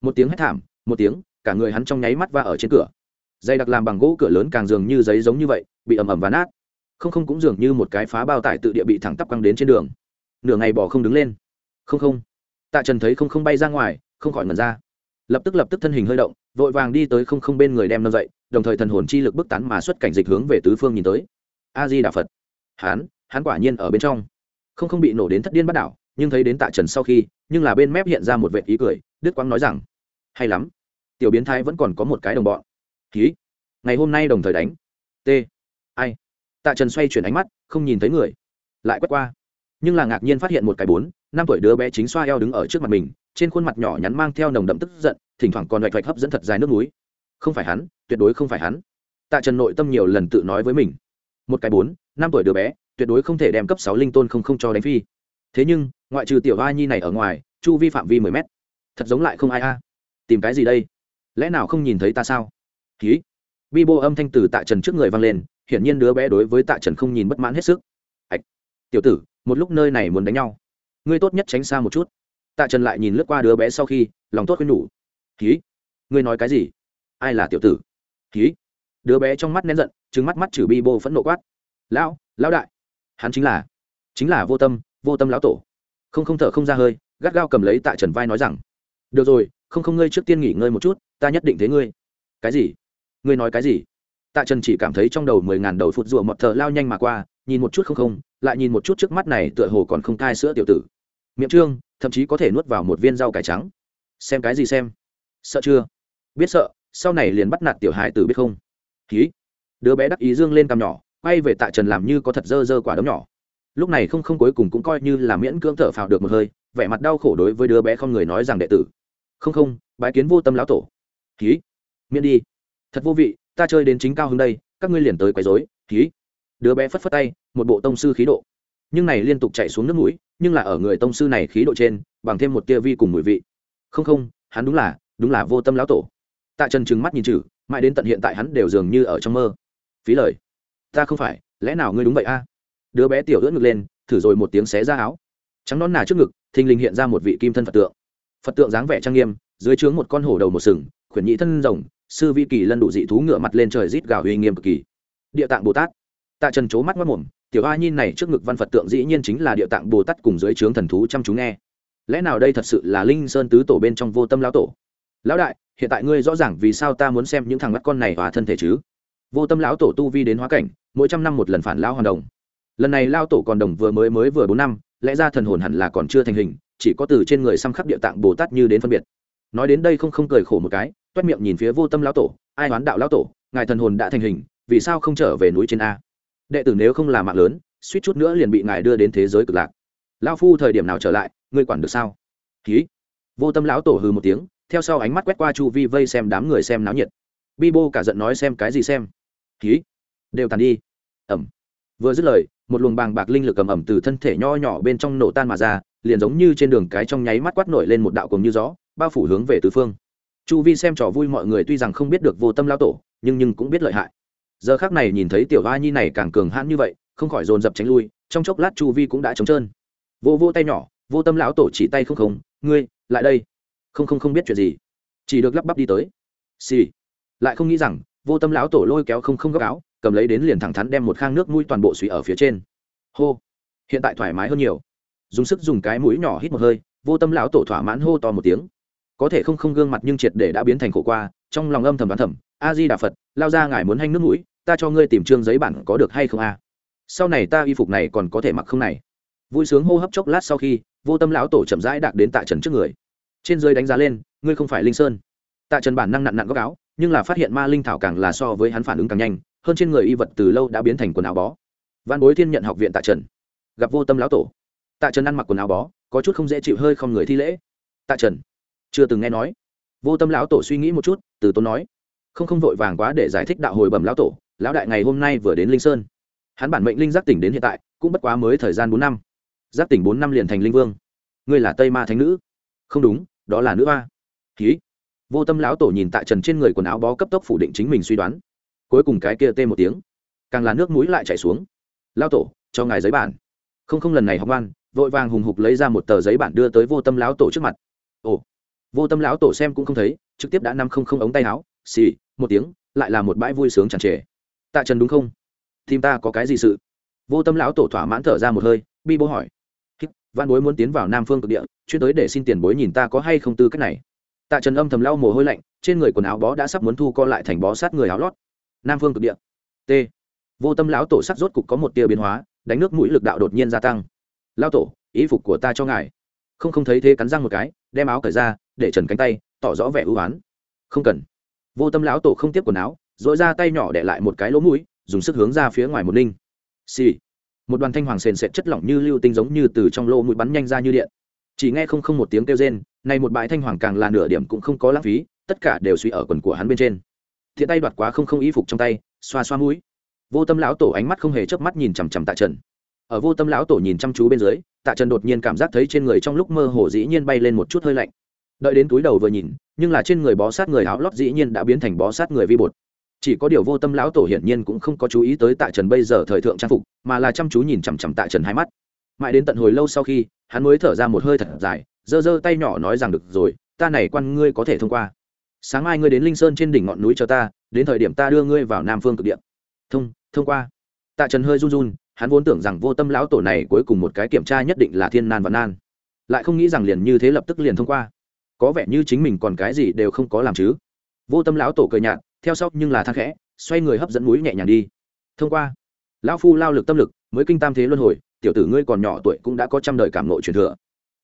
Một tiếng hét thảm, một tiếng, cả người hắn trong nháy mắt va ở trên cửa. Dây đặc làm bằng gỗ cửa lớn càng dường như giấy giống như vậy, bị ầm ầm và nát. Không không cũng dường như một cái phá bao tải tự địa bị thẳng tắp căng đến trên đường. Nửa ngày bỏ không đứng lên. Không không. Tạ trần thấy không không bay ra ngoài, không khỏi ngẩn ra. Lập tức lập tức thân hình hơi động, vội vàng đi tới không không bên người đem nâng dậy, đồng thời thần hồn chi lực bức tán mà xuất cảnh dịch hướng về tứ phương nhìn tới. A di đà phật. Hán, hắn quả nhiên ở bên trong. Không không bị nổ đến thất điên bắt đảo nhưng thấy đến tạ trần sau khi, nhưng là bên mép hiện ra một vệ ý cười đức quang nói rằng, hay lắm, tiểu biến thái vẫn còn có một cái đồng bọn. Ký ngày hôm nay đồng thời đánh. T, ai? Tạ trần xoay chuyển ánh mắt, không nhìn thấy người, lại quét qua. Nhưng là ngạc nhiên phát hiện một cái bốn, năm tuổi đứa bé chính xoa eo đứng ở trước mặt mình, trên khuôn mặt nhỏ nhắn mang theo nồng đậm tức giận, thỉnh thoảng còn vạch vạch hấp dẫn thật dài nước núi. Không phải hắn, tuyệt đối không phải hắn. Tạ trần nội tâm nhiều lần tự nói với mình. Một cái bốn, năm tuổi đứa bé, tuyệt đối không thể đem cấp sáu linh tôn không không cho đánh phi thế nhưng, ngoại trừ tiểu hoa nhi này ở ngoài, chu vi phạm vi mười mét, thật giống lại không ai a. Tìm cái gì đây? Lẽ nào không nhìn thấy ta sao? Ký bi bô âm thanh từ tạ trần trước người vang lên, hiển nhiên đứa bé đối với tạ trần không nhìn bất mãn hết sức. Ạch tiểu tử, một lúc nơi này muốn đánh nhau. Ngươi tốt nhất tránh xa một chút. Tạ trần lại nhìn lướt qua đứa bé sau khi, lòng tốt khuyên nhủ. Ký ngươi nói cái gì? Ai là tiểu tử? Ký đứa bé trong mắt nén giận trứng mắt mắt chử bi bô phẫn nộ quát. Lão lão đại. Hắn chính là chính là vô tâm vô tâm lão tổ. Không không thở không ra hơi, gắt gao cầm lấy tạ trần vai nói rằng, được rồi, không không ngươi trước tiên nghỉ ngơi một chút, ta nhất định thế ngươi. Cái gì? Ngươi nói cái gì? Tạ trần chỉ cảm thấy trong đầu mười ngàn đầu phụt rùa mọt thờ lao nhanh mà qua, nhìn một chút không không, lại nhìn một chút trước mắt này tựa hồ còn không cai sữa tiểu tử. Miệng trương, thậm chí có thể nuốt vào một viên rau cải trắng. Xem cái gì xem? Sợ chưa? Biết sợ, sau này liền bắt nạt tiểu hài tử biết không? Ký đứa bé đắc ý dương lên cằm nhỏ, quay về tạ trần làm như có thật dơ dơ quả đấm nhỏ lúc này không không cuối cùng cũng coi như là miễn cưỡng thở phào được một hơi, vẻ mặt đau khổ đối với đứa bé không người nói rằng đệ tử. Không không, bái kiến vô tâm lão tổ. Ký miễn đi. Thật vô vị, ta chơi đến chính cao hơn đây, các ngươi liền tới quấy rối. Ký đứa bé phất phất tay, một bộ tông sư khí độ. Nhưng này liên tục chạy xuống nước mũi, nhưng là ở người tông sư này khí độ trên, bằng thêm một tia vi cùng mùi vị. Không không, hắn đúng là đúng là vô tâm lão tổ. Tạ trần trừng mắt nhìn chử, mãi đến tận hiện tại hắn đều dường như ở trong mơ. Phí lời. Ta không phải, lẽ nào ngươi đúng vậy a? Đứa bé tiểu ưỡn ngực lên, thử rồi một tiếng xé ra áo. Trắng non nà trước ngực, thình lình hiện ra một vị kim thân phật tượng. Phật tượng dáng vẻ trang nghiêm, dưới trướng một con hổ đầu một sừng, khuyển nhị thân rồng, sư vi kỳ lân đủ dị thú ngựa mặt lên trời rít gào uy nghiêm cực kỳ. Địa tạng bồ tát. Tạ trần c mắt mất mồm, tiểu a nhìn này trước ngực văn phật tượng dĩ nhiên chính là địa tạng bồ tát cùng dưới trướng thần thú chăm chú nghe. Lẽ nào đây thật sự là linh sơn tứ tổ bên trong vô tâm lão tổ? Lão đại, hiện tại ngươi rõ ràng vì sao ta muốn xem những thằng mắt con này và thân thể chứ? Vô tâm lão tổ tu vi đến hóa cảnh, mỗi trăm năm một lần phản lão hoàn đồng lần này lao tổ còn đồng vừa mới mới vừa bốn năm, lẽ ra thần hồn hẳn là còn chưa thành hình, chỉ có từ trên người xăm khắp địa tạng bồ tát như đến phân biệt. Nói đến đây không không cười khổ một cái, toét miệng nhìn phía vô tâm lão tổ, ai đoán đạo lão tổ, ngài thần hồn đã thành hình, vì sao không trở về núi trên a? Đệ tử nếu không là mạng lớn, suýt chút nữa liền bị ngài đưa đến thế giới cực lạc. Lão phu thời điểm nào trở lại, ngươi quản được sao? Ký vô tâm lão tổ hừ một tiếng, theo sau ánh mắt quét qua chu vi vây xem đám người xem náo nhiệt. Bi bô cả giận nói xem cái gì xem. Ký đều tàn đi. Ẩm. Vừa dứt lời một luồng bàng bạc linh lực cầm ẩm từ thân thể nho nhỏ bên trong nổ tan mà ra, liền giống như trên đường cái trong nháy mắt quát nổi lên một đạo cùng như gió, bao phủ hướng về tứ phương. Chu vi xem trò vui mọi người tuy rằng không biết được vô tâm lao tổ, nhưng nhưng cũng biết lợi hại. Giờ khác này nhìn thấy tiểu hoa nhi này càng cường hãn như vậy, không khỏi dồn dập tránh lui, trong chốc lát chu vi cũng đã trống trơn. Vô vô tay nhỏ, vô tâm lão tổ chỉ tay không không, ngươi, lại đây. Không không không biết chuyện gì. Chỉ được lắp bắp đi tới. Xì、sì. lại không nghĩ rằng, vô tâm lão tổ lôi kéo không không gấp áo cầm lấy đến liền thẳng thắn đem một khang nước mũi toàn bộ suy ở phía trên. Hô. Hiện tại thoải mái hơn nhiều. Dùng sức dùng cái mũi nhỏ hít một hơi, vô tâm lão tổ thỏa mãn hô to một tiếng. Có thể không không gương mặt nhưng triệt để đã biến thành khổ qua, trong lòng âm thầm đoán thầm, a di đà phật, lao ra ngài muốn hanh nước mũi, ta cho ngươi tìm trương giấy bản có được hay không a? Sau này ta y phục này còn có thể mặc không này. Vui sướng hô hấp chốc lát sau khi, vô tâm lão tổ chậm rãi đạc đến tạ trần trước người. Trên dưới đánh giá lên, ngươi không phải linh sơn. Tạ trần bản năng nặn nặn góc áo, nhưng là phát hiện ma linh thảo càng là so với hắn phản ứng càng nhanh hơn trên người y vật từ lâu đã biến thành quần áo bó. Văn bối thiên nhận học viện tạ trần. Gặp vô tâm lão tổ. Tạ trần ăn mặc quần áo bó, có chút không dễ chịu hơi không người thi lễ. Tạ trần, chưa từng nghe nói. Vô tâm lão tổ suy nghĩ một chút, từ tốn nói, không không vội vàng quá để giải thích đạo hồi bẩm lão tổ, lão đại ngày hôm nay vừa đến linh sơn. Hắn bản mệnh linh giác tỉnh đến hiện tại, cũng bất quá mới thời gian bốn năm. Giác tỉnh bốn năm liền thành linh vương. Ngươi là tây ma thánh nữ. Không đúng, đó là nữ hoa. Ký vô tâm lão tổ nhìn tạ trần trên người quần áo bó cấp tốc phủ định chính mình suy đoán cuối cùng cái kia tê một tiếng. Càng là nước mũi lại chảy xuống. Lão tổ, cho ngài giấy bản. Không không lần này học ngoan, vội vàng hùng hục lấy ra một tờ giấy bản đưa tới vô tâm lão tổ trước mặt. Ồ. Vô tâm lão tổ xem cũng không thấy, trực tiếp đã năm không không ống tay áo, xì, một tiếng, lại là một bãi vui sướng chẳng trề. Tạ trần đúng không? Tìm ta có cái gì sự? Vô tâm lão tổ thỏa mãn thở ra một hơi, bi bố hỏi. Văn bối muốn tiến vào nam phương cực địa, chuyên tới để xin tiền bối nhìn ta có hay không tư cách này. Tạ trần âm thầm lau mồ hôi lạnh, trên người quần áo bó đã sắp muốn thu co lại thành bó sát người áo lót nam phương cực địa. T. Vô tâm lão tổ sắc rốt cục có một tia biến hóa, đánh nước mũi lực đạo đột nhiên gia tăng. Lao tổ, ý phục của ta cho ngài. Không không thấy thế cắn răng một cái, đem áo cởi ra, để trần cánh tay, tỏ rõ vẻ ưu oán không cần. Vô tâm lão tổ không tiếp quần áo dội ra tay nhỏ để lại một cái lỗ mũi, dùng sức hướng ra phía ngoài một ninh. Xì、sì. một đoàn thanh hoàng sền sệt chất lỏng như lưu tinh giống như từ trong lỗ mũi bắn nhanh ra như điện. Chỉ nghe không không một tiếng kêu rên này một bãi thanh hoàng càng là nửa điểm cũng không có lãng phí, tất cả đều suy ở quần của hắn bên trên thiện tay đoạt quá không không y phục trong tay, xoa xoa mũi. Vô tâm lão tổ ánh mắt không hề chớp mắt nhìn chằm chằm tạ trần. Ở vô tâm lão tổ nhìn chăm chú bên dưới, tạ trần đột nhiên cảm giác thấy trên người trong lúc mơ hồ dĩ nhiên bay lên một chút hơi lạnh. Đợi đến túi đầu vừa nhìn, nhưng là trên người bó sát người áo lót dĩ nhiên đã biến thành bó sát người vi bột. Chỉ có điều vô tâm lão tổ hiển nhiên cũng không có chú ý tới tạ trần bây giờ thời thượng trang phục, mà là chăm chú nhìn chằm chằm tạ trần hai mắt. Mãi đến tận hồi lâu sau khi, hắn mới thở ra một hơi thật dài, giơ giơ tay nhỏ nói rằng, được rồi, ta này quan ngươi có thể thông qua sáng mai ngươi đến linh sơn trên đỉnh ngọn núi cho ta, đến thời điểm ta đưa ngươi vào nam phương cực địa. Thông thông qua. Tạ trần hơi run run, hắn vốn tưởng rằng vô tâm lão tổ này cuối cùng một cái kiểm tra nhất định là thiên nan và nan. Lại không nghĩ rằng liền như thế lập tức liền thông qua. Có vẻ như chính mình còn cái gì đều không có làm chứ. Vô tâm lão tổ cười nhạt, theo sóc nhưng là thang khẽ, xoay người hấp dẫn núi nhẹ nhàng đi. Thông qua. Lão phu lao lực tâm lực, mới kinh tam thế luân hồi, tiểu tử ngươi còn nhỏ tuổi cũng đã có trăm đời cảm nộ truyền thừa.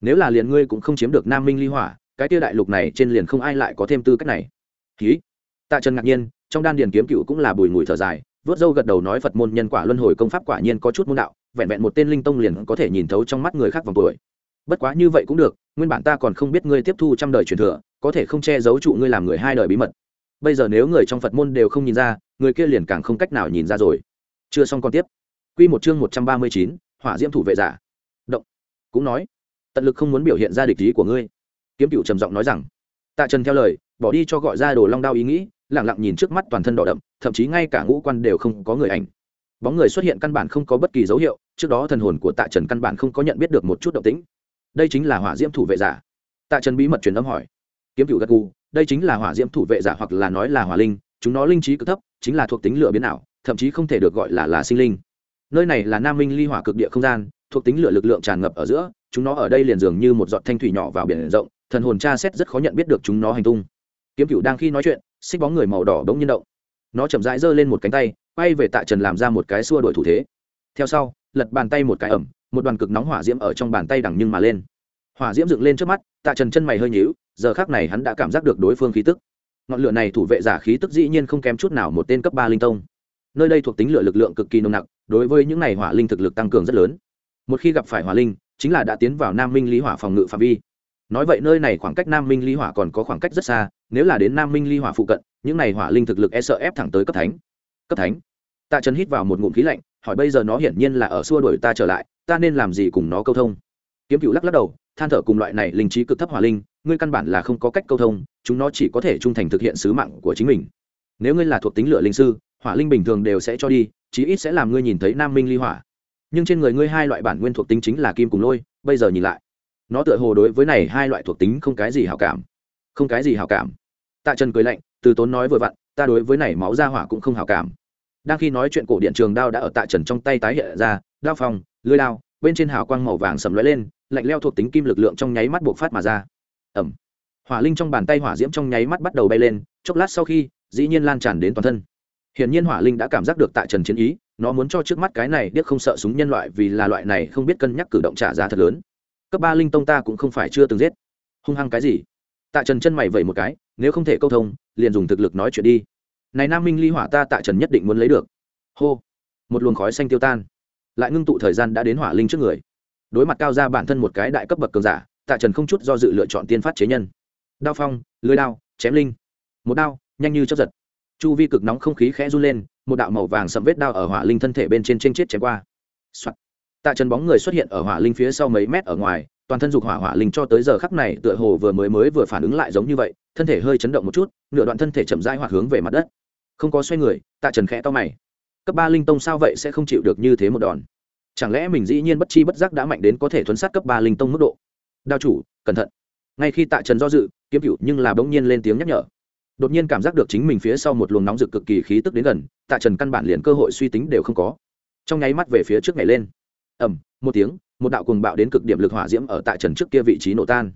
Nếu là liền ngươi cũng không chiếm được nam minh ly hỏa cái tia đại lục này trên liền không ai lại có thêm tư cách này. Ký tạ trần ngạc nhiên, trong đan điền kiếm cựu cũng là bùi ngùi thở dài, vớt dâu gật đầu nói phật môn nhân quả luân hồi công pháp quả nhiên có chút môn đạo, vẹn vẹn một tên linh tông liền có thể nhìn thấu trong mắt người khác vòng tuổi. Bất quá như vậy cũng được, nguyên bản ta còn không biết ngươi tiếp thu trăm đời truyền thừa, có thể không che giấu trụ ngươi làm người hai đời bí mật. Bây giờ nếu người trong phật môn đều không nhìn ra, người kia liền càng không cách nào nhìn ra rồi. Chưa xong còn tiếp. Q một chương một trăm ba mươi chín, hỏa diễm thủ vệ giả. Động. Cũng nói, tận lực không muốn biểu hiện ra địch ý của ngươi kiếm cựu trầm giọng nói rằng, tạ trần theo lời, bỏ đi cho gọi ra đồ long đao ý nghĩ lẳng lặng nhìn trước mắt toàn thân đỏ đậm, thậm chí ngay cả ngũ quan đều không có người ảnh. Bóng người xuất hiện căn bản không có bất kỳ dấu hiệu, trước đó thần hồn của tạ trần căn bản không có nhận biết được một chút động tĩnh. Đây chính là hỏa diễm thủ vệ giả. Tạ trần bí mật truyền âm hỏi. Kiếm cựu gật gù, đây chính là hỏa diễm thủ vệ giả hoặc là nói là hỏa linh, chúng nó linh trí cực thấp, chính là thuộc tính lửa biến ảo, thậm chí không thể được gọi là là sinh linh. Nơi này là nam minh ly hỏa cực địa không gian, thuộc tính lửa lực lượng tràn ngập ở giữa, chúng nó ở đây liền dường như một giọt thanh thủy nhỏ vào biển rộng thần hồn tra xét rất khó nhận biết được chúng nó hành tung. Kiếm cựu đang khi nói chuyện, xích bóng người màu đỏ bỗng nhiên động. Nó chậm rãi giơ lên một cánh tay, quay về tạ trần làm ra một cái xua đổi thủ thế. Theo sau, lật bàn tay một cái ẩm, một đoàn cực nóng hỏa diễm ở trong bàn tay đằng nhưng mà lên. Hỏa diễm dựng lên trước mắt, tạ trần chân mày hơi nhíu, giờ khác này hắn đã cảm giác được đối phương khí tức. Ngọn lửa này thủ vệ giả khí tức dĩ nhiên không kém chút nào một tên cấp ba linh tông. Nơi đây thuộc tính lửa lực lượng cực kỳ nồng nặc, đối với những này hỏa linh thực lực tăng cường rất lớn. Một khi gặp phải hỏa linh, chính là đã tiến vào nam minh lý hỏa phòng ngự phạm vi nói vậy nơi này khoảng cách nam minh ly hỏa còn có khoảng cách rất xa, nếu là đến nam minh ly hỏa phụ cận, những này hỏa linh thực lực e sợ ép thẳng tới cấp thánh. Cấp thánh? Tạ trần hít vào một ngụm khí lạnh, hỏi bây giờ nó hiển nhiên là ở xua đuổi ta trở lại, ta nên làm gì cùng nó câu thông? Kiếm cựu lắc lắc đầu, than thở cùng loại này linh trí cực thấp hỏa linh, ngươi căn bản là không có cách câu thông, chúng nó chỉ có thể trung thành thực hiện sứ mạng của chính mình. Nếu ngươi là thuộc tính lửa linh sư, hỏa linh bình thường đều sẽ cho đi, chí ít sẽ làm ngươi nhìn thấy nam minh ly hỏa. Nhưng trên người ngươi hai loại bản nguyên thuộc tính chính là kim cùng lôi, bây giờ nhìn lại nó tựa hồ đối với này hai loại thuộc tính không cái gì hảo cảm. Không cái gì hảo cảm. Tạ trần cười lạnh, từ tốn nói vừa vặn, ta đối với này máu ra hỏa cũng không hảo cảm. Đang khi nói chuyện cổ điện trường đao đã ở tạ trần trong tay tái hiện ra, đao phòng lưới đao, bên trên hào quang màu vàng sầm lóe lên, lạnh leo thuộc tính kim lực lượng trong nháy mắt buộc phát mà ra. Ẩm hỏa linh trong bàn tay hỏa diễm trong nháy mắt bắt đầu bay lên, chốc lát sau khi, dĩ nhiên lan tràn đến toàn thân. Hiển nhiên hỏa linh đã cảm giác được tạ trần chiến ý, nó muốn cho trước mắt cái này biết không sợ súng nhân loại vì là loại này không biết cân nhắc cử động trả giá thật lớn cấp ba linh tông ta cũng không phải chưa từng giết. Hung hăng cái gì? Tạ trần chân mày vẩy một cái, nếu không thể câu thông, liền dùng thực lực nói chuyện đi. Này nam minh ly hỏa ta tạ trần nhất định muốn lấy được. Hô! Một luồng khói xanh tiêu tan. Lại ngưng tụ thời gian đã đến hỏa linh trước người. Đối mặt cao ra bản thân một cái đại cấp bậc cường giả, tạ trần không chút do dự lựa chọn tiên phát chế nhân. Đao phong, lưới đao, chém linh. Một đao, nhanh như chấp giật. Chu vi cực nóng không khí khẽ run lên, một đạo màu vàng sậm vết đao ở hỏa linh thân thể bên trên t r ê n chết chém qua、Soạn tạ trần bóng người xuất hiện ở hỏa linh phía sau mấy mét ở ngoài, toàn thân dục hỏa hỏa linh cho tới giờ khắc này tựa hồ vừa mới mới vừa phản ứng lại giống như vậy, thân thể hơi chấn động một chút, nửa đoạn thân thể chậm rãi hoạt hướng về mặt đất. Không có xoay người, tạ trần khẽ to mày. Cấp ba linh tông sao vậy sẽ không chịu được như thế một đòn? Chẳng lẽ mình dĩ nhiên bất chi bất giác đã mạnh đến có thể thuấn sát cấp ba linh tông mức độ? Đao chủ, cẩn thận. Ngay khi tạ trần do dự, kiếm cựu nhưng là bỗng nhiên lên tiếng nhắc nhở. Đột nhiên cảm giác được chính mình phía sau một luồng nóng rực cực kỳ khí tức đến gần, tạ trần căn bản liền cơ hội suy tính đều không có. Trong nháy mắt về phía trước nhảy lên ẩm, một tiếng, một đạo cùng bạo đến cực điểm lực hỏa diễm ở tại trần trước kia vị trí nổ tan.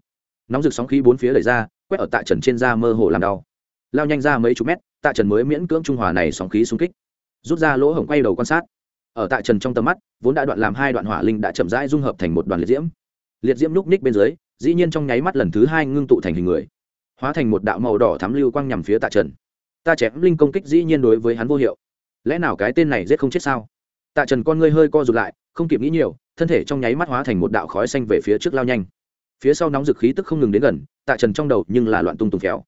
Nóng rực sóng khí bốn phía đẩy ra, quét ở tại trần trên da mơ hồ làm đau. Lao nhanh ra mấy chục mét tạ trần mới miễn cưỡng trung hòa này sóng khí xung kích. Rút ra lỗ hổng quay đầu quan sát. Ở tạ trần trong tầm mắt, vốn đã đoạn làm hai đoạn hỏa linh đã chậm rãi dung hợp thành một đoàn liệt diễm. Liệt diễm núp ních bên dưới, dĩ nhiên trong nháy mắt lần thứ hai ngưng tụ thành hình người, hóa thành một đạo màu đỏ thắm lưu quang nhằm phía tạ trần. Ta chém linh công kích dĩ nhiên đối với hắn vô hiệu. Lẽ nào cái tên này giết không chết sao? Tạ trần con ngươi hơi co rụt lại không kịp nghĩ nhiều, thân thể trong nháy mắt hóa thành một đạo khói xanh về phía trước lao nhanh. Phía sau nóng dực khí tức không ngừng đến gần, tạ trần trong đầu nhưng là loạn tung tùng khéo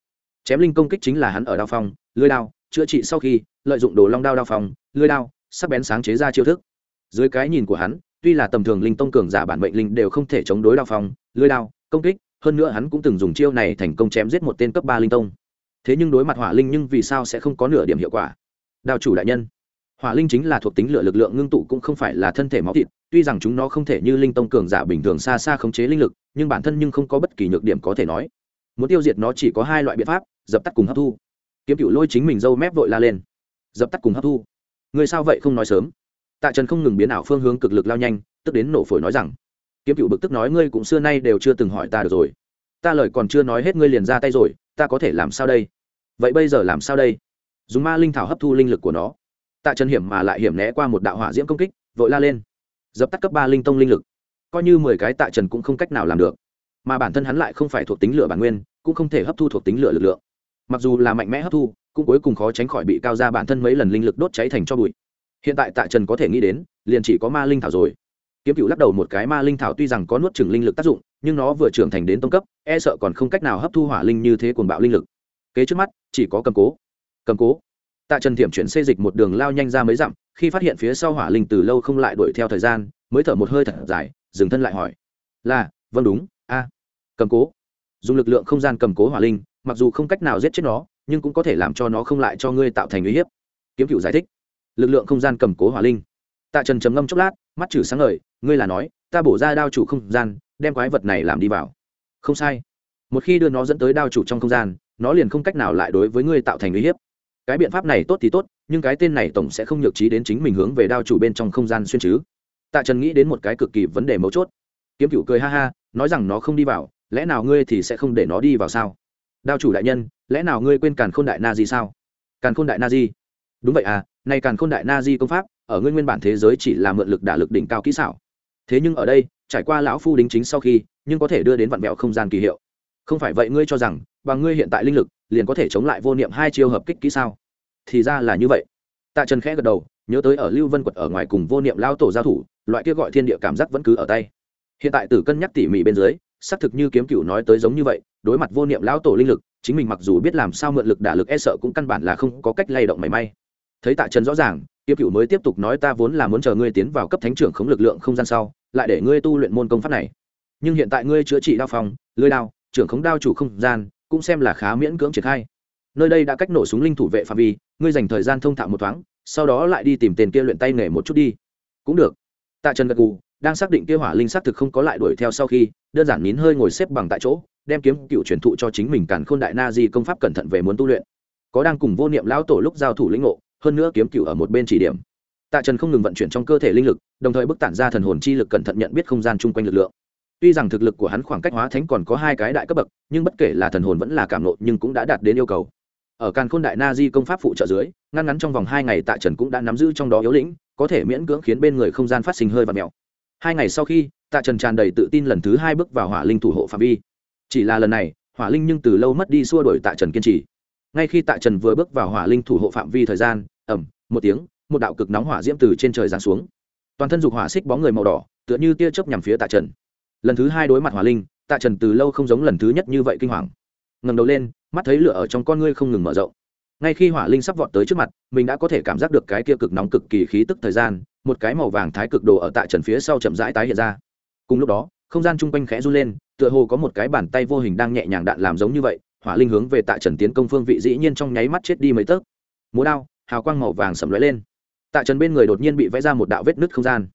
chém linh công kích chính là hắn ở đao phong, lưới đao, chữa trị sau khi, lợi dụng đồ long đao đao phong, lưới đao, sắc bén sáng chế ra chiêu thức. Dưới cái nhìn của hắn, tuy là tầm thường linh tông cường giả bản mệnh linh đều không thể chống đối đao phong, lưới đao, công kích, hơn nữa hắn cũng từng dùng chiêu này thành công chém giết một tên cấp ba linh tông. Thế nhưng đối mặt hỏa linh nhưng vì sao sẽ không có nửa điểm hiệu quả? Đao chủ đại nhân hỏa linh chính là thuộc tính lửa lực lượng ngưng tụ cũng không phải là thân thể máu thịt, tuy rằng chúng nó không thể như linh tông cường giả bình thường xa xa khống chế linh lực, nhưng bản thân nhưng không có bất kỳ nhược điểm có thể nói. Muốn tiêu diệt nó chỉ có hai loại biện pháp, dập tắt cùng hấp thu. Kiếm cựu lôi chính mình dâu mép vội la lên. Dập tắt cùng hấp thu. Người sao vậy không nói sớm? Tạ trần không ngừng biến ảo phương hướng cực lực lao nhanh, tức đến nổ phổi nói rằng, kiếm cựu bực tức nói ngươi cũng xưa nay đều chưa từng hỏi ta được rồi. Ta lời còn chưa nói hết ngươi liền ra tay rồi, ta có thể làm sao đây? Vậy bây giờ làm sao đây? Dùng ma linh thảo hấp thu linh lực của nó tạ trần hiểm mà lại hiểm né qua một đạo hỏa diễm công kích, vội la lên. Dập tắt cấp ba linh tông linh lực. Coi như mười cái tạ trần cũng không cách nào làm được. Mà bản thân hắn lại không phải thuộc tính lửa bản nguyên, cũng không thể hấp thu thuộc tính lửa lực lượng. Mặc dù là mạnh mẽ hấp thu, cũng cuối cùng khó tránh khỏi bị cao ra bản thân mấy lần linh lực đốt cháy thành cho bụi. Hiện tại tạ trần có thể nghĩ đến, liền chỉ có ma linh thảo rồi. Kiếm cựu lắc đầu một cái, ma linh thảo tuy rằng có nuốt trừng linh lực tác dụng, nhưng nó vừa trưởng thành đến tông cấp e sợ còn không cách nào hấp thu hỏa linh như thế cuồng bạo linh lực. Kế trước mắt, chỉ có cầm cố. Cầm cố tạ trần thiểm chuyển xê dịch một đường lao nhanh ra mấy dặm, khi phát hiện phía sau hỏa linh từ lâu không lại đuổi theo thời gian, mới thở một hơi thật dài, dừng thân lại hỏi. Là vâng đúng, a. Cầm cố. Dùng lực lượng không gian cầm cố hỏa linh, mặc dù không cách nào giết chết nó, nhưng cũng có thể làm cho nó không lại cho ngươi tạo thành uy hiếp. Kiếm cựu giải thích. Lực lượng không gian cầm cố hỏa linh. Tạ trần trầm ngâm chốc lát, mắt chử sáng ngời, ngươi là nói, ta bổ ra đao chủ không gian, đem quái vật này làm đi vào. Không sai. Một khi đưa nó dẫn tới đao chủ trong không gian, nó liền không cách nào lại đối với ngươi tạo thành uy hiếp cái biện pháp này tốt thì tốt, nhưng cái tên này tổng sẽ không nhược trí đến chính mình hướng về đao chủ bên trong không gian xuyên chứ. Tạ trần nghĩ đến một cái cực kỳ vấn đề mấu chốt. Kiếm cựu cười ha ha, nói rằng nó không đi vào, lẽ nào ngươi thì sẽ không để nó đi vào sao? Đao chủ đại nhân, lẽ nào ngươi quên càn khôn đại na di sao? Càn khôn đại na di? Đúng vậy à nay càn khôn đại na di công pháp, ở ngươi nguyên bản thế giới chỉ là mượn lực đả lực đỉnh cao kỹ xảo. Thế nhưng ở đây, trải qua lão phu đính chính sau khi, nhưng có thể đưa đến vạn mẹo không gian kỳ hiệu. Không phải vậy ngươi cho rằng, bằng ngươi hiện tại linh lực, liền có thể chống lại vô niệm hai chiêu hợp kích kỹ sao? Thì ra là như vậy. Tạ trần khẽ gật đầu, nhớ tới ở lưu vân quật ở ngoài cùng vô niệm lao tổ giao thủ, loại kia gọi thiên địa cảm giác vẫn cứ ở tay. Hiện tại tử cân nhắc tỉ mỉ bên dưới, xác thực như kiếm cựu nói tới giống như vậy, đối mặt vô niệm lão tổ linh lực, chính mình mặc dù biết làm sao mượn lực đả lực e sợ cũng căn bản là không có cách lay động mảy may. Thấy tạ trần rõ ràng, kiếm cựu mới tiếp tục nói ta vốn là muốn chờ ngươi tiến vào cấp thánh trưởng khống lực lượng không gian sau, lại để ngươi tu luyện môn công pháp này. Nhưng hiện tại ngươi chữa trị đao phòng lưới đao, trưởng khống đao chủ không gian, cũng xem là khá miễn cưỡng triển khai nơi đây đã cách nổ súng linh thủ vệ phạm vi, ngươi dành thời gian thông thạo một thoáng, sau đó lại đi tìm tiền kia luyện tay nghề một chút đi. Cũng được. Tạ trần gật gù, đang xác định kia hỏa linh xác thực không có lại đuổi theo sau khi, đơn giản nín hơi ngồi xếp bằng tại chỗ, đem kiếm cựu truyền thụ cho chính mình càn khôn đại na di công pháp cẩn thận về muốn tu luyện. Có đang cùng vô niệm lão tổ lúc giao thủ lĩnh ngộ, hơn nữa kiếm cựu ở một bên chỉ điểm. Tạ trần không ngừng vận chuyển trong cơ thể linh lực, đồng thời bức tản ra thần hồn chi lực cẩn thận nhận biết không gian chung quanh lực lượng. Tuy rằng thực lực của hắn khoảng cách hóa thánh còn có hai cái đại cấp bậc, nhưng bất kể là thần hồn vẫn là cảm nộ, nhưng cũng đã đạt đến yêu cầu ở càn khôn đại na di công pháp phụ trợ dưới, ngăn ngắn trong vòng hai ngày tạ trần cũng đã nắm giữ trong đó yếu lĩnh, có thể miễn cưỡng khiến bên người không gian phát sinh hơi và mèo. Hai ngày sau khi, tạ trần tràn đầy tự tin lần thứ hai bước vào hỏa linh thủ hộ phạm vi. Chỉ là lần này, hỏa linh nhưng từ lâu mất đi xua đổi tạ trần kiên trì. Ngay khi tạ trần vừa bước vào hỏa linh thủ hộ phạm vi thời gian ẩm một tiếng, một đạo cực nóng hỏa diễm từ trên trời giáng xuống. Toàn thân dục hỏa xích bóng người màu đỏ, tựa như tia chớp nhằm phía tạ trần. Lần thứ hai đối mặt hỏa linh, tạ trần từ lâu không giống lần thứ nhất như vậy kinh hoàng. Ngầm đầu lên mắt thấy lửa ở trong con ngươi không ngừng mở rộng. Ngay khi hỏa linh sắp vọt tới trước mặt, mình đã có thể cảm giác được cái kia cực nóng cực kỳ khí tức thời gian, một cái màu vàng thái cực đồ ở tại trần phía sau chậm rãi tái hiện ra. Cùng lúc đó, không gian chung quanh khẽ run lên, tựa hồ có một cái bàn tay vô hình đang nhẹ nhàng đạn làm giống như vậy, hỏa linh hướng về tại trần tiến công phương vị dĩ nhiên trong nháy mắt chết đi mấy tấc. Múa đao, hào quang màu vàng sầm lóe lên. Tại trần bên người đột nhiên bị vẽ ra một đạo vết nứt không gian.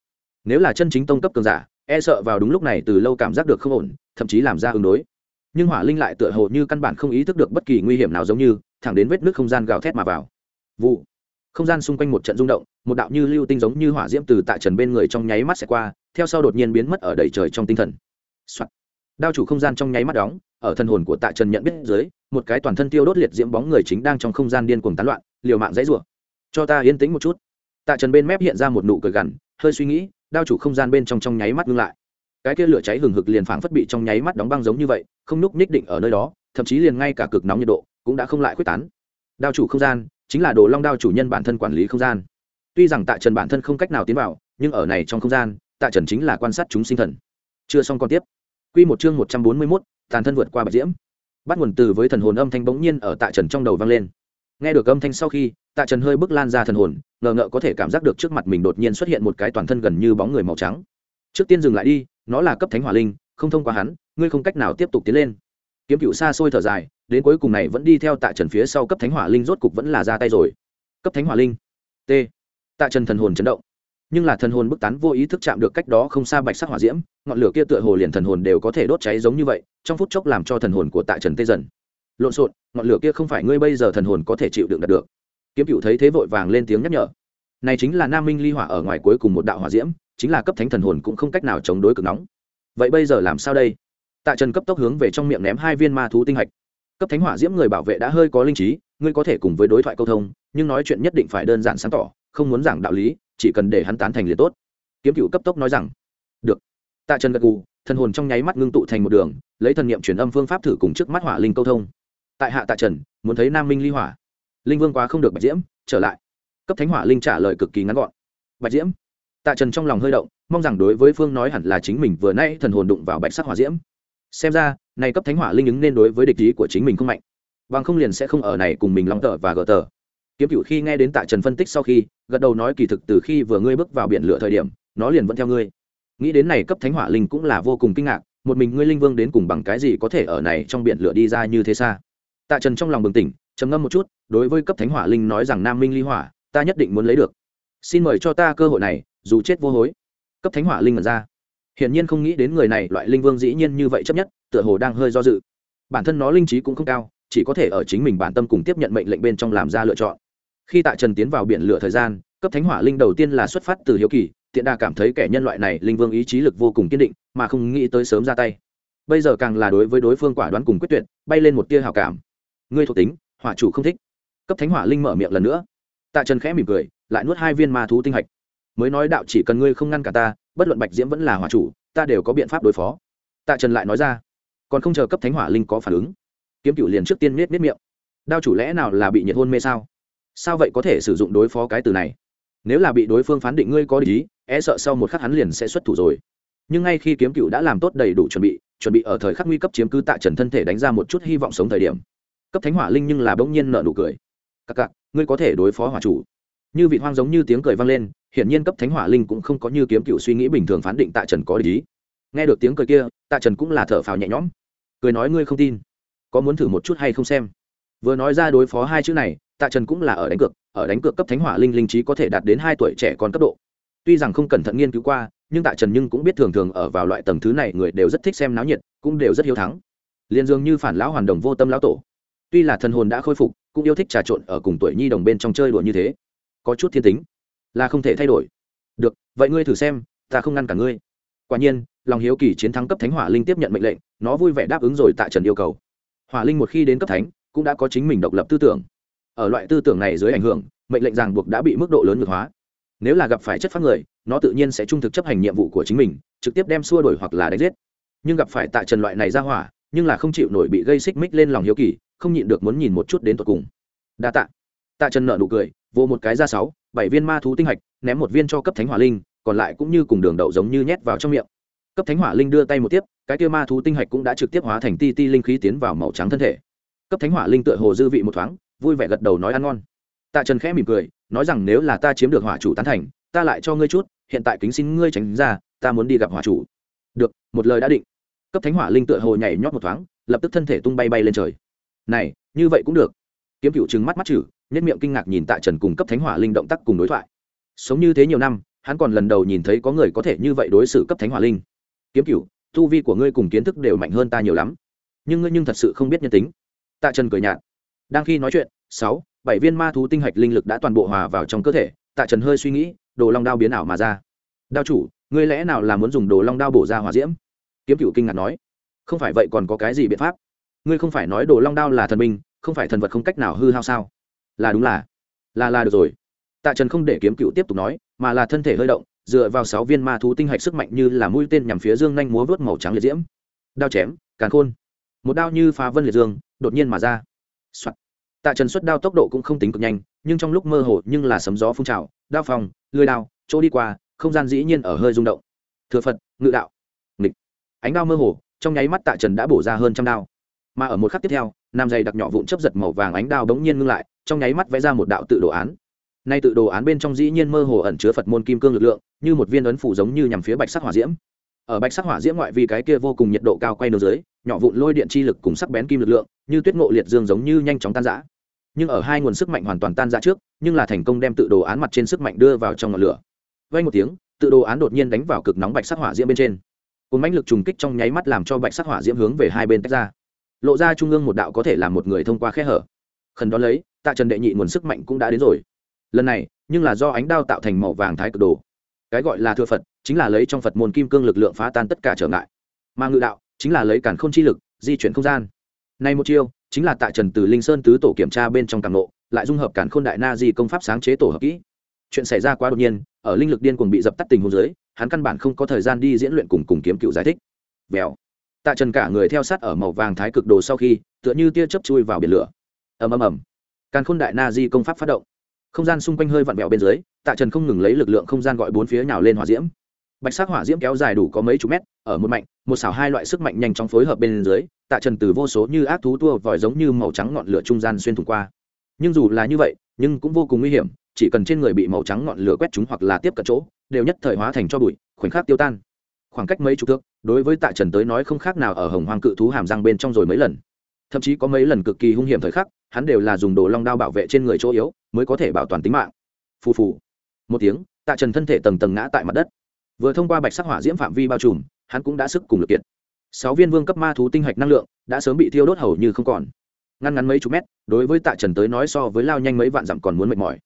Nếu là chân chính tông cấp cường giả e sợ vào đúng lúc này từ lâu cảm giác được không ổn, thậm chí làm ra ứng đối nhưng hỏa linh lại tựa hồ như căn bản không ý thức được bất kỳ nguy hiểm nào giống như, thẳng đến vết nước không gian gào thét mà vào. Vụ. Không gian xung quanh một trận rung động, một đạo như lưu tinh giống như hỏa diễm từ tại trần bên người trong nháy mắt sẽ qua, theo sau đột nhiên biến mất ở đầy trời trong tinh thần、Soạn. Đao chủ không gian trong nháy mắt đóng, ở thân hồn của tạ trần nhận biết dưới, một cái toàn thân tiêu đốt liệt diễm bóng người chính đang trong không gian điên cuồng tán loạn, liều mạng dãy rủa. Cho ta yên tĩnh một chút. Tạ trần bên mép hiện ra một nụ cười gằn, hơi suy nghĩ, đao chủ không gian bên trong trong nháy mắt ngưng lại cái kia lửa cháy hừng hực liền phảng phất bị trong nháy mắt đóng băng giống như vậy, không núc ních định ở nơi đó, thậm chí liền ngay cả cực nóng nhiệt độ cũng đã không lại quyết tán. Đao chủ không gian, chính là đồ long đao chủ nhân bản thân quản lý không gian. Tuy rằng tạ trần bản thân không cách nào tiến vào, nhưng ở này trong không gian, tạ trần chính là quan sát chúng sinh thần. Chưa xong còn tiếp. Q một chương một trăm bốn mươi mốt, tàn thân vượt qua bạch diễm. Bắt nguồn từ với thần hồn âm thanh bỗng nhiên ở tạ trần trong đầu vang lên. Nghe được âm thanh sau khi, tạ trần hơi bước lan ra thần hồn, ngờ ngợ có thể cảm giác được trước mặt mình đột nhiên xuất hiện một cái toàn thân gần như bóng người màu trắng. Trước tiên dừng lại đi nó là cấp thánh hỏa linh, không thông qua hắn, ngươi không cách nào tiếp tục tiến lên. Kiếm cựu xa xôi thở dài, đến cuối cùng này vẫn đi theo tạ trần phía sau cấp thánh hỏa linh rốt cục vẫn là ra tay rồi. Cấp thánh hỏa linh. T. Tạ trần thần hồn chấn động. Nhưng là thần hồn bức tán vô ý thức chạm được cách đó không xa bạch sắc hỏa diễm, ngọn lửa kia tựa hồ liền thần hồn đều có thể đốt cháy giống như vậy, trong phút chốc làm cho thần hồn của tạ trần tê dần. Lộn xộn, ngọn lửa kia không phải ngươi bây giờ thần hồn có thể chịu đựng đạt được. Kiếm cựu thấy thế vội vàng lên tiếng nhắc nhở. Này chính là nam minh ly hỏa ở ngoài cuối cùng một đạo hỏa diễm chính là cấp thánh thần hồn cũng không cách nào chống đối cực nóng. Vậy bây giờ làm sao đây? Tạ trần cấp tốc hướng về trong miệng ném hai viên ma thú tinh hạch. Cấp thánh hỏa diễm người bảo vệ đã hơi có linh trí, ngươi có thể cùng với đối thoại câu thông, nhưng nói chuyện nhất định phải đơn giản sáng tỏ, không muốn giảng đạo lý, chỉ cần để hắn tán thành liền tốt. Kiếm cựu cấp tốc nói rằng, được. Tạ trần gật gù, thần hồn trong nháy mắt ngưng tụ thành một đường, lấy thần nghiệm truyền âm phương pháp thử cùng trước mắt hỏa linh câu thông. Tại hạ tạ trần, muốn thấy nam minh ly hỏa. Linh vương quá không được bạch diễm, trở lại. Cấp thánh hỏa linh trả lời cực kỳ ngắn gọn. Bạch diễm tạ trần trong lòng hơi động, mong rằng đối với phương nói hẳn là chính mình vừa nay thần hồn đụng vào bạch sắc hỏa diễm. Xem ra, này cấp thánh hỏa linh ứng nên đối với địch ý của chính mình không mạnh. Bằng không liền sẽ không ở này cùng mình lòng tờ và gờ tờ kiếm cựu khi nghe đến tạ trần phân tích sau khi, gật đầu nói kỳ thực từ khi vừa ngươi bước vào biển lửa thời điểm, nó liền vẫn theo ngươi. Nghĩ đến này cấp thánh hỏa linh cũng là vô cùng kinh ngạc, một mình ngươi linh vương đến cùng bằng cái gì có thể ở này trong biển lửa đi ra như thế xa? Tạ trần trong lòng bừng tỉnh, trầm ngâm một chút, đối với cấp thánh hỏa linh nói rằng nam minh ly hỏa, ta nhất định muốn lấy được. Xin mời cho ta cơ hội này dù chết vô hối. Cấp thánh hỏa linh mật ra. Hiển nhiên không nghĩ đến người này, loại linh vương dĩ nhiên như vậy chấp nhất, tựa hồ đang hơi do dự. Bản thân nó linh trí cũng không cao, chỉ có thể ở chính mình bản tâm cùng tiếp nhận mệnh lệnh bên trong làm ra lựa chọn. Khi tạ trần tiến vào biển lửa thời gian, cấp thánh hỏa linh đầu tiên là xuất phát từ hiếu kỳ, tiện đà cảm thấy kẻ nhân loại này linh vương ý chí lực vô cùng kiên định, mà không nghĩ tới sớm ra tay. Bây giờ càng là đối với đối phương quả đoán cùng quyết tuyệt, bay lên một tia hào cảm. Ngươi thuộc tính, hỏa chủ không thích. Cấp thánh hỏa linh mở miệng lần nữa. Tạ trần khẽ mỉm cười, lại nuốt hai viên ma thú tinh hạch mới nói đạo chỉ cần ngươi không ngăn cả ta, bất luận bạch diễm vẫn là hỏa chủ, ta đều có biện pháp đối phó. Tạ trần lại nói ra, còn không chờ cấp thánh hỏa linh có phản ứng, kiếm cựu liền trước tiên miết miết miệng. Đao chủ lẽ nào là bị nhiệt hôn mê sao? Sao vậy có thể sử dụng đối phó cái từ này? Nếu là bị đối phương phán định ngươi có lý e sợ sau một khắc hắn liền sẽ xuất thủ rồi. Nhưng ngay khi kiếm cựu đã làm tốt đầy đủ chuẩn bị chuẩn bị ở thời khắc nguy cấp chiếm cứ tạ trần thân thể đánh ra một chút hy vọng sống thời điểm, cấp thánh hỏa linh nhưng là bỗng nhiên nợ nụ cười. Cặc cặc, ngươi có thể đối phó hỏa chủ. Như vị hoang giống như tiếng cười vang lên hiển nhiên cấp thánh hỏa linh cũng không có như kiếm cựu suy nghĩ bình thường phán định tạ trần có lý nghe được tiếng cười kia, tạ trần cũng là thở phào nhẹ nhõm. Cười nói, ngươi không tin, có muốn thử một chút hay không xem? Vừa nói ra đối phó hai chữ này, tạ trần cũng là ở đánh cược, ở đánh cược cấp thánh hỏa linh linh trí có thể đạt đến hai tuổi trẻ còn cấp độ. Tuy rằng không cẩn thận nghiên cứu qua, nhưng tạ trần nhưng cũng biết thường thường ở vào loại tầng thứ này người đều rất thích xem náo nhiệt, cũng đều rất hiếu thắng. Liền dường như phản lão hoàn đồng vô tâm lão tổ. Tuy là thần hồn đã khôi phục, cũng yêu thích trà trộn ở cùng tuổi nhi đồng bên trong chơi đùa như thế. Có chút thiên tính là không thể thay đổi. Được, vậy ngươi thử xem, ta không ngăn cả ngươi. Quả nhiên lòng hiếu kỳ chiến thắng cấp thánh hỏa linh tiếp nhận mệnh lệnh, nó vui vẻ đáp ứng rồi tạ trần yêu cầu. Hỏa linh một khi đến cấp thánh, cũng đã có chính mình độc lập tư tưởng. Ở loại tư tưởng này dưới ảnh hưởng, mệnh lệnh ràng buộc đã bị mức độ lớn ngược hóa. Nếu là gặp phải chất phát người, nó tự nhiên sẽ trung thực chấp hành nhiệm vụ của chính mình, trực tiếp đem xua đổi hoặc là đánh giết. Nhưng gặp phải tạ trần loại này ra hỏa, nhưng là không chịu nổi bị gây xích mích lên lòng hiếu kỳ, không nhịn được muốn nhìn một chút đến tột cùng. Đa tạ. Tạ trần nợ nụ cười vô một cái ra sáu, bảy viên ma thú tinh hạch, ném một viên cho cấp thánh hỏa linh, còn lại cũng như cùng đường đậu giống như nhét vào trong miệng. Cấp thánh hỏa linh đưa tay một tiếp, cái kia ma thú tinh hạch cũng đã trực tiếp hóa thành ti ti linh khí tiến vào màu trắng thân thể. Cấp thánh hỏa linh tựa hồ dư vị một thoáng, vui vẻ gật đầu nói ăn ngon. Tạ trần khẽ mỉm cười, nói rằng nếu là ta chiếm được hỏa chủ tán thành, ta lại cho ngươi chút, hiện tại kính xin ngươi tránh ra, ta muốn đi gặp hỏa chủ. Được, một lời đã định. Cấp thánh hỏa linh tựa hồ nhảy nhót một thoáng, lập tức thân thể tung bay bay lên trời. Này, như vậy cũng được. Kiếm cựu trừng mắt mắt chử nhất miệng kinh ngạc nhìn tạ trần cùng cấp thánh hỏa linh động tác cùng đối thoại. Sống như thế nhiều năm hắn còn lần đầu nhìn thấy có người có thể như vậy đối xử cấp thánh hỏa linh. Kiếm cựu tu vi của ngươi cùng kiến thức đều mạnh hơn ta nhiều lắm. Nhưng ngươi nhưng thật sự không biết nhân tính. Tạ trần cười nhạt. Đang khi nói chuyện sáu bảy viên ma thú tinh hạch linh lực đã toàn bộ hòa vào trong cơ thể tạ trần hơi suy nghĩ đồ long đao biến ảo mà ra. Đao chủ ngươi lẽ nào là muốn dùng đồ long đao bổ ra hỏa diễm? Kiếm cựu kinh ngạc nói. Không phải vậy còn có cái gì biện pháp? Ngươi không phải nói đồ long đao là thần minh, không phải thần vật không cách nào hư hao sao? Là đúng là là là được rồi. Tạ trần không để kiếm cựu tiếp tục nói, mà là thân thể hơi động, dựa vào sáu viên ma thú tinh hạch sức mạnh như là mũi tên nhằm phía dương nhanh múa vớt màu trắng liệt diễm. Đao chém, càn khôn. Một đao như phá vân liệt dương, đột nhiên mà ra、Soạn. tạ trần xuất đao tốc độ cũng không tính cực nhanh, nhưng trong lúc mơ hồ nhưng là sấm gió phun trào, đao phòng, lưới đao, chỗ đi qua, không gian dĩ nhiên ở hơi rung động. Thừa phật, ngự đạo. Nghịch. Ánh đao mơ hồ, trong nháy mắt tạ trần đã bổ ra hơn trăm đao mà ở một khắc tiếp theo, nam dày đặc nhỏ vụn chấp giật màu vàng ánh đao bỗng nhiên ngưng lại, trong nháy mắt vẽ ra một đạo tự đồ án. Nay tự đồ án bên trong dĩ nhiên mơ hồ ẩn chứa phật môn kim cương lực lượng, như một viên ấn phủ giống như nhằm phía bạch sắc hỏa diễm. Ở bạch sắc hỏa diễm ngoại vì cái kia vô cùng nhiệt độ cao quay nửa dưới, nhỏ vụn lôi điện chi lực cùng sắc bén kim lực lượng, như tuyết ngộ liệt dương giống như nhanh chóng tan rã. Nhưng ở hai nguồn sức mạnh hoàn toàn tan ra trước, nhưng là thành công đem tự đồ án mặt trên sức mạnh đưa vào trong ngọn lửa. Vay một tiếng, tự đồ án đột nhiên đánh vào cực nóng bạch sắc hỏa diễm bên trên. Cồn mãnh lực trùng kích trong nháy mắt làm cho bạch sắc hỏa diễm hướng về hai bên tách ra lộ ra trung ương một đạo có thể làm một người thông qua khe hở. Khẩn đón lấy, tạ trần đệ nhị nguồn sức mạnh cũng đã đến rồi. Lần này, nhưng là do ánh đao tạo thành màu vàng thái cực đồ. Cái gọi là thừa phật, chính là lấy trong phật môn kim cương lực lượng phá tan tất cả trở ngại. Mà ngự đạo, chính là lấy cản không chi lực, di chuyển không gian. Nay một chiêu, chính là tạ trần từ linh sơn tứ tổ kiểm tra bên trong càng nộ lại dung hợp cản khôn đại na di công pháp sáng chế tổ hợp kỹ. Chuyện xảy ra quá đột nhiên, ở linh lực điên cuồng bị dập tắt tình hồ dưới, hắn căn bản không có thời gian đi diễn luyện cùng cùng kiếm cựu giải thích. Vèo tạ trần cả người theo sát ở màu vàng thái cực đồ sau khi, tựa như tia chớp chui vào biển lửa. Ầm ầm ầm. Càn khôn đại na di công pháp phát động. Không gian xung quanh hơi vặn vẹo bên dưới, tạ trần không ngừng lấy lực lượng không gian gọi bốn phía nhào lên hỏa diễm. Bạch sắc hỏa diễm kéo dài đủ có mấy chục mét, ở một mạnh, một xảo hai loại sức mạnh nhanh chóng phối hợp bên dưới, tạ trần từ vô số như ác thú tua vòi giống như màu trắng ngọn lửa trung gian xuyên thủng qua. Nhưng dù là như vậy, nhưng cũng vô cùng nguy hiểm, chỉ cần trên người bị màu trắng ngọn lửa quét chúng hoặc là tiếp cận chỗ, đều nhất thời hóa thành cho bụi, khoảnh khắc tiêu tan khoảng cách mấy chục thước, đối với tạ trần tới nói không khác nào ở hồng hoang cự thú hàm răng bên trong rồi mấy lần. Thậm chí có mấy lần cực kỳ hung hiểm thời khắc, hắn đều là dùng đồ long đao bảo vệ trên người chỗ yếu, mới có thể bảo toàn tính mạng. Phù phù. Một tiếng, tạ trần thân thể tầng tầng ngã tại mặt đất. Vừa thông qua bạch sắc hỏa diễm phạm vi bao trùm, hắn cũng đã sức cùng lực kiện sáu viên vương cấp ma thú tinh hạch năng lượng đã sớm bị thiêu đốt hầu như không còn. Ngăn ngắn mấy chục mét, đối với tạ trần tới nói so với lao nhanh mấy vạn dặm còn muốn mệt mỏi.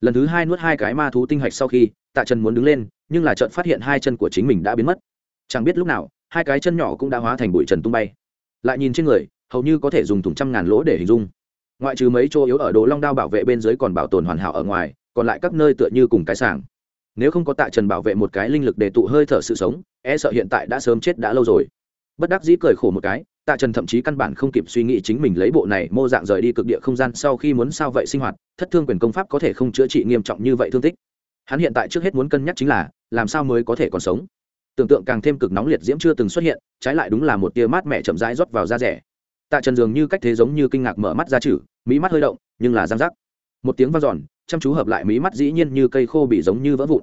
Lần thứ hai nuốt hai cái ma thú tinh hạch sau khi, tạ trần muốn đứng lên, nhưng là trận phát hiện hai chân của chính mình đã biến mất chẳng biết lúc nào, hai cái chân nhỏ cũng đã hóa thành bụi trần tung bay. Lại nhìn trên người, hầu như có thể dùng thùng trăm ngàn lỗ để hình dung. Ngoại trừ mấy chỗ yếu ở đồ long đao bảo vệ bên dưới còn bảo tồn hoàn hảo ở ngoài, còn lại các nơi tựa như cùng cái sàng nếu không có tạ trần bảo vệ một cái linh lực để tụ hơi thở sự sống e sợ hiện tại đã sớm chết đã lâu rồi. Bất đắc dĩ cười khổ một cái, tạ trần thậm chí căn bản không kịp suy nghĩ chính mình lấy bộ này mô dạng rời đi cực địa không gian sau khi muốn sao vậy sinh hoạt, thất thương quyền công pháp có thể không chữa trị nghiêm trọng như vậy thương tích. Hắn hiện tại trước hết muốn cân nhắc chính là, làm sao mới có thể còn sống tưởng tượng càng thêm cực nóng liệt diễm chưa từng xuất hiện, trái lại đúng là một tia mát mẻ chậm rãi rót vào da rẻ. Tạ trần dường như cách thế giống như kinh ngạc mở mắt ra chử mí mắt hơi động, nhưng là răng rắc. Một tiếng v a n giòn chăm chú hợp lại mí mắt dĩ nhiên như cây khô bị giống như vỡ vụn.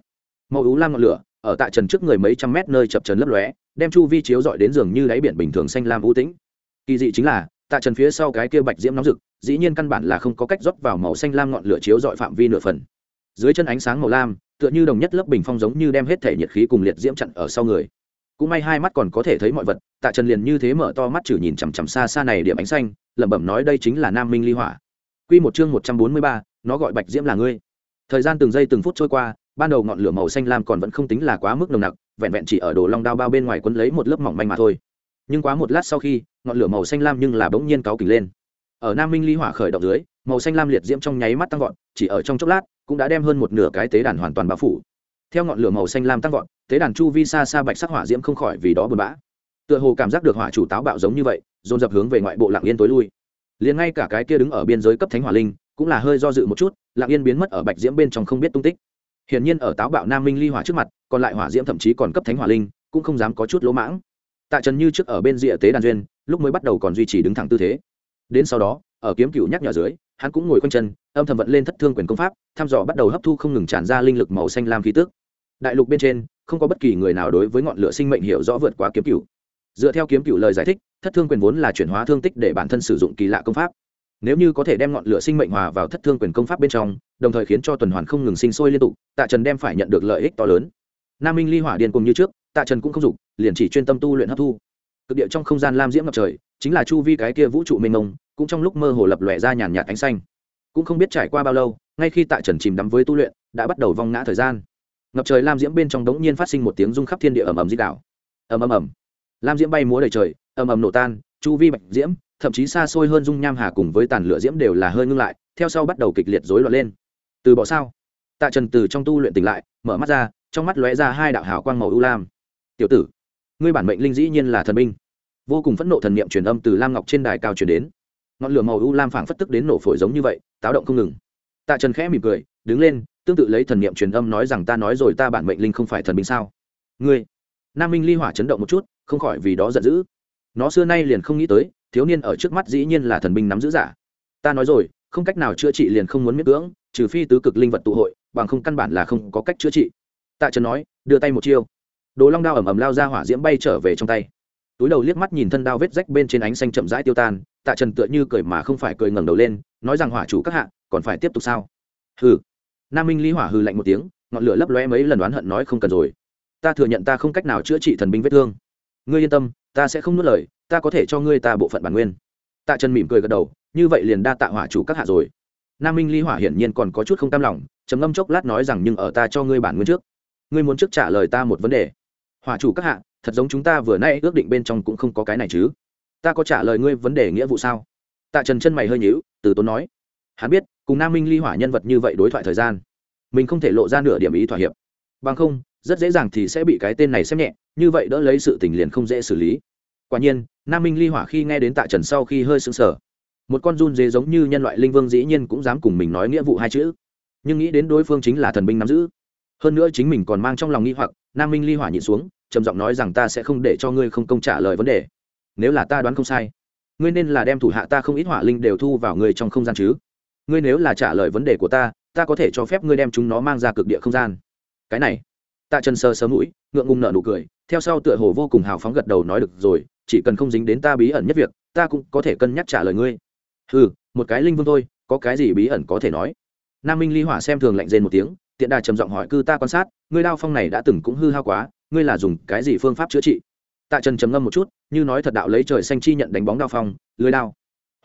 Màu ú lam ngọn lửa, ở tạ trần trước người mấy trăm mét nơi chập trần lấp lóe, đem chu vi chiếu dọi đến giường như đáy biển bình thường xanh lam ưu tĩnh. Kỳ dị chính là, tạ trần phía sau cái kia bạch diễm nóng rực, dĩ nhiên căn bản là không có cách rót vào màu xanh lam ngọn lửa chiếu dọi phạm vi nửa phần. Dưới chân ánh sáng màu lam tựa như đồng nhất lớp bình phong giống như đem hết thể nhiệt khí cùng liệt diễm chặn ở sau người. Cũng may hai mắt còn có thể thấy mọi vật, tạ trần liền như thế mở to mắt chử nhìn chằm chằm xa xa này điểm ánh xanh, lẩm bẩm nói đây chính là nam minh ly hỏa. Q một chương một trăm bốn mươi ba, nó gọi bạch diễm là ngươi. Thời gian từng giây từng phút trôi qua, ban đầu ngọn lửa màu xanh lam còn vẫn không tính là quá mức nồng nặc, vẹn vẹn chỉ ở đồ long đao bao bên ngoài quấn lấy một lớp mỏng manh mà thôi. Nhưng quá một lát sau khi, ngọn lửa màu xanh lam nhưng là bỗng nhiên cáu kỉnh lên. Ở nam minh ly hỏa khởi động dưới màu xanh lam liệt diễm trong nháy mắt tăng vọt, chỉ ở trong chốc lát, cũng đã đem hơn một nửa cái tế đàn hoàn toàn bao phủ. Theo ngọn lửa màu xanh lam tăng vọt, tế đàn chu vi xa xa bạch sắc hỏa diễm không khỏi vì đó buồn bã. Tựa hồ cảm giác được hỏa chủ táo bạo giống như vậy, dồn dập hướng về ngoại bộ lạng yên tối lui. Liền ngay cả cái kia đứng ở biên giới cấp thánh hỏa linh, cũng là hơi do dự một chút, lạng yên biến mất ở bạch diễm bên trong không biết tung tích. Hiển nhiên ở táo bạo nam minh ly hỏa trước mặt, còn lại hỏa diễm thậm chí còn cấp thánh hỏa linh, cũng không dám có chút lỗ mãng. Tạ trần như trước ở bên rìa tế đàn duyên, lúc mới bắt đầu còn duy trì đứng thẳng tư thế. Đến sau đó, ở kiếm cựu nhắc nhở dưới hắn cũng ngồi quanh chân, âm thầm vận lên thất thương quyền công pháp, thăm dò bắt đầu hấp thu không ngừng tràn ra linh lực màu xanh lam khí tức. Đại lục bên trên, không có bất kỳ người nào đối với ngọn lửa sinh mệnh hiểu rõ vượt quá kiếm cựu dựa theo kiếm cựu lời giải thích, thất thương quyền vốn là chuyển hóa thương tích để bản thân sử dụng kỳ lạ công pháp. Nếu như có thể đem ngọn lửa sinh mệnh hòa vào thất thương quyền công pháp bên trong, đồng thời khiến cho tuần hoàn không ngừng sinh sôi liên tục, tạ trần đem phải nhận được lợi ích to lớn. Nam minh ly hỏa điên cùng như trước, tạ trần cũng không dục, liền chỉ chuyên tâm tu luyện hấp thu. Cực địa trong không gian lam diễm ngập trời chính là chu vi cái kia vũ trụ mênh mông, cũng trong lúc mơ hồ lập lòe ra nhàn nhạt ánh xanh. Cũng không biết trải qua bao lâu, ngay khi tạ trần chìm đắm với tu luyện, đã bắt đầu vong ngã thời gian. Ngập trời lam diễm bên trong đống nhiên phát sinh một tiếng rung khắp thiên địa ầm ầm di đảo ầm ầm ầm. Lam diễm bay múa đầy trời, ầm ầm nổ tan, chu vi bạch diễm, thậm chí xa xôi hơn dung nham hà cùng với tàn lửa diễm đều là hơi ngưng lại, theo sau bắt đầu kịch liệt rối loạn lên. Từ bỏ sao? Tạ trần từ trong tu luyện tỉnh lại, mở mắt ra, trong mắt lóe ra hai đạo hào quang màu u lam. Tiểu tử, ngươi bản mệnh linh dĩ nhiên là thần binh vô cùng phẫn nộ thần niệm truyền âm từ lam ngọc trên đài cao truyền đến ngọn lửa màu u lam phảng phất tức đến nổ phổi giống như vậy táo động không ngừng tạ trần khẽ mỉm cười đứng lên tương tự lấy thần niệm truyền âm nói rằng ta nói rồi ta bản mệnh linh không phải thần binh sao ngươi nam minh ly hỏa chấn động một chút không khỏi vì đó giận dữ nó xưa nay liền không nghĩ tới thiếu niên ở trước mắt dĩ nhiên là thần binh nắm giữ giả ta nói rồi không cách nào chữa trị liền không muốn miết cưỡng trừ phi tứ cực linh vật tụ hội bằng không căn bản là không có cách chữa trị tạ trần nói đưa tay một chiêu đồ long đao ẩm ẩm lao ra hỏa diễm bay trở về trong tay túi đầu liếc mắt nhìn thân đao vết rách bên trên ánh xanh chậm rãi tiêu tan, tạ trần tựa như cười mà không phải cười ngẩng đầu lên, nói rằng, hỏa chủ các hạ, còn phải tiếp tục sao? Hừ. Nam minh lý hỏa hừ lạnh một tiếng, ngọn lửa lấp lóe mấy lần đoán hận nói, không cần rồi. Ta thừa nhận ta không cách nào chữa trị thần binh vết thương. Ngươi yên tâm, ta sẽ không nuốt lời, ta có thể cho ngươi ta bộ phận bản nguyên. Tạ trần mỉm cười gật đầu, như vậy liền đa tạ hỏa chủ các hạ rồi. Nam minh ly hỏa hiển nhiên còn có chút không tam lòng, trầm ngâm chốc lát nói rằng, nhưng ở ta cho ngươi bản nguyên trước. Ngươi muốn trước trả lời ta một vấn đề. Hỏa chủ các hạ thật giống chúng ta vừa nay ước định bên trong cũng không có cái này chứ. Ta có trả lời ngươi vấn đề nghĩa vụ sao? Tạ trần chân mày hơi nhíu, từ tốn nói. Hắn biết, cùng nam minh ly hỏa nhân vật như vậy đối thoại thời gian, mình không thể lộ ra nửa điểm ý thỏa hiệp. Bằng không, rất dễ dàng thì sẽ bị cái tên này xem nhẹ, như vậy đỡ lấy sự tình liền không dễ xử lý. Quả nhiên, nam minh ly hỏa khi nghe đến tạ trần sau khi hơi sững sờ. Một con run dế giống như nhân loại linh vương dĩ nhiên cũng dám cùng mình nói nghĩa vụ hai chữ. Nhưng nghĩ đến đối phương chính là thần binh nắm giữ. Hơn nữa chính mình còn mang trong lòng nghi hoặc, nam minh ly hỏa nhịn xuống trầm giọng nói rằng ta sẽ không để cho ngươi không công trả lời vấn đề. Nếu là ta đoán không sai, ngươi nên là đem thủ hạ ta không ít hỏa linh đều thu vào ngươi trong không gian chứ? Ngươi nếu là trả lời vấn đề của ta ta có thể cho phép ngươi đem chúng nó mang ra cực địa không gian. Cái này, tạ trần sơ sớm mũi, ngượng ngùng nợ nụ cười, theo sau tựa hồ vô cùng hào phóng gật đầu nói được rồi, chỉ cần không dính đến ta bí ẩn nhất việc, ta cũng có thể cân nhắc trả lời ngươi. Ừ một cái linh vương thôi, có cái gì bí ẩn có thể nói? Nam minh ly hỏa xem thường lạnh rên một tiếng, tiện đà trầm giọng hỏi cư ta quan sát, ngươi đao phong này đã từng cũng hư hao quá ngươi là dùng cái gì phương pháp chữa trị? Tạ trần trầm ngâm một chút, như nói thật đạo lấy trời xanh chi nhận đánh bóng đao phong, lưới đao.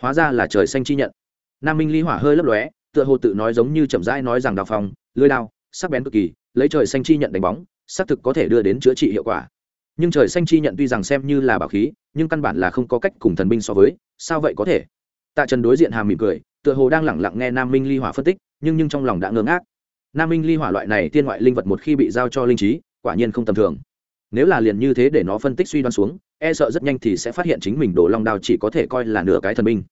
Hóa ra là trời xanh chi nhận. Nam minh ly hỏa hơi lấp lóe, tựa hồ tự nói giống như chậm rãi nói rằng đao phong, lưới đao, sắc bén cực kỳ, lấy trời xanh chi nhận đánh bóng, xác thực có thể đưa đến chữa trị hiệu quả. Nhưng trời xanh chi nhận tuy rằng xem như là bảo khí, nhưng căn bản là không có cách cùng thần binh so với, sao vậy có thể? Tạ trần đối diện hà mỉm cười, tựa hồ đang lẳng lặng nghe nam minh ly hỏa phân tích, nhưng nhưng trong lòng đã ngơ ngác. Nam minh ly hỏa loại này tiên ngoại linh vật một khi bị giao cho linh trí quả nhiên không tầm thường. Nếu là liền như thế để nó phân tích suy đoán xuống e sợ rất nhanh thì sẽ phát hiện chính mình đồ long đao chỉ có thể coi là nửa cái thần binh.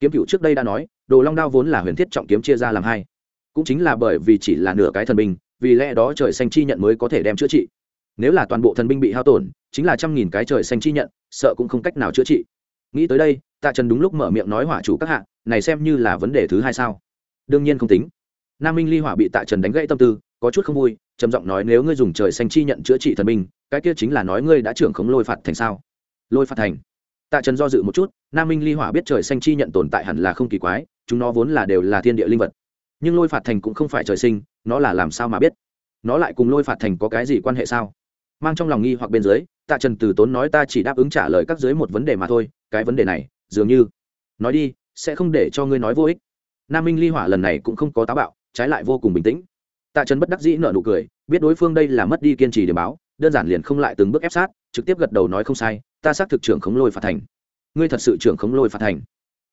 Kiếm cựu trước đây đã nói, đồ long đao vốn là huyền thiết trọng kiếm chia ra làm hai. Cũng chính là bởi vì chỉ là nửa cái thần binh, vì lẽ đó trời xanh chi nhận mới có thể đem chữa trị. Nếu là toàn bộ thần binh bị hao tổn, chính là trăm nghìn cái trời xanh chi nhận, sợ cũng không cách nào chữa trị. Nghĩ tới đây, tạ trần đúng lúc mở miệng nói hỏa chủ các hạ, này xem như là vấn đề thứ hai sao? Đương nhiên không tính. Nam minh ly hỏa bị tạ trần đánh gãy tâm tư có chút không vui trầm giọng nói nếu ngươi dùng trời xanh chi nhận chữa trị thần minh, cái kia chính là nói ngươi đã trưởng khống lôi phạt thành sao? Lôi phạt thành. Tạ trần do dự một chút nam minh ly hỏa biết trời xanh chi nhận tồn tại hẳn là không kỳ quái chúng nó vốn là đều là thiên địa linh vật. Nhưng lôi phạt thành cũng không phải trời sinh nó là làm sao mà biết? Nó lại cùng lôi phạt thành có cái gì quan hệ sao? Mang trong lòng nghi hoặc bên dưới tạ trần từ tốn nói ta chỉ đáp ứng trả lời các dưới một vấn đề mà thôi cái vấn đề này dường như nói đi sẽ không để cho ngươi nói vô ích. Nam minh ly hỏa lần này cũng không có táo bạo trái lại vô cùng bình tĩnh tạ trần bất đắc dĩ nợ nụ cười, biết đối phương đây là mất đi kiên trì để báo, đơn giản liền không lại từng bước ép sát, trực tiếp gật đầu nói không sai, ta xác thực trưởng khống lôi phạt thành. Ngươi thật sự trưởng khống lôi phạt thành.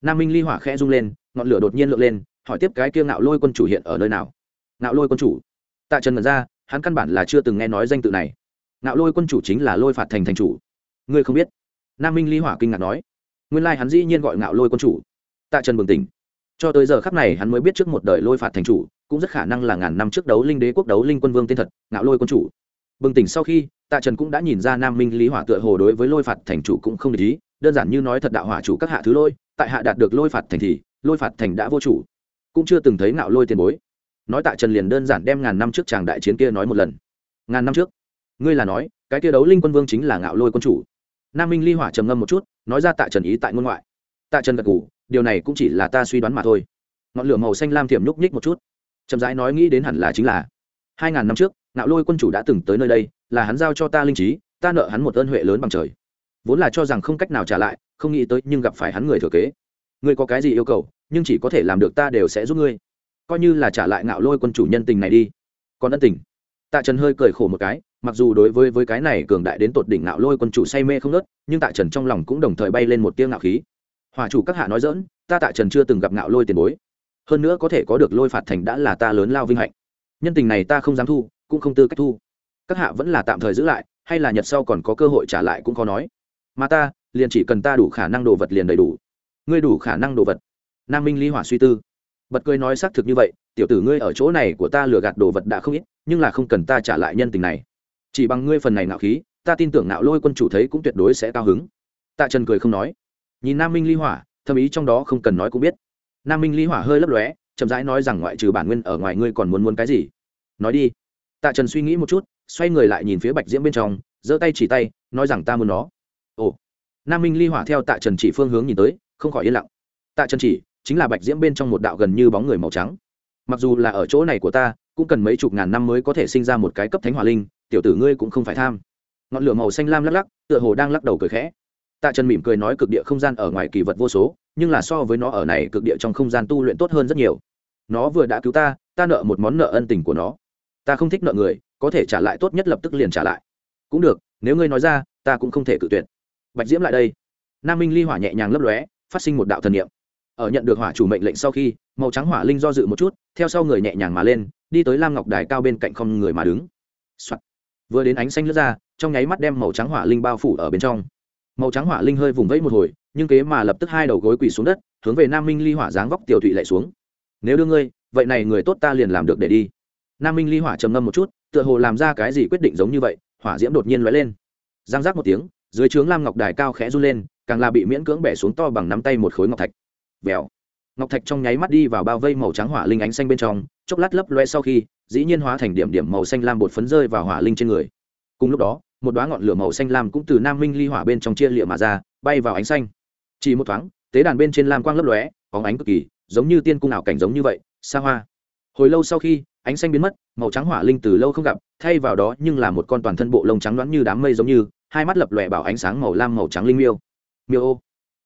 Nam minh ly hỏa khẽ rung lên, ngọn lửa đột nhiên lượn lên, hỏi tiếp cái kia ngạo lôi quân chủ hiện ở nơi nào? Ngạo lôi quân chủ. Tạ trần mở ra, hắn căn bản là chưa từng nghe nói danh tự này. Ngạo lôi quân chủ chính là lôi phạt thành thành chủ. Ngươi không biết? Nam minh ly hỏa kinh ngạc nói. Nguyên lai hắn dĩ nhiên gọi ngạo lôi quân chủ. Tạ trần bừng tỉnh. Cho tới giờ khắc này hắn mới biết trước một đời lôi phạt thành chủ cũng rất khả năng là ngàn năm trước đấu linh đế quốc đấu linh quân vương tên thật, ngạo lôi quân chủ. Bừng tỉnh sau khi, tạ trần cũng đã nhìn ra nam minh lý hỏa tựa hồ đối với lôi phạt thành chủ cũng không để ý, đơn giản như nói thật đạo hỏa chủ các hạ thứ lôi, tại hạ đạt được lôi phạt thành thì, lôi phạt thành đã vô chủ. Cũng chưa từng thấy ngạo lôi tiền bối. Nói tạ trần liền đơn giản đem ngàn năm trước chàng đại chiến kia nói một lần. Ngàn năm trước? Ngươi là nói, cái kia đấu linh quân vương chính là ngạo lôi quân chủ. Nam minh ly hỏa trầm ngâm một chút, nói ra tạ trần ý tại ngôn ngoại. Tạ trần gật ngủ điều này cũng chỉ là ta suy đoán mà thôi. Ngọn lửa màu xanh lam thiểm nhúc nhích một chút chậm rãi nói nghĩ đến hẳn là chính là, hai ngàn năm trước, ngạo lôi quân chủ đã từng tới nơi đây, là hắn giao cho ta linh trí, ta nợ hắn một ơn huệ lớn bằng trời. Vốn là cho rằng không cách nào trả lại, không nghĩ tới nhưng gặp phải hắn người thừa kế. Ngươi có cái gì yêu cầu, nhưng chỉ có thể làm được ta đều sẽ giúp ngươi. Coi như là trả lại ngạo lôi quân chủ nhân tình này đi. Còn ân tình. Tạ trần hơi cười khổ một cái, mặc dù đối với với cái này cường đại đến tột đỉnh ngạo lôi quân chủ say mê không nớt nhưng tạ trần trong lòng cũng đồng thời bay lên một tiếng ngạo khí. Hòa chủ các hạ nói dỡn ta tạ trần chưa từng gặp ngạo lôi tiền bối hơn nữa có thể có được lôi phạt thành đã là ta lớn lao vinh hạnh. Nhân tình này ta không dám thu, cũng không tư cách thu. Các hạ vẫn là tạm thời giữ lại, hay là nhật sau còn có cơ hội trả lại cũng khó nói. Mà ta, liền chỉ cần ta đủ khả năng đồ vật liền đầy đủ. Ngươi đủ khả năng đồ vật. Nam minh ly hỏa suy tư. Bật cười nói xác thực như vậy, tiểu tử ngươi ở chỗ này của ta lừa gạt đồ vật đã không ít, nhưng là không cần ta trả lại nhân tình này. Chỉ bằng ngươi phần này nạo khí, ta tin tưởng nạo lôi quân chủ thấy cũng tuyệt đối sẽ cao hứng. Tạ trần cười không nói. Nhìn nam minh ly hỏa thâm ý trong đó không cần nói cũng biết nam minh ly hỏa hơi lấp lóe, chậm rãi nói rằng ngoại trừ bản nguyên ở ngoài ngươi còn muốn muốn cái gì? Nói đi. Tạ trần suy nghĩ một chút, xoay người lại nhìn phía bạch diễm bên trong, giơ tay chỉ tay, nói rằng ta muốn nó. Ồ. Nam minh ly hỏa theo tạ trần chỉ phương hướng nhìn tới, không khỏi yên lặng. Tạ trần chỉ, chính là bạch diễm bên trong một đạo gần như bóng người màu trắng. Mặc dù là ở chỗ này của ta, cũng cần mấy chục ngàn năm mới có thể sinh ra một cái cấp thánh hỏa linh, tiểu tử ngươi cũng không phải tham. Ngọn lửa màu xanh lam lắc lắc, tựa hồ đang lắc đầu cười khẽ. Tạ trần mỉm cười nói cực địa không gian ở ngoài kỳ vật vô số nhưng là so với nó ở này cực địa trong không gian tu luyện tốt hơn rất nhiều. Nó vừa đã cứu ta ta nợ một món nợ ân tình của nó. Ta không thích nợ người, có thể trả lại tốt nhất lập tức liền trả lại. Cũng được, nếu ngươi nói ra, ta cũng không thể cự tuyệt. Bạch diễm lại đây. Nam minh ly hỏa nhẹ nhàng lấp lóe, phát sinh một đạo thần niệm. Ở nhận được hỏa chủ mệnh lệnh sau khi, màu trắng hỏa linh do dự một chút, theo sau người nhẹ nhàng mà lên, đi tới lam ngọc đài cao bên cạnh không người mà đứng、Soạn. vừa đến ánh xanh lướt ra, trong nháy mắt đem màu trắng hỏa linh bao phủ ở bên trong. Màu trắng hỏa linh hơi vùng vẫy một hồi nhưng kế mà lập tức hai đầu gối quỳ xuống đất, hướng về nam minh ly hỏa dáng vóc tiểu thụy lại xuống. Nếu đưa ngươi, vậy này người tốt ta liền làm được để đi. Nam minh ly hỏa trầm ngâm một chút, tựa hồ làm ra cái gì quyết định giống như vậy, hỏa diễm đột nhiên lóe lên. Giang giác một tiếng, dưới trướng lam ngọc đài cao khẽ run lên, càng là bị miễn cưỡng bẻ xuống to bằng nắm tay một khối ngọc thạch. Vèo. Ngọc thạch trong nháy mắt đi vào bao vây màu trắng hỏa linh ánh xanh bên trong, chốc lát lấp loe sau khi, dĩ nhiên hóa thành điểm điểm màu xanh lam bột phấn rơi vào hỏa linh trên người. Cùng lúc đó, một đoá ngọn lửa màu xanh lam cũng từ nam minh ly hỏa bên trong chia lịa mà ra, bay vào ánh xanh chỉ một thoáng, tế đàn bên trên lam quang lấp lóe có ánh cực kỳ, giống như tiên cung ảo cảnh giống như vậy, xa hoa. Hồi lâu sau khi, ánh xanh biến mất, màu trắng hỏa linh từ lâu không gặp, thay vào đó nhưng là một con toàn thân bộ lông trắng đoán như đám mây giống như, hai mắt lập lòe bảo ánh sáng màu lam màu trắng linh miêu. Miêu ô.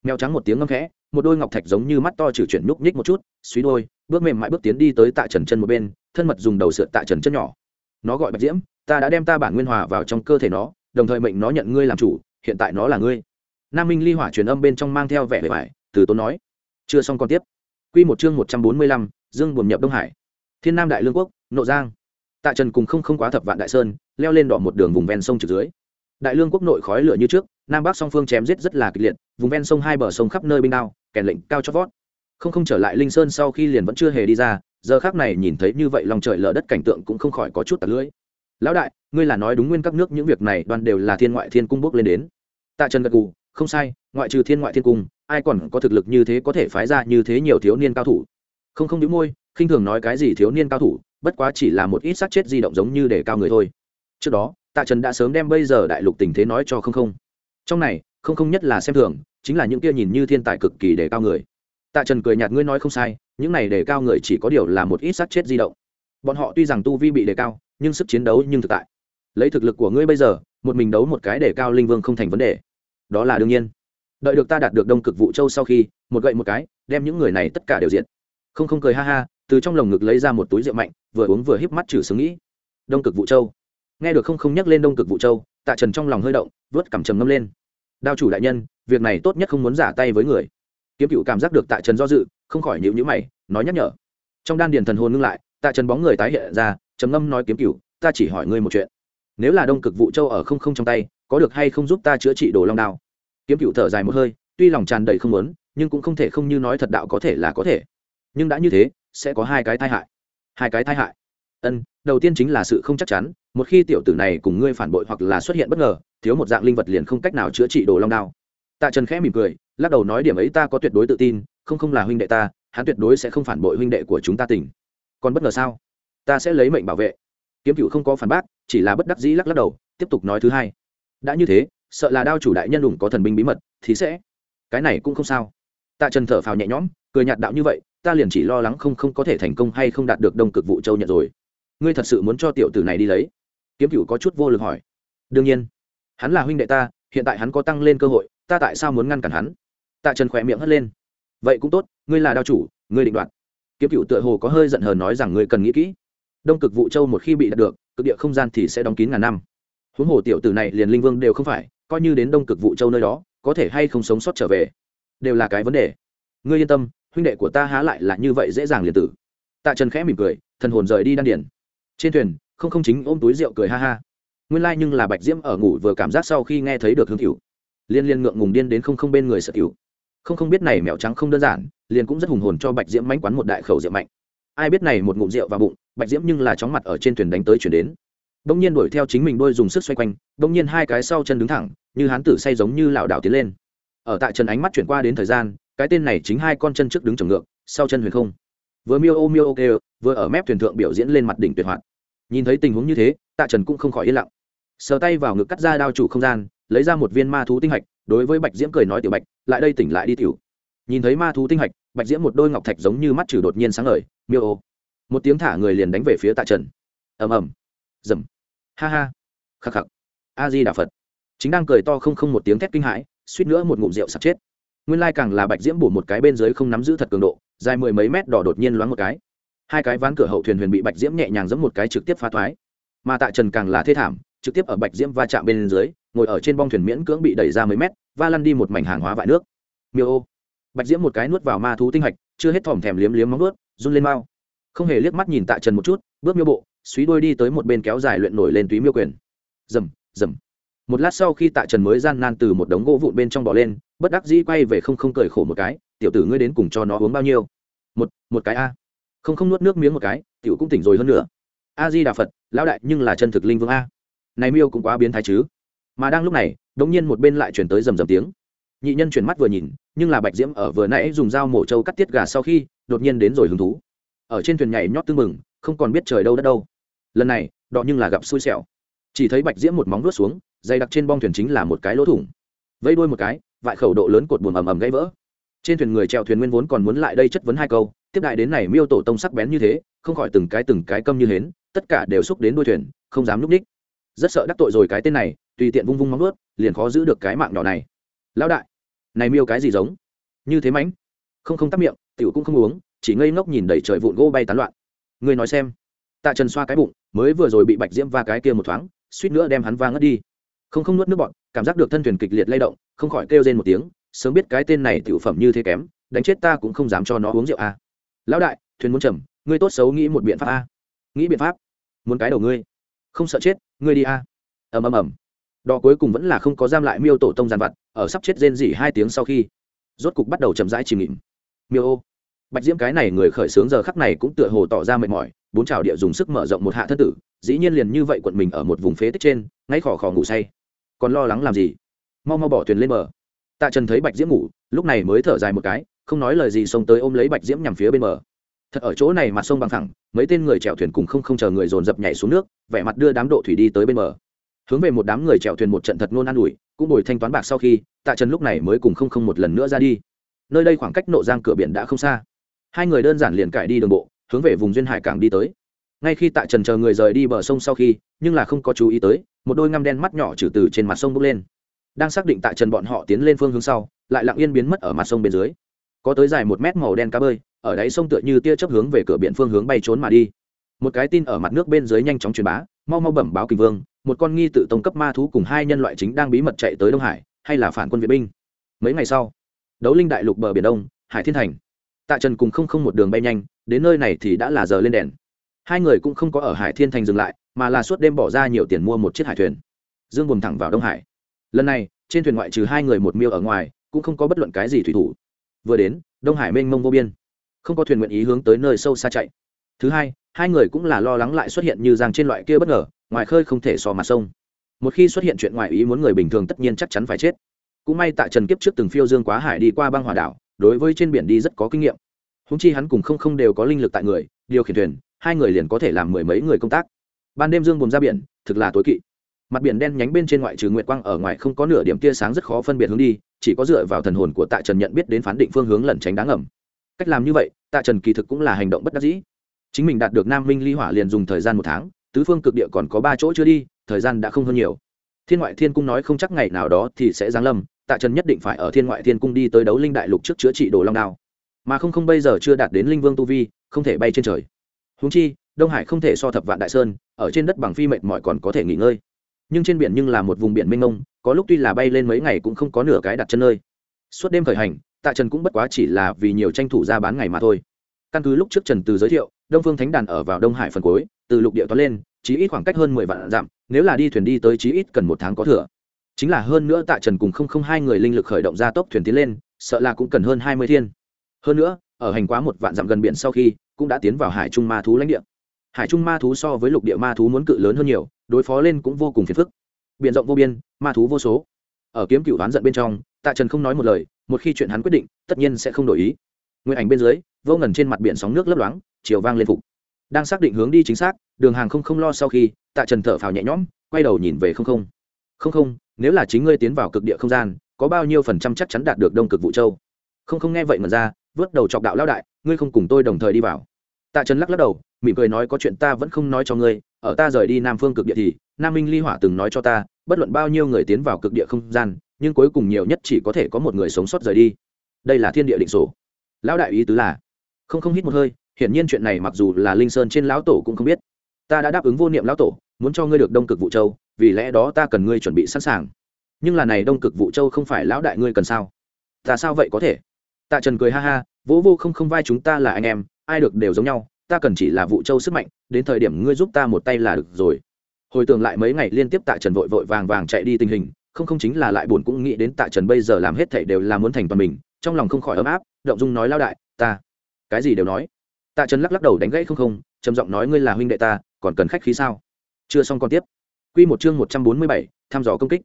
Mèo trắng một tiếng ngâm khẽ, một đôi ngọc thạch giống như mắt to trừ chuyển nhúc nhích một chút, suy đôi, bước mềm mại bước tiến đi tới tạ trần chân một bên, thân mật dùng đầu sượt tạ trần chân nhỏ. Nó gọi bạch diễm, ta đã đem ta bản nguyên hòa vào trong cơ thể nó, đồng thời mệnh nó nhận ngươi làm chủ, hiện tại nó là ngươi nam minh ly hỏa truyền âm bên trong mang theo vẻ vẻ vải từ tốn nói. Chưa xong còn tiếp. Q một chương một trăm bốn mươi lăm, dương buồm nhập đông hải. Thiên nam đại lương quốc, nộ giang. Tạ trần cùng không không quá thập vạn đại sơn, leo lên đỏ một đường vùng ven sông trực dưới. Đại lương quốc nội khói lửa như trước, nam bắc song phương chém giết rất là kịch liệt, vùng ven sông hai bờ sông khắp nơi binh đao, kèn lệnh cao chót vót. Không không trở lại linh sơn sau khi liền vẫn chưa hề đi ra, giờ khác này nhìn thấy như vậy lòng trời lở đất cảnh tượng cũng không khỏi có chút tạt lưỡi. Lão đại, ngươi là nói đúng nguyên các nước những việc này đoàn đều là thiên ngoại thiên cung bước lên đến. Tạ trần gật gù không sai, ngoại trừ thiên ngoại thiên cung, ai còn có thực lực như thế có thể phái ra như thế nhiều thiếu niên cao thủ? Không không đĩu môi, khinh thường nói cái gì thiếu niên cao thủ, bất quá chỉ là một ít xác chết di động giống như để cao người thôi. Trước đó, tạ trần đã sớm đem bây giờ đại lục tình thế nói cho không không. Trong này, không không nhất là xem thường, chính là những kia nhìn như thiên tài cực kỳ để cao người. Tạ trần cười nhạt, ngươi nói không sai, những này để cao người chỉ có điều là một ít xác chết di động. Bọn họ tuy rằng tu vi bị đề cao, nhưng sức chiến đấu nhưng thực tại. Lấy thực lực của ngươi bây giờ, một mình đấu một cái để cao linh vương không thành vấn đề đó là đương nhiên. Đợi được ta đạt được đông cực vụ châu sau khi, một gậy một cái, đem những người này tất cả đều diện không không cười ha ha, từ trong lồng ngực lấy ra một túi rượu mạnh, vừa uống vừa híp mắt trừ sướng nghĩ. Đông cực vụ châu. Nghe được không không nhắc lên đông cực vụ châu, tạ trần trong lòng hơi động vớt cảm trầm ngâm lên. Đao chủ đại nhân, việc này tốt nhất không muốn giả tay với người. Kiếm cựu cảm giác được tạ trần do dự, không khỏi nhịu nhữ mày, nói nhắc nhở. Trong đan điền thần hồn ngưng lại, tạ trần bóng người tái hiện ra, trầm ngâm nói kiếm cựu, ta chỉ hỏi ngươi một chuyện nếu là đông cực vụ châu ở không không trong tay, có được hay không giúp ta chữa trị đồ long đao? Kiếm cựu thở dài một hơi, tuy lòng tràn đầy không muốn, nhưng cũng không thể không như nói thật đạo có thể là có thể. Nhưng đã như thế, sẽ có hai cái tai hại. Hai cái tai hại. Ân, đầu tiên chính là sự không chắc chắn, một khi tiểu tử này cùng ngươi phản bội hoặc là xuất hiện bất ngờ, thiếu một dạng linh vật liền không cách nào chữa trị đồ long đao. Tạ trần khẽ mỉm cười, lắc đầu nói điểm ấy ta có tuyệt đối tự tin, không không là huynh đệ ta, hắn tuyệt đối sẽ không phản bội huynh đệ của chúng ta tỉnh còn bất ngờ sao? Ta sẽ lấy mệnh bảo vệ. Kiếm cựu không có phản bác chỉ là bất đắc dĩ lắc lắc đầu, tiếp tục nói thứ hai. Đã như thế, sợ là đao chủ đại nhân đủng có thần binh bí mật, thì sẽ. Cái này cũng không sao. Tạ trần thở phào nhẹ nhõm, cười nhạt đạo như vậy, ta liền chỉ lo lắng không không có thể thành công hay không đạt được đông cực vụ châu nhận rồi. Ngươi thật sự muốn cho tiểu tử này đi lấy? Kiếm cựu có chút vô lực hỏi. Đương nhiên. Hắn là huynh đệ ta, hiện tại hắn có tăng lên cơ hội, ta tại sao muốn ngăn cản hắn? Tạ trần khỏe miệng hất lên. Vậy cũng tốt, ngươi là đao chủ, ngươi định đoạt. Kiếm cựu tựa hồ có hơi giận hờn nói rằng ngươi cần nghĩ kỹ đông cực vụ châu một khi bị đạt được, cực địa không gian thì sẽ đóng kín ngàn năm. Huống hồ tiểu tử này liền linh vương đều không phải, coi như đến đông cực vụ châu nơi đó, có thể hay không sống sót trở về, đều là cái vấn đề. Ngươi yên tâm, huynh đệ của ta há lại là như vậy dễ dàng liền tử. Tạ trần khẽ mỉm cười, thần hồn rời đi đan điển trên thuyền, không không chính ôm túi rượu cười ha ha. Nguyên lai、like、nhưng là bạch diễm ở ngủ vừa cảm giác sau khi nghe thấy được hương cựu liên liên ngượng ngùng điên đến không không bên người sợ cựu không không biết này mèo trắng không đơn giản, liền cũng rất hùng hồn cho bạch diễm mánh quán một đại khẩu diễm mạnh ai biết này một ngụm rượu vào bụng, bạch diễm nhưng là chóng mặt ở trên thuyền đánh tới chuyển đến. Bỗng nhiên đuổi theo chính mình đôi dùng sức xoay quanh, bỗng nhiên hai cái sau chân đứng thẳng, như hán tử say giống như lảo đảo tiến lên. Ở tại trần ánh mắt chuyển qua đến thời gian, cái tên này chính hai con chân trước đứng trồng ngược, sau chân huyền không. Vừa miêu ô miêu ok vừa ở mép thuyền thượng biểu diễn lên mặt đỉnh tuyệt hoạt. Nhìn thấy tình huống như thế, tạ trần cũng không khỏi yên lặng. Sờ tay vào ngực cắt ra đao chủ không gian, lấy ra một viên ma thú tinh hạch, đối với bạch diễm cười nói tiểu bạch, lại đây tỉnh lại đi tiểu nhìn thấy ma thú tinh hạch, bạch diễm một đôi ngọc thạch giống như mắt trừ đột nhiên sáng ngời, miêu ô. Một tiếng thả người liền đánh về phía tạ trần. Ầm ầm. Dầm ha ha. Khắc khắc. A di đà phật chính đang cười to không không một tiếng thét kinh hãi, suýt nữa một ngụm rượu sắp chết. Nguyên lai càng là bạch diễm bổ một cái bên dưới không nắm giữ thật cường độ, dài mười mấy mét đỏ đột nhiên loáng một cái. Hai cái ván cửa hậu thuyền huyền bị bạch diễm nhẹ nhàng giẫm một cái trực tiếp phá thoái. Mà tạ trần càng là thê thảm, trực tiếp ở bạch diễm va chạm bên dưới, ngồi ở trên bong thuyền miễn cưỡng bị đẩy ra mấy mét, va lăn đi một mảnh hàng hóa vại nước. Miêu ô bạch diễm một cái nuốt vào ma thú tinh hạch, chưa hết thòm thèm liếm liếm móng nuốt run lên mau. Không hề liếc mắt nhìn tạ trần một chút, bước miêu bộ, suý đôi đi tới một bên kéo dài luyện nổi lên túy miêu quyền. Rầm rầm. Một lát sau khi tạ trần mới gian nan từ một đống gỗ vụn bên trong bỏ lên, bất đắc dĩ quay về không không cười khổ một cái, tiểu tử ngươi đến cùng cho nó uống bao nhiêu? Một một cái a. Không không nuốt nước miếng một cái, tiểu cũng tỉnh rồi hơn nữa a di đà phật, lão đại, nhưng là chân thực linh vương a. Này miêu cũng quá biến thái chứ. Mà đang lúc này đ ỗ n g nhiên một bên lại chuyển tới rầm rầm tiếng nhị nhân chuyển mắt vừa nhìn, nhưng là bạch diễm ở vừa nãy dùng dao mổ trâu cắt tiết gà sau khi, đột nhiên đến rồi hứng thú. Ở trên thuyền nhảy nhót tưng mừng không còn biết trời đâu đất đâu. Lần này đọ nhưng là gặp xui xẻo. Chỉ thấy bạch diễm một móng vuốt xuống dày đặc trên bong thuyền chính là một cái lỗ thủng. Vây đuôi một cái, vại khẩu độ lớn cột buồm ầm ầm gãy vỡ. Trên thuyền người chèo thuyền nguyên vốn còn muốn lại đây chất vấn hai câu, tiếp đại đến này miêu tổ tông sắc bén như thế, không khỏi từng cái từng cái câm như hến, tất cả đều xúc đến đuôi thuyền, không dám núp ních rất sợ đắc tội rồi cái tên này, tùy tiện vung vung móng vuốt, liền khó giữ được cái mạng nhỏ này. Lão đại này miêu cái gì giống? Như thế mánh không không tắt miệng, tiểu cũng không uống, chỉ ngây ngốc nhìn đầy trời vụn gỗ bay tán loạn. Người nói xem. Tạ trần xoa cái bụng, mới vừa rồi bị bạch diễm va cái kia một thoáng, suýt nữa đem hắn va ngất đi. Không không nuốt nước bọn cảm giác được thân thuyền kịch liệt lay động, không khỏi kêu rên một tiếng, sớm biết cái tên này tiểu phẩm như thế kém, đánh chết ta cũng không dám cho nó uống rượu à. lão đại, thuyền muốn trầm ngươi tốt xấu nghĩ một biện pháp a nghĩ biện pháp. Muốn cái đầu ngươi. Không sợ chết, ngươi đi a ầm ầm ầm đò cuối cùng vẫn là không có giam lại miêu tổ tông giàn vặt, ở sắp chết rên rỉ hai tiếng sau khi, rốt cục bắt đầu chậm rãi chìm nghỉm. Miêu ô. Bạch diễm cái này người khởi sướng giờ khắc này cũng tựa hồ tỏ ra mệt mỏi, bốn trào địa dùng sức mở rộng một hạ thân tử, dĩ nhiên liền như vậy quận mình ở một vùng phế tích trên, ngay khỏ khỏ ngủ say. Còn lo lắng làm gì? Mau mau bỏ thuyền lên bờ. Tạ trần thấy bạch diễm ngủ, lúc này mới thở dài một cái, không nói lời gì xông tới ôm lấy bạch diễm nhằm phía bên bờ. Thật ở chỗ này mặt sông bằng thẳng, mấy tên người chèo thuyền cùng không không chờ người dồn dập nhảy xuống nước, vẻ mặt đưa đám độ thủy đi tới bên bờ hướng về một đám người chèo thuyền một trận thật nôn an ủi, cũng bồi thanh toán bạc sau khi, tạ trần lúc này mới cùng không không một lần nữa ra đi. Nơi đây khoảng cách nộ giang cửa biển đã không xa. Hai người đơn giản liền cải đi đường bộ, hướng về vùng duyên hải cảng đi tới. Ngay khi tạ trần chờ người rời đi bờ sông sau khi, nhưng là không có chú ý tới, một đôi ngăm đen mắt nhỏ trừ từ trên mặt sông bốc lên. Đang xác định tạ trần bọn họ tiến lên phương hướng sau, lại lặng yên biến mất ở mặt sông bên dưới. Có tới dài một mét màu đen cá bơi, ở đáy sông tựa như tia chớp hướng về cửa biển phương hướng bay trốn mà đi. Một cái tin ở mặt nước bên dưới nhanh chóng truyền bá mau mau bẩm báo kình vương, một con nghi tự tông cấp ma thú cùng hai nhân loại chính đang bí mật chạy tới đông hải, hay là phản quân vệ binh. Mấy ngày sau, đấu linh đại lục bờ biển đông, hải thiên thành. Tạ trần cùng không không một đường bay nhanh, đến nơi này thì đã là giờ lên đèn. Hai người cũng không có ở hải thiên thành dừng lại, mà là suốt đêm bỏ ra nhiều tiền mua một chiếc hải thuyền. Dương buồm thẳng vào đông hải. Lần này, trên thuyền ngoại trừ hai người một miêu ở ngoài, cũng không có bất luận cái gì thủy thủ. Vừa đến, đông hải mênh mông vô biên. Không có thuyền nguyện ý hướng tới nơi sâu xa chạy thứ hai hai người cũng là lo lắng lại xuất hiện như giang trên loại kia bất ngờ, ngoài khơi không thể so mặt sông. Một khi xuất hiện chuyện ngoài ý muốn người bình thường tất nhiên chắc chắn phải chết. Cũng may tại trần kiếp trước từng phiêu dương quá hải đi qua băng hòa đảo, đối với trên biển đi rất có kinh nghiệm. Húng chi hắn cùng không không đều có linh lực tại người, điều khiển thuyền, hai người liền có thể làm mười mấy người công tác. Ban đêm dương buồn ra biển, thực là tối kỵ. Mặt biển đen nhánh bên trên ngoại trừ nguyệt quang ở ngoài không có nửa điểm tia sáng rất khó phân biệt hướng đi, chỉ có dựa vào thần hồn của tạ trần nhận biết đến phán định phương hướng lẩn tránh đáng ẩm cách làm như vậy, tạ trần kỳ thực cũng là hành động bất đắc dĩ chính mình đạt được nam minh ly hỏa liền dùng thời gian một tháng, tứ phương cực địa còn có ba chỗ chưa đi, thời gian đã không hơn nhiều. Thiên ngoại thiên cung nói không chắc ngày nào đó thì sẽ giáng lâm, tạ trần nhất định phải ở thiên ngoại thiên cung đi tới đấu linh đại lục trước chữa trị đồ long đao. Mà không không bây giờ chưa đạt đến linh vương tu vi, không thể bay trên trời. Húng chi, đông hải không thể so thập vạn đại sơn, ở trên đất bằng phi mệt mỏi còn có thể nghỉ ngơi. Nhưng trên biển nhưng là một vùng biển mênh mông, có lúc tuy là bay lên mấy ngày cũng không có nửa cái đặt chân nơi. Suốt đêm khởi hành, tạ trần cũng bất quá chỉ là vì nhiều tranh thủ ra bán ngày mà thôi. Căn cứ lúc trước trần từ giới thiệu đông phương thánh đàn ở vào đông hải phần cuối, từ lục địa toán lên, chí ít khoảng cách hơn mười vạn dặm, nếu là đi thuyền đi tới chí ít cần một tháng có thừa. Chính là hơn nữa tạ trần cùng không không hai người linh lực khởi động ra tốc thuyền tiến lên, sợ là cũng cần hơn hai mươi thiên. Hơn nữa, ở hành quá một vạn dặm gần biển sau khi, cũng đã tiến vào hải trung ma thú lãnh địa. Hải trung ma thú so với lục địa ma thú muốn cự lớn hơn nhiều, đối phó lên cũng vô cùng phiền phức. Biển rộng vô biên, ma thú vô số. Ở kiếm cựu đoán giận bên trong, tạ trần không nói một lời, một khi chuyện hắn quyết định, tất nhiên sẽ không đổi ý. Nguyên ảnh bên dưới, vô ngần trên mặt biển sóng nước lấp loáng chiều vang lên phục. Đang xác định hướng đi chính xác, đường hàng không không lo sau khi, tạ trần thở phào nhẹ nhõm, quay đầu nhìn về không không. Không không, nếu là chính ngươi tiến vào cực địa không gian, có bao nhiêu phần trăm chắc chắn đạt được đông cực vũ châu? Không không nghe vậy mà ra, vớt đầu chọc đạo lao đại, ngươi không cùng tôi đồng thời đi vào. Tạ trần lắc lắc đầu, mỉm cười nói có chuyện ta vẫn không nói cho ngươi, ở ta rời đi nam phương cực địa thì, nam minh ly hỏa từng nói cho ta, bất luận bao nhiêu người tiến vào cực địa không gian, nhưng cuối cùng nhiều nhất chỉ có thể có một người sống sót rời đi. Đây là thiên địa định sổ lão đại ý tứ là, không không hít một hơi hiển nhiên chuyện này mặc dù là linh sơn trên lão tổ cũng không biết. Ta đã đáp ứng vô niệm lão tổ, muốn cho ngươi được đông cực vũ châu, vì lẽ đó ta cần ngươi chuẩn bị sẵn sàng. Nhưng là này đông cực vũ châu không phải lão đại ngươi cần sao? Ta sao vậy có thể? Tạ trần cười ha ha, vỗ vô không không vai chúng ta là anh em, ai được đều giống nhau, ta cần chỉ là vũ châu sức mạnh, đến thời điểm ngươi giúp ta một tay là được rồi. Hồi tưởng lại mấy ngày liên tiếp tạ trần vội vội vàng vàng chạy đi tình hình, không không chính là lại buồn cũng nghĩ đến tạ trần bây giờ làm hết thảy đều là muốn thành toàn mình, trong lòng không khỏi ấm áp, động dung nói lao đại, ta, cái gì đều nói tạ trần lắc lắc đầu đánh gãy không không trầm giọng nói ngươi là huynh đệ ta còn cần khách khí sao? Chưa xong còn tiếp. Q một chương một trăm bốn mươi bảy thăm dò công kích.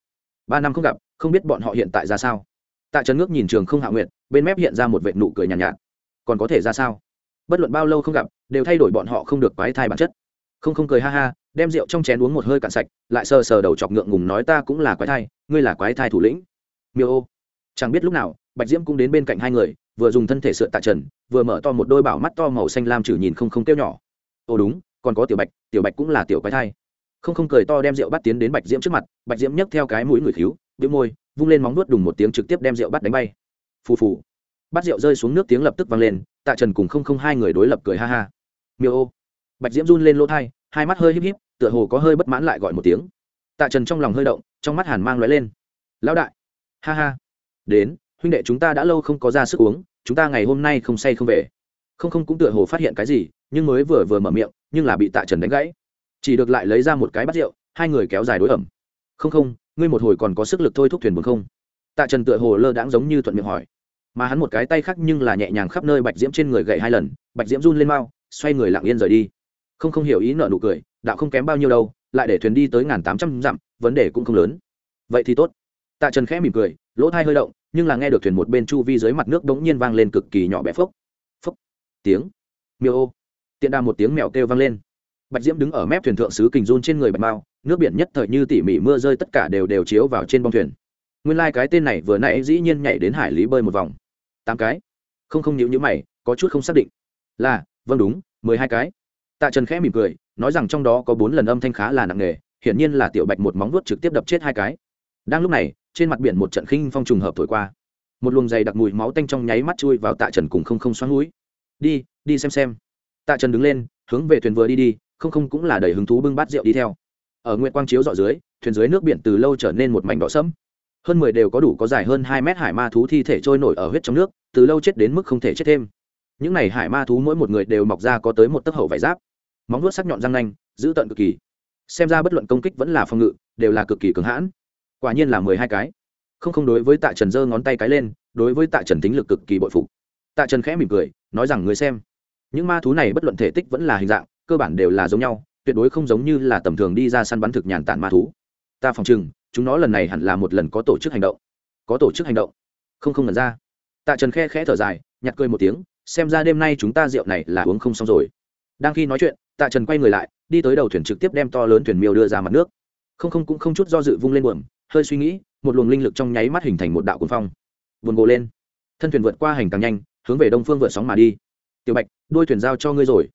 Ba năm không gặp không biết bọn họ hiện tại ra sao. Tạ trần ngước nhìn trường không hạ nguyện bên mép hiện ra một vệ nụ cười nhàn nhạt, nhạt. Còn có thể ra sao? Bất luận bao lâu không gặp đều thay đổi bọn họ không được quái thai bản chất. Không không cười ha ha đem rượu trong chén uống một hơi cạn sạch lại sờ sờ đầu chọc ngượng ngùng nói ta cũng là quái thai ngươi là quái thai thủ lĩnh. Miêu ô. Chẳng biết lúc nào bạch diễm cũng đến bên cạnh hai người vừa dùng thân thể sượt tạ trần, vừa mở to một đôi bảo mắt to màu xanh lam trừ nhìn không không tiêu nhỏ. Ồ đúng, còn có tiểu bạch tiểu bạch cũng là tiểu quái thai. Không không cười to đem rượu bắt tiến đến bạch diễm trước mặt, bạch diễm nhấc theo cái mũi người khíu biếu môi, vung lên móng nuốt đùng một tiếng trực tiếp đem rượu bắt đánh bay. Phù phù. Bắt rượu rơi xuống nước tiếng lập tức vang lên, tạ trần cùng không không hai người đối lập cười ha ha. Miêu ô. Bạch diễm run lên lỗ thai, hai mắt hơi híp híp, tựa hồ có hơi bất mãn lại gọi một tiếng. Tạ trần trong lòng hơi động, trong mắt hàn mang lóe lên. Lão đại. Ha ha. Đến huynh đệ chúng ta đã lâu không có ra sức uống, chúng ta ngày hôm nay không say không về. Không không cũng tựa hồ phát hiện cái gì, nhưng mới vừa vừa mở miệng, nhưng là bị tạ trần đánh gãy. Chỉ được lại lấy ra một cái bát rượu, hai người kéo dài đối ẩm. Không không, ngươi một hồi còn có sức lực thôi thúc thuyền buồn không? Tạ trần tựa hồ lơ đãng giống như thuận miệng hỏi. Mà hắn một cái tay khác nhưng là nhẹ nhàng khắp nơi bạch diễm trên người gậy hai lần, bạch diễm run lên mau, xoay người lặng yên rời đi. Không không hiểu ý nợ nụ cười, đạo không kém bao nhiêu đâu, lại để thuyền đi tới ngàn tám trăm dặm, vấn đề cũng không lớn. Vậy thì tốt. Tạ trần khẽ mỉm cười, lỗ thai hơi động nhưng là nghe được thuyền một bên chu vi dưới mặt nước đ ố n g nhiên vang lên cực kỳ nhỏ bé phốc phốc, tiếng, miêu ô, tiện đà một tiếng mèo kêu vang lên. Bạch diễm đứng ở mép thuyền thượng sứ kình run trên người bạch mao, nước biển nhất thời như tỉ mỉ mưa rơi tất cả đều đều chiếu vào trên bông thuyền. Nguyên lai、like、cái tên này vừa nãy dĩ nhiên nhảy đến hải lý bơi một vòng. Tám cái. Không không nhịu nhữ mày, có chút không xác định. Là vâng đúng, mười hai cái. Tạ trần khẽ mỉm cười, nói rằng trong đó có bốn lần âm thanh khá là nặng nề, hiển nhiên là tiểu bạch một móng vuốt trực tiếp đập chết hai cái đang lúc này, trên mặt biển một trận khinh phong trùng hợp thổi qua. Một luồng dày đặc mùi máu tanh trong nháy mắt chui vào tạ trần cùng không không xoắn núi. Đi đi xem xem. Tạ trần đứng lên, hướng về thuyền vừa đi đi, không không cũng là đầy hứng thú bưng bát rượu đi theo. Ở nguyện quang chiếu dọ dưới, thuyền dưới nước biển từ lâu trở nên một mảnh đỏ sẫm. Hơn mười đều có đủ có dài hơn hai mét hải ma thú thi thể trôi nổi ở huyết trong nước, từ lâu chết đến mức không thể chết thêm. Những n à y hải ma thú mỗi một người đều mọc ra có tới một tấc hậu vải giáp. Móng vuốt sắc nhọn răng nanh giữ tận cực kỳ. Xem ra bất luận công kích vẫn là phòng ngự, đều là cực kỳ cứng hãn quả nhiên là mười hai cái. Không không đối với tạ trần giơ ngón tay cái lên, đối với tạ trần tính lực cực kỳ bội phục. Tạ trần khẽ mỉm cười, nói rằng, người xem, những ma thú này bất luận thể tích vẫn là hình dạng, cơ bản đều là giống nhau, tuyệt đối không giống như là tầm thường đi ra săn bắn thực nhàn tản ma thú. Ta phòng chừng chúng nó lần này hẳn là một lần có tổ chức hành động. Có tổ chức hành động? Không không lần ra. Tạ trần khe khẽ thở dài, nhặt cười một tiếng, xem ra đêm nay chúng ta rượu này là uống không xong rồi. Đang khi nói chuyện, tạ trần quay người lại, đi tới đầu thuyền trực tiếp đem to lớn thuyền miêu đưa ra mặt nước. Không không cũng không chút do dự vung lên buồm hơi suy nghĩ, một luồng linh lực trong nháy mắt hình thành một đạo cuồng phong. Vồn gồ lên. Thân thuyền vượt qua hành càng nhanh, hướng về đông phương vượt sóng mà đi. Tiểu bạch, đôi thuyền giao cho ngươi rồi.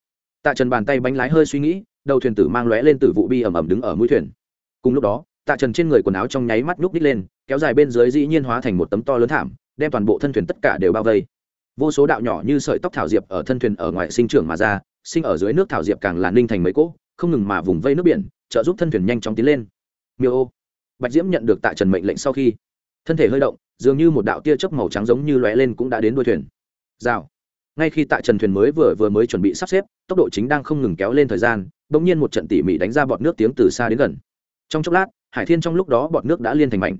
Tạ trần bàn tay bánh lái hơi suy nghĩ, đầu thuyền tử mang lóe lên từ vụ bi ẩm ẩm đứng ở mũi thuyền. Cùng lúc đó, tạ trần trên người quần áo trong nháy mắt nhúc đít lên, kéo dài bên dưới dĩ nhiên hóa thành một tấm to lớn thảm, đem toàn bộ thân thuyền tất cả đều bao vây. Vô số đạo nhỏ như sợi tóc thảo diệp ở thân thuyền ở ngoài sinh trưởng mà ra, sinh ở dưới nước thảo diệp càng là ninh thành mấy cỗ, không ngừng mà vùng vây nước biển, trợ giúp thân thuyền nhanh chóng tiến lên. Miêu ô bạch diễm nhận được tạ trần mệnh lệnh sau khi, thân thể hơi động, dường như một đạo tia chớp màu trắng giống như lóe lên cũng đã đến đuôi thuyền. Rào. Ngay khi tại trần thuyền mới vừa vừa mới chuẩn bị sắp xếp, tốc độ chính đang không ngừng kéo lên thời gian đ ỗ n g nhiên một trận tỉ mỉ đánh ra bọt nước tiếng từ xa đến gần. Trong chốc lát, hải thiên trong lúc đó bọt nước đã liên thành mảnh.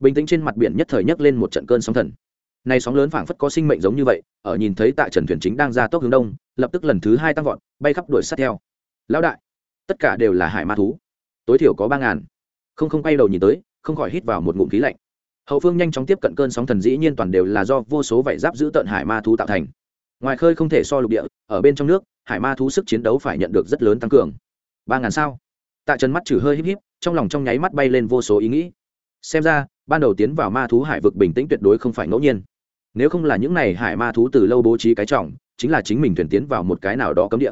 Bình tĩnh trên mặt biển nhất thời nhấc lên một trận cơn sóng thần. Này sóng lớn phảng phất có sinh mệnh giống như vậy, ở nhìn thấy tại trần thuyền chính đang ra tốc hướng đông, lập tức lần thứ hai tăng vọt, bay khắp đuổi sát theo. Lão đại, tất cả đều là hải ma thú. Tối thiểu có ba ngàn không không quay đầu nhìn tới, không khỏi hít vào một ngụm khí lạnh. Hậu phương nhanh chóng tiếp cận cơn sóng thần dĩ nhiên toàn đều là do vô số vảy giáp giữ tận hải ma thú tạo thành. Ngoài khơi không thể so lục địa, ở bên trong nước, hải ma thú sức chiến đấu phải nhận được rất lớn tăng cường. Ba ngàn sao? Tạ trần mắt trừ hơi híp híp, trong lòng trong nháy mắt bay lên vô số ý nghĩ. Xem ra, ban đầu tiến vào ma thú hải vực bình tĩnh tuyệt đối không phải ngẫu nhiên. Nếu không là những này hải ma thú từ lâu bố trí cái trọng, chính là chính mình thuyền tiến vào một cái nào đó cấm địa.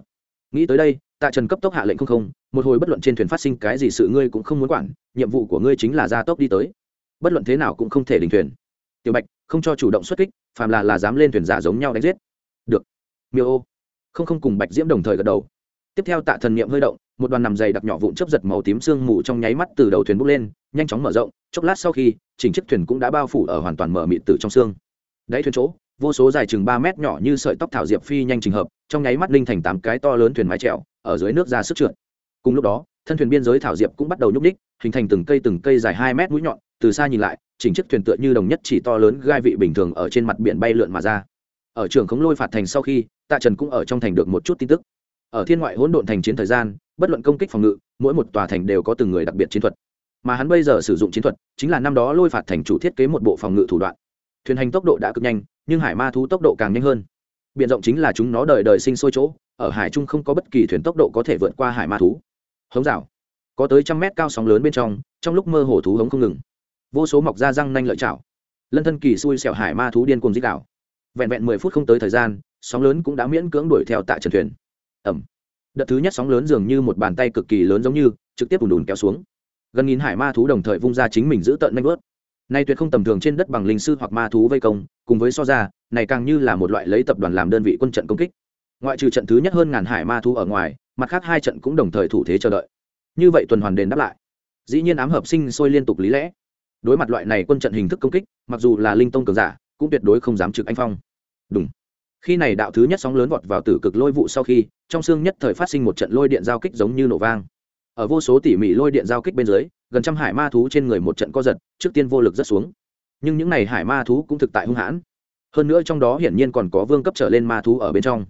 Nghĩ tới đây tạ trần cấp tốc hạ lệnh không không, một hồi bất luận trên thuyền phát sinh cái gì sự ngươi cũng không muốn quản, nhiệm vụ của ngươi chính là ra tốc đi tới. Bất luận thế nào cũng không thể đình thuyền. Tiểu bạch, không cho chủ động xuất kích, phàm là là dám lên thuyền giả giống nhau đánh giết. Được. Miêu ô. Không không cùng bạch diễm đồng thời gật đầu. Tiếp theo tạ thần niệm hơi động, một đoàn nằm dày đặc nhỏ vụn chấp giật màu tím sương mù trong nháy mắt từ đầu thuyền bốc lên, nhanh chóng mở rộng, chốc lát sau khi, chỉnh chiếc thuyền cũng đã bao phủ ở hoàn toàn mở mịt từ trong xương đáy thuyền chỗ, vô số dài chừng ba mét nhỏ như sợi tóc thảo diệp phi nhanh trình hợp, trong nháy mắt linh thành tám cái to lớn thuyền mái trèo ở dưới nước ra sức trượt. Cùng lúc đó, thân thuyền biên giới thảo diệp cũng bắt đầu nhúc ních hình thành từng cây từng cây dài hai mét mũi nhọn, từ xa nhìn lại, chỉnh chiếc thuyền tựa như đồng nhất chỉ to lớn gai vị bình thường ở trên mặt biển bay lượn mà ra. Ở trường khống lôi phạt thành sau khi, tạ trần cũng ở trong thành được một chút tin tức. Ở thiên ngoại hỗn độn thành chiến thời gian, bất luận công kích phòng ngự, mỗi một tòa thành đều có từng người đặc biệt chiến thuật. Mà hắn bây giờ sử dụng chiến thuật, chính là năm đó lôi phạt thành chủ thiết kế một bộ phòng ngự thủ đoạn. Thuyền hành tốc độ đã cực nhanh, nhưng hải ma thú tốc độ càng nhanh hơn. B i ể n rộng chính là chúng nó đời đời sinh sôi chỗ ở hải trung không có bất kỳ thuyền tốc độ có thể vượt qua hải ma thú. Hống rào. Có tới trăm mét cao sóng lớn bên trong trong lúc mơ hồ thú hống không ngừng. Vô số mọc ra răng nanh lợi chảo. Lân thân kỳ xui xẻo hải ma thú điên cùng dích đảo vẹn vẹn mười phút không tới thời gian, sóng lớn cũng đã miễn cưỡng đuổi theo tại trần thuyền. Ẩm. Đợt thứ nhất sóng lớn dường như một bàn tay cực kỳ lớn giống như, trực tiếp ùn đùn kéo xuống. Gần nghìn hải ma thú đồng thời vung ra chính mình giữ tợn nanh vớt nay tuyệt không tầm thường trên đất bằng linh sư hoặc ma thú vây công, cùng với so ra, này càng như là một loại lấy tập đoàn làm đơn vị quân trận công kích ngoại trừ trận thứ nhất hơn ngàn hải ma thú ở ngoài, mặt khác hai trận cũng đồng thời thủ thế chờ đợi. Như vậy tuần hoàn đền đáp lại. Dĩ nhiên ám hợp sinh sôi liên tục lý lẽ. Đối mặt loại này quân trận hình thức công kích, mặc dù là linh tông cường giả, cũng tuyệt đối không dám trực anh phong. Đúng khi này đạo thứ nhất sóng lớn vọt vào tử cực lôi vụ sau khi, trong xương nhất thời phát sinh một trận lôi điện giao kích giống như nổ vang. Ở vô số tỉ mỉ lôi điện giao kích bên dưới, gần trăm hải ma thú trên người một trận co giật, trước tiên vô lực rất xuống. Nhưng những n à y hải ma thú cũng thực tại hung hãn. Hơn nữa trong đó hiển nhiên còn có vương cấp trở lên ma thú ở bên trong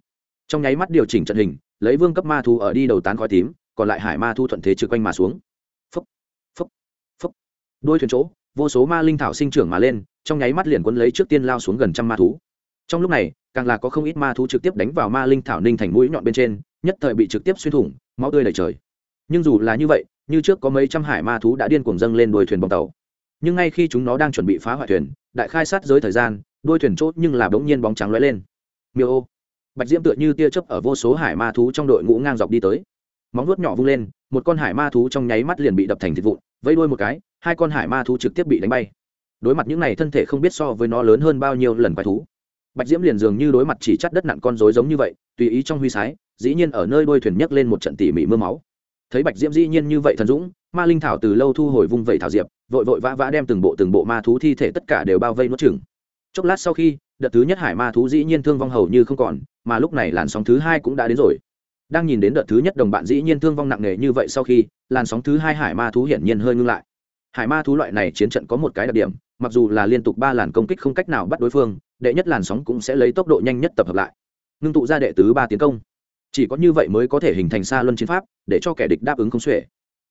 trong nháy mắt điều chỉnh trận hình, lấy vương cấp ma thú ở đi đầu tán khói tím, còn lại hải ma thú thuận thế trực quanh mà xuống. Phấp phấp phấp đôi thuyền chỗ, vô số ma linh thảo sinh trưởng mà lên, trong nháy mắt liền quấn lấy trước tiên lao xuống gần trăm ma thú. Trong lúc này, càng là có không ít ma thú trực tiếp đánh vào ma linh thảo ninh thành mũi nhọn bên trên, nhất thời bị trực tiếp xuyên thủng, máu tươi đầy trời. Nhưng dù là như vậy, như trước có mấy trăm hải ma thú đã điên cuồng dâng lên đuôi thuyền bong tàu. Nhưng ngay khi chúng nó đang chuẩn bị phá hoại thuyền, đại khai sát giới thời gian, đuôi thuyền chốt nhưng là bỗng nhiên bóng trắng lóe lên. Miêu ô bạch diễm tựa như tia chớp ở vô số hải ma thú trong đội ngũ ngang dọc đi tới. Móng vuốt nhỏ vung lên, một con hải ma thú trong nháy mắt liền bị đập thành thịt vụn, vẫy đuôi một cái, hai con hải ma thú trực tiếp bị đánh bay. Đối mặt những này thân thể không biết so với nó lớn hơn bao nhiêu lần quái thú, bạch diễm liền dường như đối mặt chỉ chắt đất nặng con rối giống như vậy, tùy ý trong huy sái, dĩ nhiên ở nơi đôi thuyền nhấc lên một trận tỉ mỉ mưa máu. Thấy bạch diễm dĩ nhiên như vậy thần dũng, ma linh thảo từ lâu thu hồi vung vẩy thảo diệp, vội vội vã vã đem từng bộ từng bộ ma thú thi thể tất cả đều bao vây nuốt chừng chốc lát sau khi, đợt thứ nhất hải ma thú dĩ nhiên thương vong hầu như không còn, mà lúc này làn sóng thứ hai cũng đã đến rồi. Đang nhìn đến đợt thứ nhất đồng bạn dĩ nhiên thương vong nặng nề như vậy sau khi, làn sóng thứ hai hải ma thú hiển nhiên hơi ngưng lại. Hải ma thú loại này chiến trận có một cái đặc điểm, mặc dù là liên tục ba làn công kích không cách nào bắt đối phương, đệ nhất làn sóng cũng sẽ lấy tốc độ nhanh nhất tập hợp lại. Ngưng tụ ra đệ tứ ba tiến công. Chỉ có như vậy mới có thể hình thành xa luân chiến pháp, để cho kẻ địch đáp ứng không xuể.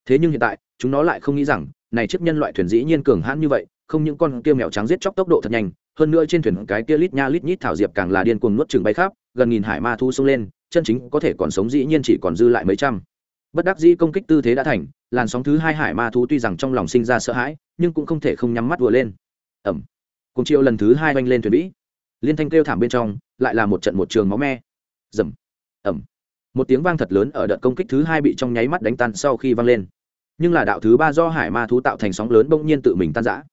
Thế nhưng hiện tại, chúng nó lại không nghĩ rằng, này chiếc nhân loại thuyền dĩ nhiên cường hãn như vậy, không những con kia mèo trắng giết chóc tốc độ thật nhanh hơn nữa trên thuyền cái kia lít nha lít nhít thảo diệp càng là điên cuồng nuốt chừng bay khắp, gần nghìn hải ma thu xông lên, chân chính có thể còn sống dĩ nhiên chỉ còn dư lại mấy trăm. Bất đắc dĩ công kích tư thế đã thành, làn sóng thứ hai hải ma thú tuy rằng trong lòng sinh ra sợ hãi, nhưng cũng không thể không nhắm mắt vừa lên. Ẩm. Cùng chiều lần thứ hai oanh lên thuyền vĩ. Liên thanh kêu thảm bên trong, lại là một trận một trường máu me. Dầm ẩm. Một tiếng vang thật lớn ở đợt công kích thứ hai bị trong nháy mắt đánh tan sau khi vang lên. Nhưng là đạo thứ ba do hải ma thú tạo thành sóng lớn bỗng nhiên tự mình tan giã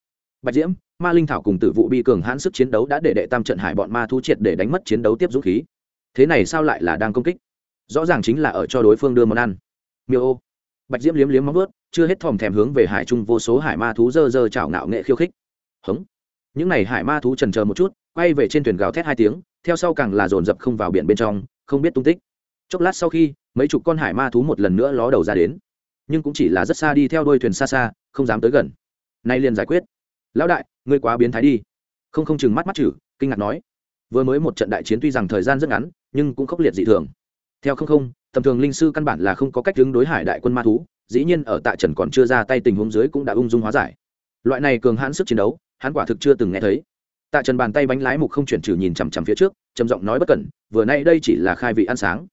bạch diễm ma linh thảo cùng tử vụ bi cường hãn sức chiến đấu đã để đệ tam trận hải bọn ma thú triệt để đánh mất chiến đấu tiếp dũng khí. Thế này sao lại là đang công kích? Rõ ràng chính là ở cho đối phương đưa món ăn. Miêu ô. Bạch diễm liếm liếm móng vớt chưa hết thòm thèm hướng về hải trung vô số hải ma thú dơ dơ chảo ngạo nghệ khiêu khích. Hống. Những n à y hải ma thú trần chờ một chút, quay về trên thuyền gào thét hai tiếng, theo sau càng là dồn dập không vào biển bên trong, không biết tung tích. Chốc lát sau khi, mấy chục con hải ma thú một lần nữa ló đầu ra đến. Nhưng cũng chỉ là rất xa đi theo đôi thuyền xa xa, không dám tới gần. Nay liền giải quyết. Lão đại ngươi quá biến thái đi. Không không chừng mắt mắt chử, kinh ngạc nói. Vừa mới một trận đại chiến tuy rằng thời gian rất ngắn, nhưng cũng khốc liệt dị thường. Theo không không, tầm thường linh sư căn bản là không có cách hướng đối hải đại quân ma thú, dĩ nhiên ở tạ trần còn chưa ra tay tình huống dưới cũng đã ung dung hóa giải. Loại này cường hãn sức chiến đấu, hắn quả thực chưa từng nghe thấy. Tạ trần bàn tay bánh lái mục không chuyển trừ nhìn chằm chằm phía trước, trầm giọng nói bất cẩn, vừa nay đây chỉ là khai vị ăn sáng.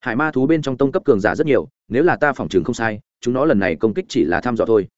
Hải ma thú bên trong tông cấp cường giả rất nhiều, nếu là ta phòng trường không sai, chúng nó lần này công kích chỉ là thăm dò thôi.